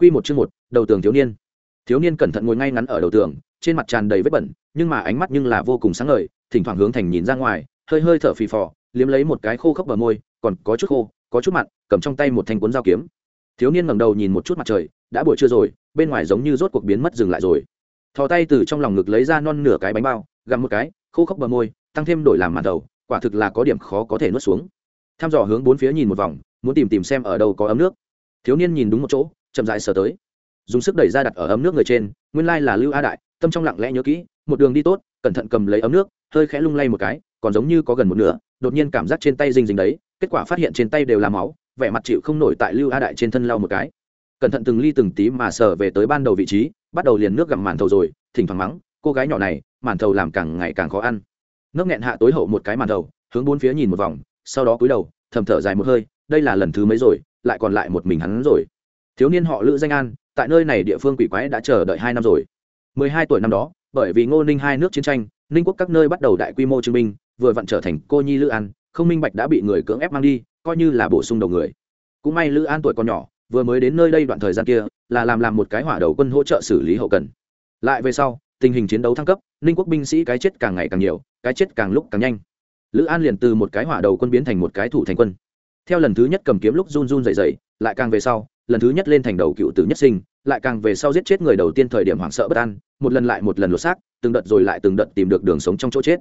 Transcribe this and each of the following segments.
Quy một chương một, đầu tường thiếu niên. Thiếu niên cẩn thận ngồi ngay ngắn ở đầu tường, trên mặt tràn đầy vết bẩn, nhưng mà ánh mắt nhưng là vô cùng sáng ngời, thỉnh thoảng hướng thành nhìn ra ngoài, hơi hơi thở phì phò, liếm lấy một cái khô khốc bờ môi, còn có chút khô, có chút mặn, cầm trong tay một thanh cuốn dao kiếm. Thiếu niên ngẩng đầu nhìn một chút mặt trời, đã buổi trưa rồi, bên ngoài giống như rốt cuộc biến mất dừng lại rồi. Thò tay từ trong lòng ngực lấy ra non nửa cái bánh bao, gặm một cái, khô khốc bờ môi, tăng thêm đổi làm màn đầu, quả thực là có điểm khó có thể nuốt xuống. Tham dò hướng bốn phía nhìn một vòng, muốn tìm tìm xem ở đâu có ấm nước. Thiếu niên nhìn đúng một chỗ, chậm rãi sờ tới. Dùng sức đẩy ra đặt ở ấm nước người trên, nguyên lai là lưu a đại, tâm trong lặng lẽ nhớ kỹ, một đường đi tốt, cẩn thận cầm lấy ấm nước, hơi khẽ lung lay một cái, còn giống như có gần một nửa, đột nhiên cảm giác trên tay rình rình đấy, kết quả phát hiện trên tay đều là máu, vẻ mặt chịu không nổi tại lưu a đại trên thân lau một cái. Cẩn thận từng ly từng tí mà sờ về tới ban đầu vị trí, bắt đầu liền nước gặm màn thầu rồi, thỉnh thoảng mắng, cô gái nhỏ này, màn thầu làm càng ngày càng khó ăn. Nước nghẹn hạ tối hậu một cái màn thầu, hướng bốn phía nhìn một vòng, sau đó cúi đầu, thầm thở dài một hơi, đây là lần thứ mấy rồi, lại còn lại một mình hắn rồi thiếu niên họ lữ danh an, tại nơi này địa phương quỷ quái đã chờ đợi hai năm rồi. Mười hai tuổi năm đó, bởi vì ngô ninh hai nước chiến tranh, ninh quốc các nơi bắt đầu đại quy mô chứng minh, vừa vặn trở thành cô nhi lữ an, không minh bạch đã bị người cưỡng ép mang đi, coi như là bổ sung đầu người. Cũng may lữ an tuổi còn nhỏ, vừa mới đến nơi đây đoạn thời gian kia, là làm làm một cái hỏa đầu quân hỗ trợ xử lý hậu cần. Lại về sau, tình hình chiến đấu thăng cấp, ninh quốc binh sĩ cái chết càng ngày càng nhiều, cái chết càng lúc càng nhanh. Lữ an liền từ một cái hỏa đầu quân biến thành một cái thủ thành quân. Theo lần thứ nhất cầm kiếm lúc run run dày dày lại càng về sau lần thứ nhất lên thành đầu cựu tử nhất sinh, lại càng về sau giết chết người đầu tiên thời điểm hoảng sợ bất an, một lần lại một lần lột xác, từng đợt rồi lại từng đợt tìm được đường sống trong chỗ chết.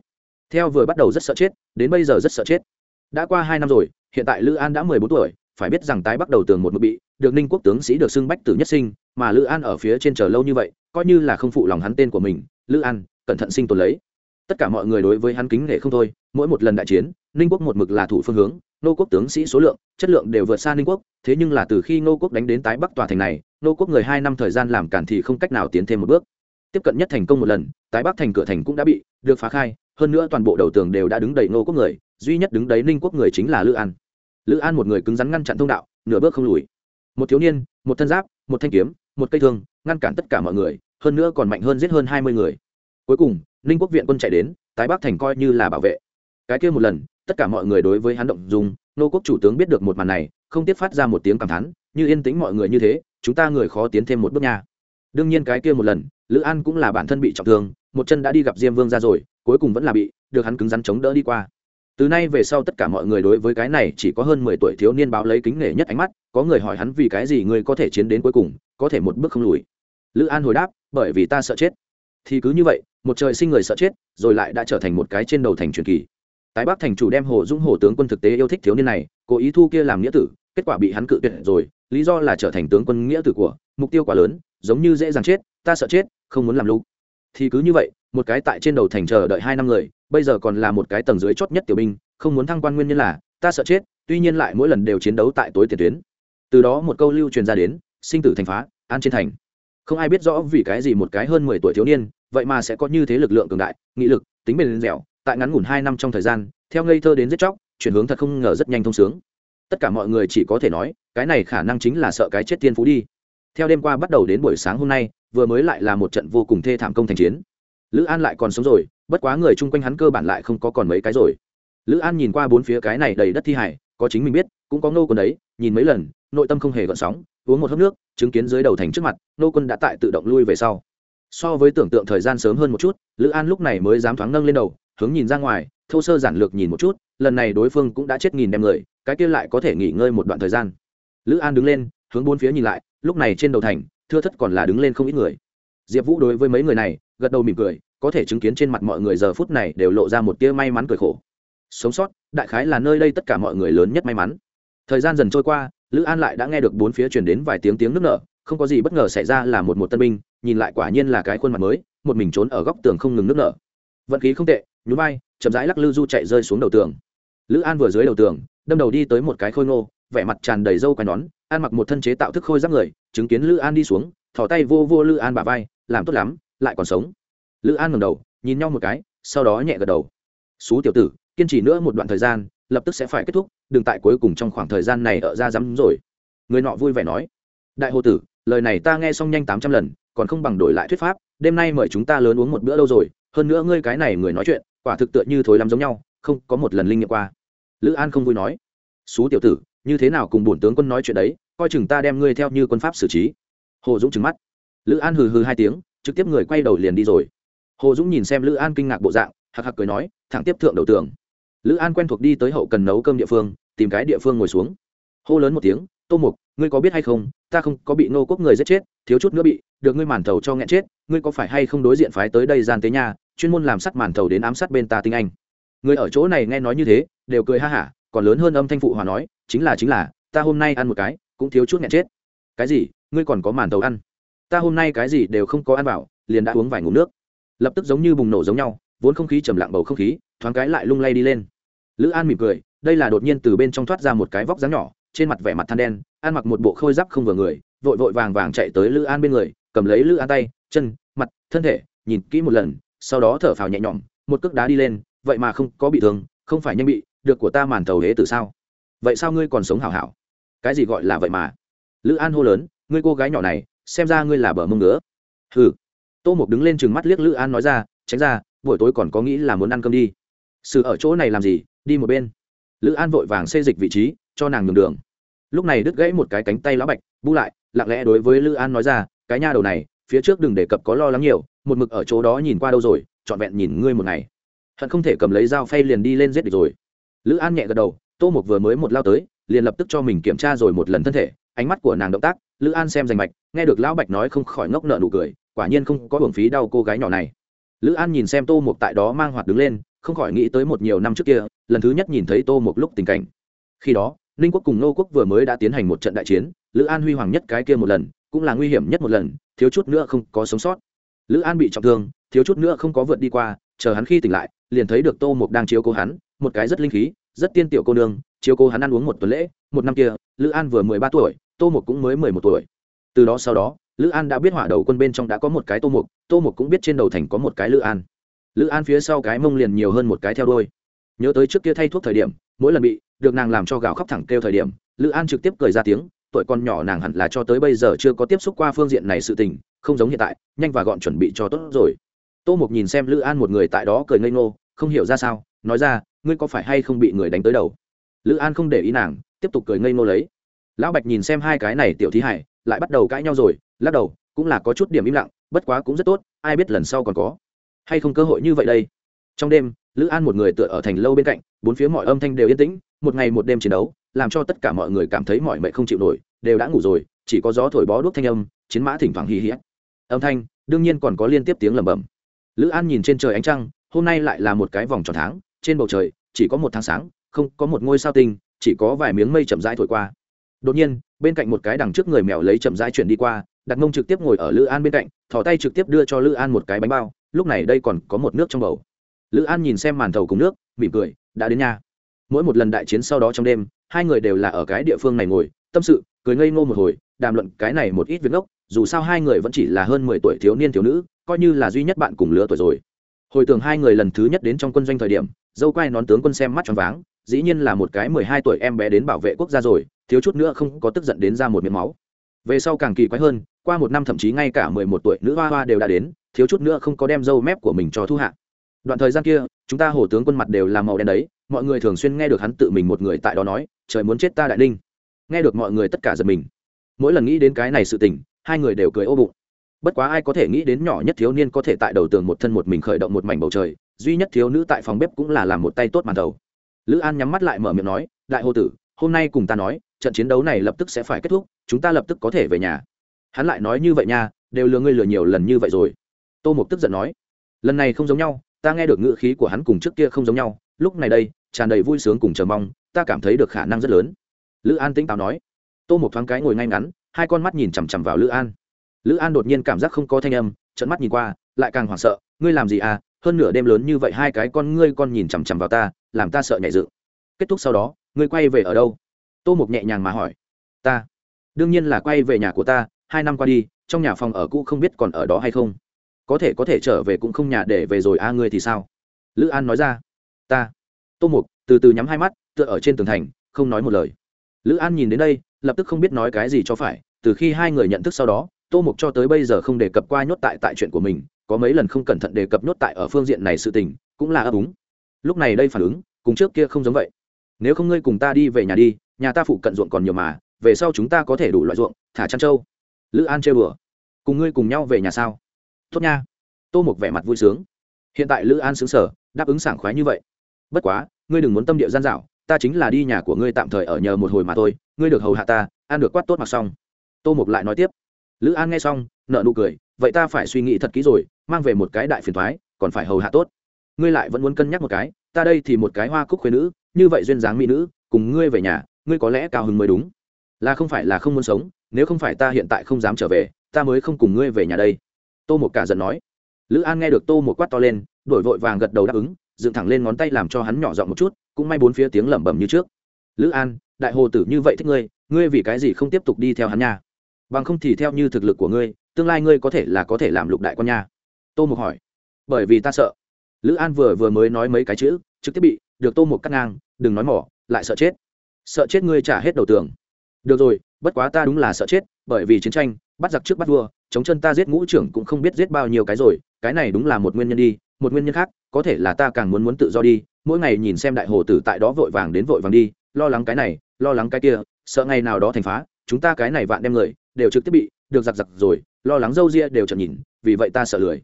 Theo vừa bắt đầu rất sợ chết, đến bây giờ rất sợ chết. Đã qua hai năm rồi, hiện tại lữ an đã mười bốn tuổi, phải biết rằng tái bắt đầu tường một mực bị được ninh quốc tướng sĩ được xưng bách tử nhất sinh, mà lữ an ở phía trên chờ lâu như vậy, coi như là không phụ lòng hắn tên của mình, lữ an, cẩn thận sinh tồn lấy. Tất cả mọi người đối với hắn kính nể không thôi, mỗi một lần đại chiến ninh quốc một mực là thủ phương hướng, nô quốc tướng sĩ số lượng, chất lượng đều vượt xa ninh quốc, thế nhưng là từ khi nô quốc đánh đến tái bắc tòa thành này, nô quốc người hai năm thời gian làm cản thì không cách nào tiến thêm một bước. Tiếp cận nhất thành công một lần, tái bắc thành cửa thành cũng đã bị được phá khai, hơn nữa toàn bộ đầu tường đều đã đứng đầy nô quốc người, duy nhất đứng đấy ninh quốc người chính là lữ an. Lữ an một người cứng rắn ngăn chặn thông đạo, nửa bước không lùi. Một thiếu niên, một thân giáp, một thanh kiếm, một cây thương, ngăn cản tất cả mọi người, hơn nữa còn mạnh hơn giết hơn hai mươi người. Cuối cùng, ninh quốc viện quân chạy đến, tái bắc thành coi như là bảo vệ. Cái kia một lần tất cả mọi người đối với hắn động dùng nô quốc chủ tướng biết được một màn này, không tiếp phát ra một tiếng cảm thán, như yên tĩnh mọi người như thế, chúng ta người khó tiến thêm một bước nha. Đương nhiên cái kia một lần, lữ an cũng là bản thân bị trọng thương, một chân đã đi gặp diêm vương ra rồi, cuối cùng vẫn là bị được hắn cứng rắn chống đỡ đi qua. Từ nay về sau tất cả mọi người đối với cái này chỉ có hơn mười tuổi thiếu niên báo lấy kính nể nhất ánh mắt, có người hỏi hắn vì cái gì ngươi có thể chiến đến cuối cùng, có thể một bước không lùi. Lữ an hồi đáp, bởi vì ta sợ chết. Thì cứ như vậy, một trời sinh người sợ chết, rồi lại đã trở thành một cái trên đầu thành truyền kỳ tái bắc thành chủ đem hồ dũng hồ tướng quân thực tế yêu thích thiếu niên này, cố ý thu kia làm nghĩa tử, kết quả bị hắn cự tuyệt rồi, lý do là trở thành tướng quân nghĩa tử của, mục tiêu quá lớn, giống như dễ dàng chết, ta sợ chết, không muốn làm lục thì cứ như vậy, một cái tại trên đầu thành chờ đợi hai năm người, bây giờ còn là một cái tầng dưới chót nhất tiểu binh, không muốn thăng quan nguyên nhân là, ta sợ chết, tuy nhiên lại mỗi lần đều chiến đấu tại tối tiền tuyến. Từ đó một câu lưu truyền ra đến, sinh tử thành phá, an trên thành. Không ai biết rõ vì cái gì một cái hơn mười tuổi thiếu niên, vậy mà sẽ có như thế lực lượng cường đại, nghị lực, tính bền dẻo tại ngắn ngủn hai năm trong thời gian, theo ngây thơ đến giết chóc, chuyển hướng thật không ngờ rất nhanh thông sướng. Tất cả mọi người chỉ có thể nói, cái này khả năng chính là sợ cái chết tiên phú đi. Theo đêm qua bắt đầu đến buổi sáng hôm nay, vừa mới lại là một trận vô cùng thê thảm công thành chiến. Lữ an lại còn sống rồi, bất quá người chung quanh hắn cơ bản lại không có còn mấy cái rồi. Lữ an nhìn qua bốn phía cái này đầy đất thi hải có chính mình biết, cũng có nô quân đấy, nhìn mấy lần, nội tâm không hề gợn sóng, uống một hớp nước, chứng kiến dưới đầu thành trước mặt nô quân đã tại tự động lui về sau. So với tưởng tượng thời gian sớm hơn một chút, lữ an lúc này mới dám thoáng nâng lên đầu hướng nhìn ra ngoài, thô sơ giản lược nhìn một chút, lần này đối phương cũng đã chết nghìn đem người, cái kia lại có thể nghỉ ngơi một đoạn thời gian. Lữ an đứng lên, hướng bốn phía nhìn lại, lúc này trên đầu thành, thưa thất còn là đứng lên không ít người. Diệp vũ đối với mấy người này, gật đầu mỉm cười, có thể chứng kiến trên mặt mọi người giờ phút này đều lộ ra một tia may mắn cười khổ. Sống sót, đại khái là nơi đây tất cả mọi người lớn nhất may mắn. Thời gian dần trôi qua, lữ an lại đã nghe được bốn phía truyền đến vài tiếng tiếng nước nở, không có gì bất ngờ xảy ra là một một tân binh, nhìn lại quả nhiên là cái khuôn mặt mới, một mình trốn ở góc tường không ngừng nước nở. Vận khí không tệ nhún vai, chậm rãi lắc lư du chạy rơi xuống đầu tường. Lữ an vừa dưới đầu tường, đâm đầu đi tới một cái khôi ngô, vẻ mặt tràn đầy râu quai nón an mặc một thân chế tạo thức khôi giáp người, chứng kiến lữ an đi xuống thỏ tay vô vô lữ an bà vai, làm tốt lắm, lại còn sống. Lữ an ngầm đầu, nhìn nhau một cái, sau đó nhẹ gật đầu. Xú tiểu tử, kiên trì nữa một đoạn thời gian, lập tức sẽ phải kết thúc, đừng tại cuối cùng trong khoảng thời gian này ở ra dám rồi. Người nọ vui vẻ nói. Đại hồ tử, lời này ta nghe xong nhanh tám trăm lần, còn không bằng đổi lại thuyết pháp, đêm nay mời chúng ta lớn uống một bữa lâu rồi, hơn nữa ngươi cái này người nói chuyện quả thực tựa như thối lắm giống nhau, không có một lần linh nghiệm qua. Lữ an không vui nói, xú tiểu tử, như thế nào cùng bổn tướng quân nói chuyện đấy, coi chừng ta đem ngươi theo như quân pháp xử trí. Hồ dũng trừng mắt. Lữ an hừ hừ hai tiếng, trực tiếp người quay đầu liền đi rồi. Hồ dũng nhìn xem lữ an kinh ngạc bộ dạng hạc hạc cười nói, thẳng tiếp thượng đầu tường. Lữ an quen thuộc đi tới hậu cần nấu cơm địa phương, tìm cái địa phương ngồi xuống. Hô lớn một tiếng, tô mục, ngươi có biết hay không, ta không có bị nô quốc người giết chết, thiếu chút nữa bị được ngươi màn thầu cho nghẹn chết, ngươi có phải hay không đối diện phái tới đây gian tế nhà? Chuyên môn làm sắt màn thầu đến ám sát bên ta tinh anh. Người ở chỗ này nghe nói như thế, đều cười ha hả, còn lớn hơn âm thanh phụ hòa nói, chính là chính là, ta hôm nay ăn một cái, cũng thiếu chút nghẹn chết. Cái gì? Ngươi còn có màn thầu ăn? Ta hôm nay cái gì đều không có ăn vào, liền đã uống vài ngụm nước. Lập tức giống như bùng nổ giống nhau, vốn không khí trầm lặng bầu không khí, thoáng cái lại lung lay đi lên. Lữ an mỉm cười, đây là đột nhiên từ bên trong thoát ra một cái vóc dáng nhỏ, trên mặt vẻ mặt than đen ăn mặc một bộ khôi giáp không vừa người, vội vội vàng vàng chạy tới lữ an bên người, cầm lấy lữ an tay, chân, mặt, thân thể, nhìn kỹ một lần sau đó thở phào nhẹ nhõm, một cước đá đi lên, vậy mà không có bị thương, không phải nhanh bị, được của ta màn thầu hế từ sao? Vậy sao ngươi còn sống hảo hảo? Cái gì gọi là vậy mà? Lữ an hô lớn, ngươi cô gái nhỏ này, xem ra ngươi là bờ mông ngứa. Hừ. Tô mục đứng lên chừng mắt liếc lữ an nói ra, tránh ra, buổi tối còn có nghĩ là muốn ăn cơm đi. Sự ở chỗ này làm gì, đi một bên. Lữ an vội vàng xê dịch vị trí, cho nàng nhường đường. Lúc này đứt gãy một cái cánh tay lão bạch, bu lại, lặng lẽ đối với lữ an nói ra, cái nha đầu này phía trước đừng đề cập có lo lắng nhiều, một mực ở chỗ đó nhìn qua đâu rồi, trọn vẹn nhìn ngươi một ngày. Hận không thể cầm lấy dao phay liền đi lên giết địch rồi. Lữ an nhẹ gật đầu, tô mục vừa mới một lao tới, liền lập tức cho mình kiểm tra rồi một lần thân thể, ánh mắt của nàng động tác, lữ an xem rành mạch, nghe được lão bạch nói không khỏi ngốc nợ nụ cười, quả nhiên không có hưởng phí đau cô gái nhỏ này. Lữ an nhìn xem tô mục tại đó mang hoạt đứng lên, không khỏi nghĩ tới một nhiều năm trước kia, lần thứ nhất nhìn thấy tô mục lúc tình cảnh. Khi đó, ninh quốc cùng nô quốc vừa mới đã tiến hành một trận đại chiến, lữ an huy hoàng nhất cái kia một lần, cũng là nguy hiểm nhất một lần thiếu chút nữa không có sống sót. Lữ an bị trọng thương, thiếu chút nữa không có vượt đi qua, chờ hắn khi tỉnh lại, liền thấy được tô mục đang chiếu cố hắn, một cái rất linh khí, rất tiên tiểu cô nương, chiếu cố hắn ăn uống một tuần lễ, một năm kia, lữ an vừa mười ba tuổi, tô mục cũng mới mười một tuổi. Từ đó sau đó, lữ an đã biết hỏa đầu quân bên trong đã có một cái tô mục tô mục cũng biết trên đầu thành có một cái lữ an. Lữ an phía sau cái mông liền nhiều hơn một cái theo đôi nhớ tới trước kia thay thuốc thời điểm, mỗi lần bị được nàng làm cho gào khóc thẳng kêu thời điểm, lữ an trực tiếp cười ra tiếng tuổi con nhỏ nàng hẳn là cho tới bây giờ chưa có tiếp xúc qua phương diện này sự tình, không giống hiện tại, nhanh và gọn chuẩn bị cho tốt rồi. Tô mục nhìn xem lữ an một người tại đó cười ngây ngô, không hiểu ra sao, nói ra, ngươi có phải hay không bị người đánh tới đầu? Lữ an không để ý nàng, tiếp tục cười ngây ngô lấy. Lão bạch nhìn xem hai cái này tiểu thí hải, lại bắt đầu cãi nhau rồi, lắc đầu, cũng là có chút điểm im lặng, bất quá cũng rất tốt, ai biết lần sau còn có. Hay không cơ hội như vậy đây? Trong đêm, lữ an một người tựa ở thành lâu bên cạnh, bốn phía mọi âm thanh đều yên tĩnh, một ngày một đêm chiến đấu làm cho tất cả mọi người cảm thấy mọi mệnh không chịu nổi, đều đã ngủ rồi, chỉ có gió thổi bó đuốc thanh âm, chiến mã thỉnh thoảng hì hì. Âm thanh, đương nhiên còn có liên tiếp tiếng lẩm bẩm. Lữ an nhìn trên trời ánh trăng, hôm nay lại là một cái vòng tròn tháng, trên bầu trời, chỉ có một tháng sáng, không có một ngôi sao tinh, chỉ có vài miếng mây chậm rãi thổi qua. Đột nhiên, bên cạnh một cái đằng trước người mèo lấy chậm rãi chuyển đi qua đặt mông trực tiếp ngồi ở lữ an bên cạnh thỏ tay trực tiếp đưa cho lữ an một cái bánh bao, lúc này đây còn có một nước trong bầu. Lữ an nhìn xem màn thầu cùng nước, mỉm cười, đã đến nhà mỗi một lần đại chiến sau đó trong đêm, hai người đều là ở cái địa phương này ngồi, tâm sự, cười ngây ngô một hồi, đàm luận cái này một ít việc ngốc, dù sao hai người vẫn chỉ là hơn mười tuổi thiếu niên thiếu nữ, coi như là duy nhất bạn cùng lứa tuổi rồi. Hồi tưởng hai người lần thứ nhất đến trong quân doanh thời điểm, dâu quai nón tướng quân xem mắt tròn váng, dĩ nhiên là một cái mười hai tuổi em bé đến bảo vệ quốc gia rồi, thiếu chút nữa không có tức giận đến ra một miếng máu. Về sau càng kỳ quái hơn, qua một năm thậm chí ngay cả mười một tuổi nữ hoa hoa đều đã đến, thiếu chút nữa không có đem dâu mép của mình cho thu hạ. Đoạn thời gian kia, chúng ta hổ tướng quân mặt đều là màu đen đấy mọi người thường xuyên nghe được hắn tự mình một người tại đó nói, trời muốn chết ta đại ninh. Nghe được mọi người tất cả giật mình. Mỗi lần nghĩ đến cái này sự tình, hai người đều cười ô bụng. Bất quá ai có thể nghĩ đến nhỏ nhất thiếu niên có thể tại đầu tường một thân một mình khởi động một mảnh bầu trời, duy nhất thiếu nữ tại phòng bếp cũng là làm một tay tốt màn đầu. Lữ an nhắm mắt lại mở miệng nói, đại hô tử, hôm nay cùng ta nói, trận chiến đấu này lập tức sẽ phải kết thúc, chúng ta lập tức có thể về nhà. Hắn lại nói như vậy nha, đều lừa ngươi lừa nhiều lần như vậy rồi. Tô mục tức giận nói, lần này không giống nhau, ta nghe được ngữ khí của hắn cùng trước kia không giống nhau, lúc này đây tràn đầy vui sướng cùng chờ mong, ta cảm thấy được khả năng rất lớn. Lữ an tĩnh táo nói. Tô một thoáng cái ngồi ngay ngắn, hai con mắt nhìn chằm chằm vào lữ an. Lữ an đột nhiên cảm giác không có thanh âm trận mắt nhìn qua, lại càng hoảng sợ, ngươi làm gì à? Hơn nửa đêm lớn như vậy hai cái con ngươi con nhìn chằm chằm vào ta, làm ta sợ nhảy dựng. Kết thúc sau đó, ngươi quay về ở đâu? Tô mục nhẹ nhàng mà hỏi. Ta? Đương nhiên là quay về nhà của ta, hai năm qua đi, trong nhà phòng ở cũ không biết còn ở đó hay không. Có thể có thể trở về cũng không nhà để về rồi, a, ngươi thì sao? Lữ an nói ra. Ta? Tô mục, từ từ nhắm hai mắt, tựa ở trên tường thành, không nói một lời. Lữ an nhìn đến đây, lập tức không biết nói cái gì cho phải, từ khi hai người nhận thức sau đó, tô mục cho tới bây giờ không đề cập qua nhốt tại tại chuyện của mình, có mấy lần không cẩn thận đề cập nhốt tại ở phương diện này sự tình, cũng là ấp úng. Lúc này đây phản ứng, cùng trước kia không giống vậy. Nếu không ngươi cùng ta đi về nhà đi, nhà ta phụ cận ruộng còn nhiều mà, về sau chúng ta có thể đủ loại ruộng, thả chăn trâu. Lữ an chơi bừa cùng ngươi cùng nhau về nhà sao? Tốt nha. Tô mục vẻ mặt vui sướng. Hiện tại lữ an xứng sở đáp ứng sảng khoái như vậy bất quá, ngươi đừng muốn tâm địa gian dạo ta chính là đi nhà của ngươi tạm thời ở nhờ một hồi mà thôi, ngươi được hầu hạ ta, ăn được quát tốt mặc xong. Tô mục lại nói tiếp. Lữ an nghe xong nợ nụ cười, vậy ta phải suy nghĩ thật kỹ rồi, mang về một cái đại phiền thoái còn phải hầu hạ tốt. Ngươi lại vẫn muốn cân nhắc một cái, ta đây thì một cái hoa cúc khuyên nữ, như vậy duyên dáng mỹ nữ, cùng ngươi về nhà, ngươi có lẽ cao hứng mới đúng. Là không phải là không muốn sống, nếu không phải ta hiện tại không dám trở về, ta mới không cùng ngươi về nhà đây. Tô một cả giận nói. Lữ an nghe được tô một quát to lên, đổi vội vàng gật đầu đáp ứng dựng thẳng lên ngón tay làm cho hắn nhỏ giọng một chút, cũng may bốn phía tiếng lẩm bẩm như trước. Lữ an, đại hồ tử như vậy thích ngươi ngươi vì cái gì không tiếp tục đi theo hắn nha? Bằng không thì theo như thực lực của ngươi, tương lai ngươi có thể là có thể làm lục đại con nha. Tô mục hỏi. Bởi vì ta sợ. Lữ an vừa vừa mới nói mấy cái chữ, trực tiếp bị được tô mục cắt ngang, đừng nói mỏ, lại sợ chết. Sợ chết ngươi trả hết đầu tường. Được rồi, bất quá ta đúng là sợ chết, bởi vì chiến tranh, bắt giặc trước bắt vua, chống chân ta giết ngũ trưởng cũng không biết giết bao nhiêu cái rồi, cái này đúng là một nguyên nhân đi một nguyên nhân khác, có thể là ta càng muốn muốn tự do đi, mỗi ngày nhìn xem đại hồ tử tại đó vội vàng đến vội vàng đi, lo lắng cái này, lo lắng cái kia, sợ ngày nào đó thành phá, chúng ta cái này vạn đem người, đều trực tiếp bị, được giặc giặc rồi, lo lắng dâu ria đều chậm nhìn, vì vậy ta sợ lười.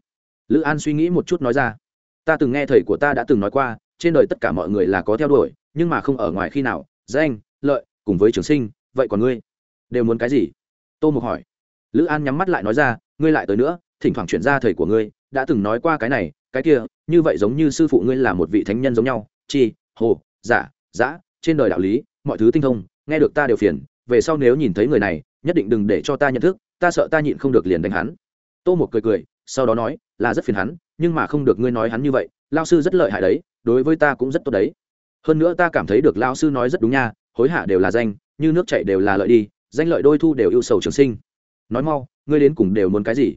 Lữ an suy nghĩ một chút nói ra, ta từng nghe thầy của ta đã từng nói qua, trên đời tất cả mọi người là có theo đuổi, nhưng mà không ở ngoài khi nào, danh, lợi, cùng với trường sinh, vậy còn ngươi, đều muốn cái gì? Tô mục hỏi. Lữ an nhắm mắt lại nói ra, ngươi lại tới nữa, thỉnh thoảng chuyển ra thầy của ngươi, đã từng nói qua cái này cái kia, như vậy giống như sư phụ ngươi là một vị thánh nhân giống nhau. Chi, hồ giả giã, trên đời đạo lý, mọi thứ tinh thông, nghe được ta đều phiền, về sau nếu nhìn thấy người này, nhất định đừng để cho ta nhận thức, ta sợ ta nhịn không được liền đánh hắn. Tô một cười cười, sau đó nói, là rất phiền hắn, nhưng mà không được ngươi nói hắn như vậy lao sư rất lợi hại đấy, đối với ta cũng rất tốt đấy. Hơn nữa ta cảm thấy được lao sư nói rất đúng nha, hối hả đều là danh, như nước chạy đều là lợi đi, danh lợi đôi thu đều ưu sầu trường sinh. Nói mau, ngươi đến cùng đều muốn cái gì?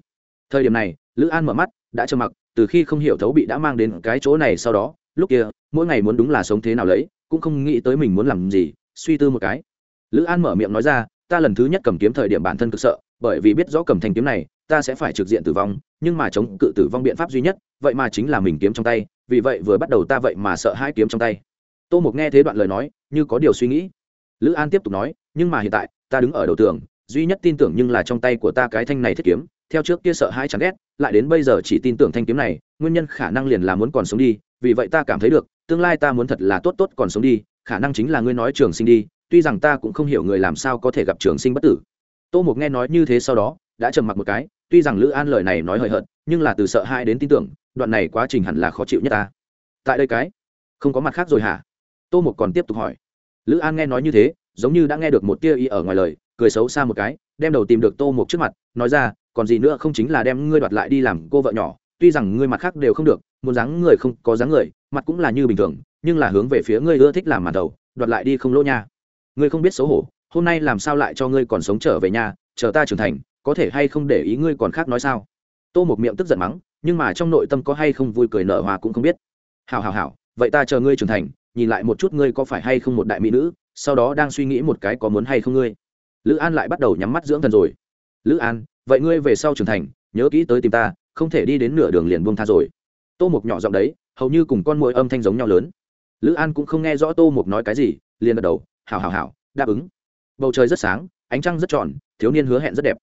Thời điểm này, lữ an mở mắt, đã trơ mặc từ khi không hiểu thấu bị đã mang đến cái chỗ này sau đó, lúc kia, mỗi ngày muốn đúng là sống thế nào lấy, cũng không nghĩ tới mình muốn làm gì, suy tư một cái. Lữ an mở miệng nói ra, ta lần thứ nhất cầm kiếm thời điểm bản thân cực sợ, bởi vì biết rõ cầm thanh kiếm này, ta sẽ phải trực diện tử vong, nhưng mà chống cự tử vong biện pháp duy nhất, vậy mà chính là mình kiếm trong tay, vì vậy vừa bắt đầu ta vậy mà sợ hai kiếm trong tay. Tô mục nghe thế đoạn lời nói, như có điều suy nghĩ. Lữ an tiếp tục nói, nhưng mà hiện tại, ta đứng ở đầu tường, duy nhất tin tưởng nhưng là trong tay của ta cái thanh này thiết kiếm theo trước kia sợ hãi chán ghét, lại đến bây giờ chỉ tin tưởng thanh kiếm này, nguyên nhân khả năng liền là muốn còn sống đi, vì vậy ta cảm thấy được, tương lai ta muốn thật là tốt tốt còn sống đi, khả năng chính là ngươi nói trường sinh đi, tuy rằng ta cũng không hiểu người làm sao có thể gặp trường sinh bất tử. Tô mục nghe nói như thế sau đó, đã trầm mặc một cái, tuy rằng lữ an lời này nói hời hợt, nhưng là từ sợ hãi đến tin tưởng, đoạn này quá trình hẳn là khó chịu nhất ta. Tại đây cái, không có mặt khác rồi hả? Tô mục còn tiếp tục hỏi. Lữ an nghe nói như thế, giống như đã nghe được một tia ý ở ngoài lời, cười xấu xa một cái, đem đầu tìm được tô mục trước mặt, nói ra còn gì nữa không chính là đem ngươi đoạt lại đi làm cô vợ nhỏ, tuy rằng ngươi mặt khác đều không được, muốn dáng người không có dáng người, mặt cũng là như bình thường, nhưng là hướng về phía ngươi ưa thích làm màn đầu, đoạt lại đi không lỗ nha. Ngươi không biết xấu hổ, hôm nay làm sao lại cho ngươi còn sống trở về nhà, chờ ta trưởng thành, có thể hay không để ý ngươi còn khác nói sao? Tô một miệng tức giận mắng, nhưng mà trong nội tâm có hay không vui cười nở hòa cũng không biết. Hào hào hào vậy ta chờ ngươi trưởng thành, nhìn lại một chút ngươi có phải hay không một đại mỹ nữ, sau đó đang suy nghĩ một cái có muốn hay không ngươi. Lữ an lại bắt đầu nhắm mắt dưỡng thần rồi. Lữ an vậy ngươi về sau trưởng thành, nhớ kỹ tới tìm ta, không thể đi đến nửa đường liền buông tha rồi. Tô mục nhỏ giọng đấy, hầu như cùng con mồi âm thanh giống nhau lớn. Lữ an cũng không nghe rõ tô mục nói cái gì, liền gật đầu hào hào hào đáp ứng. Bầu trời rất sáng, ánh trăng rất tròn, thiếu niên hứa hẹn rất đẹp.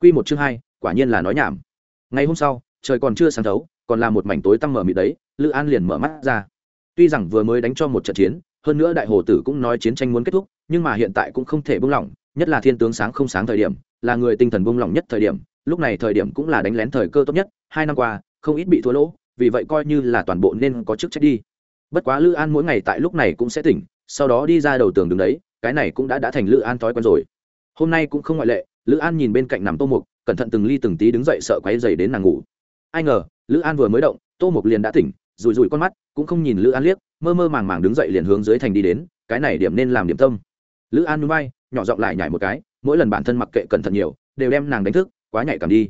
Q một chương hai, quả nhiên là nói nhảm. Ngày hôm sau, trời còn chưa sáng thấu, còn là một mảnh tối tăm mở mịt đấy, lữ an liền mở mắt ra. Tuy rằng vừa mới đánh cho một trận chiến, hơn nữa đại hồ tử cũng nói chiến tranh muốn kết thúc, nhưng mà hiện tại cũng không thể buông lỏng, nhất là thiên tướng sáng không sáng thời điểm là người tinh thần buông lỏng nhất thời điểm, lúc này thời điểm cũng là đánh lén thời cơ tốt nhất, hai năm qua, không ít bị thua lỗ, vì vậy coi như là toàn bộ nên có chức trách đi. Bất quá lữ an mỗi ngày tại lúc này cũng sẽ tỉnh, sau đó đi ra đầu tường đứng đấy, cái này cũng đã đã thành lữ an thói quen rồi. Hôm nay cũng không ngoại lệ, lữ an nhìn bên cạnh nằm tô mục, cẩn thận từng ly từng tí đứng dậy sợ quáy dày đến nàng ngủ. Ai ngờ, lữ an vừa mới động, tô mục liền đã tỉnh rùi rùi con mắt, cũng không nhìn lữ an liếc, mơ mơ màng màng đứng dậy liền hướng dưới thành đi đến, cái này điểm nên làm điểm tâm. Lữ an núi bay nhỏ giọng lại nhảy một cái mỗi lần bản thân mặc kệ cẩn thận nhiều đều đem nàng đánh thức quá nhạy cảm đi.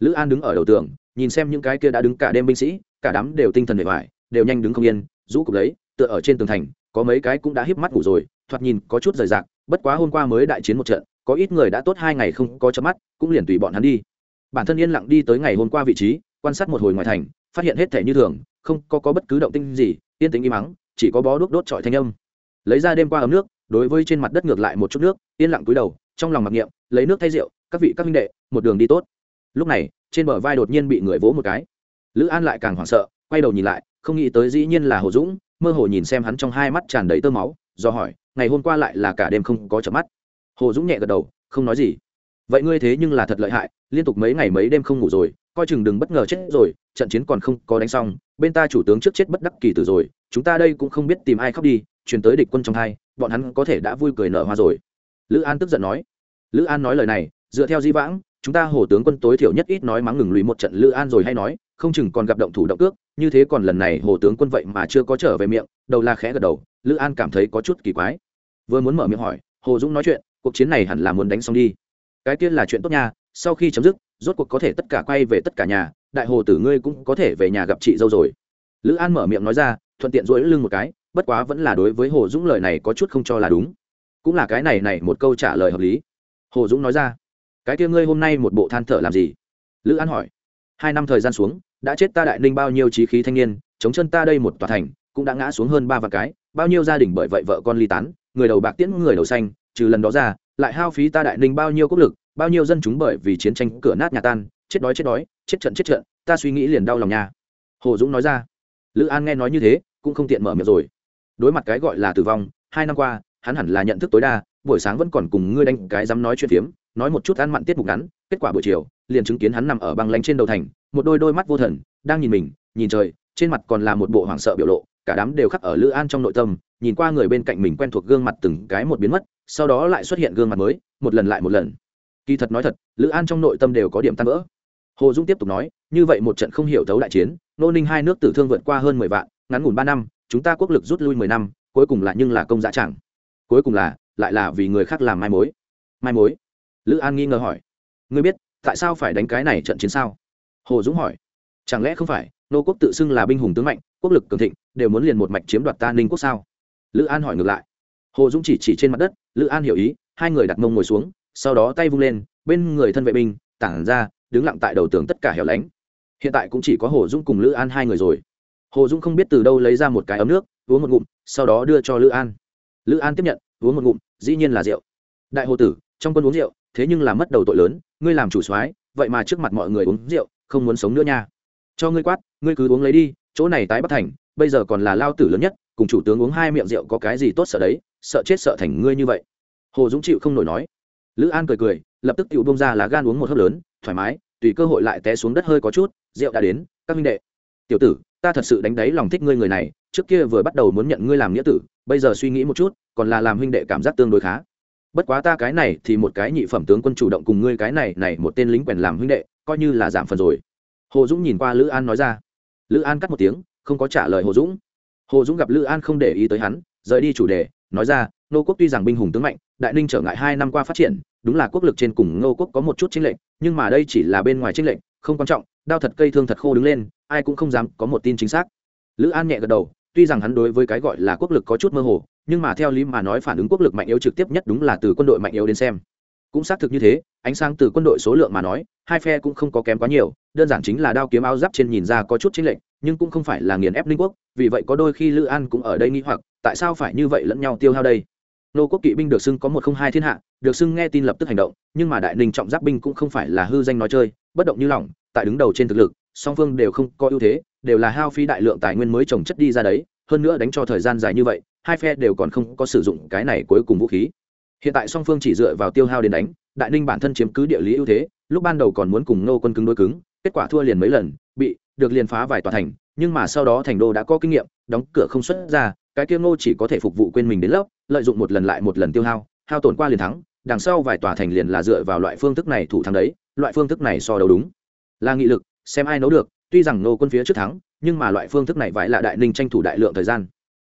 Lữ an đứng ở đầu tường nhìn xem những cái kia đã đứng cả đêm binh sĩ cả đám đều tinh thần bề ngoài đều nhanh đứng không yên rũ cục lấy tựa ở trên tường thành có mấy cái cũng đã híp mắt ngủ rồi thoạt nhìn có chút rời rạc bất quá hôm qua mới đại chiến một trận có ít người đã tốt hai ngày không có chớp mắt cũng liền tùy bọn hắn đi. Bản thân yên lặng đi tới ngày hôm qua vị trí quan sát một hồi ngoài thành phát hiện hết thể như thường không có, có bất cứ động tinh gì yên tĩnh im mắng chỉ có bó đuốc đốt trọi thanh âm. Lấy ra đêm qua ấm nước đối với trên mặt đất ngược lại một chút nước, yên lặng cúi đầu, trong lòng mặc niệm, lấy nước thay rượu, các vị, các minh đệ, một đường đi tốt. Lúc này, trên bờ vai đột nhiên bị người vỗ một cái. Lữ an lại càng hoảng sợ, quay đầu nhìn lại, không nghĩ tới dĩ nhiên là hồ dũng, mơ hồ nhìn xem hắn trong hai mắt tràn đầy tơ máu, do hỏi, ngày hôm qua lại là cả đêm không có chợp mắt? Hồ dũng nhẹ gật đầu, không nói gì. Vậy ngươi thế nhưng là thật lợi hại, liên tục mấy ngày mấy đêm không ngủ rồi, coi chừng đừng bất ngờ chết rồi, trận chiến còn không có đánh xong, bên ta chủ tướng trước chết bất đắc kỳ tử rồi, chúng ta đây cũng không biết tìm ai khóc đi truyền tới địch quân trong hai, bọn hắn có thể đã vui cười nở hoa rồi. Lữ an tức giận nói. Lữ an nói lời này, dựa theo di vãng, chúng ta hồ tướng quân tối thiểu nhất ít nói mắng ngừng lùi một trận lữ an rồi hay nói, không chừng còn gặp động thủ động cước, như thế còn lần này hồ tướng quân vậy mà chưa có trở về miệng, đầu la khẽ gật đầu, lữ an cảm thấy có chút kỳ quái. Vừa muốn mở miệng hỏi, hồ dũng nói chuyện, cuộc chiến này hẳn là muốn đánh xong đi. Cái tiên là chuyện tốt nha, sau khi chấm dứt, rốt cuộc có thể tất cả quay về tất cả nhà, đại hồ tử ngươi cũng có thể về nhà gặp chị dâu rồi. Lữ an mở miệng nói ra, thuận tiện duỗi lưng một cái bất quá vẫn là đối với hồ dũng lời này có chút không cho là đúng. Cũng là cái này này một câu trả lời hợp lý. Hồ dũng nói ra, cái kia ngươi hôm nay một bộ than thở làm gì? Lữ an hỏi. Hai năm thời gian xuống, đã chết ta đại ninh bao nhiêu trí khí thanh niên, chống chân ta đây một tòa thành, cũng đã ngã xuống hơn ba vạn cái, bao nhiêu gia đình bởi vậy vợ con ly tán, người đầu bạc tiễn người đầu xanh, trừ lần đó ra, lại hao phí ta đại ninh bao nhiêu quốc lực, bao nhiêu dân chúng bởi vì chiến tranh cửa nát nhà tan, chết đói chết đói, chết trận chết trận, ta suy nghĩ liền đau lòng nhà hồ dũng nói ra. Lữ an nghe nói như thế, cũng không tiện mở miệng rồi đối mặt cái gọi là tử vong, hai năm qua, hắn hẳn là nhận thức tối đa, buổi sáng vẫn còn cùng ngươi đánh cái dám nói chuyện phiếm, nói một chút ăn mặn tiết mục ngắn, kết quả buổi chiều, liền chứng kiến hắn nằm ở băng lanh trên đầu thành, một đôi đôi mắt vô thần, đang nhìn mình, nhìn trời, trên mặt còn là một bộ hoảng sợ biểu lộ, cả đám đều khắc ở lữ an trong nội tâm, nhìn qua người bên cạnh mình quen thuộc gương mặt từng cái một biến mất, sau đó lại xuất hiện gương mặt mới, một lần lại một lần. Kỳ thật nói thật, lữ an trong nội tâm đều có điểm tan vỡ. Hồ dung tiếp tục nói, như vậy một trận không hiểu thấu đại chiến, nô ninh hai nước tử thương vượt qua hơn mười vạn, ngắn ngủn ba năm chúng ta quốc lực rút lui mười năm, cuối cùng là nhưng là công dã chẳng. Cuối cùng là, lại là vì người khác làm mai mối. Mai mối? Lữ an nghi ngờ hỏi. Ngươi biết, tại sao phải đánh cái này trận chiến sao? Hồ dũng hỏi. Chẳng lẽ không phải, nô quốc tự xưng là binh hùng tướng mạnh, quốc lực cường thịnh, đều muốn liền một mạch chiếm đoạt ta ninh quốc sao? Lữ an hỏi ngược lại. Hồ dũng chỉ chỉ trên mặt đất, lữ an hiểu ý, hai người đặt mông ngồi xuống, sau đó tay vung lên, bên người thân vệ binh, tản ra, đứng lặng tại đầu tường tất cả hẻo lánh. Hiện tại cũng chỉ có hồ dũng cùng lữ an hai người rồi hồ dũng không biết từ đâu lấy ra một cái ấm nước, uống một ngụm, sau đó đưa cho lữ an. Lữ an tiếp nhận, uống một ngụm, dĩ nhiên là rượu. Đại hồ tử, trong quân uống rượu, thế nhưng là mất đầu tội lớn, ngươi làm chủ soái, vậy mà trước mặt mọi người uống rượu, không muốn sống nữa nha. Cho ngươi quát, ngươi cứ uống lấy đi, chỗ này tái bất thành, bây giờ còn là lao tử lớn nhất, cùng chủ tướng uống hai miệng rượu có cái gì tốt sợ đấy, sợ chết sợ thành ngươi như vậy. Hồ dũng chịu không nổi nói. Lữ an cười cười, lập tức tự bông ra là gan uống một hớp lớn, thoải mái, tùy cơ hội lại té xuống đất hơi có chút, rượu đã đến, các minh đệ. Tiểu tử ta thật sự đánh đáy lòng thích ngươi người này, trước kia vừa bắt đầu muốn nhận ngươi làm nghĩa tử, bây giờ suy nghĩ một chút, còn là làm huynh đệ cảm giác tương đối khá. Bất quá ta cái này thì một cái nhị phẩm tướng quân chủ động cùng ngươi cái này này một tên lính quèn làm huynh đệ, coi như là giảm phần rồi. Hồ dũng nhìn qua lữ an nói ra. Lữ an cắt một tiếng, không có trả lời hồ dũng. Hồ dũng gặp lữ an không để ý tới hắn, rời đi chủ đề, nói ra, nô quốc tuy rằng binh hùng tướng mạnh, đại ninh trở ngại hai năm qua phát triển, đúng là quốc lực trên cùng ngô quốc có một chút chênh lệch, nhưng mà đây chỉ là bên ngoài chênh lệch, không quan trọng, đao thật cây thương thật khô đứng lên ai cũng không dám có một tin chính xác. Lữ an nhẹ gật đầu, tuy rằng hắn đối với cái gọi là quốc lực có chút mơ hồ, nhưng mà theo lý mà nói phản ứng quốc lực mạnh yếu trực tiếp nhất đúng là từ quân đội mạnh yếu đến xem. Cũng xác thực như thế, ánh sáng từ quân đội số lượng mà nói, hai phe cũng không có kém quá nhiều, đơn giản chính là đao kiếm áo giáp trên nhìn ra có chút chính lệnh nhưng cũng không phải là nghiền ép linh quốc, vì vậy có đôi khi lữ an cũng ở đây nghi hoặc, tại sao phải như vậy lẫn nhau tiêu hao đây? Nô quốc kỵ binh được xưng có một không hai thiên hạ, được xưng nghe tin lập tức hành động, nhưng mà đại ninh trọng giáp binh cũng không phải là hư danh nói chơi, bất động như lỏng tại đứng đầu trên thực lực song phương đều không có ưu thế, đều là hao phí đại lượng tài nguyên mới trồng chất đi ra đấy, hơn nữa đánh cho thời gian dài như vậy, hai phe đều còn không có sử dụng cái này cuối cùng vũ khí. Hiện tại song phương chỉ dựa vào tiêu hao đến đánh, đại ninh bản thân chiếm cứ địa lý ưu thế, lúc ban đầu còn muốn cùng nô quân cứng đối cứng, kết quả thua liền mấy lần, bị, được liền phá vài tòa thành, nhưng mà sau đó thành đô đã có kinh nghiệm, đóng cửa không xuất ra, cái kia ngô chỉ có thể phục vụ quên mình đến lớp, lợi dụng một lần lại một lần tiêu hao hao tổn qua liền thắng, đằng sau vài tòa thành liền là dựa vào loại phương thức này thủ thắng đấy, loại phương thức này so đấu đúng. Là nghị lực xem ai nấu được, tuy rằng nô quân phía trước thắng, nhưng mà loại phương thức này vãi là đại ninh tranh thủ đại lượng thời gian.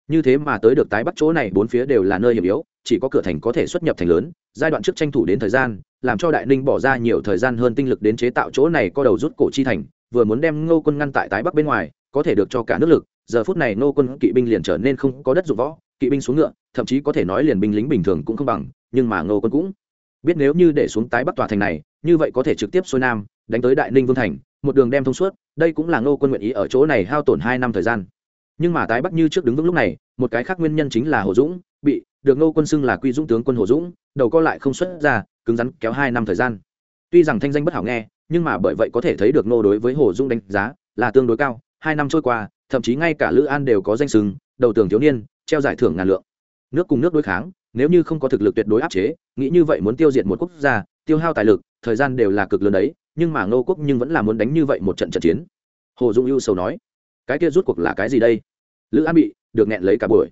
Như thế mà tới được tái bắc chỗ này, bốn phía đều là nơi hiểm yếu, chỉ có cửa thành có thể xuất nhập thành lớn, giai đoạn trước tranh thủ đến thời gian, làm cho đại ninh bỏ ra nhiều thời gian hơn tinh lực đến chế tạo chỗ này có đầu rút cổ chi thành, vừa muốn đem ngô quân ngăn tại tái bắc bên ngoài, có thể được cho cả nước lực, giờ phút này ngô quân kỵ binh liền trở nên không có đất dụng võ, kỵ binh xuống ngựa, thậm chí có thể nói liền binh lính bình thường cũng không bằng, nhưng mà ngô quân cũng biết nếu như để xuống tái bắc tòa thành này, như vậy có thể trực tiếp xuôi nam, đánh tới đại ninh vương thành một đường đem thông suốt, đây cũng là ngô quân nguyện ý ở chỗ này hao tổn hai năm thời gian. Nhưng mà tái bắc như trước đứng vững lúc này, một cái khác nguyên nhân chính là hồ dũng bị được ngô quân xưng là quy dũng tướng quân hồ dũng, đầu co lại không xuất ra, cứng rắn kéo hai năm thời gian. Tuy rằng thanh danh bất hảo nghe, nhưng mà bởi vậy có thể thấy được Ngô đối với hồ Dũng đánh giá là tương đối cao, hai năm trôi qua, thậm chí ngay cả lữ an đều có danh sừng đầu tường thiếu niên, treo giải thưởng ngàn lượng. Nước cùng nước đối kháng, nếu như không có thực lực tuyệt đối áp chế, nghĩ như vậy muốn tiêu diệt một quốc gia, tiêu hao tài lực, thời gian đều là cực lớn đấy nhưng mà ngô quốc nhưng vẫn là muốn đánh như vậy một trận trận chiến. Hồ dung ưu sầu nói, cái kia rút cuộc là cái gì đây? Lữ an bị, được nghẹn lấy cả buổi.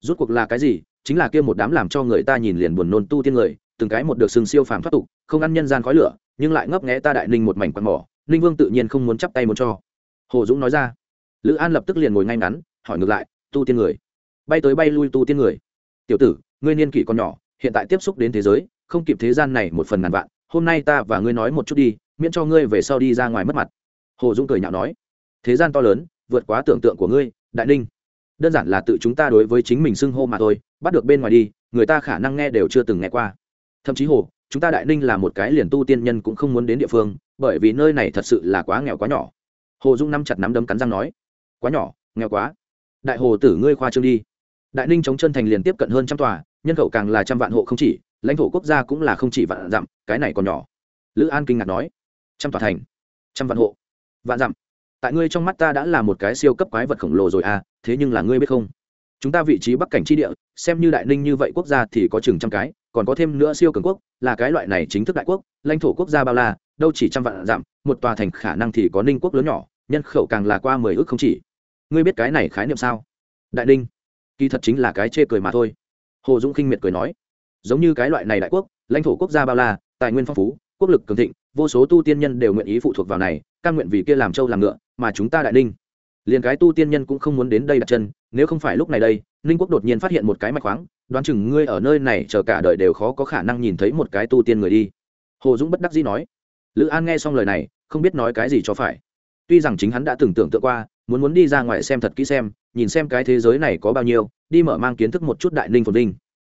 Rút cuộc là cái gì? Chính là kia một đám làm cho người ta nhìn liền buồn nôn tu tiên người, từng cái một được sừng siêu phàm thoát tục, không ăn nhân gian khói lửa, nhưng lại ngấp nghé ta đại ninh một mảnh quạt mỏ, ninh vương tự nhiên không muốn chắp tay muốn cho. Hồ dũng nói ra. Lữ an lập tức liền ngồi ngay ngắn, hỏi ngược lại, tu tiên người? Bay tới bay lui tu tiên người? Tiểu tử, ngươi niên kỷ còn nhỏ, hiện tại tiếp xúc đến thế giới, không kịp thế gian này một phần ngàn vạn, hôm nay ta và ngươi nói một chút đi miễn cho ngươi về sau đi ra ngoài mất mặt. Hồ dũng cười nhạo nói. Thế gian to lớn, vượt quá tưởng tượng của ngươi, đại ninh. Đơn giản là tự chúng ta đối với chính mình xưng hô mà thôi, bắt được bên ngoài đi, người ta khả năng nghe đều chưa từng nghe qua. Thậm chí hồ, chúng ta đại ninh là một cái liền tu tiên nhân cũng không muốn đến địa phương, bởi vì nơi này thật sự là quá nghèo quá nhỏ. Hồ dung năm chặt nắm đấm cắn răng nói. Quá nhỏ, nghèo quá. Đại hồ tử ngươi khoa trương đi. Đại ninh chống chân thành liền tiếp cận hơn trăm tòa, nhân khẩu càng là trăm vạn hộ không chỉ, lãnh thổ quốc gia cũng là không chỉ vạn dặm, cái này còn nhỏ. Lữ an kinh ngạc nói trăm tòa thành, trăm vạn hộ, vạn dặm. Tại ngươi trong mắt ta đã là một cái siêu cấp quái vật khổng lồ rồi à thế nhưng là ngươi biết không? Chúng ta vị trí bắc cảnh tri địa, xem như đại ninh như vậy quốc gia thì có chừng trăm cái, còn có thêm nữa siêu cường quốc, là cái loại này chính thức đại quốc, lãnh thổ quốc gia bao la, đâu chỉ trăm vạn dặm, một tòa thành khả năng thì có ninh quốc lớn nhỏ, nhân khẩu càng là qua mười ước không chỉ. Ngươi biết cái này khái niệm sao? Đại ninh, kỳ thật chính là cái chê cười mà thôi. Hồ dũng khinh miệt cười nói, giống như cái loại này đại quốc, lãnh thổ quốc gia bao la, tài nguyên phong phú quốc lực cường thịnh, vô số tu tiên nhân đều nguyện ý phụ thuộc vào này căn nguyện vì kia làm châu làm ngựa mà chúng ta đại ninh. Liền cái tu tiên nhân cũng không muốn đến đây đặt chân, nếu không phải lúc này đây, ninh quốc đột nhiên phát hiện một cái mạch khoáng, đoán chừng ngươi ở nơi này chờ cả đời đều khó có khả năng nhìn thấy một cái tu tiên người đi. Hồ dũng bất đắc dĩ nói. Lữ an nghe xong lời này, không biết nói cái gì cho phải. Tuy rằng chính hắn đã từng tưởng tượng qua, muốn muốn đi ra ngoài xem thật kỹ xem, nhìn xem cái thế giới này có bao nhiêu, đi mở mang kiến thức một chút đại ninh phồn vinh.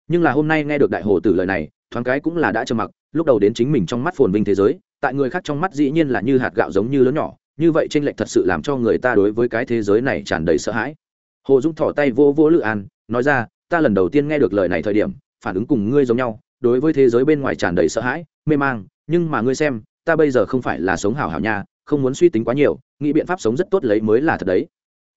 Nhưng là hôm nay nghe được đại hồ tử lời này, thoáng cái cũng là đã trầm mặc lúc đầu đến chính mình trong mắt phồn vinh thế giới, tại người khác trong mắt dĩ nhiên là như hạt gạo giống như lớn nhỏ, như vậy tranh lệch thật sự làm cho người ta đối với cái thế giới này tràn đầy sợ hãi. Hồ dũng thỏ tay vô vô lự an, nói ra, ta lần đầu tiên nghe được lời này thời điểm, phản ứng cùng ngươi giống nhau, đối với thế giới bên ngoài tràn đầy sợ hãi, mê mang, nhưng mà ngươi xem, ta bây giờ không phải là sống hảo hảo nha không muốn suy tính quá nhiều, nghĩ biện pháp sống rất tốt lấy mới là thật đấy.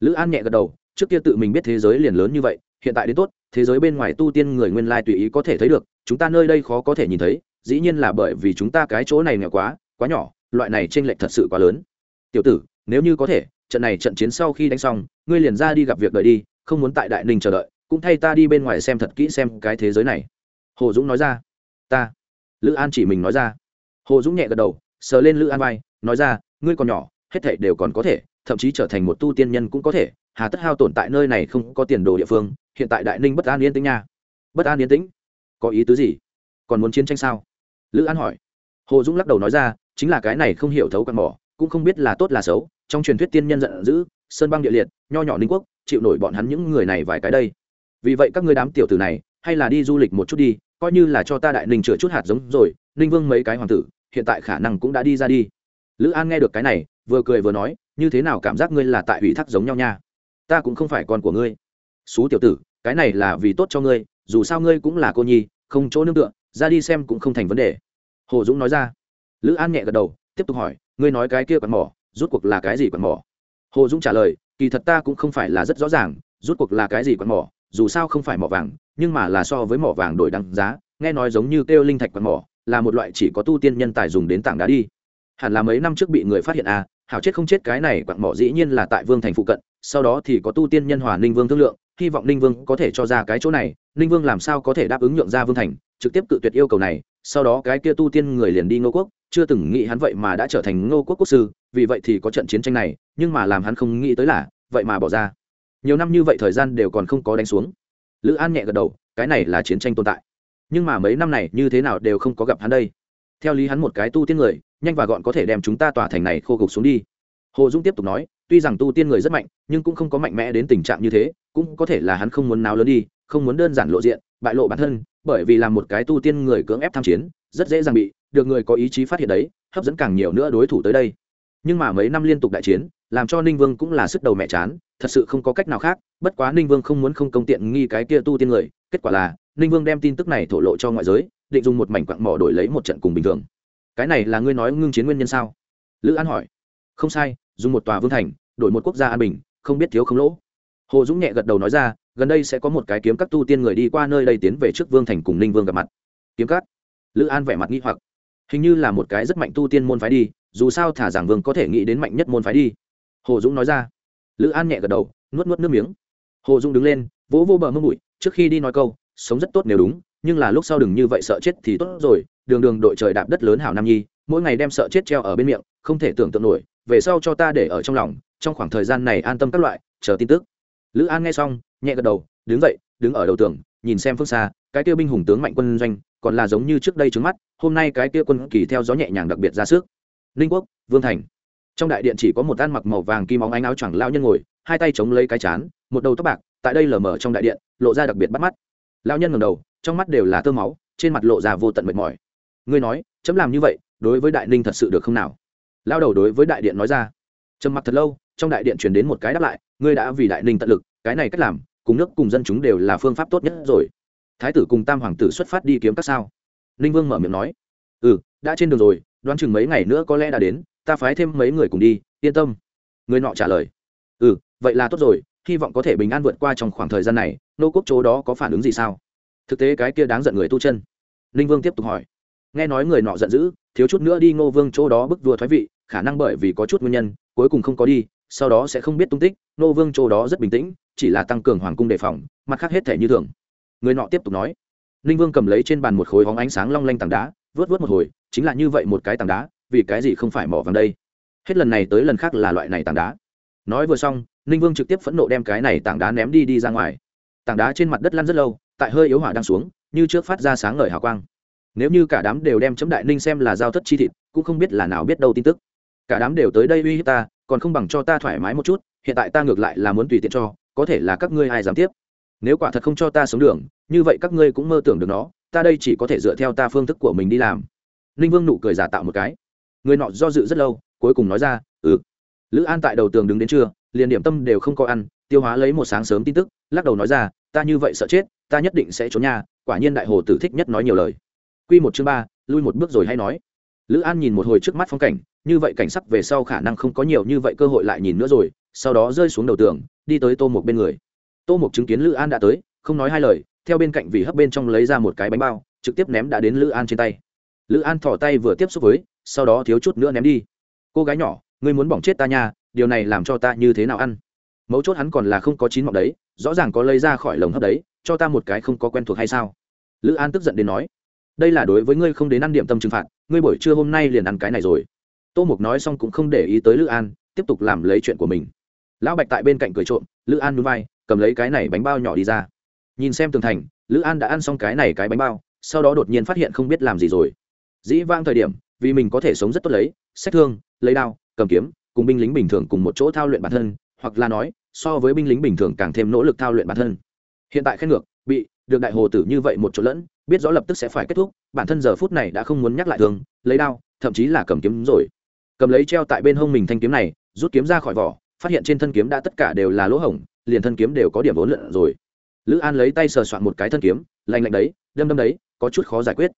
Lữ an nhẹ gật đầu, trước kia tự mình biết thế giới liền lớn như vậy, hiện tại đến tốt, thế giới bên ngoài tu tiên người nguyên lai tùy ý có thể thấy được, chúng ta nơi đây khó có thể nhìn thấy dĩ nhiên là bởi vì chúng ta cái chỗ này nghèo quá quá nhỏ, loại này t r ê n lệch thật sự quá lớn. Tiểu tử, nếu như có thể, trận này trận chiến sau khi đánh xong, ngươi liền ra đi gặp việc đợi đi, không muốn tại đại ninh chờ đợi, cũng thay ta đi bên ngoài xem thật kỹ xem cái thế giới này. Hồ dũng nói ra. Ta. Lữ an chỉ mình nói ra. Hồ dũng nhẹ gật đầu, sờ lên lữ an vai, nói ra, ngươi còn nhỏ, hết thảy đều còn có thể, thậm chí trở thành một tu tiên nhân cũng có thể, hà tất hao tổn tại nơi này không có tiền đồ địa phương, hiện tại đại ninh bất an yên tĩnh nha. Bất an yên tĩnh? Có ý tứ gì? Còn muốn chiến tranh sao? Lữ an hỏi. Hồ dũng lắc đầu nói ra, chính là cái này không hiểu thấu căn mỏ, cũng không biết là tốt là xấu, trong truyền thuyết tiên nhân giận dữ, sơn băng địa liệt, nho nhỏ ninh quốc, chịu nổi bọn hắn những người này vài cái đây. Vì vậy các ngươi đám tiểu tử này, hay là đi du lịch một chút đi, coi như là cho ta đại ninh chữa chút hạt giống rồi, ninh vương mấy cái hoàng tử, hiện tại khả năng cũng đã đi ra đi. Lữ an nghe được cái này, vừa cười vừa nói, như thế nào cảm giác ngươi là tại ủy thác giống nhau nha? Ta cũng không phải con của ngươi. Xú tiểu tử, cái này là vì tốt cho ngươi, dù sao ngươi cũng là cô nhi, không chỗ nương tựa ra đi xem cũng không thành vấn đề. Hồ dũng nói ra. Lữ an nhẹ gật đầu, tiếp tục hỏi, ngươi nói cái kia quạt mỏ rút cuộc là cái gì quạt mỏ? Hồ dũng trả lời, kỳ thật ta cũng không phải là rất rõ ràng rút cuộc là cái gì quạt mỏ, dù sao không phải mỏ vàng, nhưng mà là so với mỏ vàng đổi đăng giá, nghe nói giống như kêu linh thạch quạt mỏ, là một loại chỉ có tu tiên nhân tài dùng đến tảng đá đi. Hẳn là mấy năm trước bị người phát hiện à hảo chết không chết cái này quặng mỏ dĩ nhiên là tại vương thành phụ cận, sau đó thì có tu tiên nhân hòa ninh vương thương lượng hy vọng ninh vương có thể cho ra cái chỗ này, ninh vương làm sao có thể đáp ứng nhượng ra vương thành, trực tiếp cự tuyệt yêu cầu này, sau đó cái kia tu tiên người liền đi ngô quốc, chưa từng nghĩ hắn vậy mà đã trở thành ngô quốc quốc sư, vì vậy thì có trận chiến tranh này, nhưng mà làm hắn không nghĩ tới là, vậy mà bỏ ra. Nhiều năm như vậy thời gian đều còn không có đánh xuống. Lữ an nhẹ gật đầu, cái này là chiến tranh tồn tại. Nhưng mà mấy năm này như thế nào đều không có gặp hắn đây. Theo lý hắn một cái tu tiên người, nhanh và gọn có thể đem chúng ta tòa thành này khô gục xuống đi. Hồ dũng tiếp tục nói tuy rằng tu tiên người rất mạnh, nhưng cũng không có mạnh mẽ đến tình trạng như thế, cũng có thể là hắn không muốn nào lớn đi, không muốn đơn giản lộ diện, bại lộ bản thân, bởi vì làm một cái tu tiên người cưỡng ép tham chiến, rất dễ dàng bị được người có ý chí phát hiện đấy, hấp dẫn càng nhiều nữa đối thủ tới đây. Nhưng mà mấy năm liên tục đại chiến, làm cho ninh vương cũng là sức đầu mẹ chán, thật sự không có cách nào khác, bất quá ninh vương không muốn không công tiện nghi cái kia tu tiên người, kết quả là ninh vương đem tin tức này thổ lộ cho ngoại giới, định dùng một mảnh quặng mỏ đổi lấy một trận cùng bình thường. Cái này là ngươi nói ngưng chiến nguyên nhân sao? Lữ an hỏi. Không sai dùng một tòa vương thành, đổi một quốc gia an bình, không biết thiếu không lỗ. Hồ dũng nhẹ gật đầu nói ra, gần đây sẽ có một cái kiếm các tu tiên người đi qua nơi đây tiến về trước vương thành cùng ninh vương gặp mặt. Kiếm các? Lữ an vẻ mặt nghi hoặc. Hình như là một cái rất mạnh tu tiên môn phái đi, dù sao thả giảng vương có thể nghĩ đến mạnh nhất môn phái đi. Hồ dũng nói ra. Lữ an nhẹ gật đầu, nuốt nuốt nước miếng. Hồ dũng đứng lên, vỗ vô bờ mông bụi, trước khi đi nói câu, sống rất tốt nếu đúng, nhưng là lúc sau đừng như vậy sợ chết thì tốt rồi, đường đường đội trời đạp đất lớn hảo nam nhi, mỗi ngày đem sợ chết treo ở bên miệng, không thể tưởng tượng nổi về sau cho ta để ở trong lòng, trong khoảng thời gian này an tâm các loại, chờ tin tức. Lữ an nghe xong, nhẹ gật đầu, đứng dậy, đứng ở đầu tường, nhìn xem phương xa, cái kia binh hùng tướng mạnh quân doanh, còn là giống như trước đây trước mắt, hôm nay cái kia quân kỳ theo gió nhẹ nhàng đặc biệt ra sức. Ninh quốc, vương thành. Trong đại điện chỉ có một ăn mặc màu vàng kim óng ánh áo choàng lao nhân ngồi, hai tay chống lấy cái chán, một đầu tóc bạc, tại đây lờ mờ trong đại điện, lộ ra đặc biệt bắt mắt. Lao nhân ngầm đầu, trong mắt đều là tơ máu, trên mặt lộ ra vô tận mệt mỏi. Ngươi nói, chấm làm như vậy, đối với đại ninh thật sự được không nào? Lao đầu đối với đại điện nói ra. Trầm mặc thật lâu, trong đại điện truyền đến một cái đáp lại, ngươi đã vì đại ninh tận lực, cái này cách làm, cùng nước cùng dân chúng đều là phương pháp tốt nhất rồi. Thái tử cùng tam hoàng tử xuất phát đi kiếm các sao? Ninh vương mở miệng nói. Ừ đã trên đường rồi, đoán chừng mấy ngày nữa có lẽ đã đến, ta phái thêm mấy người cùng đi, yên tâm. Người nọ trả lời. Ừ vậy là tốt rồi, hy vọng có thể bình an vượt qua trong khoảng thời gian này, nô quốc chỗ đó có phản ứng gì sao? Thực tế cái kia đáng giận người tu chân. Ninh vương tiếp tục hỏi nghe nói người nọ giận dữ, thiếu chút nữa đi ngô vương chỗ đó bức vua thoái vị, khả năng bởi vì có chút nguyên nhân, cuối cùng không có đi, sau đó sẽ không biết tung tích, ngô vương chỗ đó rất bình tĩnh, chỉ là tăng cường hoàng cung đề phòng, mặt khác hết thể như thường. Người nọ tiếp tục nói, ninh vương cầm lấy trên bàn một khối hóng ánh sáng long lanh tảng đá, vớt vớt một hồi, chính là như vậy một cái tảng đá, vì cái gì không phải mỏ vàng đây? Hết lần này tới lần khác là loại này tảng đá. Nói vừa xong, ninh vương trực tiếp phẫn nộ đem cái này tảng đá ném đi đi ra ngoài. Tảng đá trên mặt đất lăn rất lâu, tại hơi yếu hỏa đang xuống, như trước phát ra sáng ngời hào quang nếu như cả đám đều đem chấm đại ninh xem là giao thất chi thịt, cũng không biết là nào biết đâu tin tức. Cả đám đều tới đây uy hiếp ta, còn không bằng cho ta thoải mái một chút, hiện tại ta ngược lại là muốn tùy tiện cho, có thể là các ngươi ai dám tiếp. Nếu quả thật không cho ta sống đường, như vậy các ngươi cũng mơ tưởng được nó, ta đây chỉ có thể dựa theo ta phương thức của mình đi làm. Ninh vương nụ cười giả tạo một cái. Người nọ do dự rất lâu, cuối cùng nói ra ừ. Lữ an tại đầu tường đứng đến trưa, liền điểm tâm đều không có ăn, tiêu hóa lấy một sáng sớm tin tức, lắc đầu nói ra, ta như vậy sợ chết, ta nhất định sẽ trốn nhà, quả nhiên đại hồ tử thích nhất nói nhiều lời. Quy một chương ba, lui một bước rồi hay nói. Lữ an nhìn một hồi trước mắt phong cảnh, như vậy cảnh sắc về sau khả năng không có nhiều như vậy cơ hội lại nhìn nữa rồi, sau đó rơi xuống đầu tường, đi tới tô một bên người. Tô Mục chứng kiến lữ an đã tới, không nói hai lời, theo bên cạnh vì hấp bên trong lấy ra một cái bánh bao, trực tiếp ném đã đến lữ an trên tay. Lữ an thỏ tay vừa tiếp xúc với, sau đó thiếu chút nữa ném đi. Cô gái nhỏ, ngươi muốn bỏng chết ta nha, điều này làm cho ta như thế nào ăn? Mấu chốt hắn còn là không có chín mọng đấy, rõ ràng có lấy ra khỏi lồng hấp đấy, cho ta một cái không có quen thuộc hay sao? Lữ an tức giận đến nói đây là đối với ngươi không đến ăn điểm tâm trừng phạt, ngươi buổi trưa hôm nay liền ăn cái này rồi. Tô mục nói xong cũng không để ý tới lữ an, tiếp tục làm lấy chuyện của mình. Lão bạch tại bên cạnh cười trộm, lữ an núi vai, cầm lấy cái này bánh bao nhỏ đi ra. Nhìn xem tường thành, lữ an đã ăn xong cái này cái bánh bao, sau đó đột nhiên phát hiện không biết làm gì rồi. Dĩ vang thời điểm, vì mình có thể sống rất tốt lấy, sách thương, lấy đao, cầm kiếm, cùng binh lính bình thường cùng một chỗ thao luyện bản thân, hoặc là nói, so với binh lính bình thường càng thêm nỗ lực thao luyện bản thân. Hiện tại khen ngược, bị được đại hồ tử như vậy một chỗ lẫn, biết rõ lập tức sẽ phải kết thúc, bản thân giờ phút này đã không muốn nhắc lại thường, lấy đao, thậm chí là cầm kiếm rồi. Cầm lấy treo tại bên hông mình thanh kiếm này, rút kiếm ra khỏi vỏ, phát hiện trên thân kiếm đã tất cả đều là lỗ hổng, liền thân kiếm đều có điểm vốn lượn rồi. Lữ an lấy tay sờ soạn một cái thân kiếm, lạnh lạnh đấy, đâm đâm đấy, có chút khó giải quyết.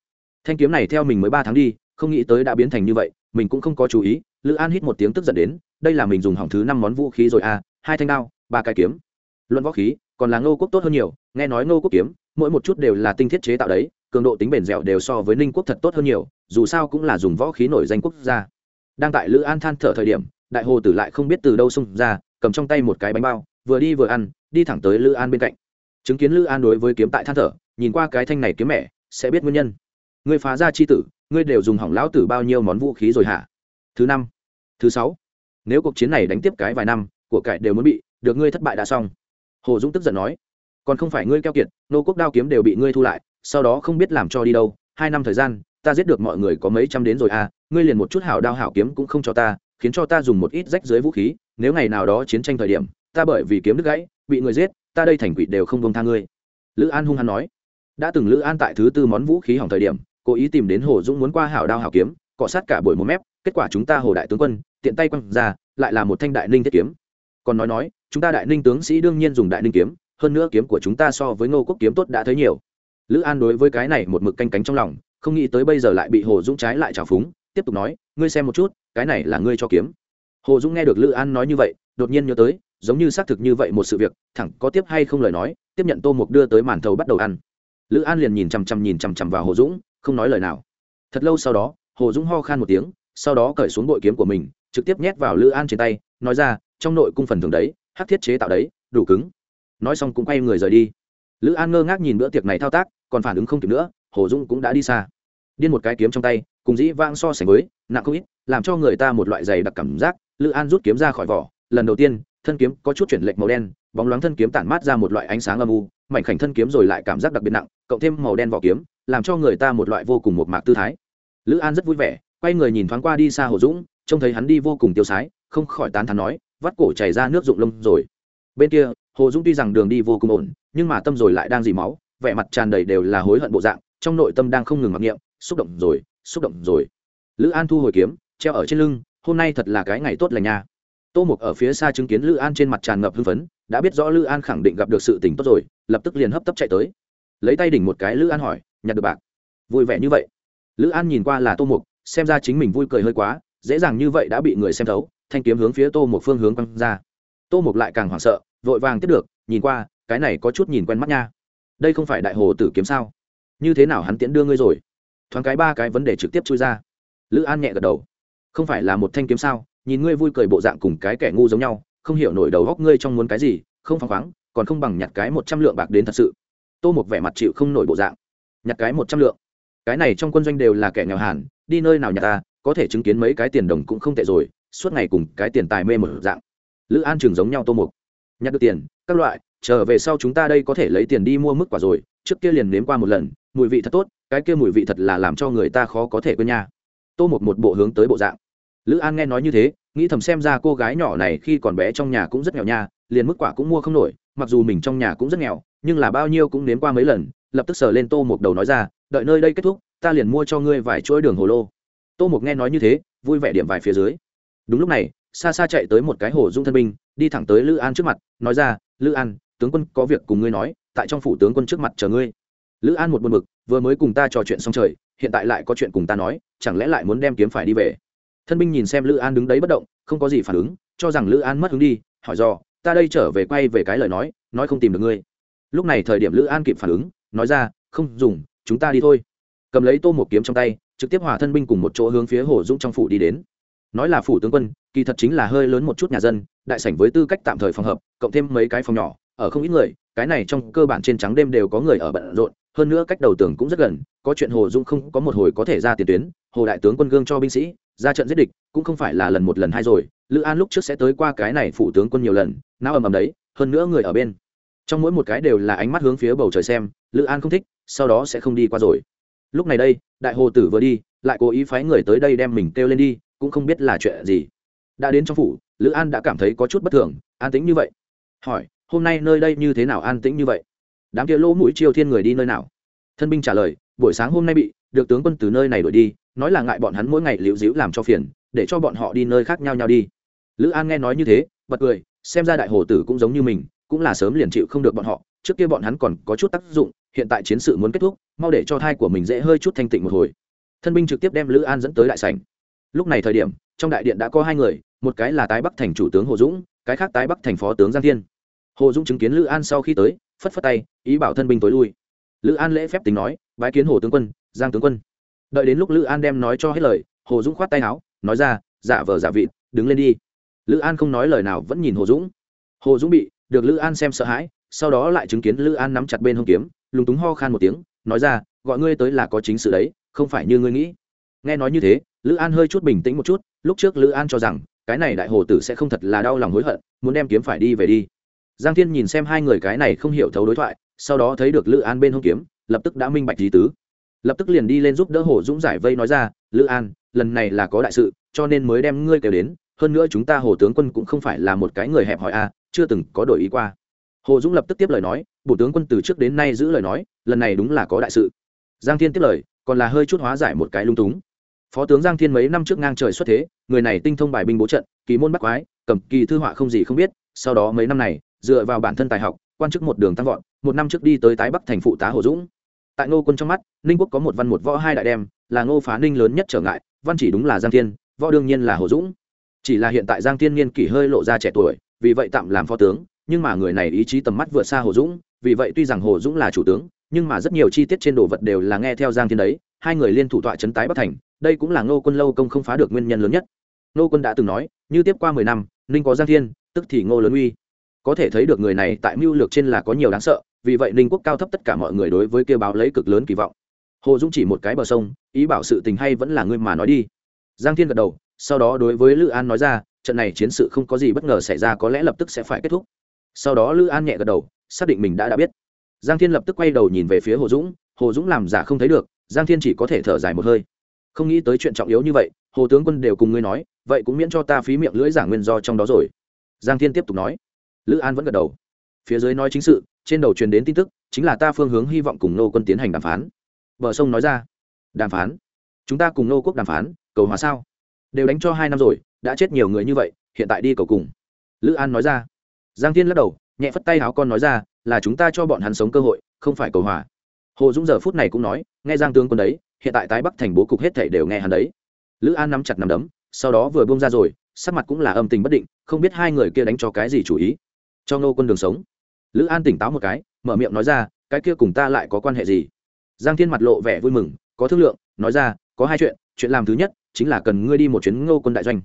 Thanh kiếm này theo mình mới ba tháng đi, không nghĩ tới đã biến thành như vậy, mình cũng không có chú ý, lữ an hít một tiếng tức giận đến, đây là mình dùng hỏng thứ năm món vũ khí rồi à hai thanh đao, ba cái kiếm. Luận võ khí, còn là ngô quốc tốt hơn nhiều, nghe nói ngô quốc kiếm mỗi một chút đều là tinh thiết chế tạo đấy, cường độ tính bền dẻo đều so với ninh quốc thật tốt hơn nhiều, dù sao cũng là dùng võ khí nổi danh quốc gia. Đang tại lữ an than thở thời điểm, đại hồ tử lại không biết từ đâu xông ra, cầm trong tay một cái bánh bao, vừa đi vừa ăn, đi thẳng tới lữ an bên cạnh. Chứng kiến lữ an đối với kiếm tại than thở, nhìn qua cái thanh này kiếm mẹ, sẽ biết nguyên nhân. Ngươi phá ra c h i tử, ngươi đều dùng hỏng lão tử bao nhiêu món vũ khí rồi hả? Thứ năm, thứ sáu. Nếu cuộc chiến này đánh tiếp cái vài năm, của cải đều muốn bị, được ngươi thất bại đã xong. Hồ dũng tức giận nói còn không phải ngươi keo kiệt, nô quốc đao kiếm đều bị ngươi thu lại, sau đó không biết làm cho đi đâu, hai năm thời gian, ta giết được mọi người có mấy trăm đến rồi à ngươi liền một chút hảo đao hảo kiếm cũng không cho ta, khiến cho ta dùng một ít rách dưới vũ khí, nếu ngày nào đó chiến tranh thời điểm, ta bởi vì kiếm đứt gãy, bị người giết, ta đây thành quỷ đều không bông tha ngươi. Lữ an hung hăng nói. Đã từng lữ an tại thứ tư món vũ khí hỏng thời điểm, cố ý tìm đến hồ dũng muốn qua hảo đao hảo kiếm, cọ sát cả buổi một mép, kết quả chúng ta hồ đại tướng quân, tiện tay quăng ra, lại là một thanh đại ninh thiết kiếm. Còn nói nói, chúng ta đại ninh tướng sĩ đương nhiên dùng đại ninh kiếm hơn nữa kiếm của chúng ta so với ngô quốc kiếm tốt đã thấy nhiều. Lữ an đối với cái này một mực canh cánh trong lòng, không nghĩ tới bây giờ lại bị hồ dũng trái lại trào phúng, tiếp tục nói, ngươi xem một chút, cái này là ngươi cho kiếm. Hồ dũng nghe được lữ an nói như vậy, đột nhiên nhớ tới, giống như xác thực như vậy một sự việc, thẳng có tiếp hay không lời nói, tiếp nhận tô mục đưa tới màn thầu bắt đầu ăn. Lữ an liền nhìn chằm chằm nhìn chằm chằm vào hồ dũng, không nói lời nào. Thật lâu sau đó, hồ dũng ho khan một tiếng, sau đó cởi xuống bội kiếm của mình, trực tiếp nhét vào lữ an trên tay, nói ra, trong nội cung phần thường đấy hát thiết chế tạo đấy, đủ cứng nói xong cũng quay người rời đi. Lữ an ngơ ngác nhìn bữa tiệc này thao tác, còn phản ứng không kịp nữa, hồ dũng cũng đã đi xa. Điên một cái kiếm trong tay, cùng dĩ vang so sánh với, nặng không ít, làm cho người ta một loại dày đặc cảm giác, lữ an rút kiếm ra khỏi vỏ, lần đầu tiên, thân kiếm có chút chuyển lệch màu đen, bóng loáng thân kiếm tản mát ra một loại ánh sáng âm u, mảnh khảnh thân kiếm rồi lại cảm giác đặc biệt nặng, cộng thêm màu đen vỏ kiếm, làm cho người ta một loại vô cùng một mạc tư thái. Lữ an rất vui vẻ, quay người nhìn thoáng qua đi xa hồ dũng, trông thấy hắn đi vô cùng tiêu sái, không khỏi tán thắn nói, vắt cổ chảy ra nước rụng lông rồi. Bên kia hồ dũng tuy rằng đường đi vô cùng ổn, nhưng mà tâm rồi lại đang dì máu, vẻ mặt tràn đầy đều là hối hận bộ dạng, trong nội tâm đang không ngừng mặc niệm, xúc động rồi, xúc động rồi. Lữ an thu hồi kiếm, treo ở trên lưng, hôm nay thật là cái ngày tốt lành nha. Tô mục ở phía xa chứng kiến lữ an trên mặt tràn ngập hưng phấn, đã biết rõ lữ an khẳng định gặp được sự tình tốt rồi, lập tức liền hấp tấp chạy tới. Lấy tay đỉnh một cái lữ an hỏi, nhặt được bạc? Vui vẻ như vậy. Lữ an nhìn qua là tô mục, xem ra chính mình vui cười hơi quá, dễ dàng như vậy đã bị người xem thấu, thanh kiếm hướng phía tô một phương hướng quăng ra. Tô mục lại càng hoảng sợ vội vàng tiếp được, nhìn qua, cái này có chút nhìn quen mắt nha. Đây không phải đại hồ tử kiếm sao? Như thế nào hắn tiễn đưa ngươi rồi? Thoáng cái ba cái vấn đề trực tiếp chui ra. Lữ an nhẹ gật đầu. Không phải là một thanh kiếm sao? Nhìn ngươi vui cười bộ dạng cùng cái kẻ ngu giống nhau, không hiểu nổi đầu góc ngươi trong muốn cái gì, không phăng khoáng, còn không bằng nhặt cái một trăm lượng bạc đến thật sự. Tô một vẻ mặt chịu không nổi bộ dạng. Nhặt cái một trăm lượng. Cái này trong quân doanh đều là kẻ nghèo hàn, đi nơi nào nhặt ta, có thể chứng kiến mấy cái tiền đồng cũng không tệ rồi, suốt ngày cùng cái tiền tài mê một dạng. Lữ an trường giống nhau tô mục nhặt được tiền, các loại, trở về sau chúng ta đây có thể lấy tiền đi mua mức quả rồi, trước kia liền nếm qua một lần, mùi vị thật tốt, cái kia mùi vị thật là làm cho người ta khó có thể quên nha. Tô một một bộ hướng tới bộ dạng. Lữ an nghe nói như thế, nghĩ thầm xem ra cô gái nhỏ này khi còn bé trong nhà cũng rất nghèo nha, liền mức quả cũng mua không nổi, mặc dù mình trong nhà cũng rất nghèo, nhưng là bao nhiêu cũng nếm qua mấy lần, lập tức sờ lên tô một đầu nói ra, đợi nơi đây kết thúc, ta liền mua cho ngươi vài chuỗi đường hồ lô. Tô một nghe nói như thế, vui vẻ điểm vài phía dưới. Đúng lúc này xa xa chạy tới một cái hồ dung thân binh, đi thẳng tới lữ an trước mặt, nói ra, lữ an, tướng quân có việc cùng ngươi nói, tại trong phủ tướng quân trước mặt chờ ngươi. Lữ an một buồn bực, vừa mới cùng ta trò chuyện xong trời, hiện tại lại có chuyện cùng ta nói, chẳng lẽ lại muốn đem kiếm phải đi về? Thân binh nhìn xem lữ an đứng đấy bất động, không có gì phản ứng, cho rằng lữ an mất hứng đi, hỏi do ta đây trở về quay về cái lời nói nói không tìm được ngươi. Lúc này thời điểm lữ an kịp phản ứng, nói ra, không dùng, chúng ta đi thôi. Cầm lấy tô một kiếm trong tay, trực tiếp hòa thân binh cùng một chỗ hướng phía hồ dũng trong phủ đi đến nói là phủ tướng quân, kỳ thật chính là hơi lớn một chút nhà dân, đại sảnh với tư cách tạm thời phòng hợp, cộng thêm mấy cái phòng nhỏ, ở không ít người, cái này trong cơ bản trên trắng đêm đều có người ở bận rộn, hơn nữa cách đầu tường cũng rất gần, có chuyện hồ dung không có một hồi có thể ra tiền tuyến, hồ đại tướng quân gương cho binh sĩ, ra trận giết địch, cũng không phải là lần một lần hai rồi, lữ an lúc trước sẽ tới qua cái này phủ tướng quân nhiều lần, não ầm ầm đấy, hơn nữa người ở bên. Trong mỗi một cái đều là ánh mắt hướng phía bầu trời xem, lữ an không thích, sau đó sẽ không đi qua rồi. Lúc này đây, đại hồ tử vừa đi, lại cố ý phái người tới đây đem mình kêu lên đi cũng không biết là chuyện gì. Đã đến trong phủ, lữ an đã cảm thấy có chút bất thường, an tĩnh như vậy. Hỏi, hôm nay nơi đây như thế nào an tĩnh như vậy? Đám kia lỗ mũi chiêu thiên người đi nơi nào? Thân binh trả lời, buổi sáng hôm nay bị được tướng quân từ nơi này đuổi đi, nói là ngại bọn hắn mỗi ngày liễu dĩu làm cho phiền, để cho bọn họ đi nơi khác nhau nhau đi. Lữ an nghe nói như thế, bật cười, xem ra đại hồ tử cũng giống như mình, cũng là sớm liền chịu không được bọn họ, trước kia bọn hắn còn có chút tác dụng, hiện tại chiến sự muốn kết thúc, mau để cho thai của mình dễ hơi chút thanh tịnh một hồi. Thân binh trực tiếp đem lữ an dẫn tới đại sảnh lúc này thời điểm, trong đại điện đã có hai người, một cái là tái bắc thành chủ tướng hồ dũng, cái khác tái bắc thành phó tướng giang thiên. Hồ dũng chứng kiến lữ an sau khi tới, phất phất tay, ý bảo thân binh tối lui. Lữ an lễ phép tính nói, bái kiến hồ tướng quân, giang tướng quân. Đợi đến lúc lữ an đem nói cho hết lời, hồ dũng khoát tay áo, nói ra giả vờ giả dạ vịt, đứng lên đi. Lữ an không nói lời nào vẫn nhìn hồ dũng. Hồ dũng bị được lữ an xem sợ hãi, sau đó lại chứng kiến lữ an nắm chặt bên hông kiếm, lúng túng ho khan một tiếng, nói ra, gọi ngươi tới là có chính sự đấy, không phải như ngươi nghĩ nghe nói như thế, lữ an hơi chút bình tĩnh một chút, lúc trước lữ an cho rằng, cái này đại hồ tử sẽ không thật là đau lòng hối hận, muốn đem kiếm phải đi về đi. Giang thiên nhìn xem hai người cái này không hiểu thấu đối thoại, sau đó thấy được lữ an bên hông kiếm, lập tức đã minh bạch lý tứ. Lập tức liền đi lên giúp đỡ hồ dũng giải vây nói ra, lữ an, lần này là có đại sự, cho nên mới đem ngươi kêu đến, hơn nữa chúng ta hồ tướng quân cũng không phải là một cái người hẹp hòi a chưa từng có đổi ý qua. Hồ dũng lập tức tiếp lời nói, bộ tướng quân từ trước đến nay giữ lời nói, lần này đúng là có đại sự. Giang thiên tiếp lời, còn là hơi chút hóa giải một cái lung túng phó tướng giang thiên mấy năm trước ngang trời xuất thế, người này tinh thông bài binh bố trận, kỳ môn bắc quái, cầm kỳ thư họa không gì không biết, sau đó mấy năm này, dựa vào bản thân tài học, quan chức một đường tăng vọt, một năm trước đi tới tái bắc thành phụ tá hồ dũng. Tại ngô quân trong mắt, ninh quốc có một văn một võ hai đại đem, là ngô phá ninh lớn nhất trở ngại, văn chỉ đúng là giang thiên, võ đương nhiên là hồ dũng. Chỉ là hiện tại giang thiên niên kỷ hơi lộ ra trẻ tuổi, vì vậy tạm làm phó tướng, nhưng mà người này ý chí tầm mắt vượt xa hồ dũng, vì vậy tuy rằng hồ dũng là chủ tướng, nhưng mà rất nhiều chi tiết trên đồ vật đều là nghe theo giang thiên đấy hai người liên thủ tọa trấn tái bắc thành, đây cũng là ngô quân lâu công không phá được nguyên nhân lớn nhất. Ngô quân đã từng nói, như tiếp qua mười năm, ninh có giang thiên, tức thì ngô lớn uy. Có thể thấy được người này tại mưu lược trên là có nhiều đáng sợ, vì vậy ninh quốc cao thấp tất cả mọi người đối với kêu báo lấy cực lớn kỳ vọng. Hồ dũng chỉ một cái bờ sông, ý bảo sự tình hay vẫn là ngươi mà nói đi. Giang thiên gật đầu, sau đó đối với lữ an nói ra, trận này chiến sự không có gì bất ngờ xảy ra có lẽ lập tức sẽ phải kết thúc. Sau đó lữ an nhẹ gật đầu, xác định mình đã đã biết. Giang thiên lập tức quay đầu nhìn về phía hồ dũng hồ dũng làm giả không thấy được giang thiên chỉ có thể thở dài một hơi. Không nghĩ tới chuyện trọng yếu như vậy, hồ tướng quân đều cùng ngươi nói, vậy cũng miễn cho ta phí miệng lưỡi giả nguyên do trong đó rồi. Giang thiên tiếp tục nói. Lữ an vẫn gật đầu. Phía dưới nói chính sự, trên đầu truyền đến tin tức, chính là ta phương hướng hy vọng cùng nô quân tiến hành đàm phán. Bờ sông nói ra. Đàm phán? Chúng ta cùng nô quốc đàm phán, cầu hòa sao? Đều đánh cho hai năm rồi, đã chết nhiều người như vậy, hiện tại đi cầu cùng. Lữ an nói ra. Giang thiên lắc đầu, nhẹ phất tay áo con nói ra, là chúng ta cho bọn hắn sống cơ hội, không phải cầu hòa hồ dũng giờ phút này cũng nói, nghe giang tướng quân đấy, hiện tại tái bắc thành bố cục hết thể đều nghe hắn đấy. Lữ an nắm chặt nắm đấm, sau đó vừa bông ra rồi, sắc mặt cũng là âm tình bất định, không biết hai người kia đánh cho cái gì chủ ý. Cho ngô quân đường sống. Lữ an tỉnh táo một cái, mở miệng nói ra, cái kia cùng ta lại có quan hệ gì? Giang thiên mặt lộ vẻ vui mừng, có thương lượng, nói ra, có hai chuyện chuyện làm thứ nhất, chính là cần ngươi đi một chuyến ngô quân đại doanh.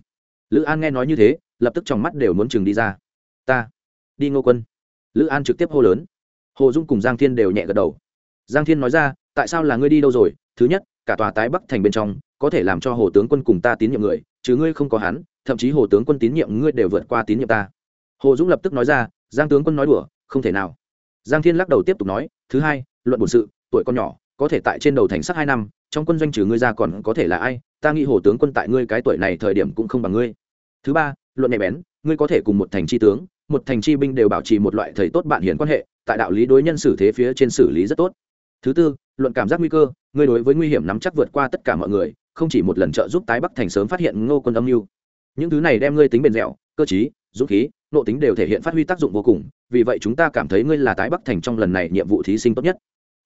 Lữ an nghe nói như thế, lập tức trong mắt đều muốn chừng đi ra. Ta, đi ngô quân. Lữ an trực tiếp hô lớn. Hồ dung cùng giang thiên đều nhẹ gật đầu giang thiên nói ra, tại sao là ngươi đi đâu rồi? Thứ nhất, cả tòa tái bắc thành bên trong, có thể làm cho hồ tướng quân cùng ta tín nhiệm người, chứ ngươi không có hắn, thậm chí hồ tướng quân tín nhiệm ngươi đều vượt qua tín nhiệm ta. Hồ dũng lập tức nói ra, giang tướng quân nói đùa, không thể nào. Giang thiên lắc đầu tiếp tục nói, thứ hai, luận bổn sự, tuổi con nhỏ, có thể tại trên đầu thành sắc hai năm, trong quân doanh trừ ngươi ra còn có thể là ai? Ta nghĩ hồ tướng quân tại ngươi cái tuổi này thời điểm cũng không bằng ngươi. Thứ ba, luận nhạy bén, ngươi có thể cùng một thành tri tướng, một thành tri binh đều bảo trì một loại thầy tốt bạn hiền quan hệ, tại đạo lý đối nhân xử thế phía trên xử lý rất tốt thứ tư, luận cảm giác nguy cơ, ngươi đối với nguy hiểm nắm chắc vượt qua tất cả mọi người, không chỉ một lần trợ giúp tái bắc thành sớm phát hiện ngô quân âm mưu. Những thứ này đem ngươi tính bền dẻo, cơ chí dũng khí nộ tính đều thể hiện phát huy tác dụng vô cùng, vì vậy chúng ta cảm thấy ngươi là tái bắc thành trong lần này nhiệm vụ thí sinh tốt nhất.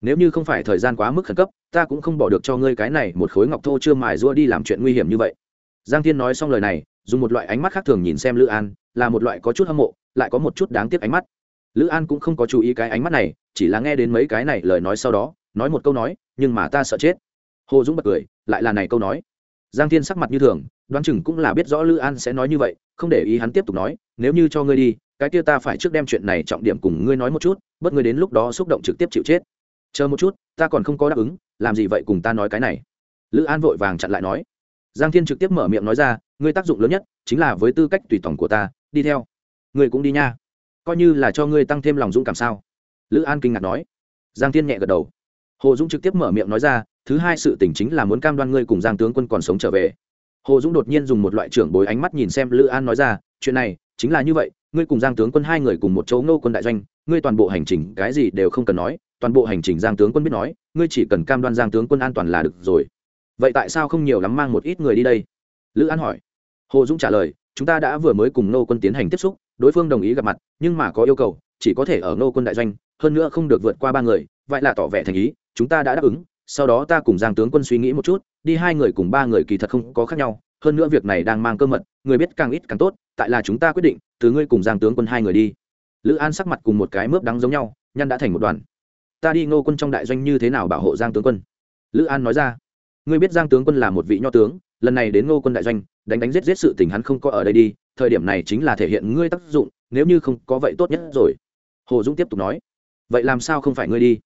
Nếu như không phải thời gian quá mức khẩn cấp, ta cũng không bỏ được cho ngươi cái này một khối ngọc thô chưa mài rua đi làm chuyện nguy hiểm như vậy. Giang thiên nói xong lời này, dùng một loại ánh mắt khác thường nhìn xem lữ an, là một loại có chút hâm mộ, lại có một chút đáng tiếc ánh mắt lữ an cũng không có chú ý cái ánh mắt này, chỉ là nghe đến mấy cái này lời nói sau đó, nói một câu nói, nhưng mà ta sợ chết. Hồ dũng bật cười, lại là này câu nói. Giang thiên sắc mặt như thường, đoán chừng cũng là biết rõ lữ an sẽ nói như vậy, không để ý hắn tiếp tục nói, nếu như cho ngươi đi, cái kia ta phải trước đem chuyện này trọng điểm cùng ngươi nói một chút, bất ngươi đến lúc đó xúc động trực tiếp chịu chết. Chờ một chút, ta còn không có đáp ứng, làm gì vậy cùng ta nói cái này? Lữ an vội vàng chặn lại nói. Giang thiên trực tiếp mở miệng nói ra, ngươi tác dụng lớn nhất chính là với tư cách tùy tổng của ta, đi theo. Ngươi cũng đi nha coi như là cho ngươi tăng thêm lòng dũng cảm sao? Lữ an kinh ngạc nói. Giang thiên nhẹ gật đầu. Hồ dũng trực tiếp mở miệng nói ra, thứ hai sự tình chính là muốn cam đoan ngươi cùng giang tướng quân còn sống trở về. Hồ dũng đột nhiên dùng một loại trưởng bối ánh mắt nhìn xem lữ an nói ra, chuyện này chính là như vậy, ngươi cùng giang tướng quân hai người cùng một chỗ ngô quân đại doanh, ngươi toàn bộ hành trình cái gì đều không cần nói, toàn bộ hành trình giang tướng quân biết nói, ngươi chỉ cần cam đoan giang tướng quân an toàn là được rồi. Vậy tại sao không nhiều lắm mang một ít người đi đây? Lữ an hỏi. Hồ dũng trả lời, chúng ta đã vừa mới cùng nô quân tiến hành tiếp xúc đối phương đồng ý gặp mặt, nhưng mà có yêu cầu, chỉ có thể ở nô quân đại doanh, hơn nữa không được vượt qua ba người, vậy là tỏ vẻ thành ý, chúng ta đã đáp ứng, sau đó ta cùng giang tướng quân suy nghĩ một chút, đi hai người cùng ba người kỳ thật không có khác nhau, hơn nữa việc này đang mang cơ mật, người biết càng ít càng tốt, tại là chúng ta quyết định, từ ngươi cùng giang tướng quân hai người đi. Lữ an sắc mặt cùng một cái mướp đắng giống nhau, nhăn đã thành một đoàn. Ta đi ngô quân trong đại doanh như thế nào bảo hộ giang tướng quân? Lữ an nói ra. Ngươi biết giang tướng quân là một vị nho tướng, lần này đến ngô quân đại doanh, đánh đánh giết giết sự tình hắn không có ở đây đi thời điểm này chính là thể hiện ngươi tác dụng, nếu như không có vậy tốt nhất rồi. Hồ dũng tiếp tục nói. Vậy làm sao không phải ngươi đi?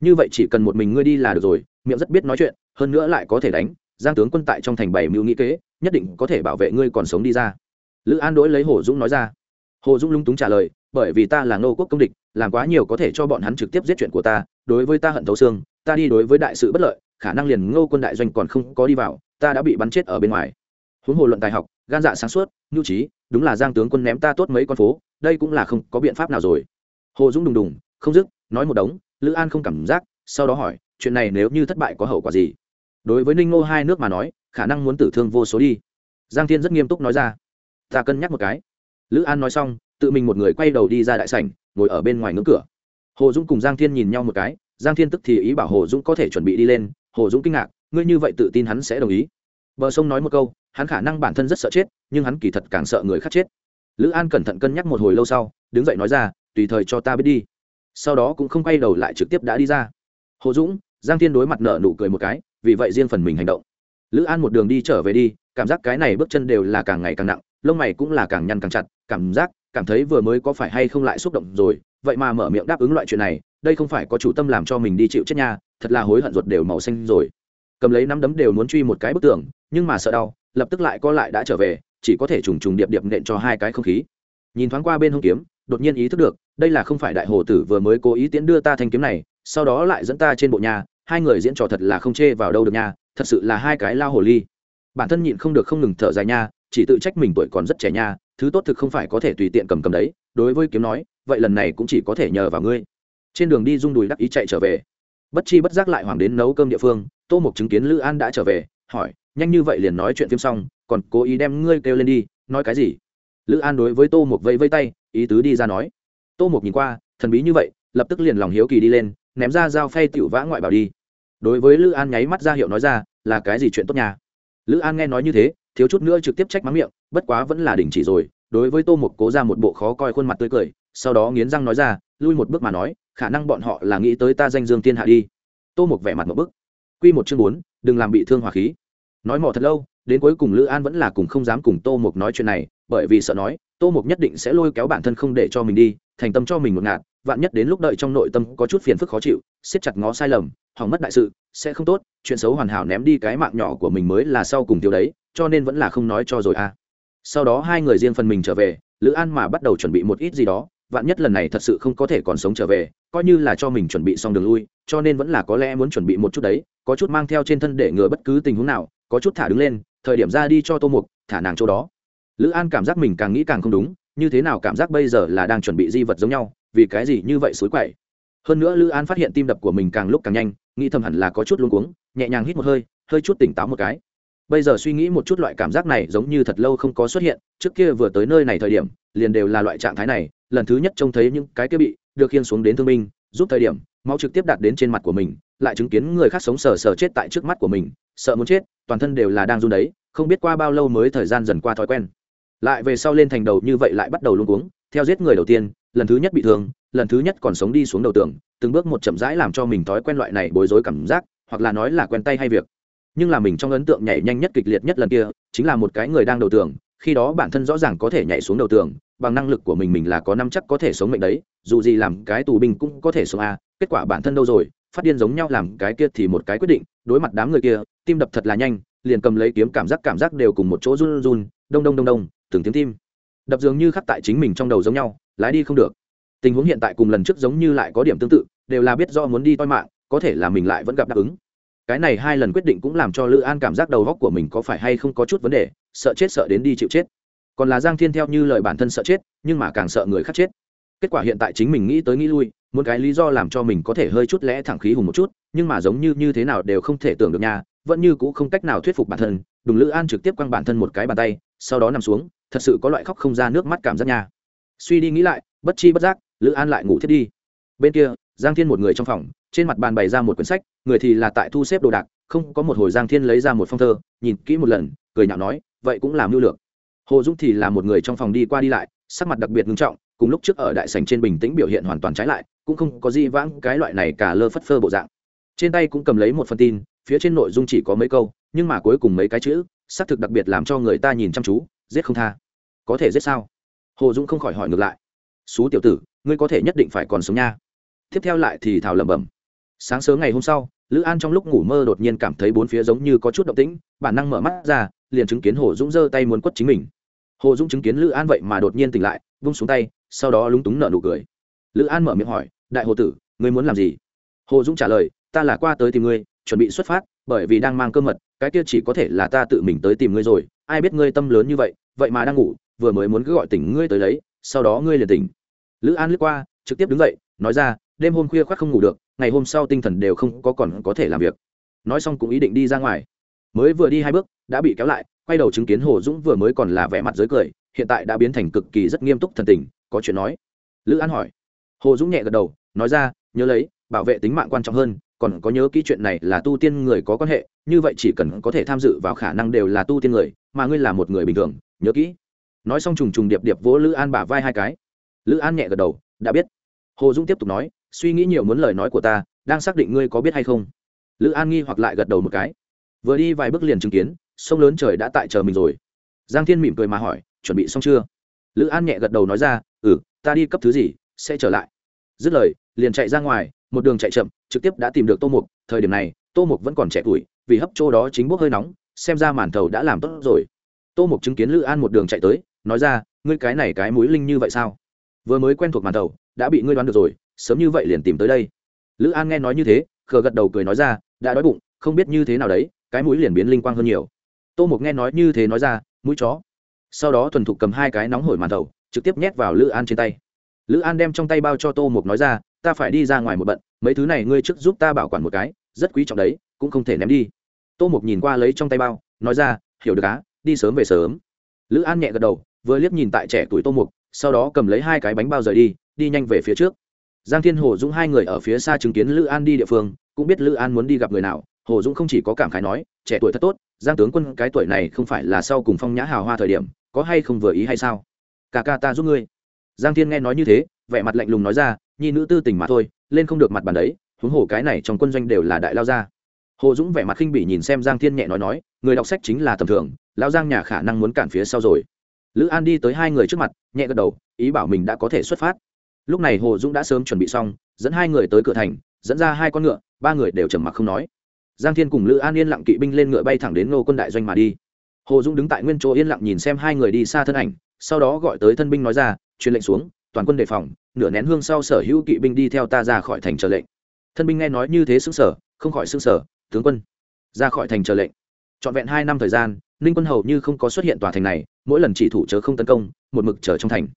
Như vậy chỉ cần một mình ngươi đi là được rồi, miệng rất biết nói chuyện, hơn nữa lại có thể đánh, giang tướng quân tại trong thành bảy mưu nghĩ kế, nhất định có thể bảo vệ ngươi còn sống đi ra. Lữ an đỗi lấy hồ dũng nói ra. Hồ dũng lung túng trả lời, bởi vì ta là nô quốc công địch, làm quá nhiều có thể cho bọn hắn trực tiếp giết chuyện của ta, đối với ta hận thấu xương, ta đi đối với đại sự bất lợi, khả năng liền ngô quân đại doanh còn không có đi vào, ta đã bị bắn chết ở bên ngoài. Huống hồ luận tài học gan dạ sáng suốt, nhu trí, đúng là giang tướng quân ném ta tốt mấy con phố, đây cũng là không có biện pháp nào rồi. Hồ dũng đùng đùng, không dứt, nói một đống, lữ an không cảm giác, sau đó hỏi, chuyện này nếu như thất bại có hậu quả gì? Đối với ninh ngô hai nước mà nói, khả năng muốn tử thương vô số đi. Giang thiên rất nghiêm túc nói ra, ta cân nhắc một cái. Lữ an nói xong, tự mình một người quay đầu đi ra đại sảnh, ngồi ở bên ngoài ngưỡng cửa. Hồ dũng cùng giang thiên nhìn nhau một cái, giang thiên tức thì ý bảo hồ dũng có thể chuẩn bị đi lên. Hồ dũng kinh ngạc, ngươi như vậy tự tin hắn sẽ đồng ý. Bờ sông nói một câu hắn khả năng bản thân rất sợ chết, nhưng hắn kỳ thật càng sợ người khác chết. Lữ an cẩn thận cân nhắc một hồi lâu sau, đứng dậy nói ra, tùy thời cho ta biết đi. Sau đó cũng không quay đầu lại trực tiếp đã đi ra. Hồ dũng, giang thiên đối mặt nợ nụ cười một cái, vì vậy riêng phần mình hành động. Lữ an một đường đi trở về đi, cảm giác cái này bước chân đều là càng ngày càng nặng, lông mày cũng là càng nhăn càng chặt, cảm giác, cảm thấy vừa mới có phải hay không lại xúc động rồi, vậy mà mở miệng đáp ứng loại chuyện này, đây không phải có chủ tâm làm cho mình đi chịu chết nha, thật là hối hận ruột đều màu xanh rồi. Cầm lấy nắm đấm đều muốn truy một cái bức tường, nhưng mà sợ đau lập tức lại co lại đã trở về, chỉ có thể trùng trùng điệp điệp nện cho hai cái không khí. Nhìn thoáng qua bên hông kiếm, đột nhiên ý thức được, đây là không phải đại hồ tử vừa mới cố ý tiễn đưa ta thanh kiếm này, sau đó lại dẫn ta trên bộ nhà, hai người diễn trò thật là không chê vào đâu được nha, thật sự là hai cái lao hồ ly. Bản thân nhịn không được không ngừng thở dài nha, chỉ tự trách mình tuổi còn rất trẻ nha, thứ tốt thực không phải có thể tùy tiện cầm cầm đấy, đối với kiếm nói, vậy lần này cũng chỉ có thể nhờ vào ngươi. Trên đường đi rung đùi đắc ý chạy trở về. Bất chi bất giác lại hoàng đến nấu cơm địa phương, tô mục chứng kiến lữ an đã trở về hỏi, nhanh như vậy liền nói chuyện phim xong, còn cố ý đem ngươi kêu lên đi, nói cái gì? Lữ an đối với tô mục vẫy vây tay, ý tứ đi ra nói. Tô mục nhìn qua, thần bí như vậy, lập tức liền lòng hiếu kỳ đi lên, ném ra dao phay tiểu vã ngoại bảo đi. Đối với lữ an nháy mắt ra hiệu nói ra, là cái gì chuyện tốt nhà lữ an nghe nói như thế, thiếu chút nữa trực tiếp trách mắng miệng, bất quá vẫn là đình chỉ rồi, đối với tô mục cố ra một bộ khó coi khuôn mặt tươi cười, sau đó nghiến răng nói ra, lui một bước mà nói, khả năng bọn họ là nghĩ tới ta danh dương thiên hạ đi. Tô mục vẻ mặt một bức quy một chương 4, đừng làm bị thương hòa khí. Nói mò thật lâu đến cuối cùng lữ an vẫn là cùng không dám cùng tô mục nói chuyện này bởi vì sợ nói tô mục nhất định sẽ lôi kéo bản thân không để cho mình đi thành tâm cho mình một ngạt vạn nhất đến lúc đợi trong nội tâm có chút phiền phức khó chịu siết chặt ngó sai lầm hỏng mất đại sự sẽ không tốt chuyện xấu hoàn hảo ném đi cái mạng nhỏ của mình mới là sau cùng tiêu đấy cho nên vẫn là không nói cho rồi à. Sau đó hai người riêng phần mình trở về lữ an mà bắt đầu chuẩn bị một ít gì đó vạn nhất lần này thật sự không có thể còn sống trở về coi như là cho mình chuẩn bị xong đường lui cho nên vẫn là có lẽ muốn chuẩn bị một chút đấy có chút mang theo trên thân để ngừa bất cứ tình huống nào, có chút thả đứng lên, thời điểm ra đi cho tô mục, thả nàng chỗ đó. Lữ an cảm giác mình càng nghĩ càng không đúng, như thế nào cảm giác bây giờ là đang chuẩn bị di vật giống nhau, vì cái gì như vậy xối quậy. Hơn nữa lữ an phát hiện tim đập của mình càng lúc càng nhanh, nghĩ thầm hẳn là có chút luống cuống, nhẹ nhàng hít một hơi hơi chút tỉnh táo một cái. Bây giờ suy nghĩ một chút loại cảm giác này giống như thật lâu không có xuất hiện, trước kia vừa tới nơi này thời điểm, liền đều là loại trạng thái này, lần thứ nhất trông thấy những cái kia bị được khiên xuống đến thương binh, giúp thời điểm, máu trực tiếp đặt đến trên mặt của mình lại chứng kiến người khác sống sờ sờ chết tại trước mắt của mình, sợ muốn chết, toàn thân đều là đang run đấy, không biết qua bao lâu mới thời gian dần qua thói quen. Lại về sau lên thành đầu như vậy lại bắt đầu luôn cuống, theo giết người đầu tiên, lần thứ nhất bị thương, lần thứ nhất còn sống đi xuống đầu tường, từng bước một chậm rãi làm cho mình thói quen loại này bối rối cảm giác, hoặc là nói là quen tay hay việc. Nhưng là mình trong ấn tượng nhảy nhanh nhất kịch liệt nhất lần kia, chính là một cái người đang đầu tường, khi đó bản thân rõ ràng có thể nhảy xuống đầu tường, bằng năng lực của mình mình là có năm chắc có thể sống mệnh đấy, dù gì làm cái tù binh cũng có thể sống a kết quả bản thân đâu rồi phát điên giống nhau làm cái kia thì một cái quyết định, đối mặt đám người kia, tim đập thật là nhanh, liền cầm lấy kiếm cảm giác cảm giác đều cùng một chỗ run run, đông đông đông đông, từng tiếng tim. Đập dường như khắc tại chính mình trong đầu giống nhau, lái đi không được. Tình huống hiện tại cùng lần trước giống như lại có điểm tương tự, đều là biết do muốn đi toi mạng, có thể là mình lại vẫn gặp đáp ứng. Cái này hai lần quyết định cũng làm cho lữ an cảm giác đầu góc của mình có phải hay không có chút vấn đề, sợ chết sợ đến đi chịu chết. Còn là giang thiên theo như lời bản thân sợ chết, nhưng mà càng sợ người khác chết. Kết quả hiện tại chính mình nghĩ tới nghĩ lui muốn cái lý do làm cho mình có thể hơi chút lẽ thẳng khí hùng một chút, nhưng mà giống như như thế nào đều không thể tưởng được nha, vẫn như cũng không cách nào thuyết phục bản thân, đùng lữ an trực tiếp quăng bản thân một cái bàn tay, sau đó nằm xuống, thật sự có loại khóc không ra nước mắt cảm giác nha. Suy đi nghĩ lại, bất chi bất giác, lữ an lại ngủ thiết đi. Bên kia, giang thiên một người trong phòng, trên mặt bàn bày ra một quyển sách, người thì là tại thu xếp đồ đạc, không có một hồi giang thiên lấy ra một phong thơ, nhìn kỹ một lần, cười nhạo nói, vậy cũng làm mưu lược. Hồ dũng thì là một người trong phòng đi qua đi lại, sắc mặt đặc biệt nghiêm trọng, cùng lúc trước ở đại sành trên bình tĩnh biểu hiện hoàn toàn trái lại cũng không có gì vãng cái loại này cả lơ phất phơ bộ dạng. Trên tay cũng cầm lấy một phần tin, phía trên nội dung chỉ có mấy câu, nhưng mà cuối cùng mấy cái chữ, xác thực đặc biệt làm cho người ta nhìn chăm chú, giết không tha. Có thể giết sao? Hồ dũng không khỏi hỏi ngược lại. Xú tiểu tử, ngươi có thể nhất định phải còn sống nha. Tiếp theo lại thì thảo lẩm bẩm. Sáng sớm ngày hôm sau, lữ an trong lúc ngủ mơ đột nhiên cảm thấy bốn phía giống như có chút động tĩnh, bản năng mở mắt ra, liền chứng kiến hồ dũng giơ tay muốn quất chính mình. Hồ dũng chứng kiến lữ an vậy mà đột nhiên tỉnh lại, vung xuống tay, sau đó lúng túng nở nụ cười. Lữ an mở miệng hỏi đại hồ tử, ngươi muốn làm gì? Hồ dũng trả lời, ta là qua tới tìm ngươi, chuẩn bị xuất phát, bởi vì đang mang cơ mật, cái kia chỉ có thể là ta tự mình tới tìm ngươi rồi, ai biết ngươi tâm lớn như vậy vậy mà đang ngủ, vừa mới muốn cứ gọi tỉnh ngươi tới lấy sau đó ngươi liền tỉnh. Lữ an lướt qua, trực tiếp đứng dậy, nói ra, đêm hôm khuya khoác không ngủ được, ngày hôm sau tinh thần đều không có còn có thể làm việc. Nói xong cũng ý định đi ra ngoài. Mới vừa đi hai bước, đã bị kéo lại, quay đầu chứng kiến hồ dũng vừa mới còn là vẻ mặt dưới cười, hiện tại đã biến thành cực kỳ rất nghiêm túc thần tình, có chuyện nói. Lữ an hỏi hồ dũng nhẹ gật đầu, nói ra, nhớ lấy, bảo vệ tính mạng quan trọng hơn, còn có nhớ kỹ chuyện này là tu tiên người có quan hệ, như vậy chỉ cần có thể tham dự vào khả năng đều là tu tiên người, mà ngươi là một người bình thường, nhớ kỹ. Nói xong trùng trùng điệp điệp vỗ lữ an bả vai hai cái. Lữ an nhẹ gật đầu, đã biết. Hồ dũng tiếp tục nói, suy nghĩ nhiều muốn lời nói của ta, đang xác định ngươi có biết hay không? Lữ an nghi hoặc lại gật đầu một cái. Vừa đi vài bước liền chứng kiến, sông lớn trời đã tại chờ mình rồi. Giang thiên mỉm cười mà hỏi, chuẩn bị xong chưa? Lữ an nhẹ gật đầu nói ra ừ ta đi cấp thứ gì, sẽ trở lại dứt lời, liền chạy ra ngoài, một đường chạy chậm, trực tiếp đã tìm được tô mục. Thời điểm này, tô mục vẫn còn trẻ tuổi, vì hấp chỗ đó chính bốc hơi nóng, xem ra màn thầu đã làm tốt rồi. Tô mục chứng kiến lữ an một đường chạy tới, nói ra, ngươi cái này cái mũi linh như vậy sao? Vừa mới quen thuộc màn thầu, đã bị ngươi đoán được rồi, sớm như vậy liền tìm tới đây. Lữ an nghe nói như thế, khờ gật đầu cười nói ra, đã đói bụng, không biết như thế nào đấy, cái mũi liền biến linh quang hơn nhiều. Tô mục nghe nói như thế nói ra, mũi chó. Sau đó thuần thục cầm hai cái nóng hổi màn thầu, trực tiếp nhét vào lữ an trên tay lữ an đem trong tay bao cho tô mục nói ra, ta phải đi ra ngoài một bận, mấy thứ này ngươi trước giúp ta bảo quản một cái, rất quý trọng đấy, cũng không thể ném đi. Tô mục nhìn qua lấy trong tay bao, nói ra, hiểu được á, đi sớm về sớm. Lữ an nhẹ gật đầu, vừa liếc nhìn tại trẻ tuổi tô mục, sau đó cầm lấy hai cái bánh bao rời đi đi nhanh về phía trước. Giang thiên hồ dũng hai người ở phía xa chứng kiến lữ an đi địa phương, cũng biết lữ an muốn đi gặp người nào, hồ dũng không chỉ có cảm khái nói, trẻ tuổi thật tốt, giang tướng quân cái tuổi này không phải là sau cùng phong nhã hào hoa thời điểm, có hay không vừa ý hay sao? Cả ca ta giúp ngươi giang thiên nghe nói như thế, vẻ mặt lạnh lùng nói ra, nhi nữ tư tình mà thôi, lên không được mặt bàn đấy, huống hồ cái này trong quân doanh đều là đại lao gia. Hồ dũng vẻ mặt khinh bỉ nhìn xem giang thiên nhẹ nói nói, người đọc sách chính là tầm thường, lao giang nhà khả năng muốn cản phía sau rồi. Lữ an đi tới hai người trước mặt, nhẹ gật đầu, ý bảo mình đã có thể xuất phát. Lúc này hồ dũng đã sớm chuẩn bị xong, dẫn hai người tới cửa thành, dẫn ra hai con ngựa, ba người đều trầm mặc không nói. Giang thiên cùng lữ an yên lặng kỵ binh lên ngựa bay thẳng đến Ngô quân đại doanh mà đi. Hồ dũng đứng tại nguyên chỗ yên lặng nhìn xem hai người đi xa thân ảnh, sau đó gọi tới thân binh nói ra truyền lệnh xuống, toàn quân đề phòng, nửa nén hương sau sở hữu kỵ binh đi theo ta ra khỏi thành chờ lệnh. Thân binh nghe nói như thế xứng sở không khỏi xứng sở tướng quân, ra khỏi thành chờ lệnh. Trọn vẹn hai năm thời gian, ninh quân hầu như không có xuất hiện tòa thành này, mỗi lần chỉ thủ chớ không tấn công, một mực chờ trong thành.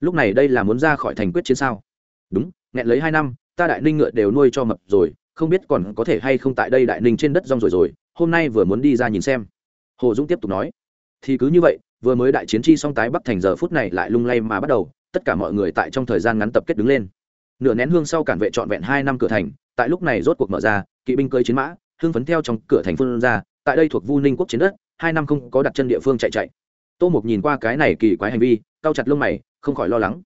Lúc này đây là muốn ra khỏi thành quyết chiến sao? Đúng, nghẹn lấy hai năm, ta đại ninh ngựa đều nuôi cho mập rồi, không biết còn có thể hay không tại đây đại ninh trên đất rong rồi rồi, hôm nay vừa muốn đi ra nhìn xem. Hồ dũng tiếp tục nói, thì cứ như vậy vừa mới đại chiến chi song tái bắc thành giờ phút này lại lung lay mà bắt đầu, tất cả mọi người tại trong thời gian ngắn tập kết đứng lên. Nửa nén hương sau cản vệ trọn vẹn hai năm cửa thành, tại lúc này rốt cuộc mở ra, kỵ binh cơi chiến mã hương phấn theo trong cửa thành phương ra, tại đây thuộc vu ninh quốc chiến đất, hai năm không có đặt chân địa phương chạy chạy. Tô mục nhìn qua cái này kỳ quái hành vi cao chặt lông mày, không khỏi lo lắng.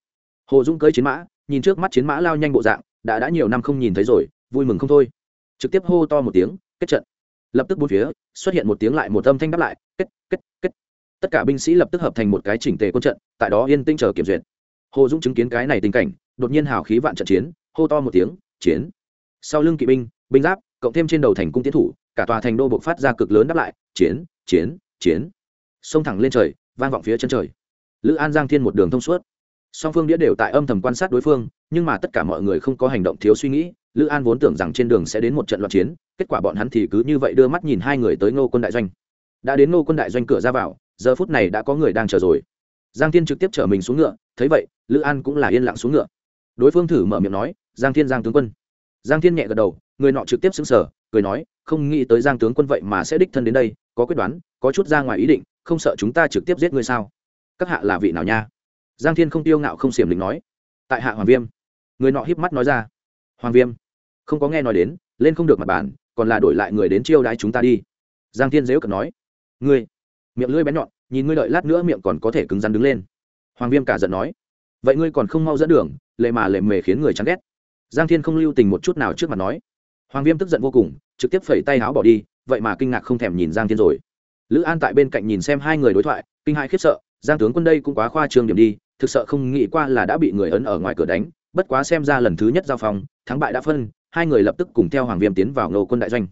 Hồ dũng cơi chiến mã, nhìn trước mắt chiến mã lao nhanh bộ dạng, đã đã nhiều năm không nhìn thấy rồi, vui mừng không thôi. Trực tiếp hô to một tiếng, kết trận. Lập tức bốn phía, xuất hiện một tiếng lại một âm thanh đáp lại, kết kết kết tất cả binh sĩ lập tức hợp thành một cái chỉnh tề quân trận, tại đó yên tinh chờ kiểm duyệt. Hồ dũng chứng kiến cái này tình cảnh, đột nhiên hào khí vạn trận chiến, hô to một tiếng, chiến! Sau lưng kỵ binh binh giáp, cộng thêm trên đầu thành cung tiến thủ, cả tòa thành đô buộc phát ra cực lớn đáp lại, chiến chiến chiến! Xông thẳng lên trời, vang vọng phía chân trời. Lữ an, giang thiên một đường thông suốt. Song phương đĩa đều tại âm thầm quan sát đối phương, nhưng mà tất cả mọi người không có hành động thiếu suy nghĩ, lữ an vốn tưởng rằng trên đường sẽ đến một trận loạn chiến, kết quả bọn hắn thì cứ như vậy đưa mắt nhìn hai người tới ngô quân đại doanh. Đã đến ngô quân đại doanh cửa ra vào giờ phút này đã có người đang chờ rồi. Giang thiên trực tiếp chở mình xuống ngựa, thấy vậy, lữ an cũng là yên lặng xuống ngựa. Đối phương thử mở miệng nói, giang thiên, giang tướng quân. Giang thiên nhẹ gật đầu, người nọ trực tiếp xứng sở cười nói, không nghĩ tới giang tướng quân vậy mà sẽ đích thân đến đây, có quyết đoán, có chút ra ngoài ý định, không sợ chúng ta trực tiếp giết ngươi sao? Các hạ là vị nào nha? Giang thiên không tiêu ngạo không xiềm định nói. Tại hạ hoàng viêm. Người nọ híp mắt nói ra, hoàng viêm, không có nghe nói đến, lên không được mặt bàn, còn là đổi lại người đến chiêu đãi chúng ta đi. Giang thiên dễu cần nói, ngươi miệng lưỡi bén nhọn, nhìn ngươi đợi lát nữa miệng còn có thể cứng rắn đứng lên. Hoàng viêm cả giận nói, vậy ngươi còn không mau dẫn đường, lệ mà lệ mề khiến người chán ghét. Giang thiên không lưu tình một chút nào trước mặt nói. Hoàng viêm tức giận vô cùng, trực tiếp phẩy tay áo bỏ đi, vậy mà kinh ngạc không thèm nhìn giang thiên rồi. Lữ an tại bên cạnh nhìn xem hai người đối thoại, kinh hãi khiếp sợ, giang tướng quân đây cũng quá khoa trương điểm đi, thực sợ không nghĩ qua là đã bị người ấn ở ngoài cửa đánh, bất quá xem ra lần thứ nhất giao phòng, thắng bại đã phân, hai người lập tức cùng theo hoàng viêm tiến vào ngô quân đại doanh.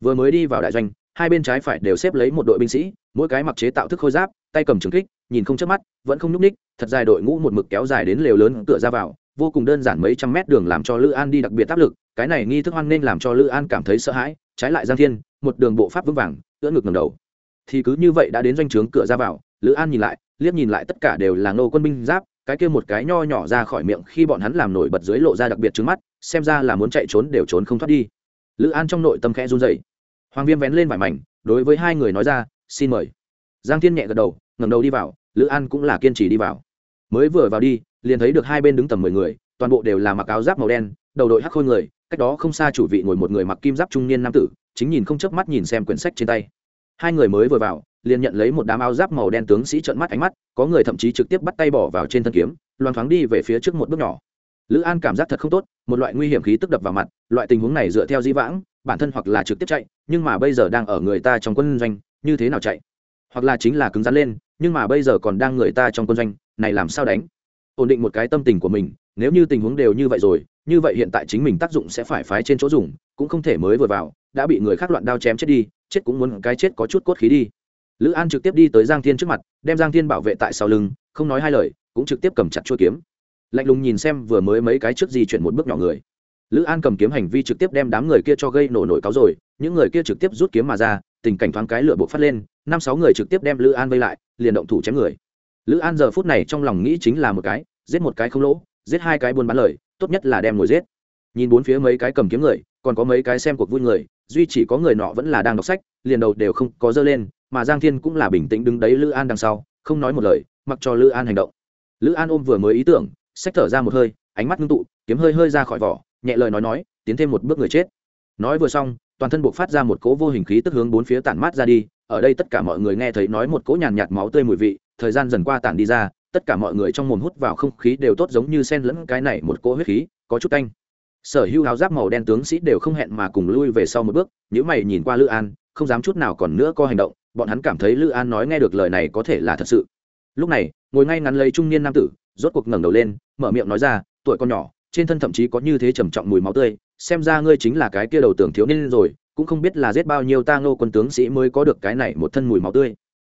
Vừa mới đi vào đại doanh, hai bên trái phải đều xếp lấy một đội binh sĩ mỗi cái mặc chế tạo thức khôi giáp, tay cầm trừng kích, nhìn không chớp mắt, vẫn không nhúc ních thật dài đội ngũ một mực kéo dài đến lều lớn tựa ra vào, vô cùng đơn giản mấy trăm mét đường làm cho lữ an đi đặc biệt áp lực, cái này nghi thức hoan nên làm cho lữ an cảm thấy sợ hãi, trái lại giang thiên, một đường bộ pháp vững vàng, ưỡn ngực ngầm đầu. Thì cứ như vậy đã đến doanh trướng cửa ra vào, lữ an nhìn lại, liếc nhìn lại tất cả đều là nô quân binh giáp, cái kia một cái nho nhỏ ra khỏi miệng khi bọn hắn làm nổi bật dưới lộ ra đặc biệt trứng mắt, xem ra là muốn chạy trốn đều trốn không thoát đi. Lữ an trong nội tâm khẽ run dậy hoàng viêm vén lên vải mảnh, đối với hai người nói ra xin mời. Giang thiên nhẹ gật đầu, ngẩng đầu đi vào, lữ an cũng là kiên trì đi vào. Mới vừa vào đi, liền thấy được hai bên đứng tầm mười người, toàn bộ đều là mặc áo giáp màu đen, đầu đội hắc khôi người, cách đó không xa chủ vị ngồi một người mặc kim giáp trung niên nam tử, chính nhìn không chớp mắt nhìn xem quyển sách trên tay. Hai người mới vừa vào, liền nhận lấy một đám áo giáp màu đen tướng sĩ trợn mắt ánh mắt, có người thậm chí trực tiếp bắt tay bỏ vào trên thân kiếm, loan thoáng đi về phía trước một bước nhỏ. Lữ an cảm giác thật không tốt, một loại nguy hiểm khí tức đập vào mặt, loại tình huống này dựa theo di vãng, bản thân hoặc là trực tiếp chạy, nhưng mà bây giờ đang ở người ta trong quân doanh như thế nào chạy? Hoặc là chính là cứng rắn lên, nhưng mà bây giờ còn đang người ta trong quân doanh, này làm sao đánh? Ổn định một cái tâm tình của mình, nếu như tình huống đều như vậy rồi, như vậy hiện tại chính mình tác dụng sẽ phải phái trên chỗ dùng, cũng không thể mới vừa vào, đã bị người khác loạn đao chém chết đi, chết cũng muốn cái chết có chút cốt khí đi. Lữ an trực tiếp đi tới giang thiên trước mặt, đem giang thiên bảo vệ tại sau lưng, không nói hai lời, cũng trực tiếp cầm chặt chuôi kiếm. Lạnh lùng nhìn xem vừa mới mấy cái trước di chuyển một bước nhỏ người lữ an cầm kiếm hành vi trực tiếp đem đám người kia cho gây nổ nổi cáo rồi, những người kia trực tiếp rút kiếm mà ra, tình cảnh thoáng cái lửa buộc phát lên, năm sáu người trực tiếp đem lữ an vây lại, liền động thủ chém người. Lữ an giờ phút này trong lòng nghĩ chính là một cái, giết một cái không lỗ, giết hai cái buôn bán lời, tốt nhất là đem ngồi giết. Nhìn bốn phía mấy cái cầm kiếm người, còn có mấy cái xem cuộc vui người, duy chỉ có người nọ vẫn là đang đọc sách, liền đầu đều không có dơ lên, mà giang thiên cũng là bình tĩnh đứng đấy lữ an đằng sau, không nói một lời, mặc cho lữ an hành động. Lữ an ôm vừa mới ý tưởng sách thở ra một hơi, ánh mắt ngưng tụ, kiếm hơi hơi ra khỏi vỏ nhẹ lời nói nói, tiến thêm một bước người chết. Nói vừa xong, toàn thân buộc phát ra một cỗ vô hình khí tức hướng bốn phía tản mát ra đi, ở đây tất cả mọi người nghe thấy nói một cỗ nhàn nhạt máu tươi mùi vị, thời gian dần qua tản đi ra, tất cả mọi người trong mồm hút vào không khí đều tốt giống như sen lẫn cái này một cỗ huyết khí, có chút canh sở hữu áo giáp màu đen tướng sĩ đều không hẹn mà cùng lui về sau một bước nếu mày nhìn qua lữ an, không dám chút nào còn nữa có hành động, bọn hắn cảm thấy lữ an nói nghe được lời này có thể là thật sự. Lúc này, ngồi ngay ngắn lấy trung niên nam tử, rốt cuộc ngẩng đầu lên, mở miệng nói ra, tuổi con nhỏ trên thân thậm chí có như thế trầm trọng mùi máu tươi, xem ra ngươi chính là cái kia đầu tưởng thiếu niên rồi, cũng không biết là giết bao nhiêu ta ngô quân tướng sĩ mới có được cái này một thân mùi máu tươi.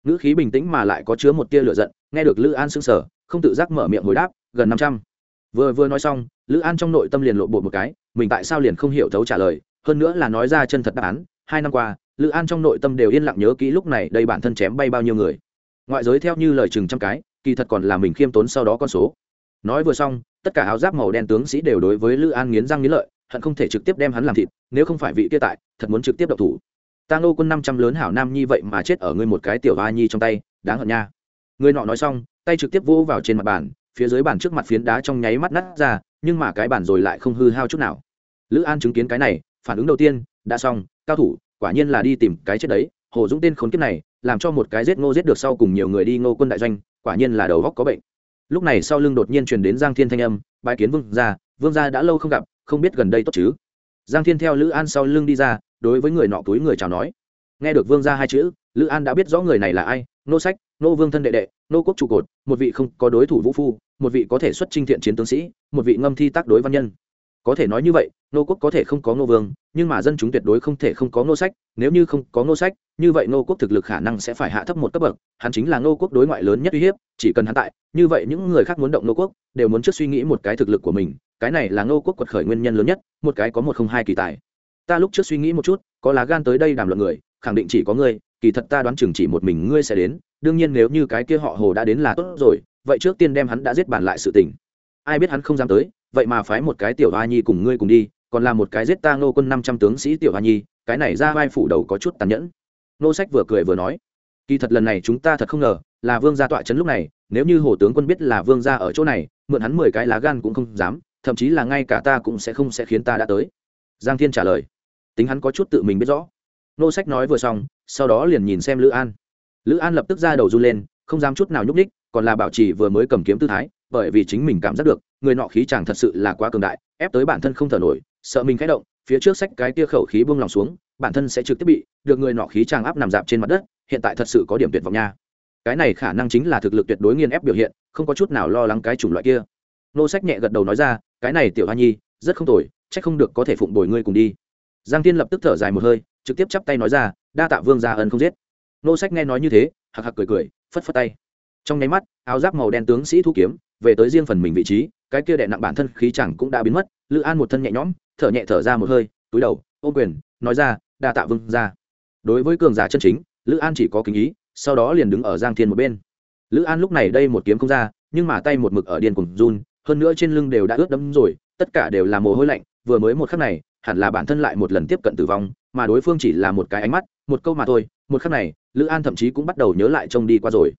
Ngữ khí bình tĩnh mà lại có chứa một tia lửa giận, nghe được lữ an sững sờ, không tự giác mở miệng hồi đáp, gần năm trăm. Vừa vừa nói xong, lữ an trong nội tâm liền lộ bộ một cái, mình tại sao liền không hiểu thấu trả lời, hơn nữa là nói ra chân thật đáp án, hai năm qua, lữ an trong nội tâm đều yên lặng nhớ kỹ lúc này đây bản thân chém bay bao nhiêu người. Ngoại giới theo như lời chừng trăm cái, kỳ thật còn là mình khiêm tốn sau đó con số. Nói vừa xong tất cả áo giáp màu đen tướng sĩ đều đối với lữ an nghiến răng nghiến lợi, hận không thể trực tiếp đem hắn làm thịt, nếu không phải vị kia tại, thật muốn trực tiếp độc thủ. Ta ngô quân năm trăm lớn hảo nam nhi vậy mà chết ở ngươi một cái tiểu hoa nhi trong tay, đáng hận nha. Người nọ nói xong, tay trực tiếp vỗ vào trên mặt bàn, phía dưới bàn trước mặt phiến đá trong nháy mắt nát ra, nhưng mà cái bàn rồi lại không hư hao chút nào. Lữ an chứng kiến cái này, phản ứng đầu tiên, đã xong, cao thủ, quả nhiên là đi tìm cái chết đấy, hồ dũng tên khốn kiếp này, làm cho một cái giết ngô giết được sau cùng nhiều người đi ngô quân đại doanh, quả nhiên là đầu góc có bệnh lúc này sau lưng đột nhiên truyền đến giang thiên thanh âm bãi kiến vương gia vương gia đã lâu không gặp, không biết gần đây tốt chứ? Giang thiên theo lữ an sau lưng đi ra, đối với người nọ túi người chào nói, nghe được vương gia hai chữ, lữ an đã biết rõ người này là ai, nô sách, nô vương thân đệ đệ, nô quốc trụ cột, một vị không có đối thủ vũ phu, một vị có thể xuất trinh thiện chiến tướng sĩ, một vị ngâm thi tác đối văn nhân có thể nói như vậy nô quốc có thể không có nô vương, nhưng mà dân chúng tuyệt đối không thể không có nô sách, nếu như không có nô sách, như vậy nô quốc thực lực khả năng sẽ phải hạ thấp một cấp bậc, hắn chính là nô quốc đối ngoại lớn nhất uy hiếp, chỉ cần hắn tại, như vậy những người khác muốn động nô quốc, đều muốn trước suy nghĩ một cái thực lực của mình, cái này là nô quốc quật khởi nguyên nhân lớn nhất, một cái có một không hai kỳ tài. Ta lúc trước suy nghĩ một chút, có lá gan tới đây đàm luận người, khẳng định chỉ có ngươi, kỳ thật ta đoán chừng chỉ một mình ngươi sẽ đến, đương nhiên nếu như cái kia họ hồ đã đến là tốt rồi, vậy trước tiên đem hắn đã giết bàn lại sự tình. Ai biết hắn không dám tới vậy mà phái một cái tiểu hoa nhi cùng ngươi cùng đi, còn là một cái giết ta ngô quân năm trăm tướng sĩ tiểu hoa nhi, cái này ra vai phủ đầu có chút tàn nhẫn. Nô sách vừa cười vừa nói. Kỳ thật lần này chúng ta thật không ngờ, là vương gia tọa trấn lúc này, nếu như hồ tướng quân biết là vương gia ở chỗ này, mượn hắn mười cái lá gan cũng không dám, thậm chí là ngay cả ta cũng sẽ không sẽ khiến ta đã tới. Giang thiên trả lời. Tính hắn có chút tự mình biết rõ. Nô sách nói vừa xong, sau đó liền nhìn xem lữ an. Lữ an lập tức ra đầu run lên, không dám chút nào nhúc ních còn là bảo trì vừa mới cầm kiếm tư thái, bởi vì chính mình cảm giác được, người nọ khí chàng thật sự là quá cường đại, ép tới bản thân không thở nổi, sợ mình khẽ động, phía trước sách cái tia khẩu khí buông lòng xuống, bản thân sẽ trực tiếp bị, được người nọ khí chàng áp nằm dạp trên mặt đất, hiện tại thật sự có điểm tuyệt vọng nha. Cái này khả năng chính là thực lực tuyệt đối nghiên ép biểu hiện, không có chút nào lo lắng cái chủng loại kia. Nô sách nhẹ gật đầu nói ra, cái này tiểu hoa nhi, rất không tồi trách không được có thể phụng bồi ngươi cùng đi. Giang tiên lập tức thở dài một hơi, trực tiếp chắp tay nói ra, đa tạ vương gia ân không giết. Nô sách nghe nói như thế hạc hạc cười cười, phất phất tay trong nháy mắt, áo giáp màu đen tướng sĩ thu kiếm, về tới riêng phần mình vị trí, cái kia đệ nặng bản thân khí chẳng cũng đã biến mất, lữ an một thân nhẹ nhõm, thở nhẹ thở ra một hơi, túi đầu ô quyền, nói ra, đa tạ vương ra đối với cường giả chân chính, lữ an chỉ có kính ý, sau đó liền đứng ở giang thiên một bên. Lữ an lúc này đây một kiếm không ra, nhưng mà tay một mực ở điên cùng run, hơn nữa trên lưng đều đã ướt đẫm rồi, tất cả đều là mồ hôi lạnh, vừa mới một khắc này, hẳn là bản thân lại một lần tiếp cận tử vong, mà đối phương chỉ là một cái ánh mắt, một câu mà thôi, một khắc này, lữ an thậm chí cũng bắt đầu nhớ lại trông đi qua rồi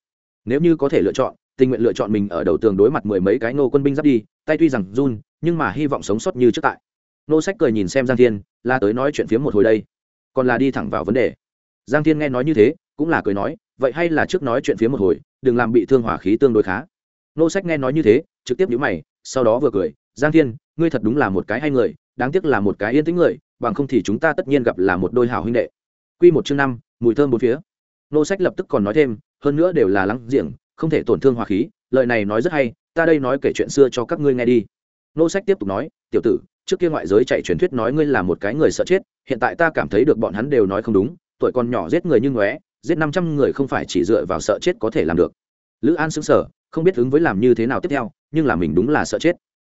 nếu như có thể lựa chọn, tình nguyện lựa chọn mình ở đầu tường đối mặt mười mấy cái nô quân binh giáp đi, tay tuy rằng run, nhưng mà hy vọng sống sót như trước tại. Nô sách cười nhìn xem giang thiên, la tới nói chuyện phiếm một hồi đây. Còn là đi thẳng vào vấn đề. Giang thiên nghe nói như thế, cũng là cười nói, vậy hay là trước nói chuyện phiếm một hồi, đừng làm bị thương hỏa khí tương đối khá. Nô sách nghe nói như thế, trực tiếp nhíu mày, sau đó vừa cười, giang thiên, ngươi thật đúng là một cái hay người, đáng tiếc là một cái yên tĩnh người, bằng không thì chúng ta tất nhiên gặp là một đôi hảo huynh đệ. Quy một chương năm, mùi thơm bốn phía. Nô sách lập tức còn nói thêm hơn nữa đều là lắng diện không thể tổn thương hòa khí, lời này nói rất hay, ta đây nói kể chuyện xưa cho các ngươi nghe đi. Nô sách tiếp tục nói, tiểu tử, trước kia ngoại giới chạy truyền thuyết nói ngươi là một cái người sợ chết, hiện tại ta cảm thấy được bọn hắn đều nói không đúng, tuổi còn nhỏ giết người như ngóe, giết năm trăm người không phải chỉ dựa vào sợ chết có thể làm được. Lữ an xứng sở không biết ứng với làm như thế nào tiếp theo, nhưng là mình đúng là sợ chết.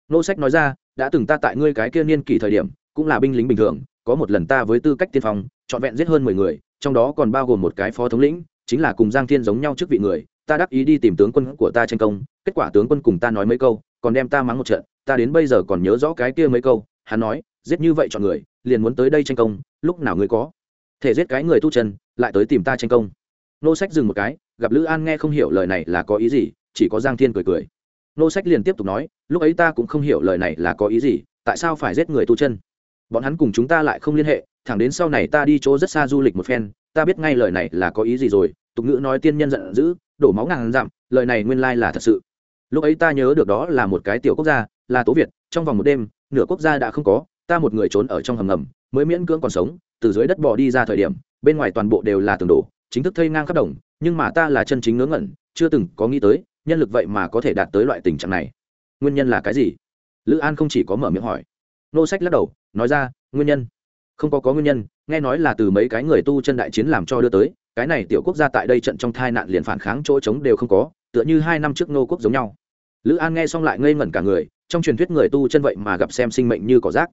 Nô sách nói ra, đã từng ta tại ngươi cái kia niên kỷ thời điểm, cũng là binh lính bình thường, có một lần ta với tư cách tiên phong, trọn vẹn giết hơn mười người, trong đó còn bao gồm một cái phó thống lĩnh chính là cùng giang thiên giống nhau trước vị người, ta đắc ý đi tìm tướng quân của ta tranh công, kết quả tướng quân cùng ta nói mấy câu, còn đem ta mắng một trận, ta đến bây giờ còn nhớ rõ cái kia mấy câu, hắn nói, giết như vậy chọn người, liền muốn tới đây tranh công, lúc nào ngươi có thể giết cái người tu chân, lại tới tìm ta tranh công. Nô sách dừng một cái, gặp lữ an nghe không hiểu lời này là có ý gì, chỉ có giang thiên cười cười. Nô sách liền tiếp tục nói, lúc ấy ta cũng không hiểu lời này là có ý gì, tại sao phải giết người tu chân? Bọn hắn cùng chúng ta lại không liên hệ thẳng đến sau này ta đi chỗ rất xa du lịch một phen, ta biết ngay lời này là có ý gì rồi. Tục ngữ nói tiên nhân giận dữ, đổ máu ngàn dặm, lời này nguyên lai là thật sự. Lúc ấy ta nhớ được đó là một cái tiểu quốc gia, là tố việt, trong vòng một đêm, nửa quốc gia đã không có, ta một người trốn ở trong hầm ngầm, mới miễn cưỡng còn sống, từ dưới đất bỏ đi ra thời điểm, bên ngoài toàn bộ đều là tường đổ, chính thức thây ngang khắp đồng, nhưng mà ta là chân chính ngớ ngẩn, chưa từng có nghĩ tới, nhân lực vậy mà có thể đạt tới loại tình trạng này. Nguyên nhân là cái gì? Lữ an không chỉ có mở miệng hỏi. Nô sách lắc đầu, nói ra, nguyên nhân không có có nguyên nhân, nghe nói là từ mấy cái người tu chân đại chiến làm cho đưa tới, cái này tiểu quốc gia tại đây trận trong thai nạn liền phản kháng chỗ trống đều không có, tựa như hai năm trước nô quốc giống nhau. Lữ an nghe xong lại ngây ngẩn cả người, trong truyền thuyết người tu chân vậy mà gặp xem sinh mệnh như cỏ rác.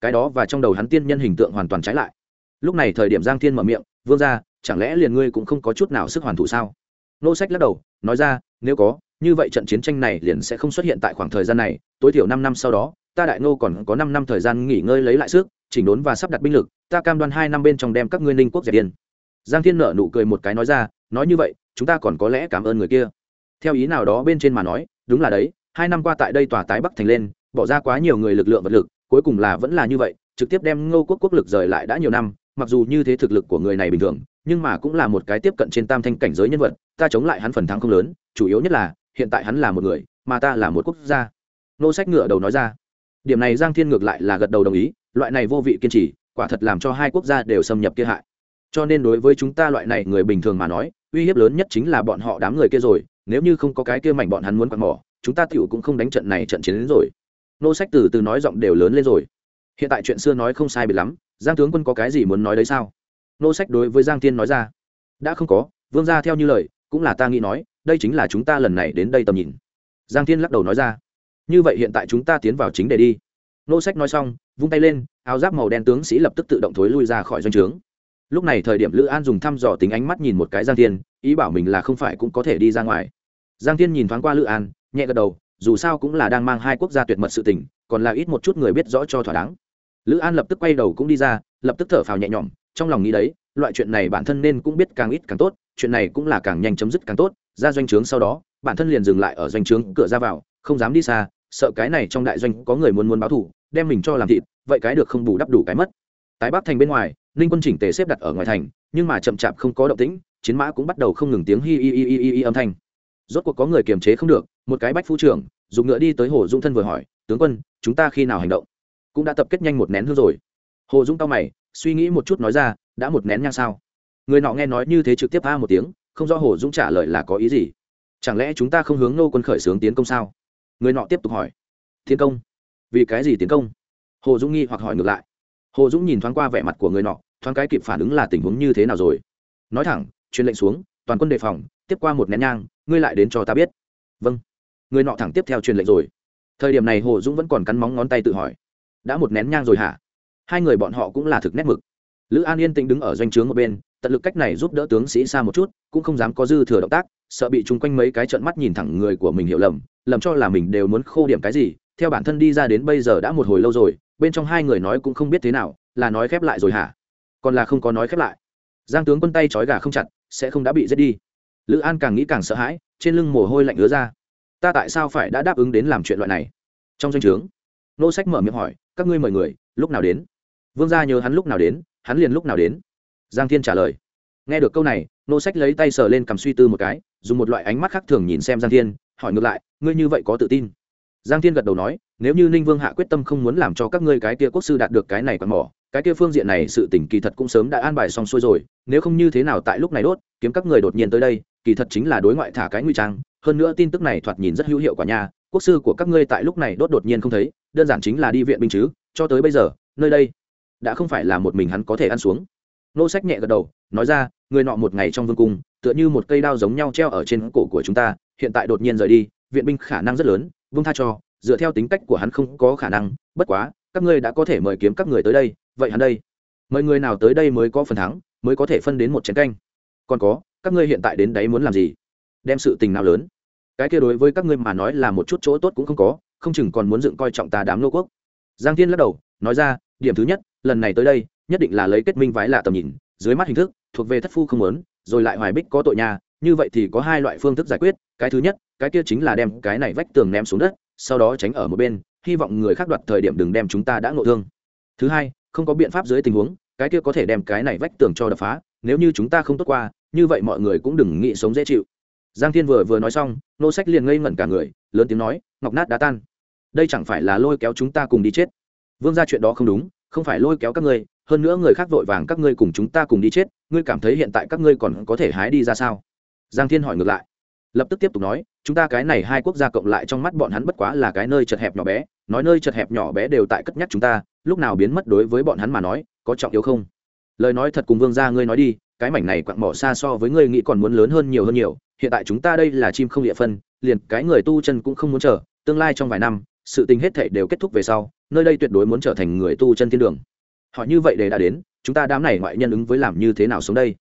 Cái đó và trong đầu hắn tiên nhân hình tượng hoàn toàn trái lại. Lúc này thời điểm giang thiên mở miệng, vương ra chẳng lẽ liền ngươi cũng không có chút nào sức hoàn thủ sao? Nô sách lắc đầu, nói ra, nếu có, như vậy trận chiến tranh này liền sẽ không xuất hiện tại khoảng thời gian này, tối thiểu năm năm sau đó, ta đại nô còn có năm năm thời gian nghỉ ngơi lấy lại sức chỉnh đốn và sắp đặt binh lực, ta cam đoan hai năm bên trong đem các ngươi ninh quốc dẹp điên giang thiên nợ nụ cười một cái nói ra, nói như vậy, chúng ta còn có lẽ cảm ơn người kia. Theo ý nào đó bên trên mà nói, đúng là đấy, hai năm qua tại đây tòa tái bắc thành lên, bỏ ra quá nhiều người lực lượng vật lực, cuối cùng là vẫn là như vậy, trực tiếp đem ngô quốc quốc lực rời lại đã nhiều năm, mặc dù như thế thực lực của người này bình thường, nhưng mà cũng là một cái tiếp cận trên tam thanh cảnh giới nhân vật, ta chống lại hắn phần thắng không lớn, chủ yếu nhất là, hiện tại hắn là một người, mà ta là một quốc gia. Nô sách ngựa đầu nói ra. Điểm này giang thiên ngược lại là gật đầu đồng ý loại này vô vị kiên trì, quả thật làm cho hai quốc gia đều xâm nhập kia hại. Cho nên đối với chúng ta loại này người bình thường mà nói, uy hiếp lớn nhất chính là bọn họ đám người kia rồi, nếu như không có cái kia mảnh bọn hắn muốn quạt mỏ, chúng ta tiểu cũng không đánh trận này trận chiến đến rồi. Nô sách từ từ nói giọng đều lớn lên rồi. Hiện tại chuyện xưa nói không sai biệt lắm, giang tướng quân có cái gì muốn nói đấy sao? Nô sách đối với giang tiên nói ra. Đã không có, vương gia theo như lời, cũng là ta nghĩ nói, đây chính là chúng ta lần này đến đây tầm nhìn. Giang tiên lắc đầu nói ra. Như vậy hiện tại chúng ta tiến vào chính đề đi. Nô sách nói xong vung tay lên, áo giáp màu đen tướng sĩ lập tức tự động thối lui ra khỏi doanh trướng. Lúc này thời điểm lữ an dùng thăm dò tính ánh mắt nhìn một cái giang thiên, ý bảo mình là không phải cũng có thể đi ra ngoài. Giang thiên nhìn thoáng qua lữ an, nhẹ gật đầu, dù sao cũng là đang mang hai quốc gia tuyệt mật sự tình, còn là ít một chút người biết rõ cho thỏa đáng. Lữ an lập tức quay đầu cũng đi ra, lập tức thở phào nhẹ nhõm, trong lòng nghĩ đấy, loại chuyện này bản thân nên cũng biết càng ít càng tốt, chuyện này cũng là càng nhanh chấm dứt càng tốt, ra doanh trướng sau đó, bản thân liền dừng lại ở doanh trướng cửa ra vào, không dám đi xa, sợ cái này trong đại doanh có người muốn muốn báo thù đem mình cho làm thịt, vậy cái được không bù đắp đủ cái mất. Tái bắc thành bên ngoài, ninh quân chỉnh tề xếp đặt ở ngoài thành, nhưng mà chậm chạp không có động tĩnh, chiến mã cũng bắt đầu không ngừng tiếng hi hi hi hi hi âm thanh. Rốt cuộc có người kiềm chế không được, một cái bách phu trưởng, dùng ngựa đi tới hồ dung thân vừa hỏi, tướng quân, chúng ta khi nào hành động? Cũng đã tập kết nhanh một nén hương rồi. Hồ dung tao mày, suy nghĩ một chút nói ra, đã một nén nhang sao? Người nọ nghe nói như thế trực tiếp a một tiếng, không rõ hồ dung trả lời là có ý gì. Chẳng lẽ chúng ta không hướng nô quân khởi xướng tiến công sao? Người nọ tiếp tục hỏi. Tiến công? Vì cái gì tiến công? Hồ dũng nghi hoặc hỏi ngược lại. Hồ dũng nhìn thoáng qua vẻ mặt của người nọ, thoáng cái kịp phản ứng là tình huống như thế nào rồi. Nói thẳng, truyền lệnh xuống, toàn quân đề phòng, tiếp qua một nén nhang, ngươi lại đến cho ta biết. Vâng. Người nọ thẳng tiếp theo truyền lệnh rồi. Thời điểm này hồ dũng vẫn còn cắn móng ngón tay tự hỏi. Đã một nén nhang rồi hả? Hai người bọn họ cũng là thực nét mực. Lữ an yên tĩnh đứng ở doanh trướng một bên, tận lực cách này giúp đỡ tướng sĩ xa một chút, cũng không dám có dư thừa động tác, sợ bị chung quanh mấy cái trận mắt nhìn thẳng người của mình hiểu lầm lầm cho là mình đều muốn khô điểm cái gì theo bản thân đi ra đến bây giờ đã một hồi lâu rồi, bên trong hai người nói cũng không biết thế nào, là nói khép lại rồi hả? Còn là không có nói khép lại. Giang tướng quân tay trói gà không chặt, sẽ không đã bị giết đi. Lữ an càng nghĩ càng sợ hãi, trên lưng mồ hôi lạnh ứa ra. Ta tại sao phải đã đáp ứng đến làm chuyện loại này? Trong danh o trướng, nô sách mở miệng hỏi, các ngươi mời người, lúc nào đến? Vương gia nhớ hắn lúc nào đến, hắn liền lúc nào đến? Giang thiên trả lời. Nghe được câu này, nô sách lấy tay sờ lên cầm suy tư một cái, dùng một loại ánh mắt khác thường nhìn xem giang thiên, hỏi ngược lại, ngươi như vậy có tự tin? Giang thiên gật đầu nói, nếu như ninh vương hạ quyết tâm không muốn làm cho các ngươi cái kia quốc sư đạt được cái này còn mỏ, cái kia phương diện này sự tỉnh kỳ thật cũng sớm đã an bài xong xuôi rồi, nếu không như thế nào tại lúc này đốt, kiếm các người đột nhiên tới đây, kỳ thật chính là đối ngoại thả cái nguy trang, hơn nữa tin tức này thoạt nhìn rất hữu hiệu quả nhà quốc sư của các ngươi tại lúc này đốt đột nhiên không thấy, đơn giản chính là đi viện binh chứ, cho tới bây giờ, nơi đây đã không phải là một mình hắn có thể ăn xuống. Nô sách nhẹ gật đầu, nói ra, người nọ một ngày trong vương cung, tựa như một cây đao giống nhau treo ở trên cổ của chúng ta, hiện tại đột nhiên rời đi, viện binh khả năng rất lớn vương tha cho, dựa theo tính cách của hắn không có khả năng, bất quá, các ngươi đã có thể mời kiếm các người tới đây, vậy hắn đây. Mời người nào tới đây mới có phần thắng, mới có thể phân đến một chén canh. Còn có, các ngươi hiện tại đến đấy muốn làm gì? Đem sự tình nào lớn? Cái kia đối với các ngươi mà nói là một chút chỗ tốt cũng không có, không chừng còn muốn dựng coi trọng ta đám nô quốc. Giang thiên lắc đầu, nói ra, điểm thứ nhất, lần này tới đây, nhất định là lấy kết minh vái lạ tầm nhìn, dưới mắt hình thức, thuộc về thất phu không muốn, rồi lại hoài bích có tội nhà như vậy thì có hai loại phương thức giải quyết, cái thứ nhất, cái kia chính là đem cái này vách tường ném xuống đất, sau đó tránh ở một bên, hy vọng người khác đoạt thời điểm đừng đem chúng ta đã ngộ thương. Thứ hai, không có biện pháp dưới tình huống, cái kia có thể đem cái này vách tường cho đập phá, nếu như chúng ta không tốt qua, như vậy mọi người cũng đừng nghĩ sống dễ chịu. Giang thiên vừa vừa nói xong, nô sách liền ngây ngẩn cả người, lớn tiếng nói, ngọc nát đã tan. Đây chẳng phải là lôi kéo chúng ta cùng đi chết. Vương ra chuyện đó không đúng, không phải lôi kéo các ngươi, hơn nữa người khác vội vàng các ngươi cùng chúng ta cùng đi chết, ngươi cảm thấy hiện tại các ngươi còn có thể hái đi ra sao? Giang thiên hỏi ngược lại. Lập tức tiếp tục nói, chúng ta cái này hai quốc gia cộng lại trong mắt bọn hắn bất quá là cái nơi chật hẹp nhỏ bé, nói nơi chật hẹp nhỏ bé đều tại cất nhắc chúng ta, lúc nào biến mất đối với bọn hắn mà nói, có trọng yếu không? Lời nói thật cùng vương gia ngươi nói đi, cái mảnh này quặng mỏ xa so với ngươi nghĩ còn muốn lớn hơn nhiều hơn nhiều, hiện tại chúng ta đây là chim không địa phân, liền cái người tu chân cũng không muốn chờ, tương lai trong vài năm, sự tình hết thể đều kết thúc về sau, nơi đây tuyệt đối muốn trở thành người tu chân thiên đường. Họ như vậy để đã đến, chúng ta đám này ngoại nhân ứng với làm như thế nào sống đây?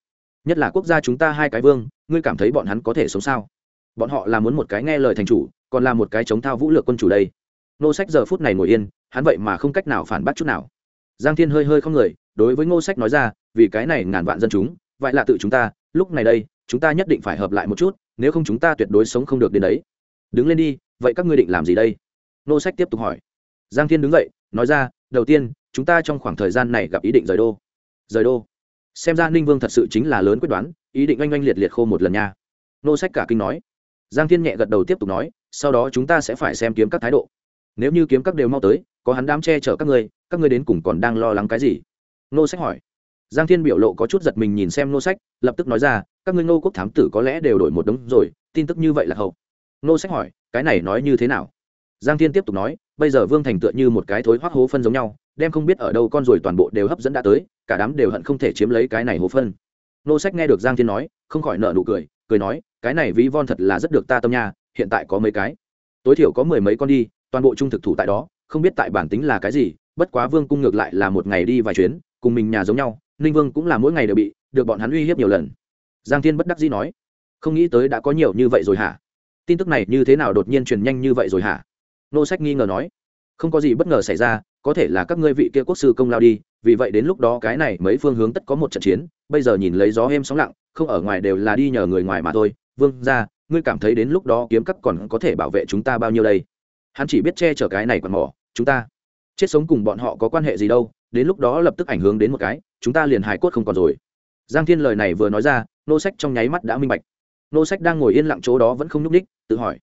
Nhất là quốc gia chúng ta hai cái vương ngươi cảm thấy bọn hắn có thể sống sao? Bọn họ là muốn một cái nghe lời thành chủ, còn là một cái chống thao vũ lược quân chủ đây. Nô sách giờ phút này ngồi yên, hắn vậy mà không cách nào phản bác chút nào. Giang thiên hơi hơi không người, đối với ngô sách nói ra, vì cái này ngàn vạn dân chúng, vậy là tự chúng ta, lúc này đây, chúng ta nhất định phải hợp lại một chút, nếu không chúng ta tuyệt đối sống không được đến đấy. Đứng lên đi, vậy các ngươi định làm gì đây? Nô sách tiếp tục hỏi. Giang thiên đứng dậy, nói ra, đầu tiên, chúng ta trong khoảng thời gian này gặp ý định rời đô. Rời đô xem ra ninh vương thật sự chính là lớn quyết đoán, ý định oanh oanh liệt liệt khô một lần nha. Nô sách cả kinh nói. Giang thiên nhẹ gật đầu tiếp tục nói, sau đó chúng ta sẽ phải xem kiếm các thái độ. Nếu như kiếm các đều mau tới, có hắn đám che chở các ngươi các ngươi đến cùng còn đang lo lắng cái gì? Nô sách hỏi. Giang thiên biểu lộ có chút giật mình nhìn xem nô sách, lập tức nói ra, các ngươi nô quốc thám tử có lẽ đều đổi một đống rồi, tin tức như vậy là hậu. Nô sách hỏi, cái này nói như thế nào? Giang thiên tiếp tục nói, bây giờ vương thành tựa như một cái thối hoác hố phân giống nhau đem không biết ở đâu con rồi toàn bộ đều hấp dẫn đã tới, cả đám đều hận không thể chiếm lấy cái này hố phân. Nô sách nghe được giang thiên nói, không khỏi nợ nụ cười cười nói, cái này ví von thật là rất được ta tâm nha, hiện tại có mấy cái. Tối thiểu có mười mấy con đi, toàn bộ trung thực thủ tại đó, không biết tại bản tính là cái gì, bất quá vương cung ngược lại là một ngày đi vài chuyến, cùng mình nhà giống nhau, ninh vương cũng là mỗi ngày đều bị, được bọn hắn uy hiếp nhiều lần. Giang thiên bất đắc dĩ nói, không nghĩ tới đã có nhiều như vậy rồi hả? Tin tức này như thế nào đột nhiên truyền nhanh như vậy rồi hả? Nô sách nghi ngờ nói không có gì bất ngờ xảy ra, có thể là các ngươi vị kia quốc sư công lao đi, vì vậy đến lúc đó cái này mấy phương hướng tất có một trận chiến, bây giờ nhìn lấy gió êm sóng lặng, không ở ngoài đều là đi nhờ người ngoài mà thôi. Vương ra ngươi cảm thấy đến lúc đó kiếm cắt còn có thể bảo vệ chúng ta bao nhiêu đây? Hắn chỉ biết che chở cái này còn mỏ, chúng ta chết sống cùng bọn họ có quan hệ gì đâu, đến lúc đó lập tức ảnh hưởng đến một cái, chúng ta liền hài cốt không còn rồi. Giang thiên lời này vừa nói ra, nô sách trong nháy mắt đã minh bạch. Nô sách đang ngồi yên lặng chỗ đó vẫn không nhúc ních tự hỏi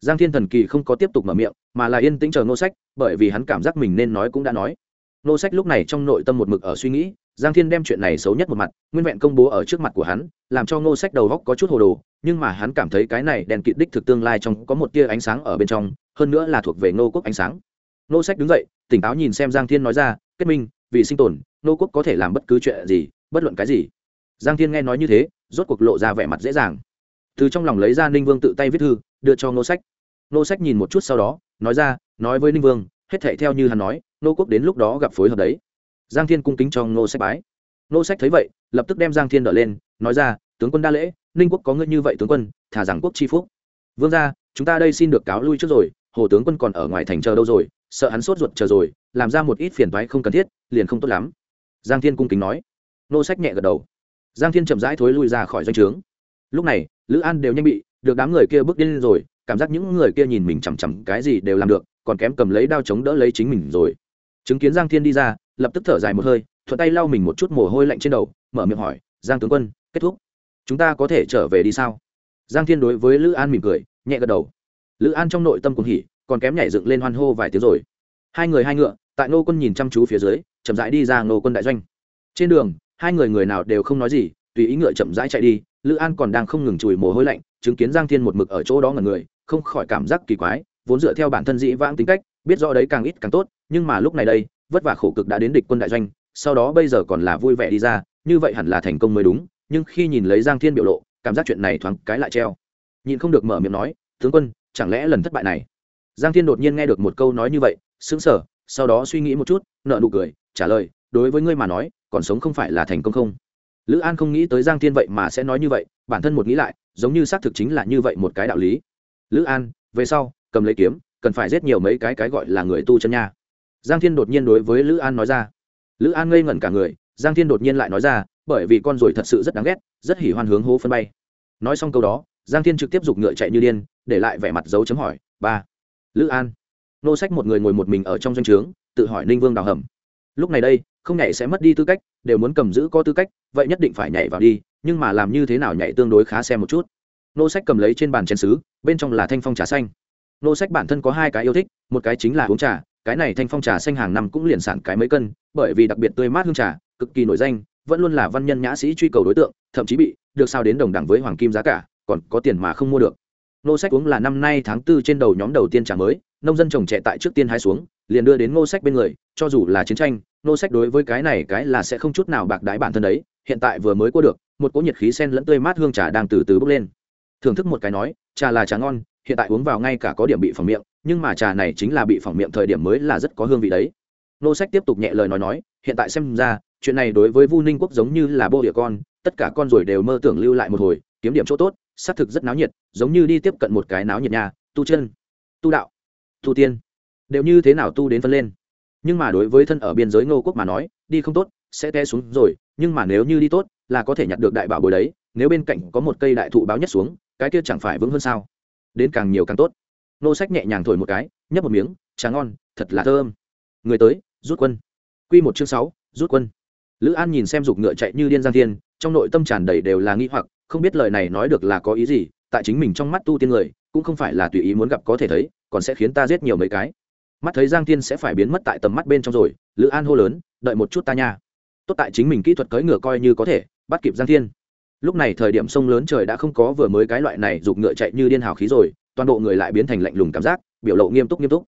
giang thiên thần kỳ không có tiếp tục mở miệng, mà là yên tĩnh chờ nô sách, bởi vì hắn cảm giác mình nên nói cũng đã nói. Nô sách lúc này trong nội tâm một mực ở suy nghĩ, giang thiên đem chuyện này xấu nhất một mặt, nguyên vẹn công bố ở trước mặt của hắn, làm cho nô sách đầu góc có chút hồ đồ, nhưng mà hắn cảm thấy cái này đèn kịt đích thực tương lai trong có một tia ánh sáng ở bên trong, hơn nữa là thuộc về nô quốc ánh sáng. Nô sách đứng dậy, tỉnh táo nhìn xem giang thiên nói ra, kết minh, vì sinh tồn nô quốc có thể làm bất cứ chuyện gì, bất luận cái gì. Giang thiên nghe nói như thế, rốt cuộc lộ ra vẻ mặt dễ dàng từ trong lòng lấy ra ninh vương tự tay viết thư, đưa cho nô sách. Nô sách nhìn một chút sau đó, nói ra, nói với ninh vương, hết thệ theo như hắn nói nô quốc đến lúc đó gặp phối hợp đấy. Giang thiên cung kính cho nô sách bái. Nô sách thấy vậy, lập tức đem giang thiên đỡ lên, nói ra, tướng quân đa lễ, ninh quốc có ngươi như vậy tướng quân, thả rằng quốc chi phúc. Vương ra chúng ta đây xin được cáo lui trước rồi, hồ tướng quân còn ở ngoài thành chờ đâu rồi, sợ hắn sốt ruột chờ rồi, làm ra một ít phiền toái không cần thiết, liền không tốt lắm. Giang thiên cung kính nói. Nô sách nhẹ gật đầu. Giang thiên chậm rãi thối lui ra khỏi doanh trướng. Lúc này lữ an đều nhanh bị, được đám người kia bước đi rồi, cảm giác những người kia nhìn mình chằm chằm cái gì đều làm được, còn kém cầm lấy đao chống đỡ lấy chính mình rồi. Chứng kiến giang thiên đi ra, lập tức thở dài một hơi, thuận tay lau mình một chút mồ hôi lạnh trên đầu, mở miệng hỏi, giang tướng quân, kết thúc? Chúng ta có thể trở về đi sao? Giang thiên đối với lữ an mỉm cười, nhẹ gật đầu. Lữ an trong nội tâm cùng hỉ, còn kém nhảy dựng lên hoan hô vài tiếng rồi. Hai người hai ngựa, tại nô quân nhìn chăm chú phía dưới, chậm rãi đi ra nô quân đại doanh. Trên đường, hai người người nào đều không nói gì tùy ý ngựa chậm rãi chạy đi, lữ an còn đang không ngừng chùi mồ hôi lạnh, chứng kiến giang thiên một mực ở chỗ đó ngần người, không khỏi cảm giác kỳ quái, vốn dựa theo bản thân dĩ vãng tính cách, biết rõ đấy càng ít càng tốt, nhưng mà lúc này đây, vất vả khổ cực đã đến địch quân đại doanh, sau đó bây giờ còn là vui vẻ đi ra, như vậy hẳn là thành công mới đúng, nhưng khi nhìn lấy giang thiên biểu lộ, cảm giác chuyện này thoáng cái lại treo. Nhìn không được mở miệng nói, tướng quân, chẳng lẽ lần thất bại này? Giang thiên đột nhiên nghe được một câu nói như vậy, sững sờ, sau đó suy nghĩ một chút nợ nụ cười, trả lời, đối với ngươi mà nói, còn sống không phải là thành công không? Lữ an không nghĩ tới giang thiên vậy mà sẽ nói như vậy, bản thân một nghĩ lại, giống như xác thực chính là như vậy một cái đạo lý. Lữ an, về sau, cầm lấy kiếm, cần phải giết nhiều mấy cái cái gọi là người tu chân nha. Giang thiên đột nhiên đối với lữ an nói ra. Lữ an ngây ngẩn cả người, giang thiên đột nhiên lại nói ra, bởi vì con ruồi thật sự rất đáng ghét, rất hỉ hoan hướng hố phân bay. Nói xong câu đó, giang thiên trực tiếp giục ngựa chạy như điên, để lại vẻ mặt dấu chấm hỏi, ba, lữ an? Nô sách một người ngồi một mình ở trong doanh trướng, tự hỏi ninh vương đào hầm. Lúc này đây không nhảy sẽ mất đi tư cách, đều muốn cầm giữ có tư cách, vậy nhất định phải nhảy vào đi, nhưng mà làm như thế nào nhảy tương đối khá xem một chút. Nô sách cầm lấy trên bàn chén xứ bên trong là thanh phong trà xanh. Nô sách bản thân có hai cái yêu thích, một cái chính là uống trà, cái này thanh phong trà xanh hàng năm cũng liền sản cái mấy cân, bởi vì đặc biệt tươi mát hương trà, cực kỳ nổi danh, vẫn luôn là văn nhân nhã sĩ truy cầu đối tượng, thậm chí bị, được sao đến đồng đẳng với hoàng kim giá cả, còn có tiền mà không mua được. Nô sách uống là năm nay tháng tư trên đầu nhóm đầu tiên trà mới, nông dân trồng trẻ tại trước tiên hái xuống liền đưa đến ngô sách bên người, cho dù là chiến tranh nô sách đối với cái này cái là sẽ không chút nào bạc đái bản thân đấy. Hiện tại vừa mới qua được, một cỗ nhiệt khí sen lẫn tươi mát hương trà đang từ từ bốc lên. Thưởng thức một cái nói, trà là trà ngon, hiện tại uống vào ngay cả có điểm bị phỏng miệng, nhưng mà trà này chính là bị phỏng miệng thời điểm mới là rất có hương vị đấy. Nô sách tiếp tục nhẹ lời nói nói, hiện tại xem ra, chuyện này đối với vu ninh quốc giống như là bô địa con, tất cả con rồi đều mơ tưởng lưu lại một hồi, kiếm điểm chỗ tốt, xác thực rất náo nhiệt, giống như đi tiếp cận một cái náo nhiệt nhà tu chân, tu đạo, tu tiên đều như thế nào tu đến phân lên. Nhưng mà đối với thân ở biên giới ngô quốc mà nói, đi không tốt, sẽ té xuống rồi, nhưng mà nếu như đi tốt, là có thể nhặt được đại bảo bồi đấy, nếu bên cạnh có một cây đại thụ báo nhất xuống, cái kia chẳng phải vững hơn sao? Đến càng nhiều càng tốt. Nô sách nhẹ nhàng thổi một cái, nhấp một miếng, trà ngon, thật là thơm. Người tới, rút quân. Q một chương sáu, rút quân. Lữ an nhìn xem giục ngựa chạy như điên giang thiên, trong nội tâm tràn đầy đều là nghĩ hoặc, không biết lời này nói được là có ý gì, tại chính mình trong mắt tu tiên người, cũng không phải là tùy ý muốn gặp có thể thấy, còn sẽ khiến ta giết nhiều mấy cái mắt thấy giang thiên sẽ phải biến mất tại tầm mắt bên trong rồi, lữ an hô lớn, đợi một chút ta nha. Tốt tại chính mình kỹ thuật cưỡi ngựa coi như có thể, bắt kịp giang thiên. Lúc này thời điểm sông lớn trời đã không có vừa mới cái loại này giục ngựa chạy như điên hào khí rồi, toàn bộ người lại biến thành lạnh lùng cảm giác, biểu lộ nghiêm túc nghiêm túc.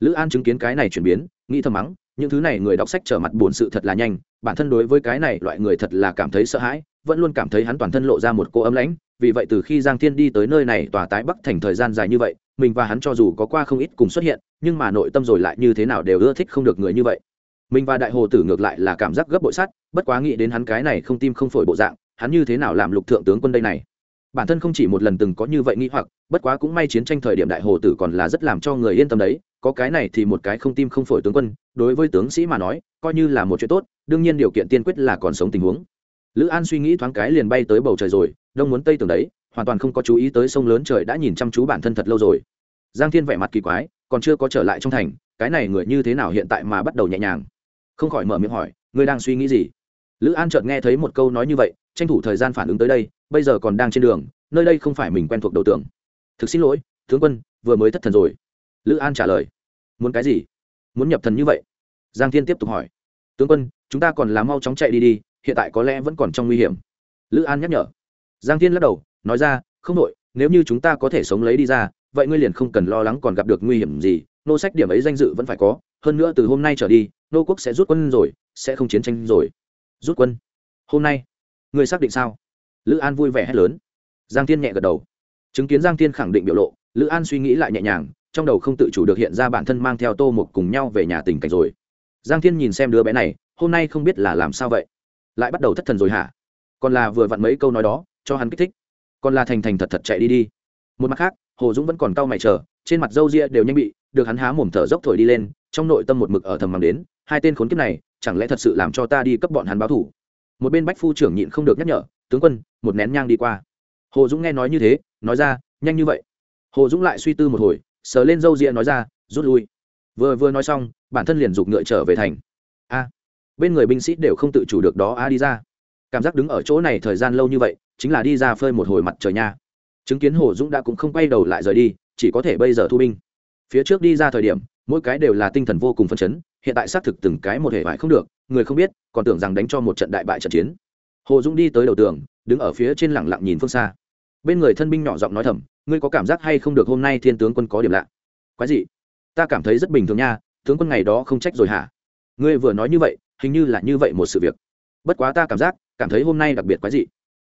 Lữ an chứng kiến cái này chuyển biến, nghĩ thầm mắng, những thứ này người đọc sách trở mặt buồn sự thật là nhanh, bản thân đối với cái này loại người thật là cảm thấy sợ hãi, vẫn luôn cảm thấy hắn toàn thân lộ ra một cô ấm lãnh, vì vậy từ khi giang thiên đi tới nơi này tòa tái bắc thành thời gian dài như vậy, mình và hắn cho dù có qua không ít cùng xuất hiện nhưng mà nội tâm rồi lại như thế nào đều ưa thích không được người như vậy. Mình và đại hồ tử ngược lại là cảm giác gấp bội sắt, bất quá nghĩ đến hắn cái này không tim không phổi bộ dạng, hắn như thế nào làm lục thượng tướng quân đây này? Bản thân không chỉ một lần từng có như vậy nghĩ hoặc, bất quá cũng may chiến tranh thời điểm đại hồ tử còn là rất làm cho người yên tâm đấy, có cái này thì một cái không tim không phổi tướng quân, đối với tướng sĩ mà nói, coi như là một chuyện tốt, đương nhiên điều kiện tiên quyết là còn sống tình huống. Lữ an suy nghĩ thoáng cái liền bay tới bầu trời rồi, đông muốn tây tường đấy, hoàn toàn không có chú ý tới sông lớn trời đã nhìn chăm chú bản thân thật lâu rồi. Giang thiên vẻ mặt kỳ quái còn chưa có trở lại trong thành, cái này người như thế nào hiện tại mà bắt đầu nhẹ nhàng? Không khỏi mở miệng hỏi, ngươi đang suy nghĩ gì? Lữ an chợt nghe thấy một câu nói như vậy, tranh thủ thời gian phản ứng tới đây, bây giờ còn đang trên đường, nơi đây không phải mình quen thuộc đầu tưởng thực xin lỗi, tướng quân, vừa mới thất thần rồi. Lữ an trả lời, muốn cái gì? Muốn nhập thần như vậy? Giang thiên tiếp tục hỏi, tướng quân, chúng ta còn là mau chóng chạy đi đi, hiện tại có lẽ vẫn còn trong nguy hiểm. Lữ an nhắc nhở, giang thiên lắc đầu, nói ra, không đội nếu như chúng ta có thể sống lấy đi ra vậy ngươi liền không cần lo lắng còn gặp được nguy hiểm gì, nô sách điểm ấy danh dự vẫn phải có, hơn nữa từ hôm nay trở đi, nô quốc sẽ rút quân rồi, sẽ không chiến tranh rồi. Rút quân? Hôm nay? Ngươi xác định sao? Lữ an vui vẻ hét lớn. Giang thiên nhẹ gật đầu. Chứng kiến giang thiên khẳng định biểu lộ, lữ an suy nghĩ lại nhẹ nhàng, trong đầu không tự chủ được hiện ra bản thân mang theo tô mục cùng nhau về nhà tình cảnh rồi. Giang thiên nhìn xem đứa bé này, hôm nay không biết là làm sao vậy. Lại bắt đầu thất thần rồi hả? Còn là vừa vặn mấy câu nói đó, cho hắn kích thích. Còn là thành thành thật thật chạy đi đi. Một mặt khác hồ dũng vẫn còn cau mày chờ, trên mặt râu ria đều nhanh bị, được hắn há mồm thở dốc thổi đi lên, trong nội tâm một mực ở thầm mắng đến, hai tên khốn kiếp này, chẳng lẽ thật sự làm cho ta đi cấp bọn hắn báo thủ? Một bên bách phu trưởng nhịn không được nhắc nhở, tướng quân, một nén nhang đi qua. Hồ dũng nghe nói như thế, nói ra, nhanh như vậy. Hồ dũng lại suy tư một hồi, sờ lên râu ria nói ra, rút lui. Vừa vừa nói xong, bản thân liền giục ngựa trở về thành. A, bên người binh sĩ đều không tự chủ được đó, a, đi ra. Cảm giác đứng ở chỗ này thời gian lâu như vậy, chính là đi ra phơi một hồi mặt trời nha chứng kiến hồ dũng đã cũng không quay đầu lại rời đi, chỉ có thể bây giờ thu binh. Phía trước đi ra thời điểm, mỗi cái đều là tinh thần vô cùng phấn chấn, hiện tại xác thực từng cái một hệ vải không được, người không biết, còn tưởng rằng đánh cho một trận đại bại trận chiến. Hồ dũng đi tới đầu tường, đứng ở phía trên lẳng lặng nhìn phương xa. Bên người thân binh nhỏ giọng nói thầm, ngươi có cảm giác hay không được hôm nay thiên tướng quân có điểm lạ? Quái gì? Ta cảm thấy rất bình thường nha, tướng quân ngày đó không trách rồi hả? Ngươi vừa nói như vậy, hình như là như vậy một sự việc. Bất quá ta cảm giác, cảm thấy hôm nay đặc biệt quái gì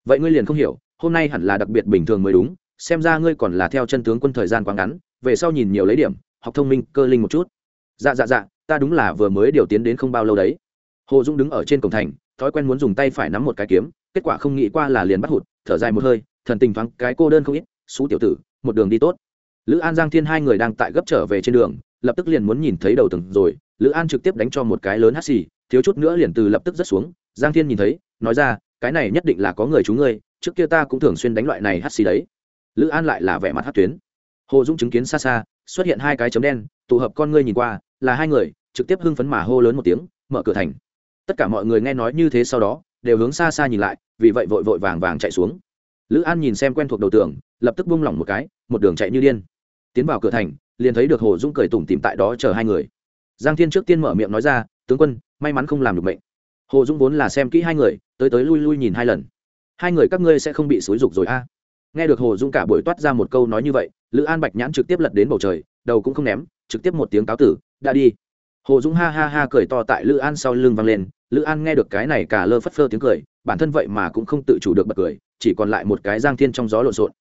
vậy ngươi liền không hiểu hôm nay hẳn là đặc biệt bình thường mới đúng, xem ra ngươi còn là theo chân tướng quân thời gian quá ngắn, về sau nhìn nhiều lấy điểm, học thông minh, cơ linh một chút. Dạ dạ dạ ta đúng là vừa mới điều tiến đến không bao lâu đấy. Hồ dũng đứng ở trên cổng thành, thói quen muốn dùng tay phải nắm một cái kiếm, kết quả không nghĩ qua là liền bắt hụt, thở dài một hơi, thần tình thoáng cái cô đơn không ít, xú tiểu tử, một đường đi tốt. Lữ an, giang thiên hai người đang tại gấp trở về trên đường, lập tức liền muốn nhìn thấy đầu tường rồi, lữ an trực tiếp đánh cho một cái lớn hắt xì, thiếu chút nữa liền từ lập tức rất xuống, giang thiên nhìn thấy, nói ra, cái này nhất định là có người chú ngươi trước kia ta cũng thường xuyên đánh loại này hắt xì đấy. Lữ an lại là vẻ mặt hát tuyến. Hồ dũng chứng kiến xa xa, xuất hiện hai cái chấm đen, tụ hợp con ngươi nhìn qua, là hai người, trực tiếp hưng phấn mà hô lớn một tiếng, mở cửa thành. Tất cả mọi người nghe nói như thế sau đó, đều hướng xa xa nhìn lại, vì vậy vội vội vàng vàng chạy xuống. Lữ an nhìn xem quen thuộc đầu tường, lập tức buông lỏng một cái, một đường chạy như điên. Tiến vào cửa thành, liền thấy được hồ dũng cười tủm tìm tại đó chờ hai người. Giang thiên trước tiên mở miệng nói ra, tướng quân, may mắn không làm được mệnh. Hồ dũng vốn là xem kỹ hai người, tới tới lui lui nhìn hai lần hai người các ngươi sẽ không bị xúi rục rồi a. Nghe được hồ dung cả buổi toát ra một câu nói như vậy, lữ an bạch nhãn trực tiếp lật đến bầu trời, đầu cũng không ném, trực tiếp một tiếng cáo tử, đã đi. Hồ dung ha ha ha cười to tại lữ an sau lưng vang lên, lữ an nghe được cái này cả lơ phất phơ tiếng cười, bản thân vậy mà cũng không tự chủ được bật cười, chỉ còn lại một cái giang thiên trong gió lộn xộn.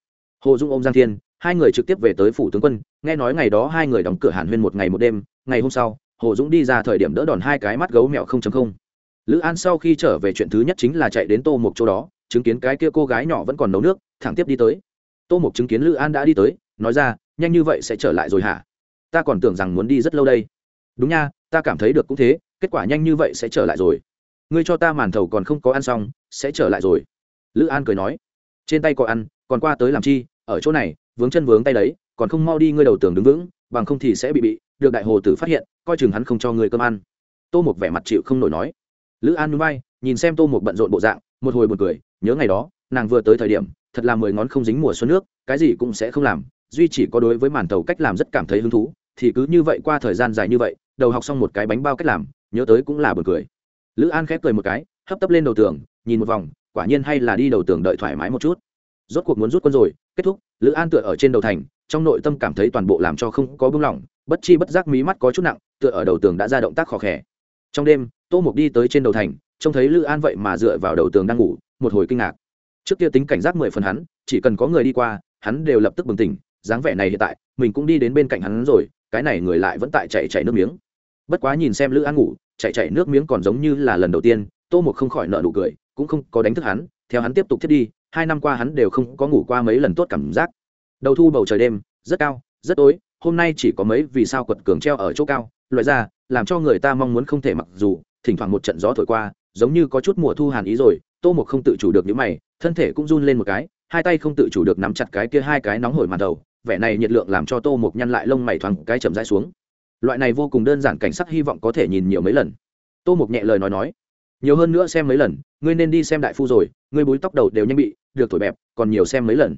Hồ dung ôm giang thiên, hai người trực tiếp về tới phủ tướng quân, nghe nói ngày đó hai người đóng cửa hàn huyên một ngày một đêm, ngày hôm sau, hồ dũng đi ra thời điểm đỡ đòn hai cái mắt gấu mẹo không chấm không. Lữ an sau khi trở về chuyện thứ nhất chính là chạy đến tô một chỗ đó chứng kiến cái kia cô gái nhỏ vẫn còn nấu nước, thẳng tiếp đi tới. Tô mục chứng kiến lữ an đã đi tới, nói ra, nhanh như vậy sẽ trở lại rồi hả? Ta còn tưởng rằng muốn đi rất lâu đây. Đúng nha, ta cảm thấy được cũng thế, kết quả nhanh như vậy sẽ trở lại rồi. Ngươi cho ta màn thầu còn không có ăn xong, sẽ trở lại rồi. Lữ an cười nói, trên tay có ăn, còn qua tới làm chi, ở chỗ này, vướng chân vướng tay đấy, còn không mau đi ngươi đầu tường đứng vững, bằng không thì sẽ bị bị, được đại hồ tử phát hiện, coi chừng hắn không cho ngươi cơm ăn. Tô một vẻ mặt chịu không nổi nói. Lữ an núi bay nhìn xem tô một bận rộn bộ dạng, một hồi buồn cười nhớ ngày đó, nàng vừa tới thời điểm, thật là mười ngón không dính mùa xuân nước, cái gì cũng sẽ không làm, duy chỉ có đối với màn tàu cách làm rất cảm thấy hứng thú, thì cứ như vậy qua thời gian dài như vậy, đầu học xong một cái bánh bao cách làm, nhớ tới cũng là buồn cười. Lữ an khép cười một cái, hấp tấp lên đầu tường, nhìn một vòng, quả nhiên hay là đi đầu tường đợi thoải mái một chút. Rốt cuộc muốn rút quân rồi, kết thúc, lữ an tựa ở trên đầu thành, trong nội tâm cảm thấy toàn bộ làm cho không có bưng lỏng, bất chi bất giác mí mắt có chút nặng, tựa ở đầu tường đã ra động tác khó khẽ trong đêm, tô mục đi tới trên đầu thành trông thấy lữ an vậy mà dựa vào đầu tường đang ngủ, một hồi kinh ngạc. Trước kia tính cảnh giác mười phần hắn, chỉ cần có người đi qua, hắn đều lập tức bừng tỉnh, dáng vẻ này hiện tại, mình cũng đi đến bên cạnh hắn rồi, cái này người lại vẫn tại chạy chạy nước miếng. Bất quá nhìn xem lữ an ngủ, chạy chạy nước miếng còn giống như là lần đầu tiên, tô một không khỏi nợ nụ cười, cũng không có đánh thức hắn, theo hắn tiếp tục thiết đi, hai năm qua hắn đều không có ngủ qua mấy lần tốt cảm giác. Đầu thu bầu trời đêm, rất cao, rất tối, hôm nay chỉ có mấy vì sao quật cường treo ở chỗ cao, loại ra, làm cho người ta mong muốn không thể mặc dù, thỉnh thoảng một trận gió thổi qua giống như có chút mùa thu hàn ý rồi, tô Mục không tự chủ được những mày, thân thể cũng run lên một cái, hai tay không tự chủ được nắm chặt cái kia hai cái nóng hổi màn đầu, vẻ này nhiệt lượng làm cho tô Mục nhăn lại lông mày thoáng cái chậm rãi xuống. Loại này vô cùng đơn giản cảnh sắc hy vọng có thể nhìn nhiều mấy lần. Tô Mục nhẹ lời nói nói, nhiều hơn nữa xem mấy lần, ngươi nên đi xem đại phu rồi, ngươi búi tóc đầu đều nhanh bị, được thổi bẹp, còn nhiều xem mấy lần.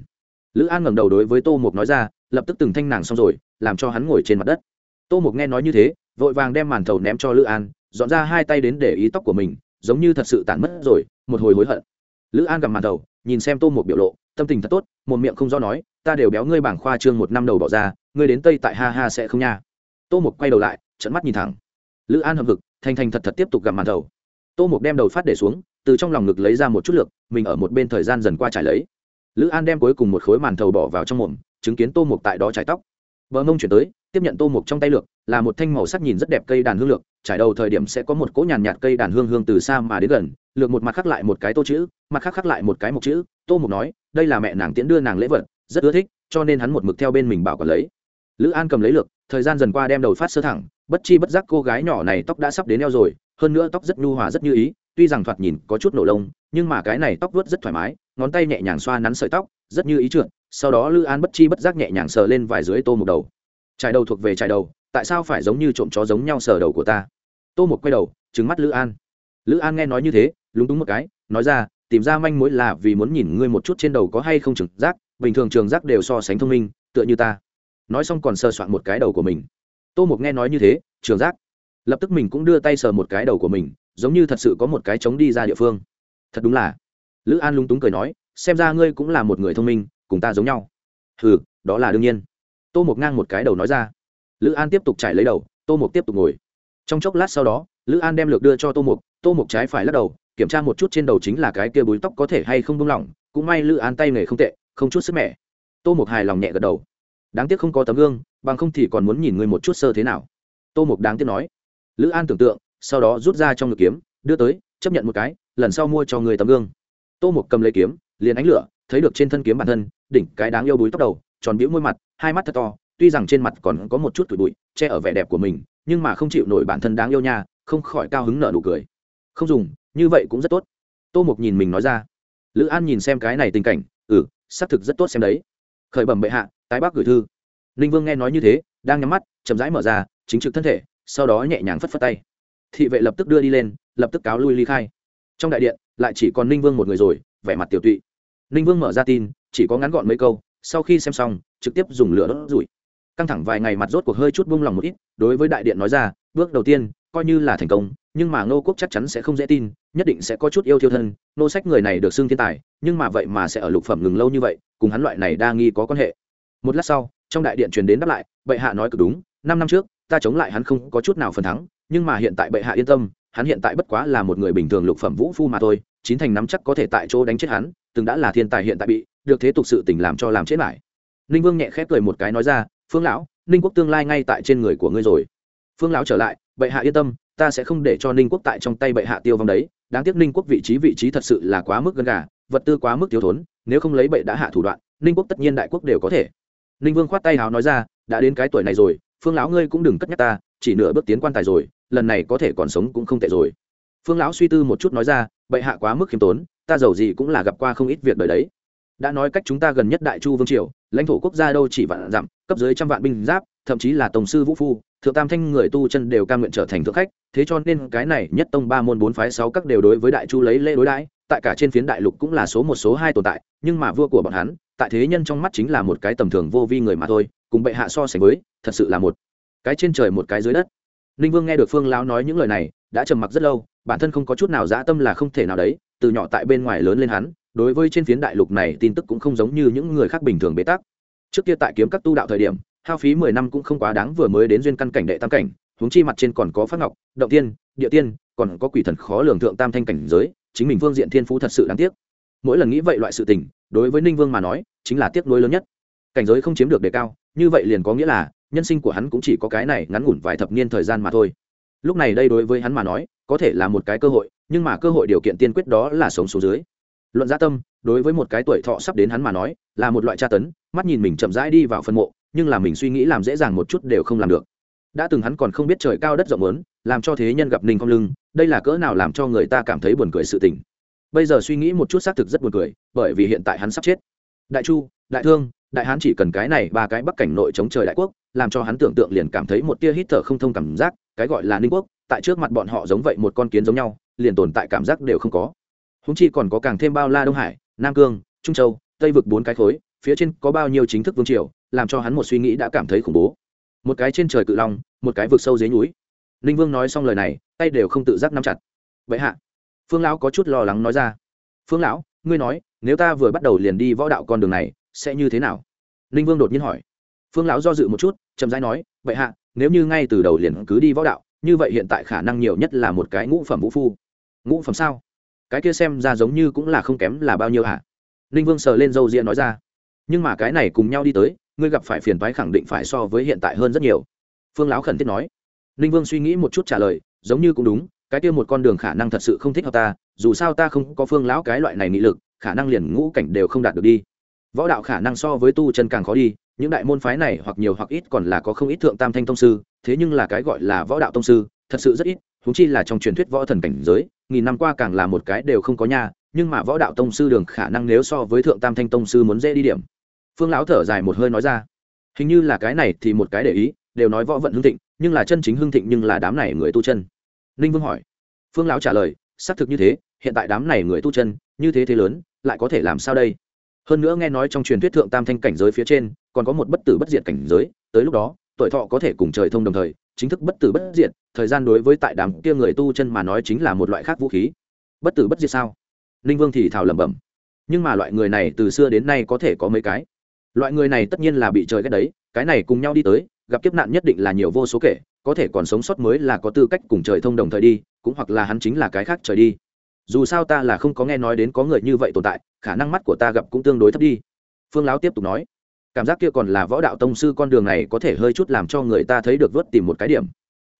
Lữ an ngẩng đầu đối với tô Mục nói ra, lập tức từng thanh nàng xong rồi, làm cho hắn ngồi trên mặt đất. Tô Mục nghe nói như thế, vội vàng đem màn thầu ném cho lữ an, dọn ra hai tay đến để ý tóc của mình giống như thật sự tản mất rồi, một hồi hối hận. Lữ an gặp màn đầu, nhìn xem tô một biểu lộ, tâm tình thật tốt, một miệng không do nói, ta đều béo ngươi bảng khoa trương một năm đầu bỏ ra, ngươi đến tây tại ha ha sẽ không nha. Tô một quay đầu lại trận mắt nhìn thẳng. Lữ an hậm hực, thành thành thật thật tiếp tục gặp màn đầu. Tô một đem đầu phát để xuống, từ trong lòng ngực lấy ra một chút lược, mình ở một bên thời gian dần qua trải lấy. Lữ an đem cuối cùng một khối màn thầu bỏ vào trong mồm, chứng kiến tô Mục tại đó trải tóc. Bờ mông chuyển tới, tiếp nhận tô Mục trong tay lược, là một thanh màu sắc nhìn rất đẹp cây đàn hương lược trải đầu thời điểm sẽ có một cỗ nhàn nhạt cây đàn hương hương từ xa mà đến gần, lược một mặt khắc lại một cái tô chữ, mặt khác khắc lại một cái một chữ, tô mục nói, đây là mẹ nàng tiễn đưa nàng lễ vật, rất ưa thích, cho nên hắn một mực theo bên mình bảo còn lấy. Lữ an cầm lấy lược, thời gian dần qua đem đầu phát sơ thẳng, bất chi bất giác cô gái nhỏ này tóc đã sắp đến eo rồi, hơn nữa tóc rất nhu hòa rất như ý, tuy rằng thoạt nhìn có chút nổ lông, nhưng mà cái này tóc vuốt rất thoải mái, ngón tay nhẹ nhàng xoa nắn sợi tóc, rất như ý trượt, sau đó lữ an bất chi bất giác nhẹ nhàng sờ lên vài dưới tô một đầu. Trải đầu thuộc về trải đầu tại sao phải giống như trộm chó giống nhau sờ đầu của ta? Tô một quay đầu trứng mắt lữ an. Lữ an nghe nói như thế, lúng túng một cái, nói ra, tìm ra manh mối là vì muốn nhìn ngươi một chút trên đầu có hay không trường giác, bình thường trường giác đều so sánh thông minh, tựa như ta. Nói xong còn sờ soạn một cái đầu của mình. Tô mục nghe nói như thế, trường giác. Lập tức mình cũng đưa tay sờ một cái đầu của mình, giống như thật sự có một cái trống đi ra địa phương. Thật đúng là. Lữ an lúng túng cười nói, xem ra ngươi cũng là một người thông minh, cùng ta giống nhau. Ừ đó là đương nhiên. Tô mục ngang một cái đầu nói ra lữ an tiếp tục trải lấy đầu, tô mục tiếp tục ngồi. Trong chốc lát sau đó, lữ an đem lược đưa cho tô mục tô mục trái phải lắc đầu, kiểm tra một chút trên đầu chính là cái kia búi tóc có thể hay không buông lỏng, cũng may lữ an tay nghề không tệ, không chút sức mẻ. Tô mục hài lòng nhẹ gật đầu. Đáng tiếc không có tấm gương, bằng không thì còn muốn nhìn người một chút sơ thế nào. Tô mục đáng tiếc nói. Lữ an tưởng tượng, sau đó rút ra trong ngực kiếm, đưa tới, chấp nhận một cái, lần sau mua cho người tấm gương. Tô mục cầm lấy kiếm, liền ánh lửa, thấy được trên thân kiếm bản thân, đỉnh cái đáng yêu búi tóc đầu, tròn bĩu môi mặt, hai mắt thật to tuy rằng trên mặt còn có một chút tủi bụi, che ở vẻ đẹp của mình, nhưng mà không chịu nổi bản thân đáng yêu nha, không khỏi cao hứng nợ nụ cười. Không dùng, như vậy cũng rất tốt. Tô mục nhìn mình nói ra. Lữ an nhìn xem cái này tình cảnh ừ xác thực rất tốt xem đấy. Khởi bẩm bệ hạ, tái bác gửi thư. Ninh vương nghe nói như thế, đang nhắm mắt, chậm rãi mở ra, chính trực thân thể, sau đó nhẹ nhàng phất phất tay. Thị vệ lập tức đưa đi lên, lập tức cáo lui ly khai. Trong đại điện, lại chỉ còn ninh vương một người rồi, vẻ mặt tiểu tụy. Ninh vương mở ra tin, chỉ có ngắn gọn mấy câu, sau khi xem xong, trực tiếp dùng lửa đốt rủi căng thẳng vài ngày mặt rốt cuộc hơi chút buông lòng một ít, đối với đại điện nói ra, bước đầu tiên, coi như là thành công, nhưng mà ngô quốc chắc chắn sẽ không dễ tin, nhất định sẽ có chút yêu thiêu thân, nô sách người này được xưng thiên tài, nhưng mà vậy mà sẽ ở lục phẩm ngừng lâu như vậy, cùng hắn loại này đa nghi có quan hệ. Một lát sau, trong đại điện truyền đến đáp lại, bệ hạ nói cực đúng, năm năm trước, ta chống lại hắn không có chút nào phần thắng, nhưng mà hiện tại bệ hạ yên tâm, hắn hiện tại bất quá là một người bình thường lục phẩm vũ phu mà thôi, chín thành nắm chắc có thể tại chỗ đánh chết hắn, từng đã là thiên tài hiện tại bị, được thế tục sự tình làm cho làm chết lại. Ninh vương nhẹ khép cười một cái nói ra phương lão, ninh quốc tương lai ngay tại trên người của ngươi rồi. Phương lão trở lại, bệ hạ yên tâm, ta sẽ không để cho ninh quốc tại trong tay bệ hạ tiêu vong đấy. Đáng tiếc ninh quốc vị trí vị trí thật sự là quá mức gần gà, vật tư quá mức thiếu thốn, nếu không lấy bệ đã hạ thủ đoạn, ninh quốc tất nhiên đại quốc đều có thể. Ninh vương khoát tay hào nói ra, đã đến cái tuổi này rồi, phương lão ngươi cũng đừng cất nhắc ta, chỉ nửa bước tiến quan tài rồi, lần này có thể còn sống cũng không tệ rồi. Phương lão suy tư một chút nói ra, bệ hạ quá mức khiêm tốn, ta giàu gì cũng là gặp qua không ít việc đời đấy đã nói cách chúng ta gần nhất đại chu vương triều, lãnh thổ quốc gia đâu chỉ vạn dặm, cấp dưới trăm vạn binh giáp, thậm chí là tổng sư vũ phu, thượng tam thanh người tu chân đều cam nguyện trở thành thượng khách, thế cho nên cái này nhất tông ba môn bốn phái sáu các đều đối với đại chu lấy lễ đối đãi, tại cả trên phiến đại lục cũng là số một số hai tồn tại, nhưng mà vua của bọn hắn, tại thế nhân trong mắt chính là một cái tầm thường vô vi người mà thôi, cùng bệ hạ so sánh với, thật sự là một cái trên trời một cái dưới đất. Ninh vương nghe được phương lão nói những lời này, đã trầm mặc rất lâu, bản thân không có chút nào dã tâm là không thể nào đấy, từ nhỏ tại bên ngoài lớn lên hắn đối với trên phiến đại lục này tin tức cũng không giống như những người khác bình thường bế tắc. Trước kia tại kiếm các tu đạo thời điểm, hao phí mười năm cũng không quá đáng vừa mới đến duyên căn cảnh đệ tam cảnh, huống chi mặt trên còn có phát ngọc, động tiên, địa tiên, còn có quỷ thần khó lường thượng tam thanh cảnh giới, chính mình phương diện thiên phú thật sự đáng tiếc. Mỗi lần nghĩ vậy loại sự tình, đối với ninh vương mà nói, chính là tiếc nuối lớn nhất. Cảnh giới không chiếm được đề cao, như vậy liền có nghĩa là, nhân sinh của hắn cũng chỉ có cái này ngắn ngủn vài thập niên thời gian mà thôi. Lúc này đây đối với hắn mà nói, có thể là một cái cơ hội, nhưng mà cơ hội điều kiện tiên quyết đó là sống số dưới luận gia tâm, đối với một cái tuổi thọ sắp đến hắn mà nói, là một loại tra tấn, mắt nhìn mình chậm rãi đi vào phân mộ, nhưng là mình suy nghĩ làm dễ dàng một chút đều không làm được. Đã từng hắn còn không biết trời cao đất rộng lớn, làm cho thế nhân gặp ninh không lưng, đây là cỡ nào làm cho người ta cảm thấy buồn cười sự tình. Bây giờ suy nghĩ một chút xác thực rất buồn cười, bởi vì hiện tại hắn sắp chết. Đại chu, đại thương, đại hán chỉ cần cái này ba cái bắc cảnh nội chống trời đại quốc, làm cho hắn tưởng tượng liền cảm thấy một tia hít thở không thông cảm giác, cái gọi là ninh quốc, tại trước mặt bọn họ giống vậy một con kiến giống nhau, liền tồn tại cảm giác đều không có húng chi còn có càng thêm bao la đông hải, nam cương, trung châu, tây vực bốn cái khối, phía trên có bao nhiêu chính thức vương triều, làm cho hắn một suy nghĩ đã cảm thấy khủng bố. Một cái trên trời cự long, một cái vực sâu dưới núi. Ninh vương nói xong lời này, tay đều không tự giác nắm chặt. Vậy hạ. Phương lão có chút lo lắng nói ra. Phương lão, ngươi nói, nếu ta vừa bắt đầu liền đi võ đạo con đường này, sẽ như thế nào? Ninh vương đột nhiên hỏi. Phương lão do dự một chút, chậm rãi nói vậy hạ, nếu như ngay từ đầu liền cứ đi võ đạo, như vậy hiện tại khả năng nhiều nhất là một cái ngũ phẩm vũ phu. Ngũ phẩm sao? Cái kia xem ra giống như cũng là không kém là bao nhiêu hả? Ninh vương sờ lên râu ria nói ra. Nhưng mà cái này cùng nhau đi tới, ngươi gặp phải phiền toái khẳng định phải so với hiện tại hơn rất nhiều. Phương lão khẩn thiết nói. Ninh vương suy nghĩ một chút trả lời, giống như cũng đúng, cái kia một con đường khả năng thật sự không thích hợp ta, dù sao ta không có phương lão cái loại này nghị lực, khả năng liền ngũ cảnh đều không đạt được đi. Võ đạo khả năng so với tu chân càng khó đi, những đại môn phái này hoặc nhiều hoặc ít còn là có không ít thượng tam thanh tông sư, thế nhưng là cái gọi là võ đạo tông sư, thật sự rất ít húng chi là trong truyền thuyết võ thần cảnh giới nghìn năm qua càng là một cái đều không có nha, nhưng mà võ đạo tông sư đường khả năng nếu so với thượng tam thanh tông sư muốn dễ đi điểm. Phương lão thở dài một hơi nói ra. Hình như là cái này thì một cái để ý, đều nói võ vận hưng thịnh, nhưng là chân chính hưng thịnh nhưng là đám này người tu chân. Ninh vương hỏi. Phương lão trả lời, xác thực như thế, hiện tại đám này người tu chân, như thế thế lớn, lại có thể làm sao đây? Hơn nữa nghe nói trong truyền thuyết thượng tam thanh cảnh giới phía trên, còn có một bất tử bất diệt cảnh giới, tới lúc đó, tuổi thọ có thể cùng trời thông đồng thời chính thức bất tử bất diệt, thời gian đối với tại đám kia người tu chân mà nói chính là một loại khác vũ khí. Bất tử bất diệt sao? Ninh vương thì thào lẩm bẩm. Nhưng mà loại người này từ xưa đến nay có thể có mấy cái? Loại người này tất nhiên là bị trời ghét đấy, cái này cùng nhau đi tới, gặp kiếp nạn nhất định là nhiều vô số kể, có thể còn sống sót mới là có tư cách cùng trời thông đồng thời đi, cũng hoặc là hắn chính là cái khác trời đi. Dù sao ta là không có nghe nói đến có người như vậy tồn tại, khả năng mắt của ta gặp cũng tương đối thấp đi. Phương lão tiếp tục nói cảm giác kia còn là võ đạo tông sư con đường này có thể hơi chút làm cho người ta thấy được vớt tìm một cái điểm.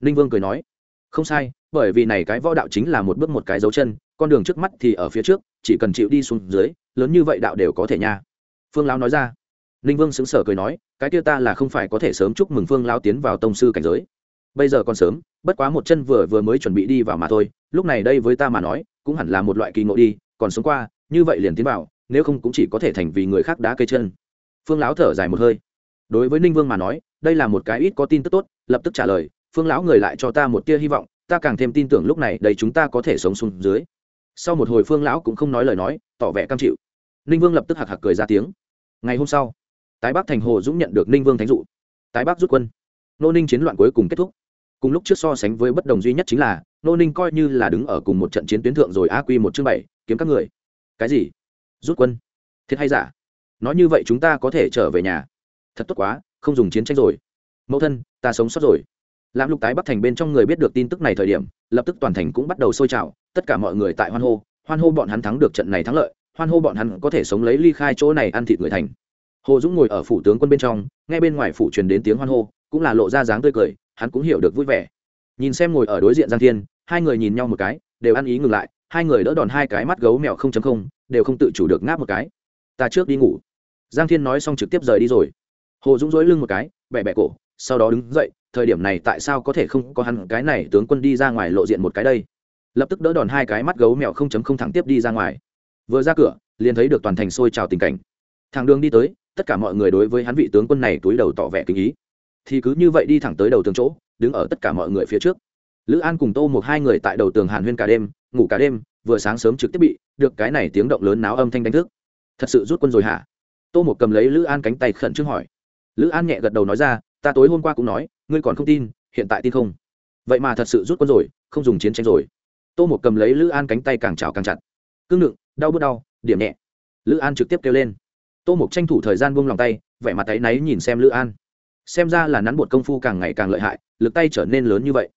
Ninh vương cười nói, không sai, bởi vì này cái võ đạo chính là một bước một cái dấu chân, con đường trước mắt thì ở phía trước, chỉ cần chịu đi xuống dưới, lớn như vậy đạo đều có thể nha. Phương lão nói ra. Ninh vương xứng sở cười nói, cái kia ta là không phải có thể sớm chúc mừng phương lão tiến vào tông sư cảnh giới. Bây giờ còn sớm, bất quá một chân vừa vừa mới chuẩn bị đi vào mà thôi, lúc này đây với ta mà nói, cũng hẳn là một loại kỳ ngộ đi, còn sống qua, như vậy liền tiến vào, nếu không cũng chỉ có thể thành vì người khác đá cây chân phương lão thở dài một hơi. Đối với ninh vương mà nói, đây là một cái ít có tin tức tốt, lập tức trả lời, phương lão người lại cho ta một tia hy vọng, ta càng thêm tin tưởng lúc này đây chúng ta có thể sống xuống dưới. Sau một hồi phương lão cũng không nói lời nói, tỏ vẻ cam chịu. Ninh vương lập tức hạc hạc cười ra tiếng. Ngày hôm sau, tái bắc thành hồ dũng nhận được ninh vương thánh dụ. Tái bắc rút quân. Nô ninh chiến loạn cuối cùng kết thúc. Cùng lúc trước so sánh với bất đồng duy nhất chính là, nô ninh coi như là đứng ở cùng một trận chiến tuyến thượng rồi a q một chương bảy, kiếm các người. Cái gì? Rút quân. Thiệt hay giả? Nói như vậy chúng ta có thể trở về nhà. Thật tốt quá, không dùng chiến tranh rồi. Mẫu thân, ta sống sót rồi. Lãm lục tái bắc thành bên trong người biết được tin tức này thời điểm, lập tức toàn thành cũng bắt đầu sôi trào, tất cả mọi người tại hoan hô. Hoan hô bọn hắn thắng được trận này thắng lợi, hoan hô bọn hắn có thể sống lấy ly khai chỗ này ăn thịt người thành. Hồ dũng ngồi ở phủ tướng quân bên trong ngay bên ngoài phủ truyền đến tiếng hoan hô, cũng là lộ ra dáng tươi cười, hắn cũng hiểu được vui vẻ. Nhìn xem ngồi ở đối diện giang thiên, hai người nhìn nhau một cái, đều ăn ý ngừng lại, hai người đỡ đòn hai cái mắt gấu mèo không chấm không, đều không tự chủ được ngáp một cái ta trước đi ngủ. Giang thiên nói xong trực tiếp rời đi rồi. Hồ dũng dối lưng một cái bẹ bẹ cổ, sau đó đứng dậy, thời điểm này tại sao có thể không có hắn, cái này tướng quân đi ra ngoài lộ diện một cái đây. Lập tức đỡ đòn hai cái mắt gấu mèo không chấm không thẳng tiếp đi ra ngoài. Vừa ra cửa, liền thấy được toàn thành sôi trào tình cảnh. Thằng đường đi tới, tất cả mọi người đối với hắn vị tướng quân này túi đầu tỏ vẻ kinh ý. Thì cứ như vậy đi thẳng tới đầu tường chỗ, đứng ở tất cả mọi người phía trước. Lữ an cùng tô một hai người tại đầu tường hàn huyên cả đêm, ngủ cả đêm, vừa sáng sớm trực tiếp bị, được cái này tiếng động lớn náo âm thanh đánh thức thật sự rút quân rồi hả? Tô một cầm lấy lữ an cánh tay khẩn trương hỏi. Lữ an nhẹ gật đầu nói ra, ta tối hôm qua cũng nói, ngươi còn không tin, hiện tại tin không? Vậy mà thật sự rút quân rồi, không dùng chiến tranh rồi. Tô một cầm lấy lữ an cánh tay càng trào càng chặt. Cưng đựng đau bớt đau, điểm nhẹ. Lữ an trực tiếp kêu lên. Tô một tranh thủ thời gian buông lòng tay, vẻ mặt tay náy nhìn xem lữ an. Xem ra là nắn bột công phu càng ngày càng lợi hại, lực tay trở nên lớn như vậy.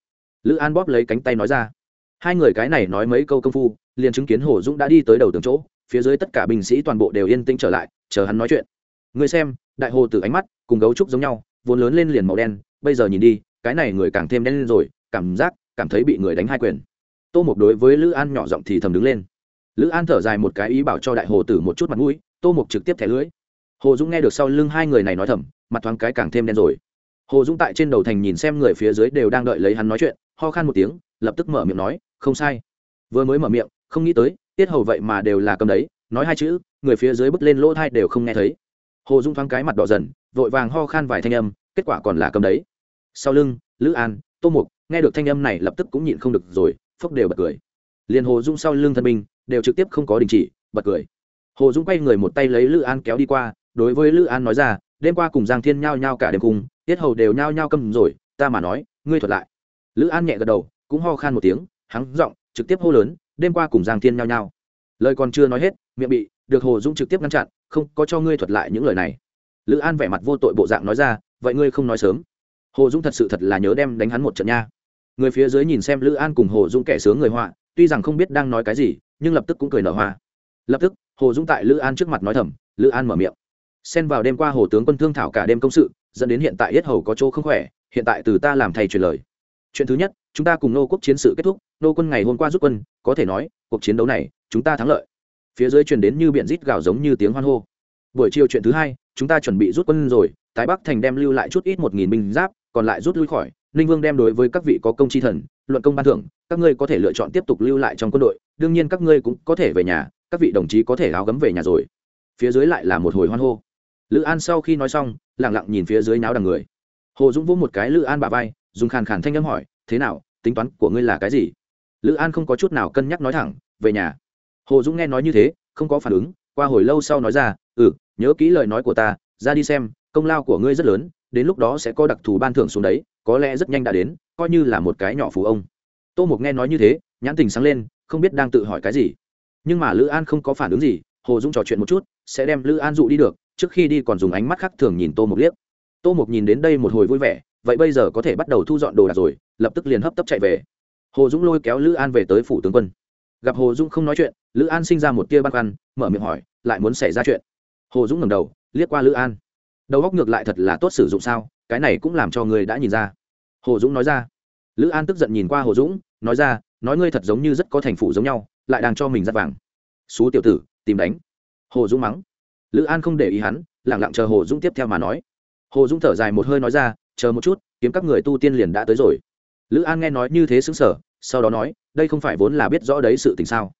Lữ an bóp lấy cánh tay nói ra. Hai người cái này nói mấy câu công phu, liền chứng kiến hồ dũng đã đi tới đầu tường chỗ phía dưới tất cả binh sĩ toàn bộ đều yên tĩnh trở lại, chờ hắn nói chuyện. Người xem, đại hồ từ ánh mắt cùng gấu trúc giống nhau, vốn lớn lên liền màu đen, bây giờ nhìn đi, cái này người càng thêm đen lên rồi, cảm giác, cảm thấy bị người đánh hai quyền. Tô mục đối với lữ an nhỏ giọng thì thầm đứng lên. Lữ an thở dài một cái ý bảo cho đại hồ tử một chút mặt mũi, tô mục trực tiếp thẻ lưới hồ dũng nghe được sau lưng hai người này nói thầm, mặt thoáng cái càng thêm đen rồi. Hồ dũng tại trên đầu thành nhìn xem người phía dưới đều đang đợi lấy hắn nói chuyện, ho khan một tiếng, lập tức mở miệng nói, không sai. Vừa mới mở miệng, không nghĩ tới tiết hầu vậy mà đều là cầm đấy, nói hai chữ, người phía dưới bước lên lỗ thai đều không nghe thấy. Hồ dung thoáng cái mặt đỏ dần, vội vàng ho khan vài thanh âm, kết quả còn là cầm đấy. Sau lưng, lữ an, tô mục, nghe được thanh âm này lập tức cũng nhịn không được rồi phốc đều bật cười. Liền hồ dung sau lưng thân binh, đều trực tiếp không có đình chỉ, bật cười. Hồ dung quay người một tay lấy lữ an kéo đi qua, đối với lữ an nói ra, đêm qua cùng giang thiên nhao nhao cả đêm cùng, tiết hầu đều nhao nhao cầm rồi, ta mà nói, ngươi thuật lại. Lữ an nhẹ gật đầu, cũng ho khan một tiếng, hắng giọng, trực tiếp hô lớn đêm qua cùng giang thiên nhao nhao lời còn chưa nói hết, miệng bị được hồ dũng trực tiếp ngăn chặn, không, có cho ngươi thuật lại những lời này. Lữ an vẻ mặt vô tội bộ dạng nói ra, vậy ngươi không nói sớm. Hồ dũng thật sự thật là nhớ đem đánh hắn một trận nha. Người phía dưới nhìn xem lữ an cùng hồ dũng kẻ sướng người họa, tuy rằng không biết đang nói cái gì, nhưng lập tức cũng cười nở hoa. Lập tức, hồ dũng tại lữ an trước mặt nói thầm, lữ an mở miệng. Xen vào đêm qua hồ tướng quân thương thảo cả đêm công sự, dẫn đến hiện tại yết hầu có chỗ không khỏe, hiện tại từ ta làm thầy truyền lời. Chuyện thứ nhất, chúng ta cùng nô quốc chiến sự kết thúc nô quân ngày hôm qua rút quân, có thể nói, cuộc chiến đấu này, chúng ta thắng lợi. Phía dưới truyền đến như biển rít gào giống như tiếng hoan hô. Buổi chiều chuyện thứ hai, chúng ta chuẩn bị rút quân rồi tái bắc thành đem lưu lại chút ít một nghìn binh giáp, còn lại rút lui khỏi. Ninh vương đem đối với các vị có công tri thần, luận công ban thưởng, các ngươi có thể lựa chọn tiếp tục lưu lại trong quân đội, đương nhiên các ngươi cũng có thể về nhà, các vị đồng chí có thể áo gấm về nhà rồi. Phía dưới lại là một hồi hoan hô. Lữ an sau khi nói xong lẳng lặng nhìn phía dưới náo đằng người. Hồ dũng vỗ một cái lữ an bà vai, dùng khàn khàn thanh âm hỏi, thế nào, tính toán của ngươi là cái gì? Lữ an không có chút nào cân nhắc nói thẳng, về nhà. Hồ dũng nghe nói như thế, không có phản ứng, qua hồi lâu sau nói ra ừ nhớ kỹ lời nói của ta, ra đi xem, công lao của ngươi rất lớn, đến lúc đó sẽ có đặc thù ban thưởng xuống đấy, có lẽ rất nhanh đã đến, coi như là một cái nhỏ phú ông. Tô mục nghe nói như thế, nhãn tình sáng lên, không biết đang tự hỏi cái gì. Nhưng mà lữ an không có phản ứng gì, hồ dũng trò chuyện một chút, sẽ đem lữ an dụ đi được, trước khi đi còn dùng ánh mắt khác thường nhìn tô mục liếc. Tô mục nhìn đến đây một hồi vui vẻ, vậy bây giờ có thể bắt đầu thu dọn đồ đạc rồi, lập tức liền hấp tấp chạy về hồ dũng lôi kéo lữ an về tới phủ tướng quân. Gặp hồ dũng không nói chuyện, lữ an sinh ra một tia băn khoăn, mở miệng hỏi, lại muốn xảy ra chuyện? Hồ dũng ngầm đầu, liếc qua lữ an. Đầu góc ngược lại thật là tốt sử dụng sao, cái này cũng làm cho người đã nhìn ra. Hồ dũng nói ra. Lữ an tức giận nhìn qua hồ dũng, nói ra, nói ngươi thật giống như rất có thành phủ giống nhau, lại đang cho mình dắt vàng. Xú tiểu tử, tìm đánh. Hồ dũng mắng. Lữ an không để ý hắn lẳng lặng chờ hồ dũng tiếp theo mà nói. Hồ dũng thở dài một hơi nói ra, chờ một chút, kiếm các người tu tiên liền đã tới rồi lữ an nghe nói như thế xứng sở sau đó nói, đây không phải vốn là biết rõ đấy sự tình sao?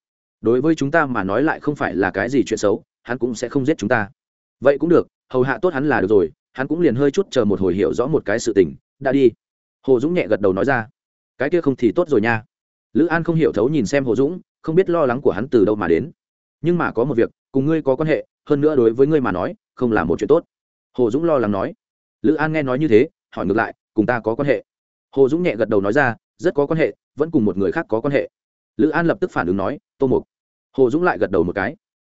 Đối với chúng ta mà nói lại không phải là cái gì chuyện xấu, hắn cũng sẽ không giết chúng ta. Vậy cũng được, hầu hạ tốt hắn là được rồi, hắn cũng liền hơi chút chờ một hồi hiểu rõ một cái sự tình, đã đi. Hồ dũng nhẹ gật đầu nói ra. Cái kia không thì tốt rồi nha. Lữ an không hiểu thấu nhìn xem hồ dũng, không biết lo lắng của hắn từ đâu mà đến. Nhưng mà có một việc, cùng ngươi có quan hệ, hơn nữa đối với ngươi mà nói, không là một chuyện tốt. Hồ dũng lo lắng nói. Lữ an nghe nói như thế, hỏi ngược lại, cùng ta có quan hệ? Hồ dũng nhẹ gật đầu nói ra, rất có quan hệ, vẫn cùng một người khác có quan hệ. Lữ an lập tức phản ứng nói, tô mục. Hồ dũng lại gật đầu một cái.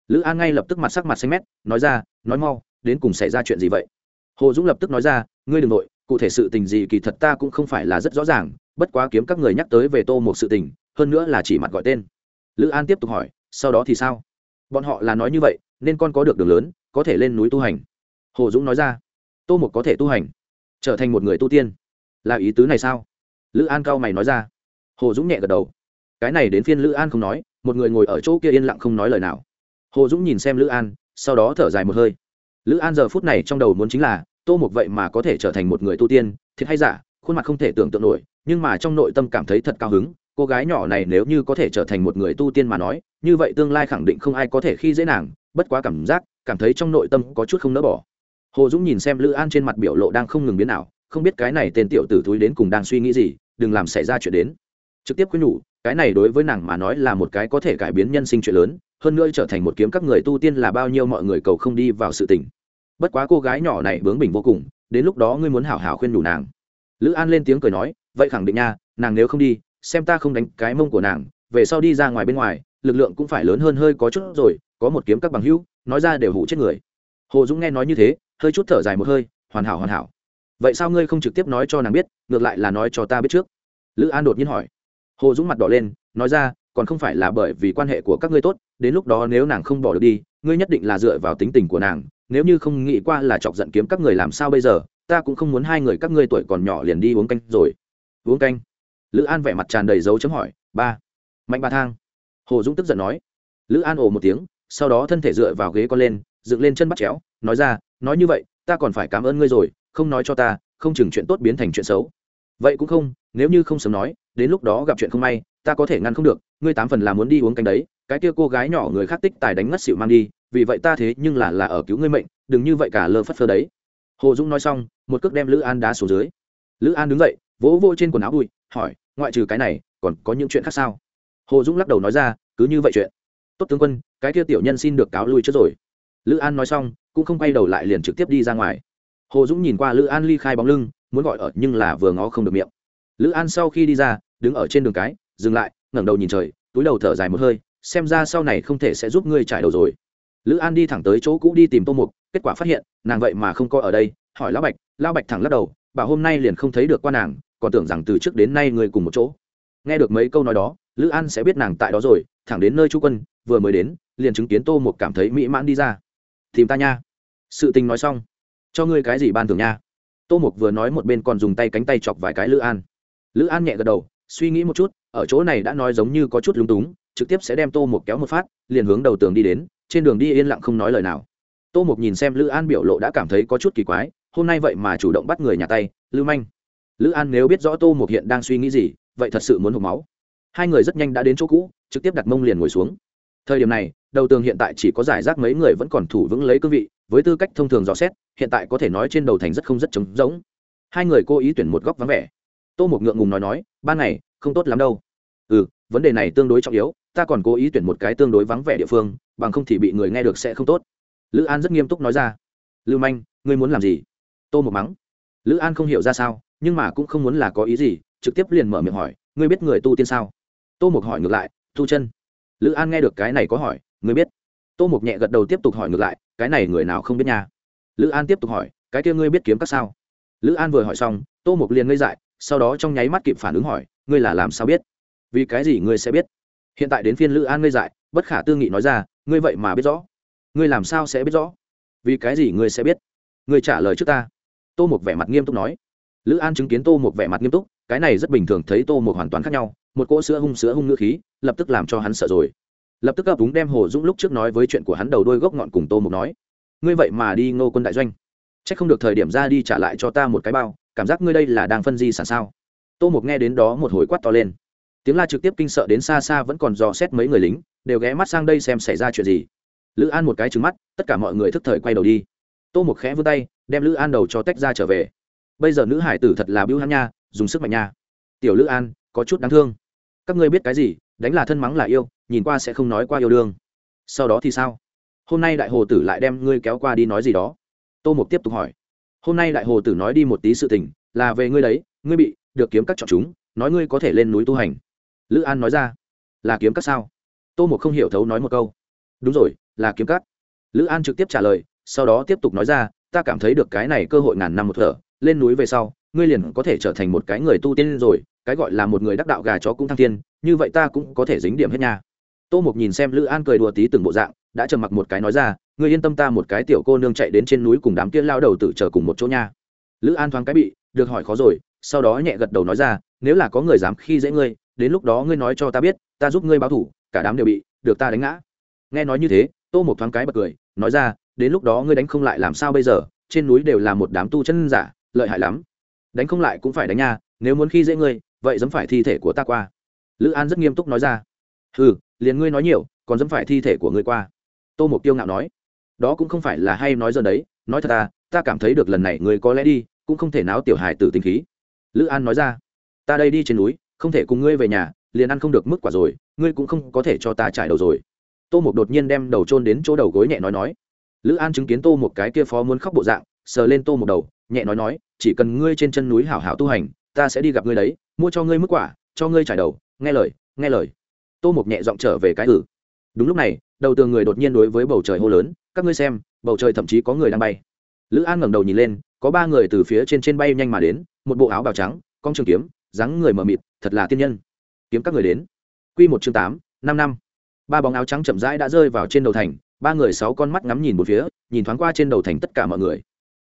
Lữ an ngay lập tức mặt sắc mặt xanh mét, nói ra, nói mau, đến cùng xảy ra chuyện gì vậy? Hồ dũng lập tức nói ra, ngươi đ ừ n g nội, cụ thể sự tình gì kỳ thật ta cũng không phải là rất rõ ràng, bất quá kiếm các người nhắc tới về tô một sự tình, hơn nữa là chỉ mặt gọi tên. Lữ an tiếp tục hỏi, sau đó thì sao? Bọn họ là nói như vậy, nên con có được đường lớn, có thể lên núi tu hành. Hồ dũng nói ra, tô một có thể tu hành, trở thành một người tu tiên là ý tứ này sao? Lữ an cao mày nói ra. Hồ dũng nhẹ gật đầu. Cái này đến phiên lữ an không nói, một người ngồi ở chỗ kia yên lặng không nói lời nào. Hồ dũng nhìn xem lữ an, sau đó thở dài một hơi. Lữ an giờ phút này trong đầu muốn chính là, tô một vậy mà có thể trở thành một người tu tiên, thiệt hay giả, khuôn mặt không thể tưởng tượng nổi, nhưng mà trong nội tâm cảm thấy thật cao hứng, cô gái nhỏ này nếu như có thể trở thành một người tu tiên mà nói, như vậy tương lai khẳng định không ai có thể khi dễ nàng, bất quá cảm giác, cảm thấy trong nội tâm có chút không nỡ bỏ. Hồ dũng nhìn xem lữ an trên mặt biểu lộ đang không ngừng biến nào không biết cái này tên tiểu tử thúi đến cùng đang suy nghĩ gì, đừng làm xảy ra chuyện đến. Trực tiếp khuyên nhủ, cái này đối với nàng mà nói là một cái có thể cải biến nhân sinh chuyện lớn, hơn nữa trở thành một kiếm các người tu tiên là bao nhiêu mọi người cầu không đi vào sự tình. Bất quá cô gái nhỏ này bướng bỉnh vô cùng, đến lúc đó ngươi muốn hảo hảo khuyên nhủ nàng. Lữ an lên tiếng cười nói, vậy khẳng định nha, nàng nếu không đi, xem ta không đánh cái mông của nàng, về sau đi ra ngoài bên ngoài, lực lượng cũng phải lớn hơn hơi có chút rồi, có một kiếm các bằng hữu, nói ra đều hủ chết người. Hồ dũng nghe nói như thế, hơi chút thở dài một hơi, hoàn hảo hoàn hảo vậy sao ngươi không trực tiếp nói cho nàng biết, ngược lại là nói cho ta biết trước? Lữ an đột nhiên hỏi. Hồ dũng mặt đỏ lên, nói ra, còn không phải là bởi vì quan hệ của các ngươi tốt, đến lúc đó nếu nàng không bỏ được đi, ngươi nhất định là dựa vào tính tình của nàng, nếu như không nghĩ qua là chọc giận kiếm các người làm sao bây giờ, ta cũng không muốn hai người các ngươi tuổi còn nhỏ liền đi uống canh rồi. Uống canh? Lữ an vẻ mặt tràn đầy dấu chấm hỏi. Ba. Mạnh ba thang. Hồ dũng tức giận nói. Lữ an ồ một tiếng, sau đó thân thể dựa vào ghế con lên, dựng lên chân bắt chéo, nói ra, nói như vậy, ta còn phải cảm ơn ngươi rồi không nói cho ta, không chừng chuyện tốt biến thành chuyện xấu. Vậy cũng không, nếu như không sớm nói, đến lúc đó gặp chuyện không may, ta có thể ngăn không được, ngươi tám phần là muốn đi uống canh đấy, cái kia cô gái nhỏ người khác tích tài đánh ngất xịu mang đi, vì vậy ta thế nhưng là là ở cứu ngươi mệnh, đừng như vậy cả lơ phất phơ đấy. Hồ dũng nói xong, một cước đem lữ an đá xuống dưới. Lữ an đứng dậy, vỗ vô trên quần áo bụi, hỏi, ngoại trừ cái này, còn có những chuyện khác sao? Hồ dũng lắc đầu nói ra, cứ như vậy chuyện. Tốt tướng quân, cái kia tiểu nhân xin được cáo lui trước rồi. Lữ an nói xong, cũng không quay đầu lại liền trực tiếp đi ra ngoài hồ dũng nhìn qua lữ an ly khai bóng lưng, muốn gọi ở, nhưng là vừa ngó không được miệng. Lữ an sau khi đi ra, đứng ở trên đường cái, dừng lại, ngẩng đầu nhìn trời, túi đầu thở dài một hơi, xem ra sau này không thể sẽ giúp ngươi trải đầu rồi. Lữ an đi thẳng tới chỗ cũ đi tìm tô mục, kết quả phát hiện, nàng vậy mà không coi ở đây, hỏi lão bạch lão bạch thẳng lắc đầu, bảo hôm nay liền không thấy được qua nàng, còn tưởng rằng từ trước đến nay người cùng một chỗ. Nghe được mấy câu nói đó, lữ an sẽ biết nàng tại đó rồi, thẳng đến nơi chú quân, vừa mới đến, liền chứng kiến tô mục cảm thấy mỹ mãn đi ra. Tìm ta nha. Sự tình nói xong cho ngươi cái gì ban thưởng nha? Tô mục vừa nói một bên còn dùng tay cánh tay chọc vài cái lữ an. Lữ an nhẹ gật đầu, suy nghĩ một chút, ở chỗ này đã nói giống như có chút lúng túng, trực tiếp sẽ đem tô mục kéo một phát, liền hướng đầu tường đi đến, trên đường đi yên lặng không nói lời nào. Tô mục nhìn xem lữ an biểu lộ đã cảm thấy có chút kỳ quái, hôm nay vậy mà chủ động bắt người nhà tay, lưu manh. Lữ an nếu biết rõ tô mục hiện đang suy nghĩ gì, vậy thật sự muốn hộp máu. Hai người rất nhanh đã đến chỗ cũ, trực tiếp đặt mông liền ngồi xuống. Thời điểm này, đầu tường hiện tại chỉ có giải rác mấy người vẫn còn thủ vững lấy cương vị với tư cách thông thường dò xét, hiện tại có thể nói trên đầu thành rất không rất trống rỗng. Hai người cố ý tuyển một góc vắng vẻ. Tô một ngượng ngùng nói nói, ban ngày, không tốt lắm đâu. Ừ vấn đề này tương đối trọng yếu, ta còn cố ý tuyển một cái tương đối vắng vẻ địa phương, bằng không thì bị người nghe được sẽ không tốt. Lữ an rất nghiêm túc nói ra. Lưu manh, ngươi muốn làm gì? Tô một mắng. Lữ an không hiểu ra sao, nhưng mà cũng không muốn là có ý gì, trực tiếp liền mở miệng hỏi, ngươi biết người tu tiên sao? Tô mục hỏi ngược lại tu chân. Lữ an nghe được cái này có hỏi, ngươi biết? Tô mục nhẹ gật đầu tiếp tục hỏi ngược lại cái này người nào không biết nha? Lữ an tiếp tục hỏi, cái kia ngươi biết kiếm các sao? Lữ an vừa hỏi xong, tô mục liền ngây dại, sau đó trong nháy mắt kịp phản ứng hỏi, ngươi là làm sao biết? Vì cái gì ngươi sẽ biết? Hiện tại đến phiên lữ an ngây dại, bất khả tư nghị nói ra, ngươi vậy mà biết rõ. Ngươi làm sao sẽ biết rõ? Vì cái gì ngươi sẽ biết? Ngươi trả lời trước ta. Tô mục vẻ mặt nghiêm túc nói. Lữ an chứng kiến tô mục vẻ mặt nghiêm túc, cái này rất bình thường thấy tô mục hoàn toàn khác nhau, một cỗ sữa hung sữa hung ngữ khí, lập tức làm cho hắn sợ rồi lập tức ấp úng đem hồ dũng lúc trước nói với chuyện của hắn đầu đôi gốc ngọn cùng tô mục nói. Ngươi vậy mà đi ngô quân đại doanh. C h ắ c không được thời điểm ra đi trả lại cho ta một cái bao, cảm giác ngươi đây là đang phân di sản sao? Tô mục nghe đến đó một hồi quát to lên. Tiếng la trực tiếp kinh sợ đến xa xa vẫn còn dò xét mấy người lính, đều ghé mắt sang đây xem xảy ra chuyện gì. Lữ an một cái trứng mắt, tất cả mọi người thức thời quay đầu đi. Tô mục khẽ vươn tay, đem lữ an đầu cho tách ra trở về. Bây giờ nữ hải tử thật là biêu hắn nha, dùng sức mạnh nha. Tiểu lữ an, có chút đáng thương. Các ngươi biết cái gì đánh là thân mắng là yêu, nhìn qua sẽ không nói qua yêu đương. Sau đó thì sao? Hôm nay đại hồ tử lại đem ngươi kéo qua đi nói gì đó. Tô mục tiếp tục hỏi. Hôm nay đại hồ tử nói đi một tí sự tình, là về ngươi đấy, ngươi bị được kiếm các chọn chúng, nói ngươi có thể lên núi tu hành. Lữ an nói ra. Là kiếm các sao? Tô mục không hiểu thấu nói một câu. Đúng rồi, là kiếm các. Lữ an trực tiếp trả lời, sau đó tiếp tục nói ra, ta cảm thấy được cái này cơ hội ngàn năm một thở, lên núi về sau, ngươi liền có thể trở thành một cái người tu tiên rồi cái gọi là một người đắc đạo gà chó cũng thăng thiên, như vậy ta cũng có thể dính điểm hết nha. Tô mục nhìn xem lữ an cười đùa tí từng bộ dạng, đã trầm mặc một cái nói ra, ngươi yên tâm ta một cái tiểu cô nương chạy đến trên núi cùng đám kia lao đầu tự chờ cùng một chỗ nha. Lữ an thoáng cái bị, được hỏi khó rồi. Sau đó nhẹ gật đầu nói ra, nếu là có người dám khi dễ ngươi, đến lúc đó ngươi nói cho ta biết, ta giúp ngươi báo thủ, cả đám đều bị, được ta đánh ngã. Nghe nói như thế, tô một thoáng cái bật cười, nói ra, đến lúc đó ngươi đánh không lại làm sao bây giờ, trên núi đều là một đám tu chân giả, lợi hại lắm. Đánh không lại cũng phải đánh nha, nếu muốn khi dễ ngươi vậy dám phải thi thể của ta qua. Lữ an rất nghiêm túc nói ra. Ừ liền ngươi nói nhiều, còn dám phải thi thể của ngươi qua. Tô mục tiêu ngạo nói. Đó cũng không phải là hay nói giờ đấy, nói thật ta ta cảm thấy được lần này ngươi có lẽ đi, cũng không thể náo tiểu hài tử tinh khí. Lữ an nói ra. Ta đây đi trên núi, không thể cùng ngươi về nhà, liền ăn không được mức quả rồi, ngươi cũng không có thể cho ta trải đầu rồi. Tô mục đột nhiên đem đầu trôn đến chỗ đầu gối nhẹ nói nói. Lữ an chứng kiến tô một cái kia phó muốn khóc bộ dạng, sờ lên tô một đầu, nhẹ nói nói, chỉ cần ngươi trên chân núi hảo hảo tu hành ta sẽ đi gặp ngươi đấy, mua cho ngươi mức quả, cho ngươi trải đầu, nghe lời nghe lời. Tô mục nhẹ giọng trở về cái ử đúng lúc này, đầu tường người đột nhiên đối với bầu trời hô lớn, các ngươi xem, bầu trời thậm chí có người đang bay. Lữ an ngẩng đầu nhìn lên, có ba người từ phía trên trên bay nhanh mà đến, một bộ áo bào trắng, con trường kiếm, dáng người mờ mịt, thật là tiên nhân. Kiếm các người đến. Q một chương tám, năm năm. Ba bóng áo trắng chậm rãi đã rơi vào trên đầu thành, ba người sáu con mắt ngắm nhìn một phía, nhìn thoáng qua trên đầu thành tất cả mọi người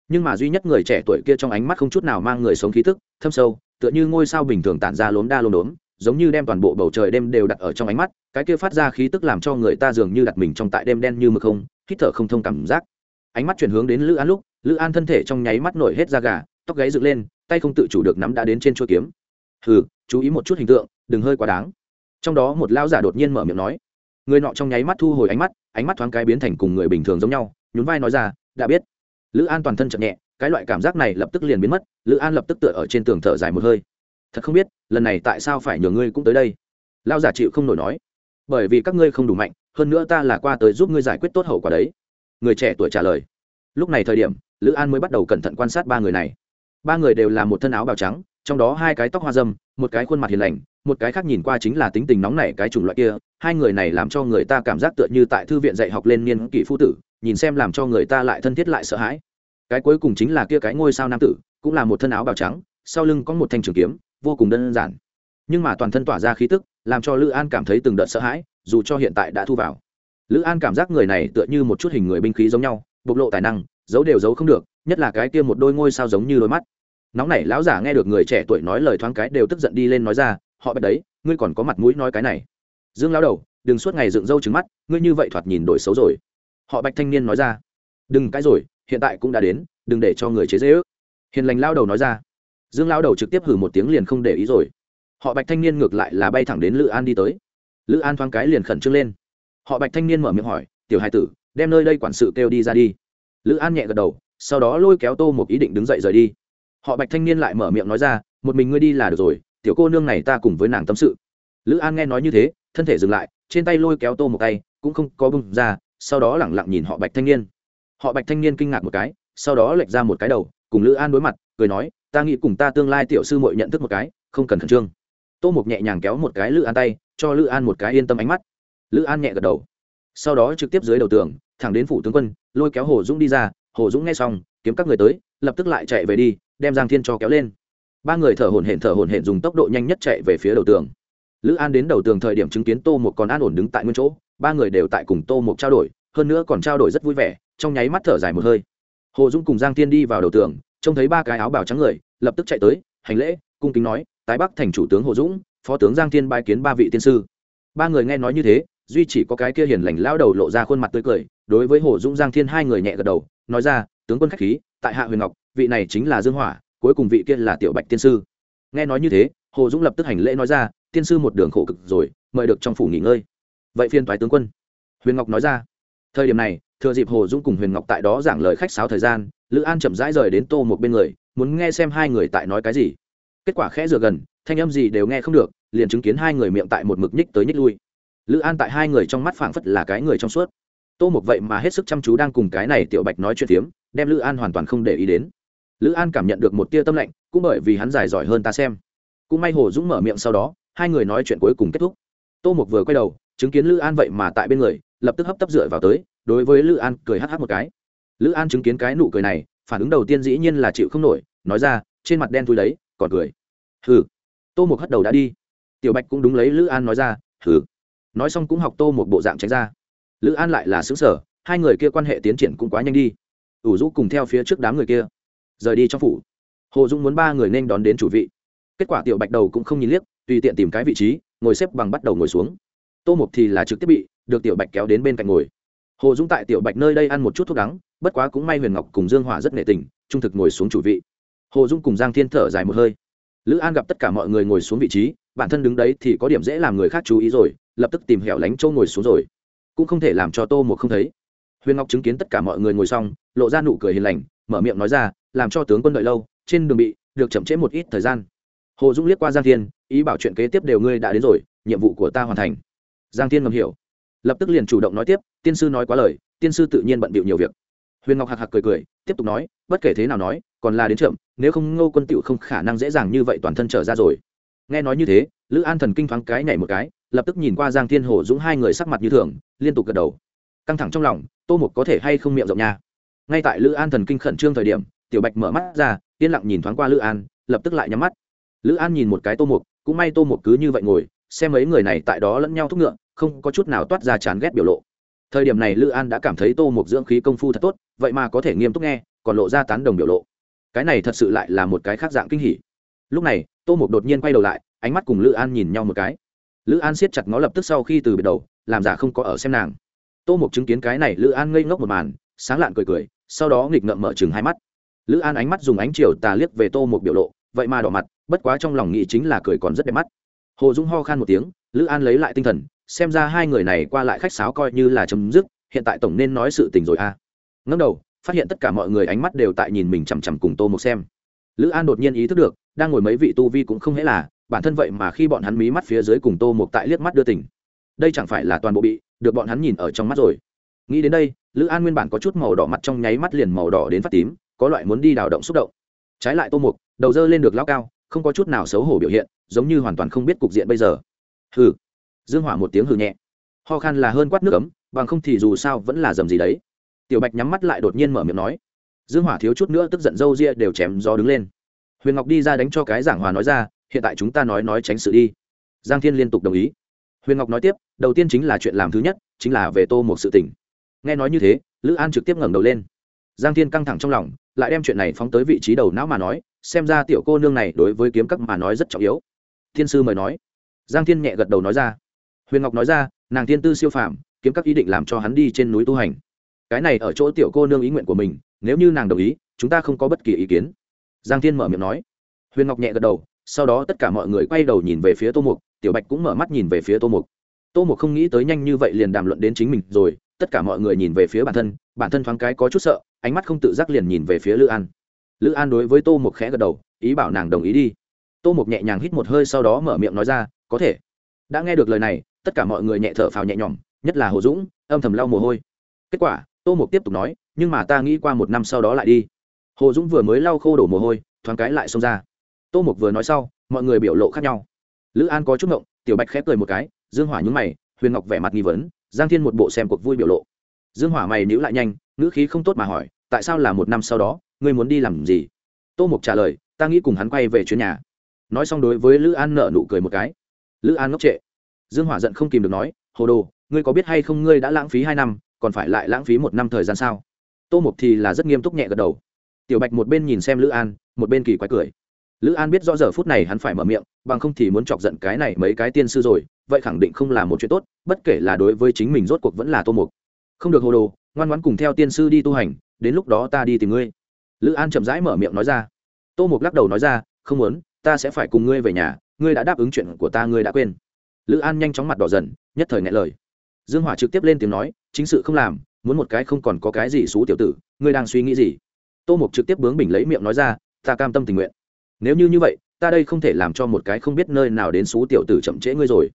nhưng mà duy nhất người trẻ tuổi kia trong ánh mắt không chút nào mang người sống khí tức, thâm sâu, tựa như ngôi sao bình thường tản ra lốm đa lốm đốm, giống như đem toàn bộ bầu trời đêm đều đặt ở trong ánh mắt, cái kia phát ra khí tức làm cho người ta dường như đặt mình trong tại đêm đen như mực không, hít thở không thông cảm giác. Ánh mắt chuyển hướng đến lữ an lúc, lữ an thân thể trong nháy mắt nổi hết da gà, tóc gáy dựng lên, tay không tự chủ được nắm đã đến trên chuôi kiếm. Hừ, chú ý một chút hình tượng, đừng hơi quá đáng. Trong đó một lão giả đột nhiên mở miệng nói. Người nọ trong nháy mắt thu hồi ánh mắt ánh mắt thoáng cái biến thành cùng người bình thường giống nhau, nhún vai nói ra, đã biết lữ an toàn thân chậm nhẹ, cái loại cảm giác này lập tức liền biến mất, lữ an lập tức tựa ở trên tường thở dài một hơi. Thật không biết, lần này tại sao phải nhờ ngươi cũng tới đây? Lao giả chịu không nổi nói. Bởi vì các ngươi không đủ mạnh, hơn nữa ta là qua tới giúp ngươi giải quyết tốt hậu quả đấy. Người trẻ tuổi trả lời. Lúc này thời điểm, lữ an mới bắt đầu cẩn thận quan sát ba người này. Ba người đều là một thân áo bào trắng, trong đó hai cái tóc hoa dâm, một cái khuôn mặt hiền lành một cái khác nhìn qua chính là tính tình nóng nảy cái chủng loại kia, hai người này làm cho người ta cảm giác tựa như tại thư viện dạy học lên niên kỷ phu tử, nhìn xem làm cho người ta lại thân thiết lại sợ hãi. Cái cuối cùng chính là kia cái ngôi sao nam tử, cũng là một thân áo bào trắng, sau lưng có một thanh trường kiếm, vô cùng đơn giản. Nhưng mà toàn thân tỏa ra khí tức, làm cho lữ an cảm thấy từng đợt sợ hãi, dù cho hiện tại đã thu vào. Lữ an cảm giác người này tựa như một chút hình người binh khí giống nhau, bộc lộ tài năng, giấu đều giấu không được, nhất là cái kia một đôi ngôi sao giống như đôi mắt. Nóng nảy lão giả nghe được người trẻ tuổi nói lời thoáng cái đều tức giận đi lên nói ra họ bạch đấy, ngươi còn có mặt mũi nói cái này. Dương lão đầu, đừng suốt ngày dựng râu trứng mắt, ngươi như vậy thoạt nhìn đổi xấu rồi. Họ bạch thanh niên nói ra. Đừng cái rồi, hiện tại cũng đã đến, đừng để cho người chế dễ ước hiền lành lao đầu nói ra. Dương lao đầu trực tiếp hử một tiếng liền không để ý rồi. Họ bạch thanh niên ngược lại là bay thẳng đến lữ an đi tới. Lữ an thoáng cái liền khẩn trương lên. Họ bạch thanh niên mở miệng hỏi, tiểu hai tử, đem nơi đây quản sự kêu đi ra đi. Lữ an nhẹ gật đầu, sau đó lôi kéo tô một ý định đứng dậy rời đi. Họ bạch thanh niên lại mở miệng nói ra, một mình ngươi đi là được rồi tiểu cô nương này ta cùng với nàng tâm sự. Lữ an nghe nói như thế, thân thể dừng lại, trên tay lôi kéo tô một tay, cũng không có bưng ra, sau đó lẳng lặng nhìn họ bạch thanh niên. Họ bạch thanh niên kinh ngạc một cái, sau đó lệch ra một cái đầu, cùng lữ an đối mặt, cười nói, ta nghĩ cùng ta tương lai tiểu sư muội nhận thức một cái, không cần khẩn trương. Tô mục nhẹ nhàng kéo một cái lữ an tay, cho lữ an một cái yên tâm ánh mắt. Lữ an nhẹ gật đầu. Sau đó trực tiếp dưới đầu tường, thẳng đến phủ tướng quân, lôi kéo hồ dũng đi ra. Hồ dũng nghe xong, kiếm các người tới, lập tức lại chạy về đi, đem giang thiên cho kéo lên ba người thở hổn hển thở hổn hển dùng tốc độ nhanh nhất chạy về phía đầu tường. Lữ an đến đầu tường thời điểm chứng kiến tô một còn an ổn đứng tại nguyên chỗ, ba người đều tại cùng tô một trao đổi, hơn nữa còn trao đổi rất vui vẻ, trong nháy mắt thở dài một hơi. Hồ dũng cùng giang thiên đi vào đầu tường, trông thấy ba cái áo bào trắng người, lập tức chạy tới, hành lễ, cung kính nói, tái bắc thành chủ tướng hồ dũng, phó tướng giang thiên bái kiến ba vị tiên sư. Ba người nghe nói như thế, duy chỉ có cái kia hiền lành lao đầu lộ ra khuôn mặt tươi cười, đối với hồ dũng, giang thiên hai người nhẹ gật đầu, nói ra, tướng quân khách khí, tại hạ huyền ngọc, vị này chính là dương hỏa cuối cùng vị kia là tiểu bạch tiên sư. Nghe nói như thế hồ dũng lập tức hành lễ nói ra tiên sư một đường khổ cực rồi mời được trong phủ nghỉ ngơi. Vậy phiên toái tướng quân. Huyền ngọc nói ra thời điểm này thừa dịp hồ dũng cùng huyền ngọc tại đó giảng lời khách sáo thời gian lữ an chậm rãi rời đến tô một bên người muốn nghe xem hai người tại nói cái gì. Kết quả khẽ dựa gần thanh âm gì đều nghe không được liền chứng kiến hai người miệng tại một mực nhích tới nhích lui. Lữ an tại hai người trong mắt phảng phất là cái người trong suốt. Tô một vậy mà hết sức chăm chú đang cùng cái này tiểu bạch nói chuyện tiếm, đem lữ an hoàn toàn không để ý đến lữ an cảm nhận được một tia tâm lạnh, cũng bởi vì hắn dài giỏi hơn ta xem. Cũng may hồ dũng mở miệng sau đó, hai người nói chuyện cuối cùng kết thúc. Tô Mục vừa quay đầu, chứng kiến lữ an vậy mà tại bên người, lập tức hấp tấp dựa vào tới, đối với lữ an cười hh một cái. Lữ an chứng kiến cái nụ cười này, phản ứng đầu tiên dĩ nhiên là chịu không nổi, nói ra, trên mặt đen thui đấy, còn cười. Hừ. Tô Mục hất đầu đã đi. Tiểu bạch cũng đúng lấy lữ an nói ra, hừ. Nói xong cũng học tô một bộ dạng tránh ra. Lữ an lại là xứng sở hai người kia quan hệ tiến triển cũng quá nhanh đi. Ủ rũ cùng theo phía trước đám người kia rời đi trong phủ. Hồ dũng muốn ba người nên đón đến chủ vị. Kết quả tiểu bạch đầu cũng không nhìn liếc, tùy tiện tìm cái vị trí, ngồi xếp bằng bắt đầu ngồi xuống. Tô mục thì là trực tiếp bị được tiểu bạch kéo đến bên cạnh ngồi. Hồ dũng tại tiểu bạch nơi đây ăn một chút thuốc đắng, bất quá cũng may huyền ngọc cùng dương hỏa rất nghệ tình, trung thực ngồi xuống chủ vị. Hồ dung cùng giang thiên thở dài một hơi. Lữ an gặp tất cả mọi người ngồi xuống vị trí, bản thân đứng đấy thì có điểm dễ làm người khác chú ý rồi, lập tức tìm hẻo lánh châu ngồi xuống rồi. Cũng không thể làm cho tô một không thấy. Huyền ngọc chứng kiến tất cả mọi người ngồi xong, lộ ra nụ cười hiền lành mở miệng nói ra, làm cho tướng quân đợi lâu, trên đường bị được chậm trễ một ít thời gian. Hồ dũng liếc qua giang thiên, ý bảo chuyện kế tiếp đều ngươi đã đến rồi, nhiệm vụ của ta hoàn thành. Giang thiên ngầm hiểu. Lập tức liền chủ động nói tiếp, tiên sư nói quá lời, tiên sư tự nhiên bận bịu nhiều việc. Huyền ngọc hạc hạc cười cười, tiếp tục nói, bất kể thế nào nói, còn là đến chậm, nếu không ngô quân tựu không khả năng dễ dàng như vậy toàn thân trở ra rồi. Nghe nói như thế, lữ an thần kinh thoáng cái nhảy một cái, lập tức nhìn qua giang thiên hồ dũng hai người sắc mặt như thường, liên tục gật đầu. Căng thẳng trong lòng, tô mục có thể hay không miệng rộng nha? Ngay tại lữ an thần kinh khẩn trương thời điểm, tiểu bạch mở mắt ra, yên lặng nhìn thoáng qua lữ an, lập tức lại nhắm mắt. Lữ an nhìn một cái tô mục, cũng may tô mục cứ như vậy ngồi, xem mấy người này tại đó lẫn nhau thúc ngựa, không có chút nào toát ra chán ghét biểu lộ. Thời điểm này lữ an đã cảm thấy tô mục dưỡng khí công phu thật tốt, vậy mà có thể nghiêm túc nghe, còn lộ ra tán đồng biểu lộ. Cái này thật sự lại là một cái khác dạng kinh hỉ. Lúc này, tô mục đột nhiên quay đầu lại, ánh mắt cùng lữ an nhìn nhau một cái. Lữ an siết chặt nó lập tức sau khi từ biệt đầu, làm giả không có ở xem nàng. Tô mục chứng kiến cái này, lữ an ngây ngốc một màn, sáng lạn cười cười sau đó nghịch ngợm mở chừng hai mắt. Lữ an ánh mắt dùng ánh chiều tà liếc về tô một biểu lộ, vậy mà đỏ mặt, bất quá trong lòng nghĩ chính là cười còn rất đẹp mắt. Hồ dũng ho khan một tiếng, lữ an lấy lại tinh thần, xem ra hai người này qua lại khách sáo coi như là chấm dứt, hiện tại tổng nên nói sự tình rồi a à. ngẫm đầu, phát hiện tất cả mọi người ánh mắt đều tại nhìn mình chằm chằm cùng tô một xem. Lữ an đột nhiên ý thức được, đang ngồi mấy vị tu vi cũng không hễ là, bản thân vậy mà khi bọn hắn mí mắt phía dưới cùng tô một tại liếc mắt đưa tỉnh đây chẳng phải là toàn bộ bị, được bọn hắn nhìn ở trong mắt rồi nghĩ đến đây, lữ an nguyên bản có chút màu đỏ mặt trong nháy mắt liền màu đỏ đến phát tím, có loại muốn đi đào động xúc động. Trái lại tô mục, đầu dơ lên được lao cao, không có chút nào xấu hổ biểu hiện, giống như hoàn toàn không biết cục diện bây giờ. Hừ. Dương hỏa một tiếng hừ nhẹ. Ho khan là hơn quát nước ấm, bằng không thì dù sao vẫn là dầm gì đấy. Tiểu bạch nhắm mắt lại đột nhiên mở miệng nói. Dương hỏa thiếu chút nữa tức giận râu ria đều chém gió đứng lên. Huyền ngọc đi ra đánh cho cái giảng hòa nói ra, hiện tại chúng ta nói nói tránh sự đi. Giang thiên liên tục đồng ý. Huyền ngọc nói tiếp, đầu tiên chính là chuyện làm thứ nhất, chính là về tô một sự tỉnh nghe nói như thế, lữ an trực tiếp ngẩng đầu lên. Giang thiên căng thẳng trong lòng, lại đem chuyện này phóng tới vị trí đầu não mà nói, xem ra tiểu cô nương này đối với kiếm các mà nói rất trọng yếu. Thiên sư mời nói. Giang thiên nhẹ gật đầu nói ra. Huyền ngọc nói ra, nàng thiên tư siêu phàm, kiếm các ý định làm cho hắn đi trên núi tu hành. Cái này ở chỗ tiểu cô nương ý nguyện của mình, nếu như nàng đồng ý, chúng ta không có bất kỳ ý kiến. Giang thiên mở miệng nói. Huyền ngọc nhẹ gật đầu, sau đó tất cả mọi người quay đầu nhìn về phía tô mục, tiểu bạch cũng mở mắt nhìn về phía tô mục tô mục không nghĩ tới nhanh như vậy liền đàm luận đến chính mình rồi, tất cả mọi người nhìn về phía bản thân bản thân thoáng cái có chút sợ, ánh mắt không tự giác liền nhìn về phía lữ an. Lữ an đối với tô mục khẽ gật đầu, ý bảo nàng đồng ý đi. Tô mục nhẹ nhàng hít một hơi sau đó mở miệng nói ra, có thể. Đã nghe được lời này, tất cả mọi người nhẹ thở phào nhẹ nhõm, nhất là hồ dũng, âm thầm lau mồ hôi. Kết quả, tô mục tiếp tục nói, nhưng mà ta nghĩ qua một năm sau đó lại đi. Hồ dũng vừa mới lau khô đổ mồ hôi, thoáng cái lại xông ra. Tô mục vừa nói sau, mọi người biểu lộ khác nhau. Lữ an có chút ngộng, tiểu bạch khép cười một cái dương hỏa nhúng mày, huyền ngọc vẻ mặt nghi vấn, giang thiên một bộ xem cuộc vui biểu lộ. Dương hỏa mày nhữ lại nhanh, ngữ khí không tốt mà hỏi, tại sao là một năm sau đó, ngươi muốn đi làm gì? Tô mục trả lời, ta nghĩ cùng hắn quay về chuyến nhà. Nói xong đối với lữ an nợ nụ cười một cái. Lữ an ngốc trệ. Dương hỏa giận không kìm được nói, hồ đồ, ngươi có biết hay không ngươi đã lãng phí hai năm, còn phải lại lãng phí một năm thời gian sao? Tô mục thì là rất nghiêm túc nhẹ gật đầu. Tiểu bạch một bên nhìn xem lữ an, một bên kỳ quái cười lữ an biết rõ giờ phút này hắn phải mở miệng, bằng không thì muốn chọc giận cái này mấy cái tiên sư rồi, vậy khẳng định không là một chuyện tốt, bất kể là đối với chính mình rốt cuộc vẫn là tô mục. Không được hồ đồ, ngoan ngoãn cùng theo tiên sư đi tu hành, đến lúc đó ta đi tìm ngươi. Lữ an chậm rãi mở miệng nói ra. Tô mục lắc đầu nói ra, không muốn, ta sẽ phải cùng ngươi về nhà, ngươi đã đáp ứng chuyện của ta ngươi đã quên. Lữ an nhanh chóng mặt đỏ dần, nhất thời ngại lời. Dương hỏa trực tiếp lên tiếng nói, chính sự không làm, muốn một cái không còn có cái gì xú tiểu tử, ngươi đang suy nghĩ gì? Tô mục trực tiếp bướng bình lấy miệng nói ra, ta cam tâm tình nguyện nếu như như vậy, ta đây không thể làm cho một cái không biết nơi nào đến xú tiểu tử chậm trễ ngươi rồi.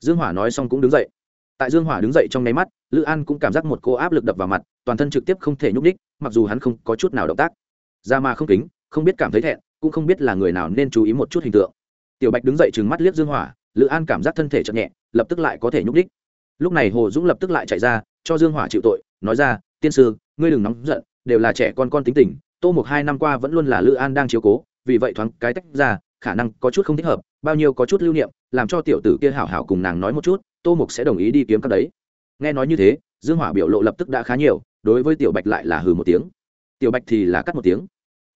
Dương hỏa nói xong cũng đứng dậy. Tại dương hỏa đứng dậy trong nháy mắt, lữ an cũng cảm giác một cô áp lực đập vào mặt, toàn thân trực tiếp không thể nhúc ních mặc dù hắn không có chút nào động tác. Ra mà không kính, không biết cảm thấy thẹn, cũng không biết là người nào nên chú ý một chút hình tượng. Tiểu bạch đứng dậy trừng mắt liếc dương hỏa, lữ an cảm giác thân thể chậm nhẹ, lập tức lại có thể nhúc ních lúc này hồ dũng lập tức lại chạy ra, cho dương hỏa chịu tội, nói ra, tiên sư, ngươi đừng nóng giận, đều là trẻ con con tính tình, tô một hai năm qua vẫn luôn là lữ an đang chiếu cố vì vậy thoáng cái tách ra, khả năng có chút không thích hợp, bao nhiêu có chút lưu niệm, làm cho tiểu tử kia hảo hảo cùng nàng nói một chút, tô mục sẽ đồng ý đi kiếm các đấy. Nghe nói như thế, dương hỏa biểu lộ lập tức đã khá nhiều, đối với tiểu bạch lại là hừ một tiếng. Tiểu bạch thì là cắt một tiếng.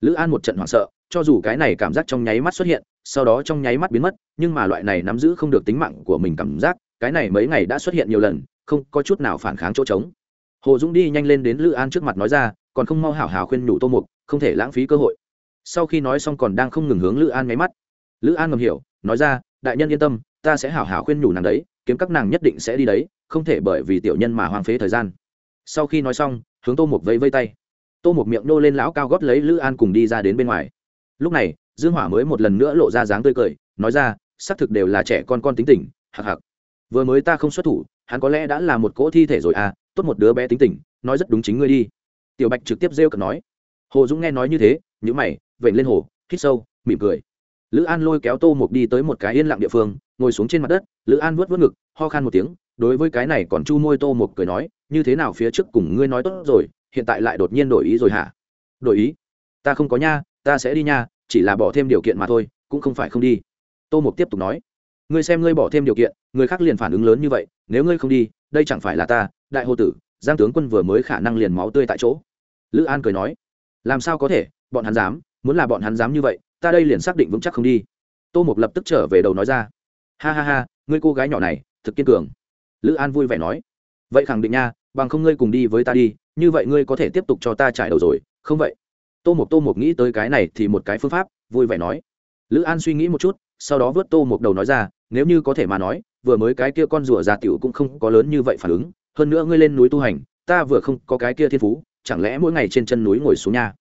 Lữ an một trận hoảng sợ, cho dù cái này cảm giác trong nháy mắt xuất hiện, sau đó trong nháy mắt biến mất, nhưng mà loại này nắm giữ không được tính mạng của mình cảm giác, cái này mấy ngày đã xuất hiện nhiều lần, không có chút nào phản kháng chỗ trống. Hồ dũng đi nhanh lên đến lữ an trước mặt nói ra, còn không mau hảo hảo khuyên nhủ tô mục, không thể lãng phí cơ hội sau khi nói xong còn đang không ngừng hướng lữ an máy mắt. Lữ an ngầm hiểu, nói ra, đại nhân yên tâm, ta sẽ hảo hảo khuyên nhủ nàng đấy, kiếm các nàng nhất định sẽ đi đấy, không thể bởi vì tiểu nhân mà hoang phế thời gian. Sau khi nói xong, hướng tô mục vẫy vây tay. Tô mục miệng nô lên lão cao gót lấy lữ an cùng đi ra đến bên ngoài. Lúc này, dương hỏa mới một lần nữa lộ ra dáng tươi cười, nói ra, xác thực đều là trẻ con con tính tình hạc hạc vừa mới ta không xuất thủ, hắn có lẽ đã là một cỗ thi thể rồi à tốt một đứa bé tính tình, nói rất đúng chính ngươi đi. Tiểu bạch trực tiếp rêu cợt nói. Hồ dũng nghe nói như thế nhữ mày vểnh lên hồ, hít sâu, mỉm cười. Lữ an lôi kéo tô mục đi tới một cái yên lặng địa phương, ngồi xuống trên mặt đất, lữ an vớt vớt ngực, ho khan một tiếng, đối với cái này còn chu môi tô mục cười nói, như thế nào phía trước cùng ngươi nói tốt rồi, hiện tại lại đột nhiên đổi ý rồi hả? Đổi ý? Ta không có nha, ta sẽ đi nha, chỉ là bỏ thêm điều kiện mà thôi, cũng không phải không đi. Tô mục tiếp tục nói, ngươi xem ngươi bỏ thêm điều kiện, người khác liền phản ứng lớn như vậy, nếu ngươi không đi, đây chẳng phải là ta, đại hô tử, giang tướng quân vừa mới khả năng liền máu tươi tại chỗ. Lữ an cười nói, làm sao có thể, bọn hắn dám? Muốn là bọn hắn dám như vậy, ta đây liền xác định vững chắc không đi. Tô mục lập tức trở về đầu nói ra. Ha ha ha, ngươi cô gái nhỏ này, thực kiên cường. Lữ an vui vẻ nói. Vậy khẳng định nha, bằng không ngươi cùng đi với ta đi, như vậy ngươi có thể tiếp tục cho ta trải đầu rồi, không vậy? Tô mục tô mục nghĩ tới cái này thì một cái phương pháp, vui vẻ nói. Lữ an suy nghĩ một chút, sau đó vớt tô mục đầu nói ra, nếu như có thể mà nói, vừa mới cái kia con rùa già tiểu cũng không có lớn như vậy phản ứng, hơn nữa ngươi lên núi tu hành, ta vừa không có cái kia thiên phú, chẳng lẽ mỗi ngày trên chân núi ngồi xuống nha?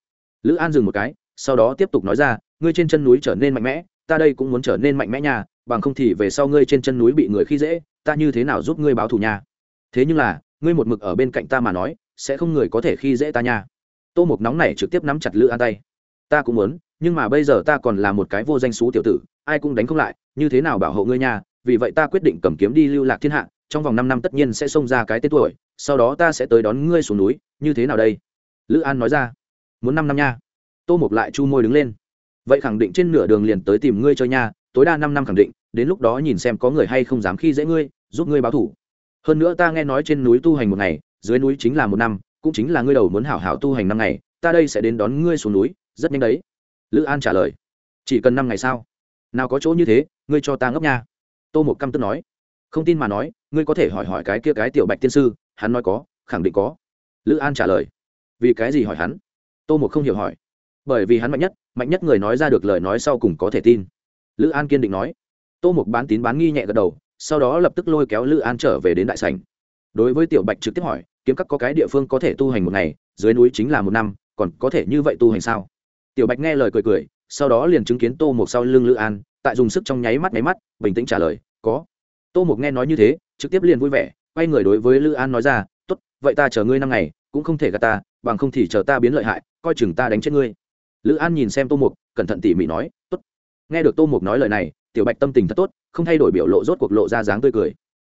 Lữ an dừng một cái sau đó tiếp tục nói ra, ngươi trên chân núi trở nên mạnh mẽ, ta đây cũng muốn trở nên mạnh mẽ nhà bằng không thì về sau ngươi trên chân núi bị người khi dễ, ta như thế nào giúp ngươi báo thù nhà thế nhưng là, ngươi một mực ở bên cạnh ta mà nói, sẽ không người có thể khi dễ ta nha. Tô mục nóng này trực tiếp nắm chặt lữ an tay. Ta cũng muốn, nhưng mà bây giờ ta còn là một cái vô danh xú tiểu tử, ai cũng đánh không lại, như thế nào bảo hộ ngươi nha? Vì vậy ta quyết định cầm kiếm đi lưu lạc thiên hạ, trong vòng năm năm tất nhiên sẽ xông ra cái tên tuổi, sau đó ta sẽ tới đón ngươi xuống núi, như thế nào đây? Lữ an nói ra. Muốn năm năm nha tô mục lại chu môi đứng lên. Vậy khẳng định trên nửa đường liền tới tìm ngươi chơi nha, tối đa năm năm khẳng định, đến lúc đó nhìn xem có người hay không dám khi dễ ngươi, giúp ngươi báo thủ. Hơn nữa ta nghe nói trên núi tu hành một ngày, dưới núi chính là một năm, cũng chính là ngươi đầu muốn hảo hảo tu hành năm ngày, ta đây sẽ đến đón ngươi xuống núi, rất nhanh đấy. Lữ an trả lời. Chỉ cần năm ngày sao? Nào có chỗ như thế, ngươi cho ta ngốc nha. Tô một căm tức nói. Không tin mà nói, ngươi có thể hỏi hỏi cái kia cái tiểu bạch tiên sư, hắn nói có, khẳng định có. Lữ an trả lời. Vì cái gì hỏi hắn? Tô một không hiểu hỏi bởi vì hắn mạnh nhất mạnh nhất người nói ra được lời nói sau cùng có thể tin. Lữ an kiên định nói. Tô mục bán tín bán nghi nhẹ gật đầu, sau đó lập tức lôi kéo lữ an trở về đến đại sành đối với tiểu bạch trực tiếp hỏi, kiếm các có cái địa phương có thể tu hành một ngày, dưới núi chính là một năm, còn có thể như vậy tu hành sao? Tiểu bạch nghe lời cười cười, sau đó liền chứng kiến tô mục sau lưng lữ an, tại dùng sức trong nháy mắt nháy mắt, bình tĩnh trả lời, có. Tô mục nghe nói như thế, trực tiếp liền vui vẻ, quay người đối với lữ an nói ra, tốt, vậy ta chờ ngươi năm ngày, cũng không thể gạt ta, bằng không thì chờ ta biến lợi hại, coi chừng ta đánh chết ngươi lữ an nhìn xem tô mục, cẩn thận tỉ mỉ nói, tốt. Nghe được tô mục nói lời này, tiểu bạch tâm tình thật tốt, không thay đổi biểu lộ rốt cuộc lộ ra dáng tươi cười.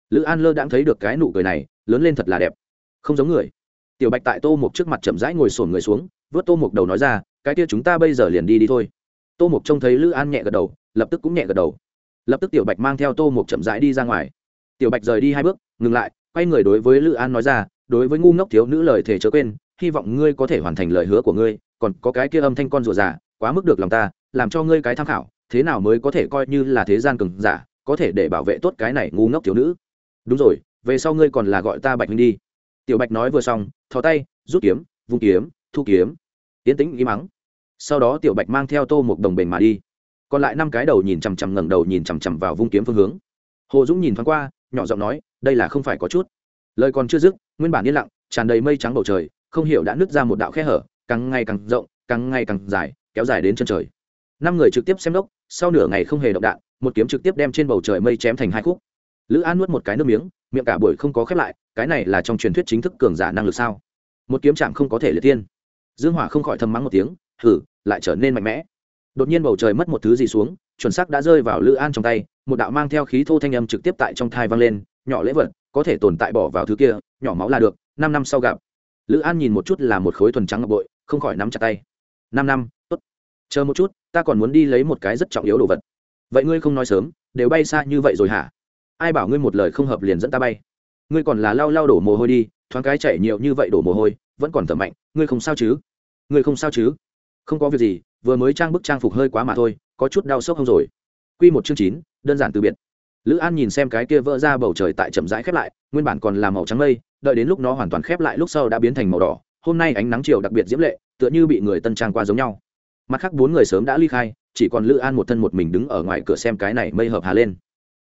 Lữ an lơ đãng thấy được cái nụ cười này, lớn lên thật là đẹp. Không giống người. Tiểu bạch tại tô mục trước mặt chậm rãi ngồi sổn người xuống, vớt tô mục đầu nói ra, cái kia chúng ta bây giờ liền đi đi thôi. Tô mục trông thấy lữ an nhẹ gật đầu, lập tức cũng nhẹ gật đầu. Lập tức tiểu bạch mang theo tô mục chậm rãi đi ra ngoài. Tiểu bạch rời đi hai bước, ngừng lại, quay người đối với lữ an nói ra, đối với ngu ngốc thiếu nữ lời thề chớ quên, hy vọng ngươi có thể hoàn thành lời hứa của ngươi còn có cái kia âm thanh con rùa già, quá mức được lòng ta, làm cho ngươi cái tham khảo, thế nào mới có thể coi như là thế gian cường giả, có thể để bảo vệ tốt cái này ngu ngốc thiếu nữ. Đúng rồi, về sau ngươi còn là gọi ta bạch huynh đi. Tiểu bạch nói vừa xong, thò tay, rút kiếm, vung kiếm, thu kiếm. Tiến tĩnh ý mắng. Sau đó tiểu bạch mang theo tô một đồng bền mà đi. Còn lại năm cái đầu nhìn chằm chằm ngẩng đầu nhìn chằm chằm vào vung kiếm phương hướng. Hồ dũng nhìn thoáng qua, nhỏ giọng nói, đây là không phải có chút. Lời còn chưa dứt, nguyên bản yên lặng, tràn đầy mây trắng bầu trời, không hiểu đã nứt ra một đạo khe hở càng ngày càng rộng, càng ngày càng dài, kéo dài đến chân trời. Năm người trực tiếp xem đốc, sau nửa ngày không hề động đạn, một kiếm trực tiếp đem trên bầu trời mây chém thành hai khúc. Lữ an nuốt một cái nước miếng, miệng cả buổi không có khép lại, cái này là trong truyền thuyết chính thức cường giả năng lực sao? Một kiếm chạm không có thể liệt tiên. Dương hỏa không khỏi thầm mắng một tiếng thử lại trở nên mạnh mẽ. Đột nhiên bầu trời mất một thứ gì xuống, chuẩn xác đã rơi vào lữ an trong tay, một đạo mang theo khí thô thanh âm trực tiếp tại trong thai vang lên, nhỏ lễ vật, có thể tồn tại bỏ vào thứ kia, nhỏ máu là được, năm năm sau gặp lữ an nhìn một chút là một khối thuần trắng ngọc bội, không khỏi nắm chặt tay. Năm năm, tốt. Chờ một chút, ta còn muốn đi lấy một cái rất trọng yếu đồ vật. Vậy ngươi không nói sớm, đều bay xa như vậy rồi hả? Ai bảo ngươi một lời không hợp liền dẫn ta bay. Ngươi còn là lau lau đổ mồ hôi đi, thoáng cái chảy nhiều như vậy đổ mồ hôi, vẫn còn thở mạnh, ngươi không sao chứ? Ngươi không sao chứ? Không có việc gì, vừa mới trang bức trang phục hơi quá mà thôi, có chút đau sốc không rồi. Q một chương chín, đơn giản từ biệt. Lữ an nhìn xem cái kia vỡ ra bầu trời tại chậm rãi khép lại nguyên bản còn là màu trắng mây, đợi đến lúc nó hoàn toàn khép lại lúc sau đã biến thành màu đỏ. Hôm nay ánh nắng chiều đặc biệt diễm lệ, tựa như bị người tân trang qua giống nhau. Mặt khác bốn người sớm đã ly khai, chỉ còn lữ an một thân một mình đứng ở ngoài cửa xem cái này mây hợp hà lên.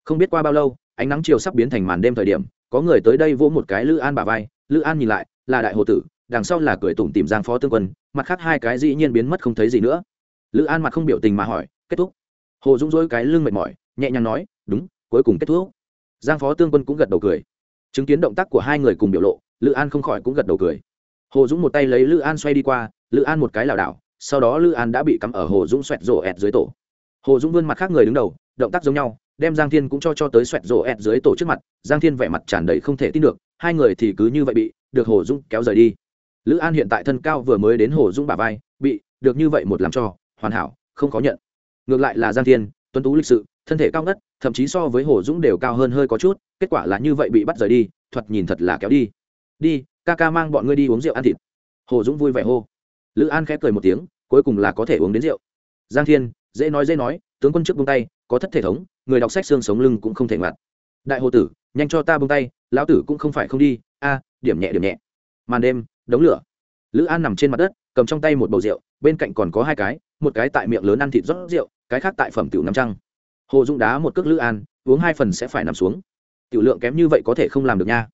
Không biết qua bao lâu, ánh nắng chiều sắp biến thành màn đêm thời điểm, có người tới đây vỗ một cái lữ an bà vai. Lữ an nhìn lại, là đại hồ tử, đằng sau là cười tủm tìm giang phó tương quân, mặt khác hai cái dĩ nhiên biến mất không thấy gì nữa. Lữ an mặt không biểu tình mà hỏi, kết thúc? Hồ dũng dỗi cái lưng mệt mỏi, nhẹ nhàng nói, đúng, cuối cùng kết thúc. Giang phó tương quân cũng gật đầu cười chứng kiến động tác của hai người cùng biểu lộ, lữ an không khỏi cũng gật đầu cười. Hồ dũng một tay lấy lữ an xoay đi qua, lữ an một cái lảo đảo, sau đó lữ an đã bị cắm ở hồ dũng xoẹt rổ ẹt dưới tổ. Hồ dũng vươn mặt khác người đứng đầu, động tác giống nhau, đem giang thiên cũng cho cho tới xoẹt rổ ẹt dưới tổ trước mặt, giang thiên vẻ mặt tràn đầy không thể tin được, hai người thì cứ như vậy bị, được hồ dũng kéo rời đi. Lữ an hiện tại thân cao vừa mới đến hồ dũng bà vai, bị, được như vậy một làm cho, hoàn hảo, không có nhận. Ngược lại là giang thiên, tuấn tú lịch sự, thân thể cao ngất thậm chí so với hồ dũng đều cao hơn hơi có chút, kết quả là như vậy bị bắt rời đi thuật nhìn thật là kéo đi. Đi, ca ca mang bọn ngươi đi uống rượu ăn thịt. Hồ dũng vui vẻ hô. Lữ an khép cười một tiếng, cuối cùng là có thể uống đến rượu. Giang thiên, dễ nói dễ nói, tướng quân trước bông tay, có thất thể thống, người đọc sách xương sống lưng cũng không thể ngặt đại hồ tử, nhanh cho ta bông tay, lão tử cũng không phải không đi, a, điểm nhẹ điểm nhẹ. Màn đêm, đống lửa. Lữ an nằm trên mặt đất, cầm trong tay một bầu rượu, bên cạnh còn có hai cái, một cái tại miệng lớn ăn thịt rót rượu, cái khác tại phẩm tiểu năm trăng hồ dũng đá một cước lữ an, uống hai phần sẽ phải nằm xuống. Tiểu lượng kém như vậy có thể không làm được nha.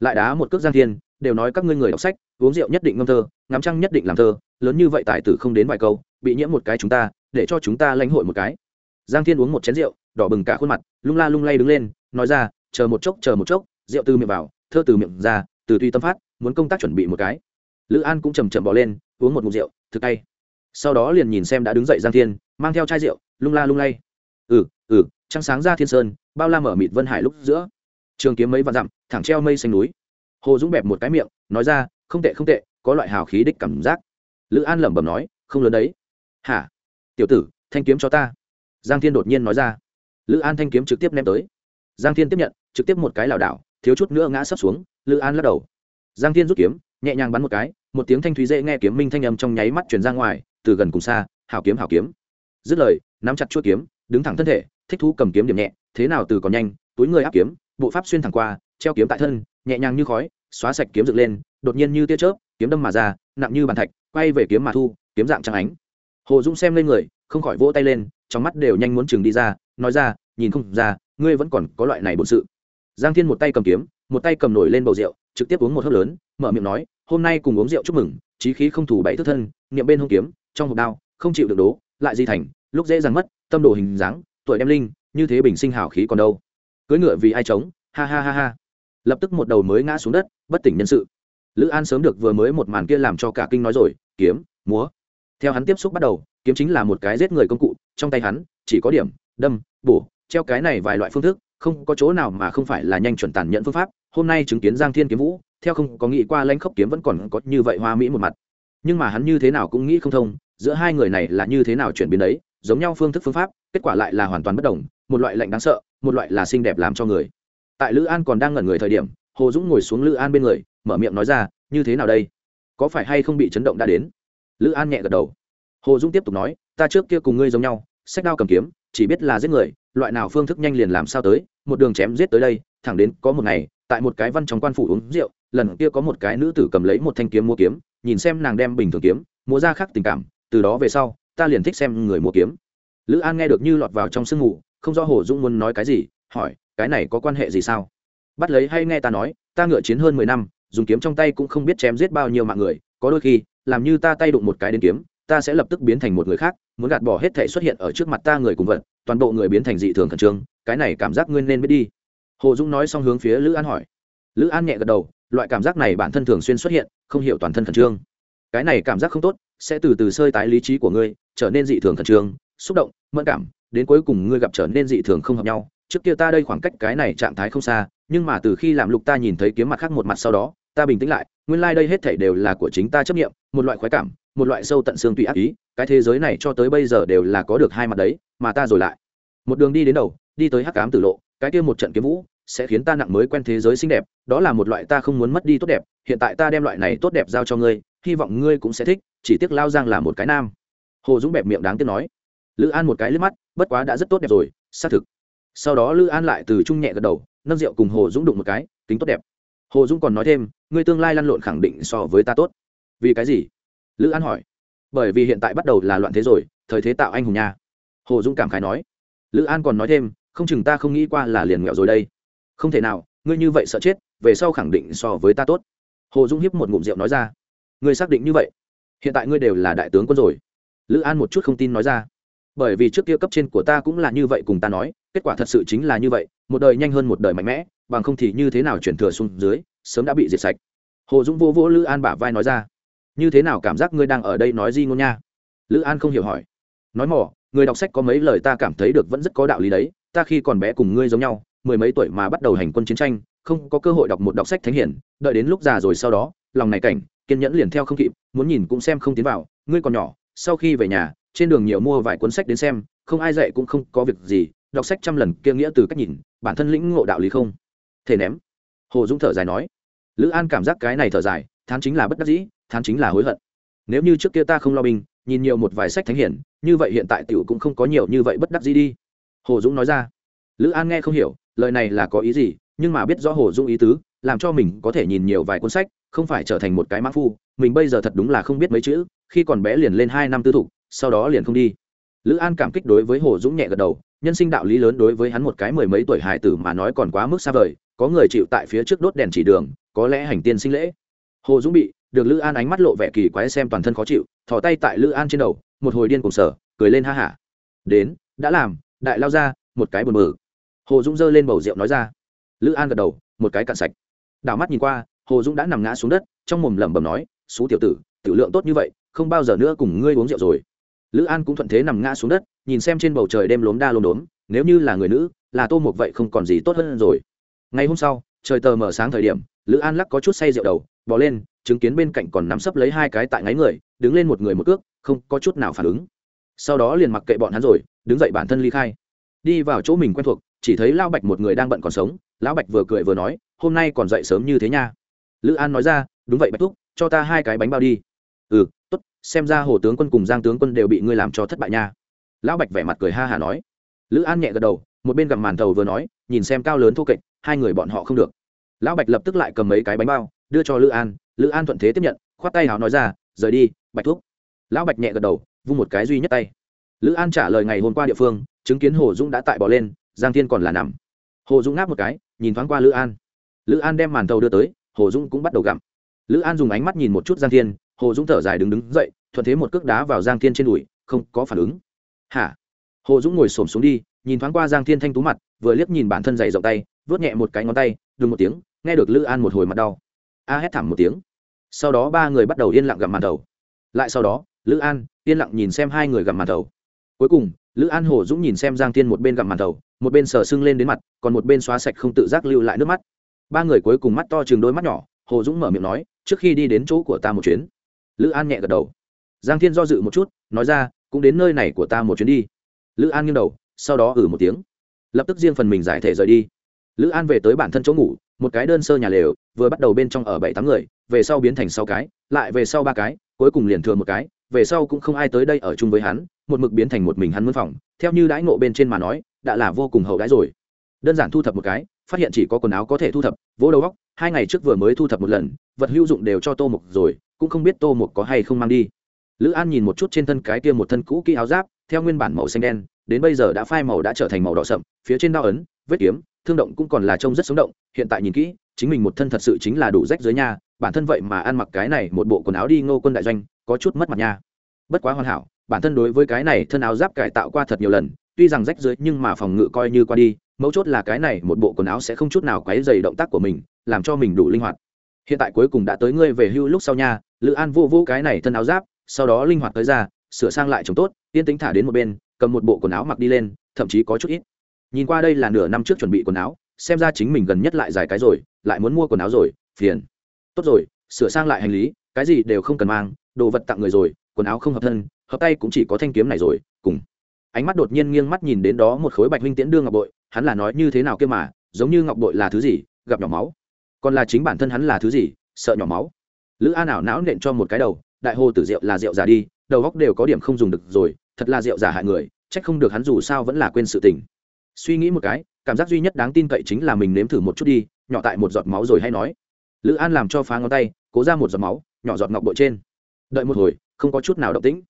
Lại đá một cước giang thiên, đều nói các ngươi người đọc sách, uống rượu nhất định ngâm thơ, ngắm trăng nhất định làm thơ, lớn như vậy tài tử không đến vài câu, bị nhiễm một cái chúng ta, để cho chúng ta lãnh hội một cái. Giang thiên uống một chén rượu, đỏ bừng cả khuôn mặt, lung la lung lay đứng lên, nói ra, chờ một chốc, chờ một chốc. Rượu từ miệng vào, thơ từ miệng ra, từ tuy tâm phát, muốn công tác chuẩn bị một cái. Lữ an cũng chầm chậm bỏ lên, uống một mục rượu, thực tay. Sau đó liền nhìn xem đã đứng dậy giang thiên, mang theo chai rượu, lung la lung lay. Ừ ừ trăng sáng ra thiên sơn, bao la mở mịt vân hải lúc giữa. Trường kiếm mấy vạn dặm, thẳng treo mây xanh núi. Hồ dũng bẹp một cái miệng, nói ra, không tệ không tệ, có loại hào khí đích cảm giác. Lữ an lẩm bẩm nói, không lớn đấy. Hả? Tiểu tử, thanh kiếm cho ta. Giang thiên đột nhiên nói ra. Lữ an thanh kiếm trực tiếp ném tới. Giang thiên tiếp nhận, trực tiếp một cái lảo đảo, thiếu chút nữa ngã sấp xuống, lữ an lắc đầu. Giang thiên rút kiếm, nhẹ nhàng bắn một cái, một tiếng thanh thúy dễ nghe kiếm minh thanh âm trong nháy mắt chuyển ra ngoài, từ gần cùng xa, hảo kiếm hảo kiếm. Dứt lời, nắm chặt chuôi kiếm, đứng thẳng thân thể thích thú cầm kiếm điểm nhẹ, thế nào từ còn nhanh, túi người áp kiếm, bộ pháp xuyên thẳng qua, treo kiếm tại thân, nhẹ nhàng như khói, xóa sạch kiếm dựng lên, đột nhiên như tia chớp, kiếm đâm mà ra, nặng như bàn thạch, quay về kiếm mà thu, kiếm dạng trăng ánh. Hồ dũng xem lên người, không khỏi vỗ tay lên, trong mắt đều nhanh muốn chừng đi ra, nói ra, nhìn không ra, ngươi vẫn còn có loại này bổn sự. Giang thiên một tay cầm kiếm, một tay cầm nổi lên bầu rượu, trực tiếp uống một hớp lớn, mở miệng nói, hôm nay cùng uống rượu chúc mừng trí khí không thủ bảy thức thân, niệm bên hông kiếm, trong hộp đao, không chịu được đố, lại di thành, lúc dễ dàng mất, tâm đồ hình dáng tuổi đem linh, như thế bình sinh hào khí còn đâu. Cưỡi ngựa vì ai chống ha ha ha ha. Lập tức một đầu mới ngã xuống đất, bất tỉnh nhân sự. Lữ an sớm được vừa mới một màn kia làm cho cả kinh nói rồi, kiếm, múa. Theo hắn tiếp xúc bắt đầu, kiếm chính là một cái giết người công cụ, trong tay hắn chỉ có điểm, đâm, bổ, treo cái này vài loại phương thức, không có chỗ nào mà không phải là nhanh chuẩn tàn nhận phương pháp. Hôm nay chứng kiến giang thiên kiếm vũ, theo không có nghĩ qua lãnh khốc kiếm vẫn còn có như vậy hoa mỹ một mặt. Nhưng mà hắn như thế nào cũng nghĩ không thông, giữa hai người này là như thế nào chuyển biến đấy, giống nhau phương thức phương pháp kết quả lại là hoàn toàn bất đồng, một loại lạnh đáng sợ, một loại là xinh đẹp làm cho người. Tại lữ an còn đang ngẩn người thời điểm, hồ dũng ngồi xuống lữ an bên người, mở miệng nói ra, như thế nào đây? Có phải hay không bị chấn động đã đến? Lữ an nhẹ gật đầu. Hồ dũng tiếp tục nói, ta trước kia cùng ngươi giống nhau sách đao cầm kiếm, chỉ biết là giết người, loại nào phương thức nhanh liền làm sao tới, một đường chém giết tới đây, thẳng đến có một ngày, tại một cái văn trong quan phủ uống rượu, lần kia có một cái nữ tử cầm lấy một thanh kiếm mua kiếm, nhìn xem nàng đem bình thường kiếm mua ra khác tình cảm, từ đó về sau, ta liền thích xem người mua kiếm lữ an nghe được như lọt vào trong sương mù, không rõ hồ dũng muốn nói cái gì, hỏi, cái này có quan hệ gì sao? Bắt lấy hay nghe ta nói, ta ngựa chiến hơn mười năm, dùng kiếm trong tay cũng không biết chém giết bao nhiêu mạng người, có đôi khi, làm như ta tay đụng một cái đến kiếm, ta sẽ lập tức biến thành một người khác, muốn gạt bỏ hết thể xuất hiện ở trước mặt ta người cùng vật, toàn bộ người biến thành dị thường khẩn trương, cái này cảm giác ngươi nên biết đi. Hồ dũng nói xong hướng phía lữ an hỏi. Lữ an nhẹ gật đầu, loại cảm giác này bản thân thường xuyên xuất hiện, không hiểu toàn thân khẩn trương. Cái này cảm giác không tốt, sẽ từ từ sơi tái lý trí của ngươi, trở nên dị thường khẩn trương xúc động, mẫn cảm, đến cuối cùng ngươi gặp trở nên dị thường không hợp nhau. Trước kia ta đây khoảng cách cái này trạng thái không xa, nhưng mà từ khi làm lục ta nhìn thấy kiếm mặt khác một mặt sau đó, ta bình tĩnh lại, nguyên lai、like、đây hết thể đều là của chính ta chấp nghiệm một loại khoái cảm, một loại sâu tận xương tùy ác ý, cái thế giới này cho tới bây giờ đều là có được hai mặt đấy, mà ta rồi lại. Một đường đi đến đầu, đi tới hắc cám tử lộ, cái kia một trận kiếm vũ sẽ khiến ta nặng mới quen thế giới xinh đẹp, đó là một loại ta không muốn mất đi tốt đẹp, hiện tại ta đem loại này tốt đẹp giao cho ngươi, hy vọng ngươi cũng sẽ thích, chỉ tiếc lao giang là một cái nam. Hồ dũng bẹp miệng đáng tiếc nói lữ an một cái liếc mắt, bất quá đã rất tốt đẹp rồi, xác thực. Sau đó lữ an lại từ trung nhẹ gật đầu, nâng rượu cùng hồ dũng đụng một cái tính tốt đẹp. Hồ dũng còn nói thêm, ngươi tương lai lăn lộn khẳng định so với ta tốt. Vì cái gì? Lữ an hỏi. Bởi vì hiện tại bắt đầu là loạn thế rồi, thời thế tạo anh hùng nha. Hồ dũng cảm khái nói. Lữ an còn nói thêm, không chừng ta không nghĩ qua là liền nghèo rồi đây. Không thể nào, ngươi như vậy sợ chết, về sau khẳng định so với ta tốt. Hồ dũng hiếp một ngụm rượu nói ra. Ngươi xác định như vậy? Hiện tại ngươi đều là đại tướng quân rồi. Lữ an một chút không tin nói ra bởi vì trước kia cấp trên của ta cũng là như vậy cùng ta nói, kết quả thật sự chính là như vậy, một đời nhanh hơn một đời mạnh mẽ, bằng không thì như thế nào chuyển thừa xuống dưới, sớm đã bị diệt sạch. Hồ dũng vô vô lữ an bả vai nói ra. Như thế nào cảm giác ngươi đang ở đây nói di ngôn nha? Lữ an không hiểu hỏi. Nói mỏ, người đọc sách có mấy lời ta cảm thấy được vẫn rất có đạo lý đấy, ta khi còn bé cùng ngươi giống nhau, mười mấy tuổi mà bắt đầu hành quân chiến tranh, không có cơ hội đọc một đọc sách thánh hiển, đợi đến lúc già rồi sau đó, lòng này cảnh, kiên nhẫn liền theo không kịp, muốn nhìn cũng xem không tiến vào, ngươi còn nhỏ, sau khi về nhà trên đường nhiều mua vài cuốn sách đến xem, không ai dạy cũng không có việc gì, đọc sách trăm lần kia nghĩa từ cách nhìn, bản thân lĩnh ngộ đạo lý không? Thể ném. Hồ dũng thở dài nói. Lữ an cảm giác cái này thở dài, thán chính là bất đắc dĩ, thán chính là hối hận. Nếu như trước kia ta không lo binh, nhìn nhiều một vài sách thánh hiển, như vậy hiện tại tiểu cũng không có nhiều như vậy bất đắc dĩ đi. Hồ dũng nói ra. Lữ an nghe không hiểu, lời này là có ý gì, nhưng mà biết rõ hồ dũng ý tứ, làm cho mình có thể nhìn nhiều vài cuốn sách, không phải trở thành một cái mã phu, mình bây giờ thật đúng là không biết mấy chữ, khi còn bé liền lên hai năm tư thục sau đó liền không đi. Lữ an cảm kích đối với hồ dũng nhẹ gật đầu, nhân sinh đạo lý lớn đối với hắn một cái mười mấy tuổi hài tử mà nói còn quá mức xa vời, có người chịu tại phía trước đốt đèn chỉ đường, có lẽ hành tiên sinh lễ. Hồ dũng bị, được lữ an ánh mắt lộ vẻ kỳ quái xem toàn thân khó chịu, thò tay tại lữ an trên đầu, một hồi điên cùng sở, cười lên ha hả. Đến, đã làm, đại lao ra, một cái buồn bực. Hồ dũng giơ lên bầu rượu nói ra. Lữ an gật đầu, một cái cạn sạch. Đảo mắt nhìn qua, hồ dũng đã nằm ngã xuống đất, trong mồm lẩm bẩm nói, xú tiểu tử, tiểu lượng tốt như vậy, không bao giờ nữa cùng ngươi uống rượu rồi lữ an cũng thuận thế nằm ngã xuống đất, nhìn xem trên bầu trời đêm lốm đa lốm đốm, nếu như là người nữ, là tô một vậy không còn gì tốt hơn rồi. Ngày hôm sau, trời tờ mở sáng thời điểm, lữ an lắc có chút say rượu đầu bỏ lên, chứng kiến bên cạnh còn nắm sấp lấy hai cái tại ngáy người, đứng lên một người một cước, không có chút nào phản ứng. Sau đó liền mặc kệ bọn hắn rồi, đứng dậy bản thân ly khai. Đi vào chỗ mình quen thuộc, chỉ thấy lão bạch một người đang bận còn sống, lão bạch vừa cười vừa nói, hôm nay còn dậy sớm như thế nha. Lữ an nói ra, đúng vậy bạch thúc, cho ta hai cái bánh bao đi. Ừ tốt xem ra hồ tướng quân cùng giang tướng quân đều bị ngươi làm cho thất bại nha. Lão bạch vẻ mặt cười ha hả nói. Lữ an nhẹ gật đầu, một bên gặp màn thầu vừa nói, nhìn xem cao lớn thô kệch, hai người bọn họ không được. Lão bạch lập tức lại cầm mấy cái bánh bao, đưa cho lữ an lữ an thuận thế tiếp nhận, khoát tay hào nói ra, rời đi, bạch thuốc. Lão bạch nhẹ gật đầu, vung một cái duy nhất tay. Lữ an trả lời ngày hôm qua địa phương, chứng kiến hồ dũng đã tại bỏ lên, giang thiên còn là nằm. Hồ dũng ngáp một cái, nhìn thoáng qua lữ an. Lữ an đem màn thầu đưa tới, hồ dũng cũng bắt đầu gặm. Lữ an dùng ánh mắt nhìn một chút giang thiên hồ dũng thở dài đứng đứng dậy, thuận thế một cước đá vào giang thiên trên đùi, không có phản ứng. Hả? Hồ dũng ngồi xổm xuống đi, nhìn thoáng qua giang thiên thanh tú mặt, vừa liếc nhìn bản thân dày rộng tay vớt nhẹ một cái ngón tay đừng một tiếng, nghe được lữ an một hồi mặt đau. A hét thảm một tiếng. Sau đó ba người bắt đầu yên lặng gặm màn đầu. Lại sau đó, lữ an yên lặng nhìn xem hai người gặm màn đầu. Cuối cùng, lữ an hồ dũng nhìn xem giang thiên một bên gặm màn đầu, một bên sờ sưng lên đến mặt, còn một bên xóa sạch không tự giác lưu lại nước mắt. Ba người cuối cùng mắt to chừng đôi mắt nhỏ, hồ dũng mở miệng nói, trước khi đi đến chỗ của ta một chuyến lữ an nhẹ gật đầu. Giang thiên do dự một chút, nói ra, cũng đến nơi này của ta một chuyến đi. Lữ an nghiêng đầu, sau đó ử một tiếng. Lập tức riêng phần mình giải thể rời đi. Lữ an về tới bản thân chỗ ngủ, một cái đơn sơ nhà lều, vừa bắt đầu bên trong ở bảy tám người, về sau biến thành sáu cái, lại về sau ba cái, cuối cùng liền thừa một cái, về sau cũng không ai tới đây ở chung với hắn, một mực biến thành một mình hắn mướn phòng. Theo như đãi ngộ bên trên mà nói, đã là vô cùng hậu đãi rồi. Đơn giản thu thập một cái phát hiện chỉ có quần áo có thể thu thập, vỗ đầu góc hai ngày trước vừa mới thu thập một lần, vật hữu dụng đều cho tô mục rồi, cũng không biết tô mục có hay không mang đi. Lữ an nhìn một chút trên thân cái kia một thân cũ kỹ áo giáp, theo nguyên bản màu xanh đen, đến bây giờ đã phai màu đã trở thành màu đỏ sậm, phía trên đao ấn, vết kiếm, thương động cũng còn là trông rất sống động, hiện tại nhìn kỹ, chính mình một thân thật sự chính là đủ rách dưới nha bản thân vậy mà ăn mặc cái này một bộ quần áo đi ngô quân đại doanh, có chút mất mặt nha. Bất quá hoàn hảo, bản thân đối với cái này thân áo giáp cải tạo qua thật nhiều lần, tuy rằng rách dưới nhưng mà phòng ngự coi như qua đi mấu chốt là cái này một bộ quần áo sẽ không chút nào quấy dày động tác của mình, làm cho mình đủ linh hoạt. Hiện tại cuối cùng đã tới ngươi về hưu lúc sau nha, lữ an vô vô cái này thân áo giáp, sau đó linh hoạt tới ra, sửa sang lại trồng tốt, yên tính thả đến một bên, cầm một bộ quần áo mặc đi lên, thậm chí có chút ít. Nhìn qua đây là nửa năm trước chuẩn bị quần áo, xem ra chính mình gần nhất lại dài cái rồi, lại muốn mua quần áo rồi, phiền. Tốt rồi, sửa sang lại hành lý, cái gì đều không cần mang, đồ vật tặng người rồi, quần áo không hợp thân, hợp tay cũng chỉ có thanh kiếm này rồi, cùng. Ánh mắt đột nhiên nghiêng mắt nhìn đến đó một khối bạch huynh tiễn đương ngọc bội hắn là nói như thế nào kia mà, giống như ngọc bội là thứ gì, gặp nhỏ máu. Còn là chính bản thân hắn là thứ gì, sợ nhỏ máu. Lữ a nào não nện cho một cái đầu, đại hồ tử rượu là rượu giả đi, đầu góc đều có điểm không dùng được rồi, thật là rượu giả hại người, trách không được hắn dù sao vẫn là quên sự tình. Suy nghĩ một cái, cảm giác duy nhất đáng tin cậy chính là mình nếm thử một chút đi, nhỏ tại một giọt máu rồi hay nói. Lữ an làm cho phá ngón tay, cố ra một giọt máu, nhỏ giọt ngọc bội trên. Đợi một hồi, không có chút nào động tĩnh.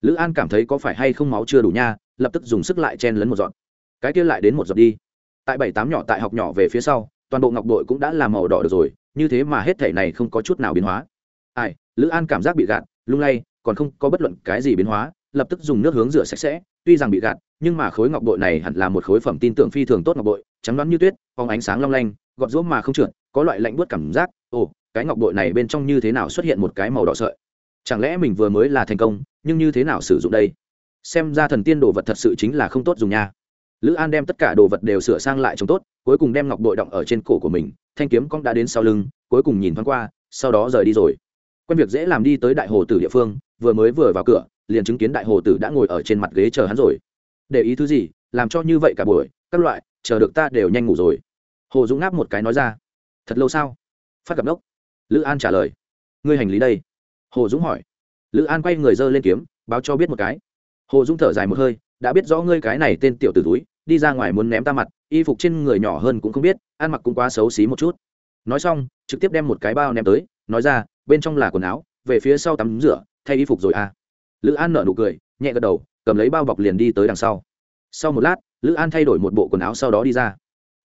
Lữ an cảm thấy có phải hay không máu chưa đủ nha, lập tức dùng sức lại chen lấn một giọt cái kia lại đến một giọt đi. Tại bảy tám nhỏ tại học nhỏ về phía sau, toàn bộ ngọc đội cũng đã làm màu đỏ được rồi, như thế mà hết thể này không có chút nào biến hóa. Ai, lữ an cảm giác bị gạt, lung lay, còn không có bất luận cái gì biến hóa, lập tức dùng nước hướng rửa sạch sẽ, tuy rằng bị gạt, nhưng mà khối ngọc bội này hẳn là một khối phẩm tin tưởng phi thường tốt ngọc bội trắng đoán như tuyết phóng ánh sáng long lanh, gọt rũa mà không trượt, có loại lạnh buốt cảm giác, ồ, cái ngọc bội này bên trong như thế nào xuất hiện một cái màu đỏ sợi? Chẳng lẽ mình vừa mới là thành công, nhưng như thế nào sử dụng đây? Xem ra thần tiên đồ vật thật sự chính là không tốt dùng nha lữ an đem tất cả đồ vật đều sửa sang lại trông tốt, cuối cùng đem ngọc bội động ở trên cổ của mình, thanh kiếm cong đã đến sau lưng, cuối cùng nhìn thoáng qua, sau đó rời đi rồi. Quen việc dễ làm đi tới đại hồ tử địa phương, vừa mới vừa vào cửa, liền chứng kiến đại hồ tử đã ngồi ở trên mặt ghế chờ hắn rồi. Để ý thứ gì, làm cho như vậy cả buổi, các loại, chờ được ta đều nhanh ngủ rồi. Hồ dũng ngáp một cái nói ra. Thật lâu sao? Phát gặp đốc. Lữ an trả lời. Ngươi hành lý đây? Hồ dũng hỏi. Lữ an quay người dơ lên kiếm, báo cho biết một cái. Hồ dũng thở dài một hơi đã biết rõ ngươi cái này tên tiểu t ử túi đi ra ngoài muốn ném ta mặt, y phục trên người nhỏ hơn cũng không biết, ăn mặc cũng quá xấu xí một chút. Nói xong, trực tiếp đem một cái bao ném tới, nói ra, bên trong là quần áo, về phía sau tắm rửa, thay y phục rồi à. Lữ an nở nụ cười, nhẹ gật đầu, cầm lấy bao bọc liền đi tới đằng sau. Sau một lát, lữ an thay đổi một bộ quần áo sau đó đi ra.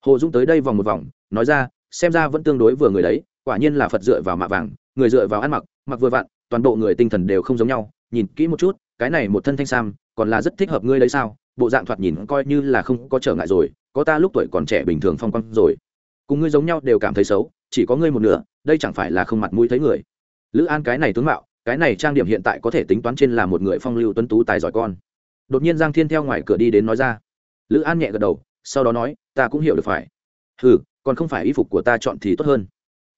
Hồ dũng tới đây vòng một vòng, nói ra, xem ra vẫn tương đối vừa người đấy, quả nhiên là phật dựa vào mạ vàng, người dựa vào ăn mặc mặc vừa vặn, toàn bộ người tinh thần đều không giống nhau, nhìn kỹ một chút cái này một thân thanh sam, còn là rất thích hợp ngươi đấy sao? Bộ dạng thoạt nhìn coi như là không có trở ngại rồi, có ta lúc tuổi còn trẻ bình thường phong quang rồi. Cùng ngươi giống nhau đều cảm thấy xấu, chỉ có ngươi một nửa, đây chẳng phải là không mặt mũi thấy người. Lữ an cái này tướng mạo, cái này trang điểm hiện tại có thể tính toán trên là một người phong lưu tuấn tú tài giỏi con. Đột nhiên giang thiên theo ngoài cửa đi đến nói ra. Lữ an nhẹ gật đầu, sau đó nói, ta cũng hiểu được phải. Ừ còn không phải y phục của ta chọn thì tốt hơn.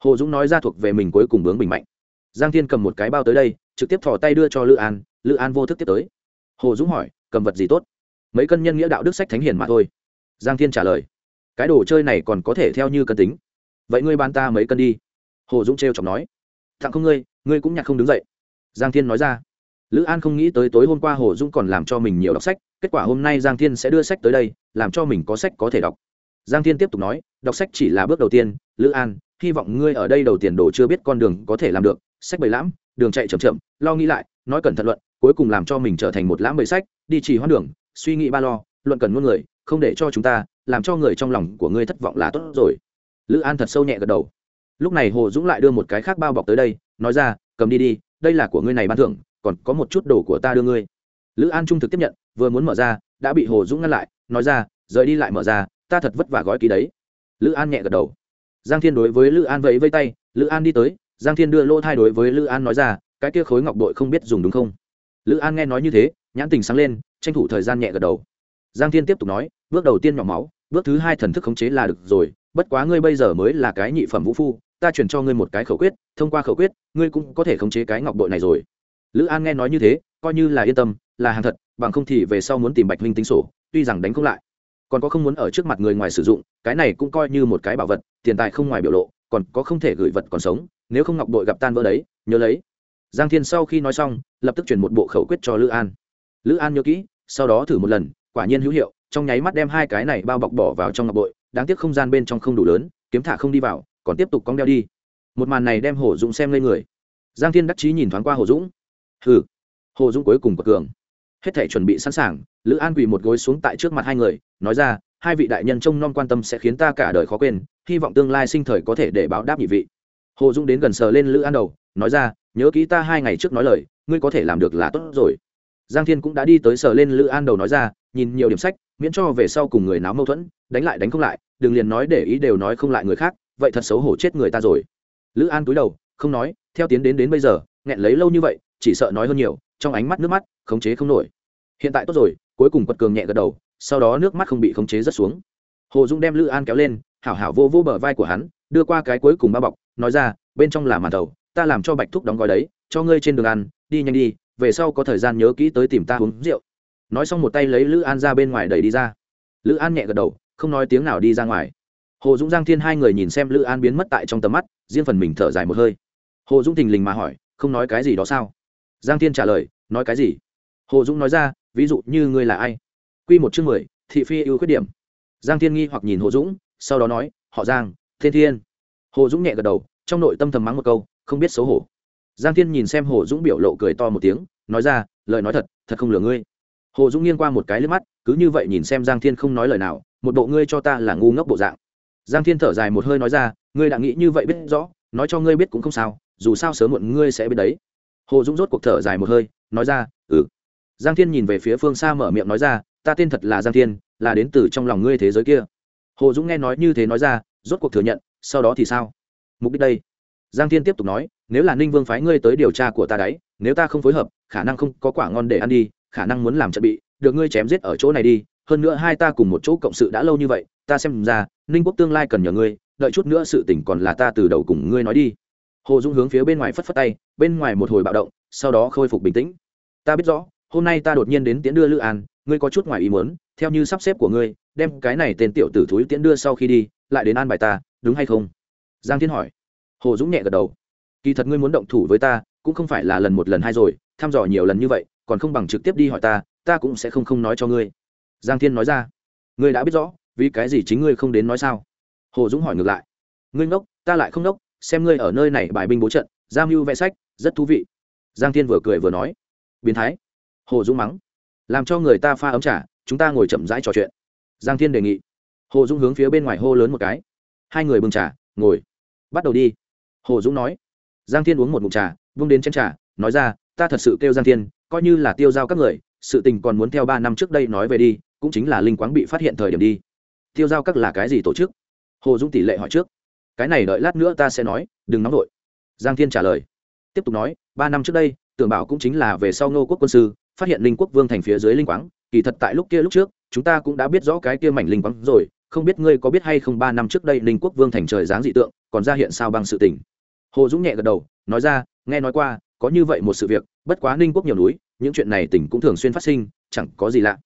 Hồ dũng nói ra thuộc về mình cuối cùng bướng bình mạnh. Giang thiên cầm một cái bao tới đây, trực tiếp thò tay đưa cho lữ an lữ an vô thức tiếp tới. Hồ dũng hỏi, cầm vật gì tốt? Mấy cân nhân nghĩa đạo đức sách thánh hiền mà thôi. Giang thiên trả lời, cái đồ chơi này còn có thể theo như cân tính. Vậy ngươi ban ta mấy cân đi. Hồ dũng trêu chọc nói tặng không ngươi ngươi cũng nhặt không đứng dậy. Giang thiên nói ra, lữ an không nghĩ tới tối hôm qua hồ dũng còn làm cho mình nhiều đọc sách, kết quả hôm nay giang thiên sẽ đưa sách tới đây, làm cho mình có sách có thể đọc. Giang thiên tiếp tục nói, đọc sách chỉ là bước đầu tiên, lữ an, hy vọng ngươi ở đây đầu tiền đồ chưa biết con đường có thể làm được, sách bày lãm, đường chạy chậm chậm, lo nghĩ lại, nói cẩn thận luận cuối cùng làm cho mình trở thành một lãm bầy sách, đi chỉ hoãn đường, suy nghĩ ba lo, luận cần muôn người, không để cho chúng ta, làm cho người trong lòng của ngươi thất vọng là tốt rồi. Lữ an thật sâu nhẹ gật đầu. Lúc này hồ dũng lại đưa một cái khác bao bọc tới đây, nói ra, cầm đi đi, đây là của ngươi này ban thưởng, còn có một chút đồ của ta đưa ngươi. Lữ an trung thực tiếp nhận, vừa muốn mở ra, đã bị hồ dũng ngăn lại, nói ra, rời đi lại mở ra, ta thật vất vả gói ký đấy. Lữ an nhẹ gật đầu. Giang thiên đối với lữ an vẫy vây tay, lữ an đi tới, giang thiên đưa lỗ thai đối với lữ an nói ra, cái kia khối ngọc bội không biết dùng đúng không? Lữ an nghe nói như thế, nhãn tình sáng lên, tranh thủ thời gian nhẹ gật đầu. Giang thiên tiếp tục nói, bước đầu tiên nhỏ máu, bước thứ hai thần thức khống chế là được rồi, bất quá ngươi bây giờ mới là cái nhị phẩm vũ phu, ta chuyển cho ngươi một cái khẩu quyết, thông qua khẩu quyết, ngươi cũng có thể khống chế cái ngọc bội này rồi. Lữ an nghe nói như thế, coi như là yên tâm, là hàng thật, bằng không thì về sau muốn tìm bạch huynh tính sổ, tuy rằng đánh không lại, còn có không muốn ở trước mặt người ngoài sử dụng, cái này cũng coi như một cái bảo vật, tiền tài không ngoài biểu lộ, còn có không thể gửi vật còn sống, nếu không ngọc bội gặp tan vỡ đấy, nhớ lấy giang thiên sau khi nói xong, lập tức chuyển một bộ khẩu quyết cho lữ an. Lữ an nhớ kỹ, sau đó thử một lần, quả nhiên hữu hiệu, trong nháy mắt đem hai cái này bao bọc bỏ vào trong ngọc bội, đáng tiếc không gian bên trong không đủ lớn, kiếm thả không đi vào, còn tiếp tục cong đeo đi. Một màn này đem hồ dũng xem lên người. Giang thiên đắc chí nhìn thoáng qua hồ dũng. Hừ. Hồ dũng cuối cùng bậc cường. Hết thể chuẩn bị sẵn sàng, lữ an quỳ một gối xuống tại trước mặt hai người, nói ra, hai vị đại nhân trông non quan tâm sẽ khiến ta cả đời khó quên, hy vọng tương lai sinh thời có thể để báo đáp nhị vị hồ dũng đến gần sờ lên lữ an đầu, nói ra, nhớ kỹ ta hai ngày trước nói lời, ngươi có thể làm được là tốt rồi. Giang thiên cũng đã đi tới sờ lên lữ an đầu nói ra, nhìn nhiều điểm sách, miễn cho về sau cùng người náo mâu thuẫn, đánh lại đánh không lại, đừng liền nói để ý đều nói không lại người khác, vậy thật xấu hổ chết người ta rồi. Lữ an túi đầu, không nói, theo tiến đến đến bây giờ, nghẹn lấy lâu như vậy, chỉ sợ nói hơn nhiều, trong ánh mắt nước mắt, khống chế không nổi. Hiện tại tốt rồi, cuối cùng quật cường nhẹ gật đầu, sau đó nước mắt không bị khống chế rất xuống. Hồ dung đem lữ an kéo lên, hảo hảo vô vô bờ vai của hắn, đưa qua cái cuối cùng bao bọc nói ra, bên trong là màn tàu ta làm cho bạch thúc đóng gói đấy, cho ngươi trên đường ăn, đi nhanh đi, về sau có thời gian nhớ kỹ tới tìm ta uống rượu. Nói xong một tay lấy lữ an ra bên ngoài đẩy đi ra. Lữ an nhẹ gật đầu, không nói tiếng nào đi ra ngoài. Hồ dũng, giang thiên hai người nhìn xem lữ an biến mất tại trong tầm mắt, riêng phần mình thở dài một hơi. Hồ dũng thình lình mà hỏi, không nói cái gì đó sao? Giang thiên trả lời, nói cái gì? Hồ dũng nói ra, ví dụ như ngươi là ai? Q một chương mười, thị phi ưu khuyết điểm. Giang thiên nghi hoặc nhìn hồ dũng, sau đó nói, họ giang, thiên thiên hồ dũng nhẹ gật đầu, trong nội tâm thầm mắng một câu, không biết xấu hổ. Giang thiên nhìn xem hồ dũng biểu lộ cười to một tiếng, nói ra, lời nói thật thật không lừa ngươi. Hồ dũng nghiêng qua một cái lướt mắt, cứ như vậy nhìn xem giang thiên không nói lời nào, một bộ ngươi cho ta là ngu ngốc bộ dạng. Giang thiên thở dài một hơi nói ra, ngươi đã nghĩ như vậy biết rõ, nói cho ngươi biết cũng không sao, dù sao sớm muộn ngươi sẽ biết đấy. Hồ dũng rốt cuộc thở dài một hơi, nói ra ừ. Giang thiên nhìn về phía phương xa mở miệng nói ra, ta tên thật là giang thiên, là đến từ trong lòng ngươi thế giới kia. Hồ dũng nghe nói như thế nói ra, rốt cuộc thừa nhận sau đó thì sao? Mục đích đây. Giang thiên tiếp tục nói, nếu là ninh vương phái ngươi tới điều tra của ta đấy, nếu ta không phối hợp, khả năng không có quả ngon để ăn đi, khả năng muốn làm trận bị, được ngươi chém giết ở chỗ này đi, hơn nữa hai ta cùng một chỗ cộng sự đã lâu như vậy, ta xem ra, ninh quốc tương lai cần nhờ ngươi, đợi chút nữa sự tỉnh còn là ta từ đầu cùng ngươi nói đi. Hồ dung hướng phía bên ngoài phất phất tay, bên ngoài một hồi bạo động, sau đó khôi phục bình tĩnh. Ta biết rõ, hôm nay ta đột nhiên đến tiễn đưa lữ an, ngươi có chút ngoài ý muốn, theo như sắp xếp của ngươi, đem cái này tên tiểu tử thúi tiễn đưa sau khi đi, lại đến an bài ta đúng hay không? Giang thiên hỏi. Hồ dũng nhẹ gật đầu. Kỳ thật ngươi muốn động thủ với ta, cũng không phải là lần một lần hai rồi, thăm dò nhiều lần như vậy, còn không bằng trực tiếp đi hỏi ta ta cũng sẽ không không nói cho ngươi. Giang thiên nói ra. Ngươi đã biết rõ, vì cái gì chính ngươi không đến nói sao? Hồ dũng hỏi ngược lại. Ngươi ngốc, ta lại không ngốc, xem ngươi ở nơi này bài binh bố trận giao mưu vẽ sách, rất thú vị. Giang thiên vừa cười vừa nói. Biến thái. Hồ dũng mắng. Làm cho người ta pha ấm trà, chúng ta ngồi chậm rãi trò chuyện. Giang thiên đề nghị. Hồ dũng hướng phía bên ngoài hô lớn một cái hai người bưng trà, ngồi. Bắt đầu đi. Hồ dũng nói. Giang thiên uống một mụn trà, vung đến chén trà, nói ra, ta thật sự kêu giang thiên, coi như là tiêu giao các người, sự tình còn muốn theo ba năm trước đây nói về đi, cũng chính là linh quáng bị phát hiện thời điểm đi. Tiêu giao các là cái gì tổ chức? Hồ dũng tỷ lệ hỏi trước. Cái này đợi lát nữa ta sẽ nói, đừng nóng vội. Giang thiên trả lời. Tiếp tục nói, ba năm trước đây, tưởng bảo cũng chính là về sau ngô quốc quân sư, phát hiện linh quốc vương thành phía dưới linh quáng, kỳ thật tại lúc kia lúc trước, chúng ta cũng đã biết rõ cái kia mảnh linh quáng rồi không biết ngươi có biết hay không ba năm trước đây linh quốc vương thành trời dáng dị tượng, còn ra hiện sao bằng sự tình. Hồ dũng nhẹ gật đầu, nói ra, nghe nói qua, có như vậy một sự việc, bất quá ninh quốc nhiều núi, những chuyện này tỉnh cũng thường xuyên phát sinh, chẳng có gì lạ.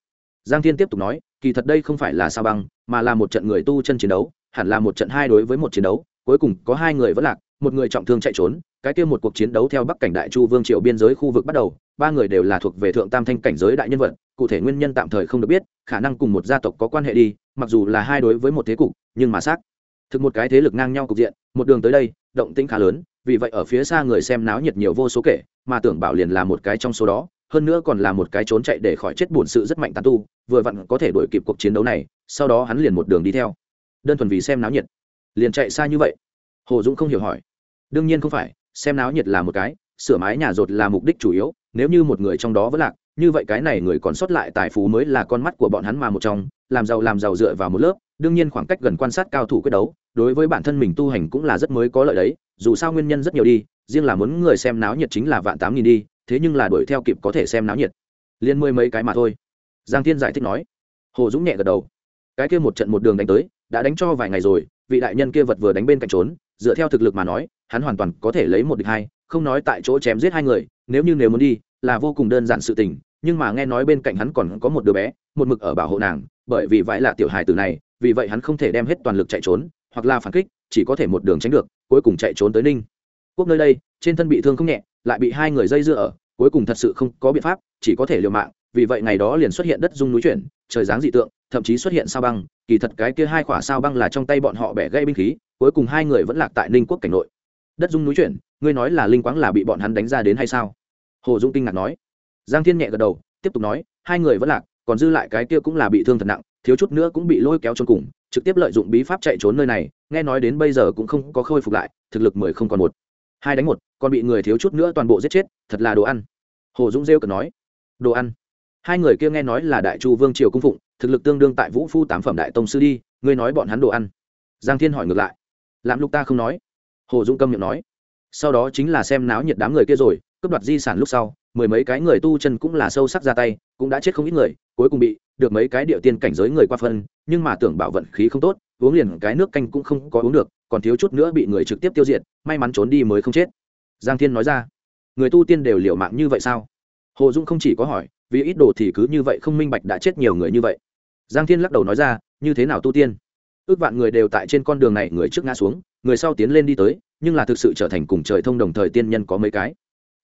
Giang thiên tiếp tục nói, kỳ thật đây không phải là sao băng, mà là một trận người tu chân chiến đấu, hẳn là một trận hai đối với một chiến đấu, cuối cùng có hai người vẫn lạc một người trọng thương chạy trốn, cái kia một cuộc chiến đấu theo bắc cảnh đại chu vương triều biên giới khu vực bắt đầu, ba người đều là thuộc về thượng tam thanh cảnh giới đại nhân vật, cụ thể nguyên nhân tạm thời không được biết, khả năng cùng một gia tộc có quan hệ đi, mặc dù là hai đối với một thế cục, nhưng mà xác thực một cái thế lực ngang nhau cục diện, một đường tới đây, động tĩnh khá lớn, vì vậy ở phía xa người xem náo nhiệt nhiều vô số kể, mà tưởng bảo liền là một cái trong số đó, hơn nữa còn là một cái trốn chạy để khỏi chết buồn sự rất mạnh tàn tu, vừa vặn có thể đuổi kịp cuộc chiến đấu này, sau đó hắn liền một đường đi theo. Đơn thuần vì xem náo nhiệt, liền chạy xa như vậy hồ dũng không hiểu hỏi. Đương nhiên không phải, xem náo nhiệt là một cái, sửa mái nhà rột là mục đích chủ yếu, nếu như một người trong đó vẫn lạc, như vậy cái này người còn sót lại tài phú mới là con mắt của bọn hắn mà một trong, làm giàu làm giàu dựa vào một lớp, đương nhiên khoảng cách gần quan sát cao thủ quyết đấu, đối với bản thân mình tu hành cũng là rất mới có lợi đấy, dù sao nguyên nhân rất nhiều đi, riêng là muốn người xem náo nhiệt chính là vạn tám nghìn đi, thế nhưng là đuổi theo kịp có thể xem náo nhiệt. Liên mười mấy cái mà thôi. Giang thiên giải thích nói. Hồ dũng nhẹ gật đầu. Cái kia một trận một đường đánh tới, đã đánh cho vài ngày rồi, vị đại nhân kia vật vừa đánh bên cạnh trốn dựa theo thực lực mà nói, hắn hoàn toàn có thể lấy một địch hai, không nói tại chỗ chém giết hai người, nếu như nếu muốn đi, là vô cùng đơn giản sự tình, nhưng mà nghe nói bên cạnh hắn còn có một đứa bé, một mực ở bảo hộ nàng, bởi vì vãi là tiểu hài tử này, vì vậy hắn không thể đem hết toàn lực chạy trốn, hoặc là phản kích, chỉ có thể một đường tránh được, cuối cùng chạy trốn tới ninh. Quốc nơi đây, trên thân bị thương không nhẹ, lại bị hai người dây dưa ở, cuối cùng thật sự không có biện pháp, chỉ có thể liều mạng, vì vậy ngày đó liền xuất hiện đất dung núi chuyển, trời dáng dị tượng, thậm chí xuất hiện sao băng, kỳ thật cái kia hai quả sao băng là trong tay bọn họ bẻ gây binh khí cuối cùng hai người vẫn lạc tại ninh quốc cảnh nội. Đất dung núi chuyển, ngươi nói là linh quáng là bị bọn hắn đánh ra đến hay sao? Hồ dung kinh ngạc nói. Giang thiên nhẹ gật đầu, tiếp tục nói, hai người vẫn lạc, còn dư lại cái kia cũng là bị thương thật nặng, thiếu chút nữa cũng bị lôi kéo trốn cùng, trực tiếp lợi dụng bí pháp chạy trốn nơi này, nghe nói đến bây giờ cũng không có khôi phục lại, thực lực mười không còn một. Hai đánh một, còn bị người thiếu chút nữa toàn bộ giết chết, thật là đồ ăn. Hồ dũng rêu cần nói. Đồ ăn. Hai người kia nghe nói là đại chu vương triều cung phụng, thực lực tương đương tại vũ phu tám phẩm đại tông sư đi, ngươi nói bọn hắn đồ ăn. Giang thiên hỏi ngược lại làm lúc ta không nói. Hồ dũng câm miệng nói. Sau đó chính là xem náo nhiệt đám người kia rồi, cướp đoạt di sản lúc sau, mười mấy cái người tu chân cũng là sâu sắc ra tay, cũng đã chết không ít người, cuối cùng bị được mấy cái địa tiên cảnh giới người qua phân, nhưng mà tưởng bảo vận khí không tốt, uống liền cái nước canh cũng không có uống được, còn thiếu chút nữa bị người trực tiếp tiêu diệt, may mắn trốn đi mới không chết. Giang thiên nói ra. Người tu tiên đều liều mạng như vậy sao? Hồ dung không chỉ có hỏi, vì ít đồ thì cứ như vậy không minh bạch đã chết nhiều người như vậy. Giang thiên lắc đầu nói ra, như thế nào tu tiên? Ước vạn người đều tại trên con đường này người trước ngã xuống, người sau tiến lên đi tới, nhưng là thực sự trở thành cùng trời thông đồng thời tiên nhân có mấy cái.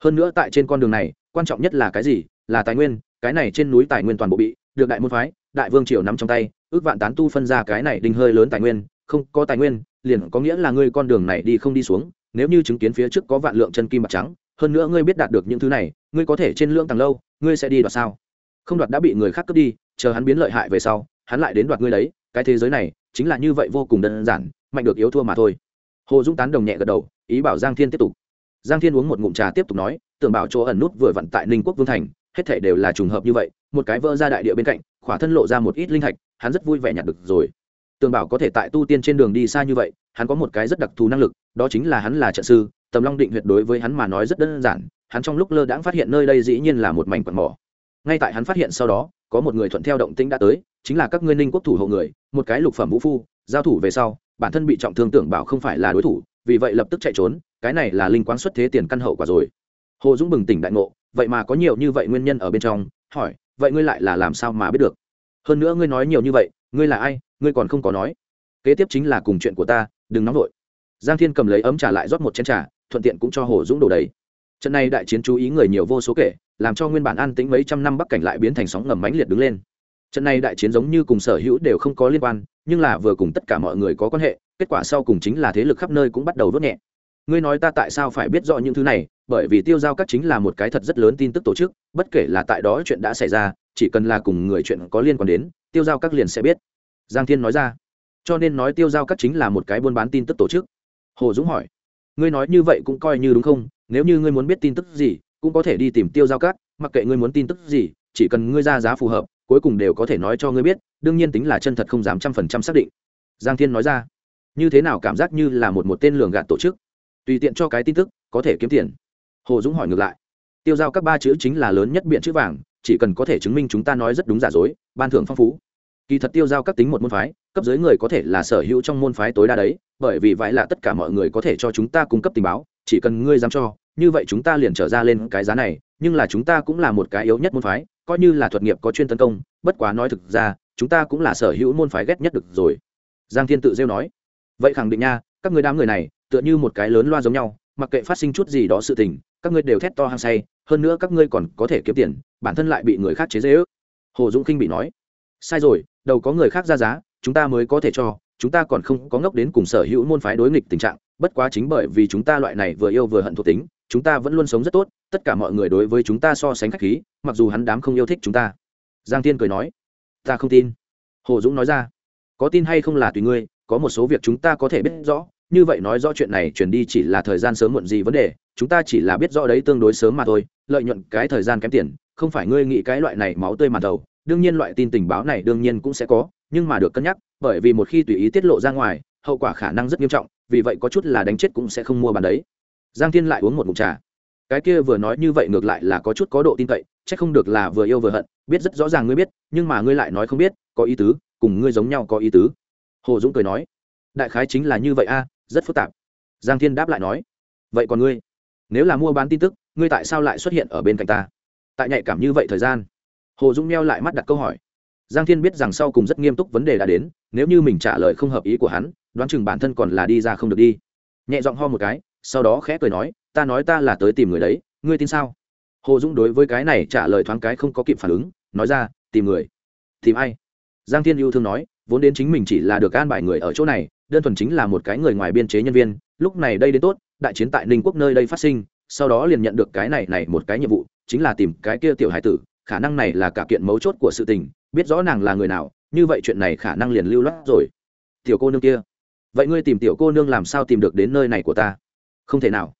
Hơn nữa tại trên con đường này, quan trọng nhất là cái gì? Là tài nguyên, cái này trên núi tài nguyên toàn bộ bị được đại môn phái, đại vương triều nắm trong tay, ước vạn tán tu phân ra cái này đinh hơi lớn tài nguyên, không có tài nguyên, liền có nghĩa là ngươi con đường này đi không đi xuống, nếu như chứng kiến phía trước có vạn lượng chân kim bạc trắng, hơn nữa ngươi biết đạt được những thứ này, ngươi có thể trên lượng tầng lâu, ngươi sẽ đi đoạt sao? Không đoạt đã bị người khác cướp đi, chờ hắn biến lợi hại về sau, hắn lại đến đoạt ngươi đấy, cái thế giới này chính là như vậy vô cùng đơn giản, mạnh được yếu thua mà thôi. Hồ dũng tán đồng nhẹ gật đầu, ý bảo giang thiên tiếp tục. Giang thiên uống một ngụm trà tiếp tục nói, tưởng bảo chỗ ẩn nút vừa vặn tại ninh quốc vương thành, hết thể đều là trùng hợp như vậy, một cái vỡ ra đại địa bên cạnh, khỏa thân lộ ra một ít linh thạch, hắn rất vui vẻ nhặt được rồi. Tường bảo có thể tại tu tiên trên đường đi xa như vậy, hắn có một cái rất đặc thù năng lực, đó chính là hắn là trận sư, tầm long định huyệt đối với hắn mà nói rất đơn giản, hắn trong lúc lơ đãng phát hiện nơi đây dĩ nhiên là một mảnh quần mỏ. Ngay tại hắn phát hiện sau đó, có một người thuận theo động tĩnh đã tới chính là các ngươi ninh quốc thủ hộ người, một cái lục phẩm vũ phu, giao thủ về sau, bản thân bị trọng thương tưởng bảo không phải là đối thủ, vì vậy lập tức chạy trốn, cái này là linh quán xuất thế tiền căn hậu quả rồi. Hồ dũng bừng tỉnh đại ngộ, vậy mà có nhiều như vậy nguyên nhân ở bên trong, hỏi, vậy ngươi lại là làm sao mà biết được? Hơn nữa ngươi nói nhiều như vậy, ngươi là ai, ngươi còn không có nói. Kế tiếp chính là cùng chuyện của ta, đừng nóng vội. Giang thiên cầm lấy ấm trà lại rót một chén trà, thuận tiện cũng cho hồ dũng đổ đầy. Trận này đại chiến chú ý người nhiều vô số kể, làm cho nguyên bản an tĩnh mấy trăm năm bắc cảnh lại biến thành sóng ngầm mãnh liệt đứng lên trận này đại chiến giống như cùng sở hữu đều không có liên quan, nhưng là vừa cùng tất cả mọi người có quan hệ, kết quả sau cùng chính là thế lực khắp nơi cũng bắt đầu vớt nhẹ. Ngươi nói ta tại sao phải biết rõ những thứ này, bởi vì tiêu giao các chính là một cái thật rất lớn tin tức tổ chức, bất kể là tại đó chuyện đã xảy ra, chỉ cần là cùng người chuyện có liên quan đến, tiêu giao các liền sẽ biết. Giang thiên nói ra. Cho nên nói tiêu giao các chính là một cái buôn bán tin tức tổ chức. Hồ dũng hỏi. Ngươi nói như vậy cũng coi như đúng không? Nếu như ngươi muốn biết tin tức gì, cũng có thể đi tìm tiêu giao các, mặc kệ ngươi muốn tin tức gì, chỉ cần ngươi ra giá phù hợp cuối cùng đều có thể nói cho ngươi biết, đương nhiên tính là chân thật không dám trăm phần trăm xác định. Giang thiên nói ra. Như thế nào cảm giác như là một một tên lường gạt tổ chức? Tùy tiện cho cái tin tức, có thể kiếm tiền. Hồ dũng hỏi ngược lại. Tiêu giao các ba chữ chính là lớn nhất biện chữ vàng, chỉ cần có thể chứng minh chúng ta nói rất đúng giả dối, ban thưởng phong phú. Kỳ thật tiêu giao các tính một môn phái, cấp dưới người có thể là sở hữu trong môn phái tối đa đấy, bởi vì vậy là tất cả mọi người có thể cho chúng ta cung cấp tình báo, chỉ cần ngươi dám cho, như vậy chúng ta liền trở ra lên cái giá này, nhưng là chúng ta cũng là một cái yếu nhất môn phái coi như là thuật nghiệp có chuyên tấn công, bất quá nói thực ra, chúng ta cũng là sở hữu môn phái ghét nhất được rồi. Giang thiên tự rêu nói. Vậy khẳng định nha, các người đám người này, tựa như một cái lớn loa giống nhau, mặc kệ phát sinh chút gì đó sự tình, các ngươi đều thét to hăng say, hơn nữa các ngươi còn có thể kiếm tiền, bản thân lại bị người khác chế dễ ước hồ dũng kinh bị nói. Sai rồi, đầu có người khác ra giá, chúng ta mới có thể cho, chúng ta còn không có ngốc đến cùng sở hữu môn phái đối nghịch tình trạng, bất quá chính bởi vì chúng ta loại này vừa yêu vừa hận thuộc tính chúng ta vẫn luôn sống rất tốt, tất cả mọi người đối với chúng ta so sánh khách khí, mặc dù hắn đám không yêu thích chúng ta. Giang tiên cười nói. Ta không tin. Hồ dũng nói ra. Có tin hay không là tùy ngươi, có một số việc chúng ta có thể biết rõ, như vậy nói rõ chuyện này chuyển đi chỉ là thời gian sớm muộn gì vấn đề, chúng ta chỉ là biết rõ đấy tương đối sớm mà thôi, lợi nhuận cái thời gian kém tiền, không phải ngươi nghĩ cái loại này máu tươi mà đầu đương nhiên loại tin tình báo này đương nhiên cũng sẽ có, nhưng mà được cân nhắc, bởi vì một khi tùy ý tiết lộ ra ngoài, hậu quả khả năng rất nghiêm trọng, vì vậy có chút là đánh chết cũng sẽ không mua bàn đấy giang thiên lại uống một mụn trà. Cái kia vừa nói như vậy ngược lại là có chút có độ tin cậy c h ắ c không được là vừa yêu vừa hận, biết rất rõ ràng ngươi biết, nhưng mà ngươi lại nói không biết, có ý tứ, cùng ngươi giống nhau có ý tứ. Hồ dũng cười nói, đại khái chính là như vậy a, rất phức tạp. Giang thiên đáp lại nói, vậy còn ngươi? Nếu là mua bán tin tức, ngươi tại sao lại xuất hiện ở bên cạnh ta? Tại nhạy cảm như vậy thời gian. Hồ dũng meo lại mắt đặt câu hỏi. Giang thiên biết rằng sau cùng rất nghiêm túc vấn đề đã đến, nếu như mình trả lời không hợp ý của hắn, đoán chừng bản thân còn là đi ra không được đi. Nhẹ giọng ho một cái sau đó khẽ cười nói, ta nói ta là tới tìm người đấy, ngươi tin sao? Hồ dũng đối với cái này trả lời thoáng cái không có kịp phản ứng, nói ra, tìm người. Tìm ai? Giang thiên yêu thương nói, vốn đến chính mình chỉ là được an bài người ở chỗ này, đơn thuần chính là một cái người ngoài biên chế nhân viên, lúc này đây đến tốt, đại chiến tại ninh quốc nơi đây phát sinh, sau đó liền nhận được cái này này một cái nhiệm vụ, chính là tìm cái kia tiểu hải tử, khả năng này là cả kiện mấu chốt của sự tình, biết rõ nàng là người nào, như vậy chuyện này khả năng liền lưu loát rồi. Tiểu cô nương kia, vậy ngươi tìm tiểu cô nương làm sao tìm được đến nơi này của ta? Không thể nào.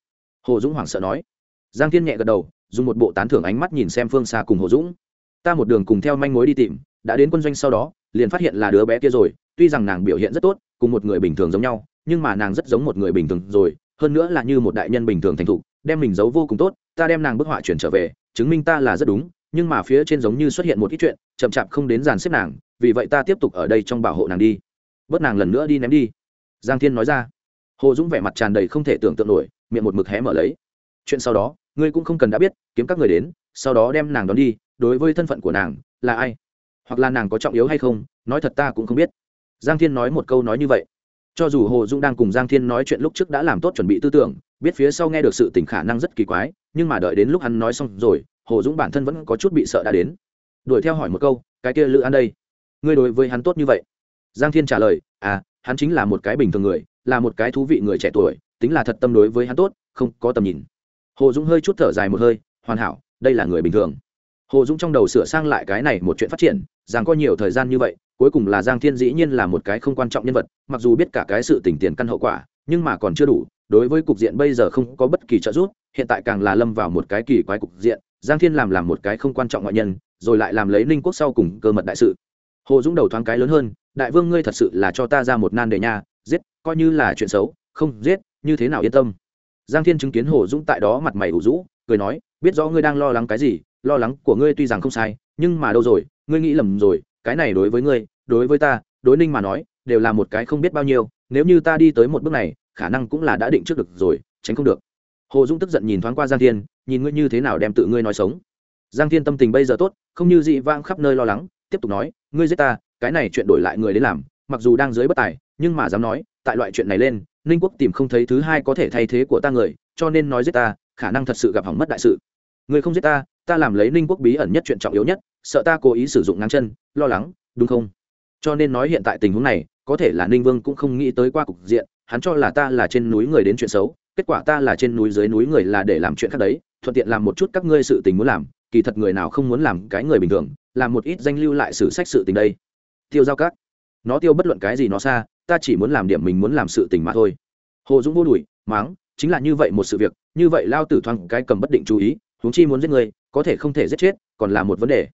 Hồ dũng hoảng sợ nói. Giang thiên nhẹ gật đầu, dùng một bộ tán thưởng ánh mắt nhìn xem phương xa cùng hồ dũng. Ta một đường cùng theo manh mối đi tìm, đã đến quân doanh sau đó, liền phát hiện là đứa bé kia rồi, tuy rằng nàng biểu hiện rất tốt, cùng một người bình thường giống nhau, nhưng mà nàng rất giống một người bình thường rồi, hơn nữa là như một đại nhân bình thường thành thục, đem mình giấu vô cùng tốt, ta đem nàng bức họa chuyển trở về, chứng minh ta là rất đúng, nhưng mà phía trên giống như xuất hiện một ít chuyện, chậm chạp không đến dàn xếp nàng, vì vậy ta tiếp tục ở đây trong bảo hộ nàng đi. Bớt nàng lần nữa đi ném đi. Giang thiên nói ra hồ dũng vẻ mặt tràn đầy không thể tưởng tượng nổi, miệng một mực hé mở lấy. Chuyện sau đó, ngươi cũng không cần đã biết, kiếm các người đến, sau đó đem nàng đón đi, đối với thân phận của nàng, là ai? Hoặc là nàng có trọng yếu hay không, nói thật ta cũng không biết. Giang thiên nói một câu nói như vậy. Cho dù hồ dũng đang cùng giang thiên nói chuyện lúc trước đã làm tốt chuẩn bị tư tưởng, biết phía sau nghe được sự tình khả năng rất kỳ quái, nhưng mà đợi đến lúc hắn nói xong rồi, hồ dũng bản thân vẫn có chút bị sợ đã đến. Đuổi theo hỏi một câu, cái kia lữ an đây? Ngươi đối với hắn tốt như vậy? Giang thiên trả lời à hắn chính là một cái bình thường người là một cái thú vị người trẻ tuổi, tính là thật tâm đối với hắn tốt, không có tầm nhìn. Hồ dũng hơi chút thở dài một hơi, hoàn hảo, đây là người bình thường. Hồ dũng trong đầu sửa sang lại cái này một chuyện phát triển, rằng có nhiều thời gian như vậy, cuối cùng là giang thiên dĩ nhiên là một cái không quan trọng nhân vật, mặc dù biết cả cái sự tình tiền căn hậu quả, nhưng mà còn chưa đủ, đối với cục diện bây giờ không có bất kỳ trợ giúp, hiện tại càng là lâm vào một cái kỳ quái cục diện, giang thiên làm làm một cái không quan trọng ngoại nhân, rồi lại làm lấy ninh quốc sau cùng cơ mật đại sự. Hồ dũng đầu thoáng cái lớn hơn, đại vương ngươi thật sự là cho ta ra một nan đề nha giết, coi như là chuyện xấu, không giết, như thế nào yên tâm. Giang thiên chứng kiến hồ dũng tại đó mặt mày ủ rũ, cười nói, biết rõ ngươi đang lo lắng cái gì, lo lắng của ngươi tuy rằng không sai, nhưng mà đâu rồi, ngươi nghĩ lầm rồi, cái này đối với ngươi, đối với ta, đối ninh mà nói, đều là một cái không biết bao nhiêu, nếu như ta đi tới một bước này, khả năng cũng là đã định trước được rồi, tránh không được. Hồ dũng tức giận nhìn thoáng qua giang thiên, nhìn ngươi như thế nào đem tự ngươi nói sống. Giang thiên tâm tình bây giờ tốt, không như dị vang khắp nơi lo lắng, tiếp tục nói, ngươi giết ta, cái này chuyện đổi lại người đến làm, mặc dù đang dưới bất tài nhưng mà dám nói, tại loại chuyện này lên, ninh quốc tìm không thấy thứ hai có thể thay thế của ta người, cho nên nói giết ta, khả năng thật sự gặp hỏng mất đại sự. Ngươi không giết ta ta làm lấy ninh quốc bí ẩn nhất chuyện trọng yếu nhất, sợ ta cố ý sử dụng ngang chân, lo lắng, đúng không? Cho nên nói hiện tại tình huống này, có thể là ninh vương cũng không nghĩ tới qua cục diện, hắn cho là ta là trên núi người đến chuyện xấu, kết quả ta là trên núi dưới núi người là để làm chuyện khác đấy, thuận tiện làm một chút các ngươi sự tình muốn làm, kỳ thật người nào không muốn làm cái người bình thường, làm một ít danh lưu lại sử sách sự tình đây. Tiêu giao các, nó tiêu bất luận cái gì nó xa ta chỉ muốn làm điểm mình muốn làm sự tình mà thôi. Hồ dũng vô đùi máng chính là như vậy một sự việc, như vậy lao tử thoáng cái cầm bất định chú ý, huống chi muốn giết người, có thể không thể giết chết, còn là một vấn đề.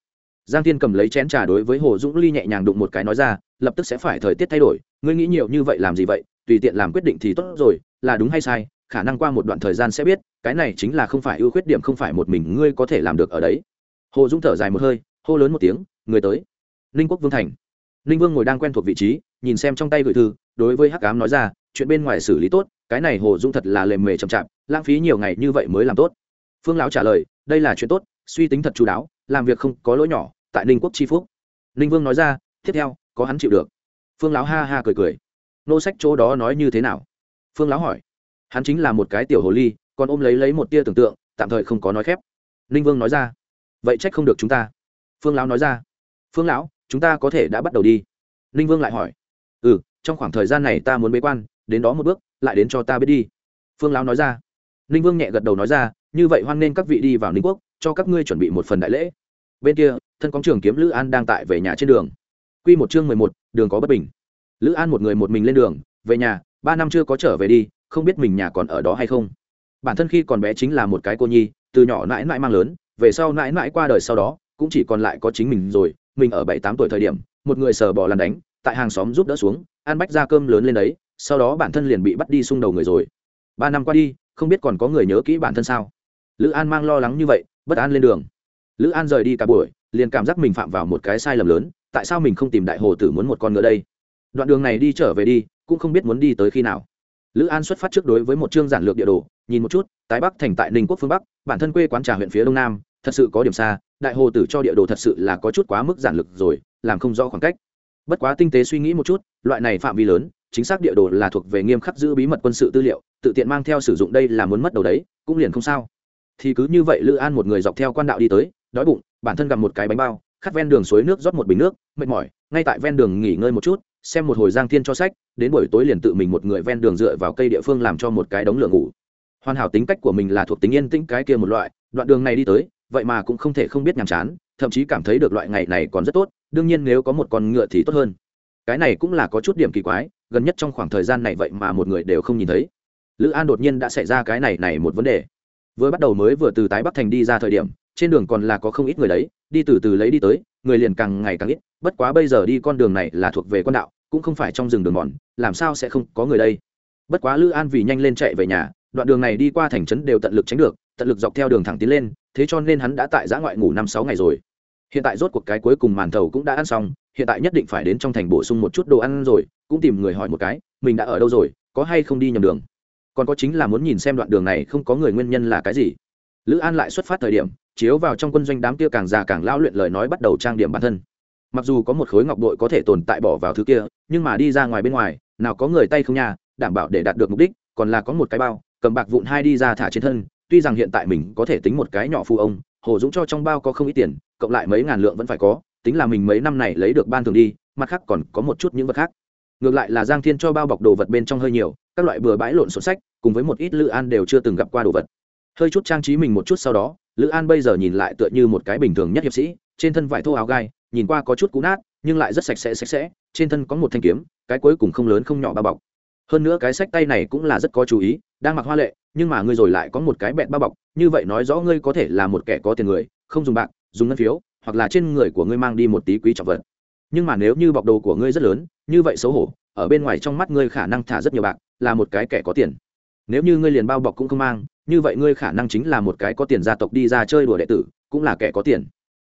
Giang Thiên cầm lấy chén trà đối với hồ dũng ly nhẹ nhàng đụng một cái nói ra, lập tức sẽ phải thời tiết thay đổi, ngươi nghĩ nhiều như vậy làm gì vậy, tùy tiện làm quyết định thì tốt rồi, là đúng hay sai, khả năng qua một đoạn thời gian sẽ biết, cái này chính là không phải ưu khuyết điểm không phải một mình ngươi có thể làm được ở đấy. Hồ dũng thở dài một hơi, hô lớn một tiếng, người tới. Ninh quốc vương thành ninh vương ngồi đang quen thuộc vị trí, nhìn xem trong tay gửi thư, đối với hắc cám nói ra, chuyện bên ngoài xử lý tốt, cái này hồ Dung thật là lề mề chậm chạp, lãng phí nhiều ngày như vậy mới làm tốt. Phương lão trả lời, đây là chuyện tốt, suy tính thật chú đáo, làm việc không có lỗi nhỏ, tại ninh quốc tri phúc. Ninh vương nói ra, tiếp theo, có hắn chịu được. Phương lão ha ha cười cười. Nô sách chỗ đó nói như thế nào? Phương lão hỏi. Hắn chính là một cái tiểu hồ ly, còn ôm lấy lấy một tia tưởng tượng, tạm thời không có nói khép. Ninh vương nói ra. Vậy trách không được chúng ta. Phương lão nói ra. Phương lão chúng ta có thể đã bắt đầu đi. Ninh vương lại hỏi. Ừ trong khoảng thời gian này ta muốn bế quan, đến đó một bước, lại đến cho ta biết đi. Phương lão nói ra. Ninh vương nhẹ gật đầu nói ra, như vậy hoan nên các vị đi vào ninh quốc, cho các ngươi chuẩn bị một phần đại lễ. Bên kia, thân quang trường kiếm lữ an đang tại về nhà trên đường. Q một chương mười một, đường có bất bình. Lữ an một người một mình lên đường, về nhà, ba năm chưa có trở về đi, không biết mình nhà còn ở đó hay không. Bản thân khi còn bé chính là một cái cô nhi, từ nhỏ mãi mãi mang lớn, về sau mãi mãi qua đời sau đó, cũng chỉ còn lại có chính mình rồi mình ở bảy tám tuổi thời điểm, một người sờ bò lăn đánh, tại hàng xóm giúp đỡ xuống, ăn bách ra cơm lớn lên đấy, sau đó bản thân liền bị bắt đi xung đầu người rồi. Ba năm qua đi, không biết còn có người nhớ kỹ bản thân sao? Lữ an mang lo lắng như vậy, bất an lên đường. Lữ an rời đi cả buổi, liền cảm giác mình phạm vào một cái sai lầm lớn, tại sao mình không tìm đại hồ tử muốn một con ngựa đây? Đoạn đường này đi trở về đi, cũng không biết muốn đi tới khi nào. Lữ an xuất phát trước đối với một chương giản lược địa đồ, nhìn một chút, tái bắc thành tại ninh quốc phương bắc, bản thân quê quán trà huyện phía đông nam, thật sự có điểm xa đại hồ tử cho địa đồ thật sự là có chút quá mức giản lược rồi, làm không rõ khoảng cách. Bất quá tinh tế suy nghĩ một chút, loại này phạm vi lớn, chính xác địa đồ là thuộc về nghiêm khắc giữ bí mật quân sự tư liệu, tự tiện mang theo sử dụng đây là muốn mất đầu đấy, cũng liền không sao. Thì cứ như vậy lữ an một người dọc theo quan đạo đi tới, đói bụng, bản thân gặp một cái bánh bao khát ven đường suối nước rót một bình nước, mệt mỏi, ngay tại ven đường nghỉ ngơi một chút, xem một hồi giang thiên cho sách, đến buổi tối liền tự mình một người ven đường dựa vào cây địa phương làm cho một cái đống lửa ngủ. Hoàn hảo tính cách của mình là thuộc tính yên tĩnh cái kia một loại, đoạn đường này đi tới vậy mà cũng không thể không biết nhàm chán, thậm chí cảm thấy được loại ngày này còn rất tốt, đương nhiên nếu có một con ngựa thì tốt hơn. Cái này cũng là có chút điểm kỳ quái, gần nhất trong khoảng thời gian này vậy mà một người đều không nhìn thấy. Lữ an đột nhiên đã xảy ra cái này này một vấn đề. Vừa bắt đầu mới vừa từ tái bắc thành đi ra thời điểm, trên đường còn là có không ít người đấy, đi từ từ lấy đi tới, người liền càng ngày càng ít, bất quá bây giờ đi con đường này là thuộc về con đạo, cũng không phải trong rừng đường mòn, làm sao sẽ không có người đây? Bất quá lữ an vì nhanh lên chạy về nhà, đoạn đường này đi qua thành trấn đều tận lực tránh được, tận lực dọc theo đường thẳng tiến lên thế cho nên hắn đã tại giã ngoại ngủ năm sáu ngày rồi. Hiện tại rốt cuộc cái cuối cùng màn thầu cũng đã ăn xong, hiện tại nhất định phải đến trong thành bổ sung một chút đồ ăn rồi, cũng tìm người hỏi một cái, mình đã ở đâu rồi, có hay không đi nhầm đường? Còn có chính là muốn nhìn xem đoạn đường này không có người nguyên nhân là cái gì. Lữ an lại xuất phát thời điểm, chiếu vào trong quân doanh đám kia càng già càng lao luyện lời nói bắt đầu trang điểm bản thân. Mặc dù có một khối ngọc bội có thể tồn tại bỏ vào thứ kia, nhưng mà đi ra ngoài bên ngoài, nào có người tay không nhà đảm bảo để đạt được mục đích, còn là có một cái bao, cầm bạc vụn hai đi ra thả trên thân tuy rằng hiện tại mình có thể tính một cái nhỏ phu ông, hồ dũng cho trong bao có không ít tiền, cộng lại mấy ngàn lượng vẫn phải có, tính là mình mấy năm này lấy được ban thường đi, mặt khác còn có một chút những vật khác. Ngược lại là giang thiên cho bao bọc đồ vật bên trong hơi nhiều, các loại bừa bãi lộn sổ sách, cùng với một ít lữ an đều chưa từng gặp qua đồ vật. Hơi chút trang trí mình một chút sau đó, lữ an bây giờ nhìn lại tựa như một cái bình thường nhất hiệp sĩ, trên thân vải thô áo gai, nhìn qua có chút cũ nát, nhưng lại rất sạch sẽ sạch sẽ, trên thân có một thanh kiếm, cái cuối cùng không lớn không nhỏ bao bọc. Hơn nữa cái sách tay này cũng là rất có chú ý, đang mặc hoa lệ nhưng mà ngươi rồi lại có một cái bẹn bao bọc, như vậy nói rõ ngươi có thể là một kẻ có tiền người, không dùng bạc, dùng ngân phiếu, hoặc là trên người của ngươi mang đi một tí quý trọng vật. Nhưng mà nếu như bọc đồ của ngươi rất lớn, như vậy xấu hổ, ở bên ngoài trong mắt ngươi khả năng thả rất nhiều bạc, là một cái kẻ có tiền. Nếu như ngươi liền bao bọc cũng không mang, như vậy ngươi khả năng chính là một cái có tiền gia tộc đi ra chơi đùa đệ tử, cũng là kẻ có tiền.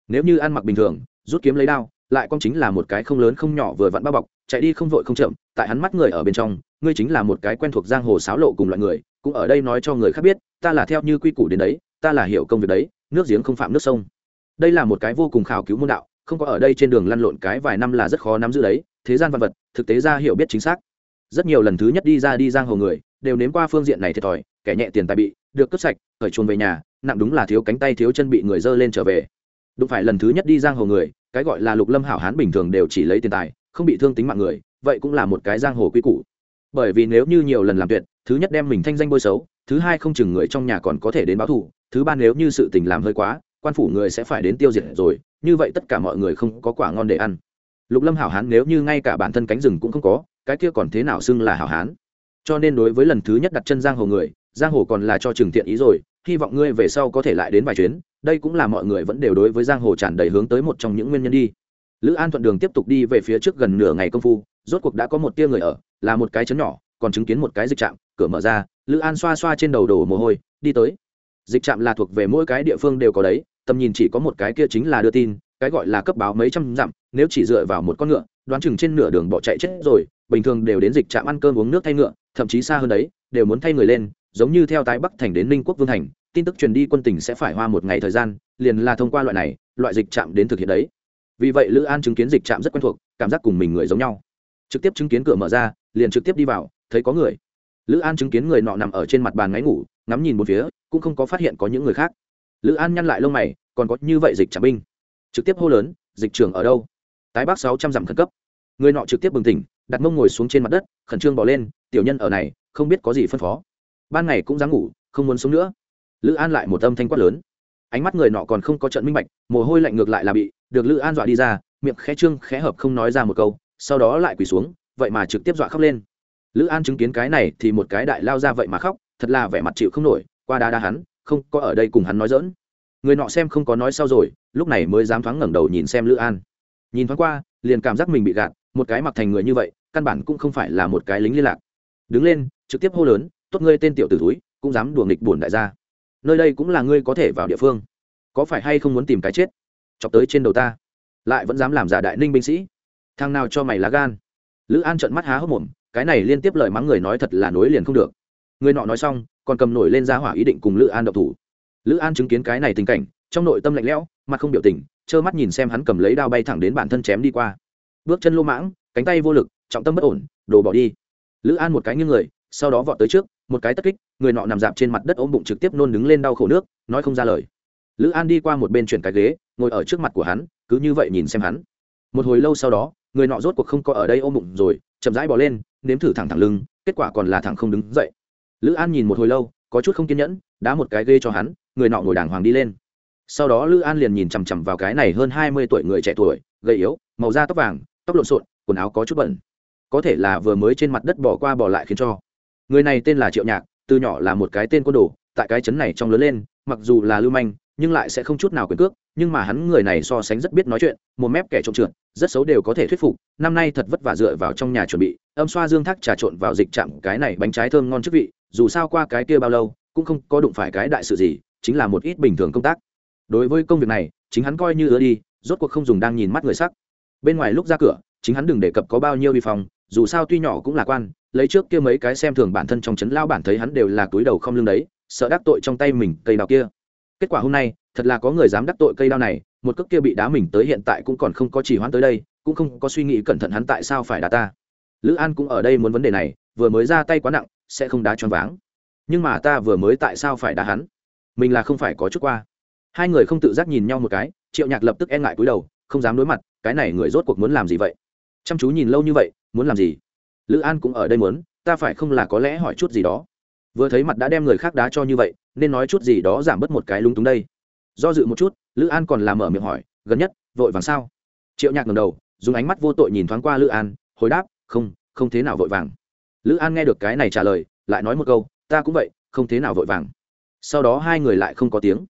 Nếu như ăn mặc bình thường, rút kiếm lấy đao, lại con chính là một cái không lớn không nhỏ vừa vặn bao bọc, chạy đi không vội không chậm, tại hắn mắt người ở bên trong, ngươi chính là một cái quen thuộc giang hồ sáo lộ cùng loại người cũng ở đây nói cho người khác biết, ta là theo như quy củ đến đấy, ta là hiểu công việc đấy, nước giếng không phạm nước sông. Đây là một cái vô cùng khảo cứu môn đạo, không có ở đây trên đường lăn lộn cái vài năm là rất khó nắm giữ đấy, thế gian văn vật, thực tế ra hiểu biết chính xác. Rất nhiều lần thứ nhất đi ra đi giang hồ người, đều nếm qua phương diện này thiệt thòi, kẻ nhẹ tiền tài bị, được cướp sạch khởi chuồn về nhà, nặng đúng là thiếu cánh tay thiếu chân bị người dơ lên trở về. Đúng phải lần thứ nhất đi giang hồ người, cái gọi là lục lâm hảo hán bình thường đều chỉ lấy tiền tài, không bị thương tính mạng người, vậy cũng là một cái giang hồ quy củ. Bởi vì nếu như nhiều lần làm tuyệt thứ nhất đem mình thanh danh bôi xấu, thứ hai không chừng người trong nhà còn có thể đến báo thù, thứ ba nếu như sự tình làm hơi quá, quan phủ người sẽ phải đến tiêu diệt rồi, như vậy tất cả mọi người không có quả ngon để ăn. Lục lâm hảo hán nếu như ngay cả bản thân cánh rừng cũng không có, cái kia còn thế nào xưng là hảo hán? Cho nên đối với lần thứ nhất đặt chân giang hồ người, giang hồ còn là cho trừng tiện ý rồi, hy vọng ngươi về sau có thể lại đến vài chuyến, đây cũng là mọi người vẫn đều đối với giang hồ tràn đầy hướng tới một trong những nguyên nhân đi. Lữ an thuận đường tiếp tục đi về phía trước gần nửa ngày công phu, rốt cuộc đã có một tia người ở, là một cái chấn nhỏ, còn chứng kiến một cái dịch trạm cửa mở ra, lữ an xoa xoa trên đầu đổ mồ hôi, đi tới. Dịch trạm là thuộc về mỗi cái địa phương đều có đấy, tầm nhìn chỉ có một cái kia chính là đưa tin, cái gọi là cấp báo mấy trăm dặm, nếu chỉ dựa vào một con ngựa, đoán chừng trên nửa đường bỏ chạy chết rồi, bình thường đều đến dịch trạm ăn cơm uống nước thay ngựa, thậm chí xa hơn đấy, đều muốn thay người lên, giống như theo tái bắc thành đến ninh quốc vương thành, tin tức truyền đi quân tỉnh sẽ phải hoa một ngày thời gian, liền là thông qua loại này, loại dịch trạm đến thực hiện đấy. Vì vậy lữ an chứng kiến dịch trạm rất quen thuộc, cảm giác cùng mình người giống nhau. Trực tiếp chứng kiến cửa mở ra, liền trực tiếp đi vào, thấy có người lữ an chứng kiến người nọ nằm ở trên mặt bàn ngáy ngủ, ngắm nhìn một phía, cũng không có phát hiện có những người khác. Lữ an nhăn lại lông mày, còn có như vậy dịch trạm binh. Trực tiếp hô lớn, dịch trường ở đâu? Tái bắc sáu trăm dặm khẩn cấp. Người nọ trực tiếp bừng tỉnh, đặt mông ngồi xuống trên mặt đất, khẩn trương bỏ lên, tiểu nhân ở này, không biết có gì phân phó. Ban ngày cũng dám ngủ, không muốn sống nữa. Lữ an lại một âm thanh quát lớn. Ánh mắt người nọ còn không có trận minh bạch, mồ hôi lạnh ngược lại là bị được lữ an dọa đi ra, miệng khẽ trương khẽ hợp không nói ra một câu, sau đó lại quỳ xuống, vậy mà trực tiếp dọa khóc lên lữ an chứng kiến cái này thì một cái đại lao ra vậy mà khóc, thật là vẻ mặt chịu không nổi, qua đá đá hắn, không có ở đây cùng hắn nói dỡn người nọ xem không có nói sau rồi, lúc này mới dám thoáng ngẩng đầu nhìn xem lữ an. Nhìn thoáng qua, liền cảm giác mình bị gạt, một cái mặc thành người như vậy, căn bản cũng không phải là một cái lính liên lạc. Đứng lên, trực tiếp hô lớn, tốt ngươi tên tiểu tử túi cũng dám đùa nghịch bổn đại gia. Nơi đây cũng là ngươi có thể vào địa phương. Có phải hay không muốn tìm cái chết? Chọc tới trên đầu ta. Lại vẫn dám làm giả đại ninh binh sĩ. Thằng nào cho mày lá gan? Lữ an trợn mắt há hốc mồm cái này liên tiếp lời mắng người nói thật là nối liền không được. Người nọ nói xong, còn cầm nổi lên ra hỏa ý định cùng lữ an độc thủ. Lữ an chứng kiến cái này tình cảnh, trong nội tâm lạnh lẽo, mặt không biểu tình, trơ mắt nhìn xem hắn cầm lấy đao bay thẳng đến bản thân chém đi qua. Bước chân lô mãng, cánh tay vô lực, trọng tâm bất ổn, đồ bỏ đi. Lữ an một cái như người, sau đó vọt tới trước, một cái tất kích, người nọ nằm dạp trên mặt đất ôm bụng trực tiếp nôn đứng lên đau khổ nước, nói không ra lời. Lữ an đi qua một bên chuyển cái ghế, ngồi ở trước mặt của hắn, cứ như vậy nhìn xem hắn. Một hồi lâu sau đó, người nọ rốt cuộc không có ở đây ôm bụng rồi chậm rãi bỏ lên, nếm thử thẳng thẳng lưng, kết quả còn là thẳng không đứng dậy. Lữ an nhìn một hồi lâu, có chút không kiên nhẫn, đá một cái ghê cho hắn, người nọ ngồi đàng hoàng đi lên. Sau đó lữ an liền nhìn chằm chằm vào cái này hơn hai mươi tuổi người trẻ tuổi, gầy yếu, màu da tóc vàng, tóc lộn xộn, quần áo có chút bẩn. Có thể là vừa mới trên mặt đất bỏ qua bỏ lại khiến cho. Người này tên là triệu nhạc, từ nhỏ là một cái tên côn đồ, tại cái chấn này trong lớn lên, mặc dù là lưu manh nhưng lại sẽ không chút nào quyền cước, nhưng mà hắn người này so sánh rất biết nói chuyện, một mép kẻ trộm trượt, rất xấu đều có thể thuyết phục, năm nay thật vất vả dựa vào trong nhà chuẩn bị, âm xoa dương thác trà trộn vào dịch chạm cái này bánh trái thơm ngon chức vị, dù sao qua cái kia bao lâu, cũng không có đụng phải cái đại sự gì, chính là một ít bình thường công tác. Đối với công việc này, chính hắn coi như ưa đi, rốt cuộc không dùng đang nhìn mắt người sắc. Bên ngoài lúc ra cửa, chính hắn đừng đề cập có bao nhiêu vi phòng dù sao tuy nhỏ cũng lạc quan, lấy trước kia mấy cái xem thường bản thân trong chấn lao bản thấy hắn đều là túi đầu không lưng đấy, sợ đắc tội trong tay mình cây đào kia kết quả hôm nay, thật là có người dám đắc tội cây đao này, một cước kia bị đá mình tới hiện tại cũng còn không có chỉ hoãn tới đây, cũng không có suy nghĩ cẩn thận hắn tại sao phải đá ta. Lữ an cũng ở đây muốn vấn đề này, vừa mới ra tay quá nặng, sẽ không đá choáng váng. Nhưng mà ta vừa mới tại sao phải đá hắn? Mình là không phải có chút qua. Hai người không tự giác nhìn nhau một cái, triệu nhạc lập tức e ngại cúi đầu, không dám đối mặt, cái này người rốt cuộc muốn làm gì vậy? Chăm chú nhìn lâu như vậy, muốn làm gì? Lữ an cũng ở đây muốn, ta phải không là có lẽ hỏi chút gì đó. Vừa thấy mặt đã đem người khác đá cho như vậy nên nói chút gì đó giảm bớt một cái lung túng đây. Do dự một chút, lữ an còn làm mở miệng hỏi, gần nhất, vội vàng sao? Triệu nhạc ngầm đầu, dùng ánh mắt vô tội nhìn thoáng qua lữ an, hồi đáp, không không thế nào vội vàng. Lữ an nghe được cái này trả lời, lại nói một câu, ta cũng vậy, không thế nào vội vàng. Sau đó hai người lại không có tiếng.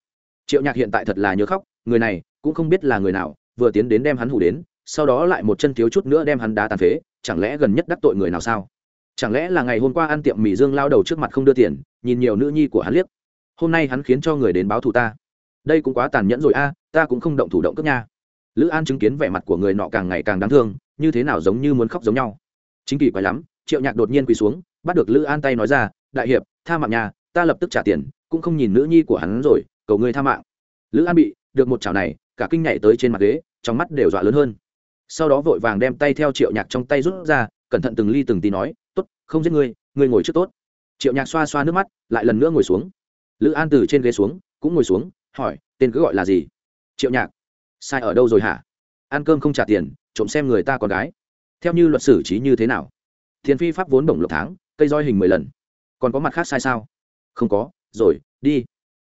Triệu nhạc hiện tại thật là nhớ khóc, người này cũng không biết là người nào, vừa tiến đến đem hắn hủ đến, sau đó lại một chân thiếu chút nữa đem hắn đá tàn phế, chẳng lẽ gần nhất đắc tội người nào sao? Chẳng lẽ là ngày hôm qua ăn tiệm mì dương lao đầu trước mặt không đưa tiền, nhìn nhiều nữ nhi của hắn liếc hôm nay hắn khiến cho người đến báo thù ta. Đây cũng quá tàn nhẫn rồi a, ta cũng không động thủ động cướp nha. Lữ an chứng kiến vẻ mặt của người nọ càng ngày càng đáng thương, như thế nào giống như muốn khóc giống nhau. Chính kỳ quái lắm, triệu nhạc đột nhiên quỳ xuống, bắt được lữ an tay nói ra, đại hiệp, tha mạng nhà ta lập tức trả tiền, cũng không nhìn nữ nhi của hắn rồi, cầu ngươi tha mạng. Lữ an bị được một chảo này, cả kinh nhảy tới trên mặt ghế, trong mắt đều dọa lớn hơn. Sau đó vội vàng đem tay theo triệu nhạc trong tay rút ra, cẩn thận từng ly từng tí nói, tốt, không giết ngươi ngươi ngồi trước tốt. Triệu nhạc xoa xoa nước mắt, lại lần nữa ngồi xuống lữ an từ trên ghế xuống, cũng ngồi xuống, hỏi, tên cứ gọi là gì? Triệu nhạc. Sai ở đâu rồi hả? Ăn cơm không trả tiền, trộm xem người ta con gái. Theo như luật xử trí như thế nào? Thiền phi pháp vốn đồng lộc tháng, cây roi hình mười lần. Còn có mặt khác sai sao? Không có. Rồi, đi.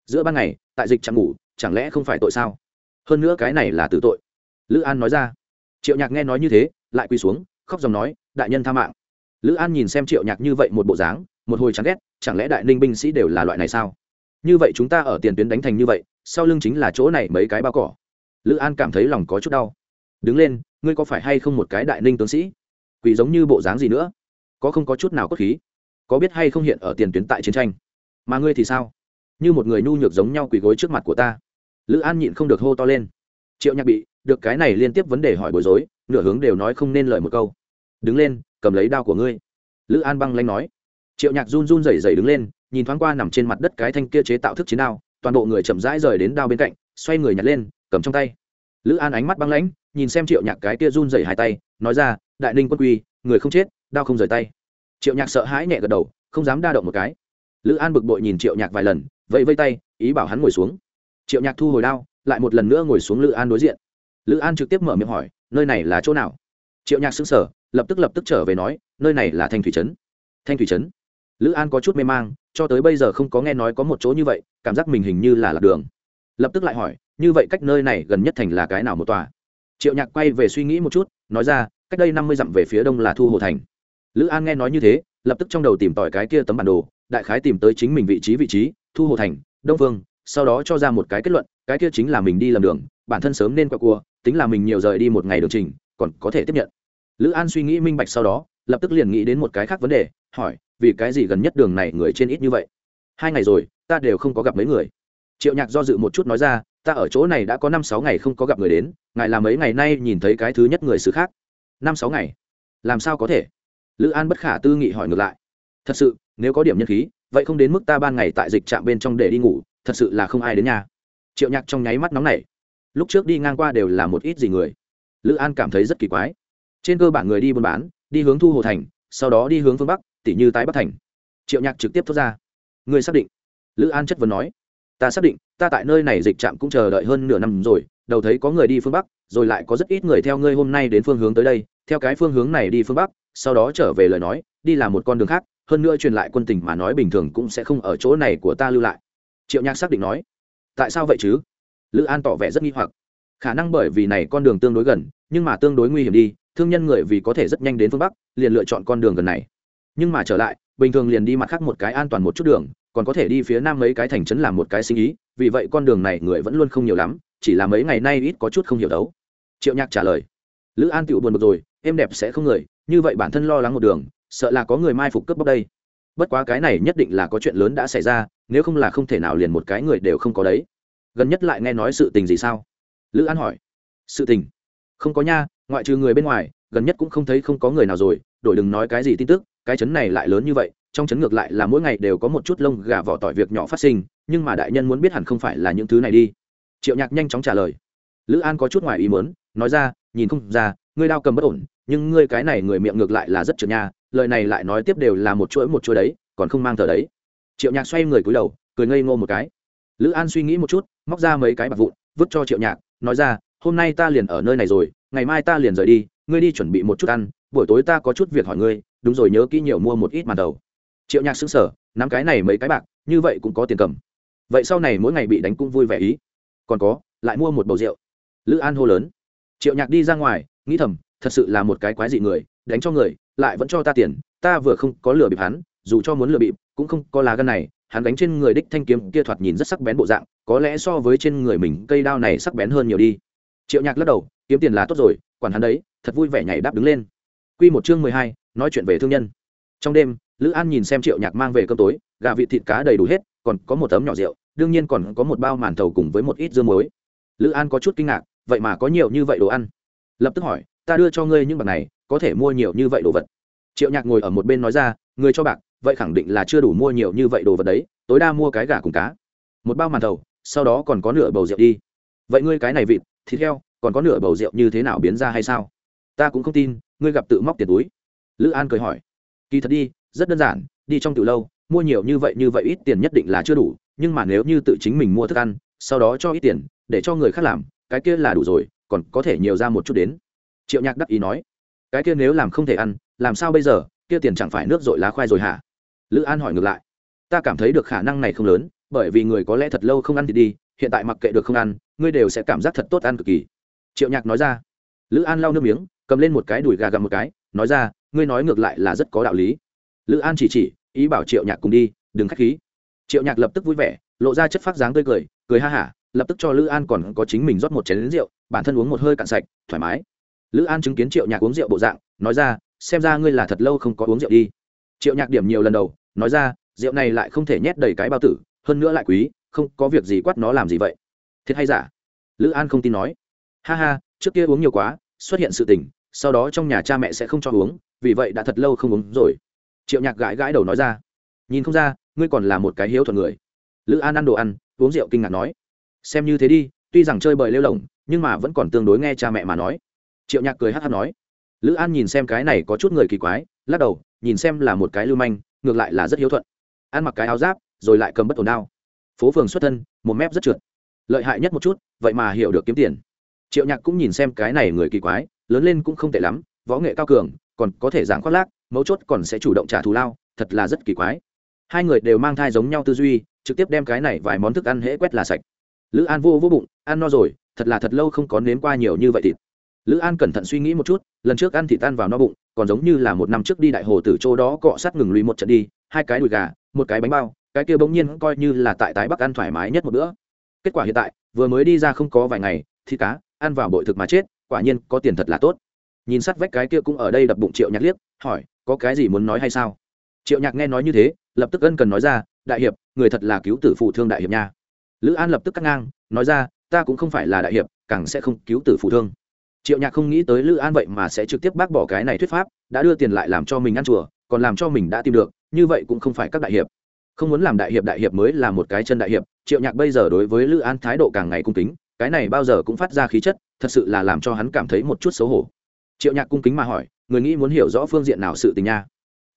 Giữa ban ngày, tại dịch chẳng ngủ, chẳng lẽ không phải tội sao? Hơn nữa cái này là tử tội. Lữ an nói ra. Triệu nhạc nghe nói như thế, lại quỳ xuống, khóc dòng nói, đại nhân tha mạng. Lữ an nhìn xem triệu nhạc như vậy một bộ dáng, một hồi chán ghét, chẳng lẽ đại ninh binh sĩ đều là loại này sao? Như vậy chúng ta ở tiền tuyến đánh thành như vậy, sau lưng chính là chỗ này mấy cái bao cỏ. Lữ an cảm thấy lòng có chút đau. Đứng lên, ngươi có phải hay không một cái đại ninh tướng sĩ? Quỷ giống như bộ dáng gì nữa? Có không có chút nào cốt khí? Có biết hay không hiện ở tiền tuyến tại chiến tranh? Mà ngươi thì sao? Như một người nhu nhược giống nhau quỳ gối trước mặt của ta. Lữ an nhịn không được hô to lên. Triệu nhạc bị, được cái này liên tiếp vấn đề hỏi bối rối, nửa hướng đều nói không nên lời một câu. Đứng lên, cầm lấy đao của ngươi. Lữ an băng lanh nói. Triệu nhạc run run rẩy rẩy đứng lên nhìn thoáng qua nằm trên mặt đất cái thanh kia chế tạo thức chiến đao, toàn bộ người chậm rãi rời đến đao bên cạnh, xoay người nhặt lên, cầm trong tay. Lữ an ánh mắt băng lãnh, nhìn xem triệu nhạc cái kia run rẩy hai tay, nói ra, đại ninh quân quy, người không chết, đao không rời tay. Triệu nhạc sợ hãi nhẹ gật đầu, không dám đa động một cái. Lữ an bực bội nhìn triệu nhạc vài lần, vẫy vây tay, ý bảo hắn ngồi xuống. Triệu nhạc thu hồi đao, lại một lần nữa ngồi xuống lữ an đối diện. Lữ an trực tiếp mở miệng hỏi, nơi này là chỗ nào? Triệu nhạc xứng sở lập tức lập tức trở về nói, nơi này là thanh thủy trấn. Thanh thủy trấn? Lữ an có chút mê mang, cho tới bây giờ không có nghe nói có một chỗ như vậy, cảm giác mình hình như là lạc đường. Lập tức lại hỏi, như vậy cách nơi này gần nhất thành là cái nào một tòa? Triệu nhạc quay về suy nghĩ một chút, nói ra, cách đây năm mươi dặm về phía đông là thu hồ thành. Lữ an nghe nói như thế, lập tức trong đầu tìm tỏi cái kia tấm bản đồ, đại khái tìm tới chính mình vị trí vị trí, thu hồ thành, đông phương, sau đó cho ra một cái kết luận, cái kia chính là mình đi làm đường, bản thân sớm nên qua cua, tính là mình nhiều rời đi một ngày đường trình, còn có thể tiếp nhận. Lữ an suy nghĩ minh bạch sau đó, lập tức liền nghĩ đến một cái khác vấn đề, hỏi vì cái gì gần nhất đường này người trên ít như vậy? Hai ngày rồi, ta đều không có gặp mấy người. Triệu nhạc do dự một chút nói ra, ta ở chỗ này đã có năm sáu ngày không có gặp người đến, ngài là mấy ngày nay nhìn thấy cái thứ nhất người xứ khác. Năm sáu ngày? Làm sao có thể? Lữ an bất khả tư nghị hỏi ngược lại. Thật sự, nếu có điểm nhân khí, vậy không đến mức ta ban ngày tại dịch trạm bên trong để đi ngủ, thật sự là không ai đến nhà. Triệu nhạc trong nháy mắt nóng này lúc trước đi ngang qua đều là một ít gì người. Lữ an cảm thấy rất kỳ quái. Trên cơ bản người đi buôn bán, đi hướng thu hồ thành, sau đó đi hướng phương bắc tỉ như tái bắc thành. Triệu nhạc trực tiếp thốt ra. Người xác định? Lữ an chất vấn nói. Ta xác định, ta tại nơi này dịch trạm cũng chờ đợi hơn nửa năm rồi, đầu thấy có người đi phương bắc, rồi lại có rất ít người theo ngươi hôm nay đến phương hướng tới đây. Theo cái phương hướng này đi phương bắc, sau đó trở về lời nói, đi làm một con đường khác, hơn nữa truyền lại quân tình mà nói bình thường cũng sẽ không ở chỗ này của ta lưu lại. Triệu nhạc xác định nói. Tại sao vậy chứ? Lữ an tỏ vẻ rất nghi hoặc. Khả năng bởi vì này con đường tương đối gần, nhưng mà tương đối nguy hiểm đi, thương nhân người vì có thể rất nhanh đến phương bắc, liền lựa chọn con đường gần này nhưng mà trở lại, bình thường liền đi mặt khác một cái an toàn một chút đường, còn có thể đi phía nam mấy cái thành trấn làm một cái sinh ý, vì vậy con đường này người vẫn luôn không nhiều lắm, chỉ là mấy ngày nay ít có chút không hiểu đấu. Triệu nhạc trả lời, lữ an tựu buồn bực rồi, em đẹp sẽ không người, như vậy bản thân lo lắng một đường, sợ là có người mai phục cướp bóc đây. Bất quá cái này nhất định là có chuyện lớn đã xảy ra, nếu không là không thể nào liền một cái người đều không có đấy. Gần nhất lại nghe nói sự tình gì sao? Lữ an hỏi. Sự tình? Không có nha, ngoại trừ người bên ngoài, gần nhất cũng không thấy không có người nào rồi, đổi đừng nói cái gì tin tức cái chấn này lại lớn như vậy, trong chấn ngược lại là mỗi ngày đều có một chút lông gà vỏ tỏi việc nhỏ phát sinh, nhưng mà đại nhân muốn biết hẳn không phải là những thứ này đi. Triệu nhạc nhanh chóng trả lời. Lữ an có chút ngoài ý muốn, nói ra, nhìn không ra, ngươi đao cầm bất ổn, nhưng ngươi cái này người miệng ngược lại là rất trượt nha, lời này lại nói tiếp đều là một chuỗi một chuỗi đấy, còn không mang thờ đấy. Triệu nhạc xoay người cúi đầu, cười ngây ngô một cái. Lữ an suy nghĩ một chút, móc ra mấy cái bạc vụn, vứt cho triệu nhạc, nói ra, hôm nay ta liền ở nơi này rồi, ngày mai ta liền rời đi, ngươi đi chuẩn bị một chút ăn, buổi tối ta có chút việc hỏi ngươi đúng rồi, nhớ kỹ nhiều, mua một ít màn đầu. Triệu nhạc xứng sở nắm cái này mấy cái bạc, như vậy cũng có tiền cầm. Vậy sau này mỗi ngày bị đánh cũng vui vẻ ý. Còn có, lại mua một bầu rượu. Lữ an hô lớn. Triệu nhạc đi ra ngoài, nghĩ thầm, thật sự là một cái quái dị người, đánh cho người, lại vẫn cho ta tiền, ta vừa không có lừa bịp hắn, dù cho muốn lừa bịp, cũng không có lá gân này, hắn đánh trên người đích thanh kiếm kia thoạt nhìn rất sắc bén bộ dạng, có lẽ so với trên người mình cây đao này sắc bén hơn nhiều đi. Triệu nhạc lắc đầu, kiếm tiền là tốt rồi, quản hắn đấy, thật vui vẻ nhảy đáp đứng lên. Quy một chương mười hai, nói chuyện về thương nhân. Trong đêm, lữ an nhìn xem triệu nhạc mang về cơm tối, gà vịt thịt cá đầy đủ hết, còn có một tấm nhỏ rượu, đương nhiên còn có một bao màn thầu cùng với một ít dưa muối. Lữ an có chút kinh ngạc, vậy mà có nhiều như vậy đồ ăn. Lập tức hỏi, ta đưa cho ngươi những bạc này, có thể mua nhiều như vậy đồ vật? Triệu nhạc ngồi ở một bên nói ra, ngươi cho bạc, vậy khẳng định là chưa đủ mua nhiều như vậy đồ vật đấy, tối đa mua cái gà cùng cá. Một bao màn thầu, sau đó còn có nửa bầu rượu đi. Vậy ngươi cái này vịt, thịt heo, còn có nửa bầu rượu như thế nào biến ra hay sao? Ta cũng không tin, ngươi gặp tự móc tiền túi. Lữ an cười hỏi. Kỳ thật đi, rất đơn giản, đi trong từ lâu, mua nhiều như vậy như vậy ít tiền nhất định là chưa đủ, nhưng mà nếu như tự chính mình mua thức ăn, sau đó cho ít tiền, để cho người khác làm, cái kia là đủ rồi, còn có thể nhiều ra một chút đến. Triệu nhạc đắc ý nói. Cái kia nếu làm không thể ăn, làm sao bây giờ, kia tiền chẳng phải nước dội lá khoai rồi hả? Lữ an hỏi ngược lại. Ta cảm thấy được khả năng này không lớn, bởi vì người có lẽ thật lâu không ăn thì đi, hiện tại mặc kệ được không ăn, ngươi đều sẽ cảm giác thật tốt ăn cực kỳ. Triệu nhạc nói ra. Lữ an lau nước miếng cầm lên một cái đùi gà gặm một cái, nói ra, ngươi nói ngược lại là rất có đạo lý. Lữ an chỉ chỉ, ý bảo triệu nhạc cùng đi, đừng k h á c h khí. Triệu nhạc lập tức vui vẻ, lộ ra chất phát dáng tươi cười cười ha hả, lập tức cho lữ an còn có chính mình rót một chén lính rượu, bản thân uống một hơi cạn sạch, thoải mái. Lữ an chứng kiến triệu nhạc uống rượu bộ dạng, nói ra, xem ra ngươi là thật lâu không có uống rượu đi. Triệu nhạc điểm nhiều lần đầu, nói ra, rượu này lại không thể nhét đầy cái bao tử, hơn nữa lại quý, không có việc gì quát nó làm gì vậy. Thiệt hay giả? Lữ an không tin nói. Ha ha, trước kia uống nhiều quá xuất hiện sự tình, sau đó trong nhà cha mẹ sẽ không cho uống, vì vậy đã thật lâu không uống rồi. Triệu nhạc gãi gãi đầu nói ra, nhìn không ra, ngươi còn là một cái hiếu thuận người. Lữ an ăn đồ ăn, uống rượu kinh ngạc nói, xem như thế đi, tuy rằng chơi bời lêu lỏng, nhưng mà vẫn còn tương đối nghe cha mẹ mà nói. Triệu nhạc cười hát hát nói, lữ an nhìn xem cái này có chút người kỳ quái, lắc đầu, nhìn xem là một cái lưu manh, ngược lại là rất hiếu thuận. Ăn mặc cái áo giáp, rồi lại cầm bất ổn đao. Phố phường xuất thân, một mép rất trượt. Lợi hại nhất một chút, vậy mà hiểu được kiếm tiền triệu nhạc cũng nhìn xem cái này người kỳ quái, lớn lên cũng không tệ lắm, võ nghệ cao cường, còn có thể giảng khoác lác, mấu chốt còn sẽ chủ động trả thù lao, thật là rất kỳ quái. Hai người đều mang thai giống nhau tư duy, trực tiếp đem cái này vài món thức ăn hễ quét là sạch. Lữ an vô vô bụng, ăn no rồi, thật là thật lâu không có nếm qua nhiều như vậy thịt. Lữ an cẩn thận suy nghĩ một chút, lần trước ăn thịt tan vào no bụng, còn giống như là một năm trước đi đại hồ tử chỗ đó cọ sát ngừng lùi một trận đi, hai cái đùi gà, một cái bánh bao, cái kia bỗng nhiên coi như là tại tái bắc ăn thoải mái nhất một bữa. Kết quả hiện tại, vừa mới đi ra không có vài ngày thì cá ăn vào bội thực mà chết, quả nhiên có tiền thật là tốt. Nhìn sát vách cái kia cũng ở đây đập bụng triệu nhạc liếc, hỏi, có cái gì muốn nói hay sao? Triệu nhạc nghe nói như thế, lập tức ân cần nói ra, đại hiệp, người thật là cứu tử phụ thương đại hiệp nha. Lữ an lập tức cắt ngang, nói ra, ta cũng không phải là đại hiệp, càng sẽ không cứu tử phụ thương. Triệu nhạc không nghĩ tới lữ an vậy mà sẽ trực tiếp bác bỏ cái này thuyết pháp, đã đưa tiền lại làm cho mình ăn chùa, còn làm cho mình đã tìm được, như vậy cũng không phải các đại hiệp. Không muốn làm đại hiệp đại hiệp mới là một cái chân đại hiệp. Triệu nhạc bây giờ đối với lữ an thái độ càng ngày cung kính cái này bao giờ cũng phát ra khí chất, thật sự là làm cho hắn cảm thấy một chút xấu hổ. Triệu nhạc cung kính mà hỏi, người nghĩ muốn hiểu rõ phương diện nào sự tình nha?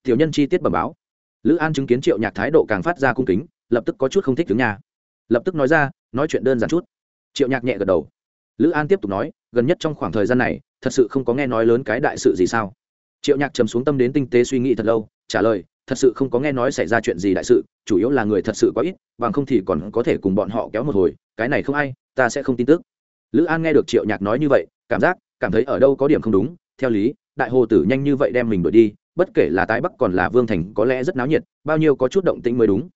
Tiểu nhân chi tiết bẩm báo. Lữ an chứng kiến triệu nhạc thái độ càng phát ra cung kính, lập tức có chút không thích tướng nha. Lập tức nói ra, nói chuyện đơn giản chút. Triệu nhạc nhẹ gật đầu. Lữ an tiếp tục nói, gần nhất trong khoảng thời gian này, thật sự không có nghe nói lớn cái đại sự gì sao? Triệu nhạc trầm xuống tâm đến tinh tế suy nghĩ thật lâu, trả lời thật sự không có nghe nói xảy ra chuyện gì đại sự, chủ yếu là người thật sự quá ít, bằng không thì còn có thể cùng bọn họ kéo một hồi, cái này không ai, ta sẽ không tin tức. Lữ an nghe được triệu nhạc nói như vậy, cảm giác, cảm thấy ở đâu có điểm không đúng, theo lý, đại hồ tử nhanh như vậy đem mình đuổi đi, bất kể là tái bắc còn là vương thành, có lẽ rất náo nhiệt, bao nhiêu có chút động tĩnh mới đúng.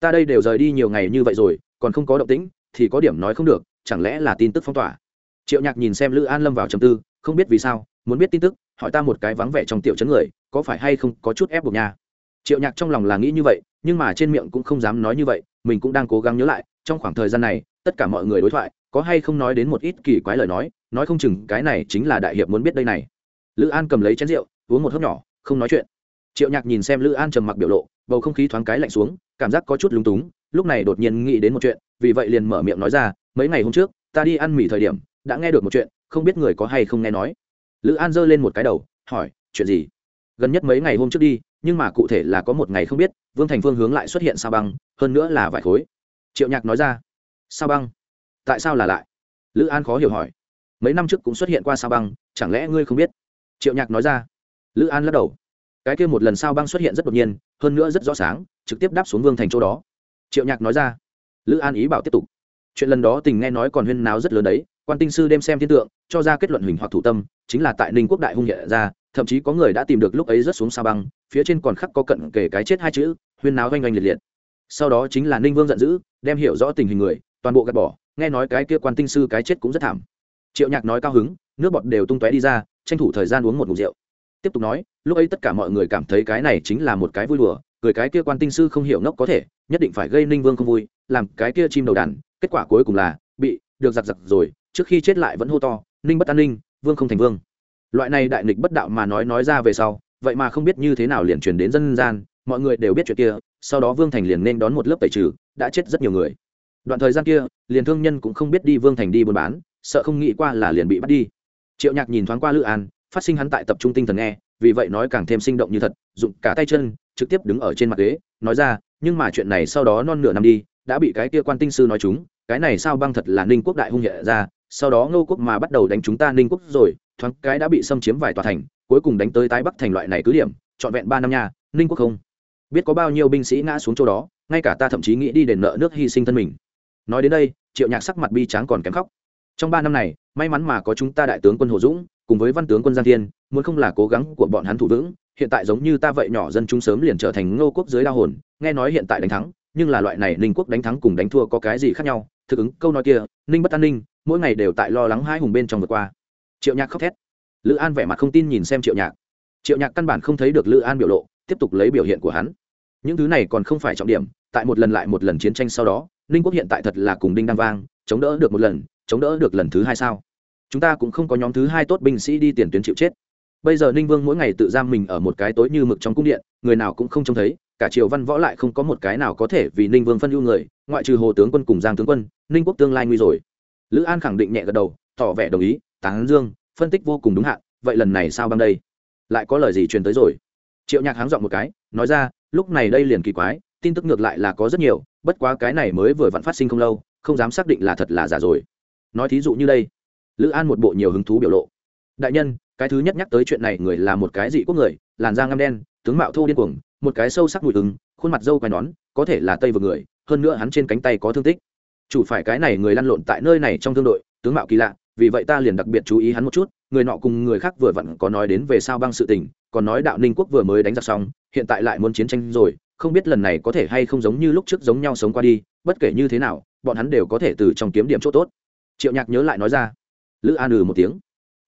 Ta đây đều rời đi nhiều ngày như vậy rồi, còn không có động tĩnh, thì có điểm nói không được, chẳng lẽ là tin tức phong tỏa? Triệu nhạc nhìn xem lữ an lâm vào trầm tư, không biết vì sao, muốn biết tin tức, hỏi ta một cái vắng vẻ trong tiểu chấn người, có phải hay không có chút ép buộc nhà triệu nhạc trong lòng là nghĩ như vậy, nhưng mà trên miệng cũng không dám nói như vậy, mình cũng đang cố gắng nhớ lại, trong khoảng thời gian này, tất cả mọi người đối thoại, có hay không nói đến một ít kỳ quái lời nói nói không chừng cái này chính là đại hiệp muốn biết đây này. Lữ an cầm lấy chén rượu, uống một hớp nhỏ, không nói chuyện. Triệu nhạc nhìn xem lữ an trầm mặc biểu lộ, bầu không khí thoáng cái lạnh xuống, cảm giác có chút lúng túng, lúc này đột nhiên nghĩ đến một chuyện, vì vậy liền mở miệng nói ra, mấy ngày hôm trước, ta đi ăn mì thời điểm, đã nghe được một chuyện, không biết người có hay không nghe nói. Lữ an giơ lên một cái đầu, hỏi, chuyện gì? Gần nhất mấy ngày hôm trước đi nhưng mà cụ thể là có một ngày không biết, vương thành phương hướng lại xuất hiện sao băng, hơn nữa là vài khối. Triệu nhạc nói ra sao băng? Tại sao là lại? Lữ an khó hiểu hỏi. Mấy năm trước cũng xuất hiện qua sao băng, chẳng lẽ ngươi không biết? Triệu nhạc nói ra. Lữ an lắc đầu. Cái kia một lần sao băng xuất hiện rất đột nhiên, hơn nữa rất rõ sáng, trực tiếp đáp xuống vương thành chỗ đó. Triệu nhạc nói ra. Lữ an ý bảo tiếp tục. Chuyện lần đó tình nghe nói còn huyên náo rất lớn đấy, quan tinh sư đem xem thiên tượng, cho ra kết luận hình hoặc thủ tâm, chính là tại ninh quốc đại hung hiện ra thậm chí có người đã tìm được lúc ấy rớt xuống sa băng, phía trên còn khắc có cận kể cái chết hai chữ, huyên náo oanh oanh liệt liệt. Sau đó chính là ninh vương giận dữ, đem hiểu rõ tình hình người, toàn bộ gạt bỏ, nghe nói cái kia quan tinh sư cái chết cũng rất thảm. Triệu nhạc nói cao hứng, nước bọt đều tung tóe đi ra, tranh thủ thời gian uống một mục rượu. Tiếp tục nói, lúc ấy tất cả mọi người cảm thấy cái này chính là một cái vui đùa, cười cái kia quan tinh sư không hiểu ngốc có thể, nhất định phải gây ninh vương không vui, làm cái kia chim đầu đàn, kết quả cuối cùng là bị được giặc giặc rồi, trước khi chết lại vẫn hô to, ninh bất an ninh, vương không thành vương loại này đại nghịch bất đạo mà nói nói ra về sau, vậy mà không biết như thế nào liền truyền đến dân gian, mọi người đều biết chuyện kia, sau đó vương thành liền nên đón một lớp tẩy trừ, đã chết rất nhiều người. Đoạn thời gian kia, liền thương nhân cũng không biết đi vương thành đi buôn bán, sợ không nghĩ qua là liền bị bắt đi. Triệu nhạc nhìn thoáng qua lữ an, phát sinh hắn tại tập trung tinh thần nghe, vì vậy nói càng thêm sinh động như thật dụng cả tay chân, trực tiếp đứng ở trên mặt ghế, nói ra, nhưng mà chuyện này sau đó non nửa năm đi, đã bị cái kia quan tinh sư nói chúng, cái này sao băng thật là ninh quốc đại hung nhẹ ra sau đó ngô quốc mà bắt đầu đánh chúng ta ninh quốc rồi, thoáng cái đã bị xâm chiếm vài tòa thành, cuối cùng đánh tới tái bắc thành loại này cứ điểm, trọn vẹn ba năm nha, ninh quốc không biết có bao nhiêu binh sĩ ngã xuống chỗ đó, ngay cả ta thậm chí nghĩ đi đền nợ nước hy sinh thân mình. Nói đến đây, triệu nhạc sắc mặt bi tráng còn kém khóc. Trong ba năm này, may mắn mà có chúng ta đại tướng quân hồ dũng, cùng với văn tướng quân giang thiên, muốn không là cố gắng của bọn hắn thủ vững, hiện tại giống như ta vậy nhỏ dân chúng sớm liền trở thành ngô quốc dưới đa hồn, nghe nói hiện tại đánh thắng, nhưng là loại này ninh quốc đánh thắng cùng đánh thua có cái gì khác nhau thực ứng câu nói kia, ninh bất an ninh, mỗi ngày đều tại lo lắng hai hùng bên trong vượt qua. Triệu nhạc khóc thét. Lữ an vẻ mặt không tin nhìn xem triệu nhạc. Triệu nhạc căn bản không thấy được lữ an biểu lộ, tiếp tục lấy biểu hiện của hắn. Những thứ này còn không phải trọng điểm, tại một lần lại một lần chiến tranh sau đó, ninh quốc hiện tại thật là cùng đinh đăng vang, chống đỡ được một lần, chống đỡ được lần thứ hai sao? Chúng ta cũng không có nhóm thứ hai tốt binh sĩ đi tiền tuyến chịu chết. Bây giờ ninh vương mỗi ngày tự giam mình ở một cái tối như mực trong cung điện, người nào cũng không trông thấy, cả triều văn võ lại không có một cái nào có thể vì ninh vương phân ưu người, ngoại trừ hồ tướng quân cùng giang tướng quân ninh quốc tương lai nguy rồi. Lữ an khẳng định nhẹ gật đầu, tỏ vẻ đồng ý, tán dương, phân tích vô cùng đúng hạn, vậy lần này sao băng đây? Lại có lời gì truyền tới rồi? Triệu nhạc háng dọn một cái, nói ra, lúc này đây liền kỳ quái, tin tức ngược lại là có rất nhiều, bất quá cái này mới vừa vặn phát sinh không lâu, không dám xác định là thật là giả rồi. Nói thí dụ như đây. Lữ an một bộ nhiều hứng thú biểu lộ. Đại nhân, cái thứ nhất nhắc tới chuyện này người là một cái dị quốc người, làn da ngăm đen, tướng mạo thô điên cuồng, một cái sâu sắc mùi ứng khuôn mặt dâu quai nón, có thể là tây vừa người, hơn nữa hắn trên cánh tay có thương tích chủ phải cái này người lăn lộn tại nơi này trong thương đội, tướng mạo kỳ lạ, vì vậy ta liền đặc biệt chú ý hắn một chút, người nọ cùng người khác vừa vặn có nói đến về sao băng sự tình, còn nói đạo ninh quốc vừa mới đánh giặc xong, hiện tại lại muốn chiến tranh rồi, không biết lần này có thể hay không giống như lúc trước giống nhau sống qua đi, bất kể như thế nào, bọn hắn đều có thể từ trong kiếm điểm chỗ tốt. Triệu nhạc nhớ lại nói ra. Lữ an ừ một tiếng.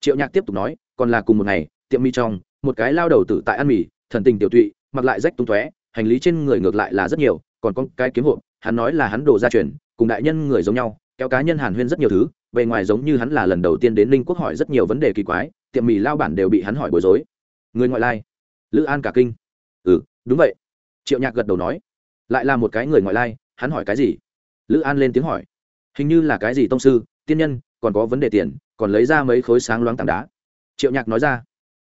Triệu nhạc tiếp tục nói, còn là cùng một ngày, tiệm mi trong, một cái lao đầu tử tại ăn mì, thần tình tiểu tụy, mặc lại rách tung tóe, hành lý trên người ngược lại là rất nhiều, còn có cái kiếm hộp, hắn nói là hắn đồ gia truyền cùng đại nhân người giống nhau, kéo cá nhân hàn huyên rất nhiều thứ, bề ngoài giống như hắn là lần đầu tiên đến ninh quốc hỏi rất nhiều vấn đề kỳ quái, tiệm mì lao bản đều bị hắn hỏi bối rối. Người ngoại lai. Lữ an cả kinh. Ừ đúng vậy. Triệu nhạc gật đầu nói. Lại là một cái người ngoại lai, hắn hỏi cái gì? Lữ an lên tiếng hỏi. Hình như là cái gì tông sư, tiên nhân, còn có vấn đề tiền, còn lấy ra mấy khối sáng loáng tảng đá. Triệu nhạc nói ra.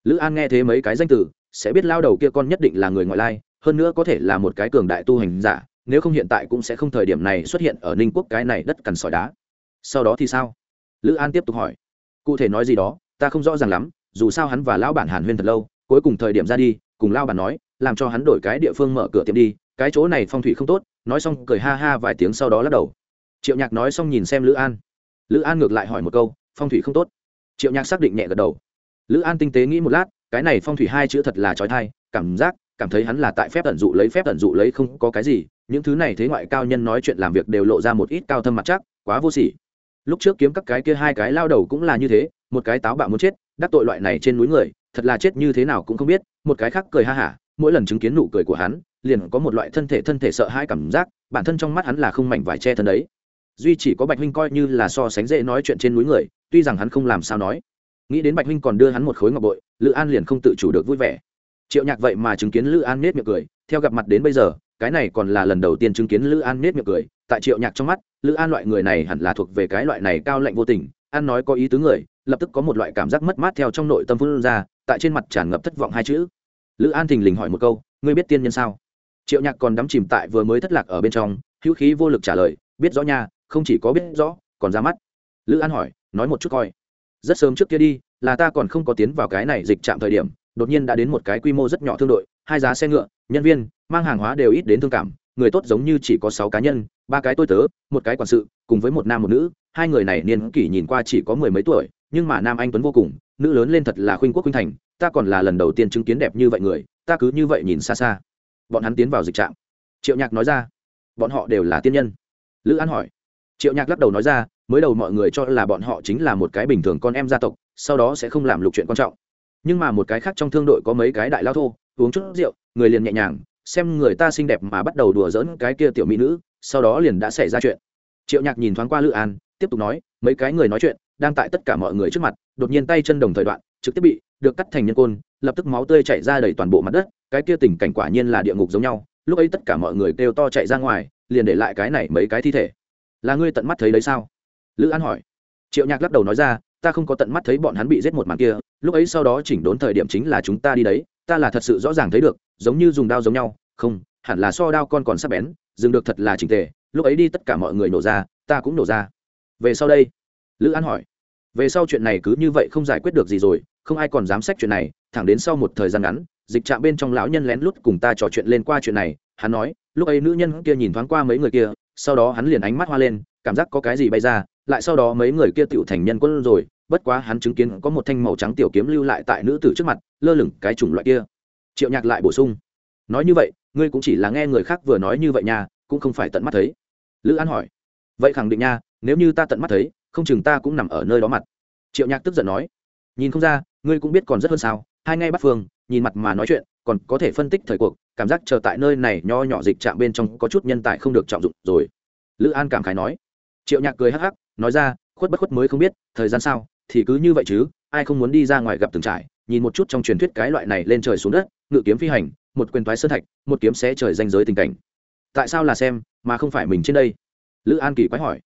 Lữ an nghe thế mấy cái danh từ, sẽ biết lao đầu kia con nhất định là người ngoại lai, hơn nữa có thể là một cái cường đại tu hành giả nếu không hiện tại cũng sẽ không thời điểm này xuất hiện ở ninh quốc cái này đất cằn sỏi đá. Sau đó thì sao? Lữ an tiếp tục hỏi. Cụ thể nói gì đó, ta không rõ ràng lắm, dù sao hắn và lão bản hàn huyên thật lâu, cuối cùng thời điểm ra đi, cùng lao bản nói, làm cho hắn đổi cái địa phương mở cửa tiệm đi, cái chỗ này phong thủy không tốt, nói xong cười ha ha vài tiếng sau đó lắc đầu. Triệu nhạc nói xong nhìn xem lữ an. Lữ an ngược lại hỏi một câu, phong thủy không tốt. Triệu nhạc xác định nhẹ gật đầu. Lữ an tinh tế nghĩ một lát, cái này phong thủy hai chữ thật là trói thai, cảm giác cảm thấy hắn là tại phép tận dụ lấy phép tận dụ lấy không có cái gì, những thứ này thế ngoại cao nhân nói chuyện làm việc đều lộ ra một ít cao thâm mặt chắc, quá vô sỉ. Lúc trước kiếm các cái kia hai cái lao đầu cũng là như thế, một cái táo bạo muốn chết, đắc tội loại này trên núi người, thật là chết như thế nào cũng không biết, một cái khác cười ha hả, mỗi lần chứng kiến nụ cười của hắn, liền có một loại thân thể thân thể sợ hãi cảm giác, bản thân trong mắt hắn là không mảnh vải che thân đấy. Duy chỉ có bạch huynh coi như là so sánh dễ nói chuyện trên núi người, tuy rằng hắn không làm sao nói. Nghĩ đến bạch huynh còn đưa hắn một khối ngọc bội, lữ an liền không tự chủ được vui vẻ triệu nhạc vậy mà chứng kiến lữ an nết miệng cười, theo gặp mặt đến bây giờ, cái này còn là lần đầu tiên chứng kiến lữ an nết miệng cười. Tại triệu nhạc trong mắt, lữ an loại người này hẳn là thuộc về cái loại này cao lạnh vô tình an nói có ý tứ người, lập tức có một loại cảm giác mất mát theo trong nội tâm phương ra, tại trên mặt tràn ngập thất vọng hai chữ. Lữ an thình lình hỏi một câu, ngươi biết tiên nhân sao? Triệu nhạc còn đắm chìm tại vừa mới thất lạc ở bên trong, hữu khí vô lực trả lời, biết rõ nha, không chỉ có biết rõ, còn ra mắt. Lữ an hỏi, nói một chút coi. Rất sớm trước kia đi, là ta còn không có tiến vào cái này dịch chạm thời điểm đột nhiên đã đến một cái quy mô rất nhỏ thương đội, hai giá xe ngựa, nhân viên, mang hàng hóa đều ít đến thương cảm, người tốt giống như chỉ có sáu cá nhân, ba cái tôi tớ, một cái quản sự, cùng với một nam một nữ. Hai người này niên kỷ nhìn qua chỉ có mười mấy tuổi, nhưng mà nam anh tuấn vô cùng, nữ lớn lên thật là khuynh quốc khuynh thành, ta còn là lần đầu tiên chứng kiến đẹp như vậy người, ta cứ như vậy nhìn xa xa. Bọn hắn tiến vào dịch trạm. Triệu nhạc nói ra. Bọn họ đều là tiên nhân. Lữ an hỏi. Triệu nhạc lắc đầu nói ra, mới đầu mọi người cho là bọn họ chính là một cái bình thường con em gia tộc, sau đó sẽ không làm lục chuyện quan trọng nhưng mà một cái khác trong thương đội có mấy cái đại lao thô, uống chút rượu, người liền nhẹ nhàng, xem người ta xinh đẹp mà bắt đầu đùa giỡn cái kia tiểu mỹ nữ, sau đó liền đã xảy ra chuyện. Triệu nhạc nhìn thoáng qua lữ an, tiếp tục nói, mấy cái người nói chuyện, đang tại tất cả mọi người trước mặt, đột nhiên tay chân đồng thời đoạn, trực tiếp bị được cắt thành nhân côn, lập tức máu tươi chảy ra đầy toàn bộ mặt đất, cái kia tình cảnh quả nhiên là địa ngục giống nhau, lúc ấy tất cả mọi người kêu to chạy ra ngoài, liền để lại cái này mấy cái thi thể. Là ngươi tận mắt thấy đấy sao? Lữ an hỏi. Triệu nhạc lắc đầu nói ra, ta không có tận mắt thấy bọn hắn bị giết một màn kia lúc ấy sau đó chỉnh đốn thời điểm chính là chúng ta đi đấy, ta là thật sự rõ ràng thấy được, giống như dùng đao giống nhau, không, hẳn là so đao con còn sắp bén, dừng được thật là chỉnh tề, lúc ấy đi tất cả mọi người nổ ra, ta cũng nổ ra. Về sau đây, lữ an hỏi, về sau chuyện này cứ như vậy không giải quyết được gì rồi, không ai còn dám xét chuyện này, thẳng đến sau một thời gian ngắn, dịch trạm bên trong lão nhân lén lút cùng ta trò chuyện lên qua chuyện này, hắn nói, lúc ấy nữ nhân kia nhìn thoáng qua mấy người kia, sau đó hắn liền ánh mắt hoa lên, cảm giác có cái gì bay ra, lại sau đó mấy người kia tựu thành nhân quân rồi bất quá hắn chứng kiến có một thanh màu trắng tiểu kiếm lưu lại tại nữ tử trước mặt, lơ lửng cái chủng loại kia. Triệu nhạc lại bổ sung. Nói như vậy, ngươi cũng chỉ là nghe người khác vừa nói như vậy nha, cũng không phải tận mắt thấy. Lữ an hỏi. Vậy khẳng định nha, nếu như ta tận mắt thấy, không chừng ta cũng nằm ở nơi đó mặt. Triệu nhạc tức giận nói. Nhìn không ra, ngươi cũng biết còn rất hơn sao, hai ngay bắt phương, nhìn mặt mà nói chuyện, còn có thể phân tích thời cuộc, cảm giác chờ tại nơi này nho nhỏ dịch trạm bên trong có chút nhân tài không được trọng dụng rồi. Lữ an cảm khái nói. Triệu nhạc cười hắc hắc, nói ra, khuất bất khuất mới không biết, thời gian sao thì cứ như vậy chứ, ai không muốn đi ra ngoài gặp từng trải, nhìn một chút trong truyền thuyết cái loại này lên trời xuống đất, ngự kiếm phi hành, một quyền thoái sơn thạch, một kiếm xé trời danh giới tình cảnh. Tại sao là xem, mà không phải mình trên đây? Lữ an kỳ quái hỏi.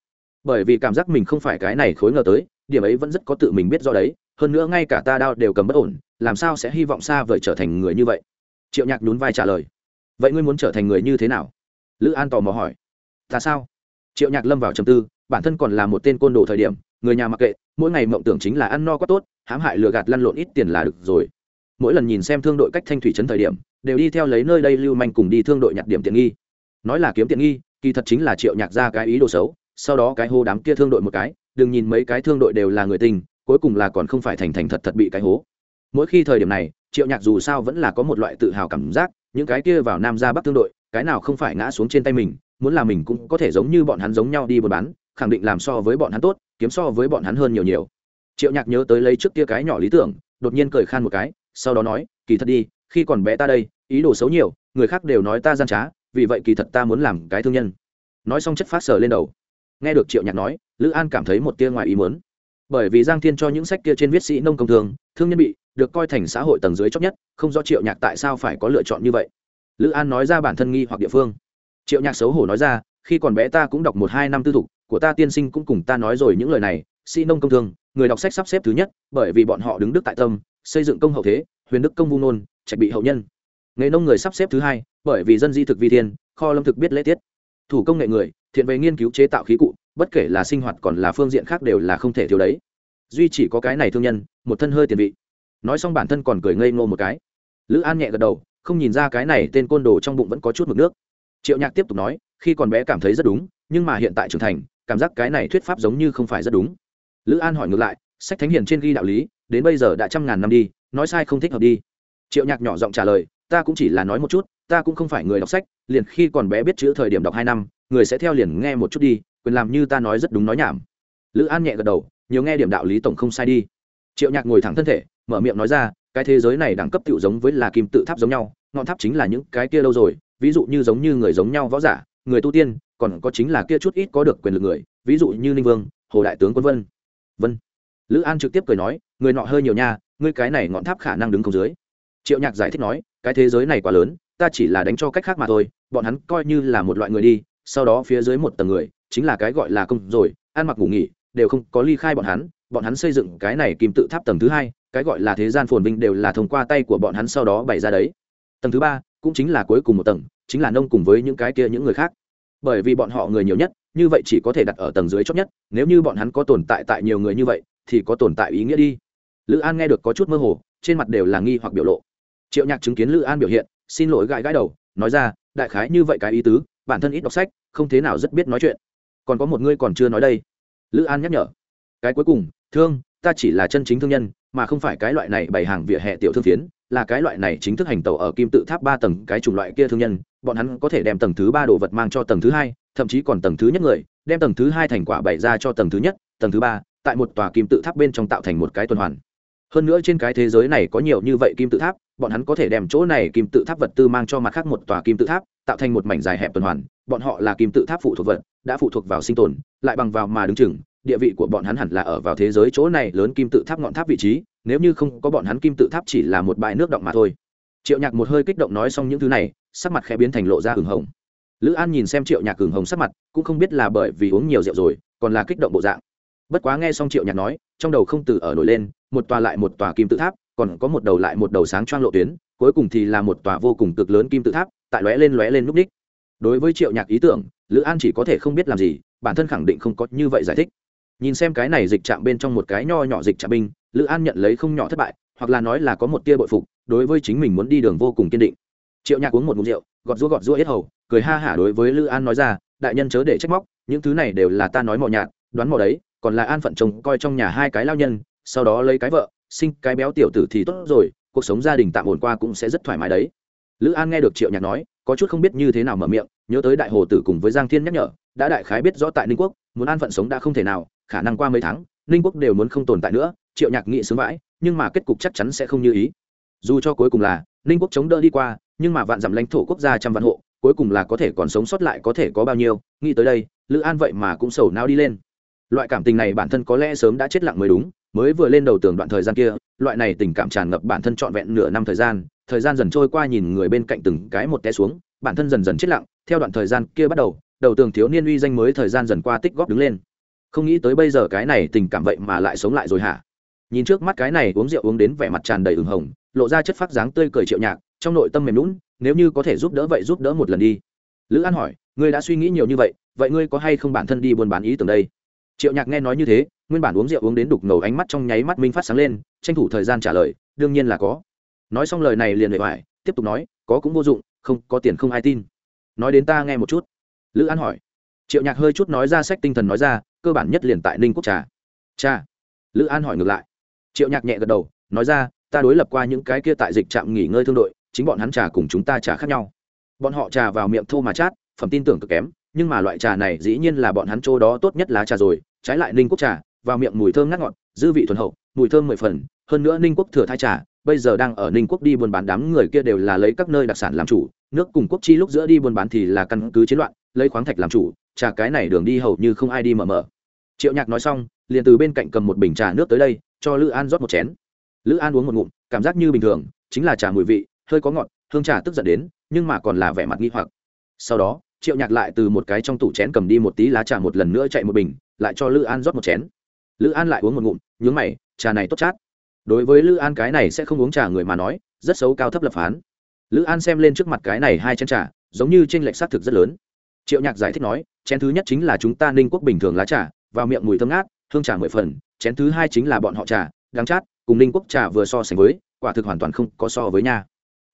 Bởi vì cảm giác mình không phải cái này khối ngờ tới, điểm ấy vẫn rất có tự mình biết do đấy, hơn nữa ngay cả ta đao đều cầm bất ổn, làm sao sẽ hy vọng xa vời trở thành người như vậy? Triệu nhạc nhún vai trả lời. Vậy ngươi muốn trở thành người như thế nào? Lữ an tò mò hỏi. Ta sao? Triệu nhạc lâm vào trầm tư, bản thân còn là một tên côn đồ thời điểm người nhà mặc kệ, mỗi ngày mộng tưởng chính là ăn no quá tốt, hãm hại lừa gạt lăn lộn ít tiền là được rồi. Mỗi lần nhìn xem thương đội cách thanh thủy trấn thời điểm, đều đi theo lấy nơi đây lưu manh cùng đi thương đội nhặt điểm tiện nghi. Nói là kiếm tiện nghi, kỳ thật chính là triệu nhạc ra cái ý đồ xấu, sau đó cái hô đám kia thương đội một cái, đừng nhìn mấy cái thương đội đều là người tình, cuối cùng là còn không phải thành thành thật thật bị cái hố. Mỗi khi thời điểm này, triệu nhạc dù sao vẫn là có một loại tự hào cảm giác, những cái kia vào nam ra bắc thương đội, cái nào không phải ngã xuống trên tay mình, muốn là mình cũng có thể giống như bọn hắn giống nhau đi buôn bán, khẳng định làm so với bọn hắn tốt kiếm so với bọn hắn hơn nhiều nhiều. Triệu nhạc nhớ tới lấy trước kia cái nhỏ lý tưởng, đột nhiên cười khan một cái, sau đó nói, kỳ thật đi, khi còn bé ta đây, ý đồ xấu nhiều, người khác đều nói ta gian trá, vì vậy kỳ thật ta muốn làm cái thương nhân. Nói xong chất phát sờ lên đầu. Nghe được triệu nhạc nói, lữ an cảm thấy một tia ngoài ý muốn. Bởi vì giang thiên cho những sách kia trên viết sĩ nông công thường, thương nhân bị, được coi thành xã hội tầng dưới chót nhất, không rõ triệu nhạc tại sao phải có lựa chọn như vậy. Lữ an nói ra bản thân nghi hoặc địa phương. Triệu nhạc xấu hổ nói ra, khi còn bé ta cũng đọc một hai năm tư thục của ta tiên sinh cũng cùng ta nói rồi những lời này, sĩ nông công thương, người đọc sách sắp xếp thứ nhất, bởi vì bọn họ đứng đức tại tâm, xây dựng công hậu thế, huyền đức công vu nôn, trạch bị hậu nhân. Nghề nông người sắp xếp thứ hai, bởi vì dân di thực vi thiên, kho lâm thực biết lễ tiết. Thủ công nghệ người, thiện về nghiên cứu chế tạo khí cụ, bất kể là sinh hoạt còn là phương diện khác đều là không thể thiếu đấy. Duy chỉ có cái này thương nhân, một thân hơi tiền vị. Nói xong bản thân còn cười ngây ngô một cái. Lữ an nhẹ gật đầu, không nhìn ra cái này tên côn đồ trong bụng vẫn có chút mực nước. Triệu nhạc tiếp tục nói, khi còn bé cảm thấy rất đúng, nhưng mà hiện tại trưởng thành cảm giác cái này thuyết pháp giống như không phải rất đúng. Lữ an hỏi ngược lại, sách thánh hiền trên ghi đạo lý, đến bây giờ đã trăm ngàn năm đi, nói sai không thích hợp đi. Triệu nhạc nhỏ giọng trả lời, ta cũng chỉ là nói một chút, ta cũng không phải người đọc sách, liền khi còn bé biết chữ thời điểm đọc hai năm, người sẽ theo liền nghe một chút đi, quyền làm như ta nói rất đúng nói nhảm. Lữ an nhẹ gật đầu, nhiều nghe điểm đạo lý tổng không sai đi. Triệu nhạc ngồi thẳng thân thể, mở miệng nói ra, cái thế giới này đẳng cấp tựu giống với là kim tự tháp giống nhau, ngọn tháp chính là những cái kia lâu rồi, ví dụ như giống như người giống nhau võ giả, người tu tiên còn có chính là kia chút ít có được quyền lực người, ví dụ như ninh vương, hồ đại tướng quân vân. Vân. Lữ an trực tiếp cười nói, người nọ hơi nhiều nha, ngươi cái này ngọn tháp khả năng đứng không dưới. Triệu nhạc giải thích nói, cái thế giới này quá lớn, ta chỉ là đánh cho cách khác mà thôi, bọn hắn coi như là một loại người đi, sau đó phía dưới một tầng người, chính là cái gọi là công rồi, ăn mặc ngủ nghỉ, đều không có ly khai bọn hắn bọn hắn xây dựng cái này kim tự tháp tầng thứ hai, cái gọi là thế gian phồn vinh đều là thông qua tay của bọn hắn sau đó bày ra đấy. Tầng thứ ba cũng chính là cuối cùng một tầng, chính là nông cùng với những cái kia những người khác bởi vì bọn họ người nhiều nhất, như vậy chỉ có thể đặt ở tầng dưới chót nhất, nếu như bọn hắn có tồn tại tại nhiều người như vậy, thì có tồn tại ý nghĩa đi. Lữ an nghe được có chút mơ hồ, trên mặt đều là nghi hoặc biểu lộ. Triệu nhạc chứng kiến lữ an biểu hiện, xin lỗi gãi gãi đầu, nói ra, đại khái như vậy cái ý tứ, bản thân ít đọc sách, không thế nào rất biết nói chuyện. Còn có một ngươi còn chưa nói đây. Lữ an nhắc nhở. Cái cuối cùng, thương, ta chỉ là chân chính thương nhân, mà không phải cái loại này bày hàng vỉa hè tiểu thương phiến là cái loại này chính thức hành tàu ở kim tự tháp ba tầng cái chủng loại kia thương nhân, bọn hắn có thể đem tầng thứ ba đồ vật mang cho tầng thứ hai, thậm chí còn tầng thứ nhất người, đem tầng thứ hai thành quả bày ra cho tầng thứ nhất, tầng thứ ba, tại một tòa kim tự tháp bên trong tạo thành một cái tuần hoàn. Hơn nữa trên cái thế giới này có nhiều như vậy kim tự tháp, bọn hắn có thể đem chỗ này kim tự tháp vật tư mang cho mặt khác một tòa kim tự tháp, tạo thành một mảnh dài hẹp tuần hoàn, bọn họ là kim tự tháp phụ thuộc vật, đã phụ thuộc vào sinh tồn, lại bằng vào mà đứng chừng, địa vị của bọn hắn hẳn là ở vào thế giới chỗ này lớn kim tự tháp ngọn tháp vị trí nếu như không có bọn hắn kim tự tháp chỉ là một bãi nước động mà thôi. Triệu nhạc một hơi kích động nói xong những thứ này, sắc mặt khẽ biến thành lộ ra hừng hồng. Lữ an nhìn xem triệu nhạc hừng hồng sắc mặt, cũng không biết là bởi vì uống nhiều rượu rồi, còn là kích động bộ dạng. Bất quá nghe xong triệu nhạc nói, trong đầu không từ ở nổi lên, một tòa lại một tòa kim tự tháp, còn có một đầu lại một đầu sáng choang lộ tuyến, cuối cùng thì là một tòa vô cùng cực lớn kim tự tháp, tại lóe lên lóe lên núp ních. Đối với triệu nhạc ý tưởng, lữ an chỉ có thể không biết làm gì, bản thân khẳng định không có như vậy giải thích. Nhìn xem cái này dịch chạm bên trong một cái nho nhỏ dịch chạm binh lữ an nhận lấy không nhỏ thất bại, hoặc là nói là có một tia bội phục, đối với chính mình muốn đi đường vô cùng kiên định. Triệu nhạc uống một mục rượu, gọt rũa gọt rũa hết hầu, cười ha hả đối với lữ an nói ra, đại nhân chớ để trách móc, những thứ này đều là ta nói mò nhạt, đoán mò đấy, còn là an phận chồng coi trong nhà hai cái lao nhân, sau đó lấy cái vợ, sinh cái béo tiểu tử thì tốt rồi, cuộc sống gia đình tạm ổn qua cũng sẽ rất thoải mái đấy. Lữ an nghe được triệu nhạc nói, có chút không biết như thế nào mở miệng, nhớ tới đại hồ tử cùng với giang thiên nhắc nhở, đã đại khái biết rõ tại ninh quốc, muốn an phận sống đã không thể nào, khả năng qua mấy tháng, ninh quốc đều muốn không tồn tại nữa triệu nhạc nghị sướng vãi, nhưng mà kết cục chắc chắn sẽ không như ý. Dù cho cuối cùng là, ninh quốc chống đỡ đi qua, nhưng mà vạn dặm lãnh thổ quốc gia trăm vạn hộ, cuối cùng là có thể còn sống sót lại có thể có bao nhiêu, nghĩ tới đây, lữ an vậy mà cũng sầu nao đi lên. Loại cảm tình này bản thân có lẽ sớm đã chết lặng mới đúng, mới vừa lên đầu tường đoạn thời gian kia, loại này tình cảm tràn ngập bản thân trọn vẹn nửa năm thời gian thời gian dần trôi qua nhìn người bên cạnh từng cái một té xuống, bản thân dần dần chết lặng, theo đoạn thời gian kia bắt đầu đầu tường thiếu niên uy danh mới thời gian dần qua tích góp đứng lên. Không nghĩ tới bây giờ cái này tình cảm vậy mà lại sống lại rồi hả? Nhìn trước mắt cái này uống rượu uống đến vẻ mặt tràn đầy ửng hồng, lộ ra chất phát dáng tươi cười triệu nhạc, trong nội tâm mềm lún nếu như có thể giúp đỡ vậy giúp đỡ một lần đi. Lữ an hỏi, ngươi đã suy nghĩ nhiều như vậy vậy ngươi có hay không bản thân đi buôn bán ý tưởng đây? Triệu nhạc nghe nói như thế, nguyên bản uống rượu uống đến đục ngầu ánh mắt trong nháy mắt minh phát sáng lên, tranh thủ thời gian trả lời, đương nhiên là có. Nói xong lời này liền bề ngoài tiếp tục nói, có cũng vô dụng, không, có tiền không ai tin. Nói đến ta nghe một chút. Lữ an hỏi. Triệu nhạc hơi chút nói ra sách tinh thần nói ra, cơ bản nhất liền tại ninh quốc trà. Cha lữ an hỏi ngược lại triệu nhạc nhẹ gật đầu, nói ra, ta đối lập qua những cái kia tại dịch trạm nghỉ ngơi thương đội, chính bọn hắn trà cùng chúng ta trà khác nhau. Bọn họ trà vào miệng thô mà chát, phẩm tin tưởng cực kém, nhưng mà loại trà này dĩ nhiên là bọn hắn chỗ đó tốt nhất lá trà rồi, trái lại ninh quốc trà, vào miệng mùi thơm ngát ngọt, dư vị thuần hậu, mùi thơm mười phần, hơn nữa ninh quốc thừa thai trà, bây giờ đang ở ninh quốc đi buôn bán đám người kia đều là lấy các nơi đặc sản làm chủ, nước cùng quốc chi lúc giữa đi buôn bán thì là căn cứ chiến loạn, lấy khoáng thạch làm chủ, trà cái này đường đi hầu như không ai đi mở mở. Triệu nhạc nói xong, liền từ bên cạnh cầm một bình trà nước tới đây cho lữ an rót một chén. Lữ an uống một ngụm, cảm giác như bình thường, chính là trà mùi vị, hơi có ngọt, hương trà tức giận đến, nhưng mà còn là vẻ mặt nghi hoặc. Sau đó, triệu nhạc lại từ một cái trong tủ chén cầm đi một tí lá trà một lần nữa chạy một bình, lại cho lữ an rót một chén. Lữ an lại uống một ngụm, nhướng mày, trà này tốt chát. Đối với lữ an cái này sẽ không uống trà người mà nói, rất xấu cao thấp lập phán. Lữ an xem lên trước mặt cái này hai chén trà, giống như tranh lệch xác thực rất lớn. Triệu nhạc giải thích nói, chén thứ nhất chính là chúng ta ninh quốc bình thường lá trà, vào miệng mùi thơm ngát hương trà mười phần, chén thứ hai chính là bọn họ trà, đắng chát, cùng ninh quốc trà vừa so sánh với, quả thực hoàn toàn không có so với nha.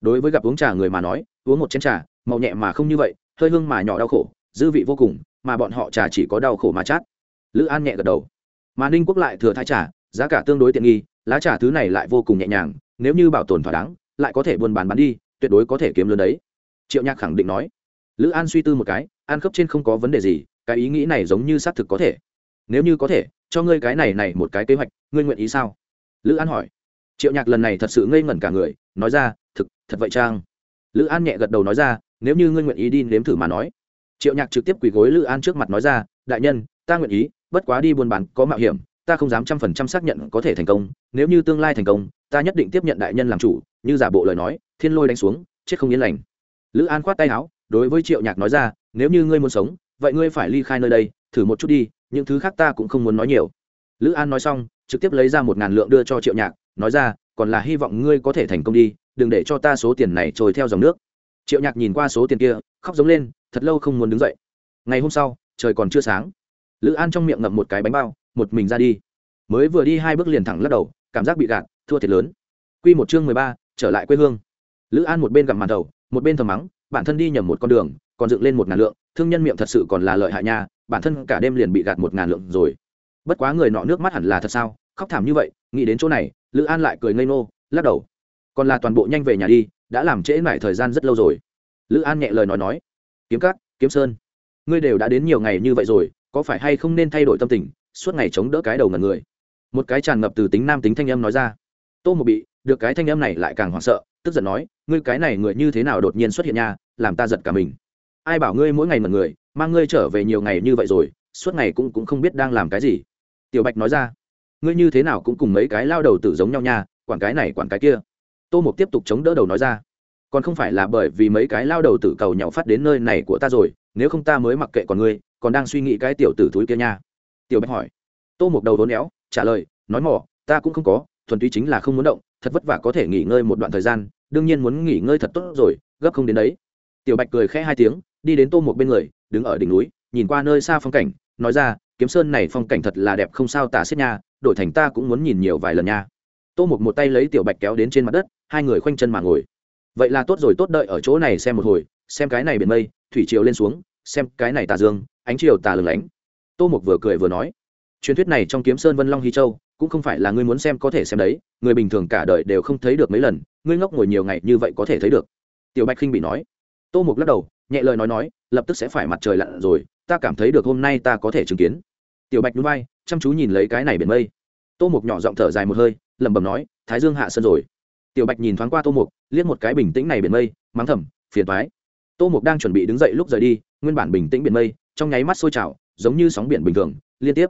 Đối với gặp uống trà người mà nói, uống một chén trà, màu nhẹ mà không như vậy, hơi hương mà nhỏ đau khổ, dư vị vô cùng, mà bọn họ trà chỉ có đau khổ mà chát. Lữ an nhẹ gật đầu. Mà ninh quốc lại thừa thái trà, giá cả tương đối tiện nghi, lá trà thứ này lại vô cùng nhẹ nhàng, nếu như bảo tồn thỏa đáng, lại có thể buôn bán bán đi, tuyệt đối có thể kiếm lớn đấy. Triệu nhạc khẳng định nói. Lữ an suy tư một cái ăn khớp trên không có vấn đề gì, cái ý nghĩ này giống như xác thực có thể. Nếu như có thể cho ngươi cái này này một cái kế hoạch, ngươi nguyện ý sao? Lữ an hỏi. Triệu nhạc lần này thật sự ngây ngẩn cả người, nói ra, thực, thật vậy trang lữ an nhẹ gật đầu nói ra, nếu như ngươi nguyện ý đi nếm thử mà nói. Triệu nhạc trực tiếp quỳ gối lữ an trước mặt nói ra, đại nhân, ta nguyện ý, bất quá đi buôn bán có mạo hiểm, ta không dám trăm phần trăm xác nhận có thể thành công, nếu như tương lai thành công, ta nhất định tiếp nhận đại nhân làm chủ, như giả bộ lời nói, thiên lôi đánh xuống, chết không yên lành. Lữ an khoát tay áo, đối với triệu nhạc nói ra, nếu như ngươi muốn sống, vậy ngươi phải ly khai nơi đây, thử một chút đi những thứ khác ta cũng không muốn nói nhiều. Lữ an nói xong, trực tiếp lấy ra một ngàn lượng đưa cho triệu nhạc, nói ra, còn là hy vọng ngươi có thể thành công đi, đừng để cho ta số tiền này trôi theo dòng nước. Triệu nhạc nhìn qua số tiền kia, khóc giống lên, thật lâu không muốn đứng dậy. Ngày hôm sau, trời còn chưa sáng. Lữ an trong miệng ngậm một cái bánh bao, một mình ra đi. Mới vừa đi hai bước liền thẳng lắc đầu, cảm giác bị gạt, thua thiệt lớn. Q một chương mười ba, trở lại quê hương. Lữ an một bên gặm màn đầu, một bên thầm mắng, bản thân đi nhầm một con đường còn dựng lên một ngàn lượng, thương nhân miệng thật sự còn là lợi hại nha, bản thân cả đêm liền bị gạt một ngàn lượng rồi. Bất quá người nọ nước mắt hẳn là thật sao, khóc thảm như vậy, nghĩ đến chỗ này, lữ an lại cười ngây nô lắc đầu. Còn là toàn bộ nhanh về nhà đi, đã làm trễ mải thời gian rất lâu rồi. Lữ an nhẹ lời nói nói, kiếm cắt kiếm sơn, ngươi đều đã đến nhiều ngày như vậy rồi, có phải hay không nên thay đổi tâm tình, suốt ngày chống đỡ cái đầu ngần người? Một cái tràn ngập từ tính nam tính thanh âm nói ra. Tô một bị, được cái thanh âm này lại càng hoảng sợ, tức giận nói, ngươi cái này người như thế nào đột nhiên xuất hiện nha, làm ta giật cả mình ai bảo ngươi mỗi ngày mật người mang ngươi trở về nhiều ngày như vậy rồi, suốt ngày cũng cũng không biết đang làm cái gì. Tiểu bạch nói ra, ngươi như thế nào cũng cùng mấy cái lao đầu tử giống nhau nha, quản cái này quản cái kia. Tô mục tiếp tục chống đỡ đầu nói ra, còn không phải là bởi vì mấy cái lao đầu tử cầu nhậu phát đến nơi này của ta rồi, nếu không ta mới mặc kệ còn ngươi, còn đang suy nghĩ cái tiểu tử thúi kia nha. Tiểu bạch hỏi, tô mục đầu đốn éo trả lời, nói mỏ, ta cũng không có, thuần túy chính là không muốn động, thật vất vả có thể nghỉ ngơi một đoạn thời gian, đương nhiên muốn nghỉ ngơi thật tốt rồi, gấp không đến đấy tiểu bạch cười khẽ hai tiếng, đi đến tô một bên người, đứng ở đỉnh núi, nhìn qua nơi xa phong cảnh, nói ra, kiếm sơn này phong cảnh thật là đẹp không sao tả xiết nha, đổi thành ta cũng muốn nhìn nhiều vài lần nha. Tô một một tay lấy tiểu bạch kéo đến trên mặt đất, hai người khoanh chân mà ngồi. Vậy là tốt rồi, tốt đợi ở chỗ này xem một hồi, xem cái này biển mây, thủy triều lên xuống, xem cái này tà dương, ánh chiều tà lừng lánh. Tô Mục vừa cười vừa nói. Truyền thuyết này trong kiếm sơn vân long hy châu, cũng không phải là ngươi muốn xem có thể xem đấy, người bình thường cả đời đều không thấy được mấy lần, ngươi ngốc ngồi nhiều ngày như vậy có thể thấy được. Tiểu bạch khinh bị nói tô mục lắc đầu, nhẹ lời nói nói, lập tức sẽ phải mặt trời lặn rồi, ta cảm thấy được hôm nay ta có thể chứng kiến. Tiểu bạch núi bay chăm chú nhìn lấy cái này biển mây. Tô mục nhỏ giọng thở dài một hơi, lẩm bẩm nói, thái dương hạ sân rồi. Tiểu bạch nhìn thoáng qua tô mục, liếc một cái bình tĩnh này biển mây, mắng thầm, phiền thoái tô mục đang chuẩn bị đứng dậy lúc rời đi, nguyên bản bình tĩnh biển mây, trong nháy mắt sôi trào, giống như sóng biển bình thường, liên tiếp.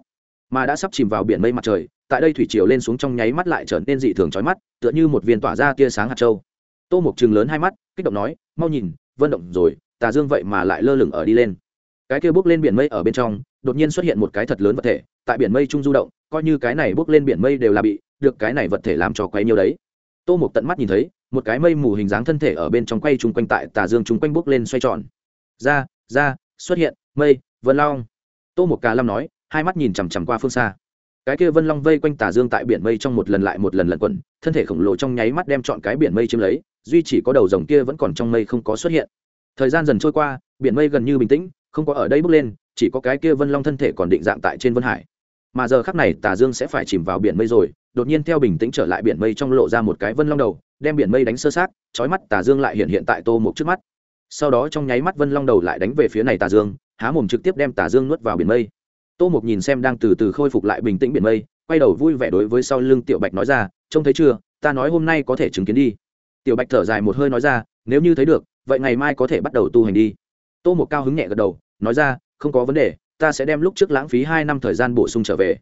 Mà đã sắp chìm vào biển mây mặt trời, tại đây thủy triều lên xuống trong nháy mắt lại trở nên dị thường chói mắt, tựa như một viên tỏa ra tia sáng hạt châu. Tô mục chừng lớn hai mắt, kích động nói, mau nhìn vân động rồi, tà dương vậy mà lại lơ lửng ở đi lên. Cái kia bước lên biển mây ở bên trong, đột nhiên xuất hiện một cái thật lớn vật thể, tại biển mây trung du động, coi như cái này bước lên biển mây đều là bị, được cái này vật thể làm cho quay nhiều đấy. Tô mục tận mắt nhìn thấy, một cái mây mù hình dáng thân thể ở bên trong quay chung quanh tại tà dương chung quanh bước lên xoay tròn. Ra ra, xuất hiện, mây, vân long. Tô mục cà lâm nói, hai mắt nhìn chằm chằm qua phương xa. Cái kia vân long vây quanh tà dương tại biển mây trong một lần lại một lần lẩn quẩn, thân thể khổng lồ trong nháy mắt đem chọn cái biển mây chiếm lấy duy chỉ có đầu rồng kia vẫn còn trong mây không có xuất hiện. Thời gian dần trôi qua, biển mây gần như bình tĩnh, không có ở đây bước lên, chỉ có cái kia vân long thân thể còn định dạng tại trên vân hải. Mà giờ khắc này, tà dương sẽ phải chìm vào biển mây rồi, đột nhiên theo bình tĩnh trở lại biển mây trong lộ ra một cái vân long đầu, đem biển mây đánh sơ sát, chói mắt tà dương lại hiện hiện tại tô mục trước mắt. Sau đó trong nháy mắt vân long đầu lại đánh về phía này tà dương, há mồm trực tiếp đem tà dương nuốt vào biển mây. Tô mục nhìn xem đang từ từ khôi phục lại bình tĩnh biển mây, quay đầu vui vẻ đối với sau lưng tiểu bạch nói ra, trông thấy chưa? Ta nói hôm nay có thể chứng kiến đi tiểu bạch thở dài một hơi nói ra, nếu như thấy được, vậy ngày mai có thể bắt đầu tu hành đi. Tô mục cao hứng nhẹ gật đầu, nói ra, không có vấn đề, ta sẽ đem lúc trước lãng phí hai năm thời gian bổ sung trở về.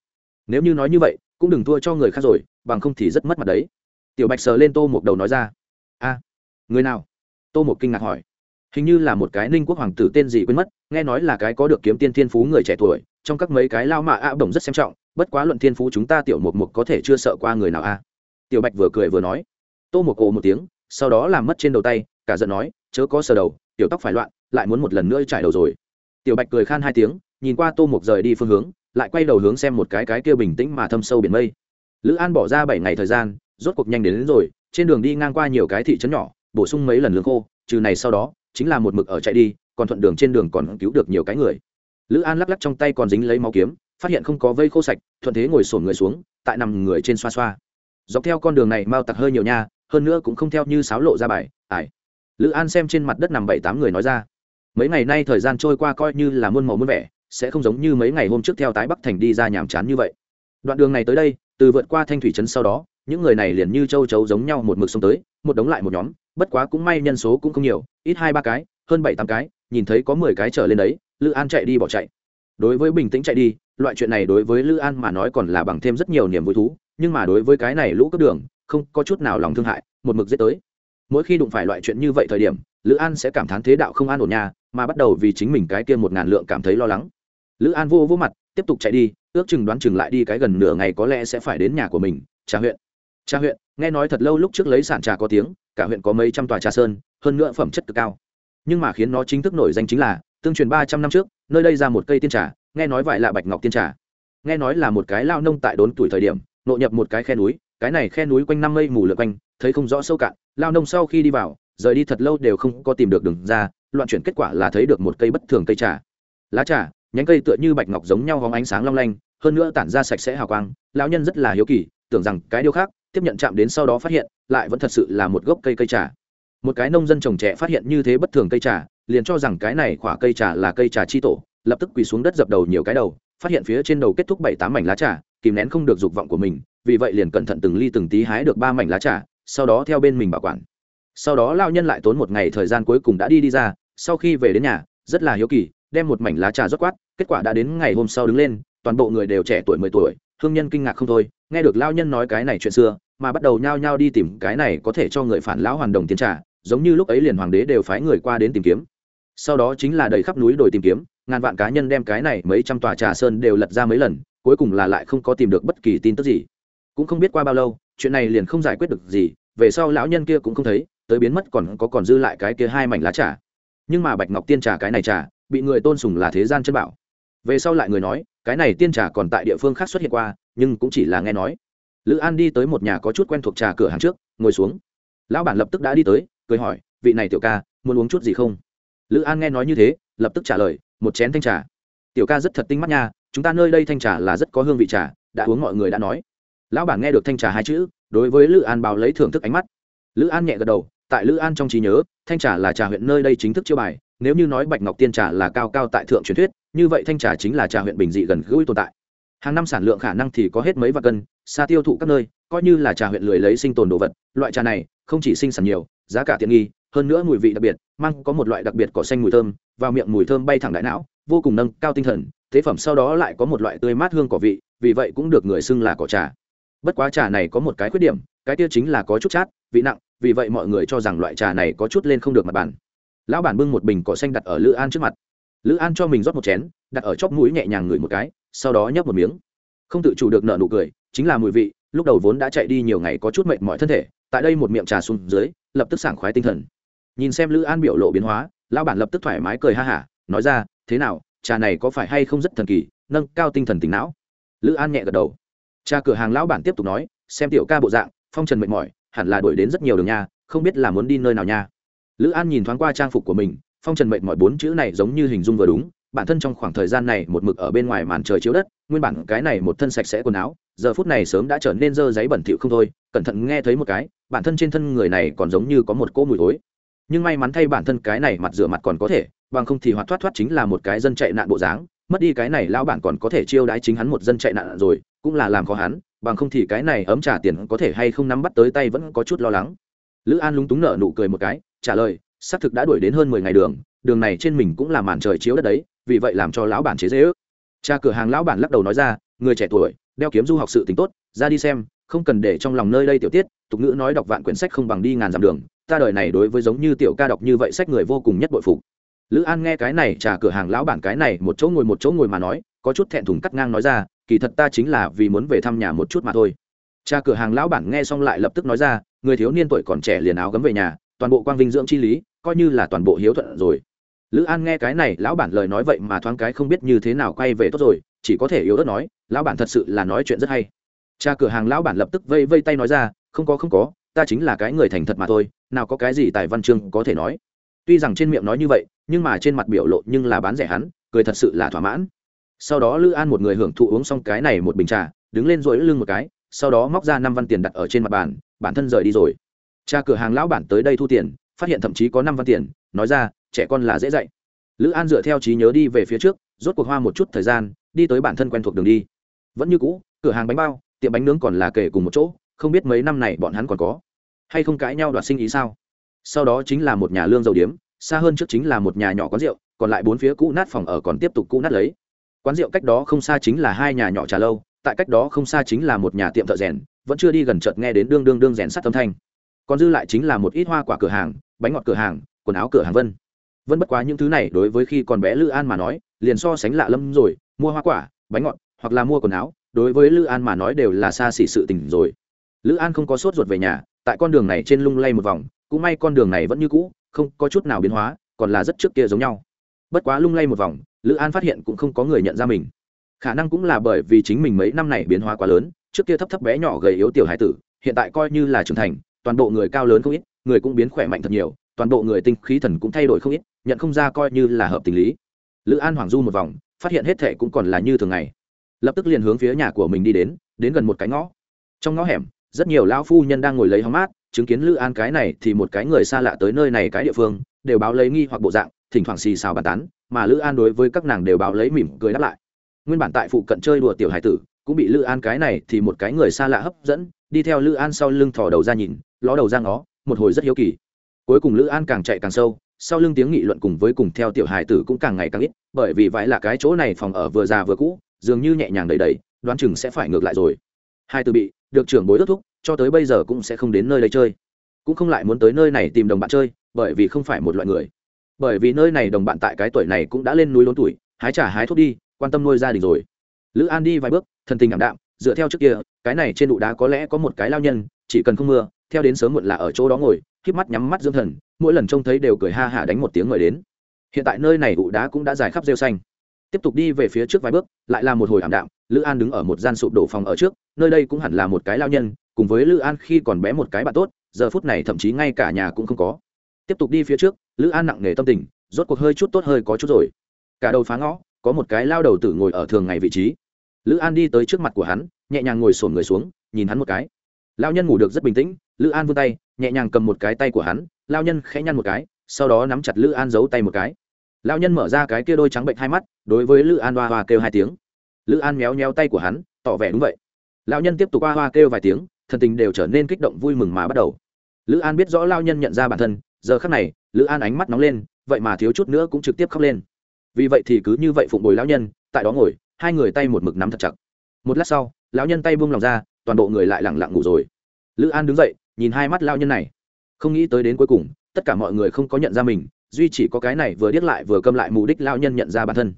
Nếu như nói như vậy, cũng đừng thua cho người khác rồi, bằng không thì rất mất mặt đấy. Tiểu bạch sờ lên tô mục đầu nói ra, a, người nào? Tô mục kinh ngạc hỏi. Hình như là một cái ninh quốc hoàng tử tên gì quên mất, nghe nói là cái có được kiếm tiên thiên phú người trẻ tuổi, trong các mấy cái lao mạ a bổng rất xem trọng, bất quá luận thiên phú chúng ta tiểu mục mục có thể chưa sợ qua người nào a? Tiểu bạch vừa cười vừa nói tô một cổ một tiếng sau đó làm mất trên đầu tay cả giận nói chớ có sờ đầu tiểu tóc phải loạn lại muốn một lần nữa trải đầu rồi. Tiểu bạch cười khan hai tiếng nhìn qua tô mục rời đi phương hướng lại quay đầu hướng xem một cái cái kia bình tĩnh mà thâm sâu biển mây. Lữ an bỏ ra bảy ngày thời gian rốt cuộc nhanh đến, đến rồi trên đường đi ngang qua nhiều cái thị trấn nhỏ bổ sung mấy lần lương khô trừ này sau đó chính là một mực ở chạy đi còn thuận đường trên đường còn cứu được nhiều cái người. Lữ an lắc lắc trong tay còn dính lấy máu kiếm phát hiện không có vây khô sạch thuận thế ngồi sổn người xuống tại nằm người trên xoa xoa. Dọc theo con đường này mau tặc hơi nhiều nha hơn nữa cũng không theo như sáo lộ ra bài, ải. Lữ an xem trên mặt đất nằm bảy tám người nói ra, mấy ngày nay thời gian trôi qua coi như là muôn màu muôn vẻ, sẽ không giống như mấy ngày hôm trước theo tái bắc thành đi ra nhàm chán như vậy. Đoạn đường này tới đây, từ vượt qua thanh thủy trấn sau đó, những người này liền như châu chấu giống nhau một mực xông tới, một đống lại một nhóm, bất quá cũng may nhân số cũng không nhiều, ít hai ba cái, hơn bảy tám cái, nhìn thấy có mười cái trở lên đấy, lữ an chạy đi bỏ chạy. Đối với bình tĩnh chạy đi, loại chuyện này đối với lữ an mà nói còn là bằng thêm rất nhiều niềm vui thú, nhưng mà đối với cái này lũ cướp đường không có chút nào lòng thương hại, một mực giết tới. Mỗi khi đụng phải loại chuyện như vậy thời điểm, lữ an sẽ cảm thán thế đạo không an ổn nhà mà bắt đầu vì chính mình cái kia một ngàn lượng cảm thấy lo lắng. Lữ an vô vô mặt, tiếp tục chạy đi, ước chừng đoán chừng lại đi cái gần nửa ngày có lẽ sẽ phải đến nhà của mình, trà huyện. Trà huyện, nghe nói thật lâu lúc trước lấy sản trà có tiếng, cả huyện có mấy trăm tòa trà sơn, hơn nữa phẩm chất cực cao. Nhưng mà khiến nó chính thức nổi danh chính là, tương truyền ba trăm năm trước, nơi đây ra một cây tiên trà, nghe nói vải là bạch ngọc tiên trà. Nghe nói là một cái lao nông tại đốn tuổi thời điểm nộ nhập một cái khe núi cái này khe núi quanh năm mây mù lượt quanh, thấy không rõ sâu cạn, lao nông sau khi đi vào, rời đi thật lâu đều không có tìm được đường ra, loạn chuyển kết quả là thấy được một cây bất thường cây trà. Lá trà, nhánh cây tựa như bạch ngọc giống nhau hóng ánh sáng long lanh, hơn nữa tản ra sạch sẽ hào quang, lão nhân rất là hiếu kỳ, tưởng rằng cái điều khác, tiếp nhận chạm đến sau đó phát hiện, lại vẫn thật sự là một gốc cây cây trà. Một cái nông dân trồng trẻ phát hiện như thế bất thường cây trà, liền cho rằng cái này khỏa cây trà là cây trà chi tổ, lập tức quỳ xuống đất dập đầu nhiều cái đầu, phát hiện phía trên đầu kết thúc bảy tám mảnh lá trà kìm nén không được dục vọng của mình, vì vậy liền cẩn thận từng ly từng tí hái được ba mảnh lá trà, sau đó theo bên mình bảo quản. Sau đó lao nhân lại tốn một ngày thời gian cuối cùng đã đi đi ra, sau khi về đến nhà, rất là hiếu kỳ, đem một mảnh lá trà rót quát, kết quả đã đến ngày hôm sau đứng lên, toàn bộ người đều trẻ tuổi mười tuổi, hương nhân kinh ngạc không thôi, nghe được lao nhân nói cái này chuyện xưa, mà bắt đầu nhao nhao đi tìm cái này có thể cho người phản lão hoàn đồng tiến trà, giống như lúc ấy liền hoàng đế đều phái người qua đến tìm kiếm. Sau đó chính là đầy khắp núi đồi tìm kiếm, ngàn vạn cá nhân đem cái này mấy trăm tòa trà sơn đều lật ra mấy lần cuối cùng là lại không có tìm được bất kỳ tin tức gì. Cũng không biết qua bao lâu, chuyện này liền không giải quyết được gì, về sau lão nhân kia cũng không thấy, tới biến mất còn có còn dư lại cái kia hai mảnh lá trà. Nhưng mà bạch ngọc tiên trà cái này trà, bị người tôn sùng là thế gian chân bảo. Về sau lại người nói, cái này tiên trà còn tại địa phương khác xuất hiện qua, nhưng cũng chỉ là nghe nói. Lữ an đi tới một nhà có chút quen thuộc trà cửa hàng trước, ngồi xuống. Lão bản lập tức đã đi tới, cười hỏi, vị này tiểu ca, muốn uống chút gì không? Lữ an nghe nói như thế, lập tức trả lời, một chén thanh trà. Tiểu ca rất thật tinh mắt nha chúng ta nơi đây thanh trà là rất có hương vị trà, đã uống mọi người đã nói. Lão bản nghe được thanh trà hai chữ, đối với lữ an báo lấy thưởng thức ánh mắt. Lữ an nhẹ gật đầu, tại lữ an trong trí nhớ, thanh trà là trà huyện nơi đây chính thức chiêu bài, nếu như nói bạch ngọc tiên trà là cao cao tại thượng truyền thuyết, như vậy thanh trà chính là trà huyện bình dị gần gũi tồn tại. Hàng năm sản lượng khả năng thì có hết mấy vạn cân, xa tiêu thụ các nơi, coi như là trà huyện lười lấy sinh tồn đồ vật, loại trà này không chỉ sinh sản nhiều, giá cả tiện nghi, hơn nữa mùi vị đặc biệt, mang có một loại đặc biệt cỏ xanh mùi thơm, vào miệng mùi thơm bay thẳng đại não, vô cùng nâng cao tinh thần thế phẩm sau đó lại có một loại tươi mát hương cỏ vị, vì vậy cũng được người xưng là cỏ trà. Bất quá trà này có một cái khuyết điểm, cái tiêu chính là có chút chát, vị nặng, vì vậy mọi người cho rằng loại trà này có chút lên không được mặt bàn. Lão bản bưng một bình cỏ xanh đặt ở lữ an trước mặt. Lữ an cho mình rót một chén, đặt ở chóp mũi nhẹ nhàng ngửi một cái, sau đó nhấp một miếng. Không tự chủ được nợ nụ cười, chính là mùi vị, lúc đầu vốn đã chạy đi nhiều ngày có chút mệt mỏi thân thể, tại đây một miệng trà xuống dưới, lập tức sảng khoái tinh thần. Nhìn xem lữ an biểu lộ biến hóa, lão bản lập tức thoải mái cười ha hả, nói ra, thế nào trà này có phải hay không rất thần kỳ, nâng cao tinh thần tỉnh não. Lữ an nhẹ gật đầu. Cha cửa hàng lão bản tiếp tục nói, xem tiểu ca bộ dạng, phong trần mệt mỏi, hẳn là đuổi đến rất nhiều đường nha, không biết là muốn đi nơi nào nha. Lữ an nhìn thoáng qua trang phục của mình, phong trần mệt mỏi bốn chữ này giống như hình dung vừa đúng, bản thân trong khoảng thời gian này một mực ở bên ngoài màn trời chiếu đất, nguyên bản cái này một thân sạch sẽ quần áo, giờ phút này sớm đã trở nên dơ giấy bẩn thỉu không thôi, cẩn thận nghe thấy một cái, bản thân trên thân người này còn giống như có một cỗ mùi thối. Nhưng may mắn thay bản thân cái này mặt rửa mặt còn có thể bằng không thì hoạt thoát thoát chính là một cái dân chạy nạn bộ dáng, mất đi cái này lao bản còn có thể chiêu đãi chính hắn một dân chạy nạn rồi, cũng là làm khó hắn, bằng không thì cái này ấm trả tiền có thể hay không nắm bắt tới tay vẫn có chút lo lắng. Lữ an lúng túng nợ nụ cười một cái, trả lời, xác thực đã đuổi đến hơn mười ngày đường đường này trên mình cũng là màn trời chiếu đất đấy, vì vậy làm cho lão bản chế dễ ước. Cha cửa hàng lão bản lắc đầu nói ra, người trẻ tuổi, đeo kiếm du học sự tính tốt, ra đi xem, không cần để trong lòng nơi đây tiểu tiết, tục ngữ nói đọc vạn quyển sách không bằng đi ngàn dặm đường, ta đời này đối với giống như tiểu ca đọc như vậy sách người vô cùng nhất bội phục lữ an nghe cái này trả cửa hàng lão bản cái này, một chỗ ngồi một chỗ ngồi mà nói, có chút thẹn thùng cắt ngang nói ra, kỳ thật ta chính là vì muốn về thăm nhà một chút mà thôi. Cha cửa hàng lão bản nghe xong lại lập tức nói ra, người thiếu niên tuổi còn trẻ liền áo gấm về nhà, toàn bộ quang vinh dưỡng chi lý, coi như là toàn bộ hiếu thuận rồi. Lữ an nghe cái này, lão bản lời nói vậy mà thoáng cái không biết như thế nào quay về tốt rồi, chỉ có thể yếu ớt nói, lão bản thật sự là nói chuyện rất hay. Cha cửa hàng lão bản lập tức vây vây tay nói ra, không có không có, ta chính là cái người thành thật mà thôi, nào có cái gì tài văn chương có thể nói tuy rằng trên miệng nói như vậy, nhưng mà trên mặt biểu lộ nhưng là bán rẻ hắn, cười thật sự là thỏa mãn. Sau đó lữ an một người hưởng thụ uống xong cái này một bình trà, đứng lên rồi lưng một cái, sau đó móc ra năm văn tiền đặt ở trên mặt bàn, bản thân rời đi rồi. Cha cửa hàng lão bản tới đây thu tiền, phát hiện thậm chí có năm văn tiền, nói ra, trẻ con là dễ dạy. Lữ an dựa theo trí nhớ đi về phía trước, rốt cuộc hoa một chút thời gian, đi tới bản thân quen thuộc đường đi. Vẫn như cũ, cửa hàng bánh bao, tiệm bánh nướng còn là kể cùng một chỗ, không biết mấy năm này bọn hắn còn có hay không cãi nhau đoạt sinh ý sao? Sau đó chính là một nhà lương dầu điếm, xa hơn trước chính là một nhà nhỏ quán rượu, còn lại bốn phía cũ nát phòng ở còn tiếp tục cũ nát lấy. Quán rượu cách đó không xa chính là hai nhà nhỏ trà lâu, tại cách đó không xa chính là một nhà tiệm thợ rèn, vẫn chưa đi gần chợt nghe đến đương đương đương rèn sắt âm thanh. Còn dư lại chính là một ít hoa quả cửa hàng, bánh ngọt cửa hàng, quần áo cửa hàng vân. Vẫn bất quá những thứ này đối với khi còn bé lữ an mà nói, liền so sánh lạ lâm rồi, mua hoa quả, bánh ngọt, hoặc là mua quần áo, đối với lữ an mà nói đều là xa xỉ sự tình rồi. Lữ an không có sốt ruột về nhà, tại con đường này trên lung lay một vòng cũng may con đường này vẫn như cũ, không có chút nào biến hóa, còn là rất trước kia giống nhau. Bất quá lung lay một vòng, lữ an phát hiện cũng không có người nhận ra mình. Khả năng cũng là bởi vì chính mình mấy năm này biến hóa quá lớn, trước kia thấp thấp bé nhỏ gầy yếu tiểu hải tử, hiện tại coi như là trưởng thành, toàn bộ người cao lớn không ít, người cũng biến khỏe mạnh thật nhiều, toàn bộ người tinh khí thần cũng thay đổi không ít, nhận không ra coi như là hợp tình lý. Lữ an hoàng du một vòng, phát hiện hết thệ cũng còn là như thường ngày. Lập tức liền hướng phía nhà của mình đi đến đến gần một cái ngõ. Trong ngõ hẻm rất nhiều lão phu nhân đang ngồi lấy hóng mát, chứng kiến lữ an cái này thì một cái người xa lạ tới nơi này cái địa phương, đều báo lấy nghi hoặc bộ dạng, thỉnh thoảng xì xào bàn tán, mà lữ an đối với các nàng đều báo lấy mỉm cười đáp lại. Nguyên bản tại phụ cận chơi đùa tiểu hải tử, cũng bị lữ an cái này thì một cái người xa lạ hấp dẫn, đi theo lữ an sau lưng thò đầu ra nhìn, ló đầu ra ngó, một hồi rất hiếu kỳ. Cuối cùng lữ an càng chạy càng sâu, sau lưng tiếng nghị luận cùng với cùng theo tiểu hải tử cũng càng ngày càng ít, bởi vì vãi là cái chỗ này phòng ở vừa già vừa cũ, dường như nhẹ nhàng đầy đầy, đoán chừng sẽ phải ngược lại rồi. Hai từ bị được trưởng bối ước thúc, cho tới bây giờ cũng sẽ không đến nơi đây chơi. Cũng không lại muốn tới nơi này tìm đồng bạn chơi, bởi vì không phải một loại người. Bởi vì nơi này đồng bạn tại cái tuổi này cũng đã lên núi lớn tuổi, hái trả hái thuốc đi, quan tâm nuôi gia đình rồi. Lữ an đi vài bước, thần tình ảm đạm, dựa theo trước kia, cái này trên đụ đá có lẽ có một cái lao nhân, chỉ cần không mưa, theo đến sớm muộn là ở chỗ đó ngồi k mắt nhắm mắt dưỡng thần, mỗi lần trông thấy đều cười ha hả đánh một tiếng mời đến. Hiện tại nơi này ụ đá cũng đã dài khắp rêu xanh tiếp tục đi về phía trước vài bước, lại là một hồi ảm đạm, lữ an đứng ở một gian sụp đổ phòng ở trước, nơi đây cũng hẳn là một cái lao nhân, cùng với lữ an khi còn bé một cái bạn tốt, giờ phút này thậm chí ngay cả nhà cũng không có. Tiếp tục đi phía trước, lữ an nặng nề tâm tình, rốt cuộc hơi chút tốt hơi có chút rồi. Cả đầu phá ngõ, có một cái lao đầu tử ngồi ở thường ngày vị trí. Lữ an đi tới trước mặt của hắn, nhẹ nhàng ngồi sổn người xuống, nhìn hắn một cái. Lao nhân ngủ được rất bình tĩnh, lữ an vươn tay, nhẹ nhàng cầm một cái tay của hắn, lao nhân khẽ nhăn một cái, sau đó nắm chặt lữ an giấu tay một cái lao nhân mở ra cái kia đôi trắng bệnh hai mắt, đối với lữ an hoa hoa kêu hai tiếng. Lữ an méo méo tay của hắn, tỏ vẻ đúng vậy. Lao nhân tiếp tục hoa hoa kêu vài tiếng, thần tình đều trở nên kích động vui mừng mà bắt đầu. Lữ an biết rõ lao nhân nhận ra bản thân, giờ khắc này, lữ an ánh mắt nóng lên, vậy mà thiếu chút nữa cũng trực tiếp khóc lên. Vì vậy thì cứ như vậy phụng bồi lão nhân, tại đó ngồi, hai người tay một mực nắm thật chặt. Một lát sau, lão nhân tay buông lòng ra, toàn bộ người lại lẳng lặng ngủ rồi. Lữ an đứng dậy, nhìn hai mắt lao nhân này. Không nghĩ tới đến cuối cùng, tất cả mọi người không có nhận ra mình duy chỉ có cái này vừa điếc lại vừa câm lại mù đích lao nhân nhận ra bản thân.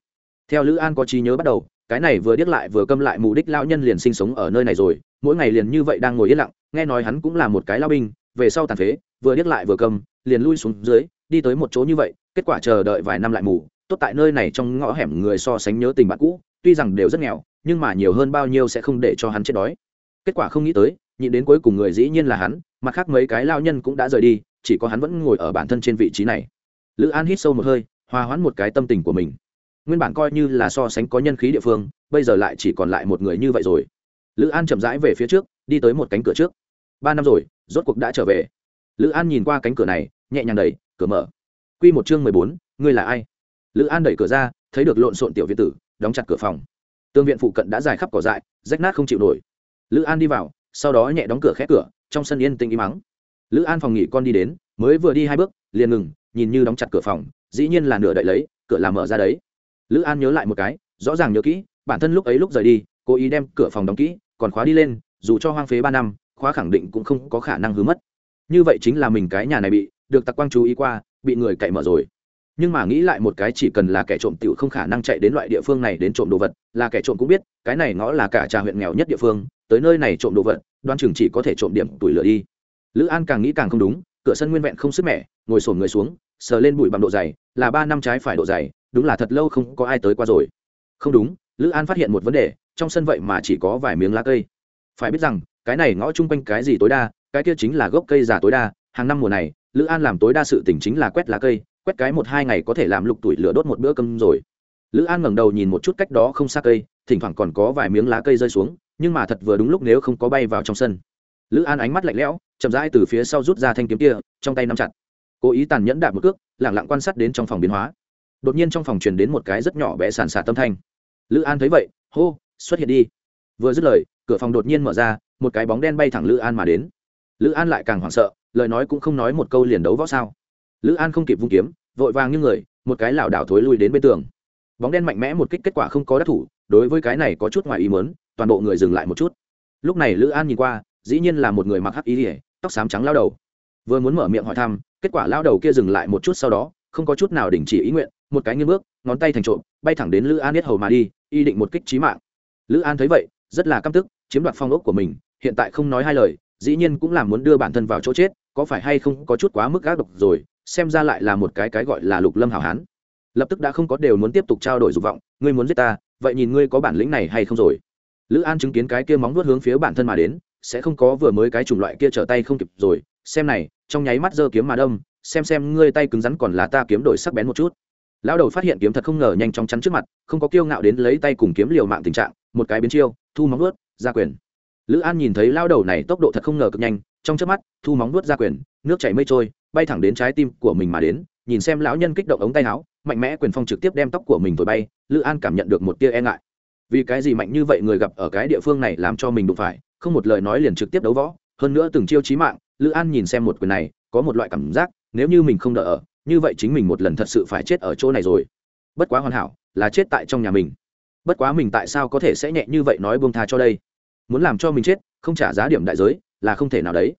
Theo lữ an có trí nhớ bắt đầu, cái này vừa điếc lại vừa câm lại mù đích lao nhân liền sinh sống ở nơi này rồi, mỗi ngày liền như vậy đang ngồi yên lặng, nghe nói hắn cũng là một cái lao binh, về sau tàn phế, vừa điếc lại vừa câm, liền lui xuống dưới, đi tới một chỗ như vậy, kết quả chờ đợi vài năm lại mù, tốt tại nơi này trong ngõ hẻm người so sánh nhớ tình bạn cũ, tuy rằng đều rất nghèo, nhưng mà nhiều hơn bao nhiêu sẽ không để cho hắn chết đói. Kết quả không nghĩ tới, nhịn đến cuối cùng người dĩ nhiên là hắn, mặt khác mấy cái lao nhân cũng đã rời đi, chỉ có hắn vẫn ngồi ở bản thân trên vị trí này lữ an hít sâu một hơi hòa hoãn một cái tâm tình của mình. Nguyên bản coi như là so sánh có nhân khí địa phương bây giờ lại chỉ còn lại một người như vậy rồi. Lữ an chậm rãi về phía trước đi tới một cánh cửa trước. Ba năm rồi rốt cuộc đã trở về. Lữ an nhìn qua cánh cửa này nhẹ nhàng đẩy, cửa mở. Q một chương mười bốn ngươi là ai? Lữ an đẩy cửa ra thấy được lộn xộn tiểu viện tử đóng chặt cửa phòng. Tương viện phụ cận đã dài khắp cỏ dại rách nát không chịu nổi. Lữ an đi vào sau đó nhẹ đóng cửa khép cửa trong sân yên tĩnh im mắng lữ an phòng nghỉ con đi đến mới vừa đi hai bước liền ngừng nhìn như đóng chặt cửa phòng, dĩ nhiên là nửa đậy lấy, cửa làm mở ra đấy. Lữ an nhớ lại một cái, rõ ràng nhớ kỹ, bản thân lúc ấy lúc rời đi, cố ý đem cửa phòng đóng kỹ, còn khóa đi lên, dù cho hoang phế ba năm, khóa khẳng định cũng không có khả năng hứa mất. Như vậy chính là mình cái nhà này bị, được tặc quang chú ý qua, bị người cậy mở rồi. Nhưng mà nghĩ lại một cái chỉ cần là kẻ trộm tiểu không khả năng chạy đến loại địa phương này đến trộm đồ vật, là kẻ trộm cũng biết, cái này ngõ là cả trà huyện nghèo nhất địa phương, tới nơi này trộm đồ vật, đoan chừng chỉ có thể trộm điểm tuổi lửa đi. Lữ an càng nghĩ càng không đúng cửa sân nguyên vẹn không sức mẻ, ngồi sổm người xuống, sờ lên bụi bằng độ dày, là ba năm trái phải độ dày, đúng là thật lâu không có ai tới qua rồi. Không đúng, lữ an phát hiện một vấn đề, trong sân vậy mà chỉ có vài miếng lá cây. Phải biết rằng, cái này ngõ chung quanh cái gì tối đa, cái kia chính là gốc cây già tối đa. Hàng năm mùa này, lữ an làm tối đa sự tỉnh chính là quét lá cây, quét cái một hai ngày có thể làm lục tuổi lửa đốt một bữa cơm rồi. Lữ an ngẩng đầu nhìn một chút cách đó không xa cây, thỉnh thoảng còn có vài miếng lá cây rơi xuống, nhưng mà thật vừa đúng lúc nếu không có bay vào trong sân. Lữ an ánh mắt lạnh lẽo chậm rãi từ phía sau rút ra thanh kiếm kia, trong tay nắm chặt. Cố ý tàn nhẫn đạp một cước, lẳng lặng quan sát đến trong phòng biến hóa. Đột nhiên trong phòng truyền đến một cái rất nhỏ bé sàn sạt tâm thanh. Lữ an thấy vậy, hô, xuất hiện đi. Vừa dứt lời, cửa phòng đột nhiên mở ra, một cái bóng đen bay thẳng lữ an mà đến. Lữ an lại càng hoảng sợ, lời nói cũng không nói một câu liền đấu võ sao. Lữ an không kịp vung kiếm, vội vàng như người, một cái lảo đảo thối lui đến bên tường. Bóng đen mạnh mẽ một kích kết quả không có đắc thủ, đối với cái này có chút ngoài ý mớn toàn bộ người dừng lại một chút. Lúc này lữ an nhìn qua, dĩ nhiên là một người mặc hắc ý ỉa tóc xám trắng lao đầu. Vừa muốn mở miệng hỏi thăm, kết quả lao đầu kia dừng lại một chút sau đó, không có chút nào đình chỉ ý nguyện, một cái nghiêng bước, ngón tay thành trộm, bay thẳng đến lữ an biết hầu mà đi, y định một kích trí mạng. Lữ an thấy vậy, rất là căm tức, chiếm đoạt phong ốc của mình, hiện tại không nói hai lời, dĩ nhiên cũng là muốn đưa bản thân vào chỗ chết, có phải hay không có chút quá mức gác độc rồi, xem ra lại là một cái cái gọi là lục lâm hảo hán. Lập tức đã không có đều muốn tiếp tục trao đổi dục vọng, ngươi muốn giết ta, vậy nhìn ngươi có bản lĩnh này hay không rồi? Lữ an chứng kiến cái kia móng vuốt hướng phía bản thân mà đến sẽ không có vừa mới cái chủng loại kia trở tay không kịp rồi, xem này, trong nháy mắt giơ kiếm mà đâm, xem xem ngươi tay cứng rắn còn là ta kiếm đổi sắc bén một chút. Lão đầu phát hiện kiếm thật không ngờ nhanh chóng chắn trước mặt, không có kiêu ngạo đến lấy tay cùng kiếm liều mạng tình trạng, một cái biến chiêu, thu móng vuốt, ra quyền. Lữ an nhìn thấy lão đầu này tốc độ thật không ngờ cực nhanh, trong trước mắt, thu móng vuốt ra quyền, nước chảy mây trôi, bay thẳng đến trái tim của mình mà đến, nhìn xem lão nhân kích động ống tay áo, mạnh mẽ quyền phong trực tiếp đem tóc của mình thổi bay, lữ an cảm nhận được một tia e ngại. Vì cái gì mạnh như vậy người gặp ở cái địa phương này làm cho mình đụng phải? Không một lời nói liền trực tiếp đấu võ, hơn nữa từng chiêu chí mạng, lữ an nhìn xem một quyền này, có một loại cảm giác, nếu như mình không đỡ ở, như vậy chính mình một lần thật sự phải chết ở chỗ này rồi. Bất quá hoàn hảo, là chết tại trong nhà mình. Bất quá mình tại sao có thể sẽ nhẹ như vậy nói buông tha cho đây? Muốn làm cho mình chết, không trả giá điểm đại giới, là không thể nào đấy.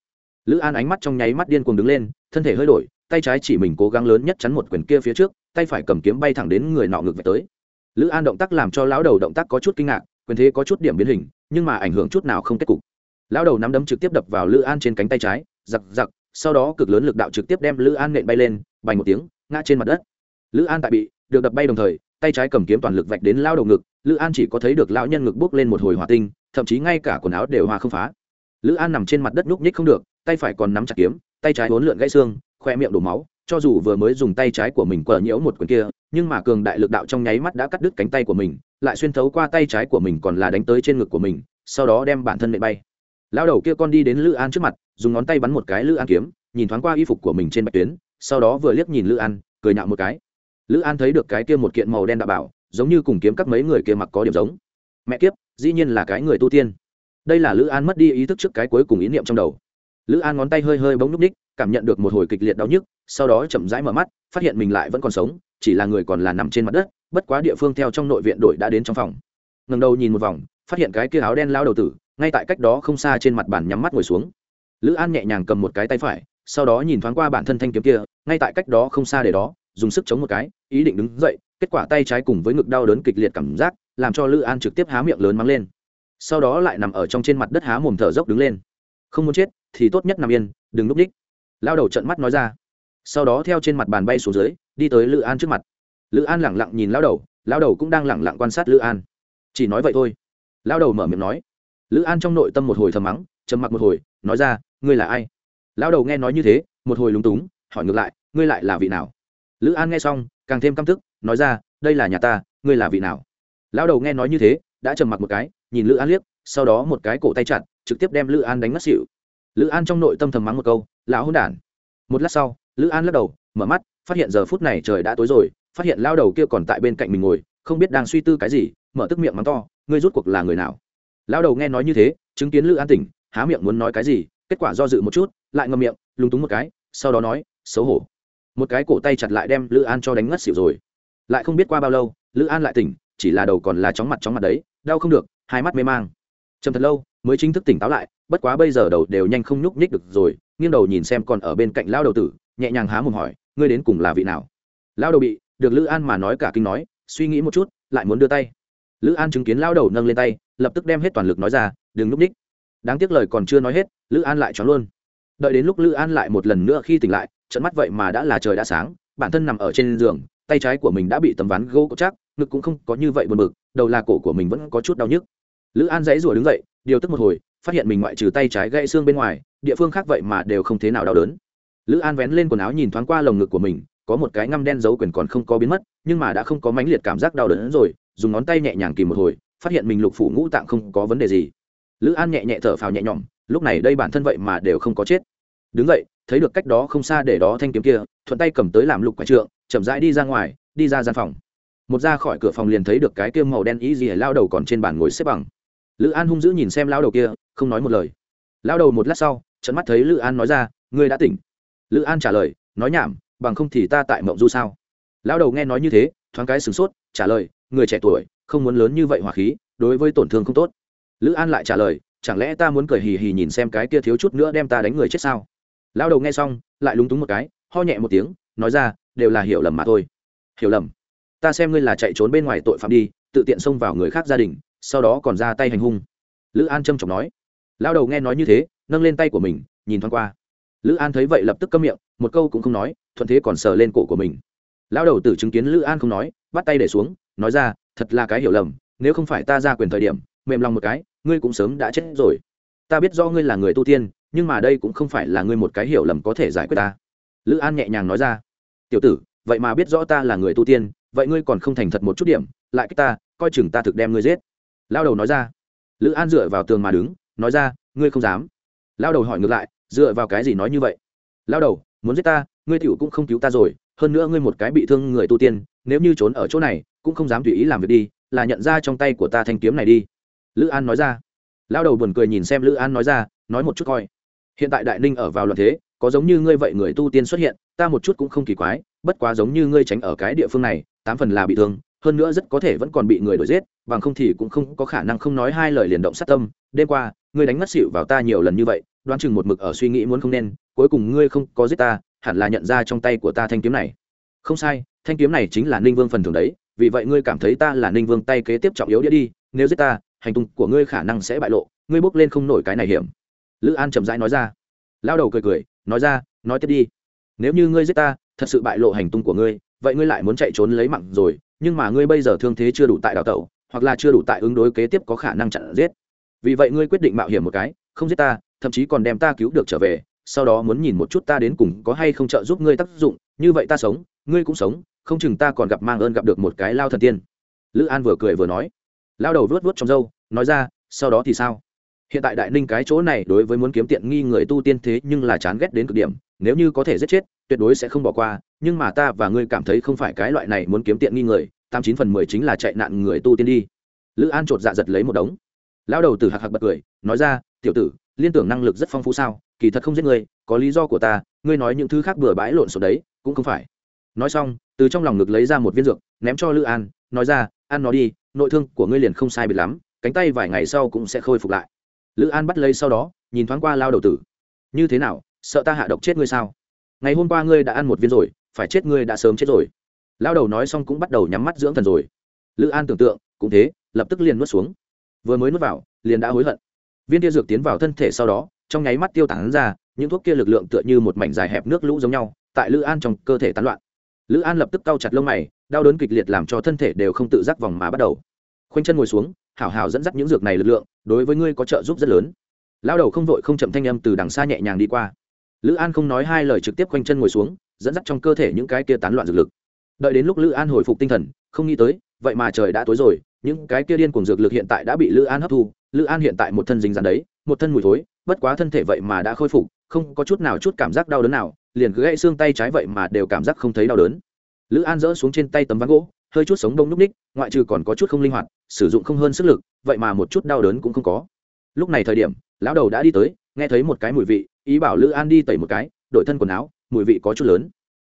Lữ an ánh mắt trong nháy mắt điên cuồng đứng lên, thân thể hơi đổi, tay trái chỉ mình cố gắng lớn nhất chắn một quyền kia phía trước, tay phải cầm kiếm bay thẳng đến người nọ ngược về tới. Lữ an động tác làm cho lão đầu động tác có chút kinh ngạc, quyền thế có chút điểm biến hình nhưng mà ảnh hưởng chút nào không kết cục. Lão đầu nắm đấm trực tiếp đập vào lữ an trên cánh tay trái, giặc giặc, sau đó cực lớn lực đạo trực tiếp đem lữ an nện bay lên, bành một tiếng, ngã trên mặt đất. Lữ an tại bị, được đập bay đồng thời, tay trái cầm kiếm toàn lực vạch đến lao đầu ngực, lữ an chỉ có thấy được lão nhân ngực bốc lên một hồi hỏa tinh, thậm chí ngay cả quần áo đều hòa không phá. Lữ an nằm trên mặt đất núp nhích không được, tay phải còn nắm chặt kiếm, tay trái bốn lượn gãy xương, khoe miệng đổ máu cho dù vừa mới dùng tay trái của mình quờ nhiễu một quyền kia, nhưng mà cường đại lực đạo trong nháy mắt đã cắt đứt cánh tay của mình, lại xuyên thấu qua tay trái của mình còn là đánh tới trên ngực của mình, sau đó đem bản thân nệ bay. Lao đầu kia con đi đến lữ an trước mặt, dùng ngón tay bắn một cái lữ an kiếm, nhìn thoáng qua y phục của mình trên bạch tuyến, sau đó vừa liếc nhìn lữ an, cười nhạo một cái. Lữ an thấy được cái kia một kiện màu đen đạo bảo, giống như cùng kiếm các mấy người kia mặc có điểm giống. Mẹ kiếp, dĩ nhiên là cái người tu tiên. Đây là lữ an mất đi ý thức trước cái cuối cùng ý niệm trong đầu. Lữ an ngón tay hơi hơi bỗng núp ních, cảm nhận được một hồi kịch liệt đau nhức sau đó chậm rãi mở mắt, phát hiện mình lại vẫn còn sống, chỉ là người còn là nằm trên mặt đất, bất quá địa phương theo trong nội viện đội đã đến trong phòng. Ngần đầu nhìn một vòng, phát hiện cái kia áo đen lao đầu tử, ngay tại cách đó không xa trên mặt bàn nhắm mắt ngồi xuống. Lữ an nhẹ nhàng cầm một cái tay phải, sau đó nhìn thoáng qua bản thân thanh kiếm kia, ngay tại cách đó không xa để đó, dùng sức chống một cái, ý định đứng dậy, kết quả tay trái cùng với ngực đau đớn kịch liệt cảm giác, làm cho lữ an trực tiếp há miệng lớn mắng lên. Sau đó lại nằm ở trong trên mặt đất há mồm thở dốc đứng lên. Không muốn chết, thì tốt nhất nằm yên, đừng núp đích. Lao đầu trận mắt nói ra sau đó theo trên mặt bàn bay xuống dưới đi tới lữ an trước mặt. Lữ an lẳng lặng nhìn lao đầu lao đầu cũng đang lẳng lặng quan sát lữ an. Chỉ nói vậy thôi. Lao đầu mở miệng nói. Lữ an trong nội tâm một hồi thầm mắng trầm mặc một hồi nói ra ngươi là ai? Lao đầu nghe nói như thế một hồi lúng túng hỏi ngược lại ngươi lại là vị nào? Lữ an nghe xong càng thêm căm tức nói ra đây là nhà ta ngươi là vị nào? Lao đầu nghe nói như thế đã trầm mặc một cái nhìn lữ an liếc sau đó một cái cổ tay chặt, trực tiếp đem lữ an đánh ngất xỉu. Lữ an trong nội tâm thầm mắng một câu lão hôn đản. Một lát sau lữ an lắc đầu, mở mắt, phát hiện giờ phút này trời đã tối rồi, phát hiện lao đầu kia còn tại bên cạnh mình ngồi, không biết đang suy tư cái gì, mở tức miệng mắng to, ngươi rút cuộc là người nào? Lao đầu nghe nói như thế, chứng kiến lữ an tỉnh, há miệng muốn nói cái gì, kết quả do dự một chút, lại ngậm miệng, lúng túng một cái, sau đó nói, xấu hổ. Một cái cổ tay chặt lại đem lữ an cho đánh ngất xỉu rồi. Lại không biết qua bao lâu, lữ an lại tỉnh, chỉ là đầu còn là chóng mặt chóng mặt đấy, đau không được, hai mắt mê mang. Chầm thật lâu, mới chính thức tỉnh táo lại, bất quá bây giờ đầu đều nhanh không nhúc nhích được rồi, nghiêng đầu nhìn xem còn ở bên cạnh lao đầu tử nhẹ nhàng há mồm hỏi, ngươi đến cùng là vị nào? Lao đầu bị được lữ an mà nói cả kinh nói, suy nghĩ một chút, lại muốn đưa tay. Lữ an chứng kiến lao đầu nâng lên tay, lập tức đem hết toàn lực nói ra, đừng núp ních đáng tiếc lời còn chưa nói hết, lữ an lại choáng luôn. Đợi đến lúc lữ an lại một lần nữa khi tỉnh lại trận mắt vậy mà đã là trời đã sáng, bản thân nằm ở trên giường, tay trái của mình đã bị tấm ván gỗ cột chắc, ngực cũng không có như vậy buồn bực, đầu là cổ của mình vẫn có chút đau nhức. Lữ an dãy rủa đứng dậy, điều tức một hồi, phát hiện mình ngoại trừ tay trái gãy xương bên ngoài, địa phương khác vậy mà đều không thế nào đau đớn lữ an vén lên quần áo nhìn thoáng qua lồng ngực của mình, có một cái ngăm đen dấu quyền còn không có biến mất, nhưng mà đã không có mãnh liệt cảm giác đau đớn rồi, dùng ngón tay nhẹ nhàng kìm một hồi, phát hiện mình lục phủ ngũ tạng không có vấn đề gì. Lữ an nhẹ nhẹ thở phào nhẹ nhõm, lúc này đây bản thân vậy mà đều không có chết. Đứng vậy thấy được cách đó không xa để đó thanh kiếm kia, thuận tay cầm tới làm lục quả trượng, chậm rãi đi ra ngoài, đi ra gian phòng. Một ra khỏi cửa phòng liền thấy được cái kia màu đen ý gì lao đầu còn trên bàn ngồi xếp bằng. Lữ an hung dữ nhìn xem lao đầu kia, không nói một lời. Lao đầu một lát sau trận mắt thấy lữ an nói ra, ngươi đã tỉnh lữ an trả lời, nói nhảm, bằng không thì ta tại mộng du sao? Lao đầu nghe nói như thế, thoáng cái sửng sốt, trả lời, người trẻ tuổi, không muốn lớn như vậy hỏa khí, đối với tổn thương không tốt. Lữ an lại trả lời, chẳng lẽ ta muốn cười hì hì nhìn xem cái kia thiếu chút nữa đem ta đánh người chết sao? Lao đầu nghe xong, lại lúng túng một cái, ho nhẹ một tiếng, nói ra, đều là hiểu lầm mà thôi. Hiểu lầm? Ta xem ngươi là chạy trốn bên ngoài tội phạm đi, tự tiện xông vào người khác gia đình, sau đó còn ra tay hành hung. Lữ an trâm trọng nói. Lao đầu nghe nói như thế, nâng lên tay của mình, nhìn thoáng qua lữ an thấy vậy lập tức câm miệng, một câu cũng không nói, thuận thế còn sờ lên cổ của mình. Lao đầu tử chứng kiến lữ an không nói, bắt tay để xuống, nói ra, thật là cái hiểu lầm, nếu không phải ta ra quyền thời điểm, mềm lòng một cái, ngươi cũng sớm đã chết rồi. Ta biết do ngươi là người tu tiên, nhưng mà đây cũng không phải là ngươi một cái hiểu lầm có thể giải quyết ta. Lữ an nhẹ nhàng nói ra, tiểu tử, vậy mà biết rõ ta là người tu tiên, vậy ngươi còn không thành thật một chút điểm, lại cách ta, coi chừng ta thực đem ngươi giết. Lao đầu nói ra. Lữ an dựa vào tường mà đứng, nói ra, ngươi không dám. Lao đầu hỏi ngược lại dựa vào cái gì nói như vậy? Lao đầu, muốn giết ta, ngươi t cũng không cứu ta rồi, hơn nữa ngươi một cái bị thương người tu tiên, nếu như trốn ở chỗ này, cũng không dám tùy ý làm việc đi, là nhận ra trong tay của ta thanh kiếm này đi. Lữ an nói ra. Lao đầu buồn cười nhìn xem lữ an nói ra, nói một chút coi. Hiện tại đại ninh ở vào loạn thế, có giống như ngươi vậy người tu tiên xuất hiện, ta một chút cũng không kỳ quái, bất quá giống như ngươi tránh ở cái địa phương này, tám phần là bị thương, hơn nữa rất có thể vẫn còn bị người đuổi giết, bằng không thì cũng không có khả năng không nói hai lời liền động sát tâm. Đêm qua, ngươi đánh ngất xỉu vào ta nhiều lần như vậy đoán chừng một mực ở suy nghĩ muốn không nên, cuối cùng ngươi không có giết ta, hẳn là nhận ra trong tay của ta thanh kiếm này. Không sai, thanh kiếm này chính là ninh vương phần thưởng đấy, vì vậy ngươi cảm thấy ta là ninh vương tay kế tiếp trọng yếu đĩa đi, nếu giết ta, hành tung của ngươi khả năng sẽ bại lộ, ngươi bốc lên không nổi cái này hiểm. Lữ an chậm rãi nói ra. Lao đầu cười cười, nói ra, nói tiếp đi. Nếu như ngươi giết ta, thật sự bại lộ hành tung của ngươi, vậy ngươi lại muốn chạy trốn lấy mặn rồi, nhưng mà ngươi bây giờ thương thế chưa đủ tại đào tẩu, hoặc là chưa đủ tại ứng đối kế tiếp có khả năng chặn giết. Vì vậy ngươi quyết định mạo hiểm một cái, không giết ta thậm chí còn đem ta cứu được trở về, sau đó muốn nhìn một chút ta đến cùng có hay không trợ giúp ngươi tác dụng, như vậy ta sống, ngươi cũng sống, không chừng ta còn gặp mang ơn gặp được một cái lao thần tiên. Lữ an vừa cười vừa nói. Lao đầu vớt vớt trong râu, nói ra, sau đó thì sao? Hiện tại đại ninh cái chỗ này đối với muốn kiếm tiện nghi người tu tiên thế nhưng là chán ghét đến cực điểm, nếu như có thể giết chết, tuyệt đối sẽ không bỏ qua, nhưng mà ta và ngươi cảm thấy không phải cái loại này muốn kiếm tiện nghi người, tám chín phần mười chính là chạy nạn người tu tiên đi. Lữ an chột dạ giật lấy một đống. Lão đầu từ hạc hạc bật cười, nói ra, tiểu tử liên tưởng năng lực rất phong phú sao? Kỳ thật không giết ngươi có lý do của ta, ngươi nói những thứ khác bừa bãi lộn xộn đấy, cũng không phải. Nói xong, từ trong lòng ngực lấy ra một viên dược, ném cho lữ an, nói ra, ăn nó đi, nội thương của ngươi liền không sai biệt lắm, cánh tay vài ngày sau cũng sẽ khôi phục lại. Lữ an bắt lấy sau đó, nhìn thoáng qua lao đầu tử. Như thế nào, sợ ta hạ độc chết ngươi sao? Ngày hôm qua ngươi đã ăn một viên rồi, phải chết ngươi đã sớm chết rồi. Lao đầu nói xong cũng bắt đầu nhắm mắt dưỡng thần rồi. Lữ an tưởng tượng, cũng thế, lập tức liền nuốt xuống. Vừa mới nuốt vào, liền đã hối hận viên tia dược tiến vào thân thể sau đó, trong nháy mắt tiêu tán ra, những thuốc kia lực lượng tựa như một mảnh dài hẹp nước lũ giống nhau, tại lữ an trong cơ thể tán loạn. Lữ an lập tức cau chặt lông mày, đau đớn kịch liệt làm cho thân thể đều không tự giác vòng mà bắt đầu. Khoanh chân ngồi xuống, hảo hảo dẫn dắt những dược này lực lượng, đối với ngươi có trợ giúp rất lớn. Lao đầu không vội không chậm thanh âm từ đằng xa nhẹ nhàng đi qua. Lữ an không nói hai lời trực tiếp quanh chân ngồi xuống, dẫn dắt trong cơ thể những cái kia tán loạn dược lực. Đợi đến lúc lữ an hồi phục tinh thần, không nghĩ tới, vậy mà trời đã tối rồi những cái kia điên cuồng dược lực hiện tại đã bị lữ an hấp thu, lữ an hiện tại một thân dính dán đấy, một thân mùi thối, bất quá thân thể vậy mà đã khôi phục, không có chút nào chút cảm giác đau đớn nào, liền cứ gãy xương tay trái vậy mà đều cảm giác không thấy đau đớn. Lữ an rỡ xuống trên tay tấm ván gỗ, hơi chút sống đông núc ních, ngoại trừ còn có chút không linh hoạt, sử dụng không hơn sức lực, vậy mà một chút đau đớn cũng không có. Lúc này thời điểm, lão đầu đã đi tới, nghe thấy một cái mùi vị, ý bảo lữ an đi tẩy một cái, đổi thân quần áo, mùi vị có chút lớn.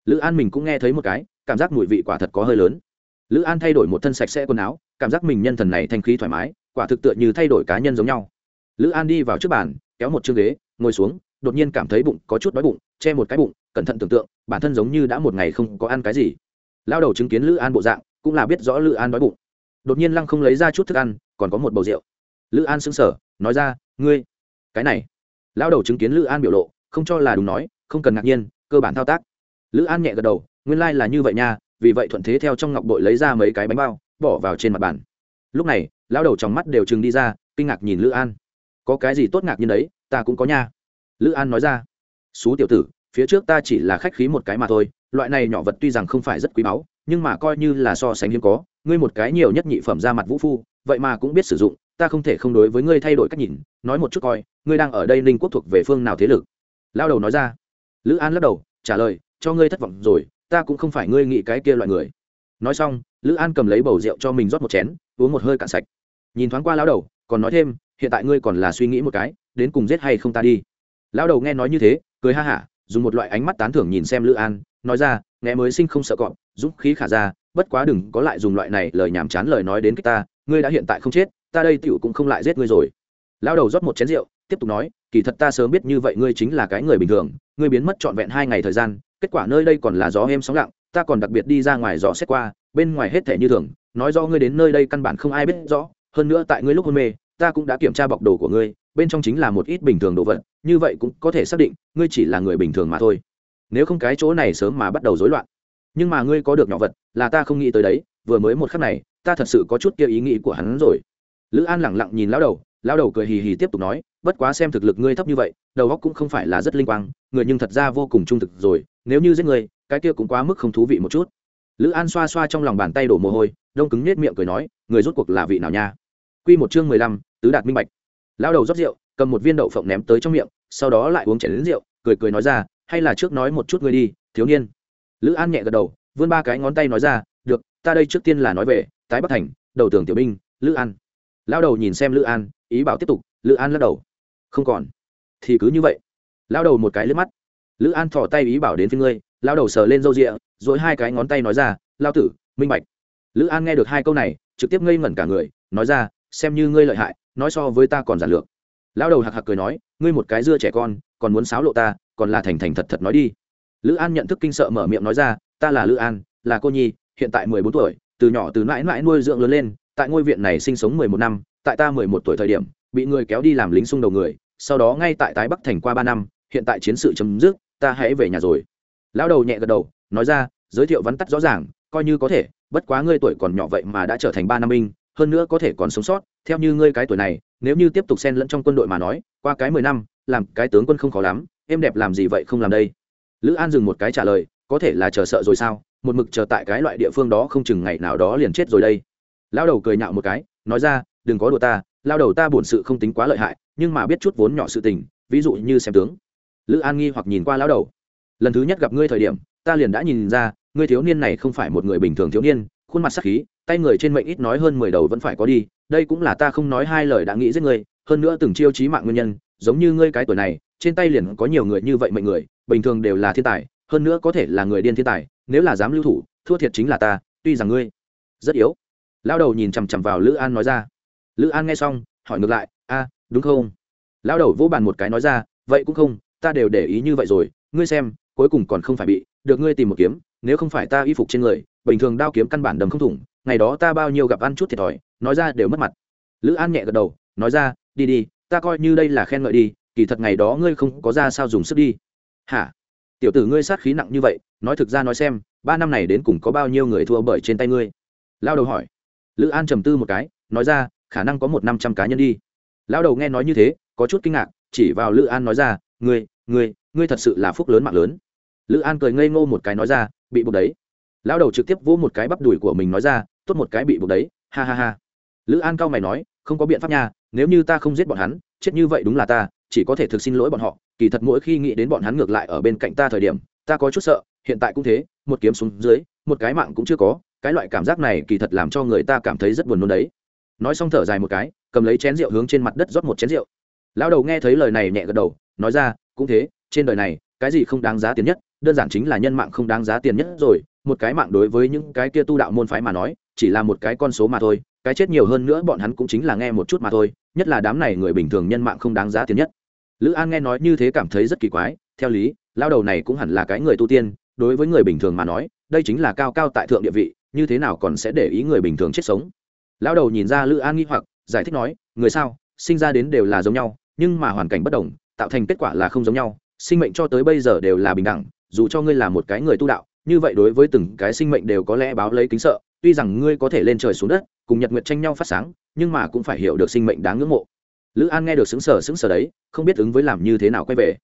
Lữ an mình cũng nghe thấy một cái, cảm giác mùi vị quả thật có hơi lớn. Lữ an thay đổi một thân sạch sẽ quần áo cảm giác mình nhân thần này thanh khí thoải mái, quả thực tựa như thay đổi cá nhân giống nhau. Lữ an đi vào trước bàn, kéo một chương ghế, ngồi xuống, đột nhiên cảm thấy bụng có chút đói bụng, che một cái bụng, cẩn thận tưởng tượng, bản thân giống như đã một ngày không có ăn cái gì. Lao đầu chứng kiến lữ an bộ dạng, cũng là biết rõ lữ an đói bụng. Đột nhiên lăng không lấy ra chút thức ăn, còn có một bầu rượu. Lữ an sững sờ, nói ra, ngươi, cái này. Lao đầu chứng kiến lữ an biểu lộ, không cho là đúng nói, không cần ngạc nhiên, cơ bản thao tác. Lữ an nhẹ gật đầu, nguyên lai、like、là như vậy nha, vì vậy thuận thế theo trong ngọc bội lấy ra mấy cái bánh bao bỏ vào trên mặt bàn. Lúc này, lão đầu trong mắt đều chừng đi ra, kinh ngạc nhìn lữ an. Có cái gì tốt ngạc như đấy, ta cũng có nha. Lữ an nói ra, xú tiểu tử, phía trước ta chỉ là khách khí một cái mà thôi, loại này nhỏ vật tuy rằng không phải rất quý báu, nhưng mà coi như là so sánh hiếm có, ngươi một cái nhiều nhất nhị phẩm ra mặt vũ phu, vậy mà cũng biết sử dụng, ta không thể không đối với ngươi thay đổi cách nhìn, nói một chút coi, ngươi đang ở đây ninh quốc thuộc về phương nào thế lực? Lao đầu nói ra. Lữ an lắc đầu, trả lời, cho ngươi thất vọng rồi, ta cũng không phải ngươi nghĩ cái kia loại người nói xong, lữ an cầm lấy bầu rượu cho mình rót một chén, uống một hơi cạn sạch. Nhìn thoáng qua lao đầu, còn nói thêm, hiện tại ngươi còn là suy nghĩ một cái, đến cùng giết hay không ta đi. Lao đầu nghe nói như thế, cười ha hả, dùng một loại ánh mắt tán thưởng nhìn xem lữ an, nói ra, nghe mới sinh không sợ cọp, dũng khí khả ra, bất quá đừng có lại dùng loại này lời nhàm chán lời nói đến cái ta, ngươi đã hiện tại không chết, ta đây tựu cũng không lại giết ngươi rồi. Lao đầu rót một chén rượu, tiếp tục nói, kỳ thật ta sớm biết như vậy ngươi chính là cái người bình thường, ngươi biến mất trọn vẹn hai ngày thời gian, kết quả nơi đây còn là gió êm sóng lặng ta còn đặc biệt đi ra ngoài dò xét qua, bên ngoài hết thể như thường, nói do ngươi đến nơi đây căn bản không ai biết rõ, hơn nữa tại ngươi lúc hôn mê, ta cũng đã kiểm tra bọc đồ của ngươi, bên trong chính là một ít bình thường đồ vật, như vậy cũng có thể xác định, ngươi chỉ là người bình thường mà thôi nếu không cái chỗ này sớm mà bắt đầu rối loạn nhưng mà ngươi có được nhỏ vật, là ta không nghĩ tới đấy, vừa mới một khắc này, ta thật sự có chút kia ý nghĩ của hắn rồi lữ an lẳng lặng nhìn lão đầu lão đầu cười hì hì tiếp tục nói, bất quá xem thực lực ngươi thấp như vậy, đầu óc cũng không phải là rất linh quang, người nhưng thật ra vô cùng trung thực rồi, nếu như giết ngươi cái kia cũng quá mức không thú vị một chút. Lữ an xoa xoa trong lòng bàn tay đổ mồ hôi, đông cứng nết miệng cười nói, người rốt cuộc là vị nào nha? Q một chương mười lăm, tứ đạt minh bạch. Lão đầu rót rượu, cầm một viên đậu phộng ném tới trong miệng, sau đó lại uống chảy đến rượu, cười cười nói ra, hay là trước nói một chút ngươi đi, thiếu niên. Lữ an nhẹ gật đầu, vươn ba cái ngón tay nói ra, được, ta đây trước tiên là nói về, tái bắc thành, đầu tưởng tiểu binh, lữ an. Lao đầu nhìn xem lữ an, ý bảo tiếp tục, lữ an lắc đầu. Không còn. Thì cứ như vậy. Lao đầu một cái lướt mắt. Lữ an thỏ tay ý bảo đến phía ngươi lao đầu sờ lên râu rịa dỗi hai cái ngón tay nói ra lao tử, minh bạch. Lữ an nghe được hai câu này, trực tiếp ngây ngẩn cả người, nói ra, xem như ngươi lợi hại, nói so với ta còn giản lược. Lao đầu hạc hạc cười nói, ngươi một cái dưa trẻ con, còn muốn xáo lộ ta, còn là thành thành thật thật nói đi. Lữ an nhận thức kinh sợ mở miệng nói ra, ta là lữ an, là cô nhi, hiện tại mười bốn tuổi, từ nhỏ từ mãi mãi nuôi dưỡng lớn lên, tại ngôi viện này sinh sống mười một năm, tại ta mười một tuổi thời điểm, bị người kéo đi làm lính xung đầu người, sau đó ngay tại tái bắc thành qua ba năm, hiện tại chiến sự chấm dứt, ta hãy về nhà rồi lão đầu nhẹ gật đầu, nói ra, giới thiệu vắn tắt rõ ràng, coi như có thể, bất quá ngươi tuổi còn nhỏ vậy mà đã trở thành ba năm binh, hơn nữa có thể còn sống sót, theo như ngươi cái tuổi này, nếu như tiếp tục xen lẫn trong quân đội mà nói, qua cái mười năm, làm cái tướng quân không khó lắm, em đẹp làm gì vậy không làm đây? Lữ an dừng một cái trả lời, có thể là chờ sợ rồi sao? Một mực chờ tại cái loại địa phương đó không chừng ngày nào đó liền chết rồi đây. Lao đầu cười nhạo một cái, nói ra, đừng có đùa ta lao đầu ta bổn sự không tính quá lợi hại, nhưng mà biết chút vốn nhỏ sự tình, ví dụ như xem tướng. Lữ an nghi hoặc nhìn qua lao đầu lần thứ nhất gặp ngươi thời điểm, ta liền đã nhìn ra, ngươi thiếu niên này không phải một người bình thường thiếu niên, khuôn mặt sắc khí, tay người trên mệnh ít nói hơn mười đầu vẫn phải có đi, đây cũng là ta không nói hai lời đã nghĩ giết ngươi, hơn nữa từng chiêu chí mạng nguyên nhân, giống như ngươi cái tuổi này, trên tay liền có nhiều người như vậy mệnh người, bình thường đều là thiên tài, hơn nữa có thể là người điên thiên tài, nếu là dám lưu thủ, thua thiệt chính là ta, tuy rằng ngươi rất yếu. Lao đầu nhìn chằm chằm vào lữ an nói ra. Lữ an nghe xong, hỏi ngược lại, a, đúng không? Lao đầu vỗ bàn một cái nói ra, vậy cũng không, ta đều để ý như vậy rồi, ngươi xem cuối cùng còn không phải bị, được ngươi tìm một kiếm, nếu không phải ta y phục trên người, bình thường đao kiếm căn bản đầm không thủng, ngày đó ta bao nhiêu gặp ăn chút thiệt thòi, nói ra đều mất mặt. Lữ an nhẹ gật đầu, nói ra, đi đi, ta coi như đây là khen ngợi đi, kỳ thật ngày đó ngươi không có ra sao dùng sức đi. Hả? Tiểu tử ngươi sát khí nặng như vậy, nói thực ra nói xem, ba năm này đến cùng có bao nhiêu người thua bởi trên tay ngươi? Lao đầu hỏi. Lữ an trầm tư một cái, nói ra, khả năng có một năm trăm cá nhân đi. Lao đầu nghe nói như thế, có chút kinh ngạc, chỉ vào lữ an nói ra, ngươi ngươi ngươi thật sự là phúc lớn mạng lớn lữ an cười ngây ngô một cái nói ra, bị buộc đấy. Lao đầu trực tiếp vỗ một cái bắp đùi của mình nói ra, tốt một cái bị buộc đấy, ha ha ha. Lữ an cao mày nói, không có biện pháp nha, nếu như ta không giết bọn hắn, chết như vậy đúng là ta, chỉ có thể thực xin lỗi bọn họ. Kỳ thật mỗi khi nghĩ đến bọn hắn ngược lại ở bên cạnh ta thời điểm, ta có chút sợ, hiện tại cũng thế, một kiếm xuống dưới, một cái mạng cũng chưa có, cái loại cảm giác này kỳ thật làm cho người ta cảm thấy rất buồn nôn đấy. Nói xong thở dài một cái, cầm lấy chén rượu hướng trên mặt đất rót một chén rượu. Lão đầu nghe thấy lời này nhẹ gật đầu, nói ra, cũng thế, trên đời này, cái gì không đáng giá tiền nhất? Đơn giản chính là nhân mạng không đáng giá tiền nhất rồi, một cái mạng đối với những cái kia tu đạo môn phái mà nói, chỉ là một cái con số mà thôi, cái chết nhiều hơn nữa bọn hắn cũng chính là nghe một chút mà thôi, nhất là đám này người bình thường nhân mạng không đáng giá tiền nhất. Lữ an nghe nói như thế cảm thấy rất kỳ quái, theo lý, lao đầu này cũng hẳn là cái người tu tiên, đối với người bình thường mà nói, đây chính là cao cao tại thượng địa vị, như thế nào còn sẽ để ý người bình thường chết sống? Lao đầu nhìn ra lữ an nghi hoặc, giải thích nói, người sao, sinh ra đến đều là giống nhau, nhưng mà hoàn cảnh bất đồng, tạo thành kết quả là không giống nhau, sinh mệnh cho tới bây giờ đều là bình đẳng dù cho ngươi là một cái người tu đạo, như vậy đối với từng cái sinh mệnh đều có lẽ báo lấy kính sợ, tuy rằng ngươi có thể lên trời xuống đất, cùng nhật nguyệt tranh nhau phát sáng, nhưng mà cũng phải hiểu được sinh mệnh đáng ngưỡng mộ. Lữ an nghe được xứng sở xứng sở đấy, không biết ứng với làm như thế nào quay về.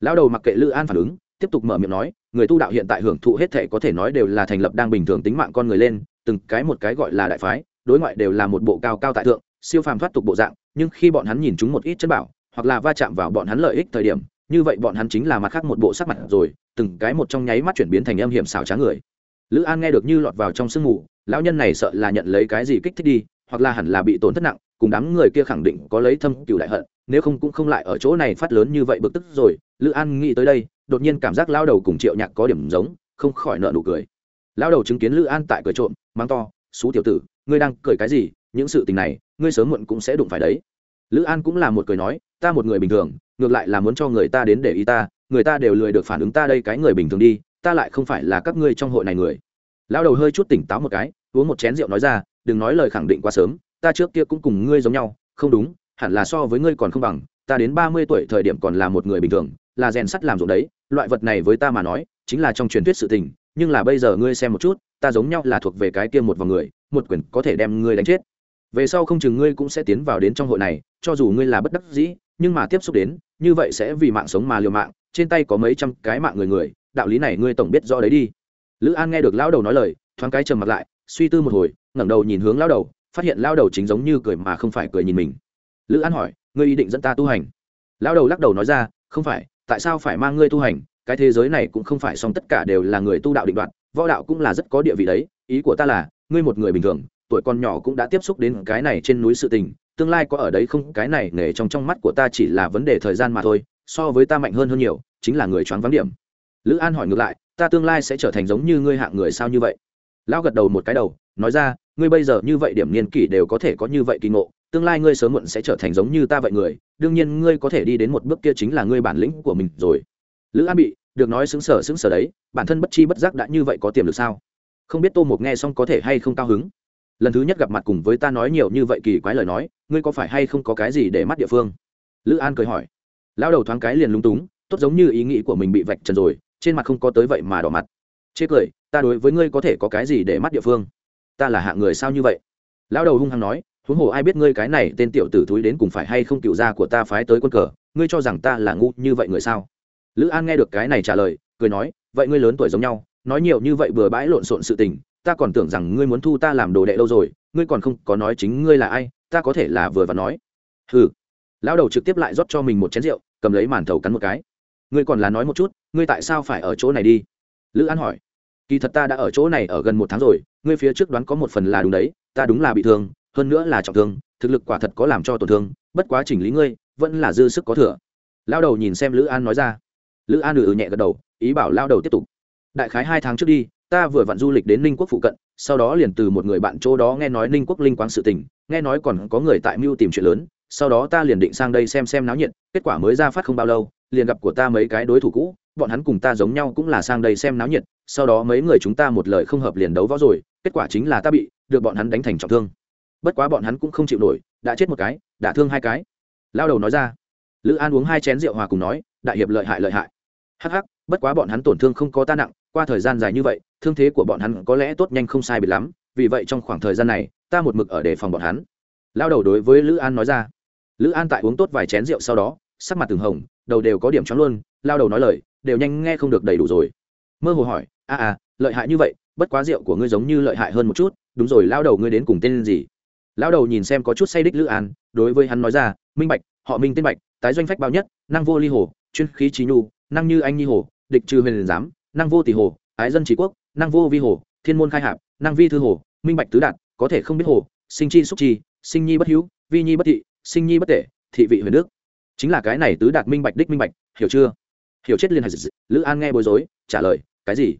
Lão đầu mặc kệ lữ an phản ứng, tiếp tục mở miệng nói, người tu đạo hiện tại hưởng thụ hết thể có thể nói đều là thành lập đang bình thường tính mạng con người lên, từng cái một cái gọi là đại phái, đối ngoại đều là một bộ cao cao tại thượng, siêu phàm thoát tục bộ dạng, nhưng khi bọn hắn nhìn chúng một ít chân bảo, hoặc là va chạm vào bọn hắn lợi ích thời điểm như vậy bọn hắn chính là mặt khác một bộ sắc mặt rồi, từng cái một trong nháy mắt chuyển biến thành âm hiểm xảo trá người. Lữ an nghe được như lọt vào trong sương mù, lão nhân này sợ là nhận lấy cái gì kích thích đi, hoặc là hẳn là bị tổn thất nặng, cùng đám người kia khẳng định có lấy thâm cựu đại hận, nếu không cũng không lại ở chỗ này phát lớn như vậy bực tức rồi. Lữ an nghĩ tới đây, đột nhiên cảm giác lao đầu cùng triệu nhạc có điểm giống, không khỏi nợ nụ cười. Lao đầu chứng kiến lữ an tại cười trộm mang to xú tiểu tử, ngươi đang cười cái gì? Những sự tình này, ngươi sớm muộn cũng sẽ đụng phải đấy. Lữ an cũng là một cười nói ta một người bình thường, ngược lại là muốn cho người ta đến để ý ta, người ta đều lười được phản ứng ta đây cái người bình thường đi, ta lại không phải là các ngươi trong hội này người. Lao đầu hơi chút tỉnh táo một cái, uống một chén rượu nói ra, đừng nói lời khẳng định quá sớm, ta trước kia cũng cùng ngươi giống nhau, không đúng, hẳn là so với ngươi còn không bằng, ta đến ba mươi tuổi thời điểm còn là một người bình thường, là rèn sắt làm ruộng đấy, loại vật này với ta mà nói, chính là trong truyền thuyết sự tình, nhưng là bây giờ ngươi xem một chút, ta giống nhau là thuộc về cái kia một vòng người, một quyền có thể đem ngươi đánh chết. Về sau không chừng ngươi cũng sẽ tiến vào đến trong hội này, cho dù ngươi là bất đắc dĩ nhưng mà tiếp xúc đến, như vậy sẽ vì mạng sống mà liều mạng, trên tay có mấy trăm cái mạng người người, đạo lý này ngươi tổng biết rõ đấy đi. Lữ an nghe được lão đầu nói lời, thoáng cái trầm mặt lại, suy tư một hồi, ngẩng đầu nhìn hướng lão đầu, phát hiện lão đầu chính giống như cười mà không phải cười nhìn mình. Lữ an hỏi, ngươi ý định dẫn ta tu hành? Lão đầu lắc đầu nói ra, không phải, tại sao phải mang ngươi tu hành? Cái thế giới này cũng không phải song tất cả đều là người tu đạo định đoạt, võ đạo cũng là rất có địa vị đấy, ý của ta là, ngươi một người bình thường, tuổi con nhỏ cũng đã tiếp xúc đến cái này trên núi sự tình tương lai có ở đấy không? Cái này nghề trong trong mắt của ta chỉ là vấn đề thời gian mà thôi, so với ta mạnh hơn hơn nhiều, chính là người choáng vắng điểm. Lữ an hỏi ngược lại, ta tương lai sẽ trở thành giống như ngươi hạng người sao như vậy? Lão gật đầu một cái đầu, nói ra, ngươi bây giờ như vậy điểm niên kỷ đều có thể có như vậy kỳ ngộ, tương lai ngươi sớm muộn sẽ trở thành giống như ta vậy người, đương nhiên ngươi có thể đi đến một bước kia chính là ngươi bản lĩnh của mình rồi. Lữ an bị được nói xứng sở xứng sở đấy, bản thân bất chi bất giác đã như vậy có tiềm lực sao? Không biết tô mục nghe xong có thể hay không cao hứng lần thứ nhất gặp mặt cùng với ta nói nhiều như vậy kỳ quái lời nói, ngươi có phải hay không có cái gì để mắt địa phương? Lữ an cười hỏi. Lão đầu thoáng cái liền lung túng, tốt giống như ý nghĩ của mình bị vạch trần rồi, trên mặt không có tới vậy mà đỏ mặt. Chê cười, ta đối với ngươi có thể có cái gì để mắt địa phương? Ta là hạng người sao như vậy? Lão đầu hung hăng nói, huống hồ ai biết ngươi cái này tên tiểu tử thúi đến cùng phải hay không cựu gia của ta phái tới quân cờ, ngươi cho rằng ta là ngu như vậy người sao? Lữ an nghe được cái này trả lời, cười nói, vậy ngươi lớn tuổi giống nhau, nói nhiều như vậy vừa bãi lộn xộn sự tình ta còn tưởng rằng ngươi muốn thu ta làm đồ đệ lâu rồi ngươi còn không có nói chính ngươi là ai ta có thể là vừa và nói. Hừ. Lão đầu trực tiếp lại rót cho mình một chén rượu cầm lấy màn thầu cắn một cái. Ngươi còn là nói một chút ngươi tại sao phải ở chỗ này đi? Lữ an hỏi. Kỳ thật ta đã ở chỗ này ở gần một tháng rồi ngươi phía trước đoán có một phần là đúng đấy ta đúng là bị thương hơn nữa là trọng thương thực lực quả thật có làm cho tổn thương bất quá chỉnh lý ngươi vẫn là dư sức có thừa. Lao đầu nhìn xem lữ an nói ra. Lữ an ừ, ừ nhẹ gật đầu ý bảo lao đầu tiếp tục. Đại khái hai tháng trước đi ta vừa vặn du lịch đến ninh quốc phụ cận, sau đó liền từ một người bạn chỗ đó nghe nói ninh quốc linh quang sự tình, nghe nói còn có người tại mưu tìm chuyện lớn, sau đó ta liền định sang đây xem xem náo nhiệt, kết quả mới ra phát không bao lâu, liền gặp của ta mấy cái đối thủ cũ, bọn hắn cùng ta giống nhau cũng là sang đây xem náo nhiệt, sau đó mấy người chúng ta một lời không hợp liền đấu võ rồi, kết quả chính là ta bị, được bọn hắn đánh thành trọng thương. Bất quá bọn hắn cũng không chịu nổi, đã chết một cái, đã thương hai cái. Lao đầu nói ra. Lữ an uống hai chén rượu hòa cùng nói, đại hiệp lợi hại lợi hại. Hắc hắc, bất quá bọn hắn tổn thương không có ta nặng qua thời gian dài như vậy, thương thế của bọn hắn có lẽ tốt nhanh không sai bị lắm, vì vậy trong khoảng thời gian này, ta một mực ở đề phòng bọn hắn. Lao đầu đối với lữ an nói ra. Lữ an tại uống tốt vài chén rượu sau đó, sắc mặt từng hồng, đầu đều có điểm chóng luôn, lao đầu nói lời, đều nhanh nghe không được đầy đủ rồi. Mơ hồ hỏi, a à lợi hại như vậy, bất quá rượu của ngươi giống như lợi hại hơn một chút, đúng rồi, lao đầu ngươi đến cùng tên gì? Lao đầu nhìn xem có chút say đích lữ an, đối với hắn nói ra, minh bạch, họ minh tên bạch, tái doanh phách bao nhất, năng vô ly hồ, chuyên khí trí nhu, năng như anh nhi hồ, địch trừ huyền giám năng vô tỷ hồ, ái dân trí quốc, năng vô vi hồ, thiên môn khai hạp, năng vi thư hồ, minh bạch tứ đạt, có thể không biết hồ, sinh chi xúc chi, sinh nhi bất hữu, vi nhi bất thị, sinh nhi bất tể, thị vị huyền đức. Chính là cái này tứ đạt minh bạch đích minh bạch, hiểu chưa? Hiểu chết liên hạch lữ an nghe bối rối, trả lời, cái gì?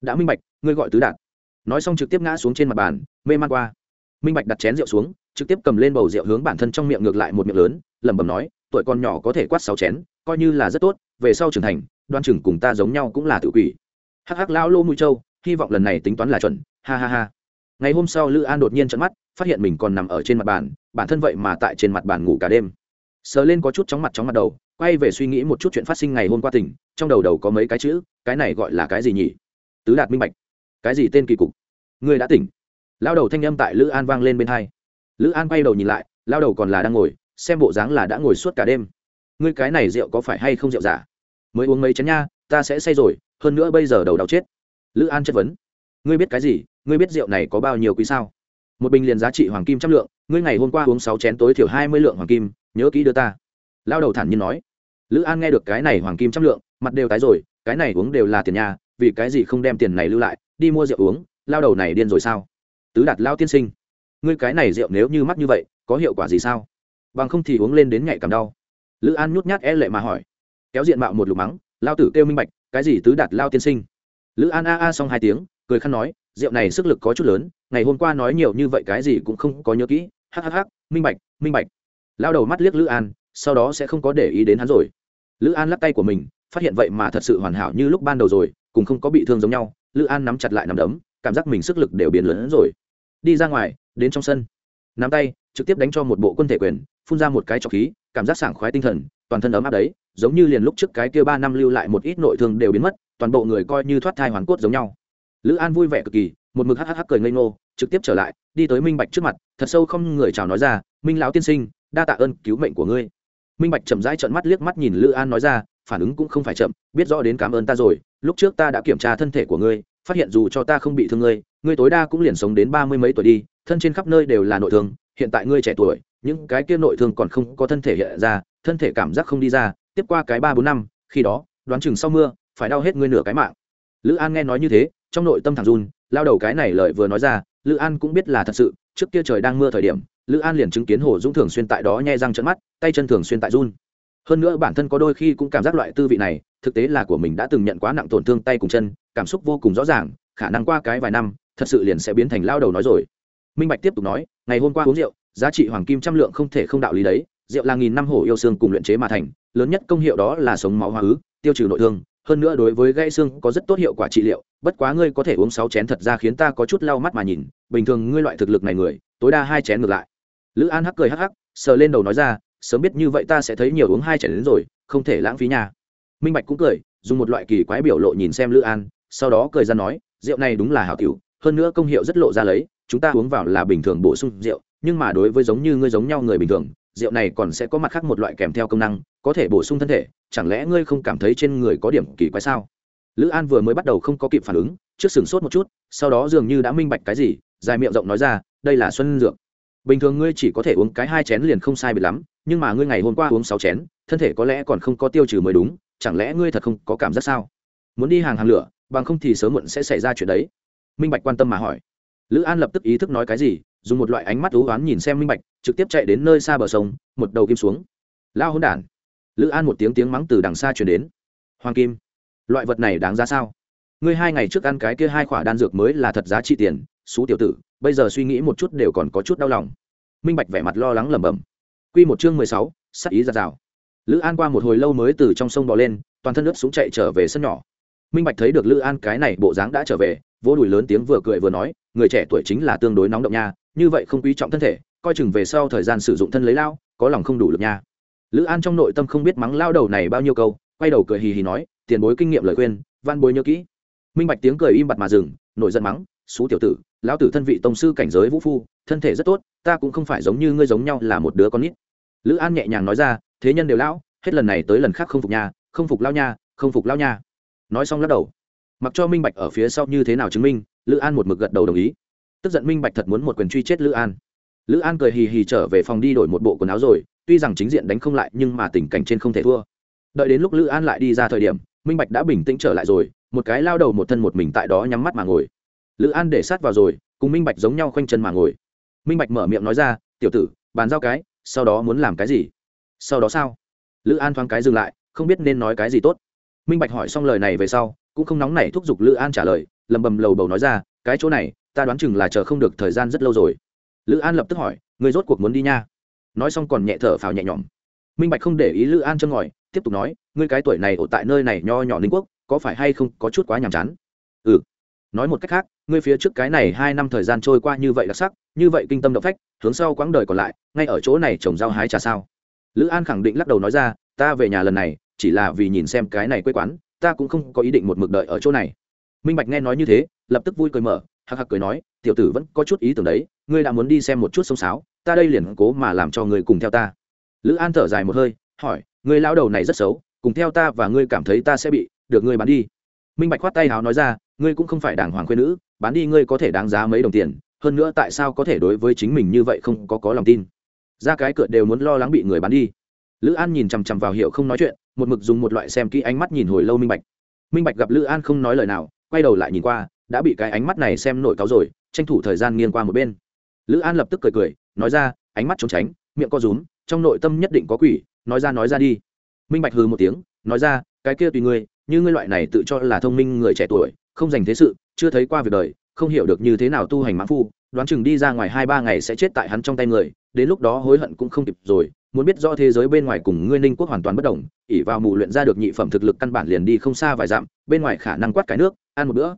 Đã minh bạch, ngươi gọi tứ đạt. Nói xong trực tiếp ngã xuống trên mặt bàn, mê man qua. Minh bạch đặt chén rượu xuống, trực tiếp cầm lên bầu rượu hướng bản thân trong miệng ngược lại một miệng lớn, lẩm bẩm nói, tuổi con nhỏ có thể quát sáu chén, coi như là rất tốt, về sau trưởng thành đoan chừng cùng ta giống nhau cũng là tự quỷ. Hắc hắc lão lô mũi trâu, hy vọng lần này tính toán là chuẩn, ha ha ha. Ngày hôm sau lữ an đột nhiên trận mắt, phát hiện mình còn nằm ở trên mặt bàn, bản thân vậy mà tại trên mặt bàn ngủ cả đêm. Sờ lên có chút chóng mặt chóng mặt đầu, quay về suy nghĩ một chút chuyện phát sinh ngày hôm qua tỉnh, trong đầu đầu có mấy cái chữ, cái này gọi là cái gì nhỉ? Tứ đạt minh bạch. Cái gì tên kỳ cục? Ngươi đã tỉnh. Lao đầu thanh âm tại lữ an vang lên bên hai. Lữ an quay đầu nhìn lại, lao đầu còn là đang ngồi, xem bộ dáng là đã ngồi suốt cả đêm. Ngươi cái này rượu có phải hay không rượu giả? Mới uống mấy chén nha, ta sẽ say rồi, hơn nữa bây giờ đầu đau chết. Lữ an chất vấn. Ngươi biết cái gì? Ngươi biết rượu này có bao nhiêu quý sao? Một bình liền giá trị hoàng kim trăm lượng, ngươi ngày hôm qua uống sáu chén tối thiểu hai mươi lượng hoàng kim, nhớ kỹ đưa ta. Lao đầu thản nhiên nói. Lữ an nghe được cái này hoàng kim trăm lượng, mặt đều tái rồi, cái này uống đều là tiền nhà, vì cái gì không đem tiền này lưu lại, đi mua rượu uống, lao đầu này điên rồi sao? Tứ đạt lao tiên sinh, ngươi cái này rượu nếu như mắc như vậy, có hiệu quả gì sao? Bằng không thì uống lên đến nhạy cảm đau. Lữ an nhút nhát e lệ mà hỏi kéo diện mạo một lục mắng, lao tử kêu minh bạch, cái gì tứ đạt lao tiên sinh? Lữ an a a xong hai tiếng, cười khăn nói, rượu này sức lực có chút lớn, ngày hôm qua nói nhiều như vậy cái gì cũng không có nhớ kỹ hhh minh bạch minh bạch. Lao đầu mắt liếc lữ an, sau đó sẽ không có để ý đến hắn rồi. Lữ an lắc tay của mình, phát hiện vậy mà thật sự hoàn hảo như lúc ban đầu rồi, cùng không có bị thương giống nhau. Lữ an nắm chặt lại nằm đấm, cảm giác mình sức lực đều biến lớn hơn rồi. Đi ra ngoài, đến trong sân. Nắm tay, trực tiếp đánh cho một bộ quân thể quyền, phun ra một cái trọc khí, cảm giác sảng khoái tinh thần, toàn thân ấm áp đấy giống như liền lúc trước cái kia ba năm lưu lại một ít nội thương đều biến mất, toàn bộ người coi như thoát thai hoàn cốt giống nhau. Lữ an vui vẻ cực kỳ, một mực hắc hắc cười ngây ngô, trực tiếp trở lại, đi tới minh bạch trước mặt, thật sâu không người chào nói ra, minh lão tiên sinh, đa tạ ơn cứu mệnh của ngươi. Minh bạch chậm rãi trợn mắt liếc mắt nhìn lữ an nói ra, phản ứng cũng không phải chậm, biết rõ đến cảm ơn ta rồi, lúc trước ta đã kiểm tra thân thể của ngươi, phát hiện dù cho ta không bị thương ngươi ngươi tối đa cũng liền sống đến ba mươi mấy tuổi đi, thân trên khắp nơi đều là nội thương, hiện tại ngươi trẻ tuổi, những cái kia nội thương còn không có thân thể hiện ra, thân thể cảm giác không đi ra tiếp qua cái ba bốn năm, khi đó, đoán chừng sau mưa, phải đau hết ngươi nửa cái mạng. Lữ an nghe nói như thế, trong nội tâm thẳng run, lao đầu cái này lời vừa nói ra, lữ an cũng biết là thật sự, trước kia trời đang mưa thời điểm, lữ an liền chứng kiến hồ dũng thường xuyên tại đó nhai răng trận mắt, tay chân thường xuyên tại run. Hơn nữa bản thân có đôi khi cũng cảm giác loại tư vị này, thực tế là của mình đã từng nhận quá nặng tổn thương tay cùng chân, cảm xúc vô cùng rõ ràng, khả năng qua cái vài năm, thật sự liền sẽ biến thành lao đầu nói rồi. Minh bạch tiếp tục nói, ngày hôm qua uống rượu, giá trị hoàng kim trăm lượng không thể không đạo lý đấy rượu là nghìn năm hổ yêu xương cùng luyện chế mà thành, lớn nhất công hiệu đó là sống máu hóa ứ, tiêu trừ nội thương. Hơn nữa đối với gãy xương có rất tốt hiệu quả trị liệu, bất quá ngươi có thể uống sáu chén thật ra khiến ta có chút lau mắt mà nhìn. Bình thường ngươi loại thực lực này người, tối đa hai chén ngược lại. Lữ an hắc cười hắc hắc, sờ lên đầu nói ra, sớm biết như vậy ta sẽ thấy nhiều uống hai chén đến rồi, không thể lãng phí nhà minh bạch cũng cười, dùng một loại kỳ quái biểu lộ nhìn xem lữ an, sau đó cười ra nói, rượu này đúng là hảo cửu hơn nữa công hiệu rất lộ ra lấy, chúng ta uống vào là bình thường bổ sung rượu, nhưng mà đối với giống như ngươi giống nhau người bình thường rượu này còn sẽ có mặt khác một loại kèm theo công năng, có thể bổ sung thân thể, chẳng lẽ ngươi không cảm thấy trên người có điểm kỳ quái sao? Lữ an vừa mới bắt đầu không có kịp phản ứng, trước sừng sốt một chút, sau đó dường như đã minh bạch cái gì, dài miệng rộng nói ra, đây là xuân dược. Bình thường ngươi chỉ có thể uống cái hai chén liền không sai bị lắm, nhưng mà ngươi ngày hôm qua uống sáu chén, thân thể có lẽ còn không có tiêu trừ mới đúng, chẳng lẽ ngươi thật không có cảm giác sao? Muốn đi hàng hàng lửa, bằng không thì sớm muộn sẽ xảy ra chuyện đấy. Minh bạch quan tâm mà hỏi. Lữ an lập tức ý thức nói cái gì, dùng một loại ánh mắt thú oán nhìn xem minh bạch trực tiếp chạy đến nơi xa bờ sông, một đầu kim xuống. Lao hôn đản. Lữ an một tiếng tiếng mắng từ đằng xa chuyển đến. Hoàng kim, loại vật này đáng giá sao? Ngươi hai ngày trước ăn cái kia hai khoả đan dược mới là thật giá trị tiền, xú tiểu tử, bây giờ suy nghĩ một chút đều còn có chút đau lòng. Minh bạch vẻ mặt lo lắng lẩm bẩm. Q một chương mười sáu, sắc ý ra rào. Lữ an qua một hồi lâu mới từ trong sông bò lên, toàn thân ướp xuống chạy trở về sân nhỏ. Minh bạch thấy được lữ an cái này bộ dáng đã trở về, vỗ đùi lớn tiếng vừa cười vừa nói, người trẻ tuổi chính là tương đối nóng động nha, như vậy không quý trọng thân thể coi chừng về sau thời gian sử dụng thân lấy lao, có lòng không đủ lực nha. Lữ an trong nội tâm không biết mắng lao đầu này bao nhiêu câu, quay đầu cười hì hì nói, tiền bối kinh nghiệm lời khuyên, văn bối nhớ kỹ. Minh bạch tiếng cười im bặt mà dừng nội giận mắng xú tiểu tử, lão tử thân vị tông sư cảnh giới vũ phu, thân thể rất tốt, ta cũng không phải giống như ngươi giống nhau là một đứa con nít. Lữ an nhẹ nhàng nói ra, thế nhân đều lão, hết lần này tới lần khác không phục nha, không phục lao nha, không phục lao nha. Nói xong lắc đầu. Mặc cho minh bạch ở phía sau như thế nào chứng minh, lữ an một mực gật đầu đồng ý. Tức giận minh bạch thật muốn một quyền truy chết lữ an lữ an cười hì hì trở về phòng đi đổi một bộ quần áo rồi, tuy rằng chính diện đánh không lại nhưng mà tình cảnh trên không thể thua. Đợi đến lúc lữ an lại đi ra thời điểm, minh bạch đã bình tĩnh trở lại rồi, một cái lao đầu một thân một mình tại đó nhắm mắt mà ngồi. Lữ an để sát vào rồi, cùng minh bạch giống nhau khoanh chân mà ngồi. Minh bạch mở miệng nói ra, tiểu tử, bàn giao cái, sau đó muốn làm cái gì? Sau đó sao? Lữ an thoáng cái dừng lại, không biết nên nói cái gì tốt. Minh bạch hỏi xong lời này về sau, cũng không nóng nảy thúc giục lữ an trả lời, lầm bầm lầu bầu nói ra, cái chỗ này, ta đoán chừng là chờ không được thời gian rất lâu rồi lữ an lập tức hỏi người rốt cuộc muốn đi nha? Nói xong còn nhẹ thở phào nhẹ nhõm. Minh bạch không để ý lữ an chân ngòi, tiếp tục nói, ngươi cái tuổi này ở tại nơi này nho nhỏ ninh quốc, có phải hay không có chút quá nhàm chán? Ừ. Nói một cách khác, ngươi phía trước cái này hai năm thời gian trôi qua như vậy đặc sắc, như vậy kinh tâm động phách, hướng sau quãng đời còn lại, ngay ở chỗ này trồng rau hái trà sao? Lữ an khẳng định lắc đầu nói ra, ta về nhà lần này, chỉ là vì nhìn xem cái này quê quán, ta cũng không có ý định một mực đợi ở chỗ này. Minh bạch nghe nói như thế, lập tức vui cười mở hạc hạc cười nói, tiểu tử vẫn có chút ý tưởng đấy, ngươi đã muốn đi xem một chút sông sáo, ta đây liền cố mà làm cho ngươi cùng theo ta. Lữ an thở dài một hơi, hỏi người lão đầu này rất xấu, cùng theo ta và ngươi cảm thấy ta sẽ bị được ngươi bán đi. Minh bạch khoát tay háo nói ra, ngươi cũng không phải đàng hoàng khuyên nữ, bán đi ngươi có thể đáng giá mấy đồng tiền, hơn nữa tại sao có thể đối với chính mình như vậy không có có lòng tin? Ra cái cửa đều muốn lo lắng bị người bán đi. Lữ an nhìn chằm chằm vào hiệu không nói chuyện, một mực dùng một loại xem kỹ ánh mắt nhìn hồi lâu minh bạch. Minh bạch gặp lữ an không nói lời nào, quay đầu lại nhìn qua đã bị cái ánh mắt này xem nổi cáo rồi, tranh thủ thời gian nghiêng qua một bên. Lữ an lập tức cười cười, nói ra, ánh mắt trốn tránh, miệng co rúm, trong nội tâm nhất định có quỷ, nói ra nói ra đi. Minh bạch hừ một tiếng, nói ra, cái kia tùy ngươi, như ngươi loại này tự cho là thông minh người trẻ tuổi, không dành thế sự, chưa thấy qua việc đời, không hiểu được như thế nào tu hành mãn phu, đoán chừng đi ra ngoài hai ba ngày sẽ chết tại hắn trong tay người, đến lúc đó hối hận cũng không kịp rồi, muốn biết rõ thế giới bên ngoài cùng ngươi ninh quốc hoàn toàn bất đồng ỉ vào mù luyện ra được nhị phẩm thực lực căn bản liền đi không xa vài dặm, bên ngoài khả năng quát cái nước, ăn một bữa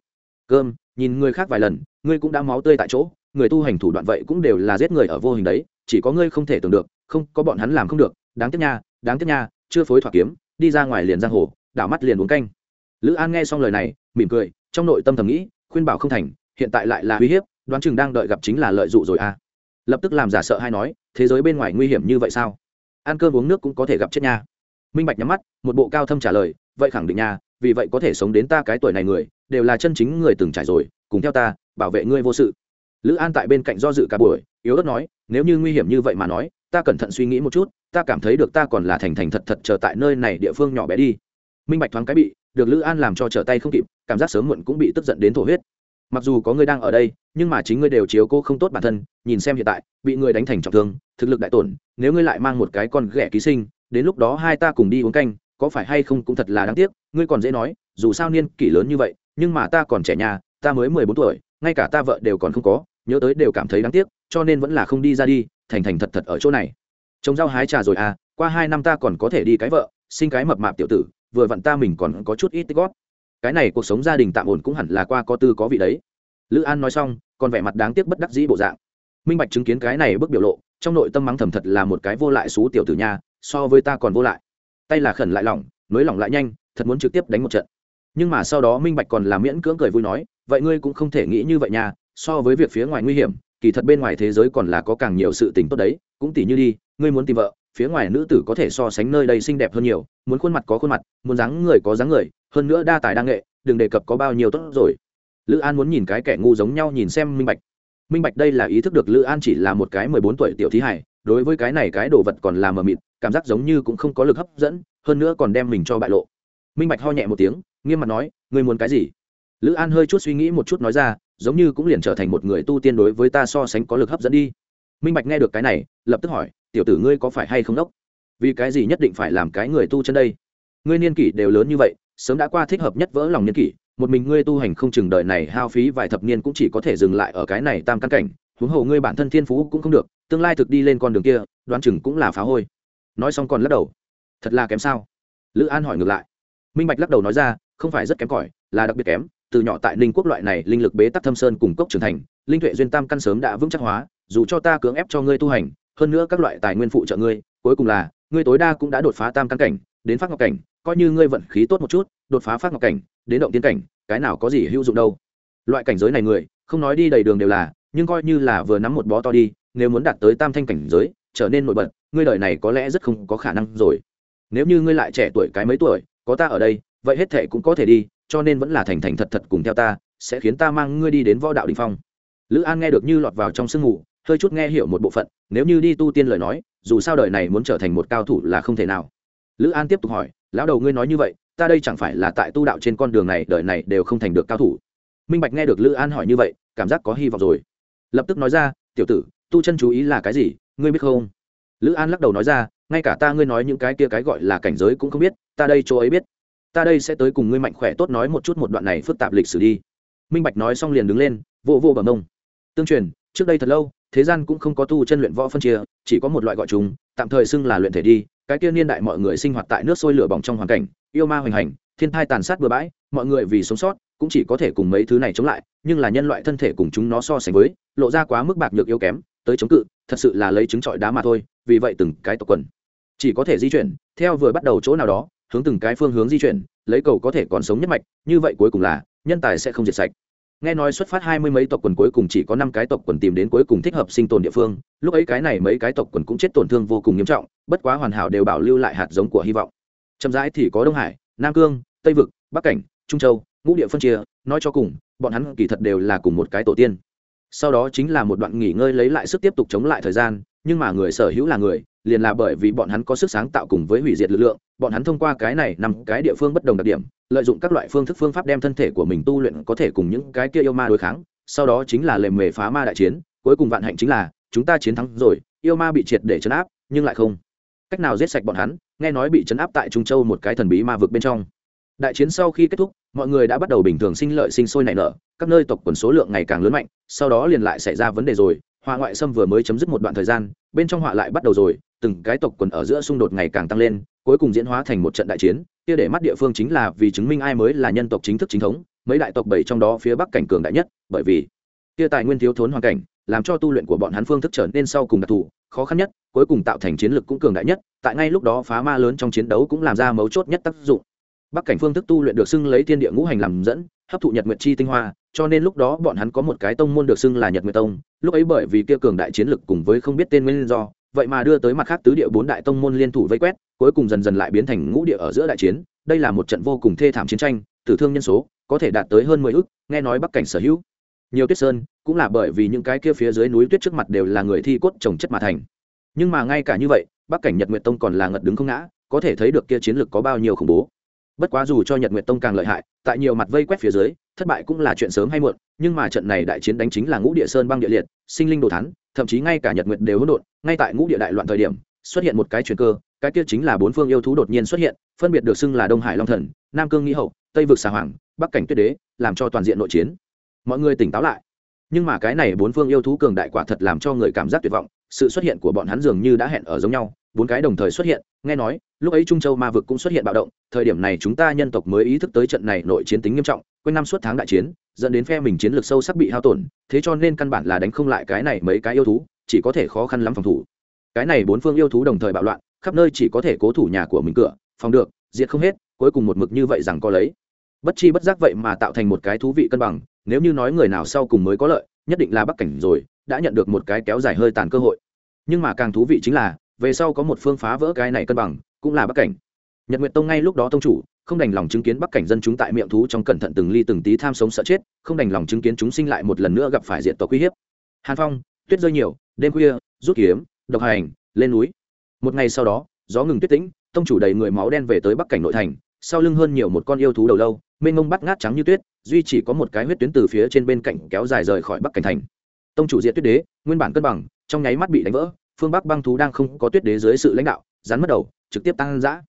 cơm, nhìn người khác vài lần, ngươi cũng đã máu tươi tại chỗ, người tu hành thủ đoạn vậy cũng đều là giết người ở vô hình đấy, chỉ có ngươi không thể tưởng được, không, có bọn hắn làm không được, đáng tiếc nha, đáng tiếc nha, chưa phối thỏa kiếm, đi ra ngoài liền giang hồ, đảo mắt liền uống canh. Lữ an nghe xong lời này, mỉm cười, trong nội tâm thầm nghĩ, khuyên bảo không thành, hiện tại lại là uy hiếp, đoán chừng đang đợi gặp chính là lợi dụng rồi à. Lập tức làm giả sợ hay nói, thế giới bên ngoài nguy hiểm như vậy sao? Ăn cơm uống nước cũng có thể gặp chết nha. Minh bạch nhắm mắt, một bộ cao thâm trả lời, vậy khẳng định nha, vì vậy có thể sống đến ta cái tuổi này người đều là chân chính người từng trải rồi, cùng theo ta, bảo vệ ngươi vô sự. Lữ an tại bên cạnh do dự cả buổi, yếu ớt nói, nếu như nguy hiểm như vậy mà nói, ta cẩn thận suy nghĩ một chút, ta cảm thấy được ta còn là thành thành thật thật chờ tại nơi này địa phương nhỏ bé đi. Minh bạch thoáng cái bị, được lữ an làm cho trở tay không kịp, cảm giác sớm muộn cũng bị tức giận đến thổ huyết. Mặc dù có người đang ở đây, nhưng mà chính ngươi đều chiếu cô không tốt bản thân, nhìn xem hiện tại, bị người đánh thành trọng thương, thực lực đại tổn, nếu ngươi lại mang một cái con ghẻ ký sinh, đến lúc đó hai ta cùng đi uống canh, có phải hay không cũng thật là đáng tiếc, ngươi còn dễ nói, dù sao niên kỷ lớn như vậy nhưng mà ta còn trẻ nhà, ta mới mười bốn tuổi, ngay cả ta vợ đều còn không có, nhớ tới đều cảm thấy đáng tiếc, cho nên vẫn là không đi ra đi, thành thành thật thật ở chỗ này. Trồng rau hái trà rồi à qua hai năm ta còn có thể đi cái vợ, sinh cái mập mạp tiểu tử, vừa vặn ta mình còn có chút ít tích gót cái này cuộc sống gia đình tạm ổn cũng hẳn là qua có tư có vị đấy. Lữ an nói xong, còn vẻ mặt đáng tiếc bất đắc dĩ bộ dạng. Minh bạch chứng kiến cái này bước biểu lộ, trong nội tâm mắng thầm thật là một cái vô lại xú tiểu tử nha, so với ta còn vô lại. Tay là khẩn lại lỏng, nối lỏng lại nhanh, thật muốn trực tiếp đánh một trận nhưng mà sau đó minh bạch còn là miễn cưỡng cười vui nói, vậy ngươi cũng không thể nghĩ như vậy nha, so với việc phía ngoài nguy hiểm, kỳ thật bên ngoài thế giới còn là có càng nhiều sự tình tốt đấy, cũng tỉ như đi, ngươi muốn tìm vợ, phía ngoài nữ tử có thể so sánh nơi đây xinh đẹp hơn nhiều, muốn khuôn mặt có khuôn mặt, muốn dáng người có dáng người, hơn nữa đa tài đa nghệ, đừng đề cập có bao nhiêu tốt rồi. Lữ an muốn nhìn cái kẻ ngu giống nhau nhìn xem minh bạch. Minh bạch đây là ý thức được lữ an chỉ là một cái mười bốn tuổi tiểu thí hải đối với cái này cái đồ vật còn là mờ mịt, cảm giác giống như cũng không có lực hấp dẫn, hơn nữa còn đem mình cho bại lộ. Minh bạch ho nhẹ một tiếng nghiêm mặt nói, ngươi muốn cái gì? Lữ an hơi chút suy nghĩ một chút nói ra, giống như cũng liền trở thành một người tu tiên đối với ta so sánh có lực hấp dẫn đi. Minh bạch nghe được cái này, lập tức hỏi, tiểu tử ngươi có phải hay không đốc? Vì cái gì nhất định phải làm cái người tu chân đây? Ngươi niên kỷ đều lớn như vậy, sớm đã qua thích hợp nhất vỡ lòng niên kỷ, một mình ngươi tu hành không chừng đời này hao phí vài thập niên cũng chỉ có thể dừng lại ở cái này tam căn cảnh, huống hồ ngươi bản thân thiên phú cũng không được, tương lai thực đi lên con đường kia, đoán chừng cũng là phá hôi. Nói xong còn lắc đầu. Thật là kém sao? Lữ an hỏi ngược lại. Minh bạch lắc đầu nói ra không phải rất kém cỏi, là đặc biệt kém. Từ nhỏ tại ninh quốc loại này linh lực bế tắc thâm sơn cùng cốc trưởng thành, linh tuệ duyên tam căn sớm đã vững chắc hóa, dù cho ta cưỡng ép cho ngươi tu hành, hơn nữa các loại tài nguyên phụ trợ ngươi, cuối cùng là, ngươi tối đa cũng đã đột phá tam căn cảnh, đến phát ngọc cảnh, coi như ngươi vận khí tốt một chút, đột phá phát ngọc cảnh, đến động tiên cảnh, cái nào có gì hữu dụng đâu. Loại cảnh giới này người, không nói đi đầy đường đều là, nhưng coi như là vừa nắm một bó to đi, nếu muốn đạt tới tam thanh cảnh giới, trở nên nổi bật, ngươi đời này có lẽ rất không có khả năng rồi. Nếu như ngươi lại trẻ tuổi cái mấy tuổi, có ta ở đây vậy hết thệ cũng có thể đi cho nên vẫn là thành thành thật thật cùng theo ta sẽ khiến ta mang ngươi đi đến võ đạo đình phong. Lữ an nghe được như lọt vào trong sương ngủ, hơi chút nghe hiểu một bộ phận nếu như đi tu tiên lời nói dù sao đời này muốn trở thành một cao thủ là không thể nào. Lữ an tiếp tục hỏi lão đầu ngươi nói như vậy ta đây chẳng phải là tại tu đạo trên con đường này đời này đều không thành được cao thủ? Minh bạch nghe được lữ an hỏi như vậy cảm giác có hy vọng rồi. Lập tức nói ra tiểu tử tu chân chú ý là cái gì ngươi biết không? Lữ an lắc đầu nói ra ngay cả ta ngươi nói những cái kia cái gọi là cảnh giới cũng không biết ta đây chỗ ấy biết ta đây sẽ tới cùng ngươi mạnh khỏe tốt nói một chút một đoạn này phức tạp lịch sử đi. Minh bạch nói xong liền đứng lên, vô vô bằng mông. Tương truyền, trước đây thật lâu, thế gian cũng không có tu chân luyện võ phân chia, chỉ có một loại gọi chúng, tạm thời xưng là luyện thể đi, cái kia niên đại mọi người sinh hoạt tại nước sôi lửa bỏng trong hoàn cảnh, yêu ma hoành hành, thiên thai tàn sát bừa bãi, mọi người vì sống sót, cũng chỉ có thể cùng mấy thứ này chống lại, nhưng là nhân loại thân thể cùng chúng nó so sánh với, lộ ra quá mức bạc nhược yếu kém, tới chống cự, thật sự là lấy trứng trọi đá mà thôi, vì vậy từng cái tộc quần. Chỉ có thể di chuyển, theo vừa bắt đầu chỗ nào đó hướng từng cái phương hướng di chuyển, lấy cầu có thể còn sống nhất mạch, như vậy cuối cùng là, nhân tài sẽ không diệt sạch. Nghe nói xuất phát hai mươi mấy tộc quần cuối cùng chỉ có năm cái tộc quần tìm đến cuối cùng thích hợp sinh tồn địa phương, lúc ấy cái này mấy cái tộc quần cũng chết tổn thương vô cùng nghiêm trọng, bất quá hoàn hảo đều bảo lưu lại hạt giống của hy vọng. Chậm rãi thì có đông hải, nam cương, tây vực, bắc cảnh, trung châu, ngũ địa phân chia, nói cho cùng, bọn hắn kỳ thật đều là cùng một cái tổ tiên. Sau đó chính là một đoạn nghỉ ngơi lấy lại sức tiếp tục chống lại thời gian, nhưng mà người sở hữu là người liền là bởi vì bọn hắn có sức sáng tạo cùng với hủy diệt lực lượng, bọn hắn thông qua cái này nằm cái địa phương bất đồng đặc điểm, lợi dụng các loại phương thức phương pháp đem thân thể của mình tu luyện có thể cùng những cái kia yêu ma đối kháng, sau đó chính là lề mề phá ma đại chiến, cuối cùng vạn hạnh chính là, chúng ta chiến thắng rồi, yêu ma bị triệt để chấn áp, nhưng lại không. Cách nào giết sạch bọn hắn, nghe nói bị chấn áp tại trung châu một cái thần bí ma vực bên trong. Đại chiến sau khi kết thúc, mọi người đã bắt đầu bình thường sinh lợi sinh sôi nảy nở, các nơi tộc quần số lượng ngày càng lớn mạnh, sau đó liền lại xảy ra vấn đề rồi họa ngoại xâm vừa mới chấm dứt một đoạn thời gian, bên trong họa lại bắt đầu rồi từng cái tộc quần ở giữa xung đột ngày càng tăng lên, cuối cùng diễn hóa thành một trận đại chiến. Kia để mắt địa phương chính là vì chứng minh ai mới là nhân tộc chính thức chính thống, mấy đại tộc bảy trong đó phía bắc cảnh cường đại nhất, bởi vì kia tài nguyên thiếu thốn hoàn cảnh, làm cho tu luyện của bọn hắn phương thức trở nên sau cùng đặc thù, khó khăn nhất, cuối cùng tạo thành chiến lực cũng cường đại nhất, tại ngay lúc đó phá ma lớn trong chiến đấu cũng làm ra mấu chốt nhất tác dụng. Bắc cảnh phương thức tu luyện được xưng lấy thiên địa ngũ hành làm dẫn, hấp thụ nhật nguyệt chi tinh hoa, cho nên lúc đó bọn hắn có một cái tông môn được xưng là nhật nguyệt tông. Lúc ấy bởi vì kia cường đại chiến lực cùng với không biết tên nguyên do vậy mà đưa tới mặt khác tứ địa bốn đại tông môn liên thủ vây quét, cuối cùng dần dần lại biến thành ngũ địa ở giữa đại chiến. Đây là một trận vô cùng thê thảm chiến tranh, tử thương nhân số có thể đạt tới hơn mười ước, nghe nói bắc cảnh sở hữu nhiều tuyết sơn, cũng là bởi vì những cái kia phía dưới núi tuyết trước mặt đều là người thi cốt trồng chất mà thành. Nhưng mà ngay cả như vậy, bắc cảnh nhật nguyệt tông còn là ngật đứng không ngã, có thể thấy được kia chiến lược có bao nhiêu khủng bố. Bất quá dù cho nhật nguyệt tông càng lợi hại, tại nhiều mặt vây quét phía dưới, thất bại cũng là chuyện sớm hay muộn, nhưng mà trận này đại chiến đánh chính là ngũ địa sơn băng địa liệt, sinh linh đồ thắn thậm chí ngay cả nhật nguyệt đều hỗn độn, ngay tại ngũ địa đại loạn thời điểm, xuất hiện một cái chuyển cơ, cái kia chính là bốn phương yêu thú đột nhiên xuất hiện, phân biệt được xưng là đông hải long thần, nam cương nghĩ hậu, tây vực xà hoàng, bắc cảnh tuyết đế, làm cho toàn diện nội chiến. Mọi người tỉnh táo lại. Nhưng mà cái này bốn phương yêu thú cường đại quả thật làm cho người cảm giác tuyệt vọng, sự xuất hiện của bọn hắn dường như đã hẹn ở giống nhau, bốn cái đồng thời xuất hiện, nghe nói, lúc ấy trung châu ma vực cũng xuất hiện bạo động, thời điểm này chúng ta nhân tộc mới ý thức tới trận này nội chiến tính nghiêm trọng, quanh năm suốt tháng đại chiến dẫn đến phe mình chiến lược sâu sắc bị hao tổn, thế cho nên căn bản là đánh không lại cái này mấy cái yêu thú, chỉ có thể khó khăn lắm phòng thủ. Cái này bốn phương yêu thú đồng thời bạo loạn, khắp nơi chỉ có thể cố thủ nhà của mình cửa, phòng được, diệt không hết, cuối cùng một mực như vậy rằng có lấy. Bất chi bất giác vậy mà tạo thành một cái thú vị cân bằng, nếu như nói người nào sau cùng mới có lợi, nhất định là bắc cảnh rồi, đã nhận được một cái kéo dài hơi tàn cơ hội. Nhưng mà càng thú vị chính là, về sau có một phương phá vỡ cái này cân bằng, cũng là bắc cảnh. Nhật nguyệt tông ngay lúc đó tông chủ không đành lòng chứng kiến bắc cảnh dân chúng tại miệng thú trong cẩn thận từng ly từng tí tham sống sợ chết, không đành lòng chứng kiến chúng sinh lại một lần nữa gặp phải diện tộc uy hiếp. Hàn phong, tuyết rơi nhiều, đêm khuya, rút kiếm, độc hành, lên núi. Một ngày sau đó, gió ngừng tuyết tĩnh, tông chủ đầy người máu đen về tới bắc cảnh nội thành, sau lưng hơn nhiều một con yêu thú đầu lâu, mênh mông bắt ngát trắng như tuyết, duy chỉ có một cái huyết tuyến từ phía trên bên cạnh kéo dài rời khỏi bắc cảnh thành. Tông chủ diện tuyết đế, nguyên bản cân bằng, trong nháy mắt bị đánh vỡ, phương bắc băng thú đang không có tuyết đế dưới sự lãnh đạo, rắn mất đầu, trực tiếp tăng giã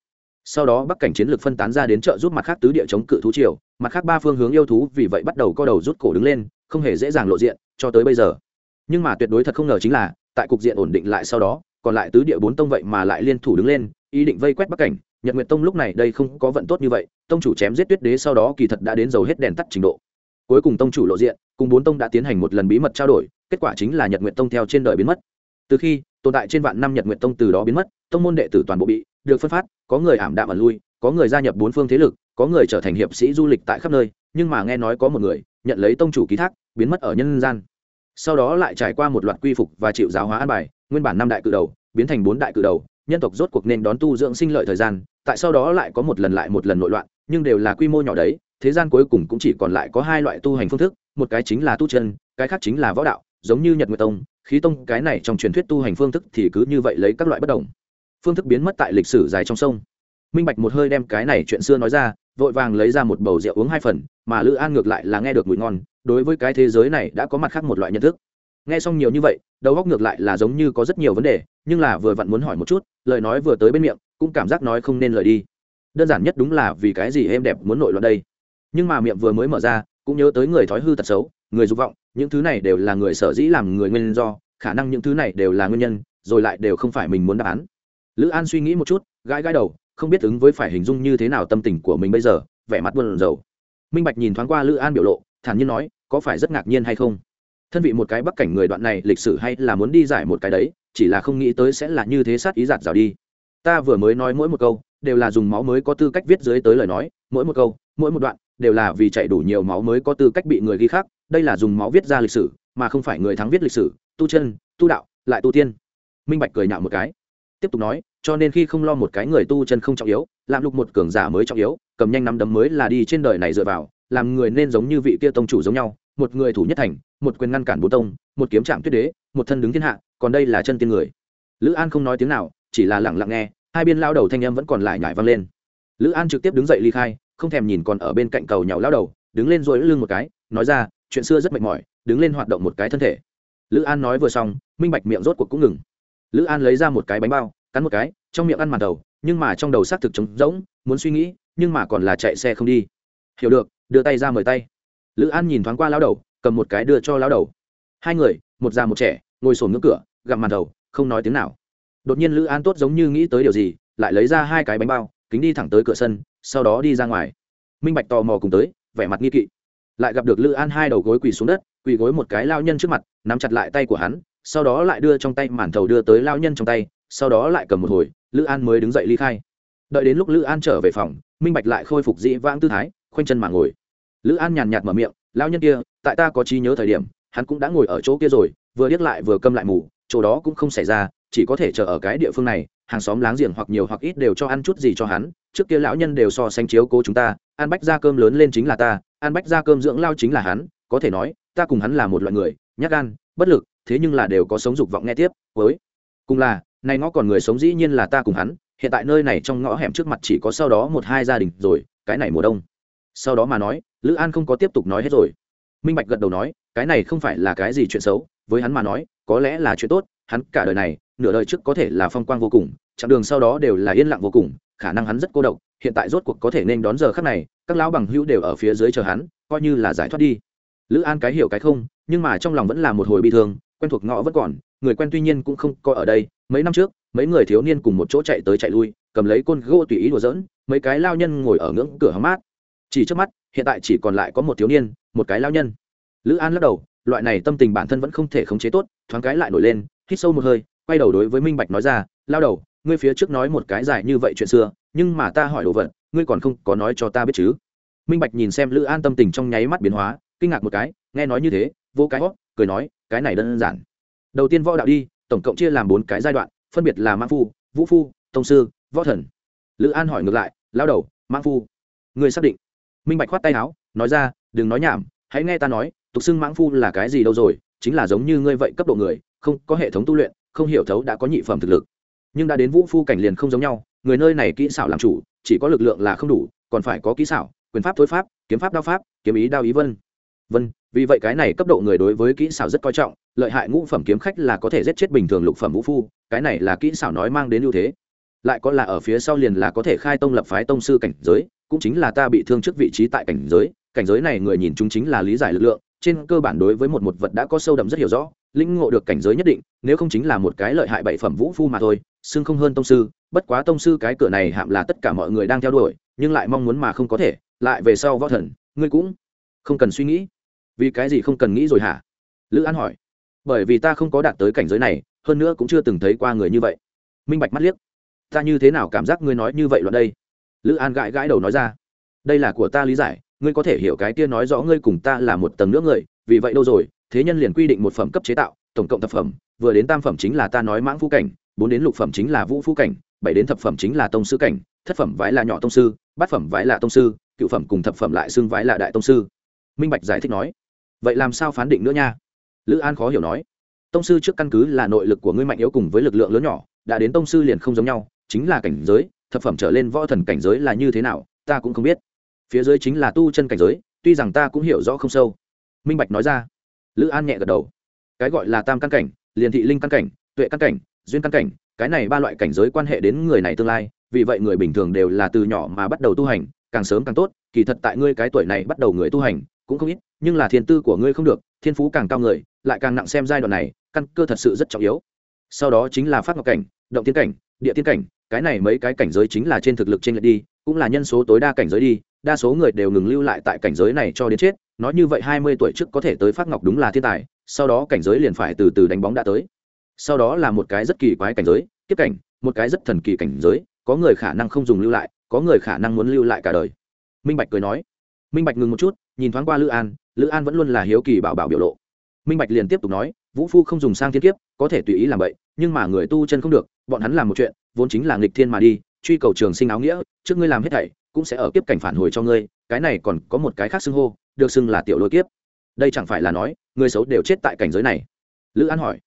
sau đó bắc cảnh chiến lược phân tán ra đến chợ giúp mặt khác tứ địa chống cự thú triều, mặt khác ba phương hướng yêu thú vì vậy bắt đầu co đầu rút cổ đứng lên, không hề dễ dàng lộ diện cho tới bây giờ. Nhưng mà tuyệt đối thật không ngờ chính là, tại cục diện ổn định lại sau đó, còn lại tứ địa bốn tông vậy mà lại liên thủ đứng lên, ý định vây quét bắc cảnh. Nhật nguyệt tông lúc này đây không có vận tốt như vậy, tông chủ chém giết tuyết đế sau đó kỳ thật đã đến dầu hết đèn tắt trình độ. Cuối cùng tông chủ lộ diện, cùng bốn tông đã tiến hành một lần bí mật trao đổi, kết quả chính là nhật nguyệt tông theo trên đời biến mất. Từ khi tồn tại trên vạn năm nhật nguyệt tông từ đó biến mất, tông môn đệ tử toàn bộ bị được phân phát, có người ảm đạm ẩn lui, có người gia nhập bốn phương thế lực, có người trở thành hiệp sĩ du lịch tại khắp nơi, nhưng mà nghe nói có một người, nhận lấy tông chủ ký thác, biến mất ở nhân gian. Sau đó lại trải qua một loạt quy phục và chịu giáo hóa an bài, nguyên bản năm đại cự đầu, biến thành bốn đại cự đầu, nhân tộc rốt cuộc nên đón tu dưỡng sinh lợi thời gian, tại sau đó lại có một lần lại một lần nội loạn, nhưng đều là quy mô nhỏ đấy, thế gian cuối cùng cũng chỉ còn lại có hai loại tu hành phương thức, một cái chính là tu chân, cái khác chính là võ đạo, giống như nhật nguyệt tông, khí tông, cái này trong truyền thuyết tu hành phương thức thì cứ như vậy lấy các loại bất đồng phương thức biến mất tại lịch sử dài trong sông. Minh bạch một hơi đem cái này chuyện xưa nói ra, vội vàng lấy ra một bầu rượu uống hai phần, mà lữ an ngược lại là nghe được mùi ngon, đối với cái thế giới này đã có mặt khác một loại nhận thức. Nghe xong nhiều như vậy, đầu góc ngược lại là giống như có rất nhiều vấn đề, nhưng là vừa vặn muốn hỏi một chút, lời nói vừa tới bên miệng, cũng cảm giác nói không nên lời đi. Đơn giản nhất đúng là vì cái gì êm đẹp muốn nội loạn đây. Nhưng mà miệng vừa mới mở ra, cũng nhớ tới người thói hư tật xấu, người dục vọng, những thứ này đều là người sở dĩ làm người nguyên do, khả năng những thứ này đều là nguyên nhân, rồi lại đều không phải mình muốn đáp án lữ an suy nghĩ một chút, gãi gãi đầu, không biết ứng với phải hình dung như thế nào tâm tình của mình bây giờ, vẻ mặt buồn rầu. Minh bạch nhìn thoáng qua lữ an biểu lộ, thản nhiên nói, có phải rất ngạc nhiên hay không? Thân vị một cái bắc cảnh người đoạn này lịch sử hay là muốn đi giải một cái đấy, chỉ là không nghĩ tới sẽ là như thế sát ý giạt rào đi. Ta vừa mới nói mỗi một câu, đều là dùng máu mới có tư cách viết dưới tới lời nói, mỗi một câu, mỗi một đoạn, đều là vì chạy đủ nhiều máu mới có tư cách bị người ghi khác đây là dùng máu viết ra lịch sử, mà không phải người thắng viết lịch sử, tu chân, tu đạo, lại tu tiên. Minh bạch cười nhạo một cái tiếp tục nói, cho nên khi không lo một cái người tu chân không trọng yếu làm lục một cường giả mới trọng yếu, cầm nhanh nắm đấm mới là đi trên đời này dựa vào, làm người nên giống như vị kia tông chủ giống nhau, một người thủ nhất thành, một quyền ngăn cản bố tông, một kiếm trạm tuyết đế, một thân đứng thiên hạ, còn đây là chân tiên người. Lữ an không nói tiếng nào, chỉ là lẳng lặng nghe, hai biên lao đầu thanh âm vẫn còn lại nhải vang lên. Lữ an trực tiếp đứng dậy ly khai, không thèm nhìn còn ở bên cạnh cầu nhậu lao đầu, đứng lên rồi lưng một cái, nói ra, chuyện xưa rất mệt mỏi, đứng lên hoạt động một cái thân thể. Lữ an nói vừa xong, minh bạch miệng rốt cuộc cũng ngừng lữ an lấy ra một cái bánh bao, cắn một cái, trong miệng ăn màn đầu, nhưng mà trong đầu xác thực trống rỗng, muốn suy nghĩ, nhưng mà còn là chạy xe không đi. Hiểu được, đưa tay ra mời tay. Lữ an nhìn thoáng qua lao đầu, cầm một cái đưa cho lao đầu. Hai người, một già một trẻ, ngồi sổm ngưỡng cửa gặm màn đầu, không nói tiếng nào. Đột nhiên lữ an tốt giống như nghĩ tới điều gì, lại lấy ra hai cái bánh bao, kính đi thẳng tới cửa sân, sau đó đi ra ngoài. Minh bạch tò mò cùng tới, vẻ mặt nghi kỵ. Lại gặp được lữ an hai đầu gối quỳ xuống đất, quỳ gối một cái lao nhân trước mặt, nắm chặt lại tay của hắn sau đó lại đưa trong tay màn thầu đưa tới lao nhân trong tay, sau đó lại cầm một hồi, lữ an mới đứng dậy ly khai. Đợi đến lúc lữ an trở về phòng, minh bạch lại khôi phục dĩ vãng tư thái, khoanh chân mà ngồi. Lữ an nhàn nhạt mở miệng lao nhân kia, tại ta có trí nhớ thời điểm, hắn cũng đã ngồi ở chỗ kia rồi, vừa điếc lại vừa câm lại mù, chỗ đó cũng không xảy ra, chỉ có thể chờ ở cái địa phương này, hàng xóm láng giềng hoặc nhiều hoặc ít đều cho ăn chút gì cho hắn, trước kia lão nhân đều so sánh chiếu cố chúng ta, ăn bách ra cơm lớn lên chính là ta, ăn bách ra cơm dưỡng lao chính là hắn, có thể nói, ta cùng hắn là một loại người, nhát gan, bất lực thế nhưng là đều có sống dục vọng nghe tiếp với cùng là nay ngõ còn người sống dĩ nhiên là ta cùng hắn, hiện tại nơi này trong ngõ hẻm trước mặt chỉ có sau đó một hai gia đình rồi, cái này mùa đông. Sau đó mà nói, lữ an không có tiếp tục nói hết rồi. Minh bạch gật đầu nói, cái này không phải là cái gì chuyện xấu, với hắn mà nói, có lẽ là chuyện tốt, hắn cả đời này, nửa đời trước có thể là phong quang vô cùng, chặng đường sau đó đều là yên lặng vô cùng, khả năng hắn rất cô độc, hiện tại rốt cuộc có thể nên đón giờ khắc này, các lão bằng hữu đều ở phía dưới chờ hắn, coi như là giải thoát đi. Lữ an cái hiểu cái không, nhưng mà trong lòng vẫn là một hồi bi thương quen thuộc ngõ vẫn còn, người quen tuy nhiên cũng không có ở đây, mấy năm trước, mấy người thiếu niên cùng một chỗ chạy tới chạy lui, cầm lấy côn gỗ tùy ý đùa dỡn mấy cái lao nhân ngồi ở ngưỡng cửa hóng mát. Chỉ trước mắt, hiện tại chỉ còn lại có một thiếu niên, một cái lao nhân. Lữ an lắc đầu, loại này tâm tình bản thân vẫn không thể khống chế tốt, thoáng cái lại nổi lên, hít sâu một hơi, quay đầu đối với minh bạch nói ra, lao đầu, ngươi phía trước nói một cái dài như vậy chuyện xưa, nhưng mà ta hỏi đồ vật, ngươi còn không có nói cho ta biết chứ? Minh bạch nhìn xem lữ an tâm tình trong nháy mắt biến hóa, kinh ngạc một cái, nghe nói như thế, vô cái hót cười nói, cái này đơn giản. Đầu tiên võ đạo đi, tổng cộng chia làm bốn cái giai đoạn, phân biệt là mãn phu, vũ phu, tông sư, võ thần. Lữ an hỏi ngược lại lao đầu mãn phu, người xác định? Minh bạch khoát tay áo, nói ra, đừng nói nhảm, hãy nghe ta nói, tục xưng mãn phu là cái gì đâu rồi, chính là giống như ngươi vậy cấp độ người, không có hệ thống tu luyện, không hiểu thấu đã có nhị phẩm thực lực. Nhưng đã đến vũ phu cảnh liền không giống nhau, người nơi này kỹ xảo làm chủ, chỉ có lực lượng là không đủ, còn phải có kỹ xảo, quyền pháp, thối pháp, kiếm pháp, đao pháp, kiếm ý, đao ý vân. Vân vì vậy cái này cấp độ người đối với kỹ xảo rất coi trọng, lợi hại ngũ phẩm kiếm khách là có thể giết chết bình thường lục phẩm vũ phu, cái này là kỹ xảo nói mang đến ưu thế. Lại có là ở phía sau liền là có thể khai tông lập phái tông sư cảnh giới, cũng chính là ta bị thương trước vị trí tại cảnh giới cảnh giới này người nhìn chúng chính là lý giải lực lượng, trên cơ bản đối với một một vật đã có sâu đậm rất hiểu rõ, lĩnh ngộ được cảnh giới nhất định, nếu không chính là một cái lợi hại bảy phẩm vũ phu mà thôi, xưng không hơn tông sư, bất quá tông sư cái cửa này hạm là tất cả mọi người đang theo đuổi, nhưng lại mong muốn mà không có thể, lại về sau võ thần, ngươi cũng không cần suy nghĩ vì cái gì không cần nghĩ rồi hả? Lữ an hỏi. Bởi vì ta không có đạt tới cảnh giới này, hơn nữa cũng chưa từng thấy qua người như vậy. Minh bạch mắt liếc. Ta như thế nào cảm giác ngươi nói như vậy loạn đây? Lữ an gãi gãi đầu nói ra. Đây là của ta lý giải, ngươi có thể hiểu cái kia nói rõ ngươi cùng ta là một tầng nước người, vì vậy đâu rồi, thế nhân liền quy định một phẩm cấp chế tạo, tổng cộng thập phẩm, vừa đến tam phẩm chính là ta nói mãng phu cảnh, bốn đến lục phẩm chính là vũ phu cảnh, bảy đến thập phẩm chính là tông sư cảnh, thất phẩm vãi là nhỏ tông sư, bát phẩm vãi là tông sư, cựu phẩm cùng thập phẩm lại xưng vãi là đại tông sư. Minh bạch giải thích nói vậy làm sao phán định nữa nha? Lữ an khó hiểu nói. Tông sư trước căn cứ là nội lực của ngươi mạnh yếu cùng với lực lượng lớn nhỏ, đã đến tông sư liền không giống nhau, chính là cảnh giới, thập phẩm trở lên võ thần cảnh giới là như thế nào, ta cũng không biết. Phía dưới chính là tu chân cảnh giới, tuy rằng ta cũng hiểu rõ không sâu. Minh bạch nói ra. Lữ an nhẹ gật đầu. Cái gọi là tam căn cảnh, liền thị linh căn cảnh, tuệ căn cảnh, duyên căn cảnh, cái này ba loại cảnh giới quan hệ đến người này tương lai, vì vậy người bình thường đều là từ nhỏ mà bắt đầu tu hành, càng sớm càng tốt, kỳ thật tại ngươi cái tuổi này bắt đầu người tu hành, cũng không ít nhưng là thiên tư của ngươi không được, thiên phú càng cao người, lại càng nặng xem giai đoạn này, căn cơ thật sự rất trọng yếu. Sau đó chính là phát ngọc cảnh, động tiên cảnh, địa tiên cảnh, cái này mấy cái cảnh giới chính là trên thực lực trên lệch đi, cũng là nhân số tối đa cảnh giới đi, đa số người đều ngừng lưu lại tại cảnh giới này cho đến chết, nói như vậy hai mươi tuổi trước có thể tới phát ngọc đúng là thiên tài, sau đó cảnh giới liền phải từ từ đánh bóng đã tới. Sau đó là một cái rất kỳ quái cảnh giới tiếp cảnh, một cái rất thần kỳ cảnh giới, có người khả năng không dùng lưu lại, có người khả năng muốn lưu lại cả đời. Minh bạch cười nói. Minh bạch ngừng một chút, nhìn thoáng qua lữ an lữ an vẫn luôn là hiếu kỳ bảo bảo biểu lộ minh bạch liền tiếp tục nói vũ phu không dùng sang thiên kiếp có thể tùy ý làm vậy nhưng mà người tu chân không được bọn hắn làm một chuyện vốn chính là nghịch thiên mà đi truy cầu trường sinh áo nghĩa trước ngươi làm hết thảy cũng sẽ ở kiếp cảnh phản hồi cho ngươi cái này còn có một cái khác xưng hô được xưng là tiểu lôi kiếp đây chẳng phải là nói người xấu đều chết tại cảnh giới này lữ an hỏi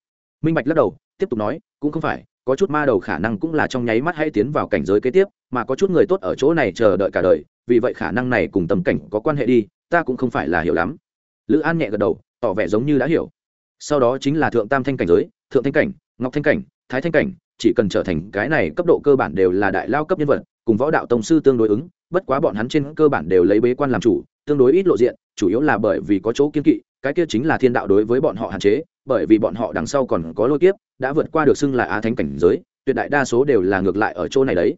minh bạch lắc đầu tiếp tục nói cũng không phải có chút ma đầu khả năng cũng là trong nháy mắt hay tiến vào cảnh giới kế tiếp mà có chút người tốt ở chỗ này chờ đợi cả đời vì vậy khả năng này cùng tâm cảnh có quan hệ đi ta cũng không phải là hiểu lắm. Lữ an nhẹ gật đầu, tỏ vẻ giống như đã hiểu. Sau đó chính là thượng tam thanh cảnh giới, thượng thanh cảnh, ngọc thanh cảnh, thái thanh cảnh, chỉ cần trở thành cái này cấp độ cơ bản đều là đại lao cấp nhân vật, cùng võ đạo tông sư tương đối ứng, bất quá bọn hắn trên cơ bản đều lấy bế quan làm chủ, tương đối ít lộ diện, chủ yếu là bởi vì có chỗ kiên kỵ, cái kia chính là thiên đạo đối với bọn họ hạn chế, bởi vì bọn họ đằng sau còn có lôi kiếp, đã vượt qua được xưng là á thánh cảnh giới, tuyệt đại đa số đều là ngược lại ở chỗ này đấy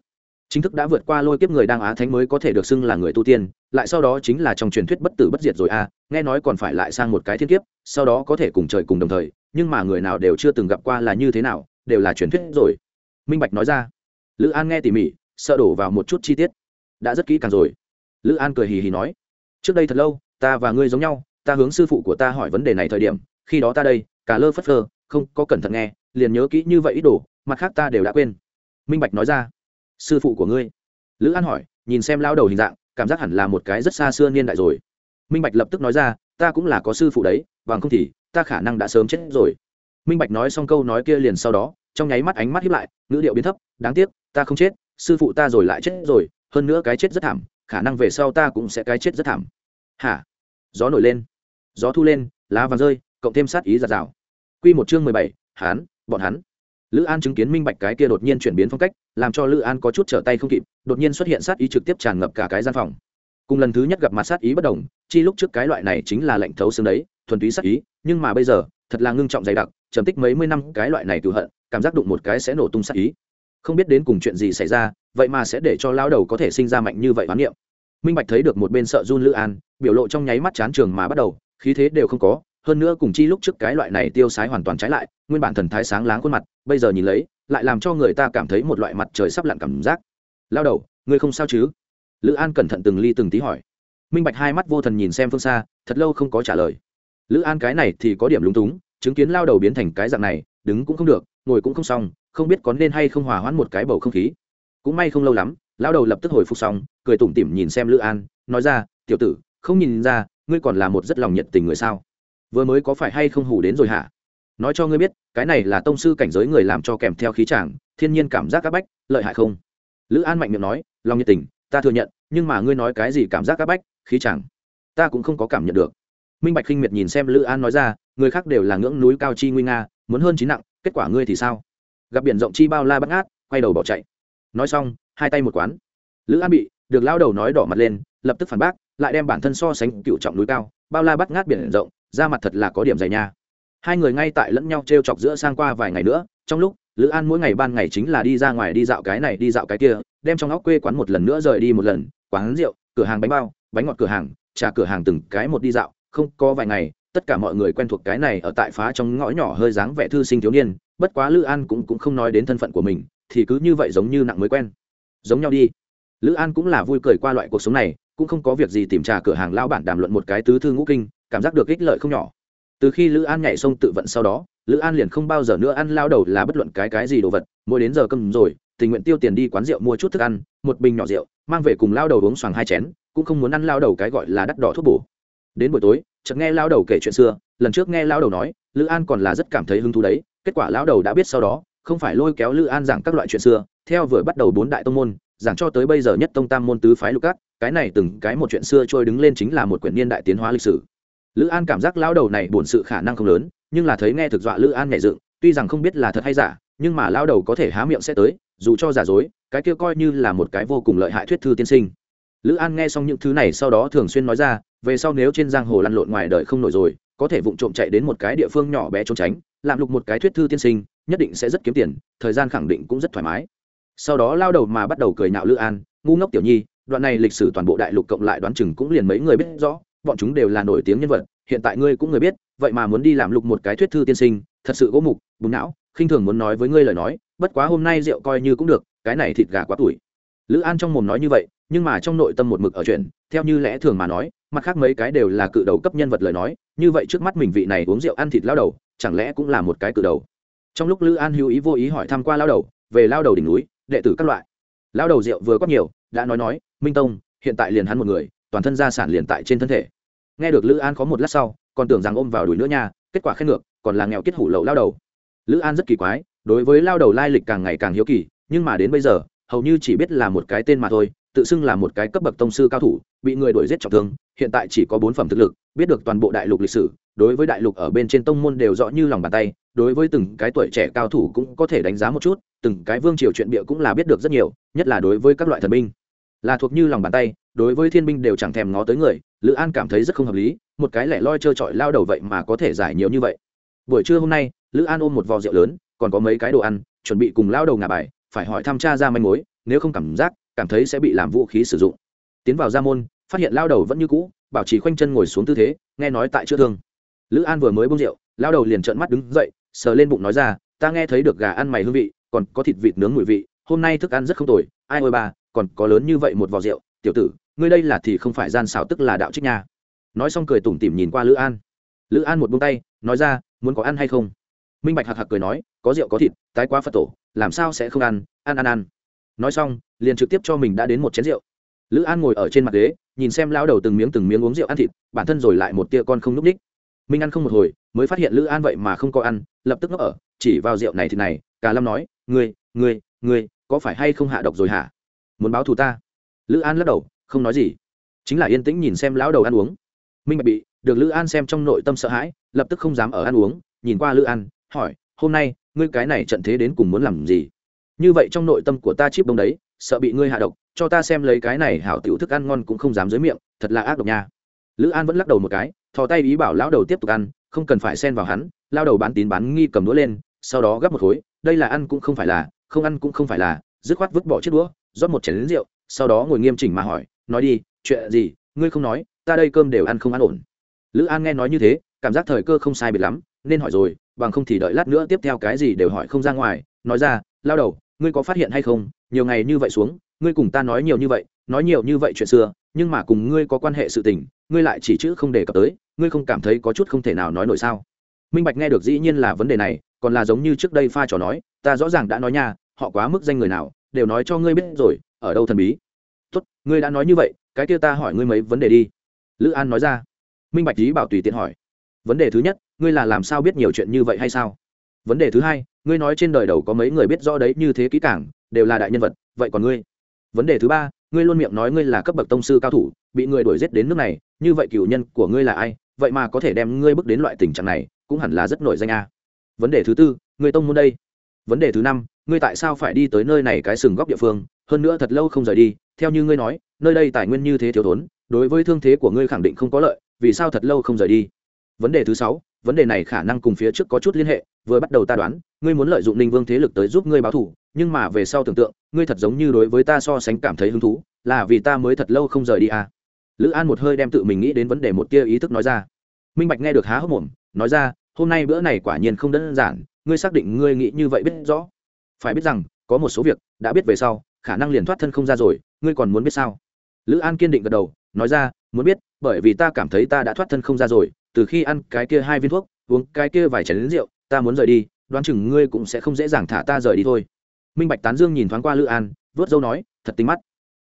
chính thức đã vượt qua lôi kiếp người đang á thánh mới có thể được xưng là người tu tiên, lại sau đó chính là trong truyền thuyết bất tử bất diệt rồi a nghe nói còn phải lại sang một cái thiên kiếp, sau đó có thể cùng trời cùng đồng thời, nhưng mà người nào đều chưa từng gặp qua là như thế nào, đều là truyền thuyết rồi. Minh bạch nói ra. Lữ an nghe tỉ mỉ, sợ đổ vào một chút chi tiết. Đã rất kỹ càng rồi. Lữ an cười hì hì nói. Trước đây thật lâu, ta và ngươi giống nhau, ta hướng sư phụ của ta hỏi vấn đề này thời điểm, khi đó ta đây, cả lơ phất phơ, không có cẩn thận nghe, liền nhớ kỹ như vậy ít đồ, mặt khác ta đều đã quên. Minh bạch nói ra sư phụ của ngươi. Lữ an hỏi, nhìn xem lao đầu hình dạng, cảm giác hẳn là một cái rất xa xưa niên đại rồi. Minh bạch lập tức nói ra, ta cũng là có sư phụ đấy, bằng không thì, ta khả năng đã sớm chết rồi. Minh bạch nói xong câu nói kia liền sau đó, trong nháy mắt ánh mắt hiếp lại, ngữ điệu biến thấp, đáng tiếc, ta không chết, sư phụ ta rồi lại chết rồi, hơn nữa cái chết rất thảm, khả năng về sau ta cũng sẽ cái chết rất thảm. Hả? Gió nổi lên. Gió thu lên, lá vàng rơi, cộng thêm sát ý giạt rào. Q một chương mười bảy, hán, bọn hắn lữ an chứng kiến minh bạch cái kia đột nhiên chuyển biến phong cách, làm cho lữ an có chút trở tay không kịp, đột nhiên xuất hiện sát ý trực tiếp tràn ngập cả cái gian phòng. Cùng lần thứ nhất gặp mặt sát ý bất đồng, chi lúc trước cái loại này chính là lệnh thấu xương đấy, thuần túy sát ý, nhưng mà bây giờ, thật là ngưng trọng dày đặc, trầm tích mấy mươi năm, cái loại này cựu hận, cảm giác đụng một cái sẽ nổ tung sát ý. Không biết đến cùng chuyện gì xảy ra, vậy mà sẽ để cho lao đầu có thể sinh ra mạnh như vậy bán niệm. Minh bạch thấy được một bên sợ run lữ an, biểu lộ trong nháy mắt chán trường mà bắt đầu, khí thế đều không có hơn nữa cùng chi lúc trước cái loại này tiêu sái hoàn toàn trái lại, nguyên bản thần thái sáng láng khuôn mặt, bây giờ nhìn lấy, lại làm cho người ta cảm thấy một loại mặt trời sắp lặn cảm giác. Lao đầu ngươi không sao chứ? Lữ an cẩn thận từng ly từng tí hỏi. Minh bạch hai mắt vô thần nhìn xem phương xa, thật lâu không có trả lời. Lữ an cái này thì có điểm lúng túng, chứng kiến lao đầu biến thành cái dạng này, đứng cũng không được, ngồi cũng không xong, không biết có nên hay không hòa hoãn một cái bầu không khí. Cũng may không lâu lắm, lao đầu lập tức hồi phục xong, cười tủm tỉm nhìn xem lữ an, nói ra, tiểu tử, không nhìn ra, ngươi còn là một rất lòng nhiệt tình người sao? Vừa mới có phải hay không hủ đến rồi hả? Nói cho ngươi biết, cái này là tông sư cảnh giới người làm cho kèm theo khí tràng thiên nhiên cảm giác c áp bách, lợi hại không? Lữ an mạnh miệng nói, lòng nhiệt tình, ta thừa nhận, nhưng mà ngươi nói cái gì cảm giác c áp bách, khí tràng ta cũng không có cảm nhận được. Minh bạch khinh miệt nhìn xem lữ an nói ra, người khác đều là ngưỡng núi cao chi nguy nga, muốn hơn trí nặng, kết quả ngươi thì sao? Gặp biển rộng chi bao la bắt ngát, quay đầu bỏ chạy. Nói xong, hai tay một quán. Lữ an bị được lao đầu nói đỏ mặt lên, lập tức phản bác, lại đem bản thân so sánh cựu trọng núi cao, bao la bắt ngát biển rộng ra mặt thật là có điểm dày nha. Hai người ngay tại lẫn nhau t r e o chọc giữa sang qua vài ngày nữa trong lúc lữ an mỗi ngày ban ngày chính là đi ra ngoài đi dạo cái này đi dạo cái kia đem trong óc quê quán một lần nữa rời đi một lần quán rượu cửa hàng bánh bao bánh ngọt cửa hàng trà cửa hàng từng cái một đi dạo không có vài ngày tất cả mọi người quen thuộc cái này ở tại phá trong ngõ nhỏ hơi dáng vẻ thư sinh thiếu niên bất quá lữ an cũng, cũng không nói đến thân phận của mình thì cứ như vậy giống như nặng mới quen. Giống nhau đi. Lữ an cũng là vui cười qua loại cuộc sống này cũng không có việc gì tìm trà cửa hàng lao bản đàm luận một cái tứ thư ngũ kinh cảm giác được ích lợi không nhỏ. Từ khi lữ an nhảy sông tự vận sau đó, lữ an liền không bao giờ nữa ăn lao đầu là bất luận cái cái gì đồ vật, mỗi đến giờ cơm rồi, tình nguyện tiêu tiền đi quán rượu mua chút thức ăn, một bình nhỏ rượu, mang về cùng lao đầu uống xoàng hai chén, cũng không muốn ăn lao đầu cái gọi là đắt đỏ thuốc bổ. Đến buổi tối, chợt nghe lao đầu kể chuyện xưa, lần trước nghe lao đầu nói, lữ an còn là rất cảm thấy hứng thú đấy, kết quả lão đầu đã biết sau đó, không phải lôi kéo lữ an giảng các loại chuyện xưa, theo vừa bắt đầu bốn đại tông môn, giảng cho tới bây giờ nhất tông tam môn tứ phái lục các, cái này từng cái một chuyện xưa trôi đứng lên chính là một quyển niên đại tiến hóa lịch sử lữ an cảm giác lão đầu này bổn sự khả năng không lớn, nhưng là thấy nghe thực dọa lữ an nhẹ dựng, tuy rằng không biết là thật hay giả, nhưng mà lão đầu có thể há miệng sẽ tới, dù cho giả dối, cái kia coi như là một cái vô cùng lợi hại thuyết thư tiên sinh. Lữ an nghe xong những thứ này sau đó thường xuyên nói ra, về sau nếu trên giang hồ lăn lộn ngoài đời không nổi rồi, có thể vụng trộm chạy đến một cái địa phương nhỏ bé trốn tránh làm lục một cái thuyết thư tiên sinh, nhất định sẽ rất kiếm tiền, thời gian khẳng định cũng rất thoải mái. Sau đó lao đầu mà bắt đầu cười nhạo lữ an, ngu ngốc tiểu nhi, đoạn này lịch sử toàn bộ đại lục cộng lại đoán chừng cũng liền mấy người biết rõ bọn chúng đều là nổi tiếng nhân vật, hiện tại ngươi cũng người biết, vậy mà muốn đi làm lục một cái thuyết thư tiên sinh, thật sự gỗ mục bùn não, khinh thường muốn nói với ngươi lời nói, bất quá hôm nay rượu coi như cũng được, cái này thịt gà quá tuổi. Lữ an trong mồm nói như vậy, nhưng mà trong nội tâm một mực ở chuyện, theo như lẽ thường mà nói, mặt khác mấy cái đều là cự đầu cấp nhân vật lời nói, như vậy trước mắt mình vị này uống rượu ăn thịt lao đầu, chẳng lẽ cũng là một cái cự đầu? Trong lúc lữ an hữu ý vô ý hỏi thăm qua lao đầu, về lao đầu đỉnh núi, đệ tử các loại. Lao đầu rượu vừa có nhiều, đã nói nói, minh tông, hiện tại liền hắn một người toàn thân gia sản liền tại trên thân thể. Nghe được lữ an có một lát sau, còn tưởng rằng ôm vào đuổi nữa nha, kết quả khen ngược, còn là nghèo kết hủ lậu lao đầu. Lữ an rất kỳ quái, đối với lao đầu lai lịch càng ngày càng hiếu kỳ, nhưng mà đến bây giờ, hầu như chỉ biết là một cái tên mà thôi, tự xưng là một cái cấp bậc tông sư cao thủ, bị người đuổi giết trọng thương, hiện tại chỉ có bốn phẩm thực lực, biết được toàn bộ đại lục lịch sử, đối với đại lục ở bên trên tông môn đều rõ như lòng bàn tay, đối với từng cái tuổi trẻ cao thủ cũng có thể đánh giá một chút, từng cái vương triều chuyện bịa cũng là biết được rất nhiều, nhất là đối với các loại thần binh là thuộc như lòng bàn tay, đối với thiên binh đều chẳng thèm ngó tới người, lữ an cảm thấy rất không hợp lý, một cái lẻ loi trơ trọi lao đầu vậy mà có thể giải nhiều như vậy. Buổi trưa hôm nay, lữ an ôm một vò rượu lớn, còn có mấy cái đồ ăn, chuẩn bị cùng lao đầu ngà bài, phải hỏi thăm cha ra manh mối, nếu không cảm giác, cảm thấy sẽ bị làm vũ khí sử dụng. Tiến vào gia môn, phát hiện lao đầu vẫn như cũ, bảo trì khoanh chân ngồi xuống tư thế, nghe nói tại chữa thương. Lữ an vừa mới bông rượu, lao đầu liền trợn mắt đứng dậy, sờ lên bụng nói ra, ta nghe thấy được gà ăn mày hương vị, còn có thịt vịt nướng mùi vị, hôm nay thức ăn rất không tồi, ai ôi bà còn có lớn như vậy một vò rượu, tiểu tử, ngươi đây là thì không phải gian xảo tức là đạo trích nha. Nói xong cười tủm tỉm nhìn qua lữ an. Lữ an một bông tay, nói ra, muốn có ăn hay không? Minh bạch hạc hạc cười nói, có rượu có thịt, tái quá phật tổ, làm sao sẽ không ăn ăn ăn ăn. Nói xong, liền trực tiếp cho mình đã đến một chén rượu. Lữ an ngồi ở trên mặt ghế, nhìn xem lao đầu từng miếng từng miếng uống rượu ăn thịt, bản thân rồi lại một tia con không n ú c ních. Minh ăn không một hồi, mới phát hiện lữ an vậy mà không có ăn, lập tức ngốc ở, chỉ vào rượu này thì này cả lâm nói, ngươi ngươi ngươi, có phải hay không hạ độc rồi hả? Muốn báo thù ta. Lữ an lắc đầu, không nói gì. Chính là yên tĩnh nhìn xem lão đầu ăn uống. Minh bạch bị, được lữ an xem trong nội tâm sợ hãi, lập tức không dám ở ăn uống, nhìn qua lữ an, hỏi, hôm nay, ngươi cái này trận thế đến cùng muốn làm gì? Như vậy trong nội tâm của ta chip đông đấy, sợ bị ngươi hạ độc, cho ta xem lấy cái này hảo tiểu thức ăn ngon cũng không dám dưới miệng, thật là ác độc nha. Lữ an vẫn lắc đầu một cái, thò tay ý bảo lão đầu tiếp tục ăn, không cần phải xen vào hắn lao đầu bán tín bán nghi cầm đũa lên, sau đó gắp một khối, đây là ăn cũng không phải là, không ăn cũng không phải là, dứt khoát vứt bỏ chiếc đũa rót một chén rượu, sau đó ngồi nghiêm chỉnh mà hỏi, nói đi, chuyện gì? Ngươi không nói, ta đây cơm đều ăn không ăn ổn. Lữ an nghe nói như thế, cảm giác thời cơ không sai biệt lắm, nên hỏi rồi, bằng không thì đợi lát nữa tiếp theo cái gì đều hỏi không ra ngoài. Nói ra, lao đầu, ngươi có phát hiện hay không? Nhiều ngày như vậy xuống, ngươi cùng ta nói nhiều như vậy, nói nhiều như vậy chuyện xưa, nhưng mà cùng ngươi có quan hệ sự tình, ngươi lại chỉ chữ không đề cập tới, ngươi không cảm thấy có chút không thể nào nói nổi sao? Minh bạch nghe được dĩ nhiên là vấn đề này, còn là giống như trước đây pha trò nói, ta rõ ràng đã nói nha, họ quá mức danh người nào đều nói cho ngươi biết rồi, ở đâu thần bí? Tốt, ngươi đã nói như vậy, cái kia ta hỏi ngươi mấy vấn đề đi. Lữ an nói ra. Minh bạch lý bảo tùy tiện hỏi. Vấn đề thứ nhất, ngươi là làm sao biết nhiều chuyện như vậy hay sao? Vấn đề thứ hai, ngươi nói trên đời đầu có mấy người biết rõ đấy, như thế kỹ cảng đều là đại nhân vật, vậy còn ngươi? Vấn đề thứ ba, ngươi luôn miệng nói ngươi là cấp bậc tông sư cao thủ, bị người đuổi giết đến nước này, như vậy cựu nhân của ngươi là ai? Vậy mà có thể đem ngươi bước đến loại tình trạng này, cũng hẳn là rất nổi danh a. Vấn đề thứ tư, ngươi tông môn đây? Vấn đề thứ năm ngươi tại sao phải đi tới nơi này cái sừng góc địa phương, hơn nữa thật lâu không rời đi, theo như ngươi nói, nơi đây tài nguyên như thế thiếu thốn, đối với thương thế của ngươi khẳng định không có lợi, vì sao thật lâu không rời đi? Vấn đề thứ sáu, vấn đề này khả năng cùng phía trước có chút liên hệ, vừa bắt đầu ta đoán, ngươi muốn lợi dụng ninh vương thế lực tới giúp ngươi báo thù, nhưng mà về sau tưởng tượng, ngươi thật giống như đối với ta so sánh cảm thấy hứng thú, là vì ta mới thật lâu không rời đi à. lữ an một hơi đem tự mình nghĩ đến vấn đề một tia ý thức nói ra. Minh bạch nghe được há hốc mồm, nói ra, hôm nay bữa này quả nhiên không đơn giản, ngươi xác định ngươi nghĩ như vậy biết rõ phải biết rằng, có một số việc, đã biết về sau, khả năng liền thoát thân không ra rồi, ngươi còn muốn biết sao? Lữ an kiên định gật đầu, nói ra, muốn biết, bởi vì ta cảm thấy ta đã thoát thân không ra rồi, từ khi ăn cái kia hai viên thuốc, uống cái kia vài chén rượu, ta muốn rời đi, đoán chừng ngươi cũng sẽ không dễ dàng thả ta rời đi thôi. Minh bạch tán dương nhìn thoáng qua lữ an, vớt dâu nói, thật tính mắt.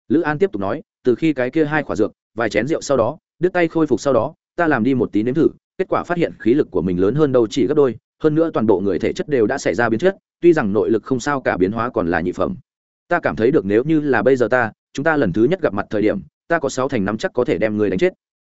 Lữ an tiếp tục nói, từ khi cái kia hai khỏa dược, vài chén rượu sau đó, đứt tay khôi phục sau đó, ta làm đi một tí nếm thử, kết quả phát hiện khí lực của mình lớn hơn đâu chỉ gấp đôi, hơn nữa toàn bộ người thể chất đều đã xảy ra biến chất tuy rằng nội lực không sao cả biến hóa còn là nhị phẩm. Ta cảm thấy được nếu như là bây giờ ta, chúng ta lần thứ nhất gặp mặt thời điểm, ta có sáu thành năm chắc có thể đem người đánh chết.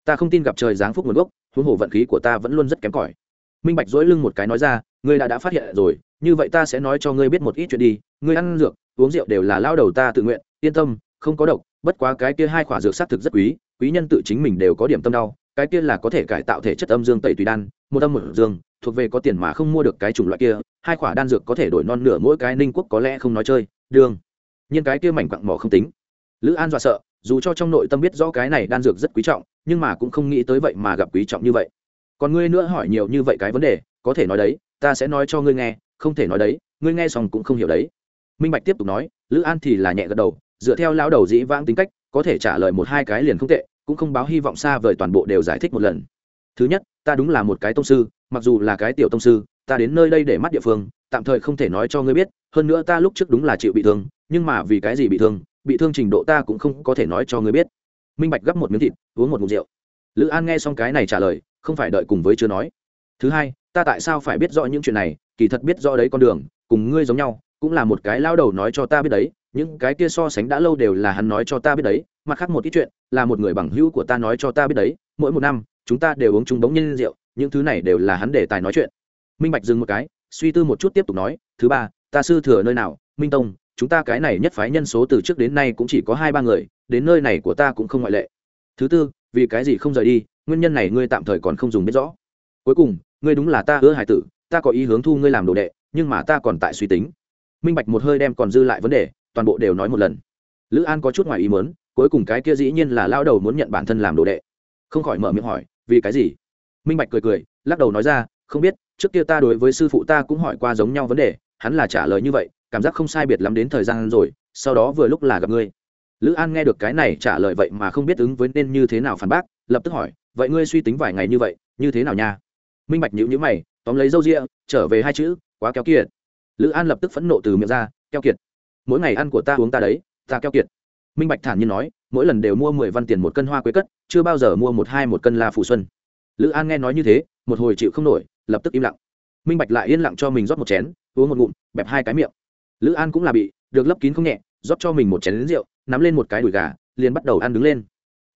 Ta không tin gặp trời giáng phúc nguồn gốc, huống hồ vận khí của ta vẫn luôn rất kém cỏi. Minh bạch dỗi lưng một cái nói ra, ngươi đã đã phát hiện rồi, như vậy ta sẽ nói cho ngươi biết một ít chuyện đi. Ngươi ăn dược, uống rượu đều là lao đầu ta tự nguyện, yên tâm, không có độc, bất quá cái kia hai khỏa dược xác thực rất quý quý nhân tự chính mình đều có điểm tâm đau cái kia là có thể cải tạo thể chất âm dương tẩy tùy đan, một âm một dương, thuộc về có tiền mà không mua được cái chủng loại kia, hai quả đan dược có thể đổi non nửa mỗi cái ninh quốc có lẽ không nói chơi đương nhiên cái kia mảnh quặng mỏ không tính. Lữ an dọa sợ, dù cho trong nội tâm biết rõ cái này đan dược rất quý trọng, nhưng mà cũng không nghĩ tới vậy mà gặp quý trọng như vậy. Còn ngươi nữa hỏi nhiều như vậy cái vấn đề, có thể nói đấy, ta sẽ nói cho ngươi nghe, không thể nói đấy, ngươi nghe xong cũng không hiểu đấy. Minh bạch tiếp tục nói, lữ an thì là nhẹ gật đầu, dựa theo lão đầu dĩ vãng tính cách, có thể trả lời một hai cái liền không tệ cũng không báo hy vọng xa vời toàn bộ đều giải thích một lần. Thứ nhất, ta đúng là một cái tông sư, mặc dù là cái tiểu tông sư, ta đến nơi đây để mắt địa phương, tạm thời không thể nói cho ngươi biết, hơn nữa ta lúc trước đúng là chịu bị thương, nhưng mà vì cái gì bị thương bị thương trình độ ta cũng không có thể nói cho ngươi biết. Minh bạch gấp một miếng thịt, uống một mục rượu. Lữ an nghe xong cái này trả lời, không phải đợi cùng với chưa nói. Thứ hai, ta tại sao phải biết rõ những chuyện này, kỳ thật biết rõ đấy con đường, cùng ngươi giống nhau, cũng là một cái lao đầu nói cho ta biết đấy những cái kia so sánh đã lâu đều là hắn nói cho ta biết đấy, mặt khác một ít chuyện là một người bằng hữu của ta nói cho ta biết đấy, mỗi một năm, chúng ta đều uống chung bóng nhân rượu, những thứ này đều là hắn để tài nói chuyện. Minh bạch dừng một cái, suy tư một chút tiếp tục nói, thứ ba, ta sư thừa nơi nào? Minh tông, chúng ta cái này nhất phái nhân số từ trước đến nay cũng chỉ có hai ba người, đến nơi này của ta cũng không ngoại lệ. Thứ tư, vì cái gì không rời đi? Nguyên nhân này ngươi tạm thời còn không dùng biết rõ. Cuối cùng, ngươi đúng là ta hứa hải tử, ta có ý hướng thu ngươi làm đồ đệ, nhưng mà ta còn tại suy tính. Minh bạch một hơi đem còn dư lại vấn đề toàn bộ đều nói một lần. Lữ an có chút ngoài ý mớn cuối cùng cái kia dĩ nhiên là lao đầu muốn nhận bản thân làm đồ đệ. Không khỏi mở miệng hỏi, vì cái gì? Minh bạch cười cười, lắc đầu nói ra, không biết, trước kia ta đối với sư phụ ta cũng hỏi qua giống nhau vấn đề, hắn là trả lời như vậy, cảm giác không sai biệt lắm đến thời gian rồi, sau đó vừa lúc là gặp ngươi. Lữ an nghe được cái này trả lời vậy mà không biết ứng với nên như thế nào phản bác, lập tức hỏi, vậy ngươi suy tính vài ngày như vậy, như thế nào nha? Minh bạch nhữ nhữ mày, tóm lấy râu rịa trở về hai chữ, quá kéo kiệt. Lữ an lập tức phẫn nộ từ miệng ra, keo kiệt mỗi ngày ăn của ta uống ta đấy, ta keo kiệt. Minh bạch thản nhiên nói, mỗi lần đều mua mười văn tiền một cân hoa quế cất, chưa bao giờ mua một hai một cân la phủ xuân. Lữ an nghe nói như thế, một hồi chịu không nổi, lập tức im lặng. Minh bạch lại yên lặng cho mình rót một chén, uống một ngụm, bẹp hai cái miệng. Lữ an cũng là bị, được lấp kín không nhẹ, rót cho mình một chén lính rượu, nắm lên một cái đùi gà, liền bắt đầu ăn đứng lên.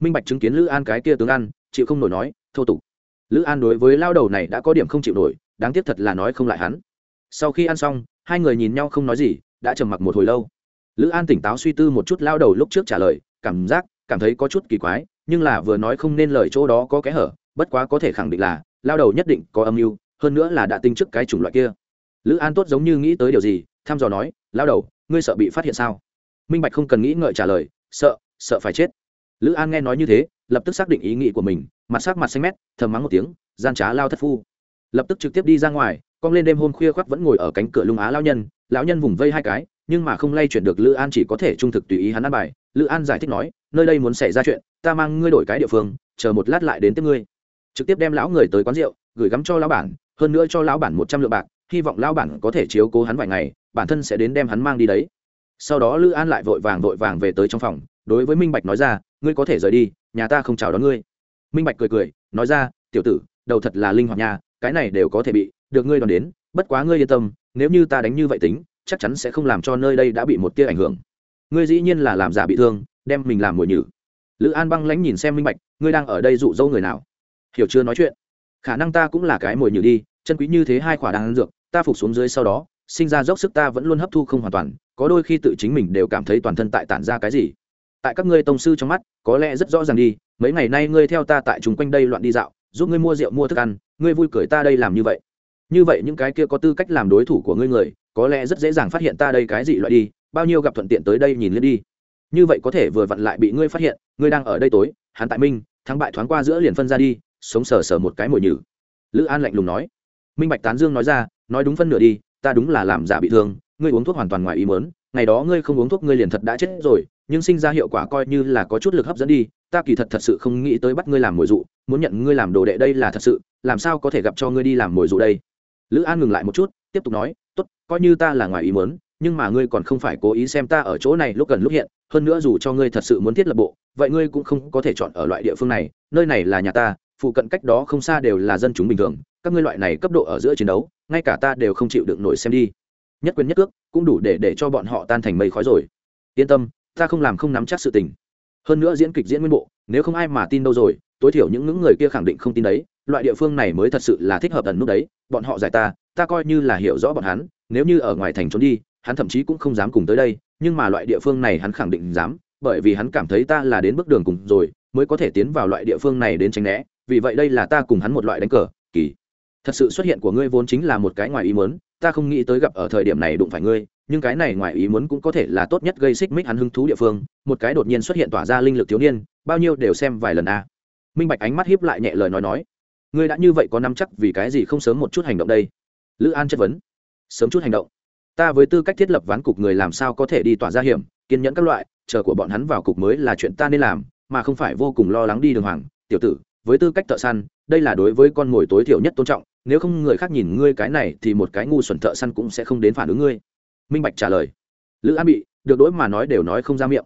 Minh bạch chứng kiến lữ an cái kia tướng ăn, chịu không nổi nói, thô tục. Lữ an đối với lao đầu này đã có điểm không chịu nổi, đáng tiếc thật là nói không lại hắn. Sau khi ăn xong, hai người nhìn nhau không nói gì đã trầm mặc một hồi lâu. Lữ an tỉnh táo suy tư một chút lao đầu lúc trước trả lời, cảm giác, cảm thấy có chút kỳ quái, nhưng là vừa nói không nên lời chỗ đó có kẽ hở, bất quá có thể khẳng định là, lao đầu nhất định có âm mưu, hơn nữa là đã tinh chức cái chủng loại kia. Lữ an tốt giống như nghĩ tới điều gì, thăm dò nói, lao đầu, ngươi sợ bị phát hiện sao? Minh bạch không cần nghĩ ngợi trả lời, sợ sợ phải chết. Lữ an nghe nói như thế, lập tức xác định ý nghĩ của mình, mặt sắc mặt xanh mét, thầm mắng một tiếng, gian trá lao thất phu. Lập tức trực tiếp đi ra ngoài, cong lên đêm hôm khuya khoác vẫn ngồi ở cánh cửa lung á lao nhân lão nhân vùng vây hai cái, nhưng mà không lay chuyển được lữ an chỉ có thể trung thực tùy ý hắn ăn bài. Lữ an giải thích nói, nơi đây muốn xảy ra chuyện, ta mang ngươi đổi cái địa phương, chờ một lát lại đến tiếp ngươi. Trực tiếp đem lão người tới quán rượu, gửi gắm cho lão bản, hơn nữa cho lão bản một trăm lượng bạc, hy vọng lão bản có thể chiếu cố hắn vài ngày, bản thân sẽ đến đem hắn mang đi đấy. Sau đó lữ an lại vội vàng vội vàng về tới trong phòng, đối với minh bạch nói ra, ngươi có thể rời đi, nhà ta không chào đón ngươi. Minh bạch cười cười, nói ra, tiểu tử, đầu thật là linh hoạt nhà cái này đều có thể bị, được ngươi đón đến bất quá ngươi yên tâm, nếu như ta đánh như vậy tính, chắc chắn sẽ không làm cho nơi đây đã bị một tia ảnh hưởng. Ngươi dĩ nhiên là làm giả bị thương, đem mình làm mồi nhử. Lữ an băng lãnh nhìn xem minh bạch, ngươi đang ở đây dụ dỗ người nào? Hiểu chưa nói chuyện? Khả năng ta cũng là cái mồi nhử đi, chân quý như thế hai khỏa đang ăn dược, ta phục xuống dưới sau đó, sinh ra dốc sức ta vẫn luôn hấp thu không hoàn toàn, có đôi khi tự chính mình đều cảm thấy toàn thân tại tản ra cái gì. Tại các ngươi tông sư trong mắt, có lẽ rất rõ ràng đi, mấy ngày nay ngươi theo ta tại chúng quanh đây loạn đi dạo, giúp ngươi mua rượu, mua thức ăn, ngươi vui cười ta đây làm như vậy như vậy những cái kia có tư cách làm đối thủ của ngươi người, có lẽ rất dễ dàng phát hiện ta đây cái gì loại đi, bao nhiêu gặp thuận tiện tới đây nhìn lên đi. Như vậy có thể vừa vặn lại bị ngươi phát hiện, ngươi đang ở đây tối, hắn tại minh, thắng bại thoáng qua giữa liền phân ra đi, sống sờ sờ một cái mồi nhử. Lữ an lạnh lùng nói. Minh bạch tán dương nói ra, nói đúng phân nửa đi, ta đúng là làm giả bị thương, ngươi uống thuốc hoàn toàn ngoài ý mớn ngày đó ngươi không uống thuốc ngươi liền thật đã chết rồi, nhưng sinh ra hiệu quả coi như là có chút lực hấp dẫn đi, ta kỳ thật thật sự không nghĩ tới bắt ngươi làm mồi dụ, muốn nhận ngươi làm đồ đệ đây là thật sự, làm sao có thể gặp cho ngươi đi làm mồi dụ đây? Lữ an ngừng lại một chút, tiếp tục nói, tốt, coi như ta là ngoài ý muốn, nhưng mà ngươi còn không phải cố ý xem ta ở chỗ này lúc gần lúc hiện, hơn nữa dù cho ngươi thật sự muốn thiết lập bộ, vậy ngươi cũng không có thể chọn ở loại địa phương này, nơi này là nhà ta, phụ cận cách đó không xa đều là dân chúng bình thường, các ngươi loại này cấp độ ở giữa chiến đấu, ngay cả ta đều không chịu đựng nổi xem đi. Nhất quyền nhất cước cũng đủ để để cho bọn họ tan thành mây khói rồi. Yên tâm, ta không làm không nắm chắc sự tình. Hơn nữa diễn kịch diễn nguyên bộ, nếu không ai mà tin đâu rồi, tối thiểu những những người kia khẳng định không tin đấy loại địa phương này mới thật sự là thích hợp ẩn nút đấy, bọn họ giải ta ta coi như là hiểu rõ bọn hắn, nếu như ở ngoài thành trốn đi, hắn thậm chí cũng không dám cùng tới đây, nhưng mà loại địa phương này hắn khẳng định dám, bởi vì hắn cảm thấy ta là đến bước đường cùng rồi, mới có thể tiến vào loại địa phương này đến tránh né, vì vậy đây là ta cùng hắn một loại đánh cờ, kỳ. Thật sự xuất hiện của ngươi vốn chính là một cái ngoài ý muốn, ta không nghĩ tới gặp ở thời điểm này đụng phải ngươi, nhưng cái này ngoài ý muốn cũng có thể là tốt nhất gây xích mích hắn hứng thú địa phương, một cái đột nhiên xuất hiện tỏa ra linh lực thiếu niên, bao nhiêu đều xem vài lần a. Minh bạch ánh mắt hiếp lại nhẹ lời nói nói ngươi đã như vậy có nắm chắc vì cái gì không sớm một chút hành động đây? Lữ an chất vấn. Sớm chút hành động. Ta với tư cách thiết lập ván cục người làm sao có thể đi tỏa ra hiểm, kiên nhẫn các loại, chờ của bọn hắn vào cục mới là chuyện ta nên làm, mà không phải vô cùng lo lắng đi đường hoàng. Tiểu tử, với tư cách thợ săn, đây là đối với con mồi tối thiểu nhất tôn trọng, nếu không người khác nhìn ngươi cái này thì một cái ngu xuẩn thợ săn cũng sẽ không đến phản ứng ngươi. Minh bạch trả lời. Lữ an bị, được đối mà nói đều nói không ra miệng.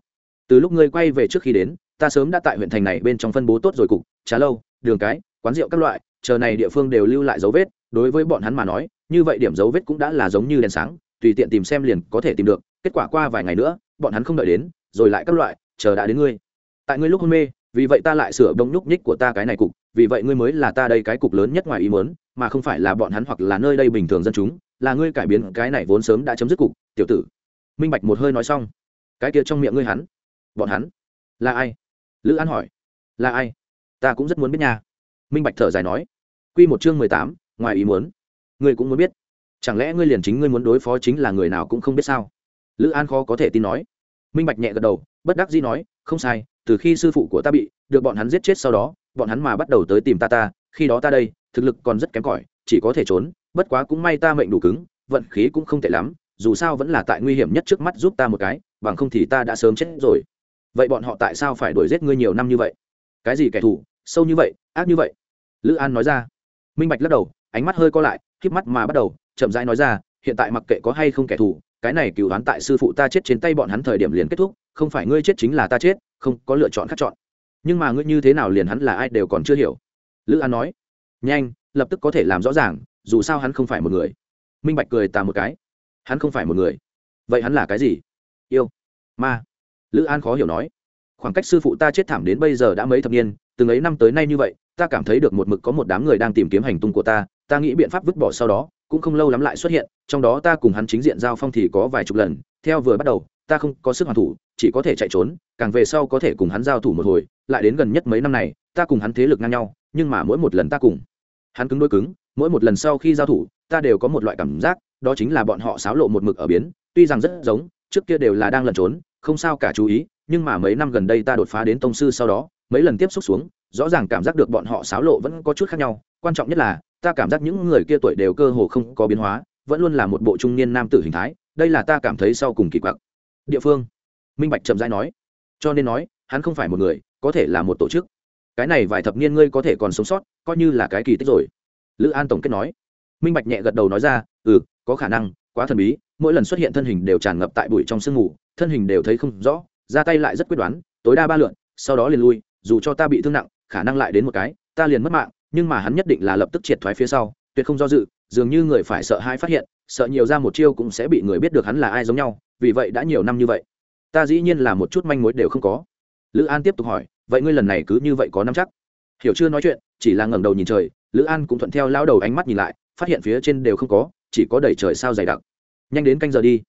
Từ lúc ngươi quay về trước khi đến, ta sớm đã tại huyện thành này bên trong phân bố tốt rồi cục, trà lâu, đường cái quán rượu các loại, chờ này địa phương đều lưu lại dấu vết, đối với bọn hắn mà nói, như vậy điểm dấu vết cũng đã là giống như đèn sáng, tùy tiện tìm xem liền có thể tìm được, kết quả qua vài ngày nữa, bọn hắn không đợi đến, rồi lại các loại, chờ đã đến ngươi. Tại ngươi lúc hôn mê, vì vậy ta lại sửa đông nhúc nhích của ta cái này cục, vì vậy ngươi mới là ta đây cái cục lớn nhất ngoài ý muốn, mà không phải là bọn hắn hoặc là nơi đây bình thường dân chúng, là ngươi cải biến cái này vốn sớm đã chấm dứt cục, tiểu tử. Minh bạch một hơi nói xong. Cái kia trong miệng ngươi hắn. Bọn hắn. Là ai? Lữ an hỏi. Là ai? Ta cũng rất muốn biết nhà minh bạch thở dài nói. Q một chương mười tám, ngoài ý muốn. Ngươi cũng muốn biết. Chẳng lẽ ngươi liền chính ngươi muốn đối phó chính là người nào cũng không biết sao? Lữ an khó có thể tin nói. Minh bạch nhẹ gật đầu, bất đắc dĩ nói, không sai, từ khi sư phụ của ta bị được bọn hắn giết chết sau đó, bọn hắn mà bắt đầu tới tìm ta ta, khi đó ta đây, thực lực còn rất kém cỏi, chỉ có thể trốn, bất quá cũng may ta mệnh đủ cứng, vận khí cũng không tệ lắm, dù sao vẫn là tại nguy hiểm nhất trước mắt giúp ta một cái, bằng không thì ta đã sớm chết rồi. Vậy bọn họ tại sao phải đuổi giết ngươi nhiều năm như vậy? Cái gì kẻ thù, sâu như vậy, ác như vậy? Lữ an nói ra. Minh bạch lắc đầu, ánh mắt hơi co lại k mắt mà bắt đầu, chậm rãi nói ra, hiện tại mặc kệ có hay không kẻ thù, cái này cựu đoán tại sư phụ ta chết trên tay bọn hắn thời điểm liền kết thúc, không phải ngươi chết chính là ta chết, không có lựa chọn khác chọn. Nhưng mà ngươi như thế nào liền hắn là ai đều còn chưa hiểu. Lữ an nói, nhanh, lập tức có thể làm rõ ràng, dù sao hắn không phải một người. Minh bạch cười tà một cái, hắn không phải một người. Vậy hắn là cái gì? Yêu, ma. Lữ an khó hiểu nói, khoảng cách sư phụ ta chết thảm đến bây giờ đã mấy thập niên, từng ấy năm tới nay như vậy ta cảm thấy được một mực có một đám người đang tìm kiếm hành tung của ta ta nghĩ biện pháp vứt bỏ sau đó, cũng không lâu lắm lại xuất hiện, trong đó ta cùng hắn chính diện giao phong thì có vài chục lần, theo vừa bắt đầu, ta không có sức hoàn thủ, chỉ có thể chạy trốn, càng về sau có thể cùng hắn giao thủ một hồi, lại đến gần nhất mấy năm này, ta cùng hắn thế lực ngang nhau, nhưng mà mỗi một lần ta cùng hắn cứng đôi cứng, mỗi một lần sau khi giao thủ, ta đều có một loại cảm giác, đó chính là bọn họ xáo lộ một mực ở biến, tuy rằng rất giống, trước kia đều là đang lẩn trốn, không sao cả chú ý, nhưng mà mấy năm gần đây ta đột phá đến tông sư sau đó, mấy lần tiếp xúc xuống rõ ràng cảm giác được bọn họ xáo lộ vẫn có chút khác nhau, quan trọng nhất là, ta cảm giác những người kia tuổi đều cơ hồ không có biến hóa, vẫn luôn là một bộ trung niên nam tử hình thái, đây là ta cảm thấy sau cùng kỳ quặc. Địa phương. Minh bạch chậm rãi nói. Cho nên nói, hắn không phải một người, có thể là một tổ chức. Cái này vài thập niên ngươi có thể còn sống sót, coi như là cái kỳ tích rồi. Lữ an tổng kết nói. Minh bạch nhẹ gật đầu nói ra ừ có khả năng, quá thần bí, mỗi lần xuất hiện thân hình đều tràn ngập tại bụi trong sương mù, thân hình đều thấy không rõ, ra tay lại rất quyết đoán, tối đa ba lượn, sau đó liền lui, dù cho ta bị thương nặng khả năng lại đến một cái, ta liền mất mạng, nhưng mà hắn nhất định là lập tức triệt thoái phía sau, tuyệt không do dự, dường như người phải sợ hai phát hiện, sợ nhiều ra một chiêu cũng sẽ bị người biết được hắn là ai giống nhau, vì vậy đã nhiều năm như vậy, ta dĩ nhiên là một chút manh mối đều không có. Lữ an tiếp tục hỏi, vậy ngươi lần này cứ như vậy có năm chắc? Hiểu chưa nói chuyện, chỉ là ngẩng đầu nhìn trời, lữ an cũng thuận theo lao đầu ánh mắt nhìn lại, phát hiện phía trên đều không có, chỉ có đầy trời sao dày đặc. Nhanh đến canh giờ đi.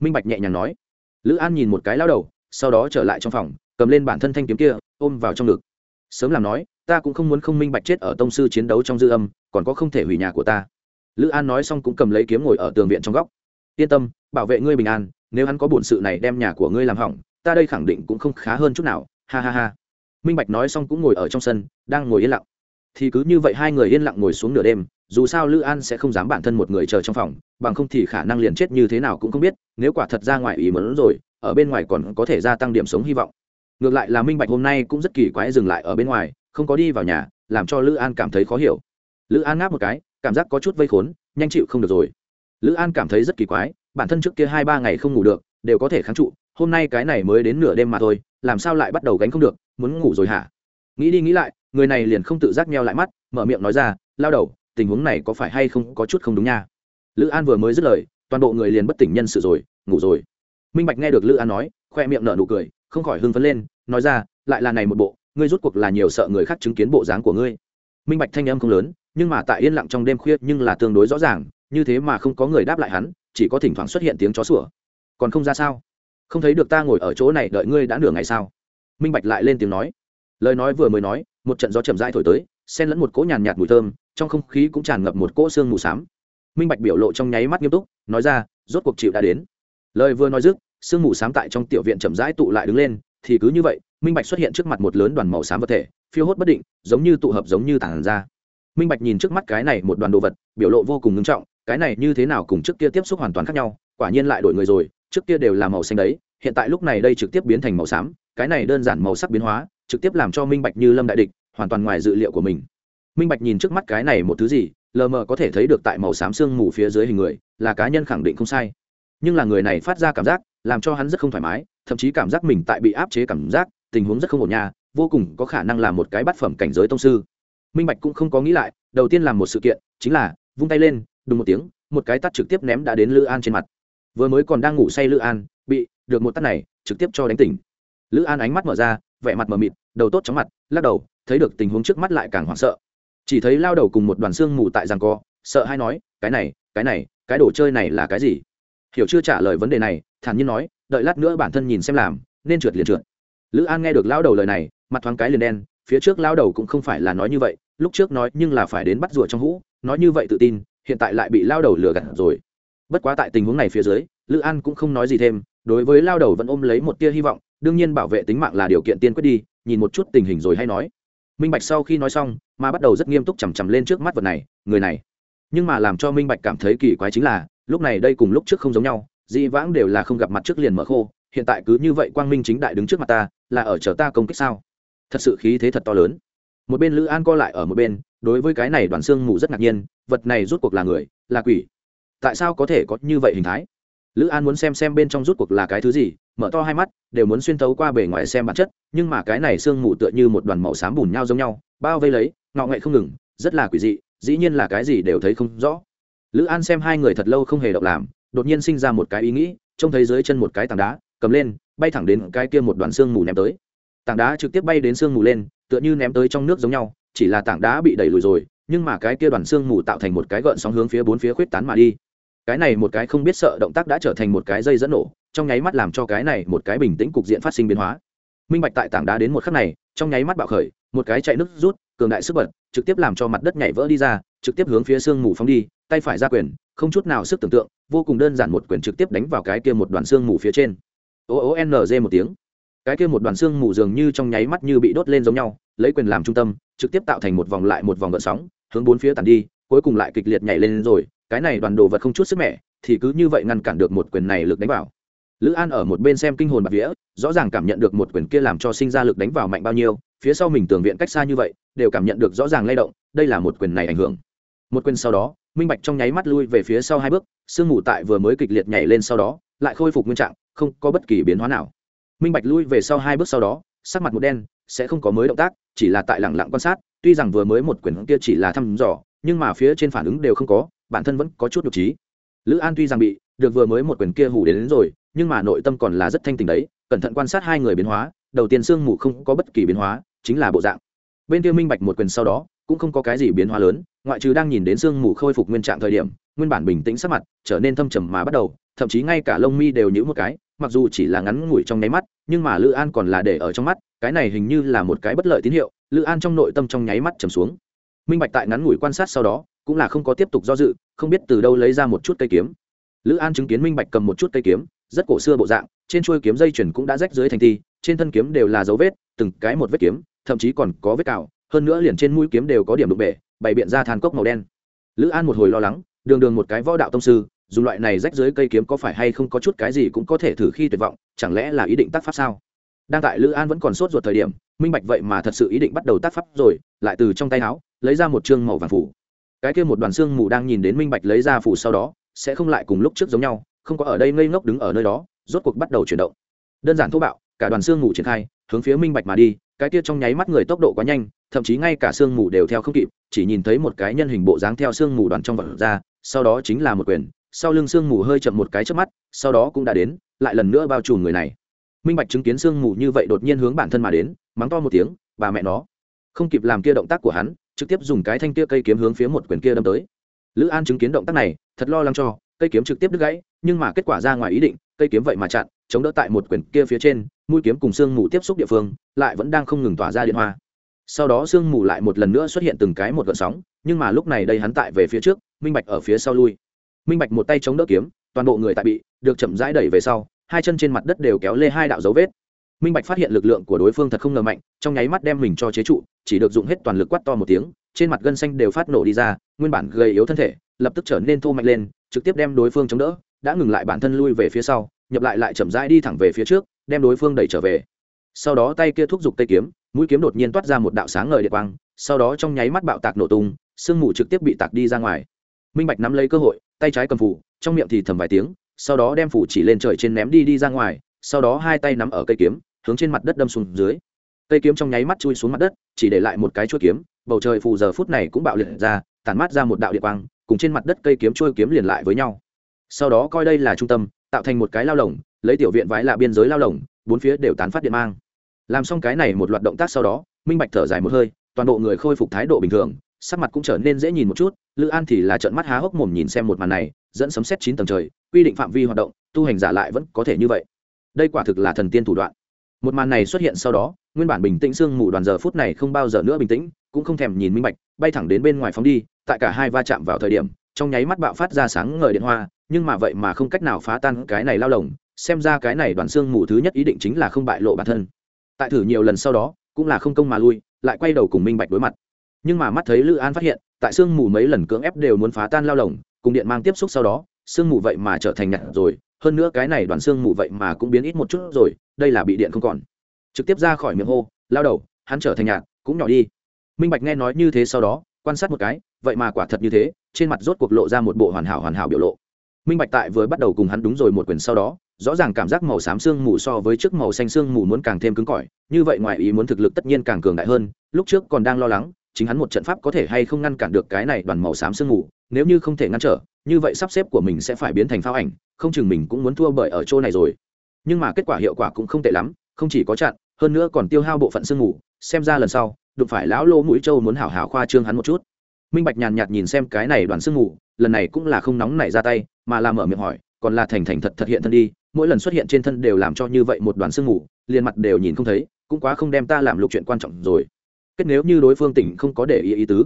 Minh bạch nhẹ nhàng nói. Lữ an nhìn một cái lao đầu, sau đó trở lại trong phòng, cầm lên bản thân thanh kiếm kia, ôm vào trong ngực sớm làm nói, ta cũng không muốn không minh bạch chết ở tông sư chiến đấu trong dư âm, còn có không thể hủy nhà của ta. Lữ an nói xong cũng cầm lấy kiếm ngồi ở tường viện trong góc. Yên tâm, bảo vệ ngươi bình an, nếu hắn có bổn sự này đem nhà của ngươi làm hỏng, ta đây khẳng định cũng không khá hơn chút nào, ha ha ha. Minh bạch nói xong cũng ngồi ở trong sân, đang ngồi yên lặng. Thì cứ như vậy hai người yên lặng ngồi xuống nửa đêm, dù sao lữ an sẽ không dám bản thân một người chờ trong phòng, bằng không thì khả năng liền chết như thế nào cũng không biết, nếu quả thật ra ngoài ý mớn rồi, ở bên ngoài còn có thể gia tăng điểm sống hy vọng ngược lại là minh bạch hôm nay cũng rất kỳ quái dừng lại ở bên ngoài, không có đi vào nhà, làm cho lữ an cảm thấy khó hiểu. Lữ an ngáp một cái, cảm giác có chút vây khốn, nhanh chịu không được rồi. Lữ an cảm thấy rất kỳ quái, bản thân trước kia hai ba ngày không ngủ được, đều có thể kháng trụ, hôm nay cái này mới đến nửa đêm mà thôi, làm sao lại bắt đầu gánh không được, muốn ngủ rồi hả? Nghĩ đi nghĩ lại, người này liền không tự giác meo lại mắt, mở miệng nói ra, lao đầu, tình huống này có phải hay không có chút không đúng nha? Lữ an vừa mới dứt lời, toàn bộ người liền bất tỉnh nhân sự rồi, ngủ rồi. Minh bạch nghe được lữ an nói, khoe miệng nở nụ cười không khỏi hưng phấn lên, nói ra, lại là này một bộ, ngươi rút cuộc là nhiều sợ người khác chứng kiến bộ dáng của ngươi. Minh bạch thanh âm không lớn, nhưng mà tại yên lặng trong đêm khuya nhưng là tương đối rõ ràng, như thế mà không có người đáp lại hắn, chỉ có thỉnh thoảng xuất hiện tiếng chó sủa. Còn không ra sao? Không thấy được ta ngồi ở chỗ này đợi ngươi đã nửa ngày sao? Minh bạch lại lên tiếng nói. Lời nói vừa mới nói, một trận gió chậm rãi thổi tới, xen lẫn một cỗ nhàn nhạt mùi thơm, trong không khí cũng tràn ngập một cỗ sương mù xám. Minh bạch biểu lộ trong nháy mắt nghiêm túc, nói ra, rốt cuộc chịu đã đến. Lời vừa nói dứt sương mù xám tại trong tiểu viện chậm rãi tụ lại đứng lên, thì cứ như vậy, minh bạch xuất hiện trước mặt một lớn đoàn màu xám vật thể, phiêu hốt bất định, giống như tụ hợp giống như tản ra. Minh bạch nhìn trước mắt cái này một đoàn đồ vật, biểu lộ vô cùng ngưng trọng, cái này như thế nào cùng trước kia tiếp xúc hoàn toàn khác nhau, quả nhiên lại đổi người rồi, trước kia đều là màu xanh đấy, hiện tại lúc này đây trực tiếp biến thành màu xám, cái này đơn giản màu sắc biến hóa, trực tiếp làm cho minh bạch như lâm đại địch, hoàn toàn ngoài dự liệu của mình. Minh bạch nhìn trước mắt cái này một thứ gì, lờ mờ có thể thấy được tại màu xám sương mù phía dưới hình người, là cá nhân khẳng định không sai. Nhưng là người này phát ra cảm giác làm cho hắn rất không thoải mái thậm chí cảm giác mình tại bị áp chế cảm giác tình huống rất không ổn nhà, vô cùng có khả năng là một cái bát phẩm cảnh giới tông sư. Minh bạch cũng không có nghĩ lại đầu tiên làm một sự kiện chính là vung tay lên đùng một tiếng một cái tắt trực tiếp ném đã đến lữ an trên mặt. Vừa mới còn đang ngủ say lữ an bị được một tắt này trực tiếp cho đánh tỉnh. Lữ an ánh mắt mở ra vẻ mặt mờ mịt đầu tốt chóng mặt lắc đầu thấy được tình huống trước mắt lại càng hoảng sợ. Chỉ thấy lao đầu cùng một đoàn xương mù tại giằng co sợ hay nói cái này cái này cái đồ chơi này là cái gì? Hiểu chưa trả lời vấn đề này thản nhiên nói, đợi lát nữa bản thân nhìn xem làm, nên trượt liền trượt. Lữ an nghe được lao đầu lời này, mặt thoáng cái liền đen, phía trước lao đầu cũng không phải là nói như vậy, lúc trước nói nhưng là phải đến bắt rùa trong hũ, nói như vậy tự tin, hiện tại lại bị lao đầu lừa gạt rồi. Bất quá tại tình huống này phía dưới, lữ an cũng không nói gì thêm, đối với lao đầu vẫn ôm lấy một tia hy vọng, đương nhiên bảo vệ tính mạng là điều kiện tiên quyết đi, nhìn một chút tình hình rồi hay nói. Minh bạch sau khi nói xong, mà bắt đầu rất nghiêm túc chằm chằm lên trước mắt vật này, người này. Nhưng mà làm cho minh bạch cảm thấy kỳ quái chính là, lúc này đây cùng lúc trước không giống nhau dị vãng đều là không gặp mặt trước liền mở khô, hiện tại cứ như vậy quang minh chính đại đứng trước mặt ta, là ở chờ ta công kích sao? Thật sự khí thế thật to lớn. Một bên lữ an co lại ở một bên, đối với cái này đoàn xương mù rất ngạc nhiên, vật này rút cuộc là người, là quỷ. Tại sao có thể có như vậy hình thái? Lữ an muốn xem xem bên trong rút cuộc là cái thứ gì, mở to hai mắt, đều muốn xuyên thấu qua bề ngoài xem bản chất, nhưng mà cái này sương mù tựa như một đoàn màu xám bùn nhau giống nhau, bao vây lấy, ngọ ngậy không ngừng, rất là quỷ dị, dĩ nhiên là cái gì đều thấy không rõ. Lữ an xem hai người thật lâu không hề động làm đột nhiên sinh ra một cái ý nghĩ, trông thấy dưới chân một cái tảng đá, cầm lên, bay thẳng đến cái kia một đoàn xương mù ném tới. Tảng đá trực tiếp bay đến xương mù lên, tựa như ném tới trong nước giống nhau, chỉ là tảng đá bị đẩy lùi rồi, nhưng mà cái kia đoàn xương mù tạo thành một cái gợn sóng hướng phía bốn phía khuyết tán mà đi. Cái này một cái không biết sợ động tác đã trở thành một cái dây dẫn nổ, trong nháy mắt làm cho cái này một cái bình tĩnh cục diện phát sinh biến hóa. Minh bạch tại tảng đá đến một khắc này, trong nháy mắt bạo khởi, một cái chạy nước rút, cường đại sức bật, trực tiếp làm cho mặt đất nhảy vỡ đi ra, trực tiếp hướng phía sương mù phóng đi, tay phải ra quyền không chút nào sức tưởng tượng, vô cùng đơn giản một quyền trực tiếp đánh vào cái kia một đoàn xương mù phía trên. O o n một tiếng. Cái kia một đoàn xương mù dường như trong nháy mắt như bị đốt lên giống nhau, lấy quyền làm trung tâm, trực tiếp tạo thành một vòng lại một vòng gợn sóng, hướng bốn phía tàn đi, cuối cùng lại kịch liệt nhảy lên rồi, cái này đoàn đồ vật không chút sức mẻ, thì cứ như vậy ngăn cản được một quyền này lực đánh vào. Lữ an ở một bên xem kinh hồn bạc vía, rõ ràng cảm nhận được một quyền kia làm cho sinh ra lực đánh vào mạnh bao nhiêu, phía sau mình tường viện cách xa như vậy, đều cảm nhận được rõ ràng lay động, đây là một quyền này ảnh hưởng. Một quyền sau đó minh bạch trong nháy mắt lui về phía sau hai bước sương mù tại vừa mới kịch liệt nhảy lên sau đó lại khôi phục nguyên trạng không có bất kỳ biến hóa nào. Minh bạch lui về sau hai bước sau đó sắc mặt một đen sẽ không có mới động tác chỉ là tại lẳng lặng quan sát tuy rằng vừa mới một quyền kia chỉ là thăm dò nhưng mà phía trên phản ứng đều không có bản thân vẫn có chút nhục trí. Lữ an tuy rằng bị được vừa mới một quyền kia hủ đến, đến rồi nhưng mà nội tâm còn là rất thanh tình đấy cẩn thận quan sát hai người biến hóa đầu tiên sương mù không có bất kỳ biến hóa chính là bộ dạng. Bên kia minh bạch một quyền sau đó cũng không có cái gì biến hóa lớn, ngoại trừ đang nhìn đến sương mù khôi phục nguyên trạng thời điểm, nguyên bản bình tĩnh sắc mặt trở nên thâm trầm mà bắt đầu, thậm chí ngay cả lông mi đều nhữ một cái, mặc dù chỉ là ngắn ngủi trong nháy mắt, nhưng mà lữ an còn là để ở trong mắt, cái này hình như là một cái bất lợi tín hiệu, lữ an trong nội tâm trong nháy mắt trầm xuống. Minh bạch tại ngắn ngủi quan sát sau đó, cũng là không có tiếp tục do dự, không biết từ đâu lấy ra một chút cây kiếm. Lữ an chứng kiến minh bạch cầm một chút cây kiếm, rất cổ xưa bộ dạng, trên chuôi kiếm dây chuyền cũng đã rách dưới thành ti trên thân kiếm đều là dấu vết, từng cái một vết kiếm, thậm chí còn có vết cào hơn nữa liền trên mũi kiếm đều có điểm đục bể, bày biện ra than cốc màu đen. Lữ an một hồi lo lắng, đường đường một cái võ đạo tông sư, dùng loại này rách dưới cây kiếm có phải hay không có chút cái gì cũng có thể thử khi tuyệt vọng, chẳng lẽ là ý định tác pháp sao? Đang tại lữ an vẫn còn sốt ruột thời điểm, minh bạch vậy mà thật sự ý định bắt đầu tác pháp rồi, lại từ trong tay áo, lấy ra một chương màu vàng phủ. Cái kia một đoàn xương mù đang nhìn đến minh bạch lấy ra phủ sau đó, sẽ không lại cùng lúc trước giống nhau, không có ở đây ngây ngốc đứng ở nơi đó, rốt cuộc bắt đầu chuyển động. Đơn giản thô bạo, cả đoàn xương mù triển khai, hướng phía minh bạch mà đi, cái kia trong nháy mắt người tốc độ quá nhanh thậm chí ngay cả sương mù đều theo không kịp, chỉ nhìn thấy một cái nhân hình bộ dáng theo sương mù đoàn trong vật ra, sau đó chính là một quyền, sau lưng sương mù hơi chậm một cái trước mắt, sau đó cũng đã đến, lại lần nữa bao trùm người này. Minh bạch chứng kiến sương mù như vậy đột nhiên hướng bản thân mà đến, mắng to một tiếng, bà mẹ nó. Không kịp làm kia động tác của hắn, trực tiếp dùng cái thanh kia cây kiếm hướng phía một quyền kia đâm tới. Lữ an chứng kiến động tác này, thật lo lắng cho, cây kiếm trực tiếp đứt gãy, nhưng mà kết quả ra ngoài ý định, cây kiếm vậy mà chặn, chống đỡ tại một quyển kia phía trên, mũi kiếm cùng xương mù tiếp xúc địa phương, lại vẫn đang không ngừng tỏa ra điện hoa sau đó sương mù lại một lần nữa xuất hiện từng cái một gợn sóng, nhưng mà lúc này đây hắn tại về phía trước, minh bạch ở phía sau lui. Minh bạch một tay chống đỡ kiếm, toàn bộ người tại bị, được chậm rãi đẩy về sau, hai chân trên mặt đất đều kéo lê hai đạo dấu vết. Minh bạch phát hiện lực lượng của đối phương thật không ngờ mạnh, trong nháy mắt đem mình cho chế trụ, chỉ được dùng hết toàn lực quát to một tiếng, trên mặt gân xanh đều phát nổ đi ra, nguyên bản gầy yếu thân thể, lập tức trở nên thô mạnh lên, trực tiếp đem đối phương chống đỡ, đã ngừng lại bản thân lui về phía sau, nhập lại lại chậm rãi đi thẳng về phía trước, đem đối phương đẩy trở về. Sau đó tay kia thúc giục tay kiếm mũi kiếm đột nhiên toát ra một đạo sáng ngời điện quang, sau đó trong nháy mắt bạo tạc nổ tung, sương mù trực tiếp bị tạc đi ra ngoài. Minh bạch nắm lấy cơ hội, tay trái cầm phủ, trong miệng thì thầm vài tiếng, sau đó đem phủ chỉ lên trời trên ném đi đi ra ngoài, sau đó hai tay nắm ở cây kiếm, hướng trên mặt đất đâm xuống dưới. Cây kiếm trong nháy mắt chui xuống mặt đất, chỉ để lại một cái chuôi kiếm, bầu trời phù giờ phút này cũng bạo liệt ra, tản mát ra một đạo điện quang, cùng trên mặt đất cây kiếm chuôi kiếm liền lại với nhau. Sau đó coi đây là trung tâm, tạo thành một cái lao lồng, lấy tiểu viện vái là biên giới lao lồng, bốn phía đều tán phát điện mang làm xong cái này một loạt động tác sau đó, minh bạch thở dài một hơi, toàn bộ người khôi phục thái độ bình thường, sắc mặt cũng trở nên dễ nhìn một chút, lữ an thì là trận mắt há hốc mồm nhìn xem một màn này, dẫn sấm xét chín tầng trời, quy định phạm vi hoạt động, tu hành giả lại vẫn có thể như vậy. Đây quả thực là thần tiên thủ đoạn. Một màn này xuất hiện sau đó, nguyên bản bình tĩnh sương mù đoàn giờ phút này không bao giờ nữa bình tĩnh, cũng không thèm nhìn minh bạch, bay thẳng đến bên ngoài phóng đi, tại cả hai va chạm vào thời điểm, trong nháy mắt bạo phát ra sáng ngời điện hoa, nhưng mà vậy mà không cách nào phá tan cái này lao lồng, xem ra cái này đoàn sương mù thứ nhất ý định chính là không bại lộ bản thân tại thử nhiều lần sau đó, cũng là không công mà lui, lại quay đầu cùng minh bạch đối mặt. Nhưng mà mắt thấy lữ an phát hiện, tại xương mù mấy lần cưỡng ép đều muốn phá tan lao lồng cùng điện mang tiếp xúc sau đó xương mù vậy mà trở thành nhặt rồi, hơn nữa cái này đoàn xương mù vậy mà cũng biến ít một chút rồi, đây là bị điện không còn. Trực tiếp ra khỏi miệng hô, lao đầu, hắn trở thành nhạt, cũng nhỏ đi. Minh bạch nghe nói như thế sau đó, quan sát một cái, vậy mà quả thật như thế, trên mặt rốt cuộc lộ ra một bộ hoàn hảo hoàn hảo biểu lộ. Minh bạch tại vừa bắt đầu cùng hắn đúng rồi một quyền sau đó rõ ràng cảm giác màu xám xương mù so với trước màu xanh xương mù muốn càng thêm cứng cỏi. Như vậy ngoài ý muốn thực lực tất nhiên càng cường đại hơn, lúc trước còn đang lo lắng, chính hắn một trận pháp có thể hay không ngăn cản được cái này đoàn màu xám xương mù, nếu như không thể ngăn trở, như vậy sắp xếp của mình sẽ phải biến thành pháo ảnh, không chừng mình cũng muốn thua bởi ở chỗ này rồi. Nhưng mà kết quả hiệu quả cũng không tệ lắm, không chỉ có chặn, hơn nữa còn tiêu hao bộ phận xương mù, xem ra lần sau, đụng phải lão lô mũi châu muốn hảo hảo khoa trương hắn một chút. Minh bạch nhàn nhạt nhìn xem cái này đoàn xương mù, lần này cũng là không nóng nảy ra tay, mà làm mở miệng hỏi, còn là thành thành thật thật hiện thân đi mỗi lần xuất hiện trên thân đều làm cho như vậy một đoàn sương mù, liền mặt đều nhìn không thấy, cũng quá không đem ta làm lục chuyện quan trọng rồi. Kết nếu như đối phương tỉnh không có để ý ý tứ.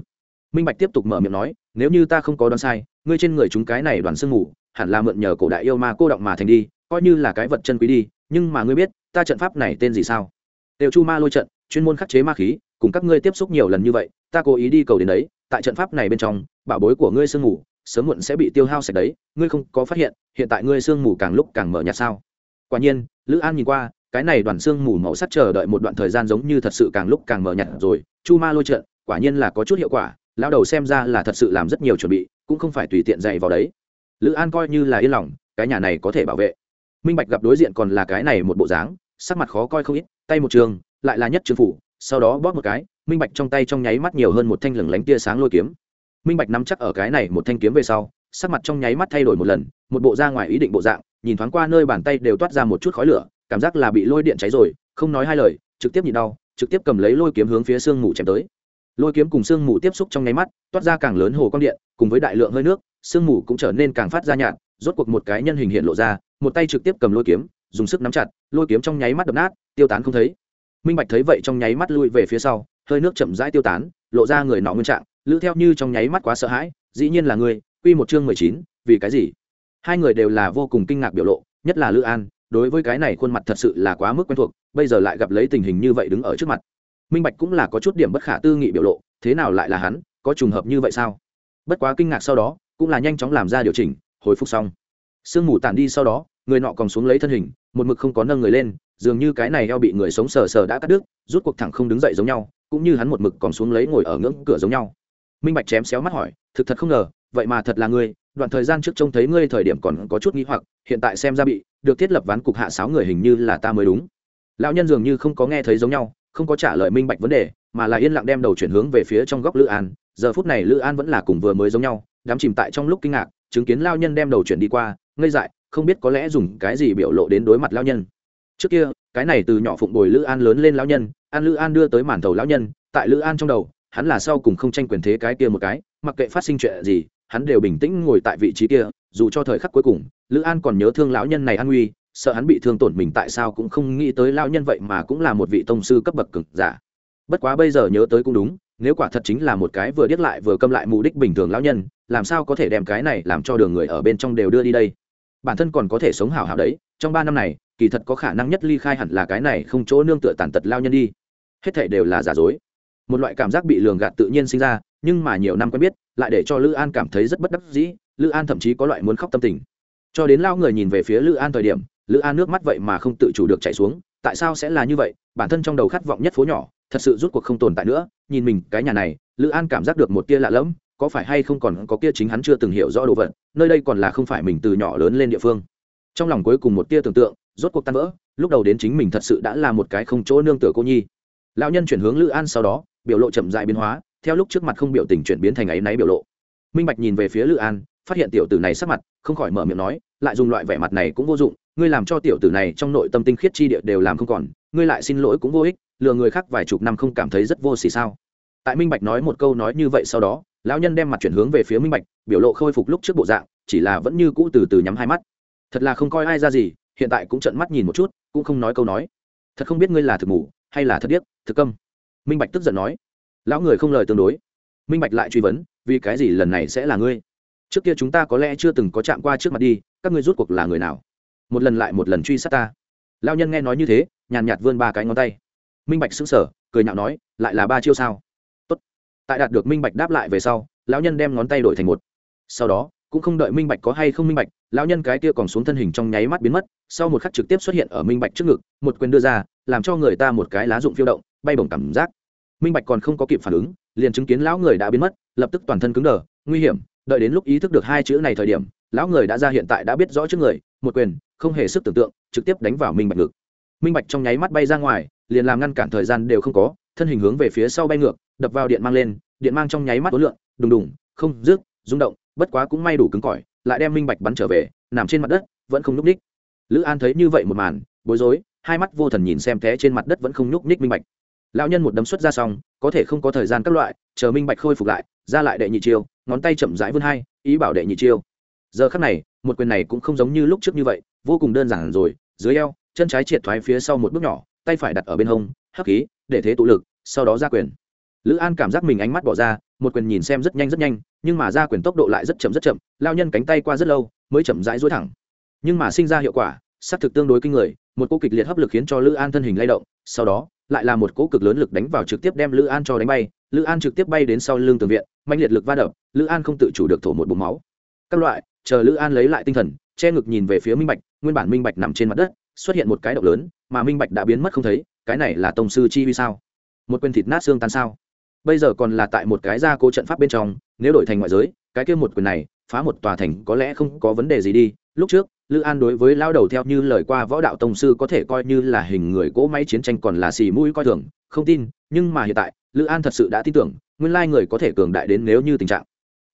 Minh bạch tiếp tục mở miệng nói, nếu như ta không có đoán sai, ngươi trên người chúng cái này đoàn sương mù, hẳn là mượn nhờ cổ đại yêu ma cô động mà thành đi, coi như là cái vật chân quý đi, nhưng mà ngươi biết, ta trận pháp này tên gì sao? Đều chu ma lôi trận, chuyên môn khắc chế ma khí, cùng các ngươi tiếp xúc nhiều lần như vậy, ta cố ý đi cầu đến đấy, tại trận pháp này bên trong, bảo bối của ngươi sương mù sớm muộn sẽ bị tiêu hao sạch đấy, ngươi không có phát hiện hiện tại ngươi sương mù càng lúc càng mở nhạt sao? Quả nhiên, lữ an nhìn qua, cái này đoàn sương mù màu sắc chờ đợi một đoạn thời gian giống như thật sự càng lúc càng mở nhạt rồi, chu ma lôi trận, quả nhiên là có chút hiệu quả lao đầu xem ra là thật sự làm rất nhiều chuẩn bị, cũng không phải tùy tiện dạy vào đấy. Lữ an coi như là yên lòng, cái nhà này có thể bảo vệ. Minh bạch gặp đối diện còn là cái này một bộ dáng, sắc mặt khó coi không ít, tay một trường, lại là nhất trường phủ, sau đó bóp một cái, minh bạch trong tay trong nháy mắt nhiều hơn một thanh lửng lánh tia sáng lôi kiếm minh bạch nắm chắc ở cái này một thanh kiếm về sau, sắc mặt trong nháy mắt thay đổi một lần, một bộ ra ngoài ý định bộ dạng, nhìn thoáng qua nơi bàn tay đều toát ra một chút khói lửa, cảm giác là bị lôi điện cháy rồi, không nói hai lời, trực tiếp nhịn đau, trực tiếp cầm lấy lôi kiếm hướng phía sương mù chém tới. Lôi kiếm cùng sương mù tiếp xúc trong nháy mắt, toát ra càng lớn hồ quang điện, cùng với đại lượng hơi nước, sương mù cũng trở nên càng phát ra nhạt, rốt cuộc một cái nhân hình hiện lộ ra, một tay trực tiếp cầm lôi kiếm, dùng sức nắm chặt, lôi kiếm trong nháy mắt đập nát, tiêu tán không thấy. Minh bạch thấy vậy trong nháy mắt lui về phía sau, hơi nước chậm rãi tiêu tán, lộ ra người nọ nguyên trạng lữ theo như trong nháy mắt quá sợ hãi, dĩ nhiên là ngươi, quy một chương mười chín, vì cái gì? Hai người đều là vô cùng kinh ngạc biểu lộ, nhất là lữ an, đối với cái này khuôn mặt thật sự là quá mức quen thuộc, bây giờ lại gặp lấy tình hình như vậy đứng ở trước mặt. Minh bạch cũng là có chút điểm bất khả tư nghị biểu lộ, thế nào lại là hắn, có trùng hợp như vậy sao? Bất quá kinh ngạc sau đó, cũng là nhanh chóng làm ra điều chỉnh, hồi phục xong. Sương mù tản đi sau đó, người nọ còn xuống lấy thân hình, một mực không có nâng người lên, dường như cái này eo bị người sống sờ sờ đã cắt đứt, rút cuộc thẳng không đứng dậy giống nhau, cũng như hắn một mực còn xuống lấy ngồi ở ngưỡng cửa giống nhau minh bạch chém xéo mắt hỏi, thực thật không ngờ, vậy mà thật là ngươi, đoạn thời gian trước trông thấy ngươi thời điểm còn có chút nghĩ hoặc, hiện tại xem ra bị được thiết lập ván cục hạ sáu người hình như là ta mới đúng. Lão nhân dường như không có nghe thấy giống nhau, không có trả lời minh bạch vấn đề, mà là yên lặng đem đầu chuyển hướng về phía trong góc lữ an. Giờ phút này lữ an vẫn là cùng vừa mới giống nhau đám chìm tại trong lúc kinh ngạc, chứng kiến lao nhân đem đầu chuyển đi qua, ngây dại, không biết có lẽ dùng cái gì biểu lộ đến đối mặt lao nhân. Trước kia, cái này từ nhỏ phụng bồi lữ an lớn lên lao nhân, an lữ an đưa tới màn thầu lao nhân, tại lữ an trong đầu hắn là sau cùng không tranh quyền thế cái kia một cái, mặc kệ phát sinh chuyện gì, hắn đều bình tĩnh ngồi tại vị trí kia, dù cho thời khắc cuối cùng, lữ an còn nhớ thương lão nhân này an nguy, sợ hắn bị thương tổn mình tại sao cũng không nghĩ tới lão nhân vậy mà cũng là một vị tông sư cấp bậc cực giả. Bất quá bây giờ nhớ tới cũng đúng, nếu quả thật chính là một cái vừa điếc lại vừa câm lại mục đích bình thường lão nhân, làm sao có thể đem cái này làm cho đường người ở bên trong đều đưa đi đây? Bản thân còn có thể sống hảo hảo đấy, trong ba năm này, kỳ thật có khả năng nhất ly khai hẳn là cái này không chỗ nương tựa tàn tật lao nhân đi. Hết thể đều là giả dối một loại cảm giác bị lường gạt tự nhiên sinh ra, nhưng mà nhiều năm quen biết, lại để cho lữ an cảm thấy rất bất đắc dĩ, lữ an thậm chí có loại muốn khóc tâm tình. Cho đến lao người nhìn về phía lữ an thời điểm, lữ an nước mắt vậy mà không tự chủ được chạy xuống, tại sao sẽ là như vậy? Bản thân trong đầu khát vọng nhất phố nhỏ, thật sự rút cuộc không tồn tại nữa, nhìn mình, cái nhà này, lữ an cảm giác được một tia lạ lẫm, có phải hay không còn có kia chính hắn chưa từng hiểu rõ đồ vật, nơi đây còn là không phải mình từ nhỏ lớn lên địa phương. Trong lòng cuối cùng một tia tưởng tượng, rốt cuộc tan vỡ, lúc đầu đến chính mình thật sự đã là một cái không chỗ nương tựa cô nhi. Lão nhân chuyển hướng lữ an sau đó biểu lộ chậm dại biến hóa, theo lúc trước mặt không biểu tình chuyển biến thành áy náy biểu lộ. Minh bạch nhìn về phía lữ an, phát hiện tiểu tử này sắc mặt, không khỏi mở miệng nói, lại dùng loại vẻ mặt này cũng vô dụng, ngươi làm cho tiểu tử này trong nội tâm tinh khiết chi địa đều làm không còn, ngươi lại xin lỗi cũng vô ích, lừa người khác vài chục năm không cảm thấy rất vô xỉ sao? Tại minh bạch nói một câu nói như vậy sau đó, lão nhân đem mặt chuyển hướng về phía minh bạch, biểu lộ khôi phục lúc trước bộ dạng, chỉ là vẫn như cũ từ từ nhắm hai mắt. Thật là không coi ai ra gì, hiện tại cũng trợn mắt nhìn một chút, cũng không nói câu nói. Thật không biết ngươi là thực ngủ hay là thật điếc, thực câm minh bạch tức giận nói, lão người không lời tương đối. Minh bạch lại truy vấn, vì cái gì lần này sẽ là ngươi? Trước kia chúng ta có lẽ chưa từng có chạm qua trước mặt đi, các ngươi rút cuộc là người nào? Một lần lại một lần truy sát ta. Lao nhân nghe nói như thế, nhàn nhạt vươn ba cái ngón tay. Minh bạch xứng sở cười nhạo nói, lại là ba chiêu sao? Tốt. tại đạt được minh bạch đáp lại về sau, lão nhân đem ngón tay đổi thành một. Sau đó, cũng không đợi minh bạch có hay không minh bạch, lão nhân cái kia còn xuống thân hình trong nháy mắt biến mất, sau một khắc trực tiếp xuất hiện ở minh bạch trước ngực, một quyền đưa ra, làm cho người ta một cái lá dụng phiêu động bay bổng cảm giác. Minh bạch còn không có kịp phản ứng, liền chứng kiến lão người đã biến mất, lập tức toàn thân cứng đờ, nguy hiểm, đợi đến lúc ý thức được hai chữ này thời điểm, lão người đã ra hiện tại đã biết rõ trước người, một quyền, không hề sức tưởng tượng, trực tiếp đánh vào minh bạch ngực. Minh bạch trong nháy mắt bay ra ngoài, liền làm ngăn cản thời gian đều không có, thân hình hướng về phía sau bay ngược, đập vào điện mang lên, điện mang trong nháy mắt tối lượng đùng đùng, không rước rung động, bất quá cũng may đủ cứng cỏi, lại đem minh bạch bắn trở về, nằm trên mặt đất, vẫn không nhúc ních lữ an thấy như vậy một màn, bối rối, hai mắt vô thần nhìn xem té trên mặt đất vẫn không nhúc ních minh bạch lão nhân một đấm xuất ra xong, có thể không có thời gian các loại, chờ minh bạch khôi phục lại, ra lại đệ nhị chiêu, ngón tay chậm rãi vươn hai, ý bảo đệ nhị chiêu. Giờ khắc này, một quyền này cũng không giống như lúc trước như vậy, vô cùng đơn giản rồi, dưới eo, chân trái triệt thoái phía sau một bước nhỏ, tay phải đặt ở bên hông hắc khí, để thế tụ lực, sau đó ra quyền. Lữ an cảm giác mình ánh mắt bỏ ra, một quyền nhìn xem rất nhanh rất nhanh, nhưng mà ra quyền tốc độ lại rất chậm rất chậm lao nhân cánh tay qua rất lâu, mới chậm rãi dối thẳng. Nhưng mà sinh ra hiệu quả xác thực tương đối kinh người, một cô kịch liệt hấp lực khiến cho lữ an thân hình lay động, sau đó lại là một cỗ cực lớn lực đánh vào trực tiếp đem lữ an cho đánh bay. Lữ an trực tiếp bay đến sau lưng tường viện mạnh liệt lực va đập, lữ an không tự chủ được thổ một bụng máu. Các loại, chờ lữ an lấy lại tinh thần, che ngực nhìn về phía minh bạch, nguyên bản minh bạch nằm trên mặt đất, xuất hiện một cái động lớn, mà minh bạch đã biến mất không thấy, cái này là tông sư chi vì sao? Một quyền thịt nát xương tan sao? Bây giờ còn là tại một cái gia cố trận pháp bên trong, nếu đổi thành ngoại giới, cái kia một quyền này, phá một tòa thành có lẽ không có vấn đề gì đi. Lúc trước lữ an đối với lao đầu theo như lời qua võ đạo tông sư có thể coi như là hình người cỗ máy chiến tranh còn là xì mũi coi thường, không tin, nhưng mà hiện tại, lữ an thật sự đã tin tưởng, nguyên lai người có thể cường đại đến nếu như tình trạng.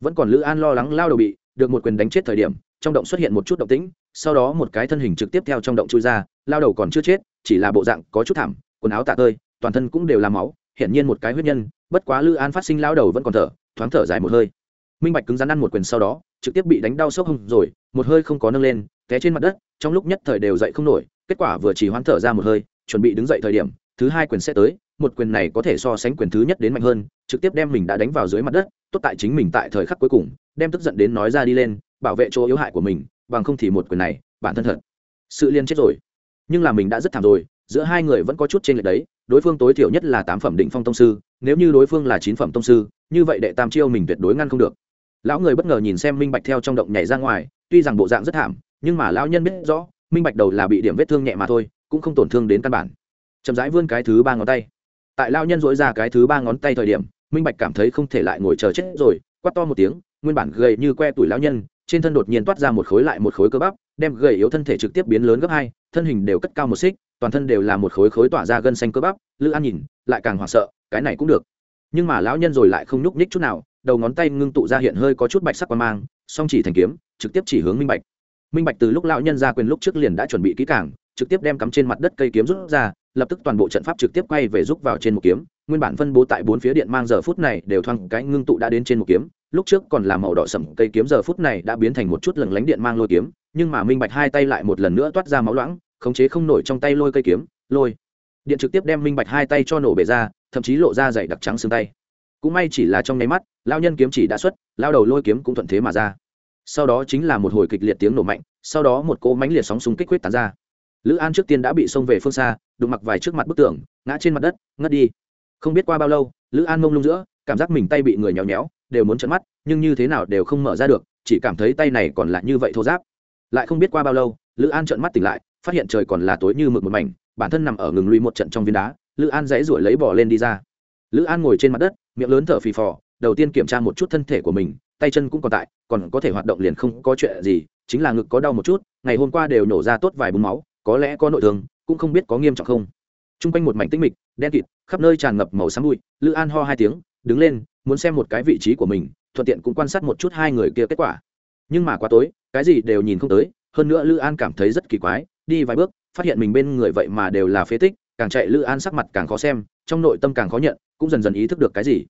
Vẫn còn lữ an lo lắng lao đầu bị được một quyền đánh chết thời điểm, trong động xuất hiện một chút động tĩnh, sau đó một cái thân hình trực tiếp theo trong động chui ra lao đầu còn chưa chết, chỉ là bộ dạng có chút thảm, quần áo tạ tơi, toàn thân cũng đều là máu, hiển nhiên một cái huyết nhân, bất quá lữ an phát sinh lao đầu vẫn còn thở, thoáng thở dài một hơi. Minh bạch cứng rắn ăn một quyền sau đó trực tiếp bị đánh đau sốc hông rồi, một hơi không có nâng lên, té trên mặt đất, trong lúc nhất thời đều dậy không nổi, kết quả vừa chỉ hoán thở ra một hơi, chuẩn bị đứng dậy thời điểm, thứ hai quyền sẽ tới, một quyền này có thể so sánh quyền thứ nhất đến mạnh hơn, trực tiếp đem mình đã đánh vào dưới mặt đất, tốt tại chính mình tại thời khắc cuối cùng, đem tức giận đến nói ra đi lên, bảo vệ chỗ yếu hại của mình, bằng không thì một quyền này, bản thân thật, sự liên chết rồi. Nhưng là mình đã rất thảm rồi, giữa hai người vẫn có chút trên lệch đấy, đối phương tối thiểu nhất là tám phẩm định phong tông sư, nếu như đối phương là chín phẩm tông sư, như vậy đệ tam chiêu mình tuyệt đối ngăn không được lão người bất ngờ nhìn xem minh bạch theo trong động nhảy ra ngoài, tuy rằng bộ dạng rất thảm, nhưng mà lão nhân biết rõ, minh bạch đầu là bị điểm vết thương nhẹ mà thôi, cũng không tổn thương đến căn bản. Chậm rãi vươn cái thứ ba ngón tay. Tại lão nhân dỗi ra cái thứ ba ngón tay thời điểm, minh bạch cảm thấy không thể lại ngồi chờ chết rồi, quát to một tiếng, nguyên bản gầy như que tuổi lão nhân, trên thân đột nhiên toát ra một khối lại một khối cơ bắp, đem gầy yếu thân thể trực tiếp biến lớn gấp hai, thân hình đều cất cao một xích, toàn thân đều là một khối khối tỏa ra gân xanh cơ bắp, lữ an nhìn, lại càng hoảng sợ, cái này cũng được. Nhưng mà lão nhân rồi lại không nhúc nhích chút nào đầu ngón tay ngưng tụ ra hiện hơi có chút bạch sắc qua mang song chỉ thành kiếm trực tiếp chỉ hướng minh bạch. Minh bạch từ lúc lão nhân ra quyền lúc trước liền đã chuẩn bị kỹ càng trực tiếp đem cắm trên mặt đất cây kiếm rút ra lập tức toàn bộ trận pháp trực tiếp quay về rút vào trên một kiếm. Nguyên bản phân bố tại bốn phía điện mang giờ phút này đều thoang cái ngưng tụ đã đến trên một kiếm lúc trước còn là màu đỏ sẩm, cây kiếm giờ phút này đã biến thành một chút lừng lánh điện mang lôi kiếm nhưng mà minh bạch hai tay lại một lần nữa toát ra máu loãng khống chế không nổi trong tay lôi cây kiếm lôi. Điện trực tiếp đem minh bạch hai tay cho nổ bể ra thậm chí lộ ra dày đặc trắng xương tay cũng may chỉ là trong nháy mắt lao nhân kiếm chỉ đã xuất lao đầu lôi kiếm cũng thuận thế mà ra. Sau đó chính là một hồi kịch liệt tiếng nổ mạnh, sau đó một cỗ mánh liệt sóng súng kích quyết tán ra. Lữ an trước tiên đã bị xông về phương xa, đụng mặc vài trước mặt bức tường, ngã trên mặt đất, ngất đi. Không biết qua bao lâu, lữ an mông lung giữa, cảm giác mình tay bị người nhéo nhéo, đều muốn chấn mắt, nhưng như thế nào đều không mở ra được, chỉ cảm thấy tay này còn lại như vậy thô giáp lại không biết qua bao lâu, lữ an trợn mắt tỉnh lại, phát hiện trời còn là tối như mực một mảnh, bản thân nằm ở ngừng lui một trận trong viên đá, lữ an dãy ruổi lấy bỏ lên đi ra. Lữ an ngồi trên mặt đất miệng lớn thở phì phò, đầu tiên kiểm tra một chút thân thể của mình, tay chân cũng còn tại, còn có thể hoạt động liền không có chuyện gì, chính là ngực có đau một chút, ngày hôm qua đều nổ ra tốt vài búng máu, có lẽ có nội thương, cũng không biết có nghiêm trọng không. T r u n g quanh một mảnh tinh mịch, đen kịt, khắp nơi tràn ngập màu xám bụi, lữ an ho hai tiếng, đứng lên, muốn xem một cái vị trí của mình, thuận tiện cũng quan sát một chút hai người kia kết quả. Nhưng mà quá tối, cái gì đều nhìn không tới, hơn nữa lữ an cảm thấy rất kỳ quái, đi vài bước, phát hiện mình bên người vậy mà đều là phế tích, càng chạy lữ an sắc mặt càng khó xem trong nội tâm càng khó nhận, cũng dần dần ý thức được cái gì.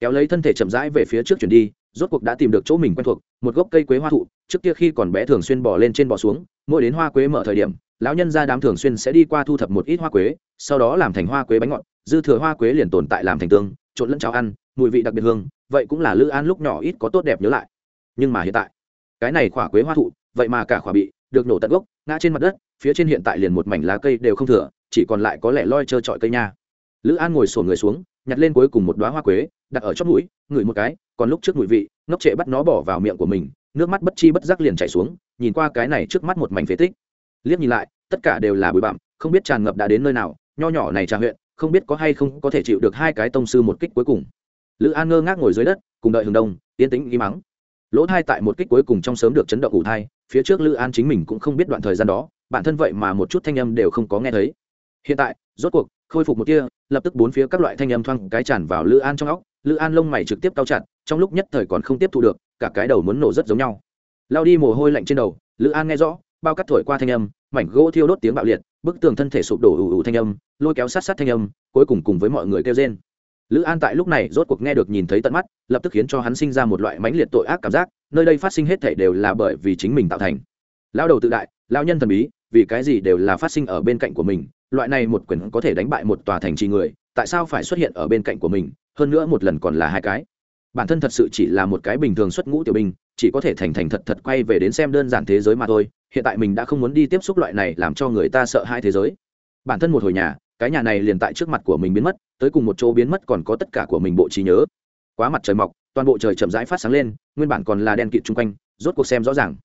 Kéo lấy thân thể chậm rãi về phía trước chuyển đi, rốt cuộc đã tìm được chỗ mình quen thuộc, một gốc cây quế hoa thụ, trước kia khi còn bé thường xuyên bỏ lên trên bỏ xuống, mỗi đến hoa quế mở thời điểm, lão nhân gia đám thường xuyên sẽ đi qua thu thập một ít hoa quế, sau đó làm thành hoa quế bánh ngọt, dư thừa hoa quế liền tồn tại làm thành tương, trộn lẫn cháo ăn, mùi vị đặc biệt hương, vậy cũng là lữ an lúc nhỏ ít có tốt đẹp nhớ lại. Nhưng mà hiện tại, cái này khỏa quế hoa thụ, vậy mà cả khỏa bị được nổ tận gốc, ngã trên mặt đất, phía trên hiện tại liền một mảnh lá cây đều không thừa, chỉ còn lại có lẽ loi trơ trọi cây nha lữ an ngồi sổ người xuống, nhặt lên cuối cùng một đoá hoa quế, đặt ở chót mũi, ngửi một cái, còn lúc trước mùi vị, ngốc trệ bắt nó bỏ vào miệng của mình, nước mắt bất chi bất giác liền chảy xuống, nhìn qua cái này trước mắt một mảnh phế tích. Liếc nhìn lại, tất cả đều là bụi bặm, không biết tràn ngập đã đến nơi nào, nho nhỏ này trà huyện, không biết có hay không có thể chịu được hai cái tông sư một kích cuối cùng. Lữ an ngơ ngác ngồi dưới đất, cùng đợi hừng đông, yên tĩnh ghi mắng. Lỗ thai tại một kích cuối cùng trong sớm được chấn động ủ thai, phía trước lữ an chính mình cũng không biết đoạn thời gian đó, bản thân vậy mà một chút thanh âm đều không có nghe thấy hiện tại, rốt cuộc, khôi phục một kia lập tức bốn phía các loại thanh âm thoang cái tràn vào lữ an trong óc, lữ an lông mày trực tiếp cao chặt, trong lúc nhất thời còn không tiếp thu được, cả cái đầu muốn nổ rất giống nhau. Lao đi mồ hôi lạnh trên đầu, lữ an nghe rõ, bao cắt thổi qua thanh âm, mảnh gỗ thiêu đốt tiếng bạo liệt, bức tường thân thể sụp đổ ủ ủ thanh âm, lôi kéo sát sát thanh âm, cuối cùng cùng với mọi người kêu trên lữ an tại lúc này rốt cuộc nghe được nhìn thấy tận mắt, lập tức khiến cho hắn sinh ra một loại mãnh liệt tội ác cảm giác, nơi đây phát sinh hết thể đều là bởi vì chính mình tạo thành. Lao đầu tự đại, lao nhân thần bí, vì cái gì đều là phát sinh ở bên cạnh của mình loại này một quyền có thể đánh bại một tòa thành trì người, tại sao phải xuất hiện ở bên cạnh của mình? Hơn nữa một lần còn là hai cái. Bản thân thật sự chỉ là một cái bình thường xuất ngũ tiểu binh, chỉ có thể thành thành thật thật quay về đến xem đơn giản thế giới mà thôi. Hiện tại mình đã không muốn đi tiếp xúc loại này làm cho người ta sợ hai thế giới. Bản thân một hồi nhà, cái nhà này liền tại trước mặt của mình biến mất, tới cùng một chỗ biến mất còn có tất cả của mình bộ trí nhớ. Quá mặt trời mọc, toàn bộ trời chậm rãi phát sáng lên, nguyên bản còn là đen kịt chung quanh, rốt cuộc xem rõ ràng.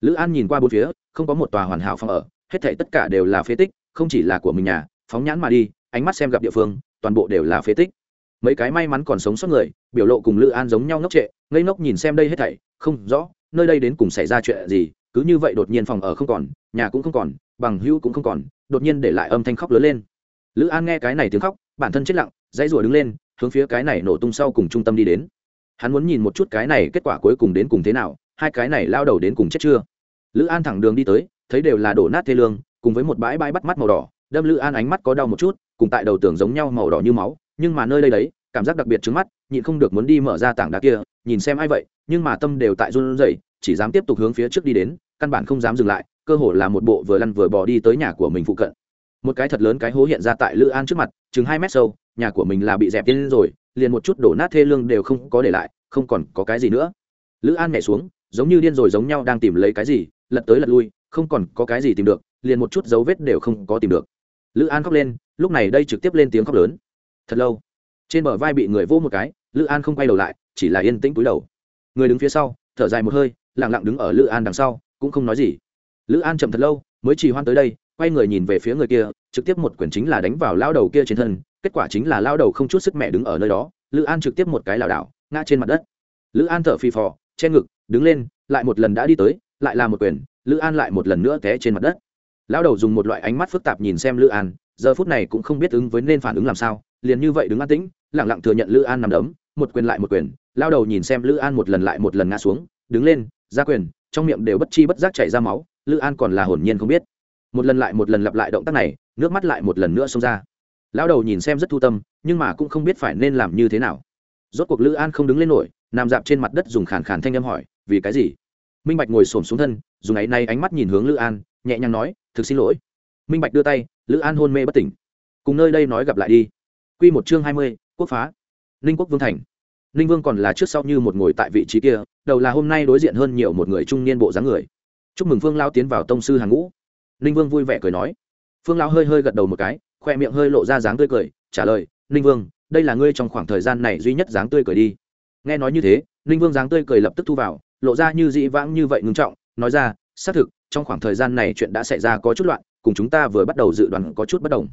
Lữ an nhìn qua bốn phía, không có một tòa hoàn hảo phòng ở, hết thảy tất cả đều là phế tích không chỉ là của mình nhà, phóng nhãn mà đi, ánh mắt xem gặp địa phương, toàn bộ đều là phế tích. Mấy cái may mắn còn sống sót người, biểu lộ cùng lữ an giống nhau ngốc trệ, ngây ngốc nhìn xem đây hết thảy, không rõ, nơi đây đến cùng xảy ra chuyện gì, cứ như vậy đột nhiên phòng ở không còn, nhà cũng không còn, bằng hữu cũng không còn, đột nhiên để lại âm thanh khóc lớn lên. Lữ an nghe cái này tiếng khóc, bản thân chết lặng, dãy rủa đứng lên, hướng phía cái này nổ tung sau cùng trung tâm đi đến. Hắn muốn nhìn một chút cái này kết quả cuối cùng đến cùng thế nào, hai cái này lao đầu đến cùng chết chưa? Lữ an thẳng đường đi tới, thấy đều là đổ nát thê lương cùng với một bãi bãi bắt mắt màu đỏ, đâm lữ an ánh mắt có đau một chút, cùng tại đầu tường giống nhau màu đỏ như máu, nhưng mà nơi đây đấy, cảm giác đặc biệt trứng mắt, nhịn không được muốn đi mở ra tảng đá kia, nhìn xem ai vậy, nhưng mà tâm đều tại run rẩy, chỉ dám tiếp tục hướng phía trước đi đến, căn bản không dám dừng lại, cơ hồ là một bộ vừa lăn vừa bò đi tới nhà của mình phụ cận. Một cái thật lớn cái hố hiện ra tại lữ an trước mặt, chừng hai mét sâu, nhà của mình là bị dẹp tiên rồi, liền một chút đổ nát thê lương đều không có để lại, không còn có cái gì nữa. Lữ an nhảy xuống, giống như điên rồi giống nhau đang tìm lấy cái gì, lật tới lật lui, không còn có cái gì tìm được liền một chút dấu vết đều không có tìm được. Lữ an khóc lên, lúc này đây trực tiếp lên tiếng khóc lớn. Thật lâu, trên bờ vai bị người vỗ một cái, lữ an không quay đầu lại, chỉ là yên tĩnh túi đầu. Người đứng phía sau, thở dài một hơi lẳng lặng đứng ở lữ an đằng sau, cũng không nói gì. Lữ an chậm thật lâu, mới trì hoan tới đây, quay người nhìn về phía người kia, trực tiếp một quyền chính là đánh vào lao đầu kia trên thân, kết quả chính là lao đầu không chút sức mẹ đứng ở nơi đó, lữ an trực tiếp một cái lảo đảo, ngã trên mặt đất. Lữ an thở phì phò, che ngực, đứng lên, lại một lần đã đi tới, lại là một quyền, lữ an lại một lần nữa té trên mặt đất. Lão đầu dùng một loại ánh mắt phức tạp nhìn xem lữ an, giờ phút này cũng không biết ứng với nên phản ứng làm sao, liền như vậy đứng an tĩnh lẳng lặng thừa nhận lữ an nằm đấm, một quyền lại một quyền lao đầu nhìn xem lữ an một lần lại một lần ngã xuống, đứng lên, ra quyền, trong miệng đều bất chi bất giác chảy ra máu, lữ an còn là hồn nhiên không biết. Một lần lại một lần lặp lại động tác này, nước mắt lại một lần nữa xông ra. Lão đầu nhìn xem rất thu tâm, nhưng mà cũng không biết phải nên làm như thế nào. Rốt cuộc lữ an không đứng lên nổi, nằm dạp trên mặt đất dùng khàn khàn thanh âm hỏi, vì cái gì? Minh bạch ngồi xổm xuống thân, dùng áy nay ánh mắt nhìn hướng lữ an nhẹ nhàng nói, thực xin lỗi. Minh bạch đưa tay, lữ an hôn mê bất tỉnh. Cùng nơi đây nói gặp lại đi. Q một chương hai mươi, quốc phá. Ninh quốc vương thành. Ninh vương còn là trước sau như một ngồi tại vị trí kia, đầu là hôm nay đối diện hơn nhiều một người trung niên bộ dáng người. Chúc mừng phương lao tiến vào tông sư hàng ngũ. Ninh vương vui vẻ cười nói. Phương lao hơi hơi gật đầu một cái, khoe miệng hơi lộ ra dáng tươi cười, trả lời, ninh vương, đây là ngươi trong khoảng thời gian này duy nhất dáng tươi cười đi. Nghe nói như thế, ninh vương dáng tươi cười lập tức thu vào, lộ ra như dĩ vãng như vậy ngưng trọng, nói ra, xác thực trong khoảng thời gian này chuyện đã xảy ra có chút loạn, cùng chúng ta vừa bắt đầu dự đoán có chút bất đồng.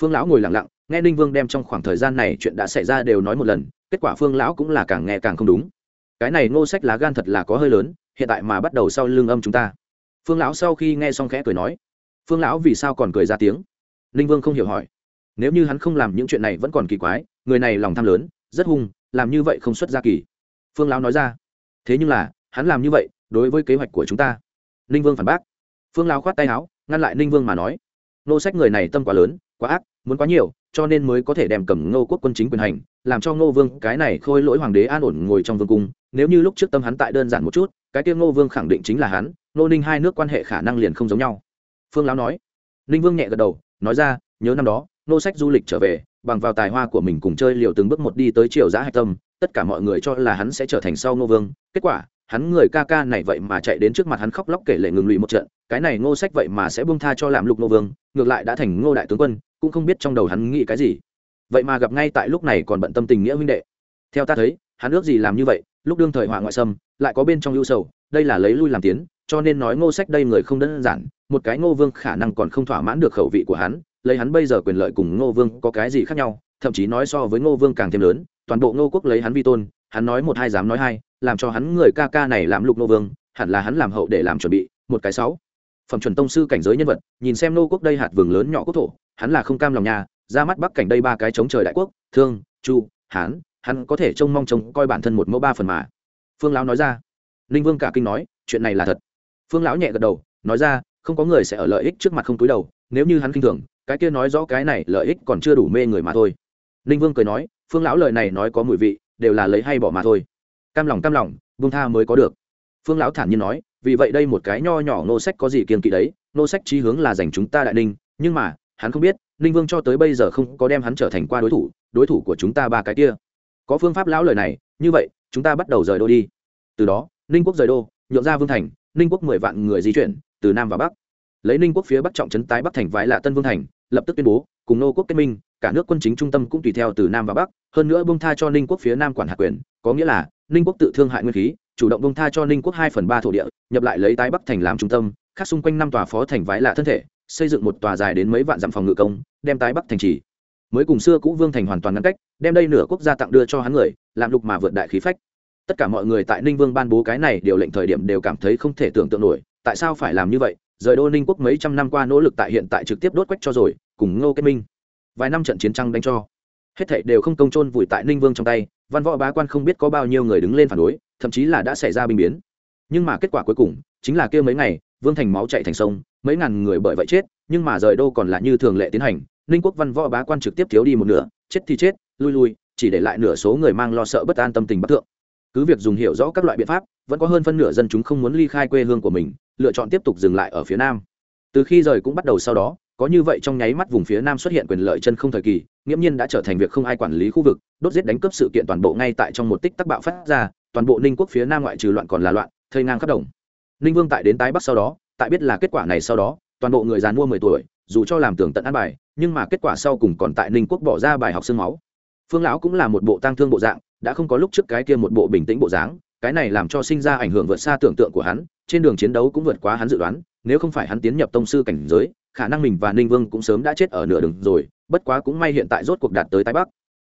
Phương lão ngồi lặng lặng, nghe ninh vương đem trong khoảng thời gian này chuyện đã xảy ra đều nói một lần, kết quả phương lão cũng là càng nghe càng không đúng. Cái này ngô sách lá gan thật là có hơi lớn, hiện tại mà bắt đầu sau lương âm chúng ta. Phương lão sau khi nghe xong khẽ cười nói, phương lão vì sao còn cười ra tiếng? Ninh vương không hiểu hỏi. Nếu như hắn không làm những chuyện này vẫn còn kỳ quái, người này lòng tham lớn, rất hung, làm như vậy không xuất ra kỳ. Phương lão nói ra, thế nhưng là, hắn làm như vậy, đối với kế hoạch của chúng ta ninh vương phản bác. Phương lao khoát tay áo, ngăn lại ninh vương mà nói, nô sách người này tâm quá lớn, quá ác, muốn quá nhiều, cho nên mới có thể đem cầm ngô quốc quân chính quyền hành, làm cho ngô vương cái này khôi lỗi hoàng đế an ổn ngồi trong vương cung. Nếu như lúc trước tâm hắn tại đơn giản một chút, cái kia ngô vương khẳng định chính là hắn nô ninh hai nước quan hệ khả năng liền không giống nhau. Phương lão nói. Ninh vương nhẹ gật đầu, nói ra, nhớ năm đó nô sách du lịch trở về, bằng vào tài hoa của mình cùng chơi liều từng bước một đi tới triều giã hạch tâm, tất cả mọi người cho là hắn sẽ trở thành sau ngô vương. Kết quả hắn người ca ca này vậy mà chạy đến trước mặt hắn khóc lóc kể lệ ngừng lụy một trận, cái này ngô sách vậy mà sẽ buông tha cho làm lục ngô vương, ngược lại đã thành ngô đại tướng quân, cũng không biết trong đầu hắn nghĩ cái gì. Vậy mà gặp ngay tại lúc này còn bận tâm tình nghĩa huynh đệ. Theo ta thấy, hắn ước gì làm như vậy, lúc đương thời họa ngoại xâm lại có bên trong ưu sầu, đây là lấy lui làm tiến, cho nên nói ngô sách đây người không đơn giản, một cái ngô vương khả năng còn không thỏa mãn được khẩu vị của hắn, lấy hắn bây giờ quyền lợi cùng ngô vương có cái gì khác nhau, thậm chí nói so với ngô vương càng thêm lớn, toàn bộ ngô quốc lấy hắn vi tôn, hắn nói một hai dám nói hai làm cho hắn người ca ca này làm lục nô vương, hẳn là hắn làm hậu để làm chuẩn bị, một cái sáu. Phẩm chuẩn tông sư cảnh giới nhân vật, nhìn xem nô quốc đây hạt vườn lớn nhỏ quốc thổ, hắn là không cam lòng nhà ra mắt bắc cảnh đây ba cái chống trời đại quốc, thương, chu, hán, hắn có thể trông mong trông coi bản thân một mẫu ba phần mà. Phương lão nói ra. Ninh vương cả kinh nói, chuyện này là thật. Phương lão nhẹ gật đầu, nói ra, không có người sẽ ở lợi ích trước mặt không túi đầu, nếu như hắn kinh thường, cái kia nói rõ cái này lợi ích còn chưa đủ mê người mà thôi. Ninh vương cười nói, phương lão lời này nói có mùi vị, đều là lấy hay bỏ mà thôi cam lòng cam lòng vương tha mới có được. Phương lão thản nhiên nói, vì vậy đây một cái nho nhỏ nô sách có gì kiên kỵ đấy, nô sách trí hướng là dành chúng ta đại ninh, nhưng mà, hắn không biết, ninh vương cho tới bây giờ không có đem hắn trở thành qua đối thủ đối thủ của chúng ta ba cái kia. Có phương pháp lão lời này, như vậy, chúng ta bắt đầu rời đô đi. Từ đó, ninh quốc rời đô, nhượng ra vương thành, ninh quốc mười vạn người di chuyển, từ nam và bắc. Lấy ninh quốc phía bắc trọng trấn tái bắc thành vãi là tân vương thành, lập tức tuyên bố, cùng nô quốc kết minh, cả nước quân chính trung tâm cũng tùy theo từ nam và bắc, hơn nữa bông tha cho ninh quốc phía nam quản hạt quyền, có nghĩa là ninh quốc tự thương hại nguyên khí, chủ động bông tha cho ninh quốc hai phần ba thổ địa, nhập lại lấy tái bắc thành làm trung tâm, khác xung quanh năm tòa phó thành vái lạ thân thể, xây dựng một tòa dài đến mấy vạn dặm phòng ngự công, đem tái bắc thành trì. Mới cùng xưa cũ vương thành hoàn toàn ngăn cách, đem đây nửa quốc gia tặng đưa cho hắn người làm lục mà vượt đại khí phách. Tất cả mọi người tại ninh vương ban bố cái này điều lệnh thời điểm đều cảm thấy không thể tưởng tượng nổi, tại sao phải làm như vậy? Rời đô ninh quốc mấy trăm năm qua nỗ lực tại hiện tại trực tiếp đốt quách cho rồi, cùng ngô kết minh. Vài năm trận chiến tranh đánh cho. Hết thảy đều không công trôn vùi tại ninh vương trong tay văn võ bá quan không biết có bao nhiêu người đứng lên phản đối, thậm chí là đã xảy ra binh biến. Nhưng mà kết quả cuối cùng, chính là kia mấy ngày, vương thành máu chạy thành sông, mấy ngàn người bởi vậy chết, nhưng mà rời đô còn là như thường lệ tiến hành, ninh quốc văn võ bá quan trực tiếp thiếu đi một nửa, chết thì chết, lui lui, chỉ để lại nửa số người mang lo sợ bất an tâm tình bất thượng. Cứ việc dùng hiểu rõ các loại biện pháp, vẫn có hơn phân nửa dân chúng không muốn ly khai quê hương của mình, lựa chọn tiếp tục dừng lại ở phía nam. Từ khi rời cũng bắt đầu sau đó có như vậy trong nháy mắt vùng phía nam xuất hiện quyền lợi chân không thời kỳ, nghiễm nhiên đã trở thành việc không ai quản lý khu vực, đốt giết đánh cướp sự kiện toàn bộ ngay tại trong một tích tắc bạo phát ra, toàn bộ ninh quốc phía nam ngoại trừ loạn còn là loạn, thây ngang khắp đồng. Ninh vương tại đến tái bắc sau đó, tại biết là kết quả này sau đó, toàn bộ người già mua mười tuổi, dù cho làm tưởng tận ăn bài, nhưng mà kết quả sau cùng còn tại ninh quốc bỏ ra bài học sương máu. Phương lão cũng là một bộ tang thương bộ dạng, đã không có lúc trước cái kia một bộ bình tĩnh bộ dáng, cái này làm cho sinh ra ảnh hưởng vượt xa tưởng tượng của hắn, trên đường chiến đấu cũng vượt quá hắn dự đoán, nếu không phải hắn tiến nhập tông sư cảnh giới khả năng mình và ninh vương cũng sớm đã chết ở nửa đường rồi, bất quá cũng may hiện tại rốt cuộc đạt tới tái bắc.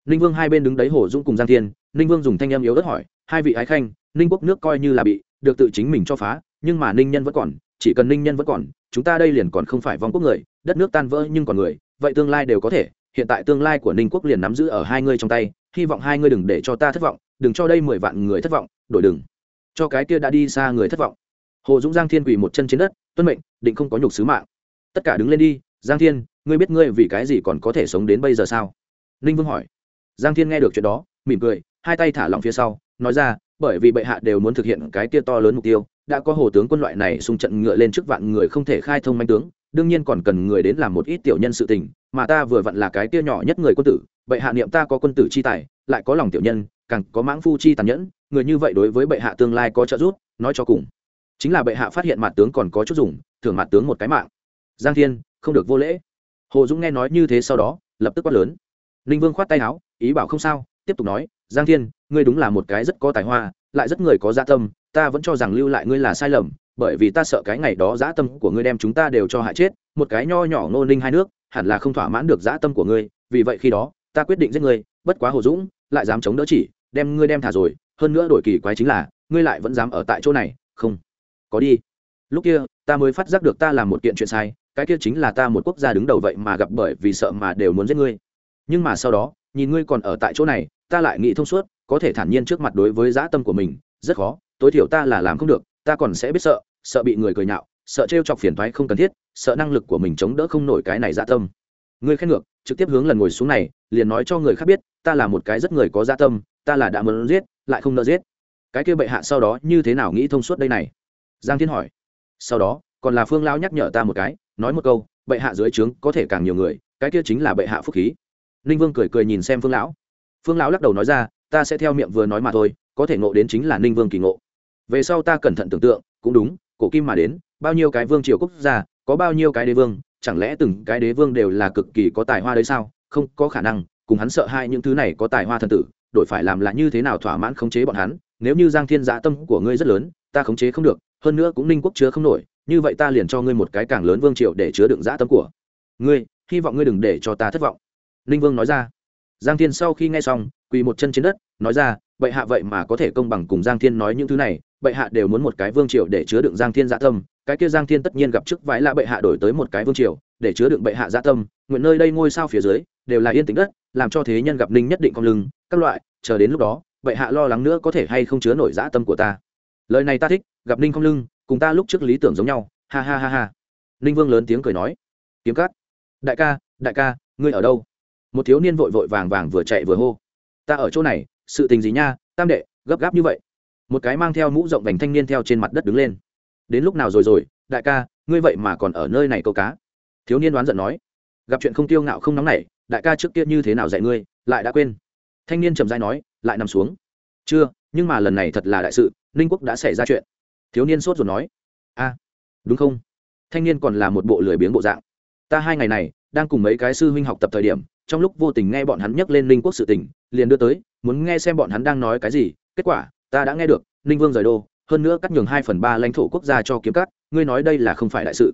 Ninh vương hai bên đứng đấy hổ dung cùng giang thiên, ninh vương dùng thanh em yếu ớt hỏi, hai vị ái khanh, ninh quốc nước coi như là bị được tự chính mình cho phá, nhưng mà ninh nhân vẫn còn, chỉ cần ninh nhân vẫn còn, chúng ta đây liền còn không phải vong quốc người, đất nước tan vỡ nhưng còn người, vậy tương lai đều có thể, hiện tại tương lai của ninh quốc liền nắm giữ ở hai ngươi trong tay, hy vọng hai ngươi đừng để cho ta thất vọng, đừng cho đây mười vạn người thất vọng, đổi đừng cho cái kia đã đi xa người thất vọng. Hồ dũng giang thiên quỳ một chân trên đất, tuân mệnh, định không có nhục sứ mạng tất cả đứng lên đi, giang thiên, ngươi biết ngươi vì cái gì còn có thể sống đến bây giờ sao? Ninh vương hỏi. Giang thiên nghe được chuyện đó, mỉm cười, hai tay thả lỏng phía sau, nói ra, bởi vì bệ hạ đều muốn thực hiện cái kia to lớn mục tiêu, đã có hồ tướng quân loại này xung trận ngựa lên trước vạn người không thể khai thông manh tướng, đương nhiên còn cần người đến làm một ít tiểu nhân sự tình, mà ta vừa vặn là cái kia nhỏ nhất người quân tử, bệ hạ niệm ta có quân tử chi tài, lại có lòng tiểu nhân, càng có mãng phu chi tàn nhẫn, người như vậy đối với bệ hạ tương lai có trợ giúp, nói cho cùng. Chính là bệ hạ phát hiện mặt tướng còn có chút dùng, thưởng mặt tướng một cái mạng giang thiên, không được vô lễ. Hồ dũng nghe nói như thế sau đó, lập tức quát lớn. Ninh vương khoát tay áo, ý bảo không sao, tiếp tục nói, giang thiên, ngươi đúng là một cái rất có tài hoa, lại rất người có gia dạ tâm, ta vẫn cho rằng lưu lại ngươi là sai lầm, bởi vì ta sợ cái ngày đó dã tâm của ngươi đem chúng ta đều cho hại chết, một cái nho nhỏ ngô ninh hai nước, hẳn là không thỏa mãn được dã tâm của ngươi, vì vậy khi đó, ta quyết định giết ngươi, bất quá hồ dũng lại dám chống đỡ chỉ, đem ngươi đem thả rồi, hơn nữa đổi kỳ quái chính là, ngươi lại vẫn dám ở tại chỗ này, không, có đi. Lúc kia, ta mới phát giác được ta làm một kiện chuyện sai cái kia chính là ta một quốc gia đứng đầu vậy mà gặp bởi vì sợ mà đều muốn giết ngươi. Nhưng mà sau đó, nhìn ngươi còn ở tại chỗ này, ta lại nghĩ thông suốt, có thể thản nhiên trước mặt đối với dã tâm của mình, rất khó, tối thiểu ta là làm không được, ta còn sẽ biết sợ sợ bị người cười nhạo, sợ t chọc phiền thoái không cần thiết, sợ năng lực của mình chống đỡ không nổi cái này dã tâm. Ngươi khen ngược, trực tiếp hướng lần ngồi xuống này, liền nói cho người khác biết, ta là một cái rất người có dã tâm, ta là đã muốn giết, lại không nợ giết. Cái kia bệ hạ sau đó như thế nào nghĩ thông suốt đây này? Giang thiên hỏi. Sau đó, còn là phương lao nhắc nhở ta một cái nói một câu, bệ hạ dưới trướng có thể càng nhiều người, cái kia chính là bệ hạ phúc khí. Ninh vương cười cười nhìn xem phương lão. Phương lão lắc đầu nói ra, ta sẽ theo miệng vừa nói mà thôi, có thể ngộ đến chính là ninh vương kỳ ngộ. Về sau ta cẩn thận tưởng tượng, cũng đúng, cổ kim mà đến, bao nhiêu cái vương triều quốc gia, có bao nhiêu cái đế vương, chẳng lẽ từng cái đế vương đều là cực kỳ có tài hoa đấy sao? Không có khả năng, cùng hắn sợ hai những thứ này có tài hoa thần tử, đổi phải làm là như thế nào thỏa mãn khống chế bọn hắn, nếu như giang thiên dạ tâm của ngươi rất lớn, ta khống chế không được, hơn nữa cũng ninh quốc chứa không nổi như vậy ta liền cho ngươi một cái càng lớn vương triều để chứa đựng dã tâm của ngươi, hy vọng ngươi đừng để cho ta thất vọng. Ninh vương nói ra. Giang thiên sau khi nghe xong, quỳ một chân trên đất, nói ra, bệ hạ vậy mà có thể công bằng cùng giang thiên nói những thứ này, bệ hạ đều muốn một cái vương triều để chứa đựng giang thiên dạ tâm, cái kia giang thiên tất nhiên gặp chức vãi lạ bệ hạ đổi tới một cái vương triều để chứa đựng bệ hạ dạ tâm, nguyện nơi đây ngôi sao phía dưới đều là yên tĩnh đất, làm cho thế nhân gặp ninh nhất định con lưng, các loại, chờ đến lúc đó, bệ hạ lo lắng nữa có thể hay không chứa nổi dạ tâm của ta. Lời này ta thích, gặp ninh không lưng cùng ta lúc trước lý tưởng giống nhau, ha ha ha ha. Ninh vương lớn tiếng cười nói, kiếm cắt đại ca đại ca, ngươi ở đâu? Một thiếu niên vội vội vàng vàng vừa chạy vừa hô, ta ở chỗ này, sự tình gì nha, tam đệ, gấp gáp như vậy. Một cái mang theo mũ rộng vành thanh niên theo trên mặt đất đứng lên, đến lúc nào rồi rồi, đại ca, ngươi vậy mà còn ở nơi này câu cá? Thiếu niên đoán giận nói, gặp chuyện không tiêu ngạo không nóng nảy, đại ca trước kia như thế nào dạy ngươi, lại đã quên. Thanh niên trầm dai nói, lại nằm xuống. Chưa, nhưng mà lần này thật là đại sự, ninh quốc đã xảy ra chuyện thiếu niên sốt ruột nói, a, đúng không? Thanh niên còn là một bộ lười biếng bộ dạng. Ta hai ngày này đang cùng mấy cái sư huynh học tập thời điểm, trong lúc vô tình nghe bọn hắn nhắc lên ninh quốc sự tình, liền đưa tới, muốn nghe xem bọn hắn đang nói cái gì. Kết quả, ta đã nghe được, ninh vương rời đô, hơn nữa cắt nhường hai phần ba lãnh thổ quốc gia cho kiếm cắt, ngươi nói đây là không phải đại sự.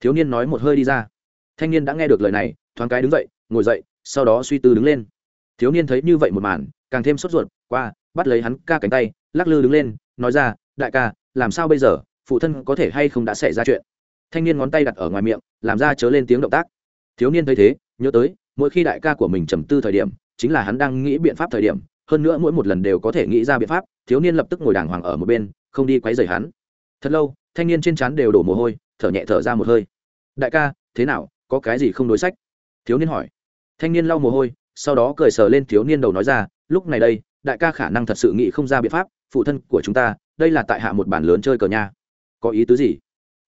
Thiếu niên nói một hơi đi ra. Thanh niên đã nghe được lời này, thoáng cái đứng dậy, ngồi dậy, sau đó suy tư đứng lên. Thiếu niên thấy như vậy một màn, càng thêm sốt ruột, qua, bắt lấy hắn ca cánh tay, lắc lư đứng lên, nói ra, đại ca làm sao bây giờ, phụ thân có thể hay không đã xảy ra chuyện? Thanh niên ngón tay đặt ở ngoài miệng, làm ra chớ lên tiếng động tác. Thiếu niên thấy thế, nhớ tới, mỗi khi đại ca của mình trầm tư thời điểm, chính là hắn đang nghĩ biện pháp thời điểm, hơn nữa mỗi một lần đều có thể nghĩ ra biện pháp, thiếu niên lập tức ngồi đàng hoàng ở một bên, không đi quấy rầy hắn. Thật lâu, thanh niên trên trán đều đổ mồ hôi, thở nhẹ thở ra một hơi. Đại ca, thế nào, có cái gì không đối sách? Thiếu niên hỏi. Thanh niên lau mồ hôi, sau đó cười sờ lên thiếu niên đầu nói ra, lúc này đây, đại ca khả năng thật sự nghĩ không ra biện pháp, phụ thân của chúng ta đây là tại hạ một bản lớn chơi cờ nha. Có ý tứ gì?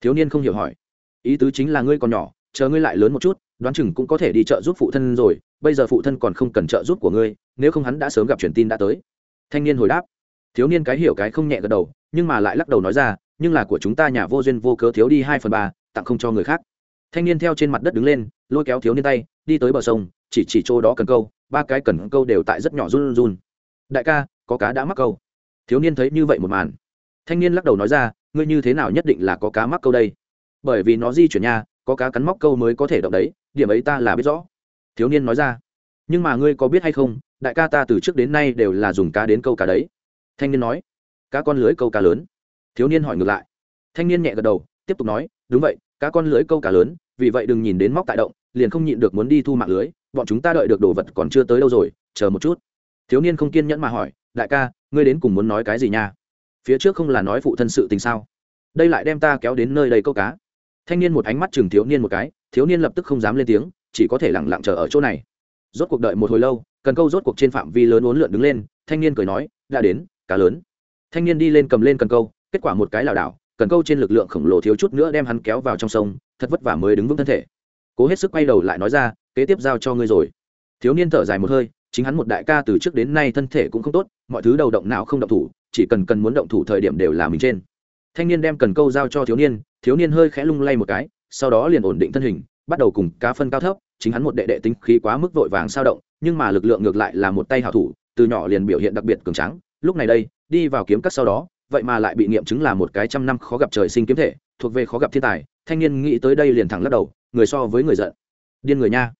Thiếu niên không hiểu hỏi. Ý tứ chính là ngươi còn nhỏ, chờ ngươi lại lớn một chút, đoán chừng cũng có thể đi chợ giúp phụ thân rồi, bây giờ phụ thân còn không cần trợ giúp của ngươi, nếu không hắn đã sớm gặp truyền tin đã tới. Thanh niên hồi đáp. Thiếu niên cái hiểu cái không nhẹ gật đầu, nhưng mà lại lắc đầu nói ra, nhưng là của chúng ta nhà vô duyên vô cớ thiếu đi hai phần ba, tặng không cho người khác. Thanh niên theo trên mặt đất đứng lên, lôi kéo thiếu niên tay, đi tới bờ sông, chỉ chỉ chỗ đó cần câu, ba cái cần câu đều tại rất nhỏ run run. Đại ca, có cá đã mắc câu thiếu niên thấy như vậy một màn, thanh niên lắc đầu nói ra, ngươi như thế nào nhất định là có cá mắc câu đây? Bởi vì nó di chuyển nha, có cá cắn móc câu mới có thể động đấy, điểm ấy ta là biết rõ. Thiếu niên nói ra, nhưng mà ngươi có biết hay không, đại ca ta từ trước đến nay đều là dùng cá đến câu cá đấy. Thanh niên nói, cá con lưới câu cá lớn. Thiếu niên hỏi ngược lại, thanh niên nhẹ gật đầu, tiếp tục nói, đúng vậy, cá con lưới câu cá lớn, vì vậy đừng nhìn đến móc tại động, liền không nhịn được muốn đi thu mạng lưới, bọn chúng ta đợi được đồ vật còn chưa tới đâu rồi, chờ một chút. Thiếu niên không kiên nhẫn mà hỏi đại ca, ngươi đến cùng muốn nói cái gì nha? Phía trước không là nói phụ thân sự tình sao? Đây lại đem ta kéo đến nơi đây câu cá. Thanh niên một ánh mắt chừng thiếu niên một cái, thiếu niên lập tức không dám lên tiếng, chỉ có thể lẳng lặng chờ ở chỗ này. Rốt cuộc đợi một hồi lâu, cần câu rốt cuộc trên phạm vi lớn uốn lượn đứng lên, thanh niên cười nói, đã đến, cá lớn. Thanh niên đi lên cầm lên cần câu, kết quả một cái lảo đảo, cần câu trên lực lượng khổng lồ thiếu chút nữa đem hắn kéo vào trong sông, thật vất vả mới đứng vững thân thể. Cố hết sức quay đầu lại nói ra, kế tiếp giao cho ngươi rồi. Thiếu niên thở dài một hơi chính hắn một đại ca từ trước đến nay thân thể cũng không tốt, mọi thứ đầu động não không động thủ, chỉ cần cần muốn động thủ thời điểm đều là mình trên. Thanh niên đem cần câu giao cho thiếu niên thiếu niên hơi khẽ lung lay một cái, sau đó liền ổn định thân hình, bắt đầu cùng cá phân cao thấp, chính hắn một đệ đệ tính khí quá mức vội vàng sao động, nhưng mà lực lượng ngược lại là một tay hảo thủ, từ nhỏ liền biểu hiện đặc biệt cường tráng, lúc này đây, đi vào kiếm cắt sau đó, vậy mà lại bị nghiệm chứng là một cái trăm năm khó gặp trời sinh kiếm thể, thuộc về khó gặp thiên tài, thanh niên nghĩ tới đây liền thẳng lắc đầu, người so với người giận. Điên người nha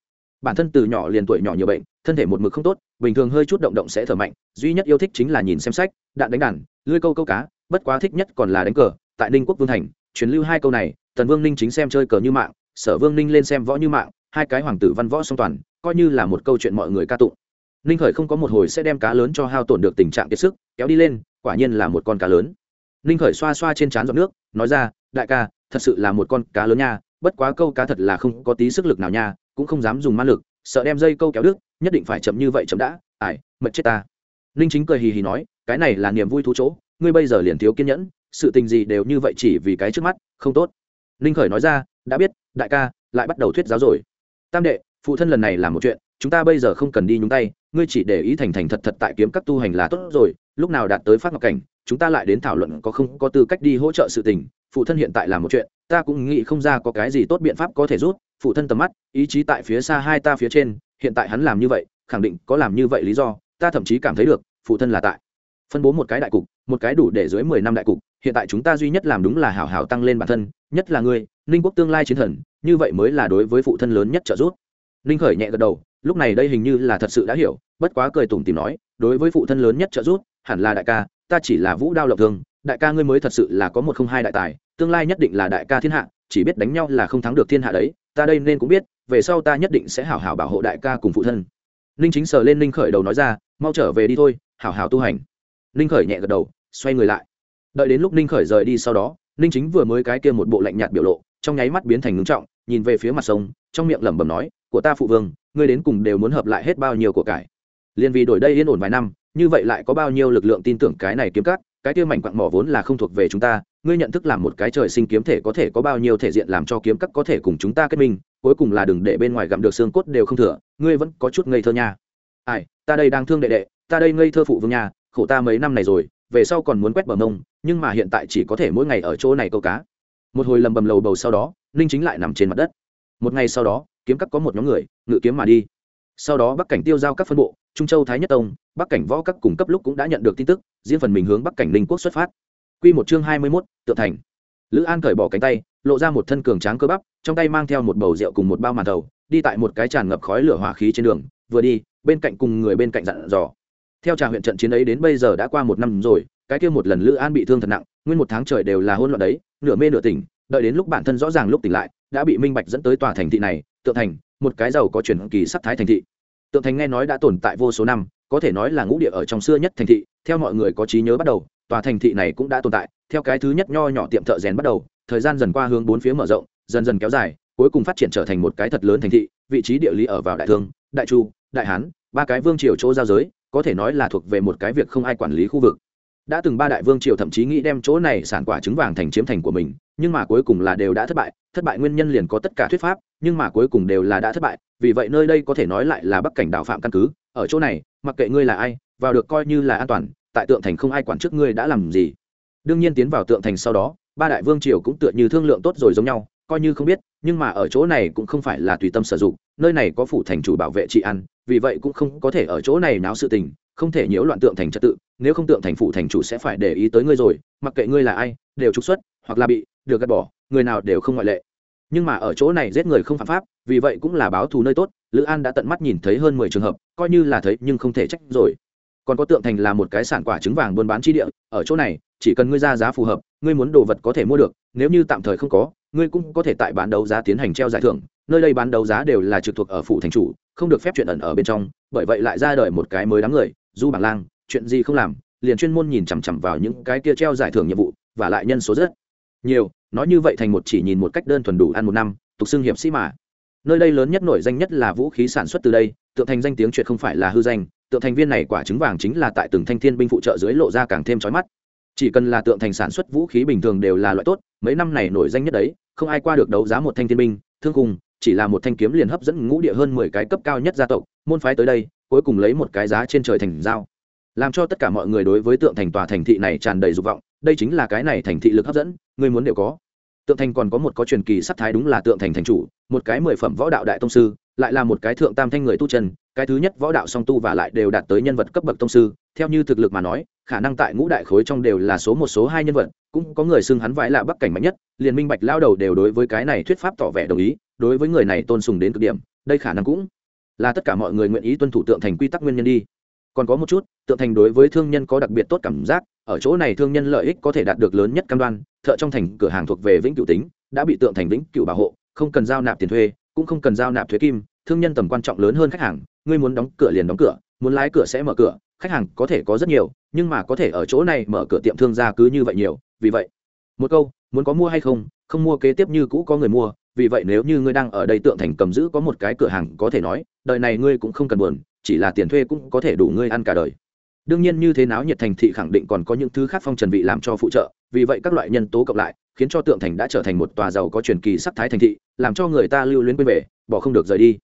bản thân từ nhỏ liền tuổi nhỏ nhiều bệnh, thân thể một mực không tốt, bình thường hơi chút động động sẽ thở mạnh, duy nhất yêu thích chính là nhìn xem sách, đạn đánh đàn, lưới câu câu cá, bất quá thích nhất còn là đánh cờ, tại ninh quốc vương thành, truyền lưu hai câu này, tần vương ninh chính xem chơi cờ như mạng, sở vương ninh lên xem võ như mạng, hai cái hoàng tử văn võ song toàn, coi như là một câu chuyện mọi người ca tụng. Ninh khởi không có một hồi sẽ đem cá lớn cho hao tổn được tình trạng kiệt sức, kéo đi lên, quả nhiên là một con cá lớn. Ninh khởi xoa xoa trên trán giọt nước, nói ra, đại ca, thật sự là một con cá lớn nha bất quá câu cá thật là không có tí sức lực nào nha, cũng không dám dùng ma lực, sợ đem dây câu kéo đứt, nhất định phải chậm như vậy chậm đã ải mật chết ta. Ninh chính cười hì hì nói, cái này là niềm vui thú chỗ, ngươi bây giờ liền thiếu kiên nhẫn, sự tình gì đều như vậy chỉ vì cái trước mắt, không tốt. Ninh khởi nói ra, đã biết, đại ca, lại bắt đầu thuyết giáo rồi. Tam đệ, phụ thân lần này làm một chuyện, chúng ta bây giờ không cần đi nhúng tay, ngươi chỉ để ý thành thành thật thật tại kiếm các tu hành là tốt rồi, lúc nào đạt tới phát ngọc cảnh, chúng ta lại đến thảo luận có không có tư cách đi hỗ trợ sự tình phụ thân hiện tại làm một chuyện, ta cũng nghĩ không ra có cái gì tốt biện pháp có thể rút phụ thân tầm mắt, ý chí tại phía xa hai ta phía trên, hiện tại hắn làm như vậy, khẳng định có làm như vậy lý do, ta thậm chí cảm thấy được, phụ thân là tại phân bố một cái đại cục, một cái đủ để dưới mười năm đại cục, hiện tại chúng ta duy nhất làm đúng là hảo hảo tăng lên bản thân, nhất là ngươi, ninh quốc tương lai chiến thần, như vậy mới là đối với phụ thân lớn nhất trợ giúp. Ninh khởi nhẹ gật đầu, lúc này đây hình như là thật sự đã hiểu, bất quá cười tủm tìm nói, đối với phụ thân lớn nhất trợ giúp, hẳn là đại ca, ta chỉ là vũ đao lộng thương đại ca ngươi mới thật sự là có một không hai đại tài, tương lai nhất định là đại ca thiên hạ, chỉ biết đánh nhau là không thắng được thiên hạ đấy, ta đây nên cũng biết, về sau ta nhất định sẽ hảo hảo bảo hộ đại ca cùng phụ thân. Ninh chính sờ lên ninh khởi đầu nói ra, mau trở về đi thôi, hảo hảo tu hành. Ninh khởi nhẹ gật đầu, xoay người lại. Đợi đến lúc ninh khởi rời đi sau đó, ninh chính vừa mới cái kia một bộ lạnh nhạt biểu lộ, trong nháy mắt biến thành ngưng trọng, nhìn về phía mặt sông, trong miệng lẩm bẩm nói, của ta phụ vương, ngươi đến cùng đều muốn hợp lại hết bao nhiêu của cải. Liền vì đổi đây yên ổn vài năm như vậy lại có bao nhiêu lực lượng tin tưởng cái này kiếm cắt cái kia mảnh quặng mỏ vốn là không thuộc về chúng ta. Ngươi nhận thức làm một cái trời sinh kiếm thể có thể có bao nhiêu thể diện làm cho kiếm cắt có thể cùng chúng ta kết minh? Cuối cùng là đừng để bên ngoài gặm được xương cốt đều không thừa. Ngươi vẫn có chút ngây thơ nha. Ai, ta đây đang thương đệ đệ. Ta đây ngây thơ phụ vương nhà khổ ta mấy năm này rồi. Về sau còn muốn quét bờ mông, nhưng mà hiện tại chỉ có thể mỗi ngày ở chỗ này câu cá. Một hồi lầm bầm lầu bầu sau đó, ninh chính lại nằm trên mặt đất. Một ngày sau đó, kiếm cắt có một nhóm người, ngự kiếm mà đi sau đó bắc cảnh tiêu giao các phân bộ, trung châu, thái nhất tông, bắc cảnh võ các cung cấp lúc cũng đã nhận được tin tức, riêng phần mình hướng bắc cảnh ninh quốc xuất phát. Q một chương hai mươi mốt, tượng thành. Lữ an cởi bỏ cánh tay, lộ ra một thân cường tráng cơ bắp, trong tay mang theo một bầu rượu cùng một bao màn thầu, đi tại một cái tràn ngập khói lửa hỏa khí trên đường, vừa đi, bên cạnh cùng người bên cạnh dặn dò. Theo trà huyện trận chiến ấy đến bây giờ đã qua một năm rồi, cái kia một lần lữ an bị thương thật nặng, nguyên một tháng trời đều là hôn loạn đấy, nửa mê nửa tỉnh, đợi đến lúc bản thân rõ ràng lúc tỉnh lại, đã bị minh bạch dẫn tới tòa thành thị này, tượng thành một cái giàu có truyền kỳ sắc thái thành thị. Tượng thành nghe nói đã tồn tại vô số năm, có thể nói là ngũ địa ở trong xưa nhất thành thị, theo mọi người có trí nhớ bắt đầu, tòa thành thị này cũng đã tồn tại, theo cái thứ nhất nho nhỏ tiệm thợ rèn bắt đầu, thời gian dần qua hướng bốn phía mở rộng, dần dần kéo dài, cuối cùng phát triển trở thành một cái thật lớn thành thị, vị trí địa lý ở vào đại thương, đại chu, đại hán, ba cái vương triều chỗ giao giới, có thể nói là thuộc về một cái việc không ai quản lý khu vực đã từng ba đại vương triều thậm chí nghĩ đem chỗ này sản quả trứng vàng thành chiếm thành của mình, nhưng mà cuối cùng là đều đã thất bại. Thất bại nguyên nhân liền có tất cả thuyết pháp, nhưng mà cuối cùng đều là đã thất bại. Vì vậy nơi đây có thể nói lại là bắc cảnh đạo phạm căn cứ. Ở chỗ này, mặc kệ ngươi là ai, vào được coi như là an toàn, tại tượng thành không ai quản trước ngươi đã làm gì. Đương nhiên tiến vào tượng thành sau đó, ba đại vương triều cũng tựa như thương lượng tốt rồi giống nhau, coi như không biết, nhưng mà ở chỗ này cũng không phải là tùy tâm sử dụng, nơi này có phủ thành chủ bảo vệ trị an, vì vậy cũng không có thể ở chỗ này náo sự tình không thể nhiễu loạn tượng thành trật tự, nếu không tượng thành phủ thành chủ sẽ phải để ý tới ngươi rồi, mặc kệ ngươi là ai, đều trục xuất, hoặc là bị, được gạt bỏ, người nào đều không ngoại lệ. Nhưng mà ở chỗ này giết người không phạm pháp, vì vậy cũng là báo thù nơi tốt, lữ an đã tận mắt nhìn thấy hơn mười trường hợp, coi như là thấy nhưng không thể trách rồi. Còn có tượng thành là một cái sản quả trứng vàng buôn bán chi địa, ở chỗ này, chỉ cần ngươi ra giá phù hợp, ngươi muốn đồ vật có thể mua được, nếu như tạm thời không có, ngươi cũng có thể tại bán đấu giá tiến hành treo giải thưởng, nơi đây bán đấu giá đều là trực thuộc ở phủ thành chủ, không được phép chuyện ẩn ở bên trong, bởi vậy lại ra đời một cái mới đám người du bảng lang, chuyện gì không làm, liền chuyên môn nhìn chằm chằm vào những cái kia treo giải thưởng nhiệm vụ, và lại nhân số rất nhiều, nói như vậy thành một chỉ nhìn một cách đơn thuần đủ ăn một năm, tục xưng hiệp sĩ mà. Nơi đây lớn nhất nổi danh nhất là vũ khí sản xuất từ đây, tượng thành danh tiếng chuyện không phải là hư danh, tượng thành viên này quả trứng vàng chính là tại từng thanh thiên binh phụ trợ dưới lộ ra càng thêm trói mắt. Chỉ cần là tượng thành sản xuất vũ khí bình thường đều là loại tốt, mấy năm này nổi danh nhất đấy, không ai qua được đấu giá một thanh thiên binh, thương cùng chỉ là một thanh kiếm liền hấp dẫn ngũ địa hơn mười cái cấp cao nhất gia tộc, môn phái tới đây cuối cùng lấy một cái giá trên trời thành giao. Làm cho tất cả mọi người đối với tượng thành tòa thành thị này tràn đầy dục vọng, đây chính là cái này thành thị lực hấp dẫn, người muốn đều có. Tượng thành còn có một có truyền kỳ sắc thái đúng là tượng thành thành chủ, một cái mười phẩm võ đạo đại tông sư, lại là một cái thượng tam thanh người tu chân, cái thứ nhất võ đạo song tu và lại đều đạt tới nhân vật cấp bậc tông sư. Theo như thực lực mà nói, khả năng tại ngũ đại khối trong đều là số một, số hai nhân vật, cũng có người xưng hắn vãi là bắc cảnh mạnh nhất, liền minh bạch lao đầu đều đối với cái này thuyết pháp tỏ vẻ đồng ý, đối với người này tôn sùng đến cực điểm, đây khả năng cũng là tất cả mọi người nguyện ý tuân thủ tượng thành quy tắc nguyên nhân đi. Còn có một chút, tượng thành đối với thương nhân có đặc biệt tốt cảm giác, ở chỗ này thương nhân lợi ích có thể đạt được lớn nhất cam đoan, thợ trong thành cửa hàng thuộc về vĩnh cửu tính, đã bị tượng thành vĩnh cửu bảo hộ, không cần giao nạp tiền thuê, cũng không cần giao nạp thuế kim, thương nhân tầm quan trọng lớn hơn khách hàng, ngươi muốn đóng cửa liền đóng cửa, muốn lái cửa sẽ mở cửa, khách hàng có thể có rất nhiều, nhưng mà có thể ở chỗ này mở cửa tiệm thương gia cứ như vậy nhiều, vì vậy, một câu, muốn có mua hay không không mua kế tiếp như cũ có người mua vì vậy nếu như ngươi đang ở đây tượng thành cầm giữ có một cái cửa hàng có thể nói, đời này ngươi cũng không cần buồn, chỉ là tiền thuê cũng có thể đủ ngươi ăn cả đời. Đương nhiên như thế náo nhiệt thành thị khẳng định còn có những thứ khác phong trần vị làm cho phụ trợ, vì vậy các loại nhân tố cộng lại, khiến cho tượng thành đã trở thành một tòa giàu có truyền kỳ sắc thái thành thị, làm cho người ta lưu luyến quên về, bỏ không được rời đi.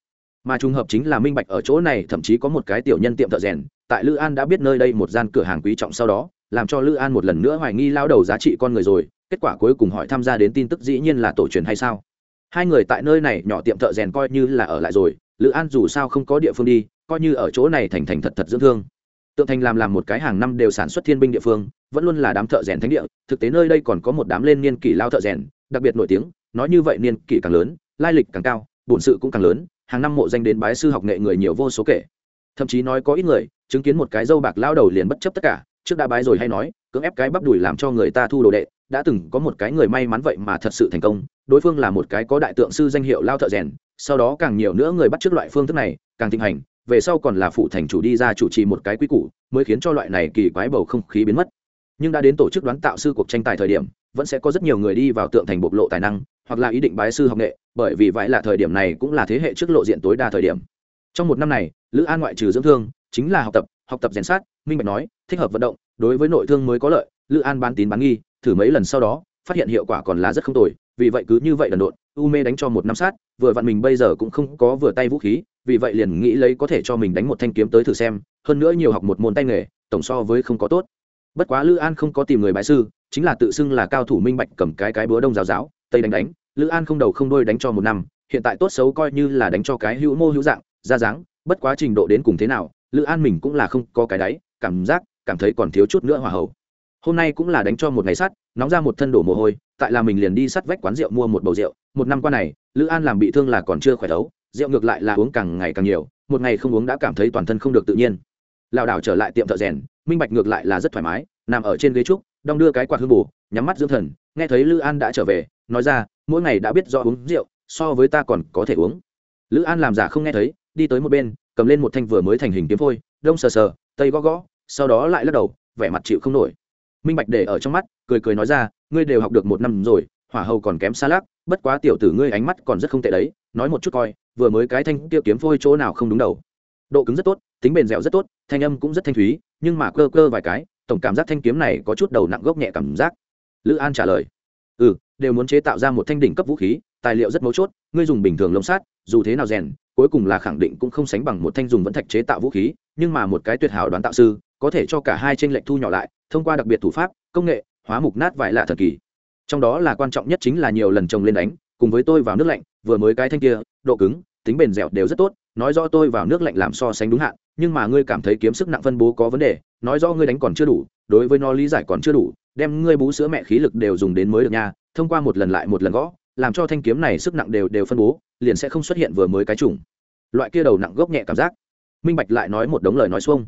Mà trùng hợp chính là minh bạch ở chỗ này, thậm chí có một cái tiểu nhân tiệm thợ rèn, tại lữ an đã biết nơi đây một gian cửa hàng quý trọng sau đó, làm cho lữ an một lần nữa hoài nghi lao đầu giá trị con người rồi, kết quả cuối cùng hỏi tham gia đến tin tức dĩ nhiên là tổ truyền hay sao? Hai người tại nơi này nhỏ tiệm thợ rèn coi như là ở lại rồi, lữ an dù sao không có địa phương đi, coi như ở chỗ này thành thành thật thật dưỡng thương. Tượng thành làm làm một cái hàng năm đều sản xuất thiên binh địa phương, vẫn luôn là đám thợ rèn thánh địa, thực tế nơi đây còn có một đám lên niên kỷ lao thợ rèn, đặc biệt nổi tiếng, nói như vậy niên kỷ càng lớn, lai lịch càng cao, bổn sự cũng càng lớn, hàng năm mộ danh đến bái sư học nghệ người nhiều vô số kể. Thậm chí nói có ít người, chứng kiến một cái dâu bạc lao đầu liền bất chấp tất cả, trước đã bái rồi hay nói, cưỡng ép cái bắp đùi làm cho người ta thu đồ đệ đã từng có một cái người may mắn vậy mà thật sự thành công, đối phương là một cái có đại tượng sư danh hiệu lao thợ rèn, sau đó càng nhiều nữa người bắt trước loại phương thức này, càng thịnh hành, về sau còn là phụ thành chủ đi ra chủ trì một cái quy củ, mới khiến cho loại này kỳ quái bầu không khí biến mất. Nhưng đã đến tổ chức đoán tạo sư cuộc tranh tài thời điểm, vẫn sẽ có rất nhiều người đi vào tượng thành bộc lộ tài năng, hoặc là ý định bái sư học nghệ, bởi vì vậy là thời điểm này cũng là thế hệ trước lộ diện tối đa thời điểm. Trong một năm này, lữ an ngoại trừ dưỡng thương, chính là học tập học tập rèn sát, minh bạch nói, thích hợp vận động, đối với nội thương mới có lợi, lữ an bán tín bán nghi thử mấy lần sau đó, phát hiện hiệu quả còn là rất không tồi, vì vậy cứ như vậy đần độn, u mê đánh cho một năm sát, vừa vặn mình bây giờ cũng không có vừa tay vũ khí, vì vậy liền nghĩ lấy có thể cho mình đánh một thanh kiếm tới thử xem, hơn nữa nhiều học một môn tay nghề, tổng so với không có tốt. Bất quá lữ an không có tìm người bại sư, chính là tự xưng là cao thủ minh bạch cầm cái cái búa đông giáo giáo, tây đánh đánh, lữ an không đầu không đôi đánh cho một năm, hiện tại tốt xấu coi như là đánh cho cái hữu mô hữu dạng, ra dáng, bất quá trình độ đến cùng thế nào, lữ an mình cũng là không có cái đáy, cảm giác, cảm thấy còn thiếu chút nữa hòa hậu hôm nay cũng là đánh cho một ngày sắt, nóng ra một thân đổ mồ hôi, tại là mình liền đi sắt vách quán rượu mua một bầu rượu. Một năm qua này, lữ an làm bị thương là còn chưa khỏe đấu, rượu ngược lại là uống càng ngày càng nhiều, một ngày không uống đã cảm thấy toàn thân không được tự nhiên. Lảo đảo trở lại tiệm thợ rèn, minh bạch ngược lại là rất thoải mái, nằm ở trên ghế trúc, đong đưa cái quạt hương bù, nhắm mắt dưỡng thần, nghe thấy lữ an đã trở về, nói ra, mỗi ngày đã biết do uống rượu, so với ta còn có thể uống. Lữ an làm giả không nghe thấy, đi tới một bên, cầm lên một thanh vừa mới thành hình kiếm phôi, đông sờ sờ, tây gõ gõ, sau đó lại lắc đầu, vẻ mặt chịu không nổi minh bạch để ở trong mắt, cười cười nói ra, ngươi đều học được một năm rồi, hỏa hầu còn kém xa lắc, bất quá tiểu tử ngươi ánh mắt còn rất không tệ đấy, nói một chút coi, vừa mới cái thanh tiêu kiếm phôi chỗ nào không đúng đầu. Độ cứng rất tốt, tính bền dẻo rất tốt, thanh âm cũng rất thanh thúy, nhưng mà cơ cơ vài cái, tổng cảm giác thanh kiếm này có chút đầu nặng gốc nhẹ cảm giác. Lữ an trả lời ừ đều muốn chế tạo ra một thanh đỉnh cấp vũ khí, tài liệu rất mấu chốt, ngươi dùng bình thường lông sát dù thế nào rèn, cuối cùng là khẳng định cũng không sánh bằng một thanh dùng vẫn thạch chế tạo vũ khí, nhưng mà một cái tuyệt hảo đoán tạo sư, có thể cho cả hai tranh lệch thu nhỏ lại thông qua đặc biệt thủ pháp, công nghệ, hóa mục nát vải lạ thần kỳ. Trong đó là quan trọng nhất chính là nhiều lần trồng lên đánh, cùng với tôi vào nước lạnh, vừa mới cái thanh kia, độ cứng, tính bền dẻo đều rất tốt, nói rõ tôi vào nước lạnh làm so sánh đúng hạn, nhưng mà ngươi cảm thấy kiếm sức nặng phân bố có vấn đề, nói rõ ngươi đánh còn chưa đủ, đối với nó lý giải còn chưa đủ, đem ngươi bú sữa mẹ khí lực đều dùng đến mới được nha, thông qua một lần lại một lần gõ, làm cho thanh kiếm này sức nặng đều đều phân bố, liền sẽ không xuất hiện vừa mới cái chủng. Loại kia đầu nặng gốc nhẹ cảm giác. Minh bạch lại nói một đống lời nói xuông.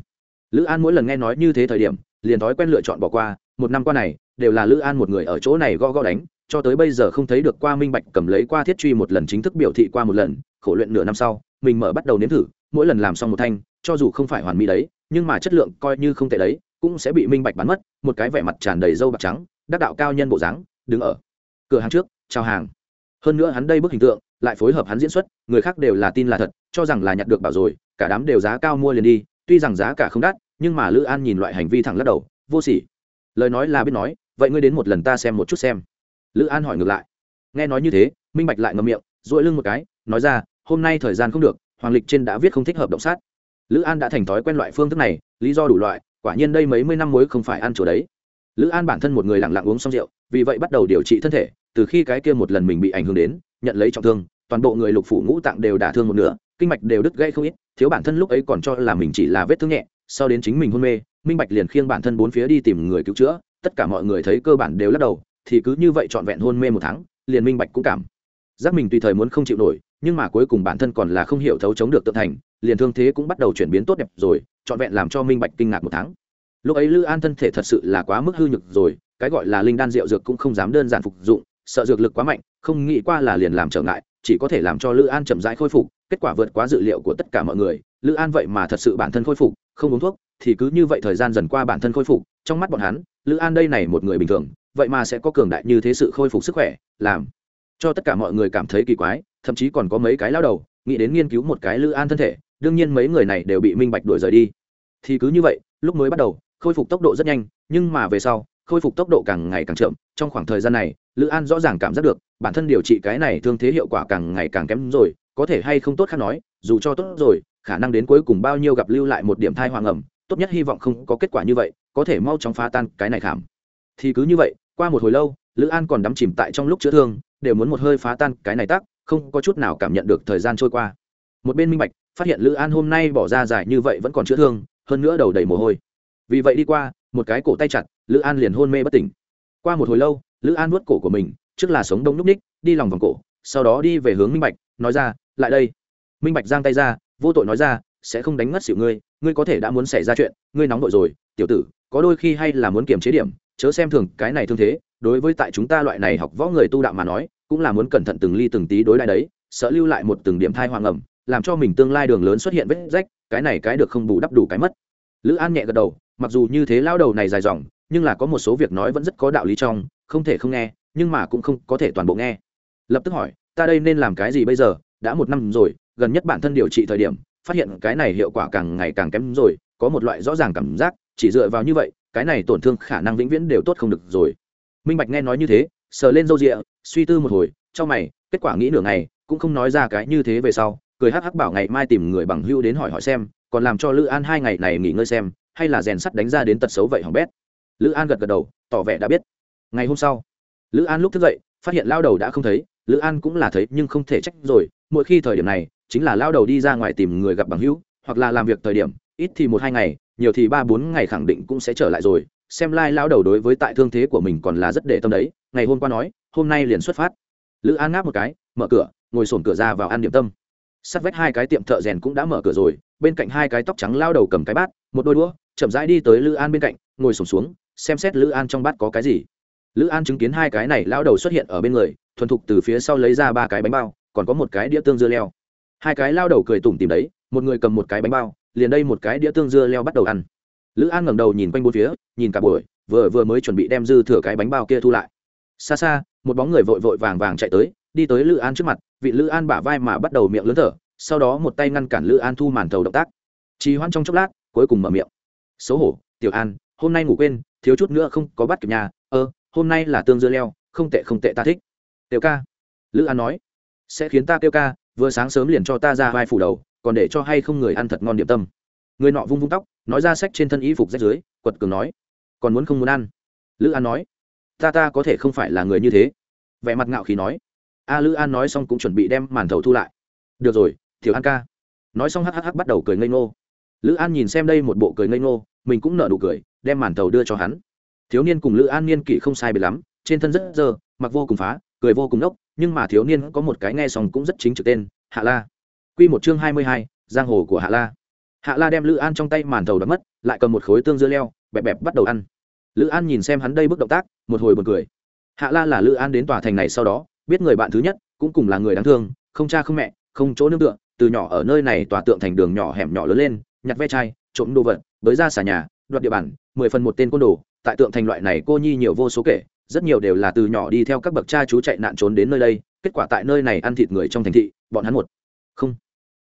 Lữ an mỗi lần nghe nói như thế thời điểm liền thói quen lựa chọn bỏ qua, một năm qua này, đều là lữ an một người ở chỗ này gõ gõ đánh, cho tới bây giờ không thấy được qua minh bạch cầm lấy qua thiết truy một lần chính thức biểu thị qua một lần, khổ luyện nửa năm sau, mình mở bắt đầu nếm thử, mỗi lần làm xong một thanh, cho dù không phải hoàn mỹ đấy, nhưng mà chất lượng coi như không tệ đấy, cũng sẽ bị minh bạch bắn mất, một cái vẻ mặt tràn đầy râu bạc trắng, đắc đạo cao nhân bộ dáng, đứng ở cửa hàng trước, chào hàng. Hơn nữa hắn đây bức hình tượng, lại phối hợp hắn diễn xuất, người khác đều là tin là thật, cho rằng là nhặt được bảo rồi, cả đám đều giá cao mua liền đi, tuy rằng giá cả không đắt nhưng mà lữ an nhìn loại hành vi thẳng lắc đầu, vô sỉ. Lời nói là biết nói, vậy ngươi đến một lần ta xem một chút xem. Lữ an hỏi ngược lại. Nghe nói như thế, minh bạch lại ngậm miệng dội lưng một cái, nói ra, hôm nay thời gian không được, hoàng lịch trên đã viết không thích hợp động sát. Lữ an đã thành thói quen loại phương thức này, lý do đủ loại, quả nhiên đây mấy mươi năm mới không phải ăn chỗ đấy. Lữ an bản thân một người lặng lặng uống xong rượu, vì vậy bắt đầu điều trị thân thể, từ khi cái kia một lần mình bị ảnh hưởng đến, nhận lấy trọng thương, toàn bộ người lục phủ ngũ tạng đều đả thương một nửa, kinh mạch đều đứt gây không ít, thiếu bản thân lúc ấy còn cho là mình chỉ là vết thương nhẹ sau đến chính mình hôn mê, minh bạch liền khiêng bản thân bốn phía đi tìm người cứu chữa, tất cả mọi người thấy cơ bản đều lắc đầu, thì cứ như vậy trọn vẹn hôn mê một tháng, liền minh bạch cũng cảm giác mình tùy thời muốn không chịu nổi, nhưng mà cuối cùng bản thân còn là không hiểu thấu chống được tự thành, liền thương thế cũng bắt đầu chuyển biến tốt đẹp rồi, trọn vẹn làm cho minh bạch kinh ngạc một tháng. Lúc ấy lư an thân thể thật sự là quá mức hư nhược rồi, cái gọi là linh đan rượu dược cũng không dám đơn giản phục dụng, sợ dược lực quá mạnh, không nghĩ qua là liền làm trở ngại chỉ có thể làm cho lữ an chậm rãi khôi phục, kết quả vượt quá dự liệu của tất cả mọi người. Lữ an vậy mà thật sự bản thân khôi phục, không uống thuốc, thì cứ như vậy thời gian dần qua bản thân khôi phục, trong mắt bọn hắn, lữ an đây này một người bình thường, vậy mà sẽ có cường đại như thế sự khôi phục sức khỏe, làm cho tất cả mọi người cảm thấy kỳ quái, thậm chí còn có mấy cái lao đầu, nghĩ đến nghiên cứu một cái lữ an thân thể, đương nhiên mấy người này đều bị minh bạch đuổi rời đi. Thì cứ như vậy, lúc mới bắt đầu, khôi phục tốc độ rất nhanh, nhưng mà về sau khôi phục tốc độ càng ngày càng chậm, trong khoảng thời gian này, lữ an rõ ràng cảm giác được, bản thân điều trị cái này thương thế hiệu quả càng ngày càng kém rồi, có thể hay không tốt khác nói, dù cho tốt rồi, khả năng đến cuối cùng bao nhiêu gặp lưu lại một điểm thai hoàng ẩm, tốt nhất hy vọng không có kết quả như vậy, có thể mau chóng phá tan cái này khảm. Thì cứ như vậy, qua một hồi lâu, lữ an còn đắm chìm tại trong lúc chữa thương, đều muốn một hơi phá tan cái này tắc, không có chút nào cảm nhận được thời gian trôi qua. Một bên minh bạch phát hiện lữ an hôm nay bỏ ra dài như vậy vẫn còn chữa thương, hơn nữa đầu đầy mồ hôi. Vì vậy đi qua, một cái cổ tay chặt lữ an liền hôn mê bất tỉnh. Qua một hồi lâu, lữ an nuốt cổ của mình, trước là sống đông núp ních, đi lòng vòng cổ, sau đó đi về hướng minh bạch, nói ra, lại đây. Minh bạch giang tay ra, vô tội nói ra, sẽ không đánh ngất xỉu ngươi ngươi có thể đã muốn xảy ra chuyện, ngươi nóng vội rồi, tiểu tử, có đôi khi hay là muốn kiềm chế điểm, chớ xem thường cái này thương thế, đối với tại chúng ta loại này học võ người tu đạo mà nói, cũng là muốn cẩn thận từng ly từng tí đối lại đấy, sợ lưu lại một từng điểm thai hoàng ẩm, làm cho mình tương lai đường lớn xuất hiện vết rách, cái này cái được không bù đắp đủ cái mất. Lữ an nhẹ gật đầu, mặc dù như thế lao đầu này dài dòng nhưng là có một số việc nói vẫn rất có đạo lý trong, không thể không nghe, nhưng mà cũng không có thể toàn bộ nghe. Lập tức hỏi, ta đây nên làm cái gì bây giờ? Đã một năm rồi, gần nhất bản thân điều trị thời điểm, phát hiện cái này hiệu quả càng ngày càng kém rồi, có một loại rõ ràng cảm giác, chỉ dựa vào như vậy, cái này tổn thương khả năng vĩnh viễn đều tốt không được rồi. Minh bạch nghe nói như thế, sờ lên râu rịa, suy tư một hồi, trong mày, kết quả nghĩ nửa ngày, cũng không nói ra cái như thế về sau, cười hắc hắc bảo ngày mai tìm người bằng hưu đến hỏi hỏi xem, còn làm cho lữ an hai ngày này nghỉ ngơi xem, hay là rèn sắt đánh ra đến tật xấu vậy hỏng bét lữ an gật gật đầu, tỏ vẻ đã biết. Ngày hôm sau, lữ an lúc thức dậy, phát hiện lao đầu đã không thấy. Lữ an cũng là thấy nhưng không thể trách rồi. Mỗi khi thời điểm này, chính là lao đầu đi ra ngoài tìm người gặp bằng hữu, hoặc là làm việc thời điểm, ít thì một hai ngày, nhiều thì ba bốn ngày khẳng định cũng sẽ trở lại rồi. Xem lai、like、lao đầu đối với tại thương thế của mình còn là rất để tâm đấy. Ngày hôm qua nói, hôm nay liền xuất phát. Lữ an ngáp một cái, mở cửa, ngồi sổn cửa ra vào ăn điểm tâm. Sắt vách hai cái tiệm thợ rèn cũng đã mở cửa rồi. Bên cạnh hai cái tóc trắng lao đầu cầm cái bát, một đôi đũa, chậm rãi đi tới lữ an bên cạnh, ngồi sổn xuống xem xét lữ an trong bát có cái gì. Lữ an chứng kiến hai cái này lao đầu xuất hiện ở bên người, thuần thục từ phía sau lấy ra ba cái bánh bao, còn có một cái đĩa tương dưa leo. Hai cái lao đầu cười tủm tìm đấy, một người cầm một cái bánh bao, liền đây một cái đĩa tương dưa leo bắt đầu ăn. Lữ an ngẩng đầu nhìn quanh bốn phía, nhìn cả buổi, vừa vừa mới chuẩn bị đem dư thừa cái bánh bao kia thu lại. Xa xa, một bóng người vội vội vàng vàng chạy tới, đi tới lữ an trước mặt, vị lữ an bả vai mà bắt đầu miệng lớn thở, sau đó một tay ngăn cản lữ an thu màn thầu động tác. Trì hoãn trong chốc lát, cuối cùng mở miệng. Xấu hổ, tiểu an, hôm nay ngủ quên thiếu chút nữa không có bắt kịp nhà, ơ, hôm nay là tương dưa leo, không tệ không tệ ta thích. Tiểu ca, lữ an nói, sẽ khiến ta tiêu ca, vừa sáng sớm liền cho ta ra vai phủ đầu, còn để cho hay không người ăn thật ngon điểm tâm. Người nọ vung vung tóc, nói ra sách trên thân y phục rách dưới quật cường nói, còn muốn không muốn ăn? Lữ an nói, ta ta có thể không phải là người như thế. Vẻ mặt ngạo khí nói, a, lữ an nói xong cũng chuẩn bị đem màn thầu thu lại. Được rồi, tiểu an ca. Nói xong hhh bắt đầu cười ngây ngô lữ an nhìn xem đây một bộ cười ngây ngô, mình cũng nở nụ cười, đem màn thầu đưa cho hắn. Thiếu niên cùng lữ an niên kỷ không sai biệt lắm, trên thân rất dơ, mặc vô cùng phá, cười vô cùng ốc nhưng mà thiếu niên có một cái nghe xong cũng rất chính trực tên, hạ la. Q một chương hai mươi hai, giang hồ của hạ la. Hạ la đem lữ an trong tay màn thầu đ mất, lại cầm một khối tương dưa leo, bẹp bẹp bắt đầu ăn. Lữ an nhìn xem hắn đây bước động tác, một hồi b u ồ n cười. Hạ la là lữ an đến tòa thành này sau đó, biết người bạn thứ nhất, cũng cùng là người đáng thương, không cha không mẹ, không chỗ nương tựa, từ nhỏ ở nơi này tòa tượng thành đường nhỏ hẻm nhỏ lớn lên nhặt ve chai, trộm đồ vật bới ra xà nhà, đoạt địa bàn, mười phần một tên côn đồ. Tại tượng thành loại này, cô nhi nhiều vô số kể, rất nhiều đều là từ nhỏ đi theo các bậc cha chú chạy nạn trốn đến nơi đây. Kết quả tại nơi này ăn thịt người trong thành thị, bọn hắn một, không,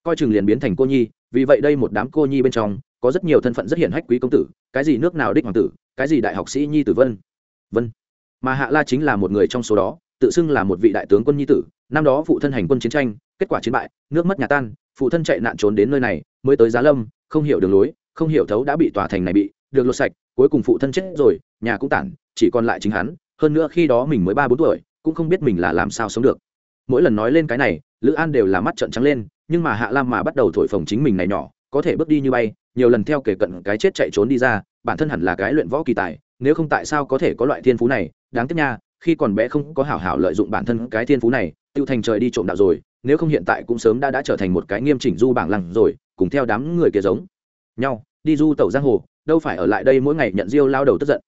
coi chừng liền biến thành cô nhi. Vì vậy đây một đám cô nhi bên trong, có rất nhiều thân phận rất hiển hách quý công tử. Cái gì nước nào đích hoàng tử, cái gì đại học sĩ nhi tử vân vân. Mà hạ la chính là một người trong số đó, tự xưng là một vị đại tướng quân nhi tử. Năm đó phụ thân hành quân chiến tranh, kết quả chiến bại, nước mất nhà tan phụ thân chạy nạn trốn đến nơi này, mới tới giá lâm, không hiểu đường lối, không hiểu thấu đã bị tòa thành này bị, được lột sạch, cuối cùng phụ thân chết rồi, nhà cũng tản, chỉ còn lại chính hắn, hơn nữa khi đó mình mới ba bốn tuổi, cũng không biết mình là làm sao sống được. Mỗi lần nói lên cái này, lữ an đều là mắt trợn trắng lên, nhưng mà hạ lam mà bắt đầu thổi phồng chính mình này nhỏ, có thể bước đi như bay, nhiều lần theo kể cận cái chết chạy trốn đi ra, bản thân hẳn là cái luyện võ kỳ tài, nếu không tại sao có thể có loại thiên phú này, đáng tiếc nha, khi còn bé không có hảo hảo lợi dụng bản thân cái thiên phú này, tiêu thành trời đi trộm đạo rồi nếu không hiện tại cũng sớm đã đã trở thành một cái nghiêm chỉnh du bảng lằng rồi, cùng theo đám người kia giống. Nhau, đi du tẩu giang hồ, đâu phải ở lại đây mỗi ngày nhận diêu lao đầu tức giận.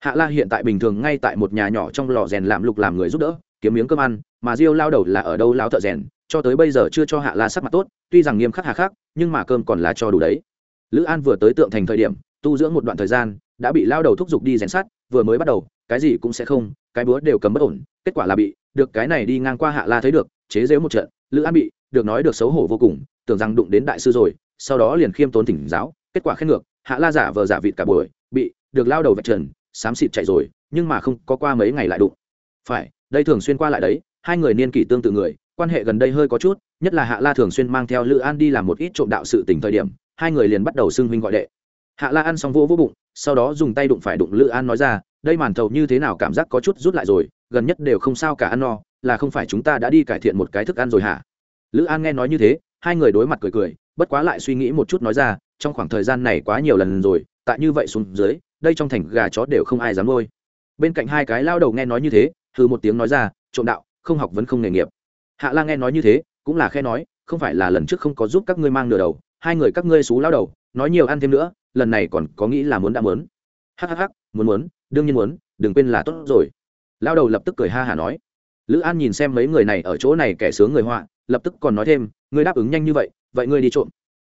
Hạ la hiện tại bình thường ngay tại một nhà nhỏ trong lò rèn làm lục làm người giúp đỡ, kiếm miếng cơm ăn, mà diêu lao đầu là ở đâu lao thợ rèn, cho tới bây giờ chưa cho hạ la sắc mặt tốt, tuy rằng nghiêm khắc hà khắc, nhưng mà cơm còn là cho đủ đấy. Lữ an vừa tới tượng thành thời điểm, tu dưỡng một đoạn thời gian, đã bị lao đầu thúc giục đi rèn sát vừa mới bắt đầu, cái gì cũng sẽ không, cái búa đều cấm bất ổn, kết quả là bị, được cái này đi ngang qua hạ la thấy được chế giễu một trận, lữ an bị được nói được xấu hổ vô cùng, tưởng rằng đụng đến đại sư rồi, sau đó liền khiêm tốn thỉnh giáo, kết quả khen ngược, hạ la giả vờ giả vịt cả buổi, bị được lao đầu vạch trần, xám xịt chạy rồi, nhưng mà không có qua mấy ngày lại đụng. Phải, đây thường xuyên qua lại đấy, hai người niên kỷ tương tự người, quan hệ gần đây hơi có chút, nhất là hạ la thường xuyên mang theo lữ an đi làm một ít trộm đạo sự tình thời điểm, hai người liền bắt đầu xưng huynh gọi đệ. Hạ la ăn xong vô vô bụng, sau đó dùng tay đụng phải đụng lữ an nói ra, đây màn thầu như thế nào cảm giác có chút rút lại rồi, gần nhất đều không sao cả ăn no là không phải chúng ta đã đi cải thiện một cái thức ăn rồi hả? Lữ an nghe nói như thế, hai người đối mặt cười cười, bất quá lại suy nghĩ một chút nói ra, trong khoảng thời gian này quá nhiều lần rồi, tại như vậy xuống dưới, đây trong thành gà chó đều không ai dám nuôi. Bên cạnh hai cái lao đầu nghe nói như thế thư một tiếng nói ra, trộm đạo, không học vẫn không nghề nghiệp. Hạ la nghe nói như thế, cũng là khe nói, không phải là lần trước không có giúp các ngươi mang nửa đầu, hai người các ngươi xú lao đầu, nói nhiều ăn thêm nữa, lần này còn có nghĩ là muốn đã muốn. Hắc, muốn muốn, đương nhiên muốn, đừng quên là tốt rồi. Lao đầu lập tức cười ha hả nói lữ an nhìn xem mấy người này ở chỗ này kẻ sướng người họa, lập tức còn nói thêm, ngươi đáp ứng nhanh như vậy vậy ngươi đi trộm.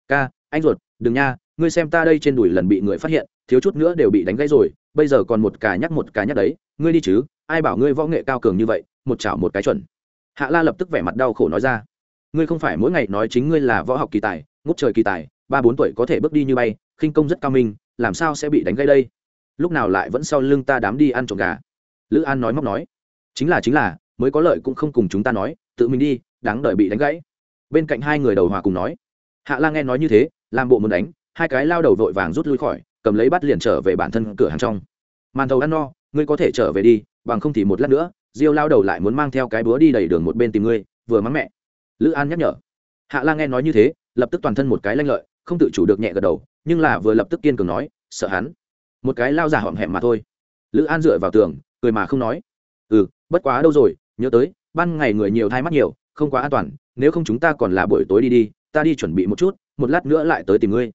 Ca, anh ruột, đừng nha, ngươi xem ta đây trên đùi lần bị người phát hiện, thiếu chút nữa đều bị đánh gãy rồi, bây giờ còn một cả nhắc một cả nhắc đấy, ngươi đi chứ, ai bảo ngươi võ nghệ cao cường như vậy, một chảo một cái chuẩn. Hạ la lập tức vẻ mặt đau khổ nói ra, ngươi không phải mỗi ngày nói chính ngươi là võ học kỳ tài, ngút trời kỳ tài, ba bốn tuổi có thể bước đi như bay, khinh công rất cao minh, làm sao sẽ bị đánh gãy đây? Lúc nào lại vẫn sau lưng ta đám đi ăn trộm gà? Lữ an nói móc nói, chính là chính là mới có lợi cũng không cùng chúng ta nói, tự mình đi, đáng đợi bị đánh gãy. Bên cạnh hai người đầu hòa cùng nói. Hạ la nghe nói như thế, làm bộ muốn đánh, hai cái lao đầu vội vàng rút lui khỏi, cầm lấy bắt liền trở về bản thân cửa hàng trong. Màn thầu ăn no, ngươi có thể trở về đi, bằng không thì một lát nữa, diêu lao đầu lại muốn mang theo cái búa đi đầy đường một bên tìm ngươi, vừa mắng mẹ. Lữ an nhắc nhở. Hạ la nghe nói như thế, lập tức toàn thân một cái lanh lợi, không tự chủ được nhẹ gật đầu, nhưng là vừa lập tức kiên cường nói, sợ hắn. Một cái lao giả hỏng hẹm mà thôi. Lữ an dựa vào tường, cười mà không nói. Ừ bất quá đâu rồi nhớ tới, ban ngày người nhiều thai mắt nhiều, không quá an toàn, nếu không chúng ta còn là buổi tối đi đi, ta đi chuẩn bị một chút, một lát nữa lại tới tìm ngươi.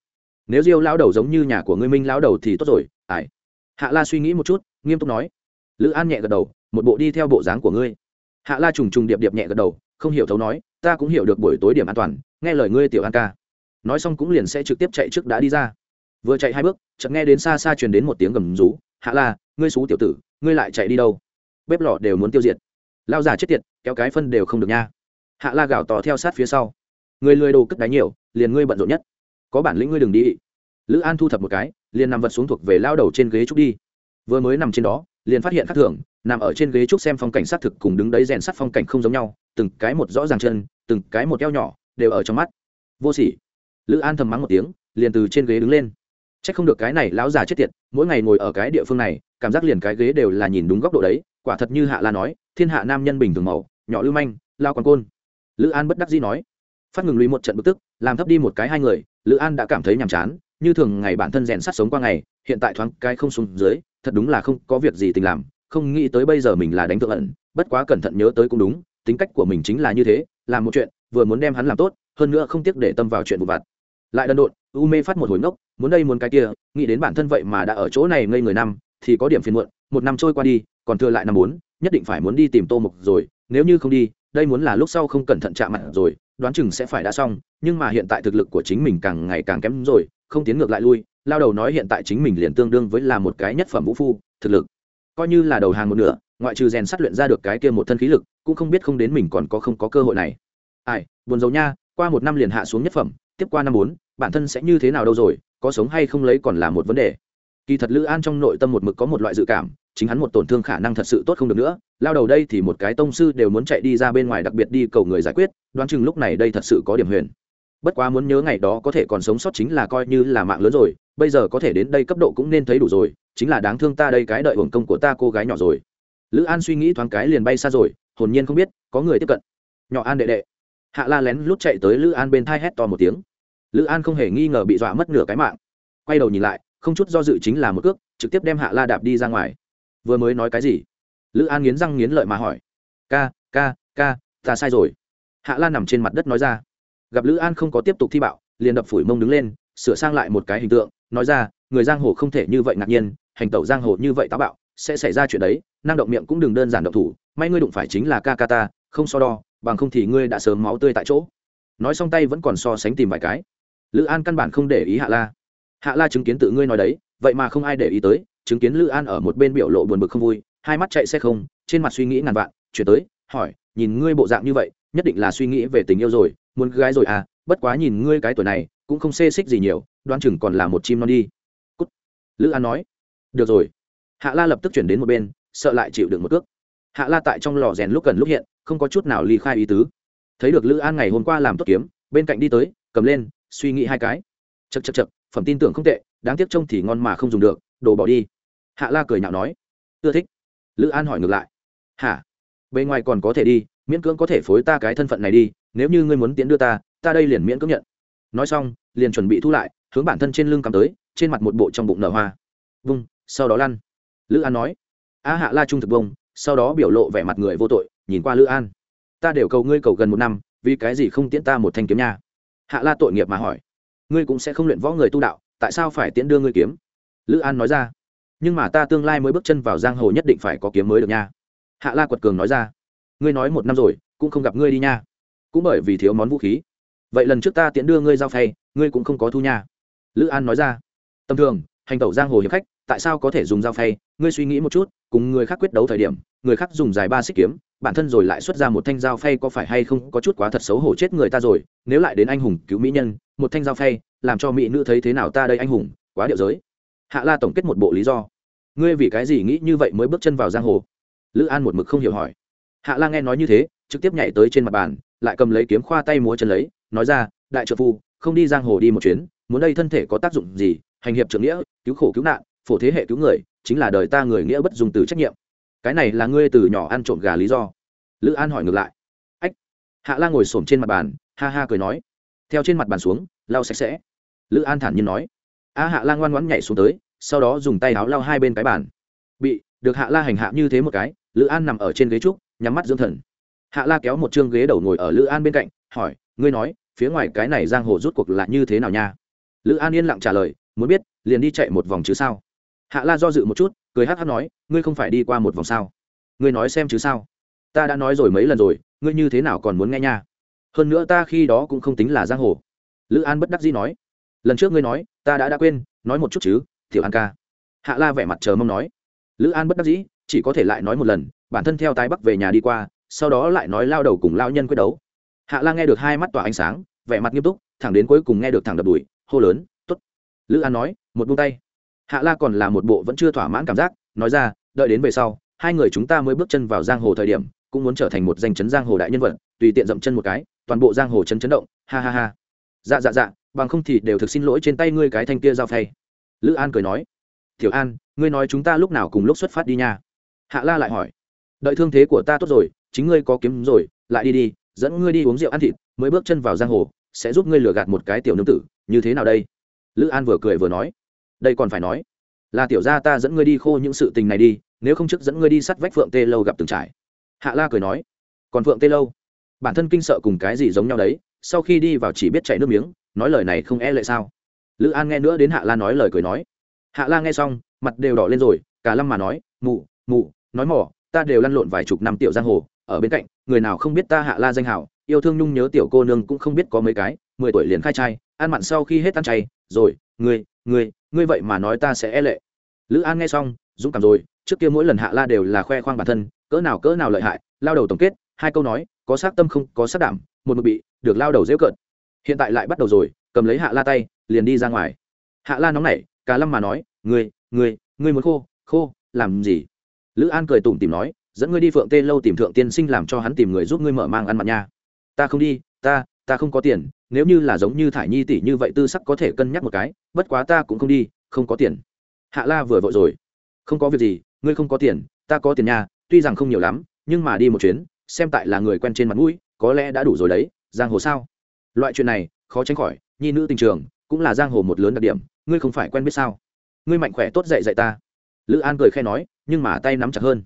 Nếu diêu lao đầu giống như nhà của ngươi minh lao đầu thì tốt rồi ải hạ la suy nghĩ một chút, nghiêm túc nói. Lữ an nhẹ gật đầu, một bộ đi theo bộ dáng của ngươi. Hạ la trùng trùng điệp điệp nhẹ gật đầu, không hiểu thấu nói, ta cũng hiểu được buổi tối điểm an toàn, nghe lời ngươi tiểu an ca. Nói xong cũng liền sẽ trực tiếp chạy trước đã đi ra. Vừa chạy hai bước, chợt nghe đến xa xa truyền đến một tiếng gầm rú. Hạ la, ngươi xú tiểu tử, ngươi lại chạy đi đâu? Bếp lò đều muốn tiêu diệt lao già chết tiệt, kéo cái phân đều không được nha. Hạ la gào tỏ theo sát phía sau. Người lười đồ cất đáy nhiều, liền ngươi bận rộn nhất. Có bản lĩnh ngươi đừng đi. Lữ an thu thập một cái, liền nằm vật xuống thuộc về lao đầu trên ghế trúc đi. Vừa mới nằm trên đó, liền phát hiện khác thường, nằm ở trên ghế trúc xem phong cảnh sát thực cùng đứng đấy rèn sắt phong cảnh không giống nhau, từng cái một rõ ràng chân, từng cái một eo nhỏ, đều ở trong mắt. Vô sỉ. Lữ an thầm mắng một tiếng, liền từ trên ghế đứng lên. C h ắ c không được cái này lão già chết tiệt, mỗi ngày ngồi ở cái địa phương này, cảm giác liền cái ghế đều là nhìn đúng góc độ đấy, quả thật như hạ la nói thiên hạ nam nhân bình thường màu, nhỏ lưu manh, lao còn côn. Lữ an bất đắc dĩ nói. Phát ngừng lùi một trận bực tức, làm thấp đi một cái hai người, lữ an đã cảm thấy nhàm chán, như thường ngày bản thân rèn sát sống qua ngày, hiện tại thoáng cái không xuống dưới, thật đúng là không có việc gì tình làm, không nghĩ tới bây giờ mình là đánh thượng ẩn, bất quá cẩn thận nhớ tới cũng đúng, tính cách của mình chính là như thế, làm một chuyện, vừa muốn đem hắn làm tốt, hơn nữa không tiếc để tâm vào chuyện vụ vặt. Lại đần độn, u mê phát một hồi ngốc, muốn đây muốn cái kia, nghĩ đến bản thân vậy mà đã ở chỗ này ngây người năm, thì có điểm phiền muộn, một năm trôi qua đi, còn thừa lại năm bốn nhất định phải muốn đi tìm tô mục rồi, nếu như không đi, đây muốn là lúc sau không cẩn thận chạm mặt rồi, đoán chừng sẽ phải đã xong, nhưng mà hiện tại thực lực của chính mình càng ngày càng kém rồi, không tiến ngược lại lui, lao đầu nói hiện tại chính mình liền tương đương với là một cái nhất phẩm vũ phu, thực lực coi như là đầu hàng một nửa, ngoại trừ rèn sát luyện ra được cái kia một thân khí lực, cũng không biết không đến mình còn có không có cơ hội này. Ai, buồn dầu nha, qua một năm liền hạ xuống nhất phẩm, tiếp qua năm bốn, bản thân sẽ như thế nào đâu rồi, có sống hay không lấy còn là một vấn đề kỳ thật lữ an trong nội tâm một mực có một loại dự cảm, chính hắn một tổn thương khả năng thật sự tốt không được nữa, lao đầu đây thì một cái tông sư đều muốn chạy đi ra bên ngoài đặc biệt đi cầu người giải quyết, đoán chừng lúc này đây thật sự có điểm huyền. Bất quá muốn nhớ ngày đó có thể còn sống sót chính là coi như là mạng lớn rồi, bây giờ có thể đến đây cấp độ cũng nên thấy đủ rồi, chính là đáng thương ta đây cái đợi hưởng công của ta cô gái nhỏ rồi. Lữ an suy nghĩ thoáng cái liền bay xa rồi, hồn nhiên không biết, có người tiếp cận. Nhỏ an đệ đệ. Hạ la lén lút chạy tới lữ an bên thai hét to một tiếng. Lữ an không hề nghi ngờ bị dọa mất nửa cái mạng. Quay đầu nhìn lại không chút do dự chính là một cước, trực tiếp đem hạ la đạp đi ra ngoài. Vừa mới nói cái gì? Lữ an nghiến răng nghiến lợi mà hỏi. Ca ca ca, ta sai rồi. Hạ la nằm trên mặt đất nói ra. Gặp lữ an không có tiếp tục thi bạo, liền đập phủi mông đứng lên, sửa sang lại một cái hình tượng, nói ra, người giang hồ không thể như vậy ngạc nhiên, hành tẩu giang hồ như vậy táo bạo, sẽ xảy ra chuyện đấy, năng động miệng cũng đừng đơn giản động thủ, may ngươi đụng phải chính là ca ca ta, không so đo, bằng không thì ngươi đã sớm máu tươi tại chỗ. Nói xong tay vẫn còn so sánh tìm vài cái. Lữ an căn bản không để ý hạ la hạ la chứng kiến tự ngươi nói đấy, vậy mà không ai để ý tới, chứng kiến lữ an ở một bên biểu lộ buồn bực không vui, hai mắt chạy xe không, trên mặt suy nghĩ ngàn vạn, chuyển tới, hỏi, nhìn ngươi bộ dạng như vậy, nhất định là suy nghĩ về tình yêu rồi, muốn gái rồi à bất quá nhìn ngươi cái tuổi này, cũng không xê xích gì nhiều, đoán chừng còn là một chim non đi. Cút. lữ an nói. Được rồi. Hạ la lập tức chuyển đến một bên, sợ lại chịu được một cước. Hạ la tại trong lò rèn lúc cần lúc hiện, không có chút nào ly khai ý tứ. Thấy được lữ an ngày hôm qua làm tốt kiếm, bên cạnh đi tới, cầm lên, suy nghĩ hai cái. Chật chật chật phẩm tin tưởng không tệ, đáng tiếc trông thì ngon mà không dùng được, đồ bỏ đi. Hạ la cười nhạo nói, ưa thích. Lữ an hỏi ngược lại, hả? Bề ngoài còn có thể đi, miễn cưỡng có thể phối ta cái thân phận này đi, nếu như ngươi muốn tiến đưa ta ta đây liền miễn cưỡng nhận. Nói xong, liền chuẩn bị thu lại, hướng bản thân trên lưng cắm tới, trên mặt một bộ trong bụng nở hoa. Vung, sau đó lăn. Lữ an nói, a hạ la trung thực vông sau đó biểu lộ vẻ mặt người vô tội, nhìn qua lữ an. Ta đều cầu ngươi cầu gần một năm, vì cái gì không tiễn ta một thanh kiếm nha? Hạ la tội nghiệp mà hỏi ngươi cũng sẽ không luyện võ người tu đạo, tại sao phải tiễn đưa ngươi kiếm? Lữ an nói ra. Nhưng mà ta tương lai mới bước chân vào giang hồ nhất định phải có kiếm mới được nha. Hạ la quật cường nói ra. Ngươi nói một năm rồi, cũng không gặp ngươi đi nha. Cũng bởi vì thiếu món vũ khí. Vậy lần trước ta tiễn đưa ngươi giao phay, ngươi cũng không có thu nha. Lữ an nói ra. Tầm thường, hành tẩu giang hồ hiệp khách, tại sao có thể dùng dao phay? Ngươi suy nghĩ một chút, cùng người khác quyết đấu thời điểm người khác dùng dài ba xích kiếm, bản thân rồi lại xuất ra một thanh dao phay có phải hay không có chút quá thật xấu hổ chết người ta rồi, nếu lại đến anh hùng cứu mỹ nhân, một thanh dao phay, làm cho mỹ nữ thấy thế nào ta đây anh hùng, quá điệu giới. Hạ la tổng kết một bộ lý do. Ngươi vì cái gì nghĩ như vậy mới bước chân vào giang hồ? Lữ an một mực không hiểu hỏi. Hạ la nghe nói như thế, trực tiếp nhảy tới trên mặt bàn, lại cầm lấy kiếm khoa tay múa chân lấy, nói ra, đại trợ phu, không đi giang hồ đi một chuyến, muốn đây thân thể có tác dụng gì, hành hiệp trưởng nghĩa, cứu khổ cứu nạn, phổ thế hệ cứu người, chính là đời ta người nghĩa bất dùng từ trách nhiệm cái này là ngươi từ nhỏ ăn trộm gà lý do. Lữ an hỏi ngược lại. Ách. Hạ lan ngồi s ổ m trên mặt bàn, ha ha cười nói. Theo trên mặt bàn xuống, lau sạch sẽ. Lữ an thản nhiên nói. A hạ lan ngoan ngoãn nhảy xuống tới, sau đó dùng tay áo lau hai bên cái bàn. Bị, được hạ la hành hạ như thế một cái, lữ an nằm ở trên ghế trúc, nhắm mắt dưỡng thần. Hạ la kéo một chương ghế đầu ngồi ở lữ an bên cạnh, hỏi, ngươi nói, phía ngoài cái này giang hồ rút cuộc là như thế nào nha? Lữ an yên lặng trả lời, muốn biết, liền đi chạy một vòng chứ sao? Hạ la do dự một chút cười hắc hắc nói, ngươi không phải đi qua một vòng sao? Ngươi nói xem chứ sao? Ta đã nói rồi mấy lần rồi, ngươi như thế nào còn muốn nghe nha? Hơn nữa ta khi đó cũng không tính là giang hồ. Lữ an bất đắc dĩ nói, lần trước ngươi nói, ta đã đã quên, nói một chút chứ, tiểu an ca. Hạ la vẻ mặt chờ mong nói. Lữ an bất đắc dĩ, chỉ có thể lại nói một lần, bản thân theo tái bắc về nhà đi qua, sau đó lại nói lao đầu cùng lao nhân quyết đấu. Hạ la nghe được hai mắt tỏa ánh sáng, vẻ mặt nghiêm túc, thẳng đến cuối cùng nghe được thẳng đập đùi hô lớn t ố t lữ an nói, một buông tay hạ la còn là một bộ vẫn chưa thỏa mãn cảm giác, nói ra, đợi đến về sau, hai người chúng ta mới bước chân vào giang hồ thời điểm, cũng muốn trở thành một danh chấn giang hồ đại nhân vật, tùy tiện dậm chân một cái, toàn bộ giang hồ chấn chấn động, ha ha ha. Dạ dạ dạ bằng không thì đều thực xin lỗi trên tay ngươi cái thanh kia giao phay. Lữ an cười nói. Tiểu an, ngươi nói chúng ta lúc nào cùng lúc xuất phát đi nha? Hạ la lại hỏi. Đợi thương thế của ta tốt rồi, chính ngươi có kiếm rồi, lại đi đi, dẫn ngươi đi uống rượu ăn thịt, mới bước chân vào giang hồ, sẽ giúp ngươi lừa gạt một cái tiểu nương tử, như thế nào đây? Lữ an vừa cười vừa nói đây còn phải nói, là tiểu gia ta dẫn ngươi đi khô những sự tình này đi, nếu không trước dẫn ngươi đi sắt vách phượng tê lâu gặp từng trải. Hạ la cười nói, còn phượng tê lâu? Bản thân kinh sợ cùng cái gì giống nhau đấy, sau khi đi vào chỉ biết chạy nước miếng, nói lời này không e lệ sao? Lữ an nghe nữa đến hạ la nói lời cười nói. Hạ la nghe xong, mặt đều đỏ lên rồi, cả lâm mà nói, mụ mụ, nói mỏ, ta đều lăn lộn vài chục năm tiểu giang hồ, ở bên cạnh, người nào không biết ta hạ la danh hảo, yêu thương nhung nhớ tiểu cô nương cũng không biết có mấy cái, mười tuổi liền khai trai, ăn mặn sau khi hết ăn chay, rồi, người người ngươi vậy mà nói ta sẽ e lệ. Lữ an nghe xong, dũng cảm rồi, trước kia mỗi lần hạ la đều là khoe khoang bản thân, cỡ nào cỡ nào lợi hại, lao đầu tổng kết, hai câu nói, có xác tâm không, có xác đảm, một mực bị, được lao đầu dễ cợt. Hiện tại lại bắt đầu rồi, cầm lấy hạ la tay, liền đi ra ngoài. Hạ la nóng nảy, cả lâm mà nói, ngươi ngươi ngươi muốn khô khô, làm gì? Lữ an cười tủm tìm nói, dẫn ngươi đi phượng tê lâu tìm thượng tiên sinh làm cho hắn tìm người giúp ngươi mở mang ăn mặn nha. Ta không đi, ta ta không có tiền nếu như là giống như thải nhi tỷ như vậy tư sắc có thể cân nhắc một cái, bất quá ta cũng không đi, không có tiền. Hạ la vừa vội rồi. Không có việc gì, ngươi không có tiền, ta có tiền nhà tuy rằng không nhiều lắm, nhưng mà đi một chuyến, xem tại là người quen trên mặt mũi, có lẽ đã đủ rồi đấy, giang hồ sao? Loại chuyện này, khó tránh khỏi, nhi nữ tình trường, cũng là giang hồ một lớn đặc điểm, ngươi không phải quen biết sao? Ngươi mạnh khỏe tốt dạy dạy ta. Lữ an cười khe nói, nhưng mà tay nắm chặt hơn.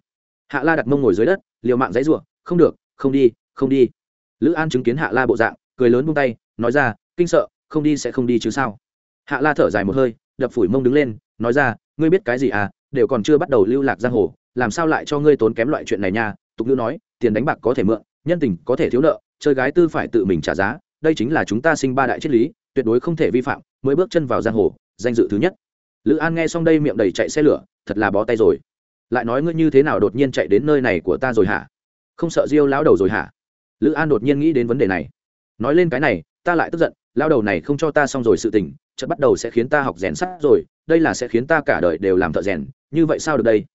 Hạ la đặt mông ngồi dưới đất, liều mạng dãy r u ộ không được, không đi không đi. Lữ an chứng kiến hạ la bộ dạng, cười lớn buông tay nói ra, kinh sợ, không đi sẽ không đi chứ sao? Hạ la thở dài một hơi, đập phủi mông đứng lên, nói ra, ngươi biết cái gì à đều còn chưa bắt đầu lưu lạc giang hồ, làm sao lại cho ngươi tốn kém loại chuyện này nha? Tục ngữ nói, tiền đánh bạc có thể mượn, nhân tình có thể thiếu nợ, chơi gái tư phải tự mình trả giá, đây chính là chúng ta sinh ba đại triết lý, tuyệt đối không thể vi phạm, mới bước chân vào giang hồ, danh dự thứ nhất. Lữ an nghe xong đây miệng đầy chạy xe lửa, thật là bó tay rồi. Lại nói ngươi như thế nào đột nhiên chạy đến nơi này của ta rồi hả? Không sợ diêu lão đầu rồi hả? Lữ an đột nhiên nghĩ đến vấn đề này. Nói lên cái này ta lại tức giận, lao đầu này không cho ta xong rồi sự tình, chợt bắt đầu sẽ khiến ta học rèn sắt rồi, đây là sẽ khiến ta cả đời đều làm thợ rèn, như vậy sao được đây?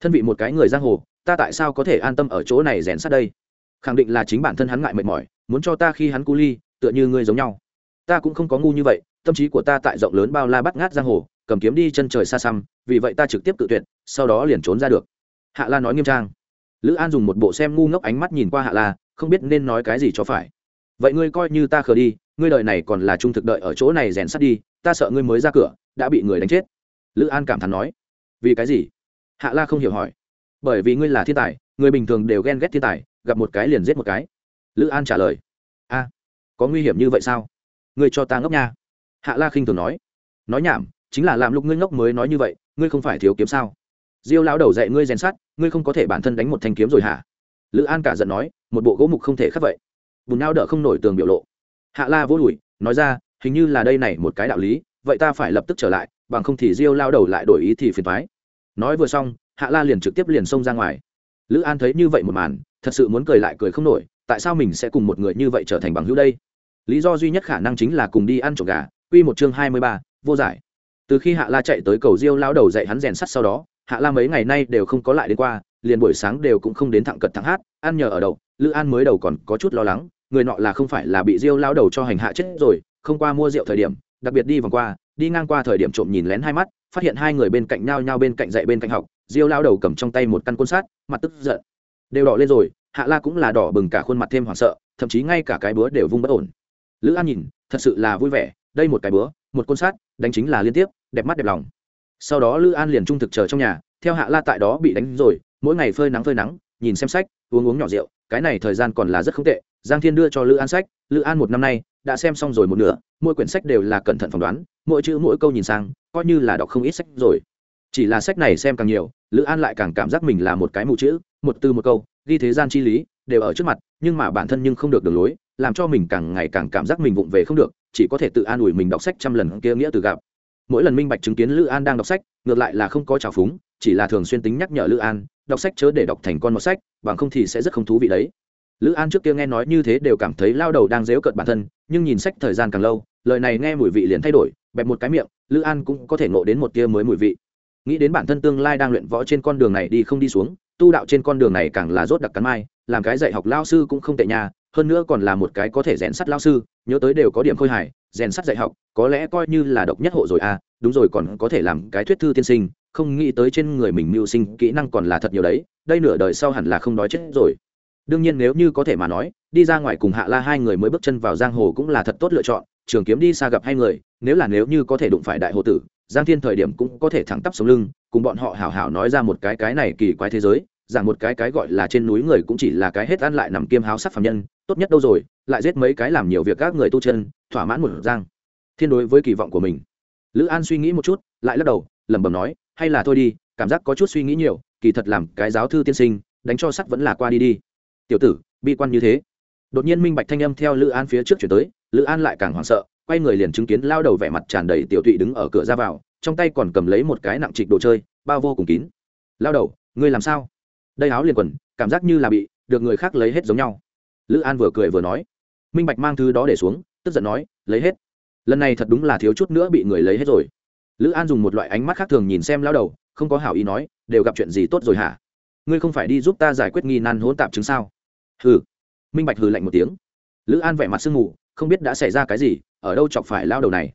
Thân vị một cái người giang hồ, ta tại sao có thể an tâm ở chỗ này rèn sắt đây? Khẳng định là chính bản thân hắn ngại mệt mỏi, muốn cho ta khi hắn cu ly, tựa như ngươi giống nhau. Ta cũng không có ngu như vậy, tâm trí của ta tại rộng lớn bao la bắt ngát giang hồ, cầm kiếm đi chân trời xa xăm, vì vậy ta trực tiếp tự tuyệt, sau đó liền trốn ra được. Hạ la nói nghiêm trang. Lữ an dùng một bộ xem ngu ngốc ánh mắt nhìn qua hạ la, không biết nên nói cái gì cho phải vậy ngươi coi như ta khờ đi, ngươi đợi này còn là trung thực đợi ở chỗ này rèn sắt đi, ta sợ ngươi mới ra cửa, đã bị người đánh chết. Lữ an cảm thán nói. Vì cái gì? Hạ la không hiểu hỏi. Bởi vì ngươi là thiên tài, người bình thường đều ghen ghét thiên tài, gặp một cái liền giết một cái. Lữ an trả lời. A, có nguy hiểm như vậy sao? Ngươi cho ta ngốc nha. Hạ la khinh thường nói. Nói nhảm, chính là làm lúc ngươi ngốc mới nói như vậy, ngươi không phải thiếu kiếm sao? Diêu lão đầu dạy ngươi rèn sắt, ngươi không có thể bản thân đánh một thanh kiếm rồi hả? Lữ an cả giận nói. Một bộ gỗ mục không thể khắc vậy bùn nao đỡ không nổi tường biểu lộ. Hạ la vô đùi nói ra, hình như là đây này một cái đạo lý, vậy ta phải lập tức trở lại, bằng không thì diêu lao đầu lại đổi ý thì phiền thoái nói vừa xong, hạ la liền trực tiếp liền xông ra ngoài. Lữ an thấy như vậy một màn, thật sự muốn cười lại cười không nổi, tại sao mình sẽ cùng một người như vậy trở thành bằng hữu đây? Lý do duy nhất khả năng chính là cùng đi ăn trộm gà, quy một chương hai mươi ba, vô giải. Từ khi hạ la chạy tới cầu diêu lao đầu dạy hắn rèn sắt sau đó, hạ la mấy ngày nay đều không có lại đến qua, liền buổi sáng đều cũng không đến thẳng cật thẳng hát, ăn nhờ ở đậu, lữ an mới đầu còn có chút lo lắng người nọ là không phải là bị diêu lao đầu cho hành hạ chết rồi, không qua mua rượu thời điểm, đặc biệt đi vòng qua, đi ngang qua thời điểm trộm nhìn lén hai mắt, phát hiện hai người bên cạnh nhau nhau bên cạnh dạy bên cạnh học, diêu lao đầu cầm trong tay một căn côn sát mặt tức giận. Đều đỏ lên rồi, hạ la cũng là đỏ bừng cả khuôn mặt thêm hoảng sợ, thậm chí ngay cả cái búa đều vung bất ổn. Lữ an nhìn, thật sự là vui vẻ, đây một cái búa, một côn sát đánh chính là liên tiếp, đẹp mắt đẹp lòng. Sau đó lữ an liền trung thực chờ trong nhà, theo hạ la tại đó bị đánh rồi, mỗi ngày phơi nắng phơi nắng, nhìn xem sách, uống uống nhỏ rượu, cái này thời gian còn là rất không tệ giang thiên đưa cho lữ an sách, lữ an một năm nay đã xem xong rồi một nửa, mỗi quyển sách đều là cẩn thận phỏng đoán, mỗi chữ, mỗi câu nhìn sang, coi như là đọc không ít sách rồi. Chỉ là sách này xem càng nhiều, lữ an lại càng cảm giác mình là một cái mù chữ, một từ một câu, ghi thế gian chi lý, đều ở trước mặt, nhưng mà bản thân nhưng không được đường lối, làm cho mình càng ngày càng cảm giác mình vụng về không được, chỉ có thể tự an ủi mình đọc sách trăm lần kia nghĩa từ gặp. Mỗi lần minh bạch chứng kiến lữ an đang đọc sách, ngược lại là không có trào phúng, chỉ là thường xuyên tính nhắc nhở lữ an, đọc sách chớ để đọc thành con một sách, bằng không thì sẽ rất không thú vị đấy lữ an trước kia nghe nói như thế đều cảm thấy lao đầu đang dếu cợt bản thân, nhưng nhìn sách thời gian càng lâu, lời này nghe mùi vị liền thay đổi, bẹp một cái miệng, lữ an cũng có thể ngộ đến một tia mới mùi vị. Nghĩ đến bản thân tương lai đang luyện võ trên con đường này đi không đi xuống, tu đạo trên con đường này càng là rốt đặc cắn mai, làm cái dạy học lao sư cũng không tệ nhà hơn nữa còn là một cái có thể rèn sắt lao sư, nhớ tới đều có điểm khôi hài, rèn sắt dạy học, có lẽ coi như là độc nhất hộ rồi à đúng rồi còn có thể làm cái thuyết thư tiên sinh, không nghĩ tới trên người mình mưu sinh kỹ năng còn là thật nhiều đấy, đây nửa đời sau hẳn là không đói chết rồi đương nhiên nếu như có thể mà nói, đi ra ngoài cùng hạ la hai người mới bước chân vào giang hồ cũng là thật tốt lựa chọn, trường kiếm đi xa gặp hai người, nếu là nếu như có thể đụng phải đại hồ tử, giang thiên thời điểm cũng có thể thẳng tắp sống lưng, cùng bọn họ hảo hảo nói ra một cái cái này kỳ quái thế giới rằng một cái cái gọi là trên núi người cũng chỉ là cái hết ăn lại nằm kiêm háo sắc phạm nhân, tốt nhất đâu rồi, lại giết mấy cái làm nhiều việc các người tu chân, thỏa mãn một giang. Thiên đối với kỳ vọng của mình. Lữ an suy nghĩ một chút, lại lắc đầu, lẩm bẩm nói, hay là thôi đi, cảm giác có chút suy nghĩ nhiều, kỳ thật làm cái giáo thư tiên sinh, đánh cho sắt vẫn là qua đi đi tiểu tử, bi quan như thế. Đột nhiên minh bạch thanh âm theo lữ an phía trước chuyển tới, lữ an lại càng hoảng sợ, quay người liền chứng kiến lao đầu vẻ mặt tràn đầy tiểu tụy đứng ở cửa ra vào, trong tay còn cầm lấy một cái nặng trịch đồ chơi, bao vô cùng kín. Lao đầu, ngươi làm sao? Đây áo liền quần, cảm giác như là bị được người khác lấy hết giống nhau. Lữ an vừa cười vừa nói. Minh bạch mang thứ đó để xuống, tức giận nói, lấy hết. Lần này thật đúng là thiếu chút nữa bị người lấy hết rồi. Lữ an dùng một loại ánh mắt khác thường nhìn xem lao đầu, không có hảo ý nói, đều gặp chuyện gì tốt rồi hả? Ngươi không phải đi giúp ta giải quyết nghi nan hỗn tạp chứng sao? Hừ. Minh bạch hừ lạnh một tiếng. Lữ an vẻ mặt sương mù, không biết đã xảy ra cái gì, ở đâu chọc phải lao đầu này.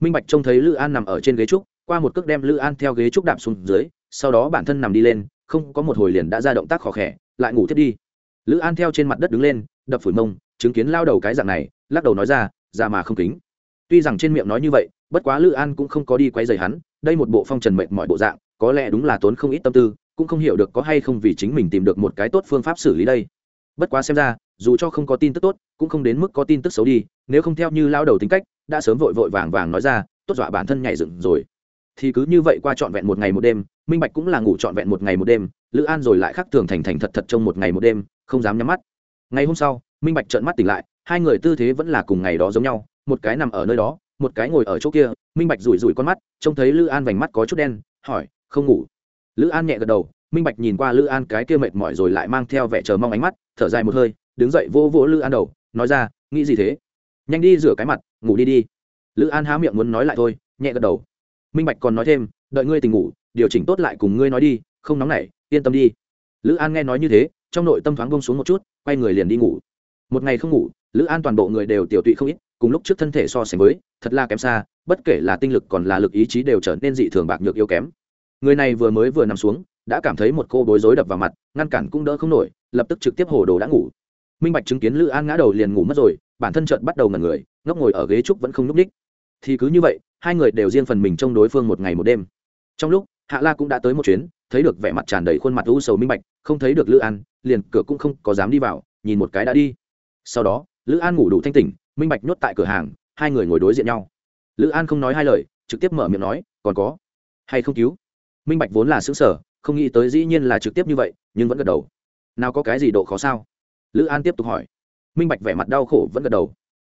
Minh bạch trông thấy lữ an nằm ở trên ghế trúc, qua một cước đem lữ an theo ghế trúc đạp xuống dưới, sau đó bản thân nằm đi lên, không có một hồi liền đã ra động tác khó khẽ lại ngủ thiết đi. Lữ an theo trên mặt đất đứng lên, đập phủi mông, chứng kiến lao đầu cái dạng này, lắc đầu nói ra ra mà không kính. Tuy rằng trên miệng nói như vậy, bất quá lữ an cũng không có đi quay dày hắn, đây một bộ phong trần mệnh mọi bộ dạng, có lẽ đúng là tốn không ít tâm tư, cũng không hiểu được có hay không vì chính mình tìm được một cái tốt phương pháp xử lý đây bất quá xem ra, dù cho không có tin tức tốt, cũng không đến mức có tin tức xấu đi, nếu không theo như lao đầu tính cách, đã sớm vội vội vàng vàng nói ra, tốt dọa bản thân nhảy dựng rồi. Thì cứ như vậy qua trọn vẹn một ngày một đêm, minh bạch cũng là ngủ trọn vẹn một ngày một đêm, lữ an rồi lại khắc thường thành thành thật thật trong một ngày một đêm, không dám nhắm mắt. Ngày hôm sau, minh bạch trợn mắt tỉnh lại, hai người tư thế vẫn là cùng ngày đó giống nhau, một cái nằm ở nơi đó, một cái ngồi ở chỗ kia, minh bạch rủi rủi con mắt, trông thấy lữ an vành mắt có chút đen, hỏi, không ngủ? Lữ an nhẹ gật đầu minh bạch nhìn qua lữ an cái kia mệt mỏi rồi lại mang theo vẻ chờ mong ánh mắt, thở dài một hơi, đứng dậy vô vỗ lữ an đầu, nói ra, nghĩ gì thế? Nhanh đi rửa cái mặt, ngủ đi đi. Lữ an há miệng muốn nói lại thôi, nhẹ gật đầu. Minh bạch còn nói thêm, đợi ngươi tỉnh ngủ, điều chỉnh tốt lại cùng ngươi nói đi, không nóng nảy, yên tâm đi. Lữ an nghe nói như thế, trong nội tâm thoáng bông xuống một chút, quay người liền đi ngủ. Một ngày không ngủ, lữ an toàn bộ người đều tiểu tụy không ít, cùng lúc trước thân thể so sánh với, thật là kém xa, bất kể là tinh lực còn là lực ý chí đều trở nên dị thường bạc nhược yếu kém. Người này vừa mới vừa nằm xuống đã cảm thấy một cô bối rối đập vào mặt, ngăn cản cũng đỡ không nổi, lập tức trực tiếp hồ đồ đã ngủ. Minh bạch chứng kiến lữ an ngã đầu liền ngủ mất rồi, bản thân trợn bắt đầu ngẩn người, ngốc ngồi ở ghế trúc vẫn không n ú c ních thì cứ như vậy, hai người đều riêng phần mình trong đối phương một ngày một đêm. Trong lúc, hạ la cũng đã tới một chuyến, thấy được vẻ mặt tràn đầy khuôn mặt u sầu minh bạch, không thấy được lữ an, liền cửa cũng không có dám đi vào, nhìn một cái đã đi. Sau đó, lữ an ngủ đủ thanh tỉnh, minh bạch nhốt tại cửa hàng, hai người ngồi đối diện nhau. Lữ an không nói hai lời, trực tiếp mở miệng nói, còn có hay không cứu? Minh bạch vốn là xứng sở không nghĩ tới dĩ nhiên là trực tiếp như vậy, nhưng vẫn gật đầu. Nào có cái gì độ khó sao? Lữ an tiếp tục hỏi. Minh bạch vẻ mặt đau khổ vẫn gật đầu.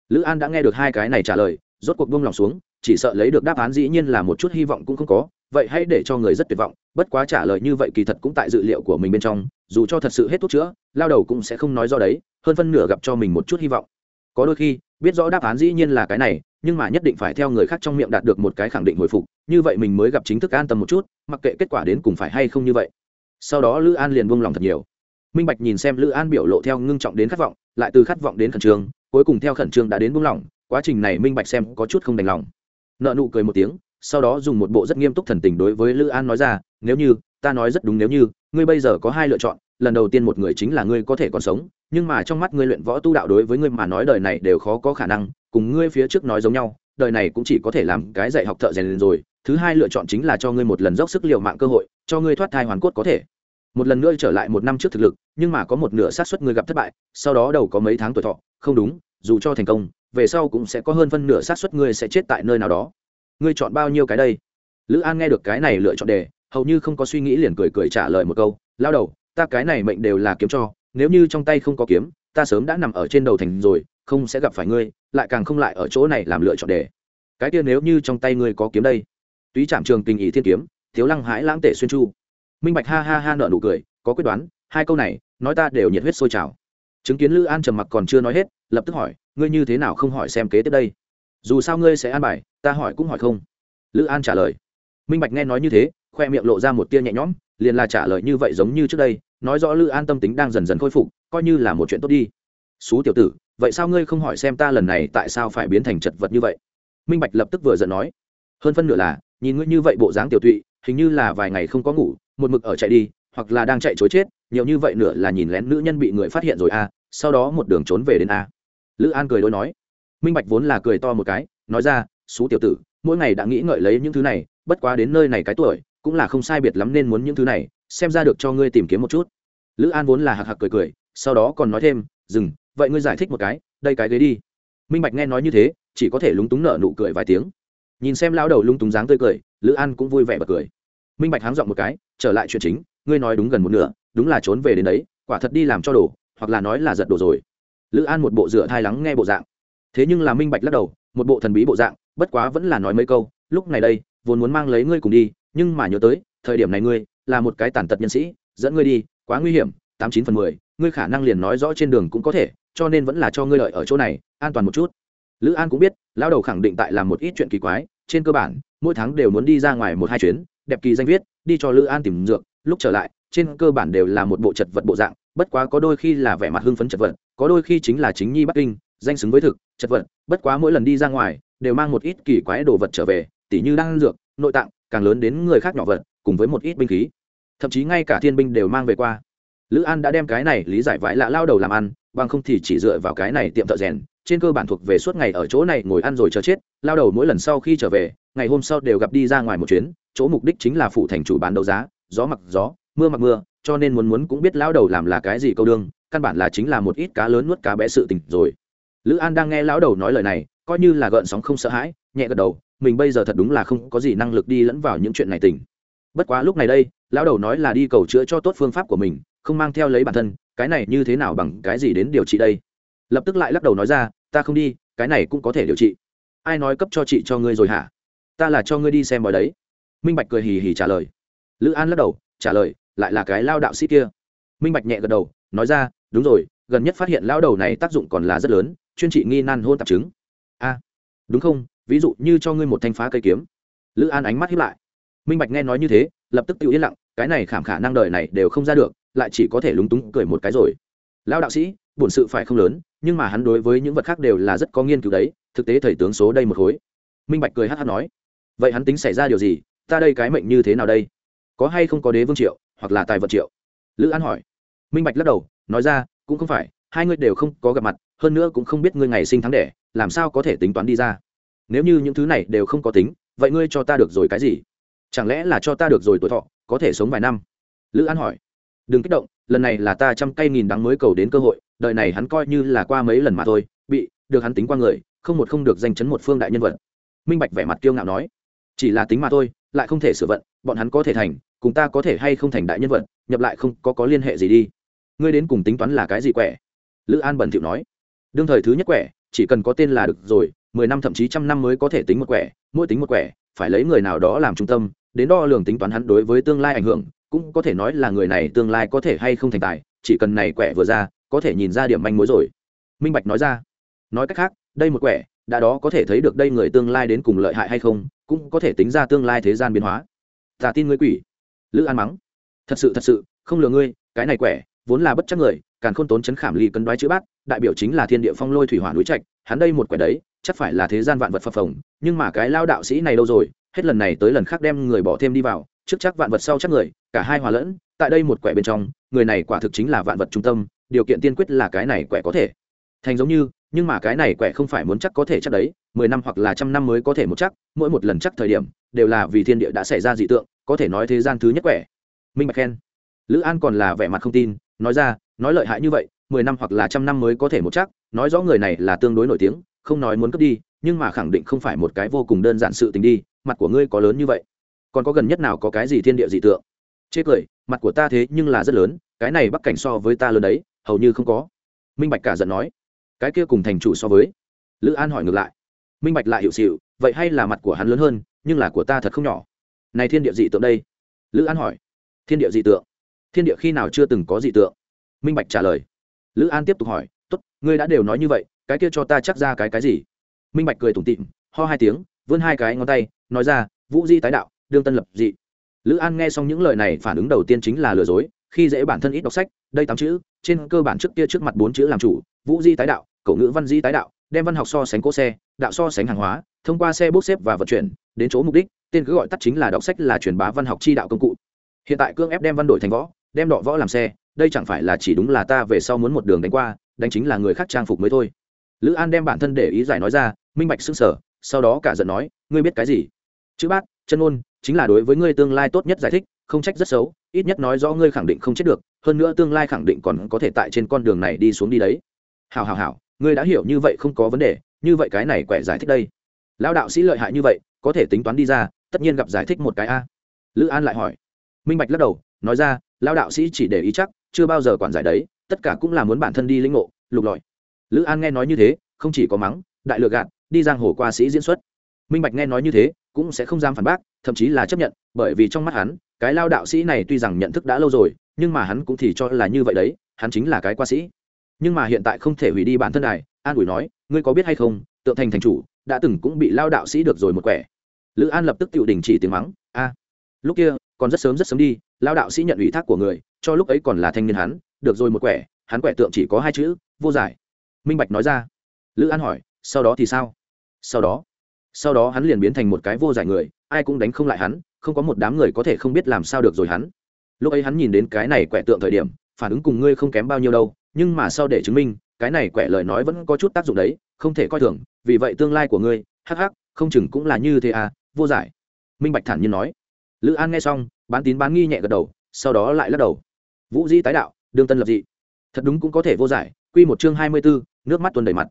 Lữ an đã nghe được hai cái này trả lời, rốt cuộc buông lòng xuống, chỉ sợ lấy được đáp án dĩ nhiên là một chút hy vọng cũng không có, vậy hãy để cho người rất tuyệt vọng, bất quá trả lời như vậy kỳ thật cũng tại dự liệu của mình bên trong, dù cho thật sự hết thuốc chữa, lao đầu cũng sẽ không nói do đấy, hơn phân nửa gặp cho mình một chút hy vọng. Có đôi khi biết rõ đáp án dĩ nhiên là cái này, nhưng mà nhất định phải theo người khác trong miệng đạt được một cái khẳng định hồi phục, như vậy mình mới gặp chính thức an tâm một chút, mặc kệ kết quả đến cùng phải hay không như vậy sau đó lữ an liền buông lòng thật nhiều minh bạch nhìn xem lữ an biểu lộ theo ngưng trọng đến khát vọng, lại từ khát vọng đến khẩn trương, cuối cùng theo khẩn trương đã đến buông lòng. quá trình này minh bạch xem có chút không đành lòng nợ nụ cười một tiếng, sau đó dùng một bộ rất nghiêm túc thần tình đối với lữ an nói ra, nếu như, ta nói rất đúng nếu như, ngươi bây giờ có hai lựa chọn, lần đầu tiên một người chính là ngươi có thể còn sống nhưng mà trong mắt ngươi luyện võ tu đạo đối với ngươi mà nói đời này đều khó có khả năng, cùng ngươi phía trước nói giống nhau, đời này cũng chỉ có thể làm cái dạy học thợ rèn rồi. Thứ hai lựa chọn chính là cho ngươi một lần dốc sức l i ề u mạng cơ hội, cho ngươi thoát thai hoàn cốt có thể. Một lần nữa trở lại một năm trước thực lực, nhưng mà có một nửa xác suất ngươi gặp thất bại, sau đó đầu có mấy tháng tuổi thọ, không đúng, dù cho thành công, về sau cũng sẽ có hơn phân nửa xác suất ngươi sẽ chết tại nơi nào đó. Ngươi chọn bao nhiêu cái đây? Lữ an nghe được cái này lựa chọn đề, hầu như không có suy nghĩ liền cười cười trả lời một câu, lao đầu, ta cái này mệnh đều là kiếm cho nếu như trong tay không có kiếm, ta sớm đã nằm ở trên đầu thành rồi, không sẽ gặp phải ngươi, lại càng không lại ở chỗ này làm lựa chọn đề cái kia nếu như trong tay ngươi có kiếm đây. Túy trạm trường tình ý thiên kiếm, thiếu lăng hãi lãng tể xuyên chu. Minh bạch ha ha ha nợ nụ cười, có quyết đoán, hai câu này, nói ta đều nhiệt huyết sôi trào. Chứng kiến lữ an trầm mặc còn chưa nói hết, lập tức hỏi, ngươi như thế nào không hỏi xem kế tiếp đây? Dù sao ngươi sẽ an bài, ta hỏi cũng hỏi không. Lữ an trả lời. Minh bạch nghe nói như thế, khoe miệng lộ ra một tia nhẹ nhõm, liền là trả lời như vậy giống như trước đây nói rõ lữ an tâm tính đang dần dần khôi phục coi như là một chuyện tốt đi. Xú tiểu tử vậy sao ngươi không hỏi xem ta lần này tại sao phải biến thành chật vật như vậy? Minh bạch lập tức vừa giận nói. Hơn phân nửa là nhìn ngươi như vậy bộ dáng tiểu tụy hình như là vài ngày không có ngủ một mực ở chạy đi hoặc là đang chạy chối chết nhiều như vậy nữa là nhìn lén nữ nhân bị người phát hiện rồi a à, sau đó một đường trốn về đến a. À. lữ an cười đôi nói. Minh bạch vốn là cười to một cái nói ra xú tiểu tử mỗi ngày đã nghĩ ngợi lấy những thứ này bất quá đến nơi này cái tuổi cũng là không sai biệt lắm nên muốn những thứ này xem ra được cho ngươi tìm kiếm một chút. Lữ an vốn là hạc hạc cười cười, sau đó còn nói thêm, dừng, vậy ngươi giải thích một cái, đây cái ghế đi. Minh bạch nghe nói như thế, chỉ có thể lúng túng nở nụ cười vài tiếng. Nhìn xem lao đầu lung túng dáng tươi cười, lữ an cũng vui vẻ bật cười. Minh bạch háng dọn một cái, trở lại chuyện chính, ngươi nói đúng gần một nửa, đúng là trốn về đến đấy, quả thật đi làm cho đồ, hoặc là nói là giật đồ rồi. Lữ an một bộ dựa thai lắng nghe bộ dạng. Thế nhưng là minh bạch lắc đầu, một bộ thần bí bộ dạng, bất quá vẫn là nói mấy câu, lúc này đây, vốn muốn mang lấy ngươi cùng đi, nhưng mà nhớ tới thời điểm này ngươi là một cái tàn tật nhân sĩ, dẫn ngươi đi, quá nguy hiểm, tám chín phần mười, ngươi khả năng liền nói rõ trên đường cũng có thể, cho nên vẫn là cho ngươi lợi ở chỗ này, an toàn một chút. Lữ an cũng biết lao đầu khẳng định tại làm một ít chuyện kỳ quái, trên cơ bản, mỗi tháng đều muốn đi ra ngoài một hai chuyến, đẹp kỳ danh viết, đi cho lữ an tìm dược, lúc trở lại, trên cơ bản đều là một bộ chật vật bộ dạng, bất quá có đôi khi là vẻ mặt hưng phấn chật vật, có đôi khi chính là chính nhi bắc kinh, danh xứng với thực, chật vật, bất quá mỗi lần đi ra ngoài, đều mang một ít kỳ quái đồ vật trở về, tỉ như đang dược, nội tạng, càng lớn đến người khác nhỏ vật cùng với một ít binh khí. Thậm chí ngay cả thiên binh đều mang về qua. Lữ an đã đem cái này lý giải vãi lạ lao đầu làm ăn, bằng không thì chỉ dựa vào cái này tiệm thợ rèn, trên cơ bản thuộc về suốt ngày ở chỗ này ngồi ăn rồi chờ chết, lao đầu mỗi lần sau khi trở về, ngày hôm sau đều gặp đi ra ngoài một chuyến, chỗ mục đích chính là phụ thành chủ bán đấu giá, gió mặc gió, mưa mặc mưa, cho nên muốn muốn cũng biết lao đầu làm là cái gì câu đương, căn bản là chính là một ít cá lớn nuốt cá bé sự tình rồi. Lữ an đang nghe lão đầu nói lời này, coi như là gợn sóng không sợ hãi, nhẹ gật đầu, mình bây giờ thật đúng là không có gì năng lực đi lẫn vào những chuyện này tình bất quá lúc này đây, lão đầu nói là đi cầu chữa cho tốt phương pháp của mình, không mang theo lấy bản thân, cái này như thế nào bằng cái gì đến điều trị đây? Lập tức lại lắc đầu nói ra, ta không đi, cái này cũng có thể điều trị. Ai nói cấp cho chị cho ngươi rồi hả? Ta là cho ngươi đi xem bói đấy. Minh bạch cười hì hì trả lời. Lữ an lắc đầu, trả lời, lại là cái lao đạo sĩ kia. Minh bạch nhẹ gật đầu, nói ra, đúng rồi, gần nhất phát hiện lao đầu này tác dụng còn là rất lớn, chuyên trị nghi nan hôn tạp chứng. A, đúng không? Ví dụ như cho ngươi một thanh phá cây kiếm. Lữ an ánh mắt hiếp lại minh bạch nghe nói như thế, lập tức tự yên lặng, cái này khảm khả năng đời này đều không ra được, lại chỉ có thể lúng túng cười một cái rồi. Lão đạo sĩ bổn sự phải không lớn, nhưng mà hắn đối với những vật khác đều là rất có nghiên cứu đấy, thực tế thầy tướng số đây một khối. Minh bạch cười hát hát nói, vậy hắn tính xảy ra điều gì? Ta đây cái mệnh như thế nào đây? Có hay không có đế vương triệu, hoặc là tài vật triệu? Lữ an hỏi. Minh bạch lắc đầu, nói ra, cũng không phải, hai ngươi đều không có gặp mặt, hơn nữa cũng không biết ngươi ngày sinh tháng đẻ, làm sao có thể tính toán đi ra? Nếu như những thứ này đều không có tính, vậy ngươi cho ta được rồi cái gì? Chẳng lẽ là cho ta được rồi tuổi thọ, có thể sống vài năm? Lữ an hỏi. Đừng kích động, lần này là ta trăm cây nghìn đắng mới cầu đến cơ hội đợi này hắn coi như là qua mấy lần mà thôi, bị, được hắn tính qua người, không một không được danh chấn một phương đại nhân vật. Minh bạch vẻ mặt kiêu ngạo nói. Chỉ là tính mà thôi, lại không thể sửa vận, bọn hắn có thể thành, cùng ta có thể hay không thành đại nhân vật, nhập lại không có có liên hệ gì đi. Ngươi đến cùng tính toán là cái gì quẻ? Lữ an bẩn thiệu nói. Đương thời thứ nhất quẻ, chỉ cần có tên là được rồi, mười năm thậm chí trăm năm mới có thể tính một quẻ, mỗi tính một quẻ, phải lấy người nào đó làm trung tâm đến đo lường tính toán hắn đối với tương lai ảnh hưởng, cũng có thể nói là người này tương lai có thể hay không thành tài, chỉ cần này quẻ vừa ra, có thể nhìn ra điểm manh mối rồi. Minh bạch nói ra. Nói cách khác, đây một quẻ, đã đó có thể thấy được đây người tương lai đến cùng lợi hại hay không, cũng có thể tính ra tương lai thế gian biến hóa. Ta tin ngươi quỷ. Lữ an mắng. Thật sự thật sự, không lừa ngươi, cái này quẻ, vốn là bất chắc người, càng không tốn chấn khảm ly cân đoái chữ bát, đại biểu chính là thiên địa phong lôi thủy hỏa núi trạch, hắn đây một quẻ đấy, chắc phải là thế gian vạn vật phập phồng, nhưng mà cái lao đạo sĩ này đâu rồi hết lần này tới lần khác đem người bỏ thêm đi vào, trước chắc vạn vật sau chắc người, cả hai hòa lẫn, tại đây một quẻ bên trong, người này quả thực chính là vạn vật trung tâm, điều kiện tiên quyết là cái này quẻ có thể. Thành giống như, nhưng mà cái này quẻ không phải muốn chắc có thể chắc đấy, mười năm hoặc là trăm năm mới có thể một chắc, mỗi một lần chắc thời điểm, đều là vì thiên địa đã xảy ra dị tượng, có thể nói thế gian thứ nhất quẻ. Minh bạch khen. Lữ an còn là vẻ mặt không tin, nói ra, nói lợi hại như vậy, mười năm hoặc là trăm năm mới có thể một chắc, nói rõ người này là tương đối nổi tiếng, không nói muốn cướp đi, nhưng mà khẳng định không phải một cái vô cùng đơn giản sự tình đi mặt của ngươi có lớn như vậy? Còn có gần nhất nào có cái gì thiên địa dị tượng? Chê cười, mặt của ta thế nhưng là rất lớn, cái này bắc cảnh so với ta lớn đấy, hầu như không có. Minh bạch cả giận nói. Cái kia cùng thành chủ so với? Lữ an hỏi ngược lại. Minh bạch lại hiệu xịu vậy hay là mặt của hắn lớn hơn, nhưng là của ta thật không nhỏ. Này thiên địa dị tượng đây? Lữ an hỏi. Thiên địa dị tượng? Thiên địa khi nào chưa từng có dị tượng? Minh bạch trả lời. Lữ an tiếp tục hỏi. T ố t ngươi đã đều nói như vậy, cái kia cho ta chắc ra cái cái gì? Minh bạch cười tủm tịm ho hai tiếng, vươn hai cái ngón tay nói ra, vũ di tái đạo, đương tân lập dị. Lữ an nghe xong những lời này phản ứng đầu tiên chính là lừa dối, khi dễ bản thân ít đọc sách, đây tám chữ, trên cơ bản trước kia trước mặt bốn chữ làm chủ, vũ di tái đạo, cậu ngữ văn di tái đạo, đem văn học so sánh cỗ xe, đạo so sánh hàng hóa, thông qua xe bốc xếp và vận chuyển, đến chỗ mục đích, tên cứ gọi tắt chính là đọc sách là truyền bá văn học chi đạo công cụ. Hiện tại cương ép đem văn đổi thành võ, đem đọ võ làm xe, đây chẳng phải là chỉ đúng là ta về sau muốn một đường đánh qua, đánh chính là người khác trang phục mới thôi. Lữ an đem bản thân để ý giải nói ra, minh bạch xưng sở sau đó cả giận nói, ngươi biết cái gì? Chữ bát, chân ôn chính là đối với ngươi tương lai tốt nhất giải thích, không trách rất xấu, ít nhất nói rõ ngươi khẳng định không chết được, hơn nữa tương lai khẳng định còn có thể tại trên con đường này đi xuống đi đấy. Hào hào hào ngươi đã hiểu như vậy không có vấn đề, như vậy cái này quẻ giải thích đây. Lão đạo sĩ lợi hại như vậy, có thể tính toán đi ra, tất nhiên gặp giải thích một cái a. Lữ an lại hỏi. Minh bạch lắc đầu, nói ra lao đạo sĩ chỉ để ý chắc, chưa bao giờ quản giải đấy, tất cả cũng là muốn bản thân đi lĩnh ngộ, lục lọi. Lữ an nghe nói như thế, không chỉ có mắng, đại lựa gạt, đi giang hồ qua sĩ diễn xuất. Minh bạch nghe nói như thế cũng sẽ không dám phản bác, thậm chí là chấp nhận, bởi vì trong mắt hắn, cái lao đạo sĩ này tuy rằng nhận thức đã lâu rồi, nhưng mà hắn cũng thì cho là như vậy đấy, hắn chính là cái qua sĩ. Nhưng mà hiện tại không thể hủy đi bản thân này, an ủi nói, ngươi có biết hay không, tượng thành thành chủ đã từng cũng bị lao đạo sĩ được rồi một quẻ. Lữ an lập tức tự đình chỉ tiếng mắng, a, lúc kia, còn rất sớm rất sớm đi, lao đạo sĩ nhận ủy thác của người, cho lúc ấy còn là thanh niên hắn, được rồi một quẻ, hắn quẻ tượng chỉ có hai chữ, vô giải. Minh bạch nói ra. Lữ an hỏi, sau đó thì sao? Sau đó sau đó hắn liền biến thành một cái vô giải người, ai cũng đánh không lại hắn, không có một đám người có thể không biết làm sao được rồi hắn. Lúc ấy hắn nhìn đến cái này quẻ tượng thời điểm, phản ứng cùng ngươi không kém bao nhiêu đâu, nhưng mà sau để chứng minh, cái này quẻ lời nói vẫn có chút tác dụng đấy, không thể coi thường, vì vậy tương lai của ngươi, hắc hắc, không chừng cũng là như thế à vô giải. Minh bạch thản nhiên nói. Lữ an nghe xong, bán tín bán nghi nhẹ gật đầu, sau đó lại lắc đầu. Vũ di tái đạo, đương tân lập dị. Thật đúng cũng có thể vô giải, quy một chương hai mươi bốn nước mắt tuôn đầy mặt.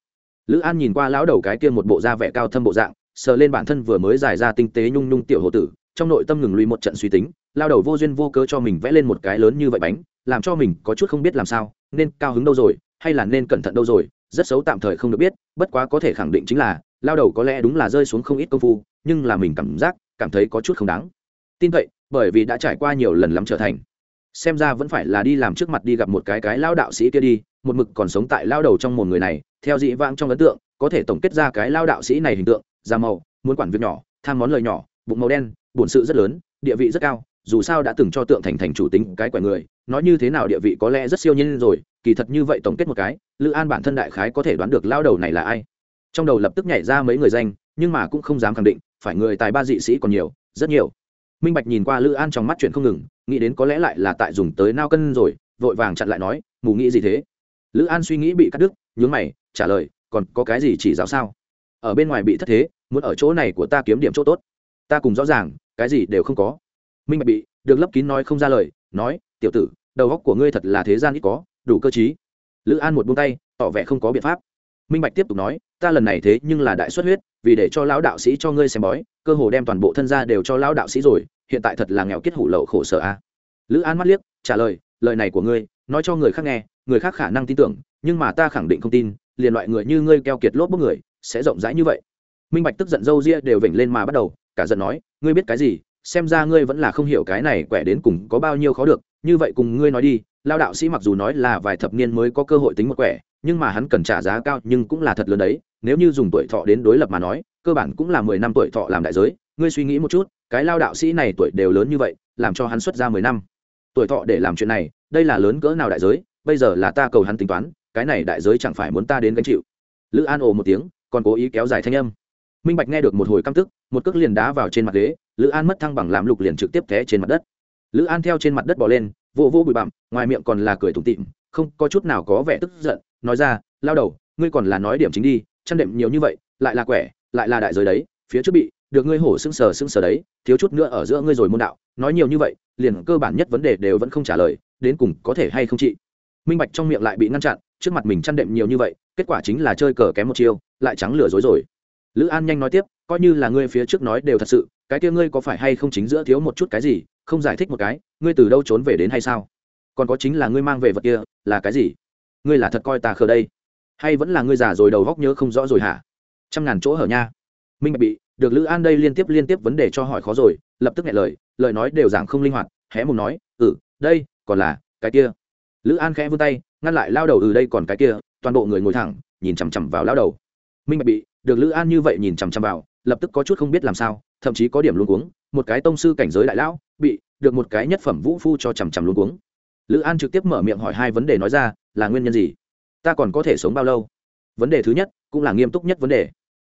Lữ an nhìn qua lão đầu cái kia một bộ da vẻ cao thâm bộ dạng sờ lên bản thân vừa mới giải ra tinh tế nhung nhung tiểu hồ tử, trong nội tâm ngừng lùi một trận suy tính, lao đầu vô duyên vô cớ cho mình vẽ lên một cái lớn như vậy bánh, làm cho mình có chút không biết làm sao, nên cao hứng đâu rồi, hay là nên cẩn thận đâu rồi, rất xấu tạm thời không được biết, bất quá có thể khẳng định chính là, lao đầu có lẽ đúng là rơi xuống không ít công phu, nhưng là mình cảm giác, cảm thấy có chút không đáng. Tin vậy, bởi vì đã trải qua nhiều lần lắm trở thành. Xem ra vẫn phải là đi làm trước mặt đi gặp một cái cái lao đạo sĩ kia đi, một mực còn sống tại lao đầu trong một người này, theo dị vãng trong ấn tượng, có thể tổng kết ra cái lao đạo sĩ này hình tượng da màu, muốn quản việc nhỏ, tham món lời nhỏ, bụng màu đen, bổn sự rất lớn, địa vị rất cao, dù sao đã từng cho tượng thành thành chủ tính cái quẻ người, nói như thế nào địa vị có lẽ rất siêu nhiên rồi, kỳ thật như vậy tổng kết một cái, lữ an bản thân đại khái có thể đoán được lao đầu này là ai. Trong đầu lập tức nhảy ra mấy người danh, nhưng mà cũng không dám khẳng định, phải người tài ba dị sĩ còn nhiều, rất nhiều. Minh bạch nhìn qua lữ an trong mắt chuyện không ngừng, nghĩ đến có lẽ lại là tại dùng tới nao cân rồi, vội vàng chặn lại nói, mù nghĩ gì thế? Lữ an suy nghĩ bị cắt đứt, nhướng mày, trả lời, còn có cái gì chỉ giáo sao? Ở bên ngoài bị thất thế, muốn ở chỗ này của ta kiếm điểm chỗ tốt. Ta cùng rõ ràng, cái gì đều không có. Minh bạch bị, được lấp kín nói không ra lời, nói, tiểu tử, đầu góc của ngươi thật là thế gian ít có, đủ cơ chí lữ an một buông tay, tỏ vẻ không có biện pháp. Minh bạch tiếp tục nói, ta lần này thế nhưng là đại xuất huyết, vì để cho lão đạo sĩ cho ngươi xem bói, cơ hồ đem toàn bộ thân gia đều cho lão đạo sĩ rồi, hiện tại thật là nghèo kết hủ lậu khổ sở a. À. lữ an mắt liếc, trả lời lời này của ngươi, nói cho người khác nghe, người khác khả năng tin tưởng, nhưng mà ta khẳng định không tin, liền loại người như ngươi keo kiệt lốp bốc người sẽ rộng rãi như vậy. Minh bạch tức giận dâu ria đều vểnh lên mà bắt đầu, cả giận nói, ngươi biết cái gì? Xem ra ngươi vẫn là không hiểu cái này quẻ đến cùng có bao nhiêu khó được. Như vậy cùng ngươi nói đi lao đạo sĩ mặc dù nói là vài thập niên mới có cơ hội tính một quẻ, nhưng mà hắn cần trả giá cao nhưng cũng là thật lớn đấy. Nếu như dùng tuổi thọ đến đối lập mà nói, cơ bản cũng là mười năm tuổi thọ làm đại giới. Ngươi suy nghĩ một chút, cái lao đạo sĩ này tuổi đều lớn như vậy, làm cho hắn xuất ra mười năm. Tuổi thọ để làm chuyện này, đây là lớn cỡ nào đại giới? Bây giờ là ta cầu hắn tính toán, cái này đại giới chẳng phải muốn ta đến gánh chịu? Lữ an ồ một tiếng còn cố ý kéo dài thanh âm. Minh bạch nghe được một hồi căm tức, một cước liền đá vào trên mặt ghế, lữ an mất thăng bằng làm lục liền trực tiếp té trên mặt đất. Lữ an theo trên mặt đất bỏ lên, vô vô bụi bặm, ngoài miệng còn là cười thủng tịm không có chút nào có vẻ tức giận, nói ra, lao đầu, ngươi còn là nói điểm chính đi, chăn đệm nhiều như vậy, lại là quẻ, lại là đại giới đấy, phía trước bị, được ngươi hổ sưng sờ sưng sờ đấy, thiếu chút nữa ở giữa ngươi rồi môn đạo, nói nhiều như vậy, liền cơ bản nhất vấn đề đều vẫn không trả lời, đến cùng có thể hay không chị? Minh bạch trong miệng lại bị ngăn chặn trước mặt mình chăn đệm nhiều như vậy, kết quả chính là chơi cờ kém một chiêu, lại trắng lừa dối rồi. Lữ an nhanh nói tiếp, coi như là ngươi phía trước nói đều thật sự, cái kia ngươi có phải hay không chính giữa thiếu một chút cái gì, không giải thích một cái, ngươi từ đâu trốn về đến hay sao? Còn có chính là ngươi mang về vật kia, là cái gì? Ngươi là thật coi ta khờ đây? Hay vẫn là ngươi già rồi đầu góc nhớ không rõ rồi hả? Trăm ngàn chỗ hở nha. Minh bạch bị, được lữ an đây liên tiếp liên tiếp vấn đề cho hỏi khó rồi, lập tức nghe lời lời nói đều giảng không linh hoạt, hé mùng nói ừ đây, còn là cái kia. Lữ an khẽ vươn tay ngăn lại lao đầu ừ đây còn cái kia, toàn bộ người ngồi thẳng, nhìn chằm chằm vào lao đầu. Minh bạch bị, được lữ an như vậy nhìn chằm chằm vào, lập tức có chút không biết làm sao, thậm chí có điểm luôn cuống, một cái tông sư cảnh giới đại lão, bị, được một cái nhất phẩm vũ phu cho chằm chằm luôn cuống. Lữ an trực tiếp mở miệng hỏi hai vấn đề nói ra, là nguyên nhân gì? Ta còn có thể sống bao lâu? Vấn đề thứ nhất, cũng là nghiêm túc nhất vấn đề.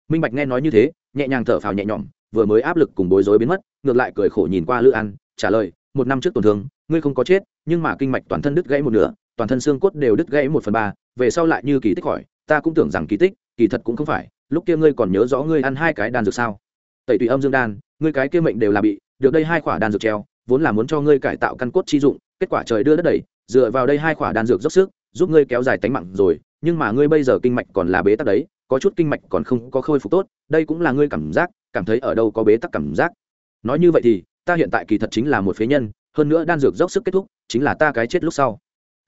Minh bạch nghe nói như thế, nhẹ nhàng thở phào nhẹ nhõm, vừa mới áp lực cùng bối rối biến mất, ngược lại cười khổ nhìn qua lữ an, trả lời, một năm trước tổn thương, ngươi không có chết, nhưng mà kinh mạch toàn thân đứt gãy một nửa toàn thân xương cốt đều đứt gãy một phần ba, về sau lại như kỳ tích khỏi ta cũng tưởng rằng kỳ tích, kỳ thật cũng không phải, lúc kia ngươi còn nhớ rõ ngươi ăn hai cái đan dược sao? Tẩy tùy âm dương đan, ngươi cái kia mệnh đều là bị, được đây hai quả đan dược treo, vốn là muốn cho ngươi cải tạo căn cốt chi dụng, kết quả trời đưa đất đẩy dựa vào đây hai quả đan dược dốc sức, giúp ngươi kéo dài tánh mạng rồi, nhưng mà ngươi bây giờ kinh mạch còn là bế tắc đấy, có chút kinh mạch còn không có khôi phục tốt, đây cũng là ngươi cảm giác, cảm thấy ở đâu có bế tắc cảm giác. Nói như vậy thì, ta hiện tại kỳ thật chính là một phế nhân, hơn nữa đan dược dốc sức kết thúc, chính là ta cái chết lúc sau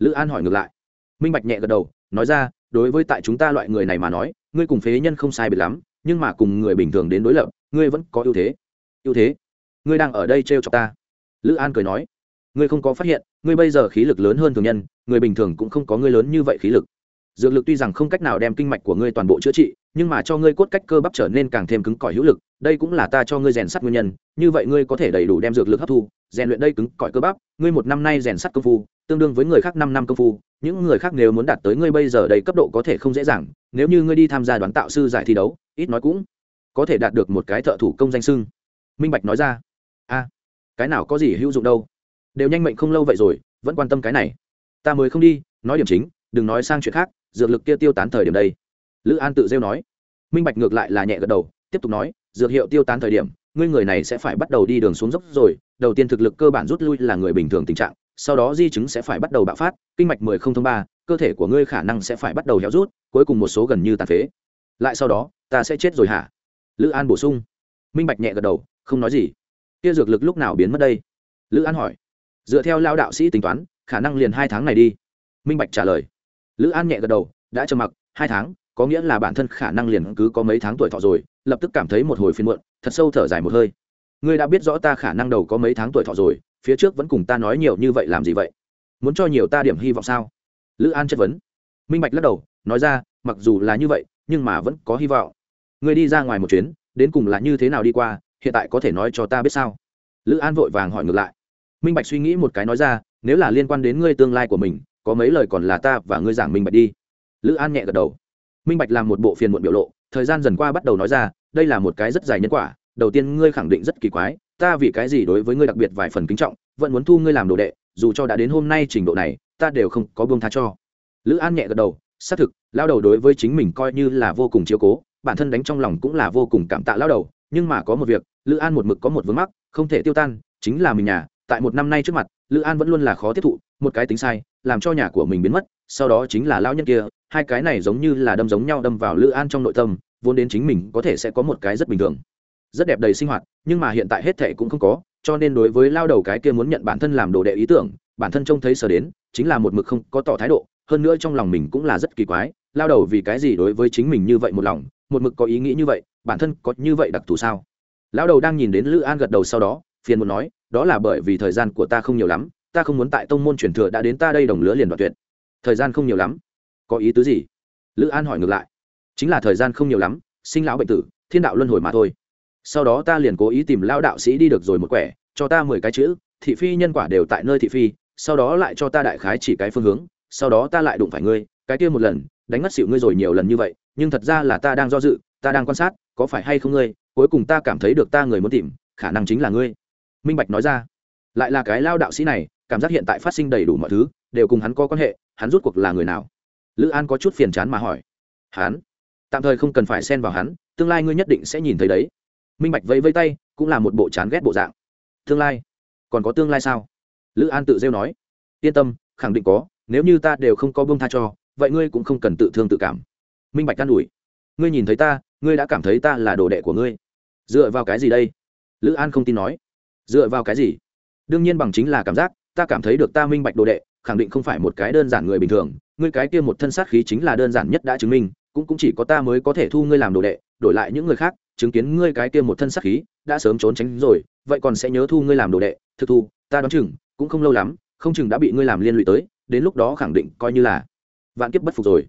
lữ an hỏi ngược lại. Minh bạch nhẹ gật đầu, nói ra, đối với tại chúng ta loại người này mà nói, ngươi cùng phế nhân không sai biệt lắm, nhưng mà cùng người bình thường đến đối lập, ngươi vẫn có ưu thế. Ưu thế? Ngươi đang ở đây trêu chọc ta. Lữ an cười nói, ngươi không có phát hiện, ngươi bây giờ khí lực lớn hơn thường nhân, người bình thường cũng không có ngươi lớn như vậy khí lực. Dược lực tuy rằng không cách nào đem kinh mạch của ngươi toàn bộ chữa trị nhưng mà cho ngươi cốt cách cơ bắp trở nên càng thêm cứng cỏi hữu lực, đây cũng là ta cho ngươi rèn sắt nguyên nhân, như vậy ngươi có thể đầy đủ đem dược lực hấp thu, rèn luyện đây cứng cỏi cơ bắp, ngươi một năm nay rèn sắt công phu, tương đương với người khác năm năm công phu, những người khác nếu muốn đạt tới ngươi bây giờ đầy cấp độ có thể không dễ dàng, nếu như ngươi đi tham gia đoán tạo sư giải thi đấu, ít nói cũng có thể đạt được một cái thợ thủ công danh sưng minh bạch nói ra. A, cái nào có gì hữu dụng đâu. Đều nhanh mệnh không lâu vậy rồi, vẫn quan tâm cái này. Ta mới không đi, nói điểm chính, đừng nói sang chuyện khác, dược lực kia tiêu tán thời điểm đây lữ an tự rêu nói. Minh bạch ngược lại là nhẹ gật đầu, tiếp tục nói, dược hiệu tiêu tán thời điểm, ngươi người này sẽ phải bắt đầu đi đường xuống dốc rồi, đầu tiên thực lực cơ bản rút lui là người bình thường tình trạng, sau đó di chứng sẽ phải bắt đầu bạo phát, kinh mạch mười không thông ba, cơ thể của ngươi khả năng sẽ phải bắt đầu héo rút, cuối cùng một số gần như tàn phế. Lại sau đó, ta sẽ chết rồi hả? Lữ an bổ sung. Minh bạch nhẹ gật đầu, không nói gì. Kia dược lực lúc nào biến mất đây? Lữ an hỏi. Dựa theo lao đạo sĩ tính toán, khả năng liền hai tháng này đi. Minh bạch trả lời. Lữ an nhẹ gật đầu, đã trầm mặc, hai tháng có nghĩa là bản thân khả năng liền cứ có mấy tháng tuổi thọ rồi, lập tức cảm thấy một hồi phiên muộn, thật sâu thở dài một hơi. Ngươi đã biết rõ ta khả năng đầu có mấy tháng tuổi thọ rồi, phía trước vẫn cùng ta nói nhiều như vậy làm gì vậy? Muốn cho nhiều ta điểm hy vọng sao? Lữ an chất vấn. Minh bạch lắc đầu, nói ra, mặc dù là như vậy, nhưng mà vẫn có hy vọng. Ngươi đi ra ngoài một chuyến, đến cùng là như thế nào đi qua, hiện tại có thể nói cho ta biết sao? Lữ an vội vàng hỏi ngược lại. Minh bạch suy nghĩ một cái nói ra, nếu là liên quan đến ngươi tương lai của mình, có mấy lời còn là ta và ngươi giảng minh bạch đi. Lữ an nhẹ gật đầu minh bạch làm một bộ phiền muộn biểu lộ, thời gian dần qua bắt đầu nói ra, đây là một cái rất dài nhân quả, đầu tiên ngươi khẳng định rất kỳ quái, ta vì cái gì đối với ngươi đặc biệt vài phần kính trọng, vẫn muốn thu ngươi làm đồ đệ, dù cho đã đến hôm nay trình độ này, ta đều không có buông tha cho. Lữ an nhẹ gật đầu, xác thực, lao đầu đối với chính mình coi như là vô cùng chiếu cố, bản thân đánh trong lòng cũng là vô cùng cảm tạ lao đầu, nhưng mà có một việc, lữ an một mực có một vướng mắc, không thể tiêu tan, chính là mình nhà, tại một năm nay trước mặt, lữ an vẫn luôn là khó tiếp thụ, một cái tính sai, làm cho nhà của mình biến mất, sau đó chính là lao nhân kia hai cái này giống như là đâm giống nhau đâm vào lữ an trong nội tâm, vốn đến chính mình có thể sẽ có một cái rất bình thường. Rất đẹp đầy sinh hoạt, nhưng mà hiện tại hết thệ cũng không có, cho nên đối với lao đầu cái kia muốn nhận bản thân làm đồ đệ ý tưởng, bản thân trông thấy sờ đến, chính là một mực không có tỏ thái độ, hơn nữa trong lòng mình cũng là rất kỳ quái, lao đầu vì cái gì đối với chính mình như vậy một lòng, một mực có ý nghĩ như vậy, bản thân có như vậy đặc thù sao? Lao đầu đang nhìn đến lữ an gật đầu sau đó, phiền muốn nói, đó là bởi vì thời gian của ta không nhiều lắm, ta không muốn tại tông môn truyền thừa đã đến ta đây đồng lứa liền đoạn tuyệt. Thời gian không nhiều lắm có ý tứ gì? Lữ an hỏi ngược lại. Chính là thời gian không nhiều lắm, sinh lão bệnh tử, thiên đạo luân hồi mà thôi. Sau đó ta liền cố ý tìm lao đạo sĩ đi được rồi một quẻ, cho ta mười cái chữ, thị phi nhân quả đều tại nơi thị phi, sau đó lại cho ta đại khái chỉ cái phương hướng, sau đó ta lại đụng phải ngươi, cái kia một lần, đánh mất xịu ngươi rồi nhiều lần như vậy, nhưng thật ra là ta đang do dự, ta đang quan sát, có phải hay không ngươi, cuối cùng ta cảm thấy được ta người muốn tìm, khả năng chính là ngươi. Minh bạch nói ra. Lại là cái lao đạo sĩ này, cảm giác hiện tại phát sinh đầy đủ mọi thứ, đều cùng hắn có quan hệ, hắn rút cuộc là người nào? Lữ an có chút phiền chán mà hỏi. Hắn? Tạm thời không cần phải xen vào hắn, tương lai ngươi nhất định sẽ nhìn thấy đấy. Minh bạch vẫy vẫy tay, cũng là một bộ chán ghét bộ dạng. Tương lai? Còn có tương lai sao? Lữ an tự rêu nói. Yên tâm, khẳng định có, nếu như ta đều không có bông tha cho, vậy ngươi cũng không cần tự thương tự cảm. Minh bạch can ủi. Ngươi nhìn thấy ta, ngươi đã cảm thấy ta là đồ đệ của ngươi. Dựa vào cái gì đây? Lữ an không tin nói. Dựa vào cái gì? Đương nhiên bằng chính là cảm giác, ta cảm thấy được ta minh bạch đồ đệ, khẳng định không phải một cái đơn giản người bình thường ngươi cái kia một thân sát khí chính là đơn giản nhất đã chứng minh, cũng cũng chỉ có ta mới có thể thu ngươi làm đồ đệ, đổi lại những người khác, chứng kiến ngươi cái kia một thân sát khí, đã sớm trốn tránh rồi, vậy còn sẽ nhớ thu ngươi làm đồ đệ. Thực thu ta đoán chừng, cũng không lâu lắm, không chừng đã bị ngươi làm liên lụy tới, đến lúc đó khẳng định coi như là vạn kiếp bất phục rồi.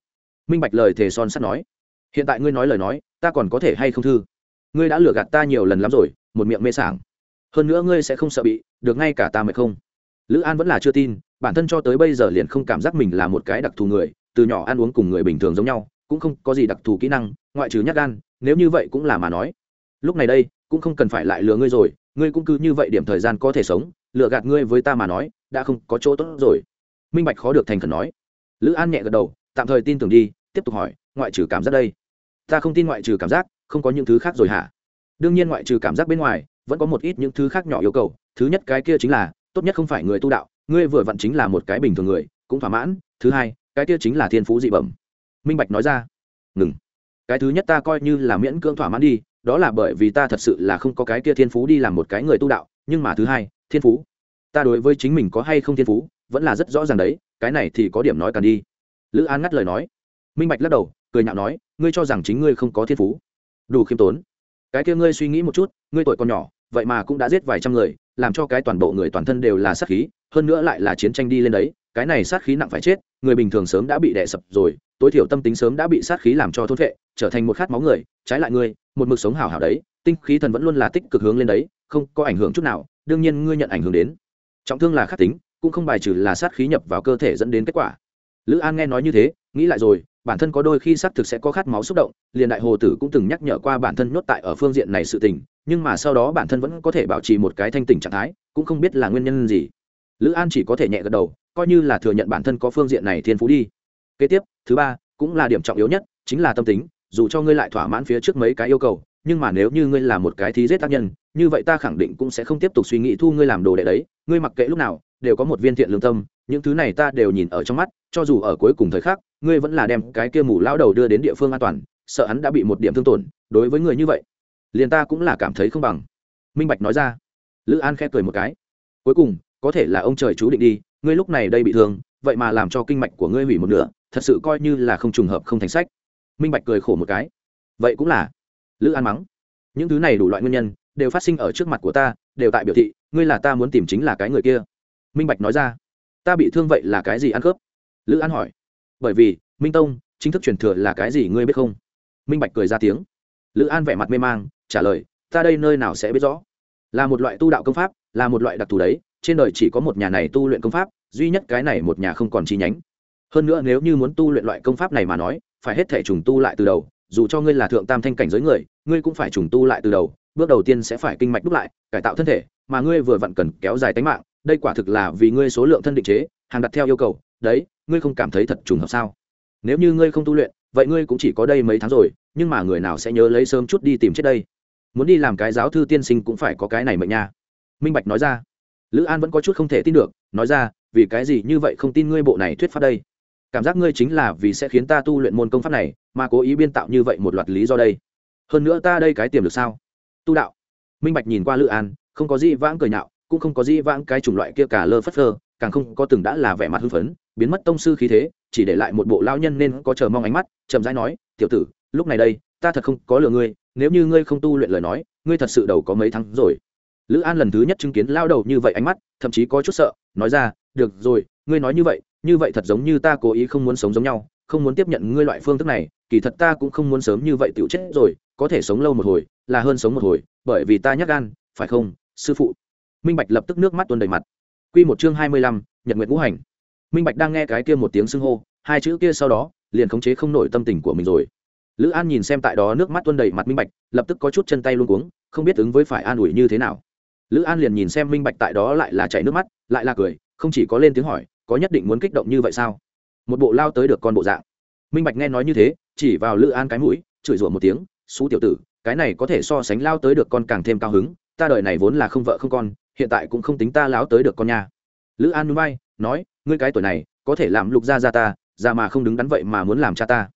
Minh bạch lời thề son sắt nói. Hiện tại ngươi nói lời nói, ta còn có thể hay không thư? Ngươi đã lừa gạt ta nhiều lần lắm rồi, một miệng mê sảng. Hơn nữa ngươi sẽ không sợ bị, được ngay cả ta mệt không? Lữ an vẫn là chưa tin, bản thân cho tới bây giờ liền không cảm giác mình là một cái đặc thù người, từ nhỏ ăn uống cùng người bình thường giống nhau, cũng không có gì đặc thù kỹ năng, ngoại trừ nhát gan, nếu như vậy cũng là mà nói. Lúc này đây, cũng không cần phải lại lừa ngươi rồi, ngươi cũng cứ như vậy điểm thời gian có thể sống, lừa gạt ngươi với ta mà nói, đã không có chỗ tốt rồi. Minh bạch khó được thành khẩn nói. Lữ an nhẹ gật đầu, tạm thời tin tưởng đi, tiếp tục hỏi, ngoại trừ cảm giác đây? Ta không tin ngoại trừ cảm giác, không có những thứ khác rồi hả? Đương nhiên ngoại trừ cảm giác bên ngoài, vẫn có một ít những thứ khác nhỏ yêu cầu. Thứ nhất cái kia chính là tốt nhất không phải người tu đạo, ngươi vừa vặn chính là một cái bình thường người, cũng thỏa mãn. Thứ hai, cái kia chính là thiên phú dị bẩm. Minh bạch nói ra. Ngừng. Cái thứ nhất ta coi như là miễn cưỡng thỏa mãn đi, đó là bởi vì ta thật sự là không có cái kia thiên phú đi làm một cái người tu đạo, nhưng mà thứ hai, thiên phú. Ta đối với chính mình có hay không thiên phú, vẫn là rất rõ ràng đấy, cái này thì có điểm nói cần đi. Lữ an ngắt lời nói. Minh bạch lắc đầu, cười nhạo nói, ngươi cho rằng chính ngươi không có thiên phú. Đủ khiêm tốn. Cái kia ngươi suy nghĩ một chút, ngươi tuổi còn nhỏ vậy mà cũng đã giết vài trăm người, làm cho cái toàn bộ người toàn thân đều là sát khí, hơn nữa lại là chiến tranh đi lên đấy, cái này sát khí nặng phải chết, người bình thường sớm đã bị đè sập rồi, tối thiểu tâm tính sớm đã bị sát khí làm cho thốt vệ trở thành một khát máu người, trái lại ngươi, một mực sống hào hào đấy, tinh khí thần vẫn luôn là tích cực hướng lên đấy, không có ảnh hưởng chút nào, đương nhiên ngươi nhận ảnh hưởng đến. Trọng thương là khắc tính, cũng không bài trừ là sát khí nhập vào cơ thể dẫn đến kết quả. Lữ an nghe nói như thế, nghĩ lại rồi bản thân có đôi khi xác thực sẽ có khát máu xúc động, liền đại hồ tử cũng từng nhắc nhở qua bản thân nhốt tại ở phương diện này sự tình, nhưng mà sau đó bản thân vẫn có thể bảo trì một cái thanh tỉnh trạng thái, cũng không biết là nguyên nhân gì. Lữ an chỉ có thể nhẹ gật đầu, coi như là thừa nhận bản thân có phương diện này thiên phú đi. Kế tiếp, thứ ba, cũng là điểm trọng yếu nhất, chính là tâm tính, dù cho ngươi lại thỏa mãn phía trước mấy cái yêu cầu, nhưng mà nếu như ngươi là một cái thí giết tác nhân, như vậy ta khẳng định cũng sẽ không tiếp tục suy nghĩ thu ngươi làm đồ đệ đấy, ngươi mặc kệ lúc nào, đều có một viên thiện lương tâm, những thứ này ta đều nhìn ở trong mắt, cho dù ở cuối cùng thời khắc ngươi vẫn là đem cái kia mù lão đầu đưa đến địa phương an toàn, sợ hắn đã bị một điểm thương tổn, đối với người như vậy, liền ta cũng là cảm thấy không bằng. Minh bạch nói ra. Lữ an khẽ cười một cái. Cuối cùng, có thể là ông trời chú định đi, ngươi lúc này đây bị thương, vậy mà làm cho kinh mạch của ngươi hủy một nửa, thật sự coi như là không trùng hợp, không thành sách. Minh bạch cười khổ một cái. Vậy cũng là. Lữ an mắng. Những thứ này đủ loại nguyên nhân, đều phát sinh ở trước mặt của ta, đều tại biểu thị, ngươi là ta muốn tìm chính là cái người kia. Minh bạch nói ra. Ta bị thương vậy là cái gì ăn cướp? Lữ an hỏi bởi vì, minh tông, chính thức truyền thừa là cái gì ngươi biết không? Minh bạch cười ra tiếng. Lữ an vẻ mặt mê mang, trả lời, ta đây nơi nào sẽ biết rõ? Là một loại tu đạo công pháp, là một loại đặc thù đấy, trên đời chỉ có một nhà này tu luyện công pháp, duy nhất cái này một nhà không còn chi nhánh. Hơn nữa nếu như muốn tu luyện loại công pháp này mà nói, phải hết thể trùng tu lại từ đầu, dù cho ngươi là thượng tam thanh cảnh giới người, ngươi cũng phải trùng tu lại từ đầu, bước đầu tiên sẽ phải kinh mạch đúc lại, cải tạo thân thể, mà ngươi vừa vặn cần kéo dài tính mạng, đây quả thực là vì ngươi số lượng thân định chế, hàng đặt theo yêu cầu, đấy ngươi không cảm thấy thật trùng hợp sao? Nếu như ngươi không tu luyện, vậy ngươi cũng chỉ có đây mấy tháng rồi, nhưng mà người nào sẽ nhớ lấy sớm chút đi tìm chết đây? Muốn đi làm cái giáo thư tiên sinh cũng phải có cái này mệnh nha. Minh bạch nói ra. Lữ an vẫn có chút không thể tin được, nói ra, vì cái gì như vậy không tin ngươi bộ này thuyết pháp đây? Cảm giác ngươi chính là vì sẽ khiến ta tu luyện môn công pháp này, mà cố ý biên tạo như vậy một loạt lý do đây. Hơn nữa ta đây cái tiềm lực sao? Tu đạo. Minh bạch nhìn qua lữ an, không có gì vãng cười nhạo, cũng không có gì vãng cái chủng loại kia cả lơ phất phơ, càng không có từng đã là vẻ mặt hưng phấn biến mất tông sư khí thế, chỉ để lại một bộ lao nhân nên có chờ mong ánh mắt, chậm rãi nói, tiểu tử, lúc này đây, ta thật không có lừa ngươi, nếu như ngươi không tu luyện lời nói, ngươi thật sự đầu có mấy tháng rồi. Lữ an lần thứ nhất chứng kiến lao đầu như vậy ánh mắt, thậm chí có chút sợ, nói ra, được rồi, ngươi nói như vậy như vậy thật giống như ta cố ý không muốn sống giống nhau, không muốn tiếp nhận ngươi loại phương thức này, kỳ thật ta cũng không muốn sớm như vậy tựu chết rồi, có thể sống lâu một hồi, là hơn sống một hồi, bởi vì ta nhắc gan, phải không, sư phụ? Minh bạch lập tức nước mắt tuôn đầy mặt. Q một chương hai mươi lăm, nhật nguyện ngũ hành minh bạch đang nghe cái kia một tiếng xưng hô, hai chữ kia sau đó, liền khống chế không nổi tâm tình của mình rồi. Lữ an nhìn xem tại đó nước mắt tuôn đầy mặt minh bạch, lập tức có chút chân tay luôn cuống, không biết ứng với phải an ủi như thế nào. Lữ an liền nhìn xem minh bạch tại đó lại là chảy nước mắt, lại là cười, không chỉ có lên tiếng hỏi, có nhất định muốn kích động như vậy sao? Một bộ lao tới được con bộ dạng. Minh bạch nghe nói như thế, chỉ vào lữ an cái mũi, chửi rủa một tiếng xú tiểu tử, cái này có thể so sánh lao tới được con càng thêm cao hứng, ta đợi này vốn là không vợ không con, hiện tại cũng không tính ta láo tới được con nha. Lữ an núi bay nói ngươi cái tuổi này, có thể làm lục gia gia ta ra mà không đứng đắn vậy mà muốn làm cha ta.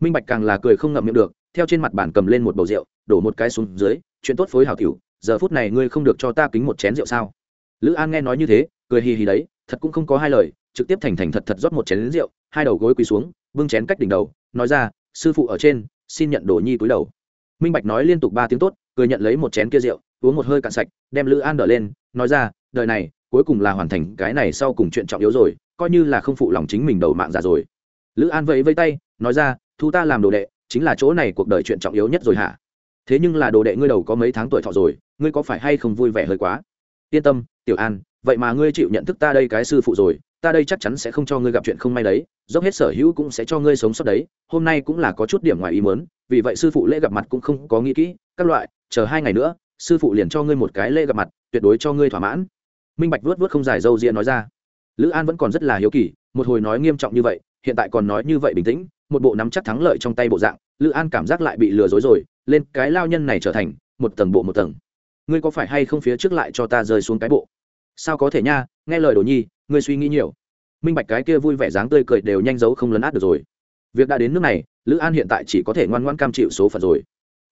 Minh bạch càng là cười không ngậm miệng được, theo trên mặt bàn cầm lên một bầu rượu, đổ một cái xuống dưới, chuyện tốt phối hảo tiểu, giờ phút này ngươi không được cho ta kính một chén rượu sao? Lữ an nghe nói như thế, cười hì hì đấy, thật cũng không có hai lời, trực tiếp thành thành thật thật rót một chén rượu, hai đầu gối quỳ xuống, bưng chén cách đỉnh đầu, nói ra, sư phụ ở trên, xin nhận đồ nhi túi đầu. Minh bạch nói liên tục ba tiếng tốt, cười nhận lấy một chén kia rượu, uống một hơi cạn sạch, đem lữ an đỡ lên, nói ra, đời này cuối cùng là hoàn thành cái này sau cùng chuyện trọng yếu rồi, coi như là không phụ lòng chính mình đầu mạng giả rồi. Lữ an vẫy vây tay, nói ra, thu ta làm đồ đệ, chính là chỗ này cuộc đời chuyện trọng yếu nhất rồi hả? Thế nhưng là đồ đệ ngươi đầu có mấy tháng tuổi thọ rồi, ngươi có phải hay không vui vẻ hơi quá? Yên tâm, tiểu an, vậy mà ngươi chịu nhận thức ta đây cái sư phụ rồi, ta đây chắc chắn sẽ không cho ngươi gặp chuyện không may đấy, dốc hết sở hữu cũng sẽ cho ngươi sống sót đấy, hôm nay cũng là có chút điểm ngoài ý mớn vì vậy sư phụ lễ gặp mặt cũng không có nghĩ kỹ, các loại, chờ hai ngày nữa, sư phụ liền cho ngươi một cái lễ gặp mặt, tuyệt đối cho ngươi thỏa mãn minh bạch vớt vớt không dài dâu diện nói ra. Lữ an vẫn còn rất là hiếu kỳ, một hồi nói nghiêm trọng như vậy, hiện tại còn nói như vậy bình tĩnh, một bộ nắm chắc thắng lợi trong tay bộ dạng, lữ an cảm giác lại bị lừa dối rồi, lên cái lao nhân này trở thành, một tầng bộ một tầng. Ngươi có phải hay không phía trước lại cho ta rơi xuống cái bộ? Sao có thể nha, nghe lời đồ nhi, ngươi suy nghĩ nhiều. Minh bạch cái kia vui vẻ dáng tươi cười đều nhanh giấu không lấn át được rồi. Việc đã đến nước này, lữ an hiện tại chỉ có thể ngoan ngoan cam chịu số phận rồi.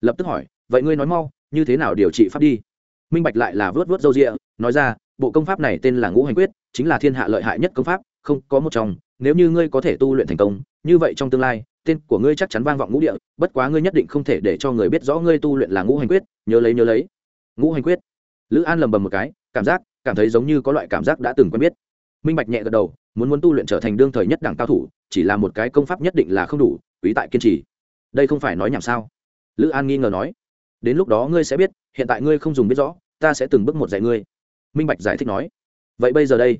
Lập tức hỏi, vậy ngươi nói mau, như thế nào điều trị pháp đi? Minh bạch lại là vớt vớt râu rịa nói ra bộ công pháp này tên là ngũ hành quyết, chính là thiên hạ lợi hại nhất công pháp, không có một trong. Nếu như ngươi có thể tu luyện thành công, như vậy trong tương lai, tên của ngươi chắc chắn vang vọng ngũ địa, bất quá ngươi nhất định không thể để cho người biết rõ ngươi tu luyện là ngũ hành quyết. Nhớ lấy nhớ lấy. Ngũ hành quyết. Lữ an lầm bầm một cái, cảm giác, cảm thấy giống như có loại cảm giác đã từng quen biết. Minh bạch nhẹ gật đầu, muốn muốn tu luyện trở thành đương thời nhất đẳng cao thủ, chỉ là một cái công pháp nhất định là không đủ, quý tại kiên trì. Đây không phải nói nhảm sao? Lữ an nghi ngờ nói. Đến lúc đó ngươi sẽ biết, hiện tại ngươi không dùng biết rõ, ta sẽ từng bước một dạy ngươi minh bạch giải thích nói, vậy bây giờ đây,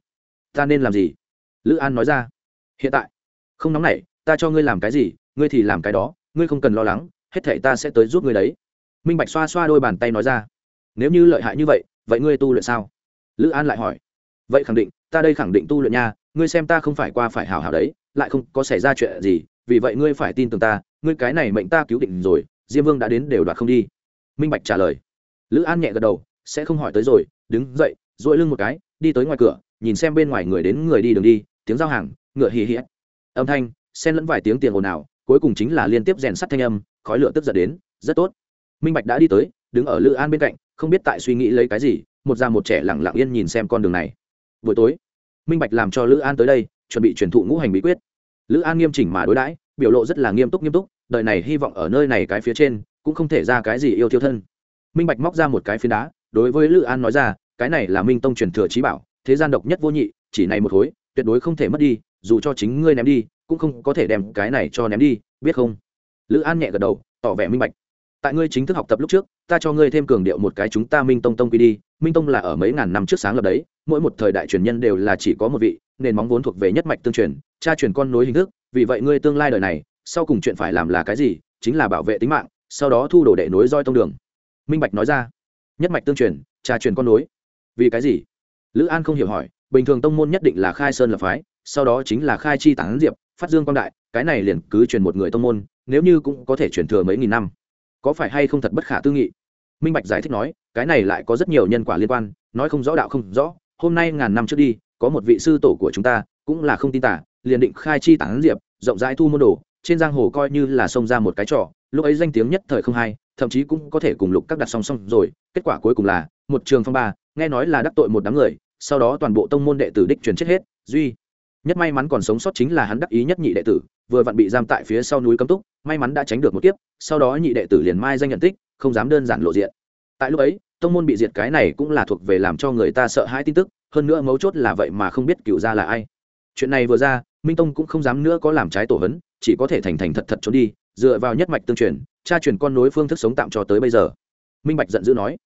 ta nên làm gì? Lữ an nói ra, hiện tại, không nóng nảy, ta cho ngươi làm cái gì, ngươi thì làm cái đó, ngươi không cần lo lắng, hết thể ta sẽ tới giúp ngươi đấy. Minh bạch xoa xoa đôi bàn tay nói ra, nếu như lợi hại như vậy vậy ngươi tu luyện sao? Lữ an lại hỏi, vậy khẳng định, ta đây khẳng định tu luyện nha, ngươi xem ta không phải qua phải hào hào đấy, lại không có xảy ra chuyện gì, vì vậy ngươi phải tin tưởng ta, ngươi cái này mệnh ta cứu định rồi, diêm vương đã đến đều đoạt không đi. Minh bạch trả lời. Lữ an nhẹ gật đầu, sẽ không hỏi tới rồi đứng dậy dội lưng một cái, đi tới ngoài cửa, nhìn xem bên ngoài người đến người đi đường đi, tiếng giao hàng, ngựa hì hì. Âm thanh, xen lẫn vài tiếng tiền ồn ào, cuối cùng chính là liên tiếp rèn sắt thanh âm, khói lửa tức giận đến, rất tốt. Minh bạch đã đi tới, đứng ở lữ an bên cạnh, không biết tại suy nghĩ lấy cái gì, một già một trẻ lẳng lặng yên nhìn xem con đường này. Buổi tối, minh bạch làm cho lữ an tới đây, chuẩn bị truyền thụ ngũ hành bí quyết. Lữ an nghiêm chỉnh mà đối đãi, biểu lộ rất là nghiêm túc nghiêm túc, đời này hy vọng ở nơi này cái phía trên, cũng không thể ra cái gì yêu thiêu thân. Minh bạch móc ra một cái phiến đá đối với lữ an nói ra, cái này là minh tông truyền thừa trí bảo, thế gian độc nhất vô nhị, chỉ này một khối, tuyệt đối không thể mất đi, dù cho chính ngươi ném đi, cũng không có thể đem cái này cho ném đi, biết không? Lữ an nhẹ gật đầu, tỏ vẻ minh bạch. Tại ngươi chính thức học tập lúc trước, ta cho ngươi thêm cường điệu một cái chúng ta minh tông tông quy đi, minh tông là ở mấy ngàn năm trước sáng lập đấy, mỗi một thời đại truyền nhân đều là chỉ có một vị, nền móng vốn thuộc về nhất mạch tương truyền, cha truyền con nối hình thức, vì vậy ngươi tương lai đời này, sau cùng chuyện phải làm là cái gì? Chính là bảo vệ tính mạng, sau đó thu đồ đệ nối roi tông đường. Minh bạch nói ra nhất mạch tương truyền, trà truyền con nối. Vì cái gì? Lữ an không hiểu hỏi, bình thường tông môn nhất định là khai sơn lập phái, sau đó chính là khai chi tán diệp, phát dương quang đại, cái này liền cứ truyền một người tông môn, nếu như cũng có thể truyền thừa mấy nghìn năm. Có phải hay không thật bất khả tư nghị? Minh bạch giải thích nói, cái này lại có rất nhiều nhân quả liên quan, nói không rõ đạo không rõ, hôm nay ngàn năm trước đi, có một vị sư tổ của chúng ta, cũng là không tin tả liền định khai chi tán diệp, rộng rãi thu môn đồ, trên giang hồ coi như là xông ra một cái trò lúc ấy danh tiếng nhất thời không hay, thậm chí cũng có thể cùng lục các đặt song song rồi. Kết quả cuối cùng là, một trường phong ba, nghe nói là đắc tội một đám người, sau đó toàn bộ tông môn đệ tử đích truyền chết hết, duy. Nhất may mắn còn sống sót chính là hắn đắc ý nhất nhị đệ tử, vừa vặn bị giam tại phía sau núi cấm túc, may mắn đã tránh được một kiếp, sau đó nhị đệ tử liền mai danh nhận tích, không dám đơn giản lộ diện. Tại lúc ấy, tông môn bị diệt cái này cũng là thuộc về làm cho người ta sợ hãi tin tức, hơn nữa mấu chốt là vậy mà không biết cựu gia là ai. Chuyện này vừa ra, minh tông cũng không dám nữa có làm trái tổ hấn, chỉ có thể thành thành thật thật trốn đi dựa vào nhất mạch tương truyền cha truyền con nối phương thức sống tạm cho tới bây giờ. Minh bạch giận dữ nói,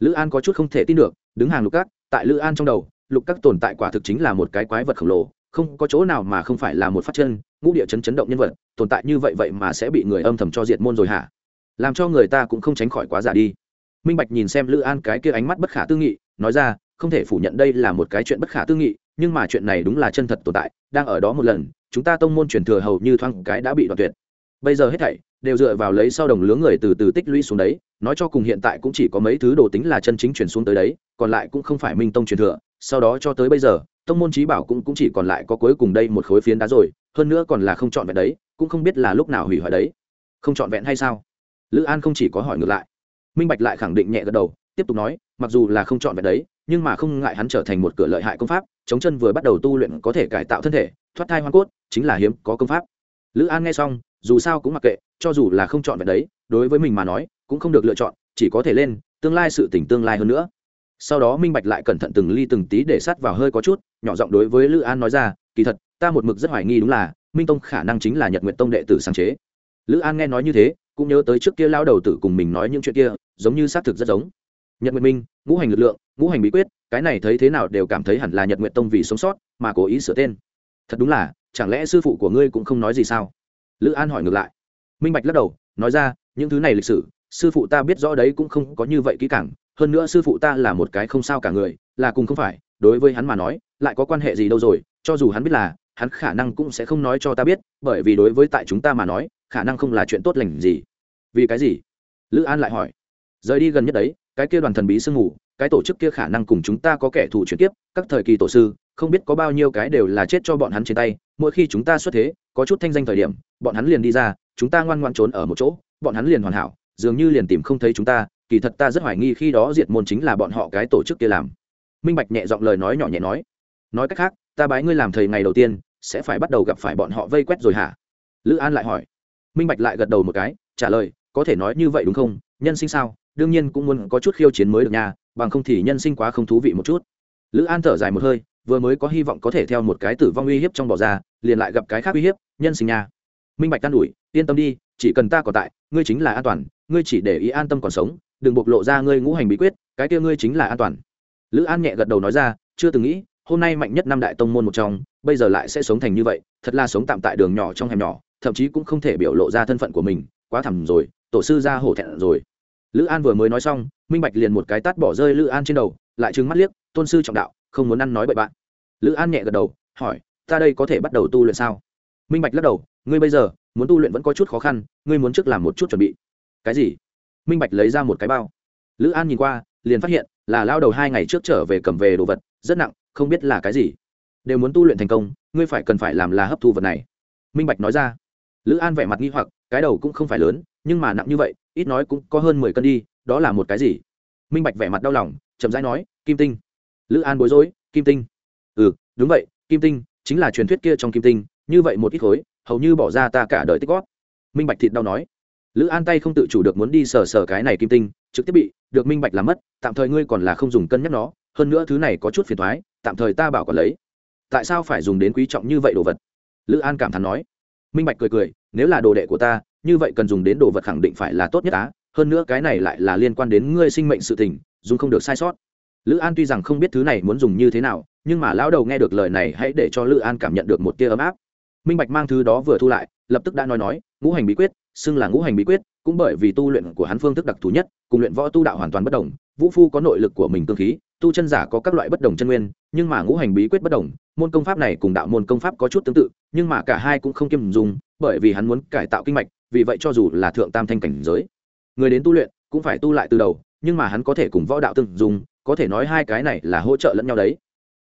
lữ an có chút không thể tin được, đứng hàng lục các, tại lữ an trong đầu, lục các tồn tại quả thực chính là một cái quái vật khổng lồ, không có chỗ nào mà không phải là một phát chân, ngũ địa chấn chấn động nhân vật, tồn tại như vậy vậy mà sẽ bị người âm thầm cho diệt môn rồi hả? Làm cho người ta cũng không tránh khỏi quá giả đi. Minh bạch nhìn xem lữ an cái kia ánh mắt bất khả tư nghị, nói ra, không thể phủ nhận đây là một cái chuyện bất khả tư nghị, nhưng mà chuyện này đúng là chân thật tồn tại, đang ở đó một lần, chúng ta tông môn truyền thừa hầu như thoáng cái đã bị đoạn tuyệt bây giờ hết thảy đều dựa vào lấy sau đồng lứa người từ từ tích lũy xuống đấy nói cho cùng hiện tại cũng chỉ có mấy thứ đồ tính là chân chính truyền xuống tới đấy còn lại cũng không phải minh tông truyền thừa sau đó cho tới bây giờ tông môn trí bảo cũng, cũng chỉ còn lại có cuối cùng đây một khối phiến đá rồi hơn nữa còn là không chọn vẹn đấy cũng không biết là lúc nào hủy hoại đấy. Không chọn vẹn hay sao? Lữ an không chỉ có hỏi ngược lại. Minh bạch lại khẳng định nhẹ gật đầu tiếp tục nói mặc dù là không chọn vẹn đấy nhưng mà không ngại hắn trở thành một cửa lợi hại công pháp chống chân vừa bắt đầu tu luyện có thể cải tạo thân thể thoát thai hoa cốt chính là hiếm có công pháp. Lữ an nghe xong dù sao cũng mặc kệ, cho dù là không chọn vẹn đấy, đối với mình mà nói, cũng không được lựa chọn, chỉ có thể lên, tương lai sự tỉnh tương lai hơn nữa. Sau đó minh bạch lại cẩn thận từng ly từng tí để sát vào hơi có chút, nhỏ giọng đối với lữ an nói ra, kỳ thật, ta một mực rất hoài nghi đúng là, minh tông khả năng chính là nhật nguyện tông đệ tử sáng chế. Lữ an nghe nói như thế, cũng nhớ tới trước kia lao đầu tử cùng mình nói những chuyện kia, giống như xác thực rất giống. Nhật nguyện minh, ngũ hành lực lượng, ngũ hành bí quyết, cái này thấy thế nào đều cảm thấy hẳn là nhật nguyện tông vì sống sót mà cố ý sửa tên. Thật đúng là, chẳng lẽ sư phụ của ngươi cũng không nói gì sao? Lữ an hỏi ngược lại. Minh bạch lắc đầu, nói ra, những thứ này lịch sử, sư phụ ta biết rõ đấy cũng không có như vậy kỹ càng. Hơn nữa sư phụ ta là một cái không sao cả người, là cùng không phải. Đối với hắn mà nói, lại có quan hệ gì đâu rồi, cho dù hắn biết là, hắn khả năng cũng sẽ không nói cho ta biết, bởi vì đối với tại chúng ta mà nói, khả năng không là chuyện tốt lành gì. Vì cái gì? Lữ an lại hỏi. Rời đi gần nhất đấy, cái kia đoàn thần bí sương ngủ cái tổ chức kia khả năng cùng chúng ta có kẻ thù chuyển tiếp các thời kỳ tổ sư, không biết có bao nhiêu cái đều là chết cho bọn hắn trên tay, mỗi khi chúng ta xuất thế, có chút thanh danh thời điểm bọn hắn liền đi ra chúng ta ngoan ngoan trốn ở một chỗ bọn hắn liền hoàn hảo dường như liền tìm không thấy chúng ta kỳ thật ta rất hoài nghi khi đó diệt môn chính là bọn họ cái tổ chức kia làm. Minh bạch nhẹ giọng lời nói nhỏ nhẹ nói. Nói cách khác ta bái ngươi làm thầy ngày đầu tiên sẽ phải bắt đầu gặp phải bọn họ vây quét rồi hả? Lữ an lại hỏi. Minh bạch lại gật đầu một cái trả lời có thể nói như vậy đúng không? Nhân sinh sao? Đương nhiên cũng muốn có chút khiêu chiến mới được nhà, bằng không thì nhân sinh quá không thú vị một chút. Lữ an thở dài một hơi vừa mới có hy vọng có thể theo một cái tử vong uy hiếp trong bỏ ra liền lại gặp cái khác uy hiếp nhân sinh nhà minh bạch tan ủi, yên tâm đi, chỉ cần ta còn tại, ngươi chính là an toàn, ngươi chỉ để ý an tâm còn sống, đừng bộc lộ ra ngươi ngũ hành bí quyết, cái kia ngươi chính là an toàn. Lữ an nhẹ gật đầu nói ra, chưa từng nghĩ, hôm nay mạnh nhất năm đại tông môn một trong, bây giờ lại sẽ sống thành như vậy, thật là sống tạm tại đường nhỏ trong hẻm nhỏ, thậm chí cũng không thể biểu lộ ra thân phận của mình, quá thẳm rồi, tổ sư ra hổ thẹn rồi. Lữ an vừa mới nói xong, minh bạch liền một cái tát bỏ rơi lữ an trên đầu, lại trừng mắt liếc, tôn sư trọng đạo, không muốn ăn nói bậy bạn. Lữ an nhẹ gật đầu, hỏi, ta đây có thể bắt đầu tu luyện sao? Minh bạch lắc đầu, ngươi bây giờ muốn tu luyện vẫn có chút khó khăn, ngươi muốn trước làm một chút chuẩn bị. Cái gì? Minh bạch lấy ra một cái bao. Lữ an nhìn qua, liền phát hiện là lao đầu hai ngày trước trở về cầm về đồ vật, rất nặng, không biết là cái gì. Đều muốn tu luyện thành công, ngươi phải cần phải làm là hấp thu vật này. Minh bạch nói ra. Lữ an vẻ mặt nghi hoặc, cái đầu cũng không phải lớn, nhưng mà nặng như vậy, ít nói cũng có hơn mười cân đi, đó là một cái gì? Minh bạch vẻ mặt đau lòng, chậm rãi nói, kim tinh. Lữ an bối rối, kim tinh. Ừ đúng vậy, kim tinh chính là truyền thuyết kia trong kim tinh như vậy một ít khối, hầu như bỏ ra ta cả đời tích gót minh bạch thịt đau nói. Lữ an tay không tự chủ được muốn đi sờ sờ cái này kim tinh, trực tiếp bị, được minh bạch làm mất, tạm thời ngươi còn là không dùng cân nhắc nó, hơn nữa thứ này có chút phiền thoái tạm thời ta bảo còn lấy. Tại sao phải dùng đến quý trọng như vậy đồ vật? Lữ an cảm thán nói. Minh bạch cười cười, nếu là đồ đệ của ta, như vậy cần dùng đến đồ vật khẳng định phải là tốt nhất á, hơn nữa cái này lại là liên quan đến ngươi sinh mệnh sự tình, dùng không được sai sót. Lữ an tuy rằng không biết thứ này muốn dùng như thế nào, nhưng mà lão đầu nghe được lời này hãy để cho lữ an cảm nhận được một tia ấm áp minh bạch mang thứ đó vừa thu lại, lập tức đã nói nói, ngũ hành bí quyết, xưng là ngũ hành bí quyết, cũng bởi vì tu luyện của hắn phương thức đặc thù nhất, cùng luyện võ tu đạo hoàn toàn bất đồng, vũ phu có nội lực của mình tương khí, tu chân giả có các loại bất đồng chân nguyên, nhưng mà ngũ hành bí quyết bất đồng, môn công pháp này cùng đạo môn công pháp có chút tương tự, nhưng mà cả hai cũng không kiêm dùng, bởi vì hắn muốn cải tạo kinh mạch, vì vậy cho dù là thượng tam thanh cảnh giới, người đến tu luyện cũng phải tu lại từ đầu, nhưng mà hắn có thể cùng võ đạo tương dùng, có thể nói hai cái này là hỗ trợ lẫn nhau đấy.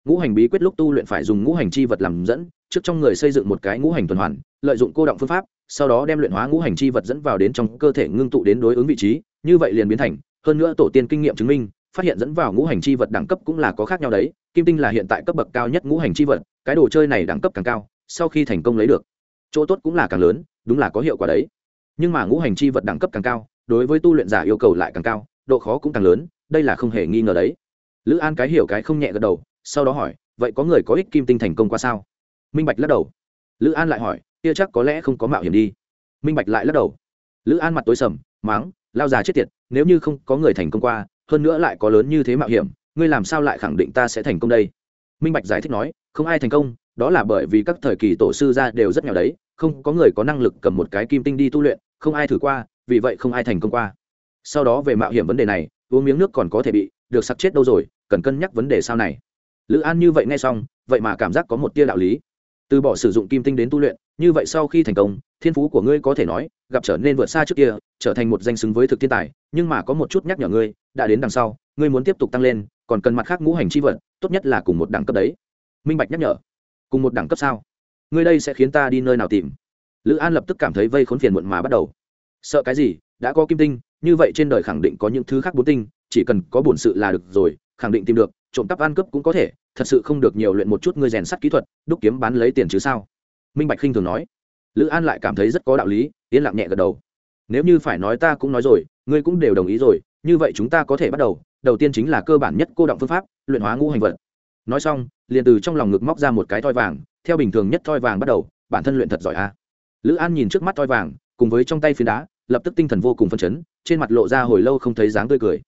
Ngũ hành bí quyết lúc tu luyện phải dùng ngũ hành chi vật làm dẫn trước trong người xây dựng một cái ngũ hành tuần hoàn, lợi dụng cô động phương pháp, sau đó đem luyện hóa ngũ hành chi vật dẫn vào đến trong cơ thể ngưng tụ đến đối ứng vị trí, như vậy liền biến thành, hơn nữa tổ tiên kinh nghiệm chứng minh, phát hiện dẫn vào ngũ hành chi vật đẳng cấp cũng là có khác nhau đấy, kim tinh là hiện tại cấp bậc cao nhất ngũ hành chi vật, cái đồ chơi này đẳng cấp càng cao, sau khi thành công lấy được, chỗ tốt cũng là càng lớn, đúng là có hiệu quả đấy. Nhưng mà ngũ hành chi vật đẳng cấp càng cao, đối với tu luyện giả yêu cầu lại càng cao, độ khó cũng càng lớn, đây là không hề nghi ngờ đấy. Lữ an cái hiểu cái không nhẹ gật đầu, sau đó hỏi, vậy có người có ích kim tinh thành công qua sao? Minh bạch lắc đầu. Lữ an lại hỏi, kia chắc có lẽ không có mạo hiểm đi. Minh bạch lại lắc đầu. Lữ an mặt tối sầm máng lao già chết tiệt, nếu như không có người thành công qua, hơn nữa lại có lớn như thế mạo hiểm, ngươi làm sao lại khẳng định ta sẽ thành công đây? Minh bạch giải thích nói, không ai thành công, đó là bởi vì các thời kỳ tổ sư ra đều rất nghèo đấy, không có người có năng lực cầm một cái kim tinh đi tu luyện, không ai thử qua, vì vậy không ai thành công qua. Sau đó về mạo hiểm vấn đề này, uống miếng nước còn có thể bị, được sặc chết đâu rồi, cần cân nhắc vấn đề sau này. Lữ an như vậy nghe xong, vậy mà cảm giác có một tia đạo lý từ bỏ sử dụng kim tinh đến tu luyện, như vậy sau khi thành công, thiên phú của ngươi có thể nói, gặp trở nên vượt xa trước kia, trở thành một danh xứng với thực thiên tài, nhưng mà có một chút nhắc nhở ngươi, đã đến đằng sau, ngươi muốn tiếp tục tăng lên, còn cần mặt khác ngũ hành chi vật, tốt nhất là cùng một đẳng cấp đấy. Minh bạch nhắc nhở. Cùng một đẳng cấp sao? Ngươi đây sẽ khiến ta đi nơi nào tìm? Lữ an lập tức cảm thấy vây khốn phiền muộn mà bắt đầu. Sợ cái gì? Đã có kim tinh, như vậy trên đời khẳng định có những thứ khác bốn tinh, chỉ cần có bổn sự là được rồi, khẳng định tìm được trộm cắp ăn cướp cũng có thể, thật sự không được nhiều luyện một chút ngươi rèn sắt kỹ thuật, đúc kiếm bán lấy tiền chứ sao? Minh bạch khinh thường nói. Lữ an lại cảm thấy rất có đạo lý, yên lặng nhẹ gật đầu. Nếu như phải nói ta cũng nói rồi, ngươi cũng đều đồng ý rồi, như vậy chúng ta có thể bắt đầu. Đầu tiên chính là cơ bản nhất cô động phương pháp, luyện hóa ngũ hành vật. Nói xong, liền từ trong lòng ngực móc ra một cái thoi vàng, theo bình thường nhất thoi vàng bắt đầu, bản thân luyện thật giỏi a. Lữ an nhìn trước mắt thoi vàng, cùng với trong tay phiến đá, lập tức tinh thần vô cùng phân chấn, trên mặt lộ ra hồi lâu không thấy dáng tươi cười.